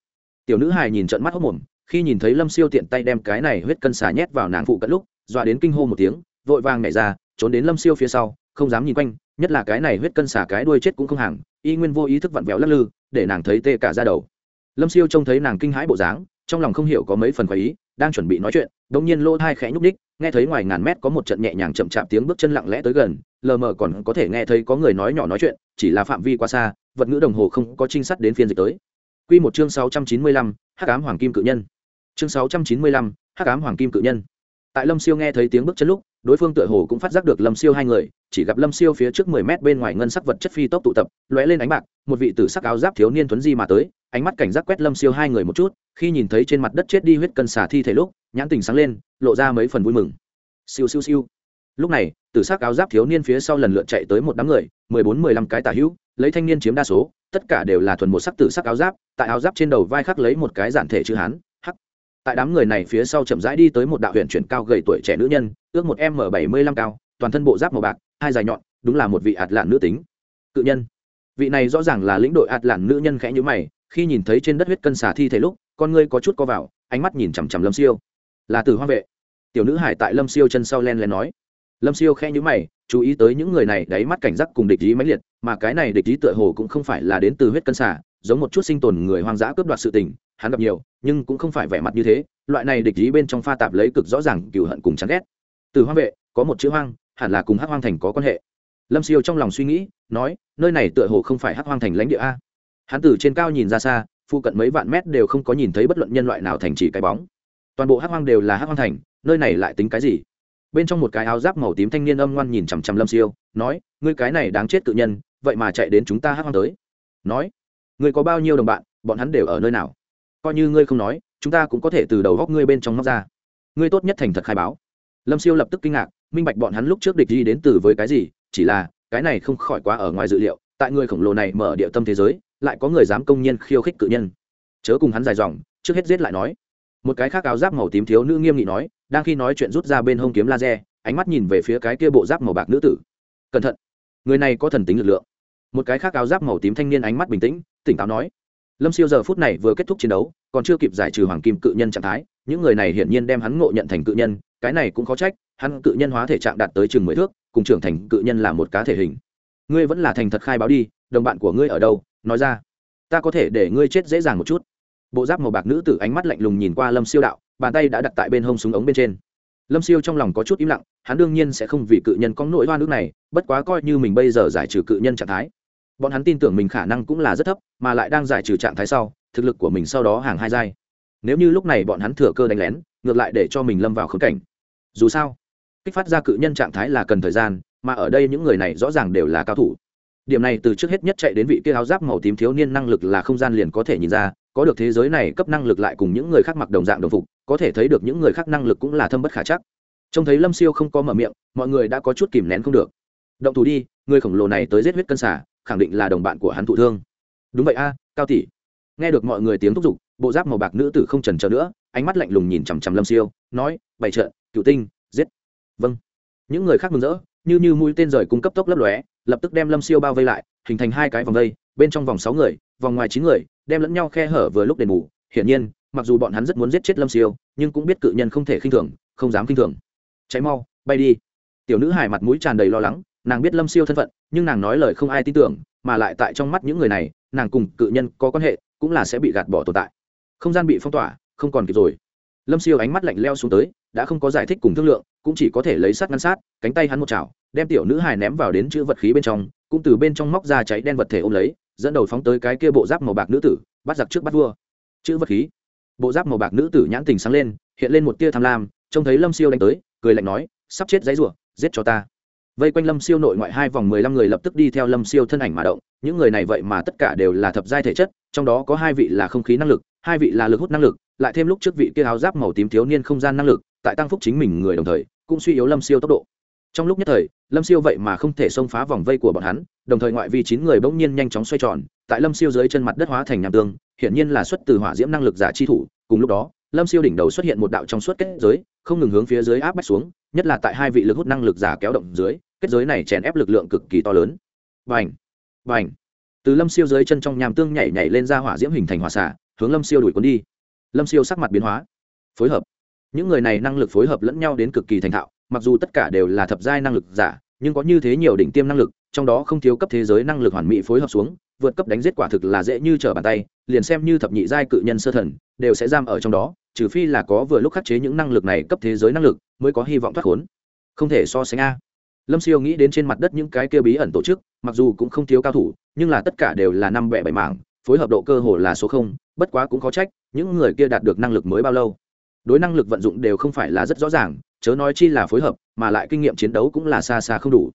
Tiểu nữ hài nhìn trận mắt hốc mồm khi nhìn thấy lâm siêu tiện tay đem cái này huyết cân xả nhét vào nàng phụ cận lúc, dọa đến kinh hô một tiếng, vội vàng nhảy ra, trốn đến lâm siêu phía sau, không dám nhìn quanh nhất là cái này huyết cân xả cái đuôi chết cũng không hàng, y nguyên vô ý thức vặn vẹo lắc lư, để nàng thấy tê cả ra đầu. Lâm siêu trông thấy nàng kinh hãi bộ dáng, trong lòng không hiểu có mấy phần khoái ý, đang chuẩn bị nói chuyện đ ỗ n g nhiên lỗ thai khẽ nhúc ních nghe thấy ngoài ngàn mét có một trận nhẹ nhàng chậm chạp tiếng bước chân lặng lẽ tới gần, lờ mờ còn có thể nghe thấy có người nói nhỏ nói chuyện, chỉ là phạm vi quá xa, vật ngữ đồng hồ không có trinh sát đến phiên dịch tới. Q một chương sáu trăm chín mươi lăm, hắc ám hoàng kim cự nhân. Chương sáu trăm chín mươi lăm, hắc ám hoàng kim cự nhân. Tại lâm siêu nghe thấy tiếng bước chân lúc đối phương tựa hồ cũng phát giác được lâm siêu hai người, chỉ gặp lâm siêu phía trước mười mét bên ngoài ngân sắc vật chất phi tốc tụ tập, lóe lên ánh bạc, một vị tử sắc áo giáp thiếu niên tuấn di mà tới, ánh mắt cảnh giác quét lâm siêu hai người một chút, khi nhìn thấy trên mặt đất chết đi huyết cân xả thi thể lúc, nhãn tình sáng lên, lộ ra mấy phần vui mừng. Siêu siêu siêu. Lúc này, tử sắc áo giáp thiếu niên phía sau lần lượt chạy tới một đám người, mười bốn, mười lăm cái tả hữu, lấy thanh niên chiếm đa số, tất cả đều là thuần một sắc tử sắc áo giáp, tại áo giáp trên đầu vai khắc lấy một cái giản thể chữ hán tại đám người này phía sau chậm rãi đi tới một đạo huyện chuyển cao gầy tuổi trẻ nữ nhân, ước một m bảy mươi lăm cao, toàn thân bộ giáp màu bạc, hai dài nhọn, đúng là một vị ạt lạn nữ tính. Cự nhân. Vị này rõ ràng là lĩnh đội ạt lạn nữ nhân khẽ nhữ mày, khi nhìn thấy trên đất huyết cân xả thi thể lúc, con ngươi có chút co vào, ánh mắt nhìn chằm chằm lâm siêu. Là từ hoa vệ. Tiểu nữ hải tại lâm siêu chân sau len len nói. Lâm siêu khẽ nhữ mày, chú ý tới những người này đáy mắt cảnh giác cùng địch ý mãnh liệt, mà cái này địch ý tựa hồ cũng không phải là đến từ huyết cân xả giống một chút sinh tồn người hoang dã cướp đoạt sự tình hắn gặp nhiều, nhưng cũng không phải vẻ mặt như thế, loại này địch ý bên trong pha tạp lấy cực rõ ràng cựu hận cùng chán ghét. Từ hoang vệ, có một chữ hoang, hẳn là cùng hắc hoang thành có quan hệ. Lâm siêu trong lòng suy nghĩ, nói, nơi này tựa hồ không phải hắc hoang thành lãnh địa a. Hắn từ trên cao nhìn ra xa, phụ cận mấy vạn mét đều không có nhìn thấy bất luận nhân loại nào thành chỉ cái bóng. Toàn bộ hắc hoang đều là hắc hoang thành, nơi này lại tính cái gì? Bên trong một cái áo giáp màu tím thanh niên âm ngoan nhìn chằm chằm lâm siêu, nói, ngươi cái này đáng chết tự nhân, vậy mà chạy đến chúng ta hắc hoang tới. Nói, ngươi có bao nhiêu đồng bạn, bọn hắn đều ở nơi nào? Coi như ngươi không nói, chúng ta cũng có thể từ đầu góc ngươi bên trong móc ra. Ngươi tốt nhất thành thật khai báo. Lâm siêu lập tức kinh ngạc, minh bạch bọn hắn lúc trước địch đi đến từ với cái gì, chỉ là, cái này không khỏi quá ở ngoài dự liệu, tại người khổng lồ này mở địa tâm thế giới, lại có người dám công nhiên khiêu khích cự nhân. Chớ cùng hắn dài dòng, trước hết giết lại nói. Một cái khác áo giáp màu tím thiếu nữ nghiêm nghị nói, đang khi nói chuyện rút ra bên hông kiếm laser, ánh mắt nhìn về phía cái kia bộ giáp màu bạc nữ tử. Cẩn thận, người này có thần tính lực lượng. Một cái khác áo giáp màu tím thanh niên ánh mắt bình tĩnh, tỉnh táo nói lâm siêu giờ phút này vừa kết thúc chiến đấu, còn chưa kịp giải trừ hoàng kim cự nhân trạng thái, những người này hiển nhiên đem hắn ngộ nhận thành cự nhân, cái này cũng khó trách, hắn cự nhân hóa thể trạng đạt tới chừng mười thước, cùng trưởng thành cự nhân là một cá thể hình. Ngươi vẫn là thành thật khai báo đi, đồng bạn của ngươi ở đâu, nói ra. Ta có thể để ngươi chết dễ dàng một chút. Bộ giáp màu bạc nữ tử ánh mắt lạnh lùng nhìn qua lâm siêu đạo, bàn tay đã đặt tại bên hông súng ống bên trên. Lâm siêu trong lòng có chút im lặng, hắn đương nhiên sẽ không vì cự nhân có nỗi hoa nước này, bất quá coi như mình bây giờ giải trừ cự nhân trạng thái bọn hắn tin tưởng mình khả năng cũng là rất thấp, mà lại đang giải trừ trạng thái sau, thực lực của mình sau đó hàng hai giai. Nếu như lúc này bọn hắn thừa cơ đánh lén, ngược lại để cho mình lâm vào khớp cảnh. Dù sao, kích phát ra cự nhân trạng thái là cần thời gian, mà ở đây những người này rõ ràng đều là cao thủ. Điểm này từ trước hết nhất chạy đến vị kia áo giáp màu tím thiếu niên năng lực là không gian liền có thể nhìn ra, có được thế giới này cấp năng lực lại cùng những người khác mặc đồng dạng đồng phục, có thể thấy được những người khác năng lực cũng là thâm bất khả chắc. Trông thấy lâm siêu không có mở miệng, mọi người đã có chút kìm nén không được. Động thủ đi, người khổng lồ này tới giết huyết cân xả khẳng định là đồng bạn của hắn thụ thương. Đúng vậy a, cao tỷ. Nghe được mọi người tiếng thúc giục, bộ giáp màu bạc nữ tử không trần trờ nữa, ánh mắt lạnh lùng nhìn chằm chằm lâm siêu, nói bày trợ cựu tinh, giết. Vâng. Những người khác mừng rỡ, như như mũi tên rời cung cấp tốc lấp lóe, lập tức đem lâm siêu bao vây lại, hình thành hai cái vòng vây, bên trong vòng sáu người, vòng ngoài chín người, đem lẫn nhau khe hở vừa lúc đền bù. Hiển nhiên, mặc dù bọn hắn rất muốn giết chết lâm siêu, nhưng cũng biết cự nhân không thể khinh thường, không dám khinh thường. Cháy mau, bay đi. Tiểu nữ hải mặt mũi tràn đầy lo lắng nàng biết lâm siêu thân phận, nhưng nàng nói lời không ai tin tưởng, mà lại tại trong mắt những người này, nàng cùng cự nhân có quan hệ, cũng là sẽ bị gạt bỏ tồn tại. Không gian bị phong tỏa, không còn kịp rồi. Lâm siêu ánh mắt lạnh leo xuống tới, đã không có giải thích cùng thương lượng, cũng chỉ có thể lấy sắt ngăn sát, cánh tay hắn một chảo, đem tiểu nữ hài ném vào đến chữ vật khí bên trong, cũng từ bên trong móc ra cháy đen vật thể ôm lấy, dẫn đầu phóng tới cái kia bộ giáp màu bạc nữ tử, bắt giặc trước bắt vua. Chữ vật khí. Bộ giáp màu bạc nữ tử nhãn tình sáng lên, hiện lên một tia tham lam, trông thấy lâm siêu đánh tới, cười lạnh nói, sắp chết giấy rủa, giết cho ta vây quanh lâm siêu nội ngoại hai vòng mười lăm người lập tức đi theo lâm siêu thân ảnh mà động, những người này vậy mà tất cả đều là thập giai thể chất, trong đó có hai vị là không khí năng lực, hai vị là lực hút năng lực, lại thêm lúc trước vị kia áo giáp màu tím thiếu niên không gian năng lực, tại tăng phúc chính mình người đồng thời, cũng suy yếu lâm siêu tốc độ. Trong lúc nhất thời, lâm siêu vậy mà không thể xông phá vòng vây của bọn hắn, đồng thời ngoại vi chín người bỗng nhiên nhanh chóng xoay tròn, tại lâm siêu dưới chân mặt đất hóa thành nham tương, hiển nhiên là xuất từ hỏa diễm năng lực giả chi thủ, cùng lúc đó, lâm siêu đỉnh đầu xuất hiện một đạo trong suốt kết giới, không ngừng hướng phía dưới áp bách xuống, nhất là tại hai vị lực hút năng lực giả kéo động dưới kết giới này chèn ép lực lượng cực kỳ to lớn. Vành vành từ lâm siêu dưới chân trong nham tương nhảy nhảy lên ra hỏa diễm hình thành hỏa xả hướng lâm siêu đuổi cuốn đi. Lâm siêu sắc mặt biến hóa. Phối hợp. Những người này năng lực phối hợp lẫn nhau đến cực kỳ thành thạo, mặc dù tất cả đều là thập giai năng lực giả, nhưng có như thế nhiều đỉnh tiêm năng lực, trong đó không thiếu cấp thế giới năng lực hoàn mỹ phối hợp xuống, vượt cấp đánh giết quả thực là dễ như trở bàn tay, liền xem như thập nhị giai cự nhân sơ thần, đều sẽ giam ở trong đó, trừ phi là có vừa lúc khắc chế những năng lực này cấp thế giới năng lực, mới có hy vọng thoát khốn. Không thể so sánh a lâm siêu nghĩ đến trên mặt đất những cái kia bí ẩn tổ chức, mặc dù cũng không thiếu cao thủ, nhưng là tất cả đều là năm bẻ bảy mảng, phối hợp độ cơ hồ là số không, bất quá cũng khó trách, những người kia đạt được năng lực mới bao lâu. Đối năng lực vận dụng đều không phải là rất rõ ràng, chớ nói chi là phối hợp, mà lại kinh nghiệm chiến đấu cũng là xa xa không đủ.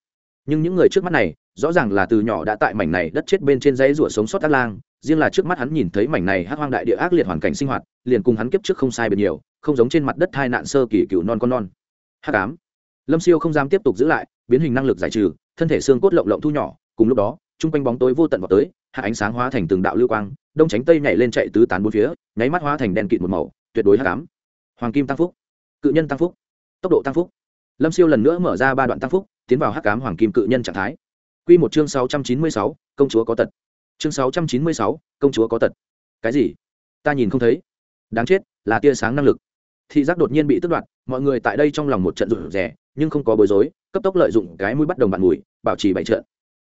Nhưng những người trước mắt này, rõ ràng là từ nhỏ đã tại mảnh này đất chết bên trên dãy rủa sống sót ác lang, riêng là trước mắt hắn nhìn thấy mảnh này hát hoang đại địa ác liệt hoàn cảnh sinh hoạt, liền cùng hắn kiếp trước không sai biệt nhiều, không giống trên mặt đất hai nạn sơ kỳ cựu non con non. Hát cám lâm siêu không dám tiếp tục giữ lại biến hình năng lực giải trừ, thân thể xương cốt lộng lộng thu nhỏ, cùng lúc đó, chung quanh bóng tối vô tận vào tới, hạ ánh sáng hóa thành từng đạo lưu quang, đông tránh tây nhảy lên chạy tứ tán bốn phía, nháy mắt hóa thành đèn kịt một màu, tuyệt đối hắc cám hoàng kim tăng phúc, cự nhân tăng phúc, tốc độ tăng phúc. Lâm siêu lần nữa mở ra ba đoạn tăng phúc, tiến vào hắc cám hoàng kim cự nhân trạng thái. Q một chương sáu trăm chín mươi sáu, công chúa có tật. Chương sáu trăm chín mươi sáu, công chúa có tật. Cái gì? Ta nhìn không thấy. Đáng chết, là tia sáng năng lực. Thị giác đột nhiên bị tước đoạt, mọi người tại đây trong lòng một trận rủ rẻ nhưng không có bối rối, cấp tốc lợi dụng cái mũi bắt đồng bạn mùi, bảo trì bảy trận.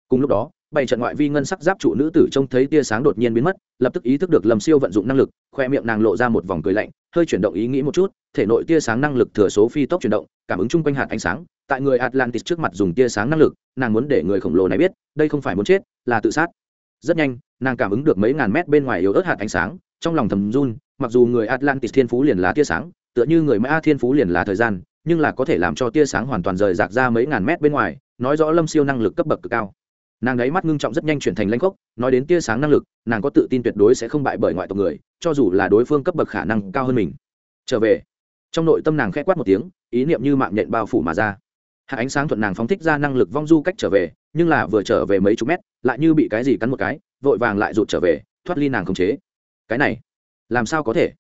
Cùng lúc đó, bảy trận ngoại vi ngân sắc giáp trụ nữ tử trông thấy tia sáng đột nhiên biến mất, lập tức ý thức được lâm siêu vận dụng năng lực, khoe miệng nàng lộ ra một vòng cười lạnh, hơi chuyển động ý nghĩ một chút, thể nội tia sáng năng lực thừa số phi tốc chuyển động, cảm ứng chung quanh hạt ánh sáng, tại người atlantis trước mặt dùng tia sáng năng lực, nàng muốn để người khổng lồ này biết, đây không phải muốn chết, là tự sát. Rất nhanh, nàng cảm ứng được mấy ngàn mét bên ngoài yếu ớt hạt ánh sáng, trong lòng thầm run, mặc dù người atlantis thiên phú liền là tia sáng, tựa như người mã thiên phú liền là thời gian nhưng là có thể làm cho tia sáng hoàn toàn rời rạc ra mấy ngàn mét bên ngoài, nói rõ lâm siêu năng lực cấp bậc cực cao. Nàng ấy mắt ngưng trọng rất nhanh chuyển thành lãnh khốc, nói đến tia sáng năng lực, nàng có tự tin tuyệt đối sẽ không bại bởi ngoại tộc người, cho dù là đối phương cấp bậc khả năng cao hơn mình. Trở về. Trong nội tâm nàng khẽ quát một tiếng, ý niệm như mạng nhện bao phủ mà ra. Hạ ánh sáng thuận nàng phóng thích ra năng lực vong du cách trở về, nhưng là vừa trở về mấy chục mét, lại như bị cái gì cắn một cái, vội vàng lại rụt trở về, thoát ly nàng khống chế. Cái này, làm sao có thể?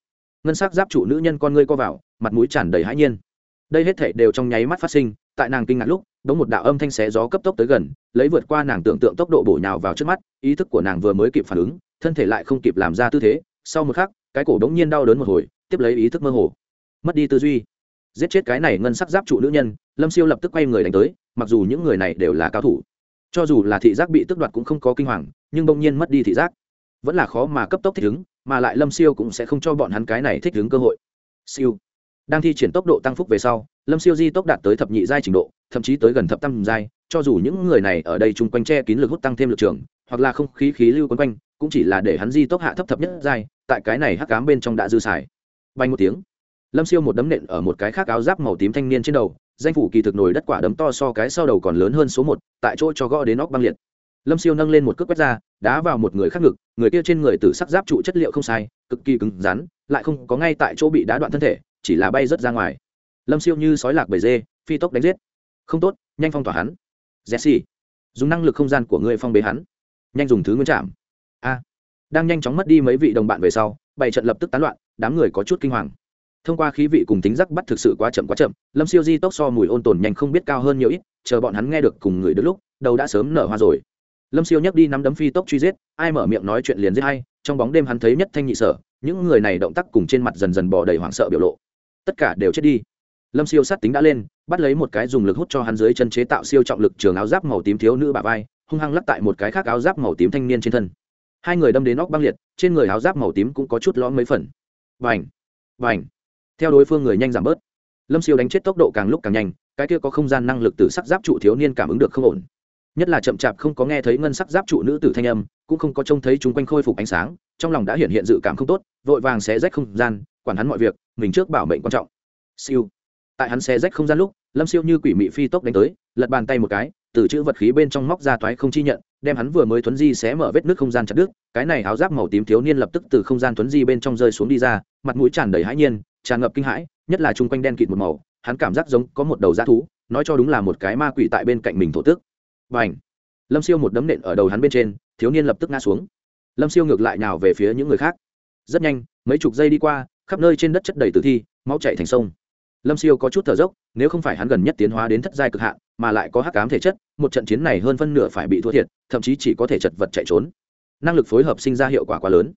Ngân s ắ c giáp trụ nữ nhân con ngươi co vào, mặt mũi tràn đầy hãi nhiên đây hết thảy đều trong nháy mắt phát sinh, tại nàng kinh ngạc lúc đống một đạo âm thanh xé gió cấp tốc tới gần, lấy vượt qua nàng tưởng tượng tốc độ bổ nhào vào trước mắt, ý thức của nàng vừa mới kịp phản ứng, thân thể lại không kịp làm ra tư thế, sau một khắc, cái cổ đống nhiên đau đớn một hồi, tiếp lấy ý thức mơ hồ. Mất đi tư duy. Giết chết cái này ngân sắc giáp trụ nữ nhân, lâm siêu lập tức quay người đánh tới, mặc dù những người này đều là cao thủ. Cho dù là thị giác bị tước đoạt cũng không có kinh hoàng, nhưng bỗng nhiên mất đi thị giác. Vẫn là khó mà cấp tốc thích ứng, mà lại lâm siêu cũng sẽ không cho bọn hắn cái này thích ứng cơ hội. Siêu đang thi triển tốc độ tăng phúc về sau, lâm siêu di tốc đạt tới thập nhị giai trình độ, thậm chí tới gần thập tam giai, cho dù những người này ở đây chung quanh che kín lực hút tăng thêm lực trường, hoặc là không khí khí lưu quấn quanh, cũng chỉ là để hắn di tốc hạ thấp thập nhất giai, tại cái này hắc cám bên trong đã dư xài. Bay một tiếng, lâm siêu một đấm nện ở một cái khác áo giáp màu tím thanh niên trên đầu, danh phủ kỳ thực nổi đất quả đấm to so cái sau đầu còn lớn hơn số một, tại chỗ cho gõ đến óc băng liệt. Lâm siêu nâng lên một cước quét ra, đá vào một người khác ngực, người kia trên người từ sắc giáp trụ chất liệu không sai, cực kỳ cứng rắn, lại không có ngay tại chỗ bị đá đoạn thân thể chỉ là bay rớt ra ngoài. Lâm siêu như sói lạc bầy dê, phi tốc đánh giết. Không tốt, nhanh phong tỏa hắn. Jesse, dùng năng lực không gian của ngươi phong bế hắn. Nhanh dùng thứ nguyên chạm a. Đang nhanh chóng mất đi mấy vị đồng bạn về sau, bảy trận lập tức tán loạn, đám người có chút kinh hoàng. Thông qua khí vị cùng tính giác bắt thực sự quá chậm quá chậm, lâm siêu di tốc so mùi ôn tồn nhanh không biết cao hơn nhiều ít, chờ bọn hắn nghe được cùng người được lúc, đầu đã sớm nở hoa rồi. Lâm siêu nhắc đi nắm đấm phi tốc truy giết, ai mở miệng nói chuyện liền giết hay, trong bóng đêm hắn thấy nhất thanh nhị sở, những người này động tác cùng trên mặt dần dần bỏ đầy hoảng sợ biểu lộ tất cả đều chết đi. Lâm siêu sát tính đã lên, bắt lấy một cái dùng lực hút cho hắn dưới chân chế tạo siêu trọng lực trường áo giáp màu tím thiếu nữ bà vai, hung hăng lắc tại một cái khác áo giáp màu tím thanh niên trên thân. Hai người đâm đến óc băng liệt, trên người áo giáp màu tím cũng có chút lõm mấy phần. Vành vành theo đối phương người nhanh giảm bớt. Lâm siêu đánh chết tốc độ càng lúc càng nhanh, cái kia có không gian năng lực từ sắc giáp trụ thiếu niên cảm ứng được không ổn. Nhất là chậm chạp không có nghe thấy ngân sắc giáp trụ nữ tử thanh âm, cũng không có trông thấy chúng quanh khôi phục ánh sáng, trong lòng đã hiện hiện dự cảm không tốt, vội vàng sẽ rách không gian quản hắn mọi việc, mình trước bảo mệnh quan trọng. Siêu. Tại hắn xe rách không gian lúc, lâm siêu như quỷ mị phi tốc đánh tới, lật bàn tay một cái, từ chữ vật khí bên trong móc ra toái không chi nhận, đem hắn vừa mới thuấn di xé mở vết nước không gian chặt đứt, cái này áo giáp màu tím thiếu niên lập tức từ không gian thuấn di bên trong rơi xuống đi ra, mặt mũi tràn đầy hãi nhiên, tràn ngập kinh hãi, nhất là chung quanh đen kịt một màu, hắn cảm giác giống có một đầu dã thú, nói cho đúng là một cái ma quỷ tại bên cạnh mình thổ tước và ảnh lâm siêu một đấm nện ở đầu hắn bên trên, thiếu niên lập tức ngã xuống. Lâm siêu ngược lại nào về phía những người khác. Rất nhanh, mấy chục giây đi qua khắp nơi trên đất chất đầy tử thi máu chạy thành sông. Lâm siêu có chút thở dốc nếu không phải hắn gần nhất tiến hóa đến thất giai cực hạn mà lại có hắc cám thể chất một trận chiến này hơn phân nửa phải bị thua thiệt thậm chí chỉ có thể chật vật chạy trốn. Năng lực phối hợp sinh ra hiệu quả quá lớn.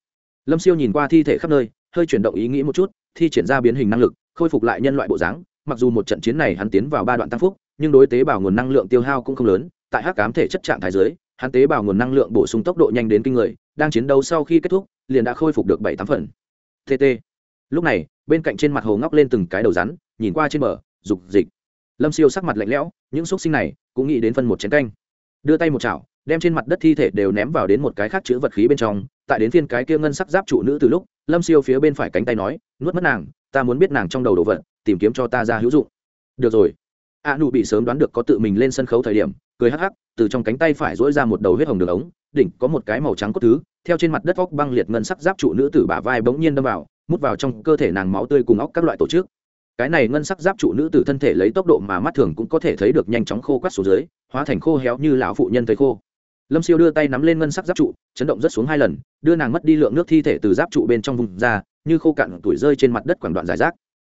Lâm siêu nhìn qua thi thể khắp nơi hơi chuyển động ý nghĩ một chút thi triển ra biến hình năng lực khôi phục lại nhân loại bộ dáng mặc dù một trận chiến này hắn tiến vào ba đoạn tăng phúc nhưng đối tế bào nguồn năng lượng tiêu hao cũng không lớn tại hắc cám thể chất trạng thái dưới, hắn tế bào nguồn năng lượng bổ sung tốc độ nhanh đến kinh người đang chiến đấu sau khi kết thúc liền đã khôi phục được bảy tám phần. Tt lúc này, bên cạnh trên mặt hồ ngóc lên từng cái đầu rắn, nhìn qua trên bờ, dục dịch. Lâm siêu sắc mặt lạnh lẽo, những xúc sinh này cũng nghĩ đến phân một chén canh. Đưa tay một chảo, đem trên mặt đất thi thể đều ném vào đến một cái khác chữ vật khí bên trong, tại đến phiên cái kia ngân sắc giáp trụ nữ từ lúc, lâm siêu phía bên phải cánh tay nói, nuốt mất nàng, ta muốn biết nàng trong đầu đồ vật, tìm kiếm cho ta ra hữu dụng. Được rồi. A nụ bị sớm đoán được có tự mình lên sân khấu thời điểm, cười hắc hắc, từ trong cánh tay phải dỗi ra một đầu huyết hồng đường ống, đỉnh có một cái màu trắng cốt thứ, theo trên mặt đất vóc băng liệt ngân sắc giáp trụ nữ tử bả vai bỗng nhiên đâm vào mút vào trong cơ thể nàng máu tươi cùng óc các loại tổ chức. Cái này ngân sắc giáp trụ nữ tử thân thể lấy tốc độ mà mắt thường cũng có thể thấy được nhanh chóng khô quắt xuống dưới, hóa thành khô héo như lão phụ nhân thấy khô. Lâm siêu đưa tay nắm lên ngân sắc giáp trụ, chấn động rất xuống hai lần, đưa nàng mất đi lượng nước thi thể từ giáp trụ bên trong vùng ra, như khô cạn tuổi rơi trên mặt đất quảng đoạn giải rác.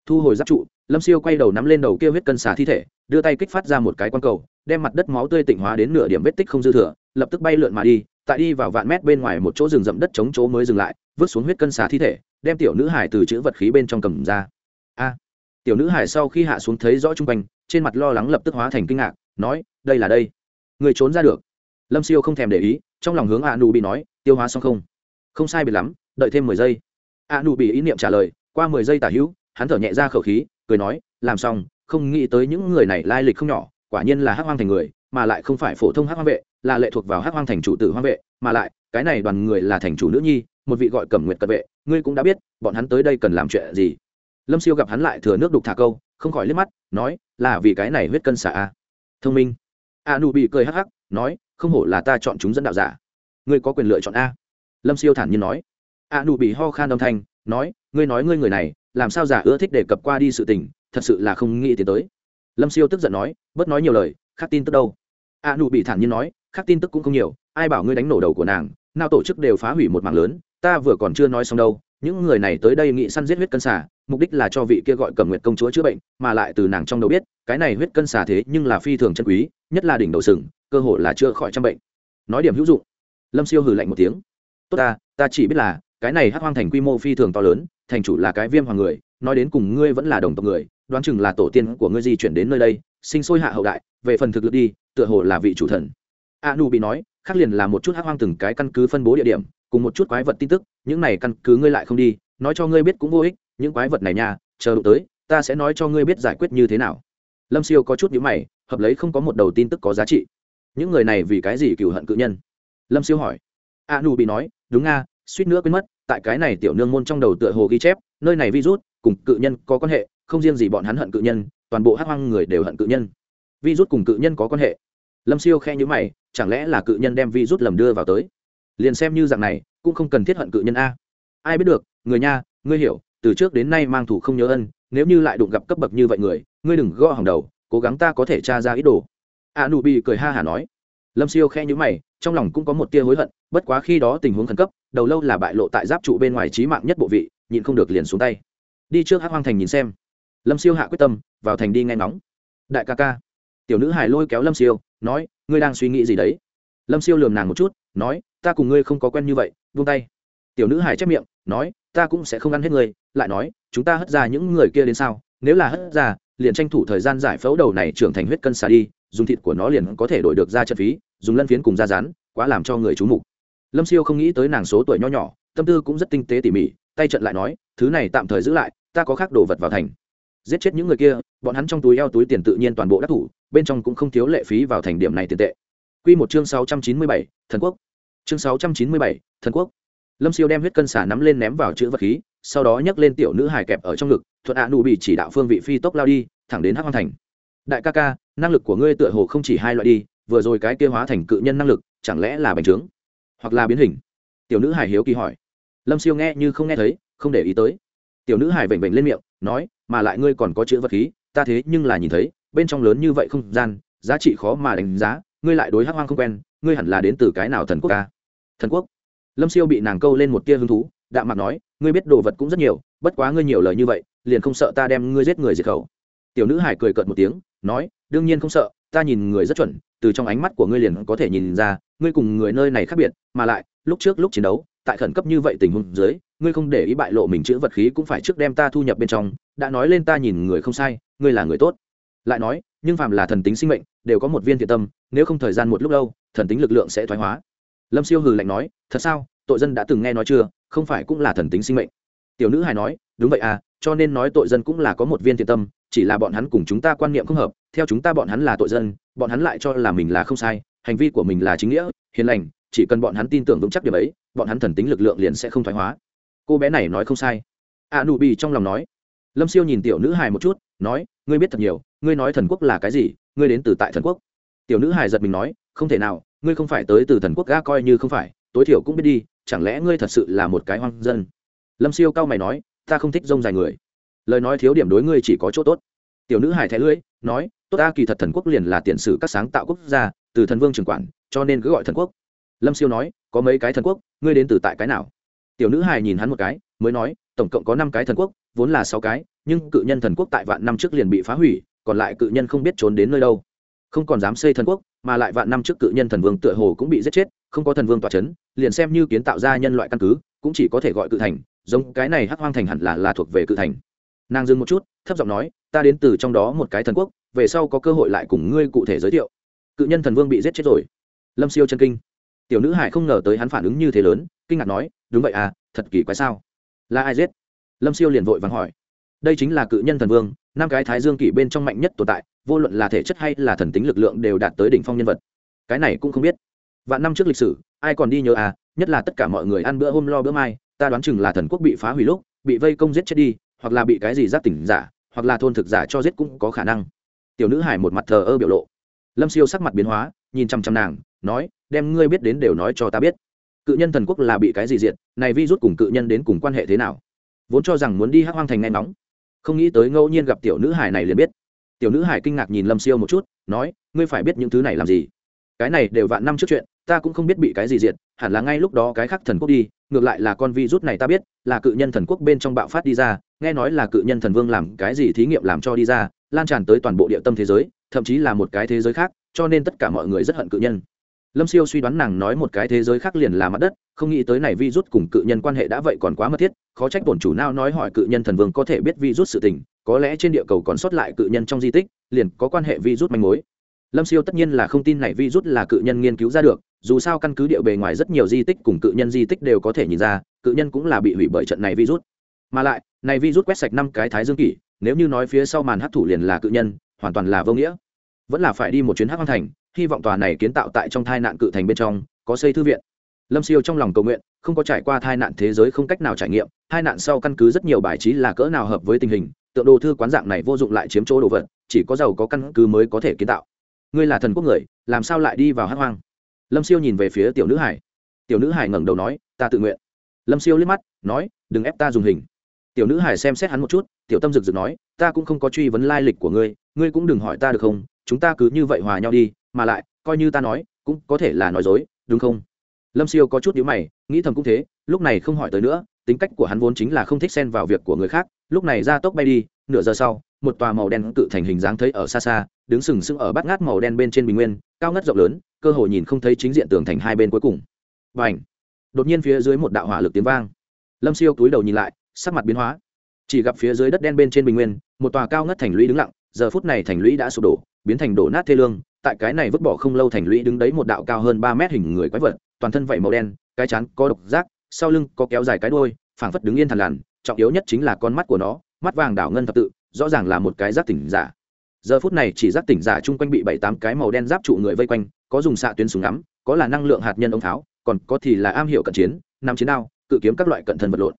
Thu hồi giáp trụ, lâm siêu quay đầu nắm lên đầu kia huyết cân xà thi thể, đưa tay kích phát ra một cái q cầu, đem mặt đất máu tươi tịnh hóa đến nửa điểm vết tích không dư thừa, lập tức bay lượn mà đi tại đi vào vạn mét bên ngoài một chỗ rừng rậm đất chống chỗ mới dừng lại, vứt xuống huyết cân xà thi thể, đem tiểu nữ hải từ chữ vật khí bên trong cầm ra. A! Tiểu nữ hải sau khi hạ xuống thấy rõ chung quanh, trên mặt lo lắng lập tức hóa thành kinh ngạc, nói, đây là đây. Người trốn ra được. Lâm siêu không thèm để ý, trong lòng hướng a nu bị nói, tiêu hóa xong không? Không sai biệt lắm, đợi thêm mười giây. A nu bị ý niệm trả lời, qua mười giây tả hữu, hắn thở nhẹ ra khẩu khí, cười nói, làm xong, không nghĩ tới những người này lai lịch không nhỏ, quả nhiên là hắc hoang thành người, mà lại không phải phổ thông hắc hoang vệ là lệ thuộc vào hắc hoang thành chủ tử hoang vệ, mà lại, cái này đoàn người là thành chủ nữ nhi, một vị gọi cẩm nguyệt cận vệ, ngươi cũng đã biết, bọn hắn tới đây cần làm chuyện gì. Lâm siêu gặp hắn lại thừa nước đục thả câu, không khỏi liếc mắt, nói, là vì cái này huyết cân xả a. Thông minh. A nụ bị cười hắc hắc, nói, không hổ là ta chọn chúng dẫn đạo giả. Ngươi có quyền lựa chọn a. Lâm siêu thản nhiên nói. A nụ bị ho khan âm thanh, nói, ngươi nói ngươi người này, làm sao giả ưa thích đề cập qua đi sự tình, thật sự là không nghĩ tiến tới. Lâm siêu tức giận nói, bớt nói nhiều lời khắc tin tức đâu. A nụ bị thản nhiên nói khác tin tức cũng không nhiều, ai bảo ngươi đánh nổ đầu của nàng, nào tổ chức đều phá hủy một mảng lớn, ta vừa còn chưa nói xong đâu, những người này tới đây nghị săn giết huyết cân xà, mục đích là cho vị kia gọi cầm nguyệt công chúa chữa bệnh, mà lại từ nàng trong đầu biết, cái này huyết cân xà thế nhưng là phi thường chân quý, nhất là đỉnh đầu sừng, cơ hội là chữa khỏi trăm bệnh. Nói điểm hữu dụng. Lâm siêu hừ lạnh một tiếng. Tốt ta ta chỉ biết là, cái này hắc hoang thành quy mô phi thường to lớn, thành chủ là cái viêm hoàng người, nói đến cùng ngươi vẫn là đồng tộc người, đoán chừng là tổ tiên của ngươi di chuyển đến nơi đây, sinh sôi hạ hậu đại, về phần thực lực đi, tựa hồ là vị chủ thần a nu bị nói khắc liền là một chút hắc hoang từng cái căn cứ phân bố địa điểm, cùng một chút quái vật tin tức, những này căn cứ ngươi lại không đi, nói cho ngươi biết cũng vô ích, những quái vật này nha, chờ đụng tới, ta sẽ nói cho ngươi biết giải quyết như thế nào. Lâm siêu có chút nhữ mày, hợp lấy không có một đầu tin tức có giá trị. Những người này vì cái gì cựu hận cự nhân? Lâm siêu hỏi. A nu bị nói, đúng nga, suýt nữa quên mất, tại cái này tiểu nương môn trong đầu tựa hồ ghi chép, nơi này virus cùng cự nhân có quan hệ, không riêng gì bọn hắn hận cự nhân, toàn bộ hát hoang người đều hận cự nhân. Virus cùng cự nhân có quan hệ lâm siêu khe nhữ mày, chẳng lẽ là cự nhân đem vi rút lầm đưa vào tới? Liền xem như dạng này, cũng không cần thiết hận cự nhân a. Ai biết được, người nha, ngươi hiểu, từ trước đến nay mang thủ không nhớ ân, nếu như lại đụng gặp cấp bậc như vậy người, ngươi đừng gõ hàng đầu, cố gắng ta có thể tra ra ít đồ. A nụ bị cười ha hả nói. Lâm siêu khe nhữ mày, trong lòng cũng có một tia hối hận, bất quá khi đó tình huống khẩn cấp, đầu lâu là bại lộ tại giáp trụ bên ngoài trí mạng nhất bộ vị, nhịn không được liền xuống tay. Đi trước hát hoang thành nhìn xem. Lâm siêu hạ quyết tâm, vào thành đi ngay ngóng. Đại ca ca tiểu nữ hải lôi kéo lâm siêu, nói, ngươi đang suy nghĩ gì đấy? Lâm siêu lườm nàng một chút, nói, ta cùng ngươi không có quen như vậy vung tay. Tiểu nữ hải chép miệng, nói, ta cũng sẽ không ăn hết ngươi. Lại nói, chúng ta hất ra những người kia đến sao? Nếu là hất ra, liền tranh thủ thời gian giải phẫu đầu này trưởng thành huyết cân xà đi, dùng thịt của nó liền có thể đổi được ra trận phí, dùng lân phiến cùng da rán, quá làm cho người c h mục. Lâm siêu không nghĩ tới nàng số tuổi nho nhỏ, tâm tư cũng rất tinh tế tỉ mỉ, tay trận lại nói, thứ này tạm thời giữ lại, ta có khác đồ vật vào thành giết chết những người kia, bọn hắn trong túi eo túi tiền tự nhiên toàn bộ đắc thủ, bên trong cũng không thiếu lệ phí vào thành điểm này tiền tệ. Q một chương sáu trăm chín mươi bảy, thần quốc. Chương sáu trăm chín mươi bảy, thần quốc. Lâm siêu đem huyết cân xả nắm lên ném vào chữ vật khí, sau đó nhấc lên tiểu nữ hài kẹp ở trong ngực thuận ạ nụ bị chỉ đạo phương vị phi tốc lao đi, thẳng đến hắc hoang thành. Đại ca ca, năng lực của ngươi tựa hồ không chỉ hai loại đi, vừa rồi cái kia hóa thành cự nhân năng lực, chẳng lẽ là bành trướng hoặc là biến hình? Tiểu nữ hài hiếu kỳ hỏi. Lâm siêu nghe như không nghe thấy, không để ý tới tiểu nữ hải vểnh vểnh lên miệng, nói, mà lại ngươi còn có chữ vật khí, ta thế nhưng là nhìn thấy, bên trong lớn như vậy không gian, giá trị khó mà đánh giá, ngươi lại đối hắc hoang không quen, ngươi hẳn là đến từ cái nào thần quốc ca thần quốc? Lâm siêu bị nàng câu lên một tia hứng thú, đạm mặt nói, ngươi biết đồ vật cũng rất nhiều, bất quá ngươi nhiều lời như vậy, liền không sợ ta đem ngươi giết người diệt khẩu. Tiểu nữ hải cười cợt một tiếng, nói, đương nhiên không sợ, ta nhìn người rất chuẩn, từ trong ánh mắt của ngươi liền có thể nhìn ra, ngươi cùng người nơi này khác biệt, mà lại, lúc trước lúc chiến đấu, tại khẩn cấp như vậy tình huống dưới ngươi không để ý bại lộ mình chữ vật khí cũng phải trước đem ta thu nhập bên trong, đã nói lên ta nhìn người không sai, ngươi là người tốt. Lại nói, nhưng phàm là thần tính sinh mệnh, đều có một viên thiện tâm, nếu không thời gian một lúc lâu, thần tính lực lượng sẽ thoái hóa. Lâm siêu hừ lạnh nói, thật sao, tội dân đã từng nghe nói chưa, không phải cũng là thần tính sinh mệnh. Tiểu nữ hài nói, đúng vậy à cho nên nói tội dân cũng là có một viên thiện tâm, chỉ là bọn hắn cùng chúng ta quan niệm không hợp, theo chúng ta bọn hắn là tội dân, bọn hắn lại cho là mình là không sai, hành vi của mình là chính nghĩa, hiền lành, chỉ cần bọn hắn tin tưởng vững chắc điều ấy, bọn hắn thần tính lực lượng liền sẽ không thoái hóa cô bé này nói không sai. A nụ bị trong lòng nói. Lâm siêu nhìn tiểu nữ hài một chút, nói, ngươi biết thật nhiều, ngươi nói thần quốc là cái gì, ngươi đến từ tại thần quốc. Tiểu nữ hài giật mình nói, không thể nào, ngươi không phải tới từ thần quốc ga coi như không phải, tối thiểu cũng biết đi, chẳng lẽ ngươi thật sự là một cái hoang dân? Lâm siêu cao mày nói, ta không thích rông dài người. Lời nói thiếu điểm đối ngươi chỉ có chỗ tốt. Tiểu nữ hải thẻ lưỡi, nói, tốt ta, kỳ thật thần quốc liền là tiền sử các sáng tạo quốc gia, từ thần vương trường quản, cho nên cứ gọi thần quốc. Lâm siêu nói, có mấy cái thần quốc, ngươi đến từ tại cái nào? Tiểu nữ hài nhìn hắn một cái, mới nói, tổng cộng có năm cái thần quốc, vốn là sáu cái, nhưng cự nhân thần quốc tại vạn năm trước liền bị phá hủy, còn lại cự nhân không biết trốn đến nơi đâu. Không còn dám xây thần quốc, mà lại vạn năm trước cự nhân thần vương tựa hồ cũng bị giết chết, không có thần vương tọa c h ấ n liền xem như kiến tạo ra nhân loại căn cứ, cũng chỉ có thể gọi cự thành, giống cái này hắc hoang thành hẳn là là thuộc về cự thành. Nàng dừng một chút, thấp giọng nói, ta đến từ trong đó một cái thần quốc, về sau có cơ hội lại cùng ngươi cụ thể giới thiệu. Cự nhân thần vương bị giết chết rồi. Lâm siêu chân kinh tiểu nữ hải không ngờ tới hắn phản ứng như thế lớn, kinh ngạc nói, đúng vậy à thật kỳ quái sao? Là ai giết? Lâm siêu liền vội vàng hỏi. Đây chính là cự nhân thần vương, năm cái thái dương kỷ bên trong mạnh nhất tồn tại, vô luận là thể chất hay là thần tính lực lượng đều đạt tới đỉnh phong nhân vật. Cái này cũng không biết. Vạn năm trước lịch sử, ai còn đi nhớ à nhất là tất cả mọi người ăn bữa hôm lo bữa mai, ta đoán chừng là thần quốc bị phá hủy lúc, bị vây công giết chết đi, hoặc là bị cái gì giáp tỉnh giả, hoặc là thôn thực giả cho giết cũng có khả năng. Tiểu nữ hải một mặt thờ ơ biểu lộ. Lâm siêu sắc mặt biến hóa, nhìn chăm chăm nàng, nói đem ngươi biết đến đều nói cho ta biết. Cự nhân thần quốc là bị cái gì diện này vi rút cùng cự nhân đến cùng quan hệ thế nào? Vốn cho rằng muốn đi hắc hoang thành ngay nóng không nghĩ tới ngẫu nhiên gặp tiểu nữ hải này liền biết. Tiểu nữ hải kinh ngạc nhìn lâm siêu một chút, nói, ngươi phải biết những thứ này làm gì? Cái này đều vạn năm trước chuyện, ta cũng không biết bị cái gì diệt, hẳn là ngay lúc đó cái khác thần quốc đi, ngược lại là con vi rút này ta biết, là cự nhân thần quốc bên trong bạo phát đi ra, nghe nói là cự nhân thần vương làm cái gì thí nghiệm làm cho đi ra, lan tràn tới toàn bộ địa tâm thế giới, thậm chí là một cái thế giới khác, cho nên tất cả mọi người rất hận cự nhân lâm siêu suy đoán nàng nói một cái thế giới khác liền là mặt đất, không nghĩ tới này vi rút cùng cự nhân quan hệ đã vậy còn quá mật thiết, khó trách bổn chủ nào nói hỏi cự nhân thần vương có thể biết vi rút sự tình, có lẽ trên địa cầu còn sót lại cự nhân trong di tích, liền có quan hệ vi rút manh mối. Lâm siêu tất nhiên là không tin này vi rút là cự nhân nghiên cứu ra được, dù sao căn cứ địa bề ngoài rất nhiều di tích cùng cự nhân di tích đều có thể nhìn ra, cự nhân cũng là bị hủy bởi trận này vi rút mà lại, này vi rút quét sạch năm cái thái dương kỷ, nếu như nói phía sau màn hấp thủ liền là cự nhân, hoàn toàn là vô nghĩa. Vẫn là phải đi một chuyến hắc hoang thành hy vọng tòa này kiến tạo tại trong thai nạn cự thành bên trong, có xây thư viện. Lâm siêu trong lòng cầu nguyện, không có trải qua thai nạn thế giới không cách nào trải nghiệm hai nạn sau căn cứ rất nhiều bài trí là cỡ nào hợp với tình hình, tượng đồ thư quán dạng này vô dụng lại chiếm chỗ đồ vật, chỉ có giàu có căn cứ mới có thể kiến tạo. Ngươi là thần quốc người, làm sao lại đi vào hát hoang? Lâm siêu nhìn về phía tiểu nữ hải. Tiểu nữ hải ngẩng đầu nói, ta tự nguyện. Lâm siêu liếc mắt, nói, đừng ép ta dùng hình. Tiểu nữ hải xem xét hắn một chút, tiểu tâm rực rực nói, ta cũng không có truy vấn lai lịch của ngươi ngươi cũng đừng hỏi ta được không? Chúng ta cứ như vậy hòa nhau đi mà lại, coi như ta nói, cũng có thể là nói dối, đúng không? Lâm siêu có chút nhữ mày, nghĩ thầm cũng thế, lúc này không hỏi tới nữa, tính cách của hắn vốn chính là không thích xen vào việc của người khác, lúc này ra tốc bay đi, nửa giờ sau, một tòa màu đen cự thành hình dáng thấy ở xa xa, đứng sừng sững ở bát ngát màu đen bên trên bình nguyên, cao ngất rộng lớn, cơ hội nhìn không thấy chính diện tường thành hai bên cuối cùng. Và ảnh đột nhiên phía dưới một đạo hỏa lực tiếng vang. Lâm siêu túi đầu nhìn lại, sắc mặt biến hóa. Chỉ gặp phía dưới đất đen bên trên bình nguyên, một tòa cao ngất thành lũy đứng lặng, giờ phút này thành lũy đã sụp đổ, biến thành đổ nát thê lương tại cái này vứt bỏ không lâu thành lũy đứng đấy một đạo cao hơn ba mét hình người quái vật, toàn thân vảy màu đen, cái chán có độc giác, sau lưng có kéo dài cái đuôi, phảng phất đứng yên thằn lằn, trọng yếu nhất chính là con mắt của nó, mắt vàng đảo ngân thập tự, rõ ràng là một cái giác tỉnh giả. Giờ phút này chỉ giác tỉnh giả chung quanh bị bảy tám cái màu đen giáp trụ người vây quanh, có dùng xạ tuyến súng ngắm, có là năng lượng hạt nhân ống tháo, còn có thì là am hiểu cận chiến năm chiến đao, cự kiếm các loại cận thân vật lộn.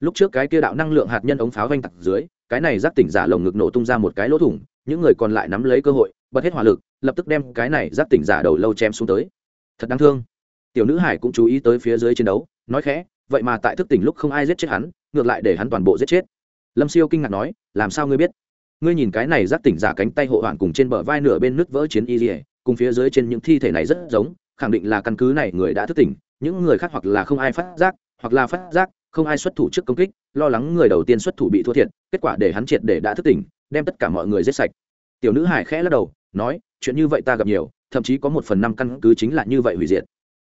Lúc trước cái kia đạo năng lượng hạt nhân ống pháo vanh tặc dưới, cái này giác tỉnh giả lồng ngực nổ tung ra một cái lỗ thủng những người còn lại nắm lấy cơ hội, bật hết hỏa lực, lập tức đem cái này giáp tỉnh giả đầu lâu chém xuống tới. Thật đáng thương. Tiểu nữ hải cũng chú ý tới phía dưới chiến đấu, nói khẽ, vậy mà tại thức tỉnh lúc không ai giết chết hắn, ngược lại để hắn toàn bộ giết chết. Lâm siêu kinh ngạc nói, làm sao ngươi biết? Ngươi nhìn cái này giáp tỉnh giả cánh tay hộ hoạn cùng trên bờ vai nửa bên nước vỡ chiến y dỉa cùng phía dưới trên những thi thể này rất giống, khẳng định là căn cứ này người đã thức tỉnh, những người khác hoặc là không ai phát giác, hoặc là phát giác, không ai xuất thủ trước công kích lo lắng người đầu tiên xuất thủ bị thua thiệt, kết quả để hắn triệt để đã thức tỉnh, đem tất cả mọi người giết sạch. Tiểu nữ hải khẽ lắc đầu, nói, chuyện như vậy ta gặp nhiều, thậm chí có một phần năm căn cứ chính là như vậy hủy diệt.